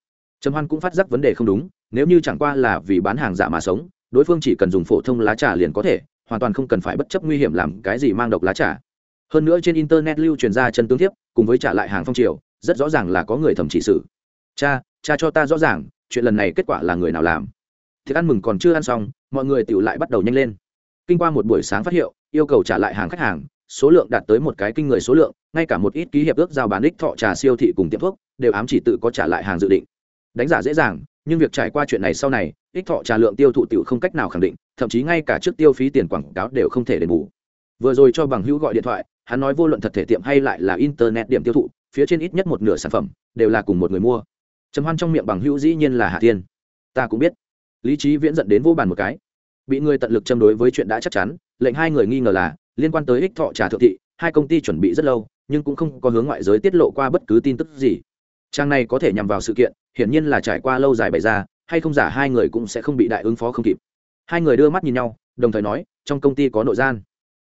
Trầm hoan cũng phát giác vấn đề không đúng, nếu như chẳng qua là vì bán hàng giả mà sống, đối phương chỉ cần dùng phổ thông lá trà liền có thể, hoàn toàn không cần phải bất chấp nguy hiểm làm cái gì mang độc lá trà. Hơn nữa trên internet lưu truyền ra chân tướng thiếp, cùng với trả lại hàng phong triều, rất rõ ràng là có người thẩm chỉ xử cha cha cho ta rõ ràng, chuyện lần này kết quả là người nào làm? Thức ăn mừng còn chưa ăn xong, mọi người tự lại bắt đầu nhanh lên. Kinh qua một buổi sáng phát hiệu, yêu cầu trả lại hàng khách hàng, số lượng đạt tới một cái kinh người số lượng ngay cả một ít ký hiệp ước giao bán đích thọ trà siêu thị cùng tiệm thuốc đều ám chỉ tự có trả lại hàng dự định. Đánh giả dễ dàng, nhưng việc trải qua chuyện này sau này ích thọ trà lượng tiêu thụ tiểu không cách nào khẳng định, thậm chí ngay cả trước tiêu phí tiền quảng cáo đều không thể đền bù. Vừa rồi cho bằng hữu gọi điện thoại, hắn nói vô luận thật thể tiệm hay lại là internet điểm tiêu thụ, phía trên ít nhất một nửa sản phẩm đều là cùng một người mua. Trầm hoan trong miệng bằng hữu dĩ nhiên là hạ thiên. Ta cũng biết. Lý trí viễn dẫn đến vô bàn một cái. Bị người tận lực châm đối với chuyện đã chắc chắn, lệnh hai người nghi ngờ là, liên quan tới ích thọ trà thượng thị, hai công ty chuẩn bị rất lâu nhưng cũng không có hướng ngoại giới tiết lộ qua bất cứ tin tức gì. Trang này có thể nhằm vào sự kiện, hiển nhiên là trải qua lâu dài bày ra, hay không giả hai người cũng sẽ không bị đại ứng phó không kịp. Hai người đưa mắt nhìn nhau, đồng thời nói, trong công ty có nội gian.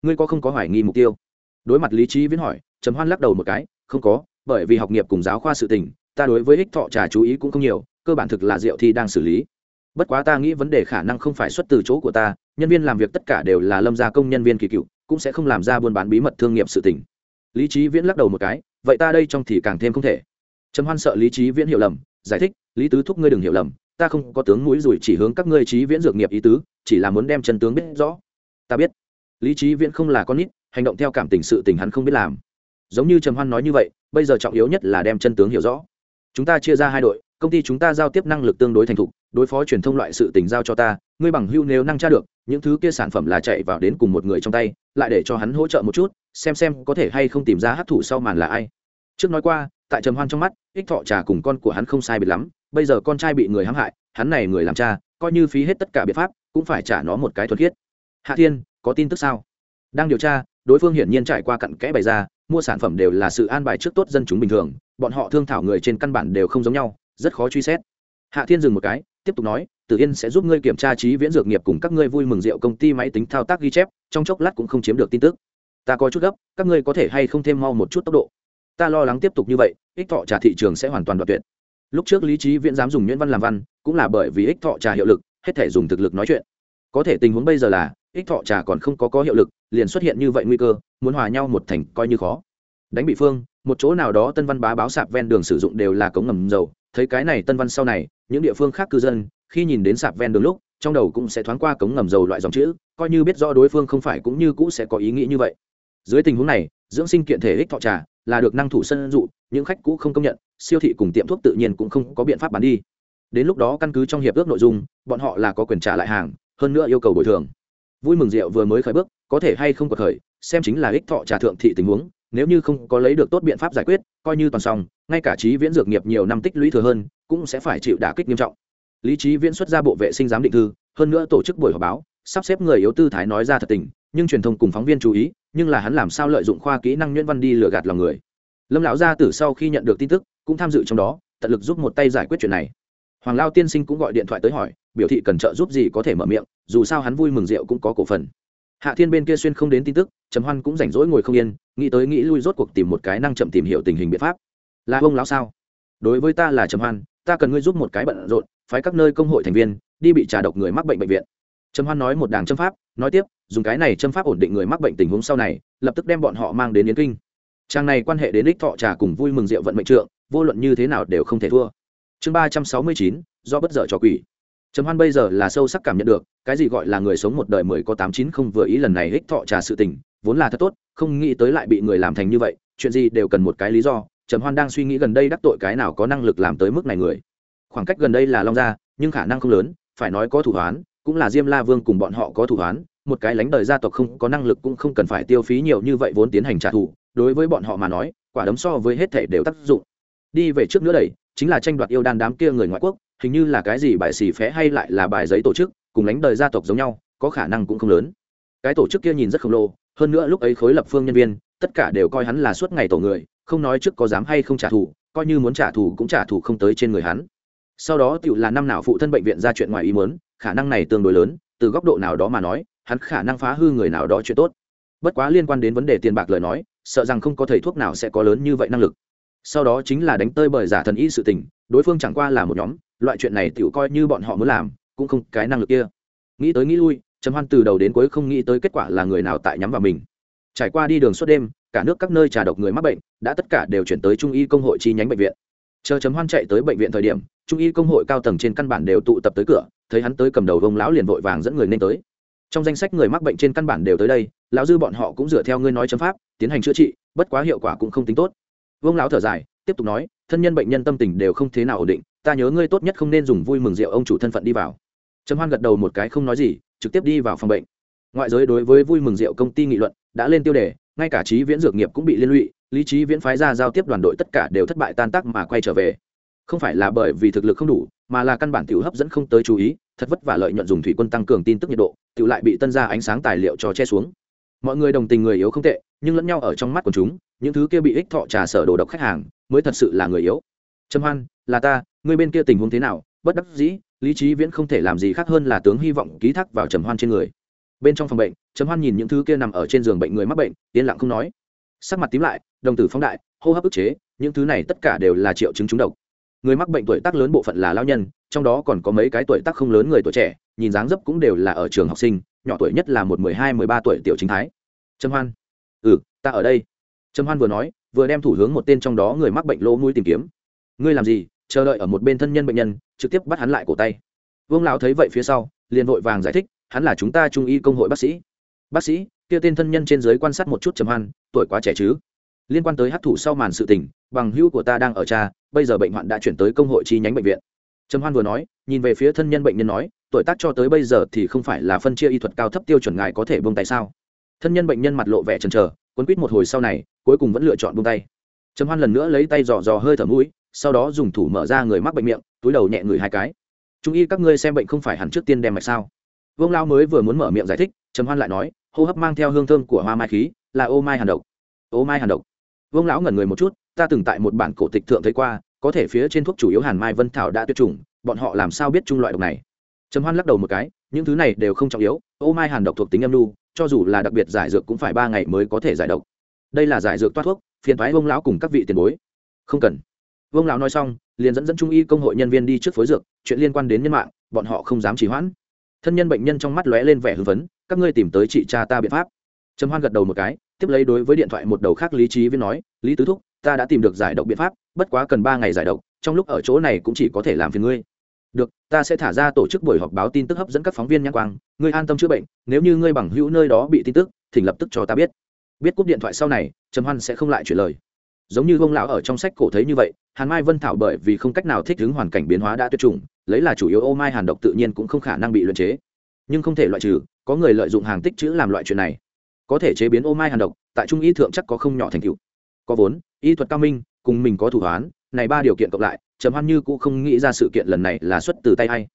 Ngươi có không có hoài nghi mục tiêu? Đối mặt lý trí viễn hỏi, trầm hoan lắc đầu một cái, không có, bởi vì học nghiệp cùng giáo khoa sự tình, ta đối với ích thọ trà chú ý cũng không nhiều, cơ bản thực là diệu thi đang xử lý. Bất quá ta nghĩ vấn đề khả năng không phải xuất từ chỗ của ta, nhân viên làm việc tất cả đều là lâm gia công nhân viên kỳ cựu, cũng sẽ không làm ra buôn bán bí mật thương nghiệp sự tình lý trí viễn lắc đầu một cái, vậy ta đây trong thì càng thêm không thể. Trầm hoan sợ lý trí viễn hiểu lầm, giải thích, lý tứ thúc ngươi đừng hiểu lầm, ta không có tướng mũi rủi chỉ hướng các ngươi trí viễn dược nghiệp ý tứ, chỉ là muốn đem chân tướng biết rõ. Ta biết. Lý trí viễn không là con nít, hành động theo cảm tình sự tình hắn không biết làm. Giống như trầm hoan nói như vậy, bây giờ trọng yếu nhất là đem chân tướng hiểu rõ. Chúng ta chia ra hai đội, công ty chúng ta giao tiếp năng lực tương đối thành thục, đối phó truyền thông loại sự tình giao cho ta, ngươi bằng hưu nếu năng tra được, những thứ kia sản phẩm là chạy vào đến cùng một người trong tay, lại để cho hắn hỗ trợ một chút xem xem có thể hay không tìm ra hát thủ sau màn là ai. Trước nói qua, tại trầm hoan trong mắt, ích thọ trà cùng con của hắn không sai biệt lắm, bây giờ con trai bị người hãm hại, hắn này người làm cha, coi như phí hết tất cả biện pháp, cũng phải trả nó một cái thuật khiết. Hạ thiên, có tin tức sao? Đang điều tra, đối phương hiển nhiên trải qua cặn kẽ bày ra, mua sản phẩm đều là sự an bài trước tốt dân chúng bình thường, bọn họ thương thảo người trên căn bản đều không giống nhau, rất khó truy xét. Hạ thiên dừng một cái, tiếp tục nói, tử yên sẽ giúp ngươi kiểm tra trí viễn dược nghiệp cùng các ngươi vui mừng rượu công ty máy tính thao tác ghi chép, trong chốc lát cũng không chiếm được tin tức ta có chút gấp, các ngươi có thể hay không thêm mau một chút tốc độ? Ta lo lắng tiếp tục như vậy, ích thọ trà thị trường sẽ hoàn toàn đoạt tuyệt. Lúc trước lý trí viễn dám dùng nhuyễn văn làm văn, cũng là bởi vì ích thọ trà hiệu lực, hết thể dùng thực lực nói chuyện. Có thể tình huống bây giờ là, ích thọ trà còn không có có hiệu lực, liền xuất hiện như vậy nguy cơ, muốn hòa nhau một thành coi như khó. Đánh bị phương, một chỗ nào đó tân văn bá báo sạp ven đường sử dụng đều là cống ngầm dầu, thấy cái này tân văn sau này, những địa phương khác cư dân, khi nhìn đến sạp ven đường lúc, trong đầu cũng sẽ thoáng qua cống ngầm dầu loại dòng chữ, coi như biết rõ đối phương không phải cũng như cũ sẽ có ý nghĩ như vậy dưới tình huống này, dưỡng sinh kiện thể ích thọ trà là được năng thủ sân dụ, những khách cũ không công nhận, siêu thị cùng tiệm thuốc tự nhiên cũng không có biện pháp bán đi. Đến lúc đó căn cứ trong hiệp ước nội dung, bọn họ là có quyền trả lại hàng, hơn nữa yêu cầu bồi thường. Vui mừng rượu vừa mới khởi bước, có thể hay không có khởi, xem chính là ích thọ trà thượng thị tình huống, nếu như không có lấy được tốt biện pháp giải quyết, coi như toàn xong, ngay cả trí viễn dược nghiệp nhiều năm tích lũy thừa hơn, cũng sẽ phải chịu đả kích nghiêm trọng. Lý trí viễn xuất ra bộ vệ sinh giám định thư, hơn nữa tổ chức buổi họp báo, sắp xếp người yếu tư thái nói ra thật tình, nhưng truyền thông cùng phóng viên chú ý nhưng là hắn làm sao lợi dụng khoa kỹ năng nhuyễn văn đi lừa gạt lòng người. Lâm lão gia tử sau khi nhận được tin tức, cũng tham dự trong đó, tận lực giúp một tay giải quyết chuyện này. Hoàng lao tiên sinh cũng gọi điện thoại tới hỏi, biểu thị cần trợ giúp gì có thể mở miệng, dù sao hắn vui mừng rượu cũng có cổ phần. Hạ thiên bên kia xuyên không đến tin tức, trầm hoan cũng rảnh rỗi ngồi không yên, nghĩ tới nghĩ lui rốt cuộc tìm một cái năng chậm tìm hiểu tình hình biện pháp. Là ông lão sao? Đối với ta là trầm hoan, ta cần ngươi giúp một cái bận rộn, phái các nơi công hội thành viên, đi bị trà độc người mắc bệnh bệnh viện. Trầm hoan nói một đảng châm pháp, nói tiếp dùng cái này châm pháp ổn định người mắc bệnh tình huống sau này, lập tức đem bọn họ mang đến yến kinh. Trang này quan hệ đến đích thọ trà cùng vui mừng rượu vận mệnh trượng, vô luận như thế nào đều không thể thua. Chương ba trăm sáu mươi chín, do bất dở cho quỷ. Trầm hoan bây giờ là sâu sắc cảm nhận được, cái gì gọi là người sống một đời mười có tám chín không vừa ý lần này hích thọ trà sự tình, vốn là thật tốt, không nghĩ tới lại bị người làm thành như vậy, chuyện gì đều cần một cái lý do, trầm hoan đang suy nghĩ gần đây đắc tội cái nào có năng lực làm tới mức này người. Khoảng cách gần đây là long gia, nhưng khả năng không lớn, phải nói có thủ hoán, cũng là diêm la vương cùng bọn họ có thủ hoán một cái lánh đời gia tộc không có năng lực cũng không cần phải tiêu phí nhiều như vậy vốn tiến hành trả thù, đối với bọn họ mà nói, quả đấm so với hết thể đều tác dụng. Đi về trước nữa đẩy chính là tranh đoạt yêu đan đám kia người ngoại quốc, hình như là cái gì bài xì phé hay lại là bài giấy tổ chức, cùng lánh đời gia tộc giống nhau, có khả năng cũng không lớn. Cái tổ chức kia nhìn rất khổng lồ, hơn nữa lúc ấy khối lập phương nhân viên, tất cả đều coi hắn là suốt ngày tổ người, không nói trước có dám hay không trả thù, coi như muốn trả thù cũng trả thù không tới trên người hắn. Sau đó tựu là năm nào phụ thân bệnh viện ra chuyện ngoài ý muốn, khả năng này tương đối lớn, từ góc độ nào đó mà nói hắn khả năng phá hư người nào đó chuyện tốt. Bất quá liên quan đến vấn đề tiền bạc lời nói, sợ rằng không có thầy thuốc nào sẽ có lớn như vậy năng lực. Sau đó chính là đánh tơi bởi giả thần y sự tình, đối phương chẳng qua là một nhóm, loại chuyện này tựu coi như bọn họ muốn làm, cũng không cái năng lực kia. Nghĩ tới nghĩ lui, trầm hoan từ đầu đến cuối không nghĩ tới kết quả là người nào tại nhắm vào mình. Trải qua đi đường suốt đêm, cả nước các nơi trà độc người mắc bệnh, đã tất cả đều chuyển tới trung y công hội chi nhánh bệnh viện. Chờ chấm hoan chạy tới bệnh viện thời điểm, trung y công hội cao tầng trên căn bản đều tụ tập tới cửa, thấy hắn tới cầm đầu vông lão liền vội vàng dẫn người nên tới trong danh sách người mắc bệnh trên căn bản đều tới đây, lão dư bọn họ cũng dựa theo ngươi nói chấm pháp, tiến hành chữa trị, bất quá hiệu quả cũng không tính tốt. Vương lão thở dài, tiếp tục nói, thân nhân bệnh nhân tâm tình đều không thế nào ổn định, ta nhớ ngươi tốt nhất không nên dùng vui mừng rượu ông chủ thân phận đi vào. Trầm hoan gật đầu một cái không nói gì, trực tiếp đi vào phòng bệnh. Ngoại giới đối với vui mừng rượu công ty nghị luận đã lên tiêu đề, ngay cả trí viễn dược nghiệp cũng bị liên lụy, lý trí viễn phái ra giao tiếp đoàn đội tất cả đều thất bại tan tác mà quay trở về. Không phải là bởi vì thực lực không đủ, mà là căn bản tiểu hấp dẫn không tới chú ý thật vất vả lợi nhuận dùng thủy quân tăng cường tin tức nhiệt độ, tự lại bị tân ra ánh sáng tài liệu cho che xuống. Mọi người đồng tình người yếu không tệ, nhưng lẫn nhau ở trong mắt của chúng, những thứ kia bị ích thọ trà sở đồ độc khách hàng, mới thật sự là người yếu. Trâm hoan, là ta, người bên kia tình huống thế nào? Bất đắc dĩ, lý trí viễn không thể làm gì khác hơn là tướng hy vọng ký thác vào trầm hoan trên người. Bên trong phòng bệnh, trầm hoan nhìn những thứ kia nằm ở trên giường bệnh người mắc bệnh, yên lặng không nói. Sắc mặt tím lại, đồng tử phóng đại, hô hấp ức chế, những thứ này tất cả đều là triệu chứng trúng độc người mắc bệnh tuổi tác lớn bộ phận là lao nhân, trong đó còn có mấy cái tuổi tác không lớn người tuổi trẻ, nhìn dáng dấp cũng đều là ở trường học sinh, nhỏ tuổi nhất là một mười hai, mười ba tuổi tiểu chính thái. Trâm hoan. Ừ ta ở đây. Trâm hoan vừa nói, vừa đem thủ hướng một tên trong đó người mắc bệnh lỗ mũi tìm kiếm. Ngươi làm gì? Chờ đợi ở một bên thân nhân bệnh nhân, trực tiếp bắt hắn lại cổ tay. Vương lão thấy vậy phía sau, liền vội vàng giải thích, hắn là chúng ta trung y công hội bác sĩ. Bác sĩ, kia tên thân nhân trên giới quan sát một chút trầm hoan, tuổi quá trẻ chứ? Liên quan tới hấp thủ sau màn sự tình, bằng hữu của ta đang ở cha, bây giờ bệnh hoạn đã chuyển tới công hội chi nhánh bệnh viện. Trầm hoan vừa nói, nhìn về phía thân nhân bệnh nhân nói, tuổi tác cho tới bây giờ thì không phải là phân chia y thuật cao thấp tiêu chuẩn ngài có thể buông tay sao? Thân nhân bệnh nhân mặt lộ vẻ trần chờ quấn quýt một hồi sau này, cuối cùng vẫn lựa chọn buông tay. Trầm hoan lần nữa lấy tay dò dò hơi thở mũi, sau đó dùng thủ mở ra người mắc bệnh miệng, túi đầu nhẹ người hai cái. Trung y các ngươi xem bệnh không phải hẳn trước tiên đem mạch sao? Vương lao mới vừa muốn mở miệng giải thích, trầm hoan lại nói, hô hấp mang theo hương thơm của hoa mai khí, là ô mai hàn độc. Ô mai hàn độc vương lão ngẩn người một chút, ta từng tại một bản cổ tịch thượng thấy qua, có thể phía trên thuốc chủ yếu hàn mai vân thảo đã tuyệt chủng, bọn họ làm sao biết chung loại độc này? Trầm hoan lắc đầu một cái, những thứ này đều không trọng yếu, ô mai hàn độc thuộc tính âm lưu cho dù là đặc biệt giải dược cũng phải ba ngày mới có thể giải độc. Đây là giải dược toát thuốc, phiền thoái vương lão cùng các vị tiền bối. Không cần. Vương lão nói xong, liền dẫn dẫn trung y công hội nhân viên đi trước phối dược, chuyện liên quan đến nhân mạng, bọn họ không dám trì hoãn. Thân nhân bệnh nhân trong mắt lóe lên vẻ hưng phấn, các ngươi tìm tới chị cha ta biện pháp trầm hoan gật đầu một cái, tiếp lấy đối với điện thoại một đầu khác lý trí viên nói, lý tứ thúc, ta đã tìm được giải độc biện pháp, bất quá cần ba ngày giải độc, trong lúc ở chỗ này cũng chỉ có thể làm phiền ngươi. Được, ta sẽ thả ra tổ chức buổi họp báo tin tức hấp dẫn các phóng viên nhãn quang, ngươi an tâm chữa bệnh, nếu như ngươi bằng hữu nơi đó bị tin tức, thỉnh lập tức cho ta biết. Biết cúp điện thoại sau này, trầm hoan sẽ không lại chuyển lời. Giống như ông lão ở trong sách cổ thấy như vậy, hàn mai vân thảo bởi vì không cách nào thích ứng hoàn cảnh biến hóa đã tuyệt chủng, lấy là chủ yếu ô mai hàn độc tự nhiên cũng không khả năng bị luyện chế. Nhưng không thể loại trừ, có người lợi dụng hàng tích chữ làm loại chuyện này có thể chế biến ô mai hàn độc, tại trung y thượng chắc có không nhỏ thành tựu. Có vốn, y thuật cao minh, cùng mình có thủ hoán, này ba điều kiện cộng lại, trầm hoan như cũng không nghĩ ra sự kiện lần này là xuất từ tay hay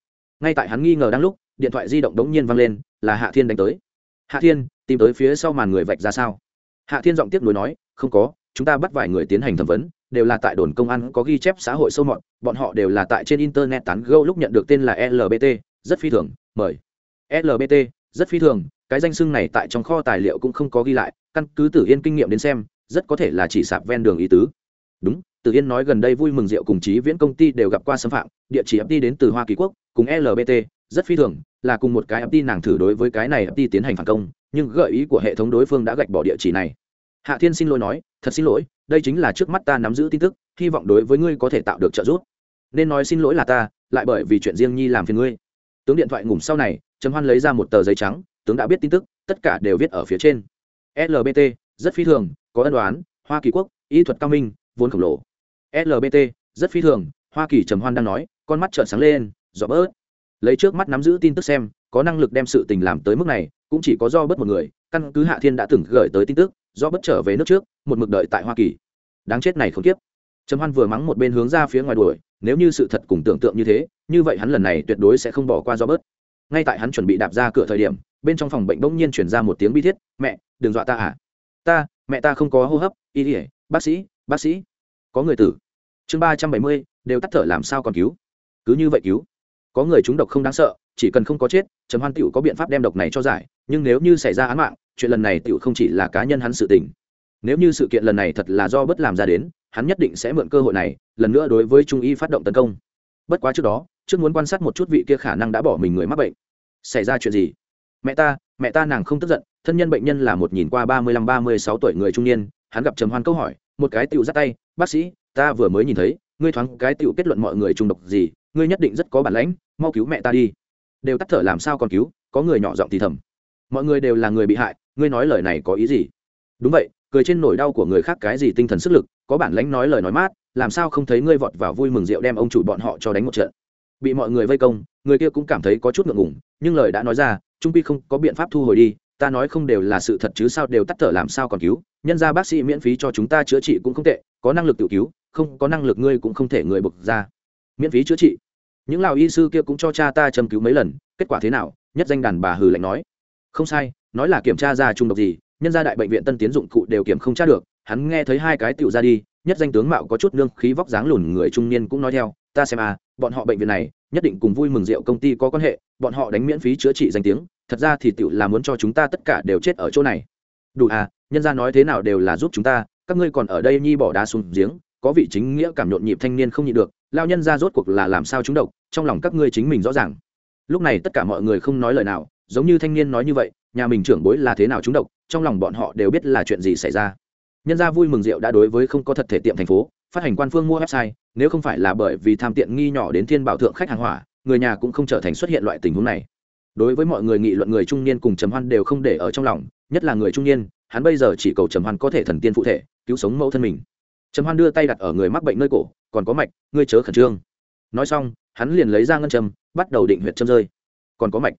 ngay tại hắn nghi ngờ đang lúc, điện thoại di động đống nhiên vang lên, là hạ thiên đánh tới. Hạ thiên, tìm tới phía sau màn người vạch ra sao? Hạ thiên giọng tiếp nối nói, không có, chúng ta bắt vài người tiến hành thẩm vấn, đều là tại đồn công an, có ghi chép xã hội sâu mọt, bọn họ đều là tại trên internet tán gâu lúc nhận được tên là lbt rất phi thường, mời. Lbt rất phi thường cái danh xưng này tại trong kho tài liệu cũng không có ghi lại, căn cứ tử yên kinh nghiệm đến xem, rất có thể là chỉ sạp ven đường ý tứ. Đúng, tử yên nói gần đây vui mừng rượu cùng chí viễn công ty đều gặp qua xâm phạm, địa chỉ ft đến từ hoa kỳ quốc, cùng lbt rất phi thường, là cùng một cái ft nàng thử đối với cái này ft tiến hành phản công, nhưng gợi ý của hệ thống đối phương đã gạch bỏ địa chỉ này. Hạ thiên xin lỗi nói, thật xin lỗi, đây chính là trước mắt ta nắm giữ tin tức, hy vọng đối với ngươi có thể tạo được trợ giúp. Nên nói xin lỗi là ta, lại bởi vì chuyện riêng nhi làm phiền ngươi. Tướng điện thoại ngủm sau này, trầm hoan lấy ra một tờ giấy trắng tướng đã biết tin tức, tất cả đều viết ở phía trên. Lbt rất phi thường, có ân đoán hoa kỳ quốc, y thuật cao minh, vốn khổng lồ. Lbt rất phi thường, hoa kỳ trầm hoan đang nói, con mắt trợn sáng lên do bớt. Lấy trước mắt nắm giữ tin tức xem, có năng lực đem sự tình làm tới mức này, cũng chỉ có do bớt một người, căn cứ hạ thiên đã từng gửi tới tin tức do bất trở về nước trước, một mực đợi tại hoa kỳ. Đáng chết này không tiếp trầm hoan vừa mắng một bên hướng ra phía ngoài đuổi, nếu như sự thật cùng tưởng tượng như thế, như vậy hắn lần này tuyệt đối sẽ không bỏ qua do bớt ngay tại hắn chuẩn bị đạp ra cửa thời điểm bên trong phòng bệnh bỗng nhiên chuyển ra một tiếng bi thiết, mẹ, đừng dọa ta à? Ta, mẹ ta không có hô hấp, y ỉa bác sĩ bác sĩ. Có người tử. Chương ba trăm bảy mươi, đều tắt thở làm sao còn cứu? Cứ như vậy cứu. Có người trúng độc không đáng sợ, chỉ cần không có chết trầm hoan tựu có biện pháp đem độc này cho giải, nhưng nếu như xảy ra án mạng, chuyện lần này tựu không chỉ là cá nhân hắn sự tình. Nếu như sự kiện lần này thật là do bất làm ra đến, hắn nhất định sẽ mượn cơ hội này, lần nữa đối với trung y phát động tấn công. Bất quá trước đó, trước muốn quan sát một chút vị kia khả năng đã bỏ mình người mắc bệnh. Xảy ra chuyện gì? Mẹ ta mẹ ta nàng không tức giận, thân nhân bệnh nhân là một nhìn qua ba mươi lăm, ba mươi sáu tuổi người trung niên, hắn gặp trầm hoan câu hỏi, một cái tựu dắt tay, bác sĩ, ta vừa mới nhìn thấy, ngươi thoáng cái tựu kết luận mọi người trùng độc gì, ngươi nhất định rất có bản lãnh, mau cứu mẹ ta đi. Đều tắt thở làm sao còn cứu, có người nhỏ giọng thì thầm. Mọi người đều là người bị hại, ngươi nói lời này có ý gì? Đúng vậy, cười trên nỗi đau của người khác cái gì tinh thần sức lực, có bản lãnh nói lời nói mát, làm sao không thấy ngươi vọt vào vui mừng rượu đem ông chủ bọn họ cho đánh một trận? Bị mọi người vây công, người kia cũng cảm thấy có chút ngượng ngùng, nhưng lời đã nói ra, trung pi không có biện pháp thu hồi đi, ta nói không đều là sự thật chứ sao đều tắt thở làm sao còn cứu, nhân ra bác sĩ miễn phí cho chúng ta chữa trị cũng không tệ, có năng lực tự cứu, không, có năng lực ngươi cũng không thể người bực ra. Miễn phí chữa trị. Những lào y sư kia cũng cho cha ta châm cứu mấy lần, kết quả thế nào? Nhất danh đàn bà hừ lạnh nói. Không sai, nói là kiểm tra ra trung độc gì, nhân gia đại bệnh viện tân tiến dụng cụ đều kiểm không tra được, hắn nghe thấy hai cái tựu ra đi, nhất danh tướng mạo có chút nương khí vóc dáng lùn người trung niên cũng nói theo ta xem à bọn họ bệnh viện này, nhất định cùng vui mừng rượu công ty có quan hệ, bọn họ đánh miễn phí chữa trị danh tiếng, thật ra thì tựu là muốn cho chúng ta tất cả đều chết ở chỗ này. Đủ à nhân gia nói thế nào đều là giúp chúng ta, các ngươi còn ở đây nhi bỏ đá xuống giếng, có vị chính nghĩa cảm nhộn nhịp thanh niên không nhịn được, lao nhân ra rốt cuộc là làm sao chúng độc, trong lòng các ngươi chính mình rõ ràng. Lúc này tất cả mọi người không nói lời nào, giống như thanh niên nói như vậy, nhà mình trưởng bối là thế nào chúng độc, trong lòng bọn họ đều biết là chuyện gì xảy ra. Nhân gia vui mừng rượu đã đối với không có thật thể tiệm thành phố, phát hành quan phương mua website nếu không phải là bởi vì tham tiện nghi nhỏ đến thiên bảo thượng khách hàng hỏa, người nhà cũng không trở thành xuất hiện loại tình huống này. Đối với mọi người nghị luận người trung niên cùng trầm hoan đều không để ở trong lòng, nhất là người trung niên, hắn bây giờ chỉ cầu trầm hoan có thể thần tiên phụ thể, cứu sống mẫu thân mình. Trầm hoan đưa tay đặt ở người mắc bệnh nơi cổ, còn có mạch, ngươi chớ khẩn trương. Nói xong, hắn liền lấy ra ngân châm, bắt đầu định huyệt châm rơi. Còn có mạch.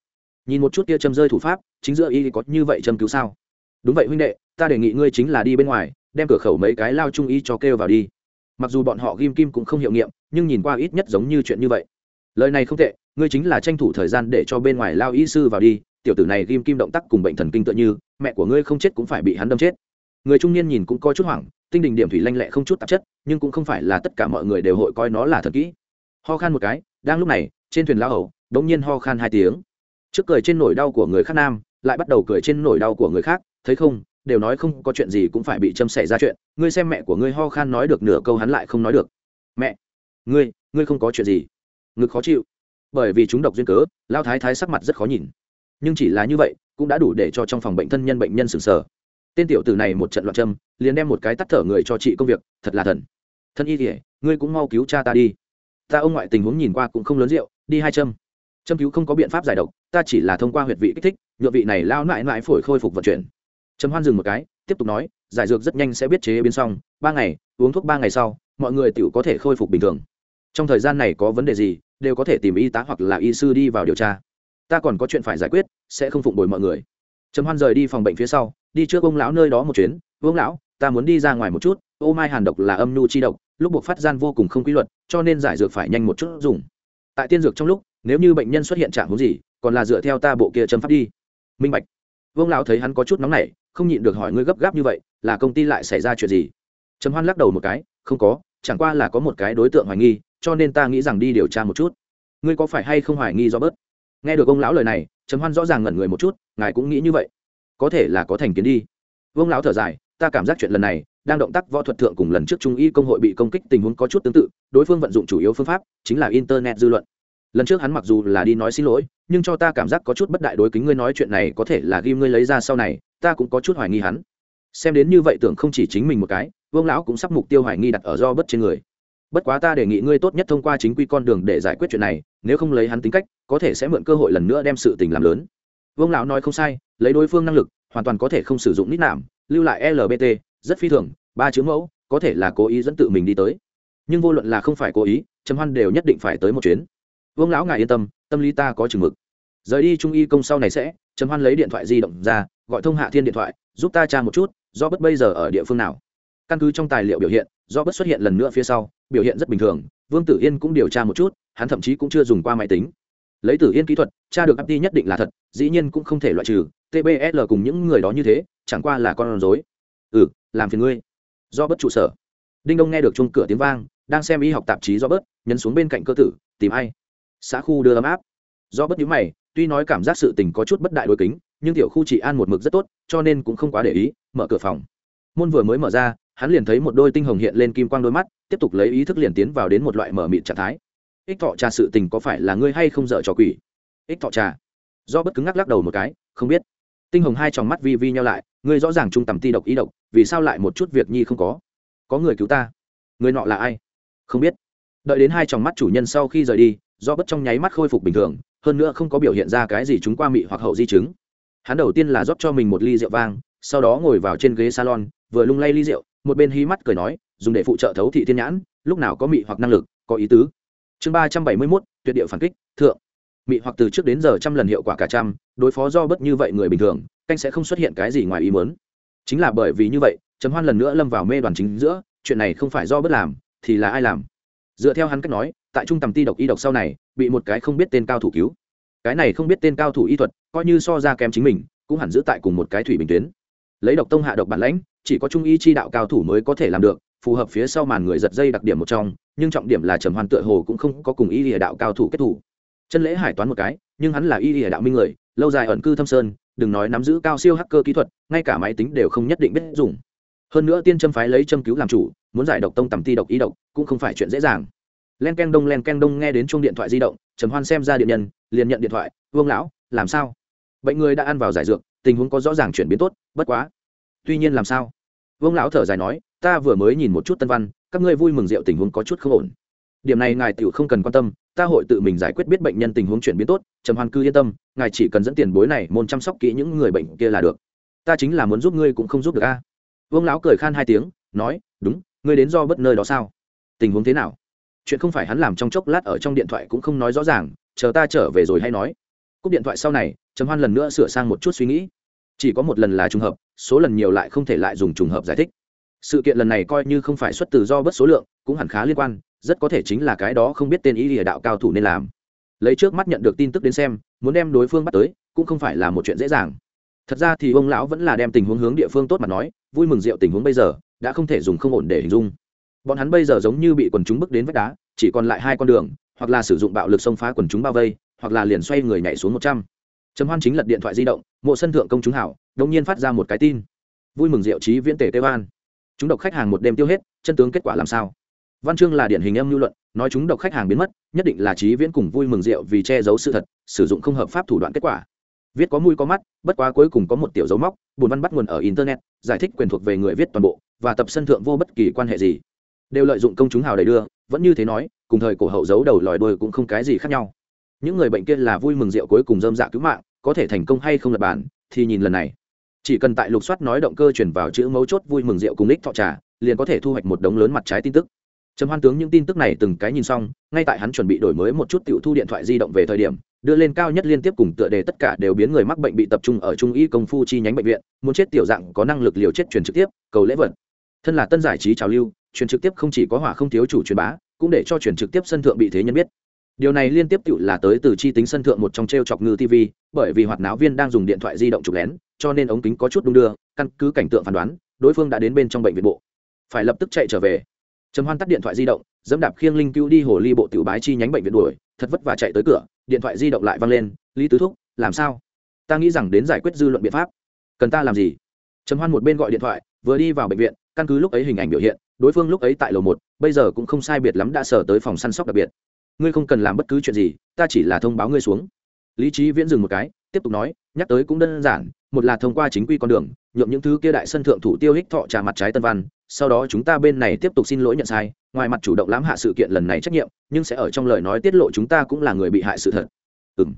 Nhìn một chút kia châm rơi thủ pháp, chính giữa y có như vậy châm cứu sao? Đúng vậy huynh đệ, ta đề nghị ngươi chính là đi bên ngoài, đem cửa khẩu mấy cái lao trung y cho kêu vào đi mặc dù bọn họ ghim kim cũng không hiệu nghiệm, nhưng nhìn qua ít nhất giống như chuyện như vậy. Lời này không tệ, ngươi chính là tranh thủ thời gian để cho bên ngoài lao y sư vào đi, tiểu tử này ghim kim động tác cùng bệnh thần kinh tựa như, mẹ của ngươi không chết cũng phải bị hắn đâm chết. Người trung niên nhìn cũng coi chút hoảng, tinh đình điểm thủy lanh lẹ không chút tạp chất, nhưng cũng không phải là tất cả mọi người đều hội coi nó là thật kỹ. Ho khan một cái, đang lúc này, trên thuyền lao hầu đ ỗ n g nhiên ho khan hai tiếng. Trước cười trên nỗi đau của người khác nam, lại bắt đầu cười trên nỗi đau của người khác, thấy không đều nói không có chuyện gì cũng phải bị châm xảy ra chuyện, ngươi xem mẹ của ngươi ho khan nói được nửa câu hắn lại không nói được. Mẹ, ngươi ngươi không có chuyện gì. Ngực khó chịu. Bởi vì chúng độc duyên cớ, lao thái thái sắc mặt rất khó nhìn. Nhưng chỉ là như vậy, cũng đã đủ để cho trong phòng bệnh thân nhân bệnh nhân sừng sờ. Tên tiểu tử này một trận loạn châm, liền đem một cái tắt thở người cho chị công việc, thật là thần. Thân y kỉa ngươi cũng mau cứu cha ta đi. Ta ông ngoại tình huống nhìn qua cũng không lớn rượu, đi hai châm. Châm cứu không có biện pháp giải độc, ta chỉ là thông qua huyệt vị kích thích nhuộm vị này lao mãi mãi phổi khôi phục vận chuyển trầm hoan dừng một cái, tiếp tục nói, giải dược rất nhanh sẽ biết chế biến xong, ba ngày, uống thuốc ba ngày sau, mọi người tự có thể khôi phục bình thường. Trong thời gian này có vấn đề gì, đều có thể tìm y tá hoặc là y sư đi vào điều tra. Ta còn có chuyện phải giải quyết, sẽ không phụng bồi mọi người. Trầm hoan rời đi phòng bệnh phía sau, đi trước ông lão nơi đó một chuyến. Ông lão, ta muốn đi ra ngoài một chút, ô mai hàn độc là âm nhu chi độc, lúc buộc phát gian vô cùng không quy luật, cho nên giải dược phải nhanh một chút dùng. Tại tiên dược trong lúc, nếu như bệnh nhân xuất hiện trạng huống gì, còn là dựa theo ta bộ kia châm pháp đi. Minh bạch. Vương lão thấy hắn có chút nóng nảy không nhịn được hỏi ngươi gấp gáp như vậy, là công ty lại xảy ra chuyện gì? Trầm hoan lắc đầu một cái, không có, chẳng qua là có một cái đối tượng hoài nghi, cho nên ta nghĩ rằng đi điều tra một chút. Ngươi có phải hay không hoài nghi do bớt nghe được ông lão lời này, trầm hoan rõ ràng ngẩn người một chút, ngài cũng nghĩ như vậy. Có thể là có thành kiến đi. Vương lão thở dài, ta cảm giác chuyện lần này đang động tác võ thuật thượng cùng lần trước trung y công hội bị công kích tình huống có chút tương tự, đối phương vận dụng chủ yếu phương pháp chính là internet dư luận. Lần trước hắn mặc dù là đi nói xin lỗi, nhưng cho ta cảm giác có chút bất đại đối kính ngươi nói chuyện này có thể là ghim ngươi lấy ra sau này ta cũng có chút hoài nghi hắn. Xem đến như vậy tưởng không chỉ chính mình một cái, vương lão cũng sắp mục tiêu hoài nghi đặt ở do bất trên người. Bất quá ta đề nghị ngươi tốt nhất thông qua chính quy con đường để giải quyết chuyện này, nếu không lấy hắn tính cách, có thể sẽ mượn cơ hội lần nữa đem sự tình làm lớn. Vương lão nói không sai, lấy đối phương năng lực, hoàn toàn có thể không sử dụng nít nạm, lưu lại lbt rất phi thường, ba chữ mẫu, có thể là cố ý dẫn tự mình đi tới. Nhưng vô luận là không phải cố ý, trầm hoan đều nhất định phải tới một chuyến. Vương lão ngài yên tâm tâm lý ta có chừng mực rời đi trung y công sau này sẽ, trầm hoan lấy điện thoại di động ra, gọi thông hạ thiên điện thoại, giúp ta tra một chút do bất bây giờ ở địa phương nào. Căn cứ trong tài liệu biểu hiện do bất xuất hiện lần nữa phía sau, biểu hiện rất bình thường, vương tử yên cũng điều tra một chút, hắn thậm chí cũng chưa dùng qua máy tính. Lấy tử yên kỹ thuật, tra được apti nhất định là thật, dĩ nhiên cũng không thể loại trừ tbsl cùng những người đó như thế, chẳng qua là con rối. Ừ làm phiền ngươi. Do bất trụ sở. Đinh đông nghe được chung cửa tiếng vang, đang xem y học tạp chí do bớt nhấn xuống bên cạnh cơ tử, tìm ai? Xã khu đưa ấm áp. Do bất nhíu mày tuy nói cảm giác sự tình có chút bất đại đối kính, nhưng tiểu khu chị an một mực rất tốt, cho nên cũng không quá để ý, mở cửa phòng. Môn vừa mới mở ra, hắn liền thấy một đôi tinh hồng hiện lên kim quang đôi mắt, tiếp tục lấy ý thức liền tiến vào đến một loại mở mịt trạng thái. Ích thọ trà sự tình có phải là ngươi hay không dở trò quỷ? Ích thọ trà. Do bất cứng ngắc lắc đầu một cái, không biết. Tinh hồng hai tròng mắt vi vi nhau lại, ngươi rõ ràng trung tầm ti độc ý độc, vì sao lại một chút việc nhi không có? Có người cứu ta. Người nọ là ai? Không biết. Đợi đến hai tròng mắt chủ nhân sau khi rời đi, do bất trong nháy mắt khôi phục bình thường hơn nữa không có biểu hiện ra cái gì chúng qua mị hoặc hậu di chứng. Hắn đầu tiên là rót cho mình một ly rượu vang, sau đó ngồi vào trên ghế salon, vừa lung lay ly rượu, một bên hí mắt cười nói, dùng để phụ trợ thấu thị thiên nhãn, lúc nào có mị hoặc năng lực, có ý tứ. Chương ba trăm bảy mươi mốt, tuyệt địa phản kích, thượng. Mị hoặc từ trước đến giờ trăm lần hiệu quả cả trăm, đối phó do bất như vậy người bình thường, canh sẽ không xuất hiện cái gì ngoài ý muốn. Chính là bởi vì như vậy, trầm hoan lần nữa lâm vào mê đoàn chính giữa, chuyện này không phải do bất làm, thì là ai làm? Dựa theo hắn cách nói, tại trung tâm ti độc y độc sau này bị một cái không biết tên cao thủ cứu. Cái này không biết tên cao thủ y thuật, coi như so ra kém chính mình, cũng hẳn giữ tại cùng một cái thủy bình tuyến. Lấy độc tông hạ độc bản lãnh, chỉ có trung y chi đạo cao thủ mới có thể làm được, phù hợp phía sau màn người giật dây đặc điểm một trong, nhưng trọng điểm là trầm hoàn tựa hồ cũng không có cùng y lìa đạo cao thủ kết thủ. Chân lễ hải toán một cái, nhưng hắn là y lìa đạo minh người, lâu dài ẩn cư thâm sơn, đừng nói nắm giữ cao siêu hacker kỹ thuật, ngay cả máy tính đều không nhất định biết dùng. Hơn nữa tiên châm phái lấy châm cứu làm chủ, muốn giải độc tông tầm ti độc ý độc, cũng không phải chuyện dễ dàng len ken đông len ken đông nghe đến chuông điện thoại di động, trầm hoan xem ra điện nhân, liền nhận điện thoại, vương lão, làm sao? Bệnh người đã ăn vào giải dược, tình huống có rõ ràng chuyển biến tốt, bất quá. Tuy nhiên làm sao? Vương lão thở dài nói, ta vừa mới nhìn một chút tân văn, các ngươi vui mừng rượu tình huống có chút không ổn. Điểm này ngài tiểu không cần quan tâm, ta hội tự mình giải quyết biết bệnh nhân tình huống chuyển biến tốt, trầm hoan cư yên tâm, ngài chỉ cần dẫn tiền bối này môn chăm sóc kỹ những người bệnh kia là được. Ta chính là muốn giúp ngươi cũng không giúp được a. Vương lão cười khan hai tiếng, nói, đúng, ngươi đến do bất nơi đó sao? Tình huống thế nào? Chuyện không phải hắn làm trong chốc lát ở trong điện thoại cũng không nói rõ ràng, chờ ta trở về rồi hay nói. Cúp điện thoại sau này, trầm hoan lần nữa sửa sang một chút suy nghĩ. Chỉ có một lần là trùng hợp, số lần nhiều lại không thể lại dùng trùng hợp giải thích. Sự kiện lần này coi như không phải xuất từ do bất số lượng, cũng hẳn khá liên quan, rất có thể chính là cái đó không biết tên ý địa đạo cao thủ nên làm. Lấy trước mắt nhận được tin tức đến xem, muốn đem đối phương bắt tới, cũng không phải là một chuyện dễ dàng. Thật ra thì ông lão vẫn là đem tình huống hướng địa phương tốt mà nói, vui mừng rượu tình huống bây giờ, đã không thể dùng không ổn để hình dung bọn hắn bây giờ giống như bị quần chúng bước đến vách đá, chỉ còn lại hai con đường, hoặc là sử dụng bạo lực xông phá quần chúng bao vây, hoặc là liền xoay người nhảy xuống một trăm. Trầm hoan chính lật điện thoại di động, mộ sân thượng công chúng hảo đông nhiên phát ra một cái tin. Vui mừng diệu trí viễn tể tây an chúng độc khách hàng một đêm tiêu hết, chân tướng kết quả làm sao? Văn chương là điển hình âm lưu luận, nói chúng độc khách hàng biến mất, nhất định là trí viễn cùng vui mừng rượu vì che giấu sự thật, sử dụng không hợp pháp thủ đoạn kết quả. Viết có mũi có mắt, bất quá cuối cùng có một tiểu dấu móc, buồn văn bắt nguồn ở internet, giải thích quyền thuộc về người viết toàn bộ, và tập sân thượng vô bất kỳ quan hệ gì đều lợi dụng công chúng hào đầy đưa, vẫn như thế nói, cùng thời cổ hậu giấu đầu lòi đôi cũng không cái gì khác nhau. Những người bệnh kia là vui mừng rượu cuối cùng dâm dạ cứu mạng, có thể thành công hay không lập bản, thì nhìn lần này. Chỉ cần tại lục soát nói động cơ chuyển vào chữ mấu chốt vui mừng rượu cùng ních thọ trà, liền có thể thu hoạch một đống lớn mặt trái tin tức. Trầm hoan tướng những tin tức này từng cái nhìn xong, ngay tại hắn chuẩn bị đổi mới một chút tiểu thu điện thoại di động về thời điểm, đưa lên cao nhất liên tiếp cùng tựa đề tất cả đều biến người mắc bệnh bị tập trung ở trung y công phu chi nhánh bệnh viện, muốn chết tiểu dạng có năng lực liều chết truyền trực tiếp, cầu lễ vật. Thân là tân giải trí trào lưu truyền trực tiếp không chỉ có hỏa không thiếu chủ truyền bá, cũng để cho truyền trực tiếp sân thượng bị thế nhân biết. Điều này liên tiếp tự là tới từ chi tính sân thượng một trong t r e o chọc ngư tv bởi vì hoạt náo viên đang dùng điện thoại di động chụp lén, cho nên ống kính có chút đung đưa, căn cứ cảnh tượng phán đoán, đối phương đã đến bên trong bệnh viện bộ. Phải lập tức chạy trở về. Trầm hoan tắt điện thoại di động, dẫm đạp khiêng linh cứu đi hồ ly bộ tiểu bái chi nhánh bệnh viện đuổi, thật vất vả chạy tới cửa, điện thoại di động lại văng lên, lý tứ thúc, làm sao? Ta nghĩ rằng đến giải quyết dư luận biện pháp. Cần ta làm gì? Trầm hoan một bên gọi điện thoại vừa đi vào bệnh viện, căn cứ lúc ấy hình ảnh biểu hiện, đối phương lúc ấy tại lầu một, bây giờ cũng không sai biệt lắm đã sở tới phòng săn sóc đặc biệt. Ngươi không cần làm bất cứ chuyện gì, ta chỉ là thông báo ngươi xuống. Lý trí viễn dừng một cái, tiếp tục nói, nhắc tới cũng đơn giản, một là thông qua chính quy con đường nhuộm những thứ kia đại sân thượng thủ tiêu hích thọ trà mặt trái tân văn, sau đó chúng ta bên này tiếp tục xin lỗi nhận sai, ngoài mặt chủ động lãm hạ sự kiện lần này trách nhiệm, nhưng sẽ ở trong lời nói tiết lộ chúng ta cũng là người bị hại sự thật. Ừ m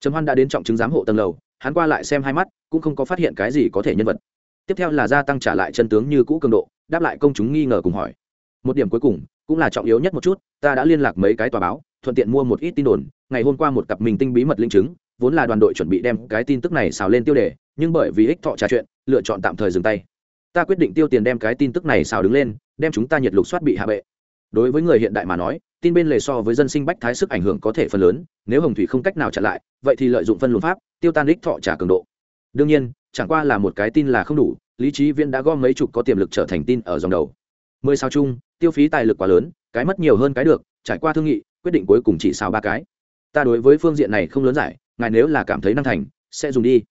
trầm hoan đã đến trọng chứng giám hộ tầng lầu, hắn qua lại xem hai mắt, cũng không có phát hiện cái gì có thể nhân vật tiếp theo là gia tăng trả lại chân tướng như cũ cường độ, đáp lại công chúng nghi ngờ cùng hỏi. Một điểm cuối cùng, cũng là trọng yếu nhất một chút, ta đã liên lạc mấy cái tòa báo, thuận tiện mua một ít tin đồn, ngày hôm qua một cặp mình tinh bí mật linh chứng, vốn là đoàn đội chuẩn bị đem cái tin tức này xào lên tiêu đề, nhưng bởi vì ích thọ trà chuyện, lựa chọn tạm thời dừng tay. Ta quyết định tiêu tiền đem cái tin tức này xào đứng lên, đem chúng ta nhiệt lục soát bị hạ bệ. Đối với người hiện đại mà nói, tin bên lề so với dân sinh bách thái sức ảnh hưởng có thể phần lớn, nếu hồng thủy không cách nào chặn lại, vậy thì lợi dụng phân luồng pháp, tiêu tan ích thọ trả cường độ. Đương nhiên chẳng qua là một cái tin là không đủ, lý trí viên đã gom mấy chục có tiềm lực trở thành tin ở dòng đầu. Mười sao chung, tiêu phí tài lực quá lớn, cái mất nhiều hơn cái được, trải qua thương nghị, quyết định cuối cùng chỉ xào ba cái. Ta đối với phương diện này không lớn giải, ngài nếu là cảm thấy năng thành, sẽ dùng đi.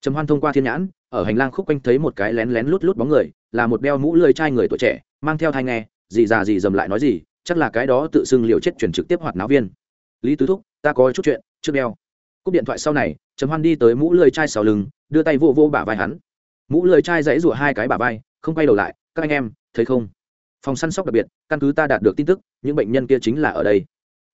Trầm hoan thông qua thiên nhãn, ở hành lang khúc quanh thấy một cái lén lén lút lút bóng người, là một đeo mũ lưỡi trai người tuổi trẻ, mang theo thai nghe, gì già gì dầm lại nói gì, chắc là cái đó tự xưng liều chết chuyển trực tiếp hoạt náo viên. Lý tứ thúc, ta có chút chuyện, trước đeo cúp điện thoại sau này, trầm hoan đi tới mũ lười chai sau lưng, đưa tay vô vô bả vai hắn. Mũ lười chai dãy rủa hai cái bả vai, không quay đầu lại, các anh em, thấy không? Phòng săn sóc đặc biệt, căn cứ ta đạt được tin tức, những bệnh nhân kia chính là ở đây.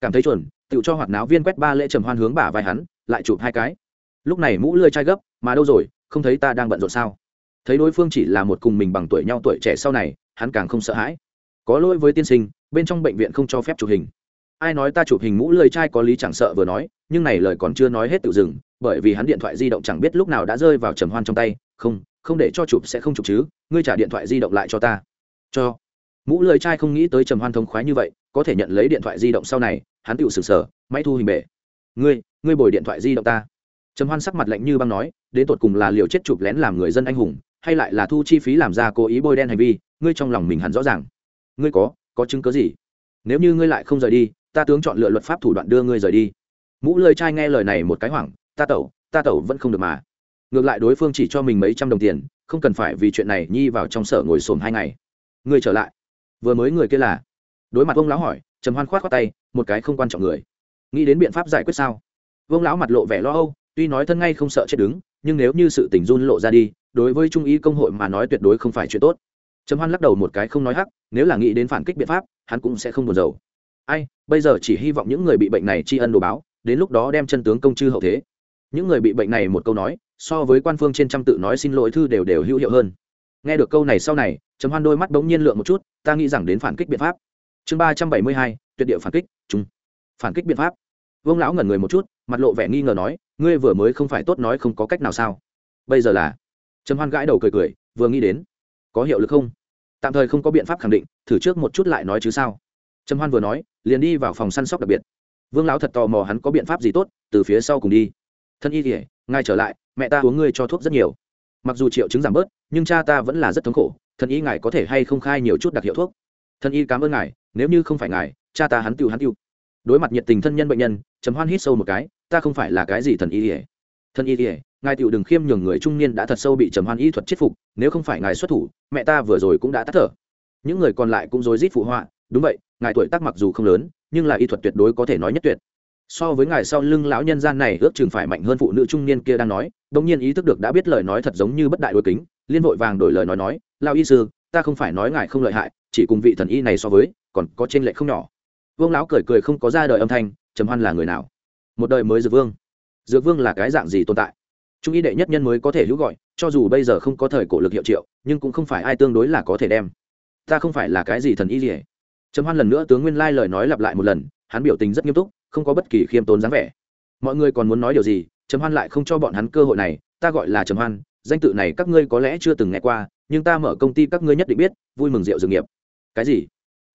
Cảm thấy chuẩn tự cho hoạt náo viên quét ba lễ trầm hoan hướng bả vai hắn, lại chụp hai cái. Lúc này mũ lười chai gấp, mà đâu rồi, không thấy ta đang bận rộn sao? Thấy đối phương chỉ là một cùng mình bằng tuổi nhau tuổi trẻ sau này, hắn càng không sợ hãi. Có lỗi với tiên sinh, bên trong bệnh viện không cho phép chụp hình ai nói ta chụp hình mũ lười trai có lý chẳng sợ vừa nói, nhưng này lời còn chưa nói hết tự dừng, bởi vì hắn điện thoại di động chẳng biết lúc nào đã rơi vào trầm hoan trong tay, không không để cho chụp sẽ không chụp chứ, ngươi trả điện thoại di động lại cho ta. Cho. Mũ lười trai không nghĩ tới trầm hoan thông khoái như vậy, có thể nhận lấy điện thoại di động sau này, hắn tự sừng sờ, máy thu hình bể. Ngươi ngươi bồi điện thoại di động ta. Trầm hoan sắc mặt lạnh như băng nói, đến tột cùng là liều chết chụp lén làm người dân anh hùng, hay lại là thu chi phí làm ra cố ý bôi đen hành vi, ngươi trong lòng mình hẳn rõ ràng. Ngươi có có chứng cớ gì? Nếu như ngươi lại không rời đi ta tướng chọn lựa luật pháp thủ đoạn đưa ngươi rời đi. Mũ lơi trai nghe lời này một cái hoảng, ta tẩu ta tẩu vẫn không được mà. Ngược lại đối phương chỉ cho mình mấy trăm đồng tiền, không cần phải vì chuyện này nhi vào trong sở ngồi xổm hai ngày. Ngươi trở lại. Vừa mới người kia là? Đối mặt ông lão hỏi, trầm hoan khoát khoát tay, một cái không quan trọng người. Nghĩ đến biện pháp giải quyết sao? Vương lão mặt lộ vẻ lo âu, tuy nói thân ngay không sợ chết đứng, nhưng nếu như sự tình run lộ ra đi, đối với trung ý công hội mà nói tuyệt đối không phải chuyện tốt. Trầm hoan lắc đầu một cái không nói hắc, nếu là nghĩ đến phản kích biện pháp, hắn cũng sẽ không buồn rầu ai, bây giờ chỉ hy vọng những người bị bệnh này tri ân đồ báo, đến lúc đó đem chân tướng công chư hậu thế. Những người bị bệnh này một câu nói, so với quan phương trên trăm tự nói xin lỗi thư đều đều hữu hiệu hơn. Nghe được câu này sau này chấm hoan đôi mắt bỗng nhiên lượng một chút, ta nghĩ rằng đến phản kích biện pháp. Chương ba trăm bảy mươi hai, tuyệt địa phản kích chúng phản kích biện pháp. Vương lão ngẩn người một chút, mặt lộ vẻ nghi ngờ nói, ngươi vừa mới không phải tốt nói không có cách nào sao? Bây giờ là? Trầm hoan gãi đầu cười cười, vừa nghĩ đến, có hiệu lực không? Tạm thời không có biện pháp khẳng định, thử trước một chút lại nói chứ sao? Trầm hoan vừa nói, liền đi vào phòng săn sóc đặc biệt. Vương lão thật tò mò hắn có biện pháp gì tốt, từ phía sau cùng đi. Thân y kể ngài trở lại, mẹ ta uống ngươi cho thuốc rất nhiều. Mặc dù triệu chứng giảm bớt, nhưng cha ta vẫn là rất thống khổ, thân y ngài có thể hay không khai nhiều chút đặc hiệu thuốc? Thân y cảm ơn ngài, nếu như không phải ngài, cha ta hắn tiêu hắn tiêu đối mặt nhiệt tình thân nhân bệnh nhân, trầm hoan hít sâu một cái, ta không phải là cái gì thần y ỉa Thân y ỉa ngài tiểu đừng khiêm nhường người trung niên đã thật sâu bị trầm hoan y thuật chết phục, nếu không phải ngài xuất thủ, mẹ ta vừa rồi cũng đã tắt thở. Những người còn lại cũng rối rít phụ họa, đúng vậy ngài tuổi tác mặc dù không lớn, nhưng là y thuật tuyệt đối có thể nói nhất tuyệt. So với ngài sau lưng lão nhân gian này ước chừng phải mạnh hơn phụ nữ trung niên kia đang nói đông nhiên ý thức được đã biết lời nói thật giống như bất đại đôi kính, liên vội vàng đổi lời nói nói lao y sư, ta không phải nói ngài không lợi hại, chỉ cùng vị thần y này so với, còn có trên lệ không nhỏ. Vương lão cười cười không có ra đời âm thanh, trầm hoan là người nào? Một đời mới dược vương. Dược vương là cái dạng gì tồn tại? Trung y đệ nhất nhân mới có thể hữu gọi, cho dù bây giờ không có thời cổ lực hiệu triệu, nhưng cũng không phải ai tương đối là có thể đem. Ta không phải là cái gì thần y gì trầm hoan lần nữa tướng nguyên lai lời nói lặp lại một lần, hắn biểu tình rất nghiêm túc, không có bất kỳ khiêm tốn dáng vẻ. Mọi người còn muốn nói điều gì, trầm hoan lại không cho bọn hắn cơ hội này, ta gọi là trầm hoan, danh tự này các ngươi có lẽ chưa từng nghe qua, nhưng ta mở công ty các ngươi nhất định biết, vui mừng rượu dược nghiệp. Cái gì?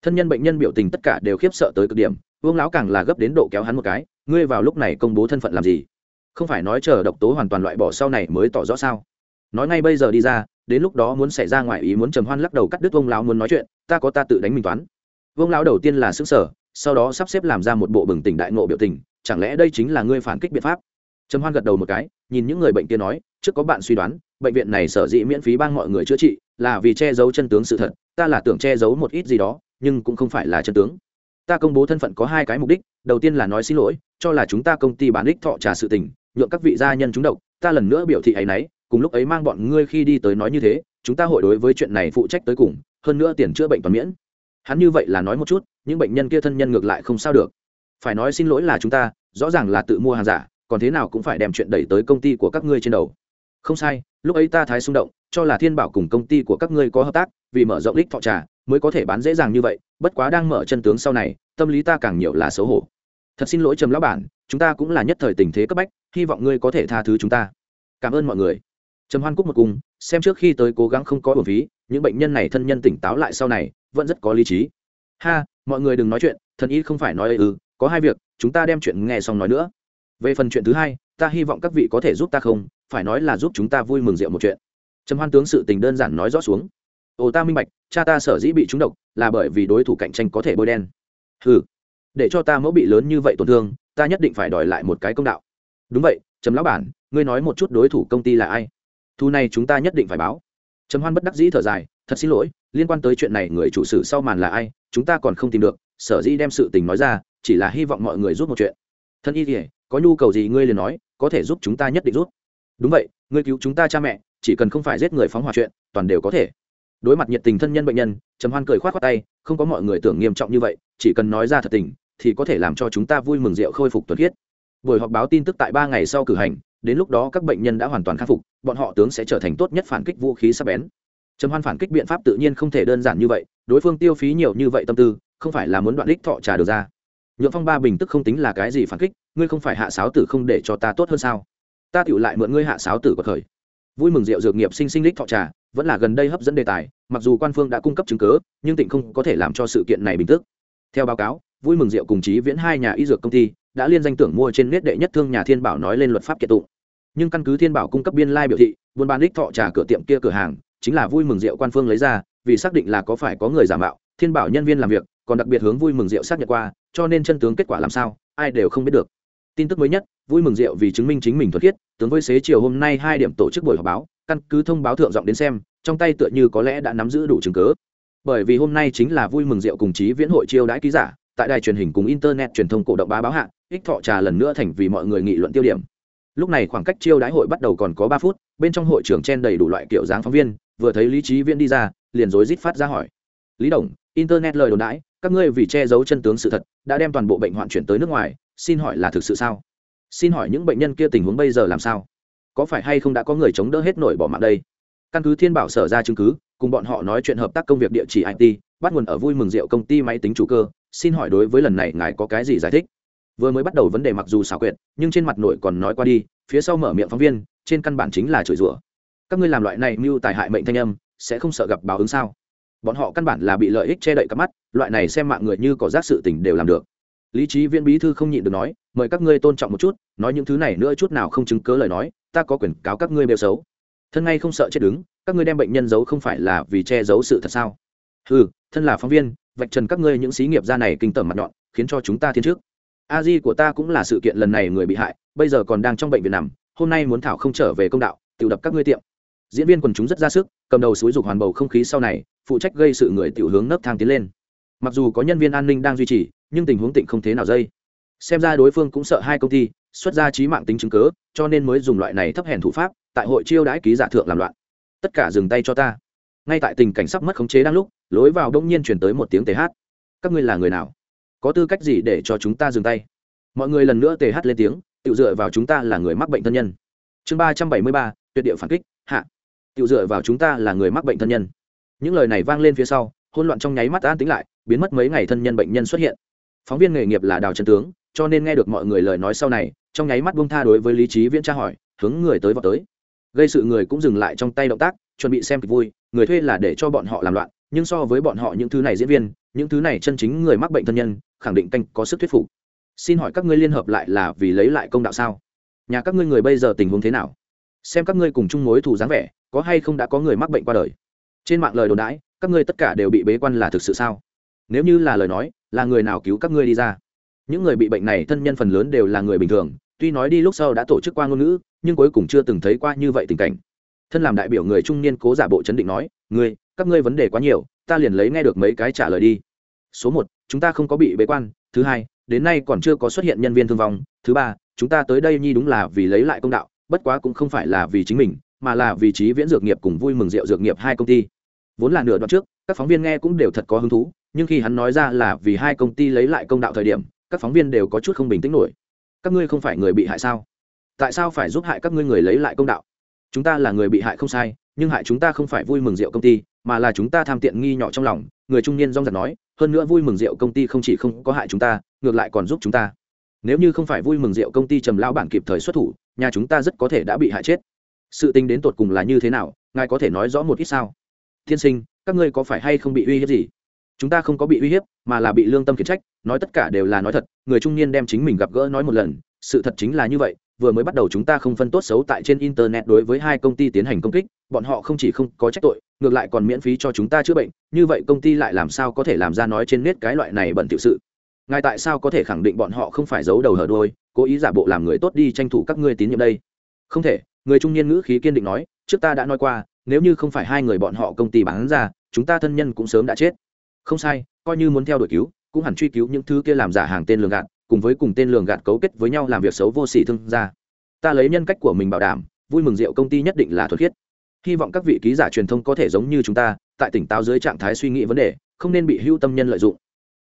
Thân nhân bệnh nhân biểu tình tất cả đều khiếp sợ tới cực điểm, vương lão càng là gấp đến độ kéo hắn một cái, ngươi vào lúc này công bố thân phận làm gì? Không phải nói chờ độc tố hoàn toàn loại bỏ sau này mới tỏ rõ sao? Nói ngay bây giờ đi ra, đến lúc đó muốn xảy ra ngoài ý muốn trầm hoan lắc đầu cắt đứt vương lão muốn nói chuyện, ta có ta tự đánh mình toán vương lão đầu tiên là xứng sở, sau đó sắp xếp làm ra một bộ bừng tỉnh đại ngộ biểu tình, chẳng lẽ đây chính là ngươi phản kích biện pháp? Trầm hoan gật đầu một cái, nhìn những người bệnh kia nói, trước có bạn suy đoán, bệnh viện này sở dĩ miễn phí ban mọi người chữa trị, là vì che giấu chân tướng sự thật, ta là tưởng che giấu một ít gì đó, nhưng cũng không phải là chân tướng. Ta công bố thân phận có hai cái mục đích, đầu tiên là nói xin lỗi, cho là chúng ta công ty bán đích thọ trà sự tình, nhượng các vị gia nhân chúng độc, ta lần nữa biểu thị ấy nấy, cùng lúc ấy mang bọn ngươi khi đi tới nói như thế, chúng ta hội đối với chuyện này phụ trách tới cùng, hơn nữa tiền chữa bệnh toàn miễn hắn như vậy là nói một chút, những bệnh nhân kia thân nhân ngược lại không sao được. Phải nói xin lỗi là chúng ta, rõ ràng là tự mua hàng giả, còn thế nào cũng phải đem chuyện đẩy tới công ty của các ngươi trên đầu. Không sai, lúc ấy ta thái xung động, cho là thiên bảo cùng công ty của các ngươi có hợp tác, vì mở rộng lích thọ trà, mới có thể bán dễ dàng như vậy, bất quá đang mở chân tướng sau này, tâm lý ta càng nhiều là xấu hổ. Thật xin lỗi trầm lão bản, chúng ta cũng là nhất thời tình thế cấp bách, hy vọng ngươi có thể tha thứ chúng ta. Cảm ơn mọi người. Trầm hoan cúc một cùng, xem trước khi tới cố gắng không có bổn phí, những bệnh nhân này thân nhân tỉnh táo lại sau này vẫn rất có lý trí. Ha, mọi người đừng nói chuyện, thần y không phải nói ừ có hai việc, chúng ta đem chuyện nghe xong nói nữa. Về phần chuyện thứ hai, ta hy vọng các vị có thể giúp ta không, phải nói là giúp chúng ta vui mừng rượu một chuyện. Trầm hoan tướng sự tình đơn giản nói rõ xuống. Ồ, ta minh bạch, cha ta sở dĩ bị trúng độc là bởi vì đối thủ cạnh tranh có thể bôi đen. Ừ để cho ta mẫu bị lớn như vậy tổn thương, ta nhất định phải đòi lại một cái công đạo. Đúng vậy, trầm lão bản, ngươi nói một chút đối thủ công ty là ai? Thu này chúng ta nhất định phải báo. Trầm hoan bất đắc dĩ thở dài, thật xin lỗi liên quan tới chuyện này người chủ sử sau màn là ai, chúng ta còn không tìm được, sở dĩ đem sự tình nói ra, chỉ là hy vọng mọi người giúp một chuyện. Thân y kỉa có nhu cầu gì ngươi liền nói, có thể giúp chúng ta nhất định giúp. Đúng vậy, ngươi cứu chúng ta cha mẹ, chỉ cần không phải giết người phóng hỏa chuyện, toàn đều có thể. Đối mặt nhiệt tình thân nhân bệnh nhân, trầm hoan cười k h o á t khoác tay, không có mọi người tưởng nghiêm trọng như vậy, chỉ cần nói ra thật tình, thì có thể làm cho chúng ta vui mừng rượu khôi phục tuần khiết. Buổi họp báo tin tức tại ba ngày sau cử hành, đến lúc đó các bệnh nhân đã hoàn toàn khắc phục, bọn họ tướng sẽ trở thành tốt nhất phản kích vũ khí sắp bén trầm hoan phản kích biện pháp tự nhiên không thể đơn giản như vậy, đối phương tiêu phí nhiều như vậy tâm tư, không phải là muốn đoạn đích thọ trà được ra. Nhượng phong ba bình tức không tính là cái gì phản kích, ngươi không phải hạ sáo tử không để cho ta tốt hơn sao? Ta tựu lại mượn ngươi hạ sáo tử của thời. Vui mừng rượu dược nghiệp sinh sinh đích thọ trà, vẫn là gần đây hấp dẫn đề tài, mặc dù quan phương đã cung cấp chứng cớ nhưng tỉnh không có thể làm cho sự kiện này bình tức theo báo cáo, vui mừng rượu cùng chí viễn hai nhà y dược công ty đã liên danh tưởng mua trên nét đệ nhất thương nhà thiên bảo nói lên luật pháp kiện tụng. Nhưng căn cứ thiên bảo cung cấp biên lai biểu thị, buôn bán đích thọ trà cửa tiệm kia cửa hàng chính là vui mừng rượu quan phương lấy ra, vì xác định là có phải có người giả mạo, thiên bảo nhân viên làm việc, còn đặc biệt hướng vui mừng rượu xác nhận qua, cho nên chân tướng kết quả làm sao, ai đều không biết được. Tin tức mới nhất, vui mừng rượu vì chứng minh chính mình thuật khiết, tướng với xế chiều hôm nay hai điểm tổ chức buổi họp báo, căn cứ thông báo thượng giọng đến xem, trong tay tựa như có lẽ đã nắm giữ đủ chứng cứ. Bởi vì hôm nay chính là vui mừng rượu cùng chí viễn hội chiêu đãi ký giả, tại đài truyền hình cùng internet truyền thông cổ động bá báo hạ, ích thọ trà lần nữa thành vì mọi người nghị luận tiêu điểm. Lúc này khoảng cách chiêu đãi hội bắt đầu còn có ba phút, bên trong hội trường chen đầy đủ loại kiểu dáng phóng viên vừa thấy lý trí viễn đi ra, liền rối rít phát ra hỏi. Lý đồng, internet lời đồn đãi, các ngươi vì che giấu chân tướng sự thật, đã đem toàn bộ bệnh hoạn chuyển tới nước ngoài, xin hỏi là thực sự sao? Xin hỏi những bệnh nhân kia tình huống bây giờ làm sao? Có phải hay không đã có người chống đỡ hết nổi bỏ mạng đây? Căn cứ thiên bảo sở ra chứng cứ, cùng bọn họ nói chuyện hợp tác công việc địa chỉ it bắt nguồn ở vui mừng rượu công ty máy tính chủ cơ, xin hỏi đối với lần này ngài có cái gì giải thích? Vừa mới bắt đầu vấn đề mặc dù xảo quyệt, nhưng trên mặt nội còn nói qua đi, phía sau mở miệng phóng viên, trên căn bản chính là chửi rủa các ngươi làm loại này mưu tài hại mệnh thanh âm, sẽ không sợ gặp báo ứng sao? Bọn họ căn bản là bị lợi ích che đậy cắp mắt, loại này xem mạng người như có giác sự tình đều làm được. Lý trí viên bí thư không nhịn được nói, mời các ngươi tôn trọng một chút, nói những thứ này nữa chút nào không chứng cớ lời nói, ta có quyền cáo các ngươi bêu xấu. Thân ngay không sợ chết đứng, các ngươi đem bệnh nhân giấu không phải là vì che giấu sự thật sao? Ừ thân là phóng viên, vạch trần các ngươi những xí nghiệp gia này kinh tởm mặt nhọn, khiến cho chúng ta thiên trước a di của ta cũng là sự kiện lần này người bị hại, bây giờ còn đang trong bệnh viện nằm, hôm nay muốn thảo không trở về công đạo tự đập các ngươi tiệm diễn viên quần chúng rất ra sức, cầm đầu xúi dục hoàn bầu không khí sau này, phụ trách gây sự người tiểu hướng nấp thang tiến lên. Mặc dù có nhân viên an ninh đang duy trì, nhưng tình huống tịnh không thế nào dây. Xem ra đối phương cũng sợ hai công ty, xuất ra trí mạng tính chứng cớ cho nên mới dùng loại này thấp hèn thủ pháp, tại hội chiêu đãi ký giả thượng làm loạn. Tất cả dừng tay cho ta. Ngay tại tình cảnh sắp mất khống chế đang lúc, lối vào đông nhiên chuyển tới một tiếng tề hát. Các ngươi là người nào? Có tư cách gì để cho chúng ta dừng tay? Mọi người lần nữa tề hát lên tiếng tự dựa vào chúng ta là người mắc bệnh thân nhân. Chương ba trăm bảy mươi ba, tuyệt địa phản kích, hạ tự dựa vào chúng ta là người mắc bệnh thân nhân. Những lời này vang lên phía sau hôn loạn trong nháy mắt an tính lại, biến mất mấy ngày thân nhân bệnh nhân xuất hiện. Phóng viên nghề nghiệp là đào trần tướng, cho nên nghe được mọi người lời nói sau này, trong nháy mắt buông tha đối với lý trí viễn tra hỏi, hướng người tới vào tới. Gây sự người cũng dừng lại trong tay động tác, chuẩn bị xem kịch vui, người thuê là để cho bọn họ làm loạn, nhưng so với bọn họ những thứ này diễn viên, những thứ này chân chính người mắc bệnh thân nhân, khẳng định canh có sức thuyết phục. Xin hỏi các ngươi liên hợp lại là vì lấy lại công đạo sao? Nhà các ngươi người bây giờ tình huống thế nào? Xem các ngươi cùng chung mối thù dáng vẻ, có hay không đã có người mắc bệnh qua đời. Trên mạng lời đồn đãi, các ngươi tất cả đều bị bế quan là thực sự sao? Nếu như là lời nói, là người nào cứu các ngươi đi ra? Những người bị bệnh này thân nhân phần lớn đều là người bình thường, tuy nói đi lúc sau đã tổ chức qua ngôn ngữ, nhưng cuối cùng chưa từng thấy qua như vậy tình cảnh. Thân làm đại biểu người trung niên cố giả bộ chấn định nói, ngươi, các ngươi vấn đề quá nhiều, ta liền lấy nghe được mấy cái trả lời đi. Số một, chúng ta không có bị bế quan. Thứ hai, đến nay còn chưa có xuất hiện nhân viên thương vong. Thứ ba, chúng ta tới đây nhi đúng là vì lấy lại công đạo bất quá cũng không phải là vì chính mình, mà là vì trí viễn dược nghiệp cùng vui mừng rượu dược nghiệp hai công ty. Vốn là nửa đoạn trước, các phóng viên nghe cũng đều thật có hứng thú, nhưng khi hắn nói ra là vì hai công ty lấy lại công đạo thời điểm, các phóng viên đều có chút không bình tĩnh nổi. Các ngươi không phải người bị hại sao? Tại sao phải giúp hại các ngươi người lấy lại công đạo? Chúng ta là người bị hại không sai, nhưng hại chúng ta không phải vui mừng rượu công ty, mà là chúng ta tham tiện nghi nhỏ trong lòng, người trung niên rong giật nói, hơn nữa vui mừng rượu công ty không chỉ không có hại chúng ta, ngược lại còn giúp chúng ta nếu như không phải vui mừng rượu công ty trầm lão bản kịp thời xuất thủ, nhà chúng ta rất có thể đã bị hại chết. Sự tình đến tột cùng là như thế nào, ngài có thể nói rõ một ít sao? Tiên sinh, các ngươi có phải hay không bị uy hiếp gì? Chúng ta không có bị uy hiếp, mà là bị lương tâm khiển trách, nói tất cả đều là nói thật, người trung niên đem chính mình gặp gỡ nói một lần, sự thật chính là như vậy, vừa mới bắt đầu chúng ta không phân tốt xấu tại trên internet đối với hai công ty tiến hành công kích, bọn họ không chỉ không có trách tội, ngược lại còn miễn phí cho chúng ta chữa bệnh, như vậy công ty lại làm sao có thể làm ra nói trên nét cái loại này bẩn tiểu sự? Ngài tại sao có thể khẳng định bọn họ không phải giấu đầu hở đôi cố ý giả bộ làm người tốt đi tranh thủ các ngươi tín nhiệm đây? Không thể, người trung niên ngữ khí kiên định nói, trước ta đã nói qua, nếu như không phải hai người bọn họ công ty bán ra, chúng ta thân nhân cũng sớm đã chết. Không sai, coi như muốn theo đuổi cứu, cũng hẳn truy cứu những thứ kia làm giả hàng tên lường gạt, cùng với cùng tên lường gạt cấu kết với nhau làm việc xấu vô sỉ thương gia. Ta lấy nhân cách của mình bảo đảm, vui mừng rượu công ty nhất định là thuật khiết. Hy vọng các vị ký giả truyền thông có thể giống như chúng ta, tại tỉnh táo dưới trạng thái suy nghĩ vấn đề, không nên bị hưu tâm nhân lợi dụng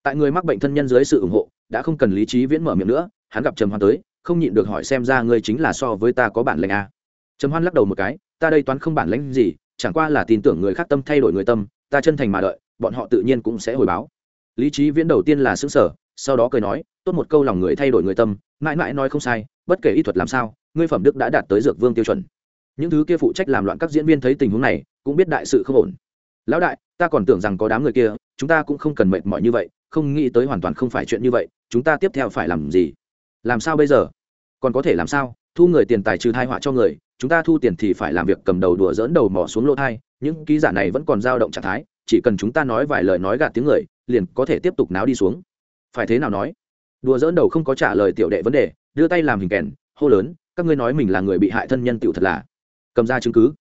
tại người mắc bệnh thân nhân dưới sự ủng hộ, đã không cần lý trí viễn mở miệng nữa, hắn gặp trầm hoan tới, không nhịn được hỏi xem ra ngươi chính là so với ta có bản lĩnh à. trầm hoan lắc đầu một cái, ta đây toán không bản lĩnh gì, chẳng qua là tin tưởng người khác tâm thay đổi người tâm, ta chân thành mà đợi, bọn họ tự nhiên cũng sẽ hồi báo. Lý trí viễn đầu tiên là xứng sở sau đó cười nói, tốt một câu lòng người thay đổi người tâm, mãi mãi nói không sai, bất kể ý thuật làm sao, ngươi phẩm đức đã đạt tới dược vương tiêu chuẩn. Những thứ kia phụ trách làm loạn các diễn viên thấy tình huống này, cũng biết đại sự không ổn. Lão đại, ta còn tưởng rằng có đám người kia, chúng ta cũng không cần mệt mỏi như vậy không nghĩ tới hoàn toàn không phải chuyện như vậy, chúng ta tiếp theo phải làm gì? Làm sao bây giờ? Còn có thể làm sao? Thu người tiền tài trừ thai họa cho người, chúng ta thu tiền thì phải làm việc cầm đầu đùa dỡn đầu mỏ xuống lỗ thai, những ký giả này vẫn còn dao động trạng thái, chỉ cần chúng ta nói vài lời nói gạt tiếng người, liền có thể tiếp tục náo đi xuống. Phải thế nào nói? Đùa dỡn đầu không có trả lời tiểu đệ vấn đề, đưa tay làm hình kèn, hô lớn, các ngươi nói mình là người bị hại thân nhân tiểu thật là. Cầm ra chứng cứ.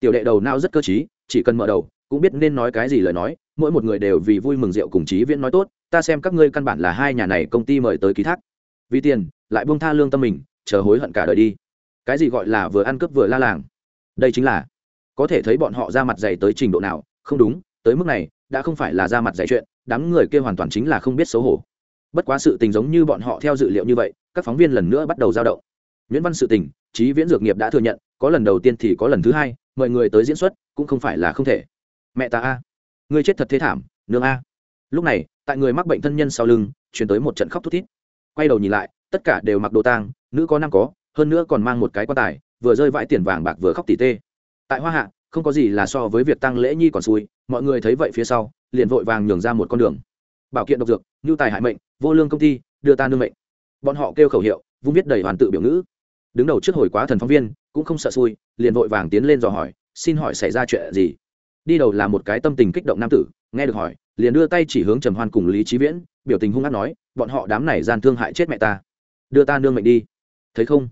Tiểu đệ đầu nao rất cơ t chỉ cần mở đầu, cũng biết nên nói cái gì lời nói, mỗi một người đều vì vui mừng rượu cùng chí viễn nói tốt ta xem các ngươi căn bản là hai nhà này công ty mời tới ký thác. Vì tiền, lại buông tha lương tâm mình, chờ hối hận cả đời đi. Cái gì gọi là vừa ăn cướp vừa la làng? Đây chính là, có thể thấy bọn họ ra mặt dày tới trình độ nào, không đúng, tới mức này, đã không phải là ra mặt giải chuyện, đám người kia hoàn toàn chính là không biết xấu hổ. Bất quá sự tình giống như bọn họ theo dự liệu như vậy, các phóng viên lần nữa bắt đầu dao động. Nguyễn văn sự tình trí viễn dược nghiệp đã thừa nhận, có lần đầu tiên thì có lần thứ hai mời người tới diễn xuất, cũng không phải là không thể. Mẹ ta a người chết thật thế thảm, nương a lúc này, tại người mắc bệnh thân nhân sau lưng chuyển tới một trận khóc thút thít. Quay đầu nhìn lại, tất cả đều mặc đồ tang, nữ có nam có, hơn nữa còn mang một cái quan tài, vừa rơi vãi tiền vàng bạc vừa khóc tỉ tê. Tại hoa hạ, không có gì là so với việc tăng lễ nhi còn xui, mọi người thấy vậy phía sau, liền vội vàng nhường ra một con đường. Bảo kiện độc dược nhu tài hại mệnh, vô lương công ty, đưa ta nương mệnh. Bọn họ kêu khẩu hiệu, vung viết đầy hoàn tự biểu ngữ. Đứng đầu trước hồi quá thần phóng viên, cũng không sợ xui, liền vội vàng tiến lên dò hỏi, xin hỏi xảy ra chuyện gì? Đi đầu là một cái tâm tình kích động nam tử, nghe được hỏi, liền đưa tay chỉ hướng trầm hoan cùng lý trí viễn, biểu tình hung hát nói, bọn họ đám này gian thương hại chết mẹ ta. Đưa ta nương mệnh đi. Thấy không?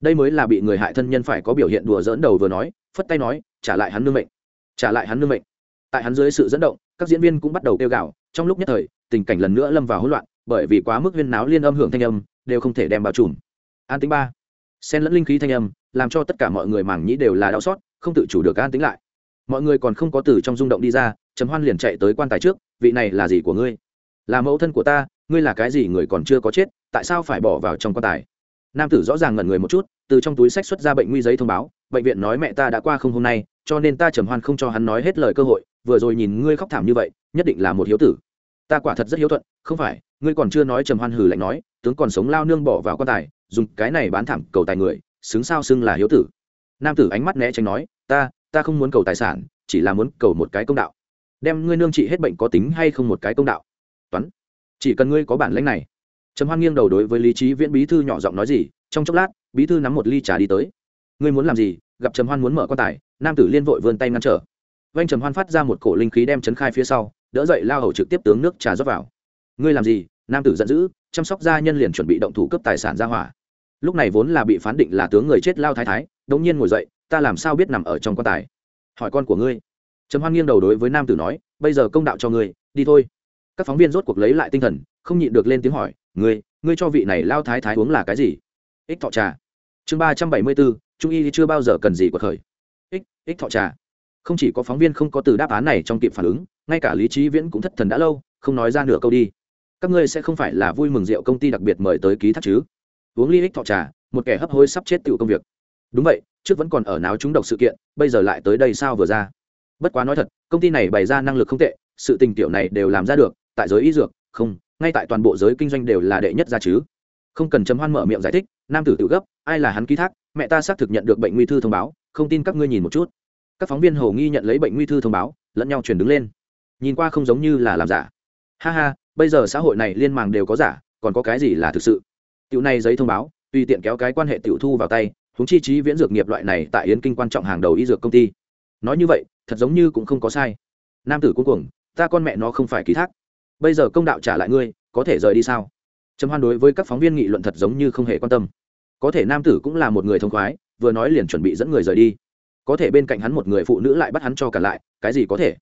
Đây mới là bị người hại thân nhân phải có biểu hiện đùa dỡn đầu vừa nói, phất tay nói, trả lại hắn nương mệnh. Trả lại hắn nương mệnh. Tại hắn dưới sự dẫn động, các diễn viên cũng bắt đầu kêu gào, trong lúc nhất thời, tình cảnh lần nữa lâm vào hỗn loạn, bởi vì quá mức huyên náo liên âm hưởng thanh âm, đều không thể đem bao trùm. An tính ba. Xen lẫn linh khí thanh âm, làm cho tất cả mọi người mảng nhĩ đều là đau xót, không tự chủ được an tính lại mọi người còn không có từ trong rung động đi ra, trầm hoan liền chạy tới quan tài trước, vị này là gì của ngươi? Là mẫu thân của ta, ngươi là cái gì người còn chưa có chết, tại sao phải bỏ vào trong quan tài? Nam tử rõ ràng ngẩn người một chút, từ trong túi sách xuất ra bệnh nguy giấy thông báo, bệnh viện nói mẹ ta đã qua không hôm nay, cho nên ta trầm hoan không cho hắn nói hết lời cơ hội, vừa rồi nhìn ngươi khóc thảm như vậy, nhất định là một hiếu tử. Ta quả thật rất hiếu thuận, không phải, ngươi còn chưa nói trầm hoan hừ lạnh nói, tướng còn sống lao nương bỏ vào quan tài, dùng cái này bán thảm cầu tài người, xứng sao xưng là hiếu tử. Nam tử ánh mắt né tránh nói, ta ta không muốn cầu tài sản, chỉ là muốn cầu một cái công đạo. Đem ngươi nương trị hết bệnh có tính hay không một cái công đạo. Toán, chỉ cần ngươi có bản lãnh này. Trầm hoan nghiêng đầu đối với lý trí viễn bí thư nhỏ giọng nói gì, trong chốc lát, bí thư nắm một ly trà đi tới. Ngươi muốn làm gì? Gặp trầm hoan muốn mở quan tài, nam tử liên vội vươn tay ngăn trở. Vanh trầm hoan phát ra một cổ linh khí đem chấn khai phía sau, đỡ dậy lao hầu trực tiếp tướng nước trà rót vào. Ngươi làm gì? Nam tử giận dữ, chăm sóc gia nhân liền chuẩn bị động thủ cấp tài sản ra hỏa. Lúc này vốn là bị phán định là tướng người chết lao thái thái, đống nhiên ngồi dậy ta làm sao biết nằm ở trong quan tài? Hỏi con của ngươi. Trầm hoan nghiêng đầu đối với nam tử nói, bây giờ công đạo cho ngươi, đi thôi. Các phóng viên rốt cuộc lấy lại tinh thần, không nhịn được lên tiếng hỏi, ngươi ngươi cho vị này lao thái thái uống là cái gì? Ích thọ trà. Chương ba trăm bảy mươi bốn, trung y chưa bao giờ cần gì của khởi. Ích ích thọ trà. Không chỉ có phóng viên không có từ đáp án này trong kịp phản ứng, ngay cả lý trí viễn cũng thất thần đã lâu, không nói ra nửa câu đi. Các ngươi sẽ không phải là vui mừng rượu công ty đặc biệt mời tới ký thác chứ? Uống ly ích thọ trà, một kẻ hấp hối sắp chết tựu công việc. Đúng vậy trước vẫn còn ở náo trúng độc sự kiện, bây giờ lại tới đây sao vừa ra? Bất quá nói thật, công ty này bày ra năng lực không tệ, sự tình tiểu này đều làm ra được, tại giới y dược, không, ngay tại toàn bộ giới kinh doanh đều là đệ nhất ra chứ. Không cần chấm hoan mở miệng giải thích, nam tử tự gấp, ai là hắn ký thác, mẹ ta xác thực nhận được bệnh nguy thư thông báo, không tin các ngươi nhìn một chút. Các phóng viên hồ nghi nhận lấy bệnh nguy thư thông báo, lẫn nhau chuyển đứng lên. Nhìn qua không giống như là làm giả. Ha ha, bây giờ xã hội này liên màng đều có giả, còn có cái gì là thực sự? Tiểu này giấy thông báo, tùy tiện kéo cái quan hệ tiểu thu vào tay huống chi trí viễn dược nghiệp loại này tại yến kinh quan trọng hàng đầu y dược công ty. Nói như vậy, thật giống như cũng không có sai. Nam tử cuối cùng ta con mẹ nó không phải ký thác. Bây giờ công đạo trả lại ngươi, có thể rời đi sao? Trầm hoan đối với các phóng viên nghị luận thật giống như không hề quan tâm. Có thể nam tử cũng là một người thông khoái, vừa nói liền chuẩn bị dẫn người rời đi. Có thể bên cạnh hắn một người phụ nữ lại bắt hắn cho cả lại, cái gì có thể?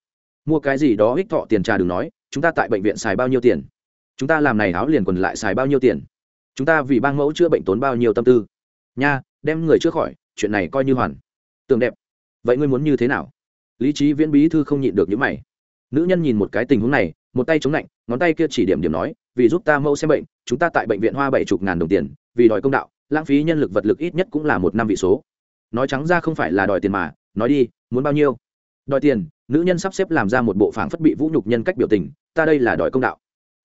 Mua cái gì đó hích thọ tiền trà đừng nói, chúng ta tại bệnh viện xài bao nhiêu tiền? Chúng ta làm này áo liền quần lại xài bao nhiêu tiền? Chúng ta vì bang mẫu chữa bệnh tốn bao nhiêu tâm tư? Nha đem người chữa khỏi, chuyện này coi như hoàn. Tường đẹp, vậy ngươi muốn như thế nào? Lý trí viễn bí thư không nhịn được những mày. Nữ nhân nhìn một cái tình huống này, một tay chống lạnh, ngón tay kia chỉ điểm điểm nói, vì giúp ta mẫu xem bệnh, chúng ta tại bệnh viện hoa bảy chục ngàn đồng tiền, vì đòi công đạo, lãng phí nhân lực vật lực ít nhất cũng là một năm vị số. Nói trắng ra không phải là đòi tiền mà, nói đi, muốn bao nhiêu? Đòi tiền, nữ nhân sắp xếp làm ra một bộ phảng phất bị vũ nhục nhân cách biểu tình, ta đây là đòi công đạo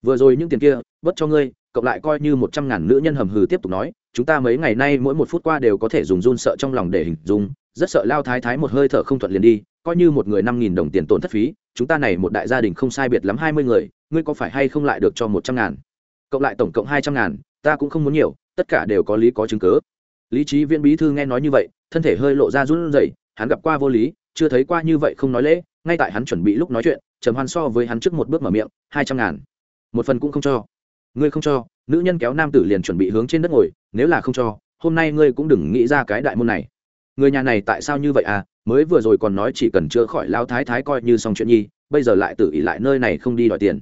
vừa rồi những tiền kia, bớt cho ngươi, cộng lại coi như một trăm ngàn nữ nhân hầm hừ tiếp tục nói, chúng ta mấy ngày nay mỗi một phút qua đều có thể dùng run sợ trong lòng để hình dung, rất sợ lao thái thái một hơi thở không thuận liền đi, coi như một người năm nghìn đồng tiền tổn thất phí, chúng ta này một đại gia đình không sai biệt lắm hai mươi người, ngươi có phải hay không lại được cho một trăm ngàn? Cộng lại tổng cộng hai trăm ngàn, ta cũng không muốn nhiều, tất cả đều có lý có chứng cớ. Lý trí viên bí thư nghe nói như vậy, thân thể hơi lộ ra run rẩy, hắn gặp qua vô lý, chưa thấy qua như vậy không nói lễ, ngay tại hắn chuẩn bị lúc nói chuyện, trầm hoan so với hắn trước một bước mở miệng, hai trăm ngàn một phần cũng không cho. Ngươi không cho, nữ nhân kéo nam tử liền chuẩn bị hướng trên đất ngồi, nếu là không cho, hôm nay ngươi cũng đừng nghĩ ra cái đại môn này. Người nhà này tại sao như vậy à? Mới vừa rồi còn nói chỉ cần chữa khỏi lao thái thái coi như xong chuyện nhi, bây giờ lại tự ý lại nơi này không đi đòi tiền.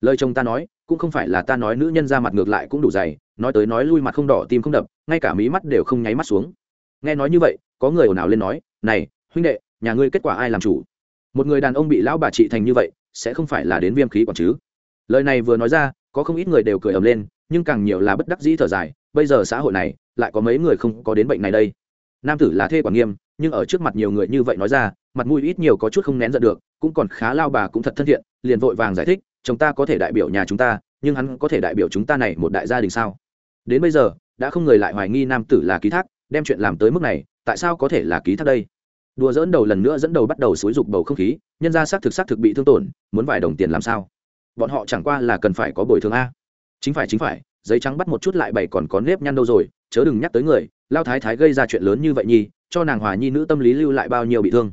Lời chồng ta nói, cũng không phải là ta nói nữ nhân ra mặt ngược lại cũng đủ dày, nói tới nói lui mặt không đỏ, tim không đập, ngay cả mí mắt đều không nháy mắt xuống. Nghe nói như vậy, có người ồn ào lên nói, này, huynh đệ, nhà ngươi kết quả ai làm chủ? Một người đàn ông bị lão bà trị thành như vậy, sẽ không phải là đến viêm khí còn chứ? Lời này vừa nói ra, có không ít người đều cười ầm lên, nhưng càng nhiều là bất đắc dĩ thở dài, bây giờ xã hội này, lại có mấy người không có đến bệnh này đây. Nam tử là thê quản nghiêm, nhưng ở trước mặt nhiều người như vậy nói ra, mặt mũi ít nhiều có chút không nén giận được, cũng còn khá lao bà cũng thật thân thiện, liền vội vàng giải thích Chúng ta có thể đại biểu nhà chúng ta, nhưng hắn có thể đại biểu chúng ta này một đại gia đình sao? Đến bây giờ, đã không người lại hoài nghi nam tử là ký thác, đem chuyện làm tới mức này, tại sao có thể là ký thác đây? Đùa dỡn đầu lần nữa dẫn đầu bắt đầu xúi dục bầu không khí, nhân ra xác thực xác thực bị thương tổn, muốn vài đồng tiền làm sao? Bọn họ chẳng qua là cần phải có bồi thường a. Chính phải chính phải, giấy trắng bắt một chút lại bảy còn có nếp nhăn đâu rồi, chớ đừng nhắc tới người, lao thái thái gây ra chuyện lớn như vậy nhi cho nàng hòa nhi nữ tâm lý lưu lại bao nhiêu bị thương.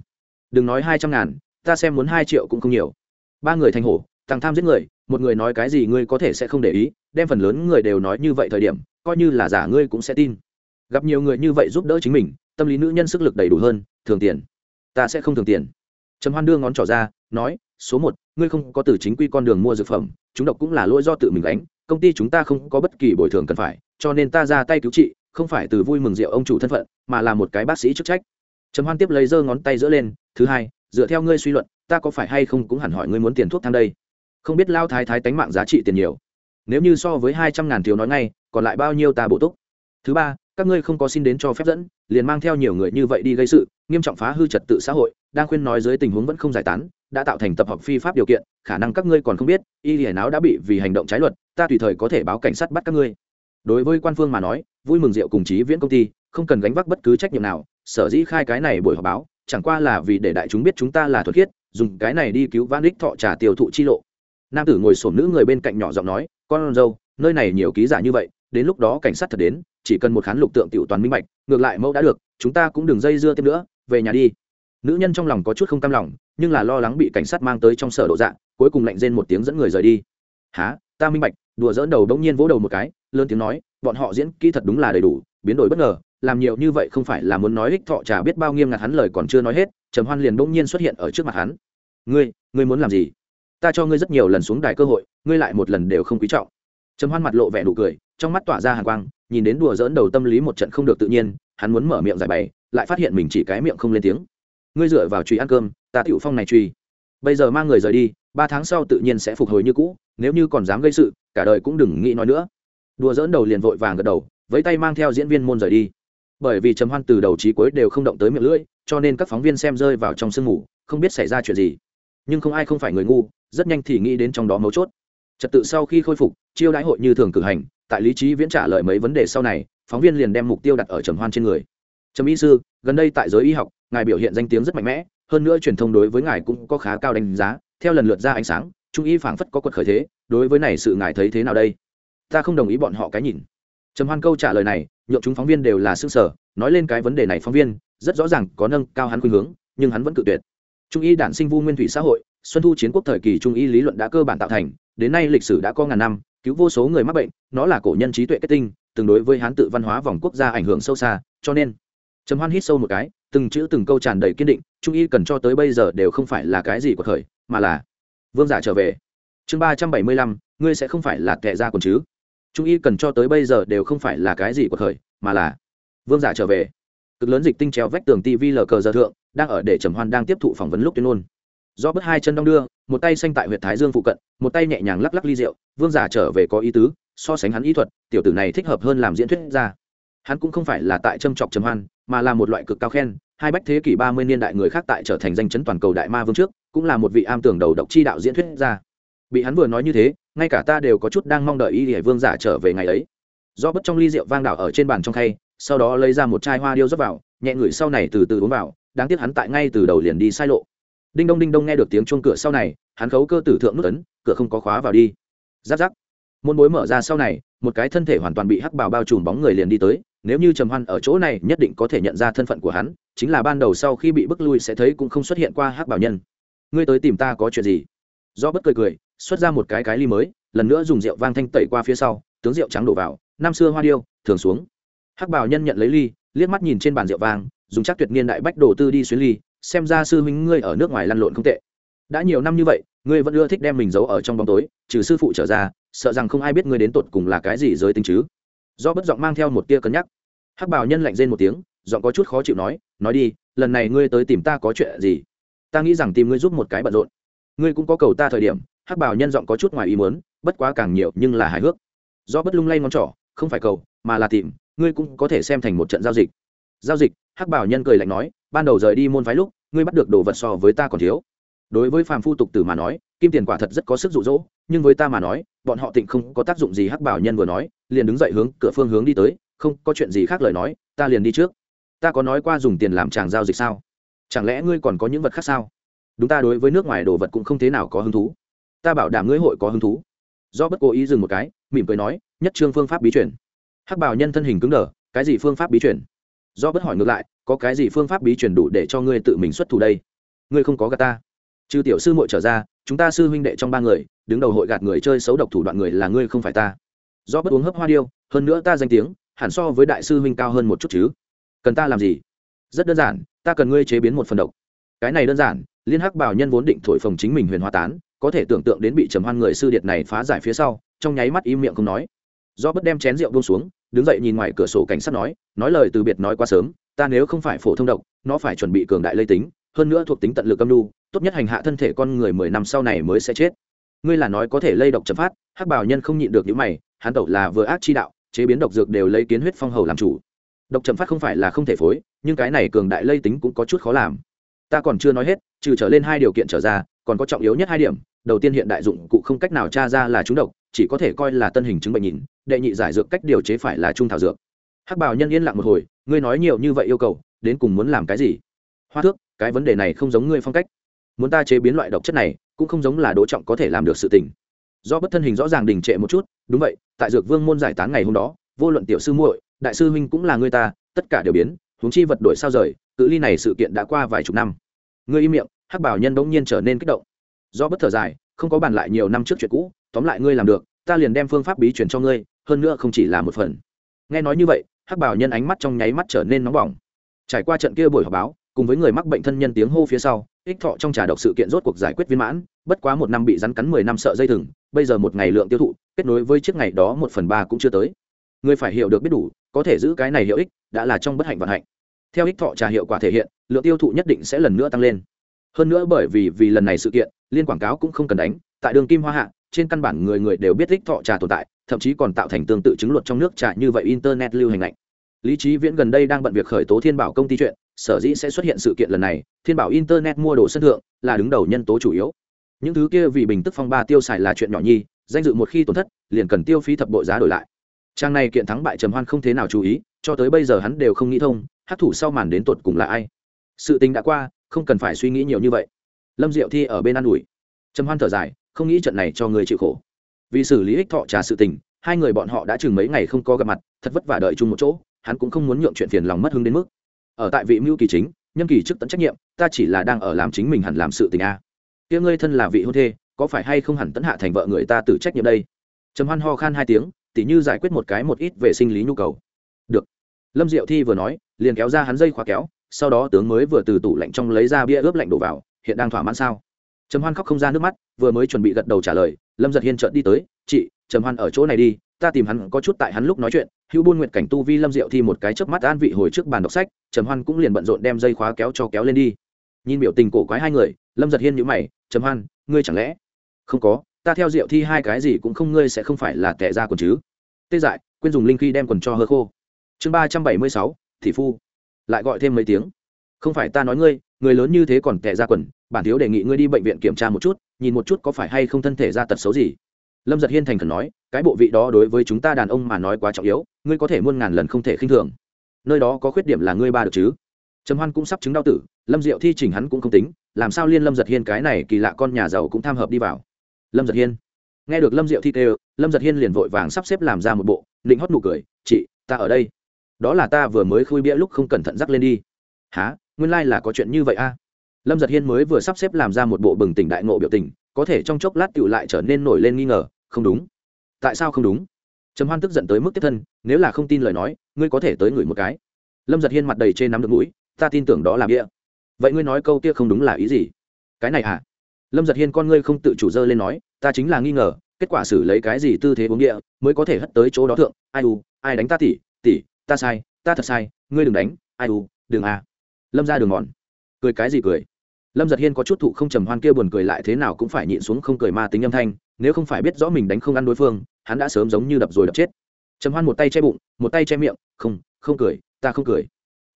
Đừng nói hai trăm ngàn, ta xem muốn hai triệu cũng không nhiều. Ba người thành hổ, thằng tham giết người, một người nói cái gì ngươi có thể sẽ không để ý, đem phần lớn người đều nói như vậy thời điểm, coi như là giả ngươi cũng sẽ tin. Gặp nhiều người như vậy giúp đỡ chính mình, tâm lý nữ nhân sức lực đầy đủ hơn, thường tiền. Ta sẽ không thường tiền. Trầm hoan đưa ngón trỏ ra, nói số một, ngươi không có từ chính quy con đường mua dược phẩm, chúng độc cũng là lỗi do tự mình đánh công ty chúng ta không có bất kỳ bồi thường cần phải, cho nên ta ra tay cứu trị, không phải từ vui mừng rượu ông chủ thân phận, mà là một cái bác sĩ chức trách. Trầm hoan tiếp lấy giơ ngón tay giữa lên, thứ hai, dựa theo ngươi suy luận, ta có phải hay không cũng hẳn hỏi ngươi muốn tiền thuốc thang đây? Không biết lao thái thái tánh mạng giá trị tiền nhiều. Nếu như so với hai trăm ngàn thiếu nói ngay, còn lại bao nhiêu ta bổ túc? Thứ ba, các ngươi không có xin đến cho phép dẫn, liền mang theo nhiều người như vậy đi gây sự, nghiêm trọng phá hư trật tự xã hội, đang khuyên nói dưới tình huống vẫn không giải tán đã tạo thành tập hợp phi pháp điều kiện, khả năng các ngươi còn không biết, y hiển áo đã bị vì hành động trái luật, ta tùy thời có thể báo cảnh sát bắt các ngươi. Đối với quan phương mà nói, vui mừng rượu cùng chí viễn công ty, không cần gánh vác bất cứ trách nhiệm nào, sở dĩ khai cái này buổi họp báo, chẳng qua là vì để đại chúng biết chúng ta là thuật khiết, dùng cái này đi cứu van đích thọ trả tiêu thụ chi lộ. Nam tử ngồi sổm nữ người bên cạnh nhỏ giọng nói, con dâu, nơi này nhiều ký giả như vậy, đến lúc đó cảnh sát thật đến, chỉ cần một khán lục tượng tiểu toàn minh bạch, ngược lại mẫu đã được, chúng ta cũng đừng dây dưa thêm nữa, về nhà đi nữ nhân trong lòng có chút không cam lòng, nhưng là lo lắng bị cảnh sát mang tới trong sở độ dạ cuối cùng lạnh rên một tiếng dẫn người rời đi. Há ta minh bạch. Đùa dỡn đầu đống nhiên vỗ đầu một cái, lớn tiếng nói, bọn họ diễn kỹ thật đúng là đầy đủ, biến đổi bất ngờ, làm nhiều như vậy không phải là muốn nói ích thọ trà biết bao nghiêm ngặt hắn lời còn chưa nói hết, trầm hoan liền bỗng nhiên xuất hiện ở trước mặt hắn. Ngươi ngươi muốn làm gì? Ta cho ngươi rất nhiều lần xuống đài cơ hội, ngươi lại một lần đều không quý trọng. Trầm hoan mặt lộ vẻ nụ cười, trong mắt tỏa ra hàn quang, nhìn đến đùa dỡn đầu tâm lý một trận không được tự nhiên, hắn muốn mở miệng giải bày, lại phát hiện mình chỉ cái miệng không lên tiếng ngươi dựa vào truy ăn cơm, ta tiểu phong này truy bây giờ mang người rời đi, ba tháng sau tự nhiên sẽ phục hồi như cũ, nếu như còn dám gây sự, cả đời cũng đừng nghĩ nói nữa. Đùa dỡn đầu liền vội vàng gật đầu với tay mang theo diễn viên môn rời đi. Bởi vì trầm hoan từ đầu trí cuối đều không động tới miệng lưỡi, cho nên các phóng viên xem rơi vào trong sương mù, không biết xảy ra chuyện gì. Nhưng không ai không phải người ngu, rất nhanh thì nghĩ đến trong đó mấu chốt. Trật tự sau khi khôi phục, chiêu đãi hội như thường cử hành, tại lý trí viễn trả lời mấy vấn đề sau này, phóng viên liền đem mục tiêu đặt ở trầm hoan trên người. Trầm y sư, gần đây tại giới y học ngài biểu hiện danh tiếng rất mạnh mẽ, hơn nữa truyền thông đối với ngài cũng có khá cao đánh giá, theo lần lượt ra ánh sáng, trung y phảng phất có quật khởi thế, đối với này sự ngài thấy thế nào đây? Ta không đồng ý bọn họ cái nhìn. Trầm hoan câu trả lời này, nhượng chúng phóng viên đều là xương sở nói lên cái vấn đề này phóng viên, rất rõ ràng có nâng cao hắn khuynh hướng, nhưng hắn vẫn cự tuyệt. Trung y đản sinh vu nguyên thủy xã hội, xuân thu chiến quốc thời kỳ trung y lý luận đã cơ bản tạo thành, đến nay lịch sử đã có ngàn năm, cứu vô số người mắc bệnh, nó là cổ nhân trí tuệ kết tinh tương đối với hán tự văn hóa vòng quốc gia ảnh hưởng sâu xa, cho nên trầm hoan hít sâu một cái, từng chữ từng câu tràn đầy kiên định, trung y cần cho tới bây giờ đều không phải là cái gì của khởi mà là vương giả trở về. Chương ba trăm bảy mươi lăm, ngươi sẽ không phải là kẻ ra còn chứ. Trung y cần cho tới bây giờ đều không phải là cái gì của khởi mà là vương giả trở về. Cực lớn dịch tinh treo vách tường tv lờ cờ giờ thượng, đang ở để trầm hoan đang tiếp thụ phỏng vấn lúc tuyên ngôn. Do bớt hai chân đong đưa, một tay xanh tại huyện thái dương phụ cận, một tay nhẹ nhàng lắc lắc ly rượu, vương giả trở về có ý tứ, so sánh hắn ý thuật, tiểu tử này thích hợp hơn làm diễn thuyết ra. Hắn cũng không phải là tại châm chọc trầm hoan mà là một loại cực cao khen. Hai bách thế kỷ ba mươi niên đại người khác tại trở thành danh chấn toàn cầu đại ma vương trước, cũng là một vị am tưởng đầu độc chi đạo diễn thuyết ra. Bị hắn vừa nói như thế, ngay cả ta đều có chút đang mong đợi y hải vương giả trở về ngày ấy. Do bất trong ly rượu vang đảo ở trên bàn trong khay, sau đó lấy ra một chai hoa điêu rót vào, nhẹ ngửi sau này từ từ uống vào, đáng tiếc hắn tại ngay từ đầu liền đi sai lộ. Đinh đông đinh đông nghe được tiếng chuông cửa sau này, hắn khấu cơ tử thượng nút ấn, cửa không có khóa vào đi. Giáp giáp môn bối mở ra sau này, một cái thân thể hoàn toàn bị hắc bào bao trùm bóng người liền đi tới nếu như trầm hoan ở chỗ này nhất định có thể nhận ra thân phận của hắn, chính là ban đầu sau khi bị bức lui sẽ thấy cũng không xuất hiện qua hắc bảo nhân. Ngươi tới tìm ta có chuyện gì? Do bất cười cười, xuất ra một cái cái ly mới, lần nữa dùng rượu vang thanh tẩy qua phía sau, tướng rượu trắng đổ vào, năm xưa hoa điêu, thường xuống. Hắc bảo nhân nhận lấy ly, liếc mắt nhìn trên bàn rượu vang, dùng chắc tuyệt niên đại bách đồ tư đi xuyến ly, xem ra sư huynh ngươi ở nước ngoài lăn lộn không tệ. Đã nhiều năm như vậy, ngươi vẫn ưa thích đem mình giấu ở trong bóng tối, trừ sư phụ trở ra, sợ rằng không ai biết ngươi đến tột cùng là cái gì giới tính chứ do bất giọng mang theo một tia cân nhắc. Hắc bảo nhân lạnh rên một tiếng, giọng có chút khó chịu nói nói đi, lần này ngươi tới tìm ta có chuyện gì? Ta nghĩ rằng tìm ngươi giúp một cái bận rộn. Ngươi cũng có cầu ta thời điểm. Hắc bảo nhân giọng có chút ngoài ý muốn, bất quá càng nhiều nhưng là hài hước. Do bất lung lay ngón trỏ, không phải cầu, mà là tìm, ngươi cũng có thể xem thành một trận giao dịch. Giao dịch, hắc bảo nhân cười lạnh nói, ban đầu rời đi môn phái lúc, ngươi bắt được đồ vật so với ta còn thiếu. Đối với phàm phu tục tử mà nói, kim tiền quả thật rất có sức dụ dỗ, nhưng với ta mà nói, bọn họ tịnh không có tác dụng gì hắc bảo nhân vừa nói liền đứng dậy hướng cửa phương hướng đi tới, không có chuyện gì khác lời nói, ta liền đi trước. Ta có nói qua dùng tiền làm chàng giao dịch sao? Chẳng lẽ ngươi còn có những vật khác sao? Đúng ta đối với nước ngoài đồ vật cũng không thế nào có hứng thú. Ta bảo đảm ngươi hội có hứng thú. Do bất cố ý dừng một cái, mỉm cười nói, nhất trương phương pháp bí chuyển hắc bảo nhân thân hình cứng đờ, cái gì phương pháp bí chuyển do bất hỏi ngược lại, có cái gì phương pháp bí chuyển đủ để cho ngươi tự mình xuất thủ đây? Ngươi không có gạt ta. Trừ tiểu sư muội trở ra, chúng ta sư huynh đệ trong ba người, đứng đầu hội gạt người chơi xấu độc thủ đoạn người là ngươi không phải ta do bất uống hấp hoa điêu, hơn nữa ta danh tiếng, hẳn so với đại sư huynh cao hơn một chút chứ. Cần ta làm gì? Rất đơn giản, ta cần ngươi chế biến một phần độc. Cái này đơn giản, liên hắc bảo nhân vốn định thổi phồng chính mình huyền hoa tán, có thể tưởng tượng đến bị trầm hoan người sư điệt này phá giải phía sau, trong nháy mắt im miệng không nói. Do bất đem chén rượu buông xuống, đứng dậy nhìn ngoài cửa sổ cảnh sát nói nói lời từ biệt nói quá sớm, ta nếu không phải phổ thông độc, nó phải chuẩn bị cường đại lây tính, hơn nữa thuộc tính tận lực âm lưu tốt nhất hành hạ thân thể con người mười năm sau này mới sẽ chết. Ngươi là nói có thể lây độc chấm phát, hắc bảo nhân không nhịn được những mày hắn tẩu là vừa ác chi đạo, chế biến độc dược đều lấy kiến huyết phong hầu làm chủ. Độc chậm phát không phải là không thể phối, nhưng cái này cường đại lây tính cũng có chút khó làm. Ta còn chưa nói hết, trừ trở lên hai điều kiện trở ra, còn có trọng yếu nhất hai điểm. Đầu tiên hiện đại dụng cụ không cách nào tra ra là trúng độc, chỉ có thể coi là tân hình chứng bệnh nhìn, đệ nhị giải dược cách điều chế phải là trung thảo dược. Hắc bảo nhân yên lặng một hồi, ngươi nói nhiều như vậy yêu cầu, đến cùng muốn làm cái gì? Hoa thước, cái vấn đề này không giống ngươi phong cách. Muốn ta chế biến loại độc chất này, cũng không giống là đỗ trọng có thể làm được sự tình do bất thân hình rõ ràng đình trệ một chút, đúng vậy, tại dược vương môn giải tán ngày hôm đó, vô luận tiểu sư muội, đại sư huynh cũng là người ta, tất cả đều biến, huống chi vật đổi sao rời, cự ly này sự kiện đã qua vài chục năm. Ngươi im miệng, hắc bảo nhân bỗng nhiên trở nên kích động. Do bất thở dài, không có bàn lại nhiều năm trước chuyện cũ, tóm lại ngươi làm được, ta liền đem phương pháp bí truyền cho ngươi, hơn nữa không chỉ là một phần. Nghe nói như vậy, hắc bảo nhân ánh mắt trong nháy mắt trở nên nóng bỏng. Trải qua trận kia buổi họp báo cùng với người mắc bệnh thân nhân tiếng hô phía sau, ích thọ trong trà độc sự kiện rốt cuộc giải quyết viên mãn, bất quá một năm bị rắn cắn mười năm sợ dây thừng, bây giờ một ngày lượng tiêu thụ, kết nối với chiếc ngày đó một phần ba cũng chưa tới. Người phải hiểu được biết đủ, có thể giữ cái này hiệu ích, đã là trong bất hạnh vận hạnh. Theo ích thọ trà hiệu quả thể hiện, lượng tiêu thụ nhất định sẽ lần nữa tăng lên. Hơn nữa bởi vì vì lần này sự kiện, liên quảng cáo cũng không cần đánh, tại đường kim hoa hạ, trên căn bản người người đều biết ích thọ trà tồn tại, thậm chí còn tạo thành tương tự chứng luật trong nước trà như vậy internet lưu hành lạnh. Lý trí viễn gần đây đang bận việc khởi tố thiên bảo công ty chuyện sở dĩ sẽ xuất hiện sự kiện lần này, thiên bảo internet mua đồ sân thượng là đứng đầu nhân tố chủ yếu. Những thứ kia vì bình tức phong ba tiêu xài là chuyện nhỏ nhi, danh dự một khi tổn thất, liền cần tiêu phí thập bội giá đổi lại. Trang này kiện thắng bại trầm hoan không thế nào chú ý, cho tới bây giờ hắn đều không nghĩ thông hát thủ sau màn đến tột cùng là ai. Sự tình đã qua, không cần phải suy nghĩ nhiều như vậy. Lâm diệu thi ở bên an ủi. Trầm hoan thở dài, không nghĩ trận này cho người chịu khổ. Vì xử lý ích thọ trà sự tình, hai người bọn họ đã chừng mấy ngày không có gặp mặt, thật vất vả đợi chung một chỗ, hắn cũng không muốn nhượng chuyện phiền lòng mất hứng đến mức ở tại vị mưu kỳ chính, nhân kỳ chức tận trách nhiệm, ta chỉ là đang ở làm chính mình hẳn làm sự tình a. Tiếng ngươi thân là vị hôn thê, có phải hay không hẳn tấn hạ thành vợ người ta tự trách nhiệm đây? Trầm hoan ho khan hai tiếng, tỉ như giải quyết một cái một ít về sinh lý nhu cầu. Được. Lâm diệu thi vừa nói, liền kéo ra hắn dây khóa kéo, sau đó tướng mới vừa từ tủ lạnh trong lấy ra bia ướp lạnh đổ vào, hiện đang thỏa mãn sao? Trầm hoan khóc không ra nước mắt, vừa mới chuẩn bị gật đầu trả lời, lâm giật hiên trợn đi tới, chị, trầm hoan ở chỗ này đi ta tìm hắn có chút tại hắn lúc nói chuyện, hữu buôn nguyện cảnh tu vi lâm diệu thi một cái chớp mắt an vị hồi trước bàn đọc sách, trầm hoan cũng liền bận rộn đem dây khóa kéo cho kéo lên đi. Nhìn biểu tình cổ quái hai người, lâm giật hiên nhữ mày, trầm hoan, ngươi chẳng lẽ không có, ta theo diệu thi hai cái gì cũng không, ngươi sẽ không phải là tệ ra quần chứ? Tê dại, quên dùng linh khi đem quần cho hơ khô. Chương ba trăm bảy mươi sáu, thị phu. Lại gọi thêm mấy tiếng. Không phải ta nói ngươi, người lớn như thế còn tệ ra quần, bản thiếu đề nghị ngươi đi bệnh viện kiểm tra một chút, nhìn một chút có phải hay không thân thể ra tật xấu gì lâm giật hiên thành khẩn nói, cái bộ vị đó đối với chúng ta đàn ông mà nói quá trọng yếu, ngươi có thể muôn ngàn lần không thể khinh thường. Nơi đó có khuyết điểm là ngươi ba được chứ? Trầm hoan cũng sắp chứng đau tử, lâm diệu thi chỉnh hắn cũng không tính, làm sao liên lâm giật hiên cái này kỳ lạ con nhà giàu cũng tham hợp đi vào. Lâm giật hiên, nghe được lâm diệu thi kêu, lâm giật hiên liền vội vàng sắp xếp làm ra một bộ định hót nụ cười, chị, ta ở đây. Đó là ta vừa mới khui bia lúc không cẩn thận rắc lên đi. Há nguyên lai、like、là có chuyện như vậy a. Lâm giật hiên mới vừa sắp xếp làm ra một bộ bừng tỉnh đại ngộ biểu tình có thể trong chốc lát tựu lại trở nên nổi lên nghi ngờ, không đúng. Tại sao không đúng? Trầm hoan tức giận tới mức tiếp thân, nếu là không tin lời nói, ngươi có thể tới ngửi một cái. Lâm giật hiên mặt đầy trên nắm được mũi, ta tin tưởng đó là bia. Vậy ngươi nói câu kia không đúng là ý gì? Cái này à? Lâm giật hiên con ngươi không tự chủ dơ lên nói, ta chính là nghi ngờ, kết quả xử lấy cái gì tư thế uống địa mới có thể hất tới chỗ đó thượng? Ai u, ai đánh ta tỉ tỉ, ta sai, ta thật sai, ngươi đừng đánh, ai u, đừng à. Lâm ra đường mòn. Cười cái gì cười? Lâm giật hiên có chút thụ không trầm hoan kia buồn cười lại thế nào cũng phải nhịn xuống không cười ma tính âm thanh, nếu không phải biết rõ mình đánh không ăn đối phương, hắn đã sớm giống như đập rồi đập chết. Trầm hoan một tay che bụng, một tay che miệng, không không cười, ta không cười.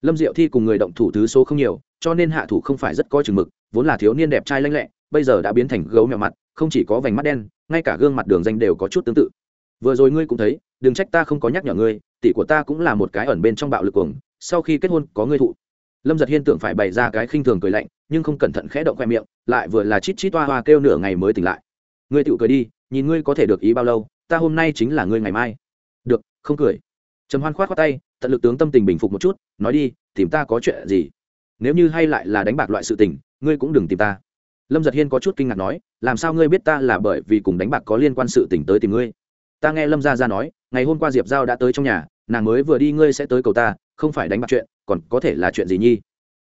Lâm diệu thi cùng người động thủ thứ số không nhiều, cho nên hạ thủ không phải rất coi chừng mực, vốn là thiếu niên đẹp trai lanh lẹ, bây giờ đã biến thành gấu mèo mặt, không chỉ có vành mắt đen, ngay cả gương mặt đường danh đều có chút tương tự. Vừa rồi ngươi cũng thấy, đừng trách ta không có nhắc nhở ngươi, tỷ của ta cũng là một cái ẩn bên trong bạo lực cuồng, sau khi kết hôn có ngươi thụ. Lâm giật hiên tưởng phải bày ra cái khinh thường cười lạnh nhưng không cẩn thận khẽ động khoe miệng, lại vừa là chít chít toa hoa kêu nửa ngày mới tỉnh lại. Ngươi tự cười đi, nhìn ngươi có thể được ý bao lâu, ta hôm nay chính là ngươi ngày mai. Được, không cười. Trầm hoan khoát khoát tay, tận lực tướng tâm tình bình phục một chút, nói đi, tìm ta có chuyện gì? Nếu như hay lại là đánh bạc loại sự tình, ngươi cũng đừng tìm ta. Lâm giật hiên có chút kinh ngạc nói, làm sao ngươi biết ta là bởi vì cùng đánh bạc có liên quan sự tình tới tìm ngươi? Ta nghe lâm gia ra nói, ngày hôm qua diệp giao đã tới trong nhà, nàng mới vừa đi ngươi sẽ tới cầu ta, không phải đánh bạc chuyện, còn có thể là chuyện gì nhi?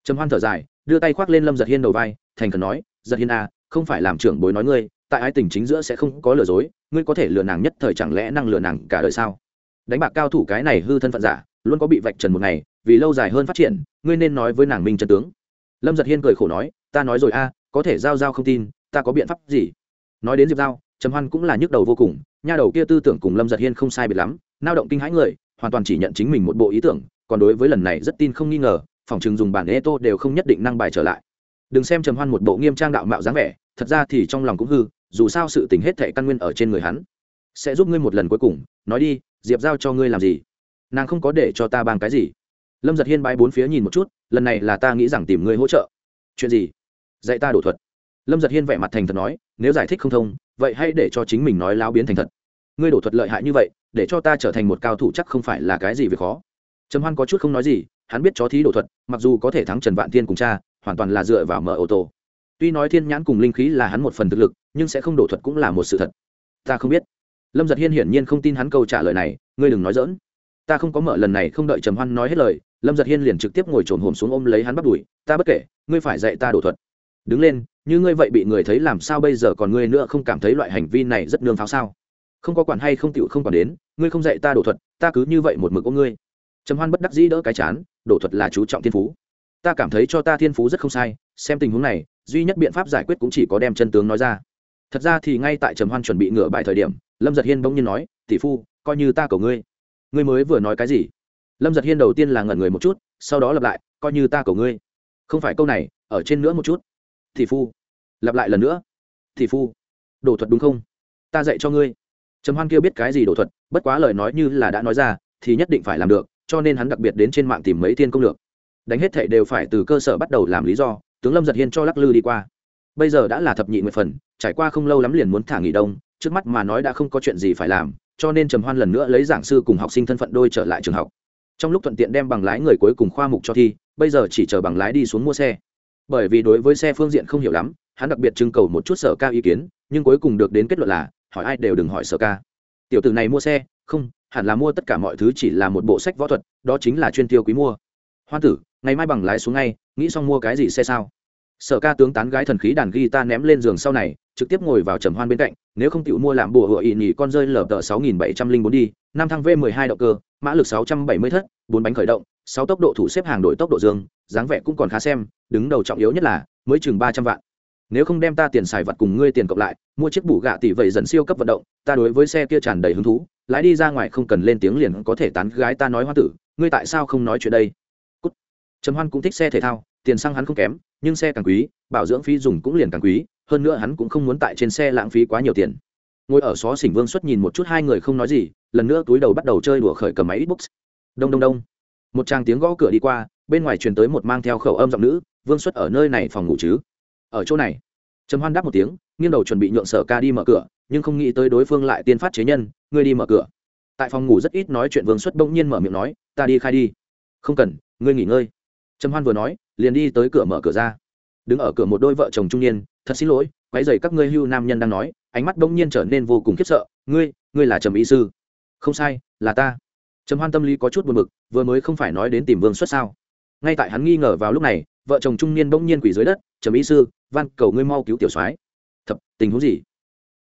Trầm hoan thở dài đưa tay khoác lên lâm giật hiên đầu vai, thành cần nói, giật hiên à không phải làm trưởng bối nói ngươi, tại ái tình chính giữa sẽ không có lừa dối, ngươi có thể lừa nàng nhất thời chẳng lẽ năng lừa nàng cả đời sao? Đánh bạc cao thủ cái này hư thân phận giả, luôn có bị vạch trần một ngày, vì lâu dài hơn phát triển, ngươi nên nói với nàng minh chân tướng. Lâm giật hiên cười khổ nói, ta nói rồi a, có thể giao giao không tin, ta có biện pháp gì? Nói đến diệp giao, trầm hoan cũng là nhức đầu vô cùng, nha đầu kia tư tưởng cùng lâm giật hiên không sai biệt lắm, nao động kinh hãi người, hoàn toàn chỉ nhận chính mình một bộ ý tưởng, còn đối với lần này rất tin không nghi ngờ phòng trường dùng bản ghế tô đều không nhất định năng bài trở lại. Đừng xem trầm hoan một bộ nghiêm trang đạo mạo dáng vẻ, thật ra thì trong lòng cũng hư, dù sao sự tình hết thệ căn nguyên ở trên người hắn. Sẽ giúp ngươi một lần cuối cùng, nói đi, diệp giao cho ngươi làm gì? Nàng không có để cho ta bàn cái gì. Lâm giật hiên bái bốn phía nhìn một chút, lần này là ta nghĩ rằng tìm ngươi hỗ trợ. Chuyện gì? Dạy ta đổ thuật. Lâm giật hiên vẻ mặt thành thật nói, nếu giải thích không thông, vậy hãy để cho chính mình nói láo biến thành thật. Ngươi đổ thuật lợi hại như vậy, để cho ta trở thành một cao thủ chắc không phải là cái gì việc khó. Trầm hoan có chút không nói gì hắn biết chó thí đổ thuật, mặc dù có thể thắng trần vạn thiên cùng cha, hoàn toàn là dựa vào mở ô tô. Tuy nói thiên nhãn cùng linh khí là hắn một phần thực lực, nhưng sẽ không đổ thuật cũng là một sự thật. Ta không biết. Lâm giật hiên hiển nhiên không tin hắn câu trả lời này, ngươi đừng nói dỡn ta không có mở lần này không đợi trầm hoan nói hết lời, lâm giật hiên liền trực tiếp ngồi trồn hồm xuống ôm lấy hắn bắt đùi ta bất kể, ngươi phải dạy ta đổ thuật. Đứng lên, như ngươi vậy bị người thấy làm sao bây giờ còn ngươi nữa không cảm thấy loại hành vi này rất nương pháo sao? Không có quản hay không tựu không còn đến, ngươi không dạy ta đổ thuật, ta cứ như vậy một mực ôm ngươi. Trầm hoan bất đắc dĩ đỡ cái chán đổ thuật là chú trọng thiên phú. Ta cảm thấy cho ta thiên phú rất không sai, xem tình huống này, duy nhất biện pháp giải quyết cũng chỉ có đem chân tướng nói ra. Thật ra thì ngay tại trầm hoan chuẩn bị ngửa bài thời điểm, lâm giật hiên bỗng nhiên nói, tỷ phu, coi như ta cầu ngươi. Ngươi mới vừa nói cái gì? Lâm giật hiên đầu tiên là ngẩn người một chút, sau đó lặp lại, coi như ta cầu ngươi. Không phải câu này, ở trên nữa một chút. Tỷ phu. Lặp lại lần nữa. Tỷ phu. Đổ thuật đúng không? Ta dạy cho ngươi. Trầm hoan kia biết cái gì đổ thuật, bất quá lời nói như là đã nói ra, thì nhất định phải làm được cho nên hắn đặc biệt đến trên mạng tìm mấy tiên công lược. Đánh hết thệ đều phải từ cơ sở bắt đầu làm lý do, tướng lâm giật hiên cho lắc lư đi qua. Bây giờ đã là thập nhị mười phần, trải qua không lâu lắm liền muốn thả nghỉ đông, trước mắt mà nói đã không có chuyện gì phải làm, cho nên trầm hoan lần nữa lấy giảng sư cùng học sinh thân phận đôi trở lại trường học. Trong lúc thuận tiện đem bằng lái người cuối cùng khoa mục cho thi, bây giờ chỉ chờ bằng lái đi xuống mua xe. Bởi vì đối với xe phương diện không hiểu lắm, hắn đặc biệt trưng cầu một chút sở ca ý kiến, nhưng cuối cùng được đến kết luận là, hỏi ai đều đừng hỏi sở ca. Tiểu tử này mua xe, không hẳn là mua tất cả mọi thứ chỉ là một bộ sách võ thuật, đó chính là chuyên tiêu quý mua. Hoa tử, ngày mai bằng lái xuống ngay, nghĩ xong mua cái gì xe sao? Sở ca tướng tán gái thần khí đàn guitar ném lên giường sau này, trực tiếp ngồi vào trầm hoan bên cạnh, nếu không chịu mua làm bùa hựa ị nhỉ con rơi lở tờ sáu nghìn bảy trăm linh bốn đi, năm thăng v mười hai động cơ, mã lực sáu trăm bảy mươi thất, bốn bánh khởi động, sáu tốc độ thủ xếp hàng đổi tốc độ dương, dáng vẻ cũng còn khá xem, đứng đầu trọng yếu nhất là, mới chừng ba trăm vạn. Nếu không đem ta tiền xài vặt cùng ngươi tiền cộng lại, mua chiếc bù gạ tỷ vậy dần siêu cấp vận động, ta đối với xe kia tràn đầy hứng thú lái đi ra ngoài không cần lên tiếng liền có thể tán gái ta nói hoa tử, ngươi tại sao không nói chuyện đây? Cút. trầm hoan cũng thích xe thể thao, tiền xăng hắn không kém, nhưng xe càng quý, bảo dưỡng phí dùng cũng liền càng quý, hơn nữa hắn cũng không muốn tại trên xe lãng phí quá nhiều tiền. Ngồi ở xó xỉnh vương xuất nhìn một chút hai người không nói gì, lần nữa túi đầu bắt đầu chơi đùa khởi cầm máy ít đông đông đông. Một tràng tiếng gõ cửa đi qua, bên ngoài truyền tới một mang theo khẩu âm giọng nữ, vương xuất ở nơi này phòng ngủ chứ? Ở chỗ này. Trầm hoan đáp một tiếng, nghiêng đầu chuẩn bị nhượng sở ca đi mở cửa nhưng không nghĩ tới đối phương lại tiên phát chế nhân, ngươi đi mở cửa. Tại phòng ngủ rất ít nói chuyện vương xuất bỗng nhiên mở miệng nói, ta đi khai đi. Không cần, ngươi nghỉ ngơi. Trầm hoan vừa nói, liền đi tới cửa mở cửa ra. Đứng ở cửa một đôi vợ chồng trung niên, thật xin lỗi quái dày các ngươi hưu nam nhân đang nói, ánh mắt bỗng nhiên trở nên vô cùng khiếp sợ, ngươi ngươi là trầm y sư. Không sai, là ta. Trầm hoan tâm lý có chút buồn bực, vừa mới không phải nói đến tìm vương xuất sao? Ngay tại hắn nghi ngờ vào lúc này, vợ chồng trung niên bỗng nhiên quỷ dưới đất, trầm y sư, van cầu ngươi mau cứu tiểu soái. Thập, tình huống gì?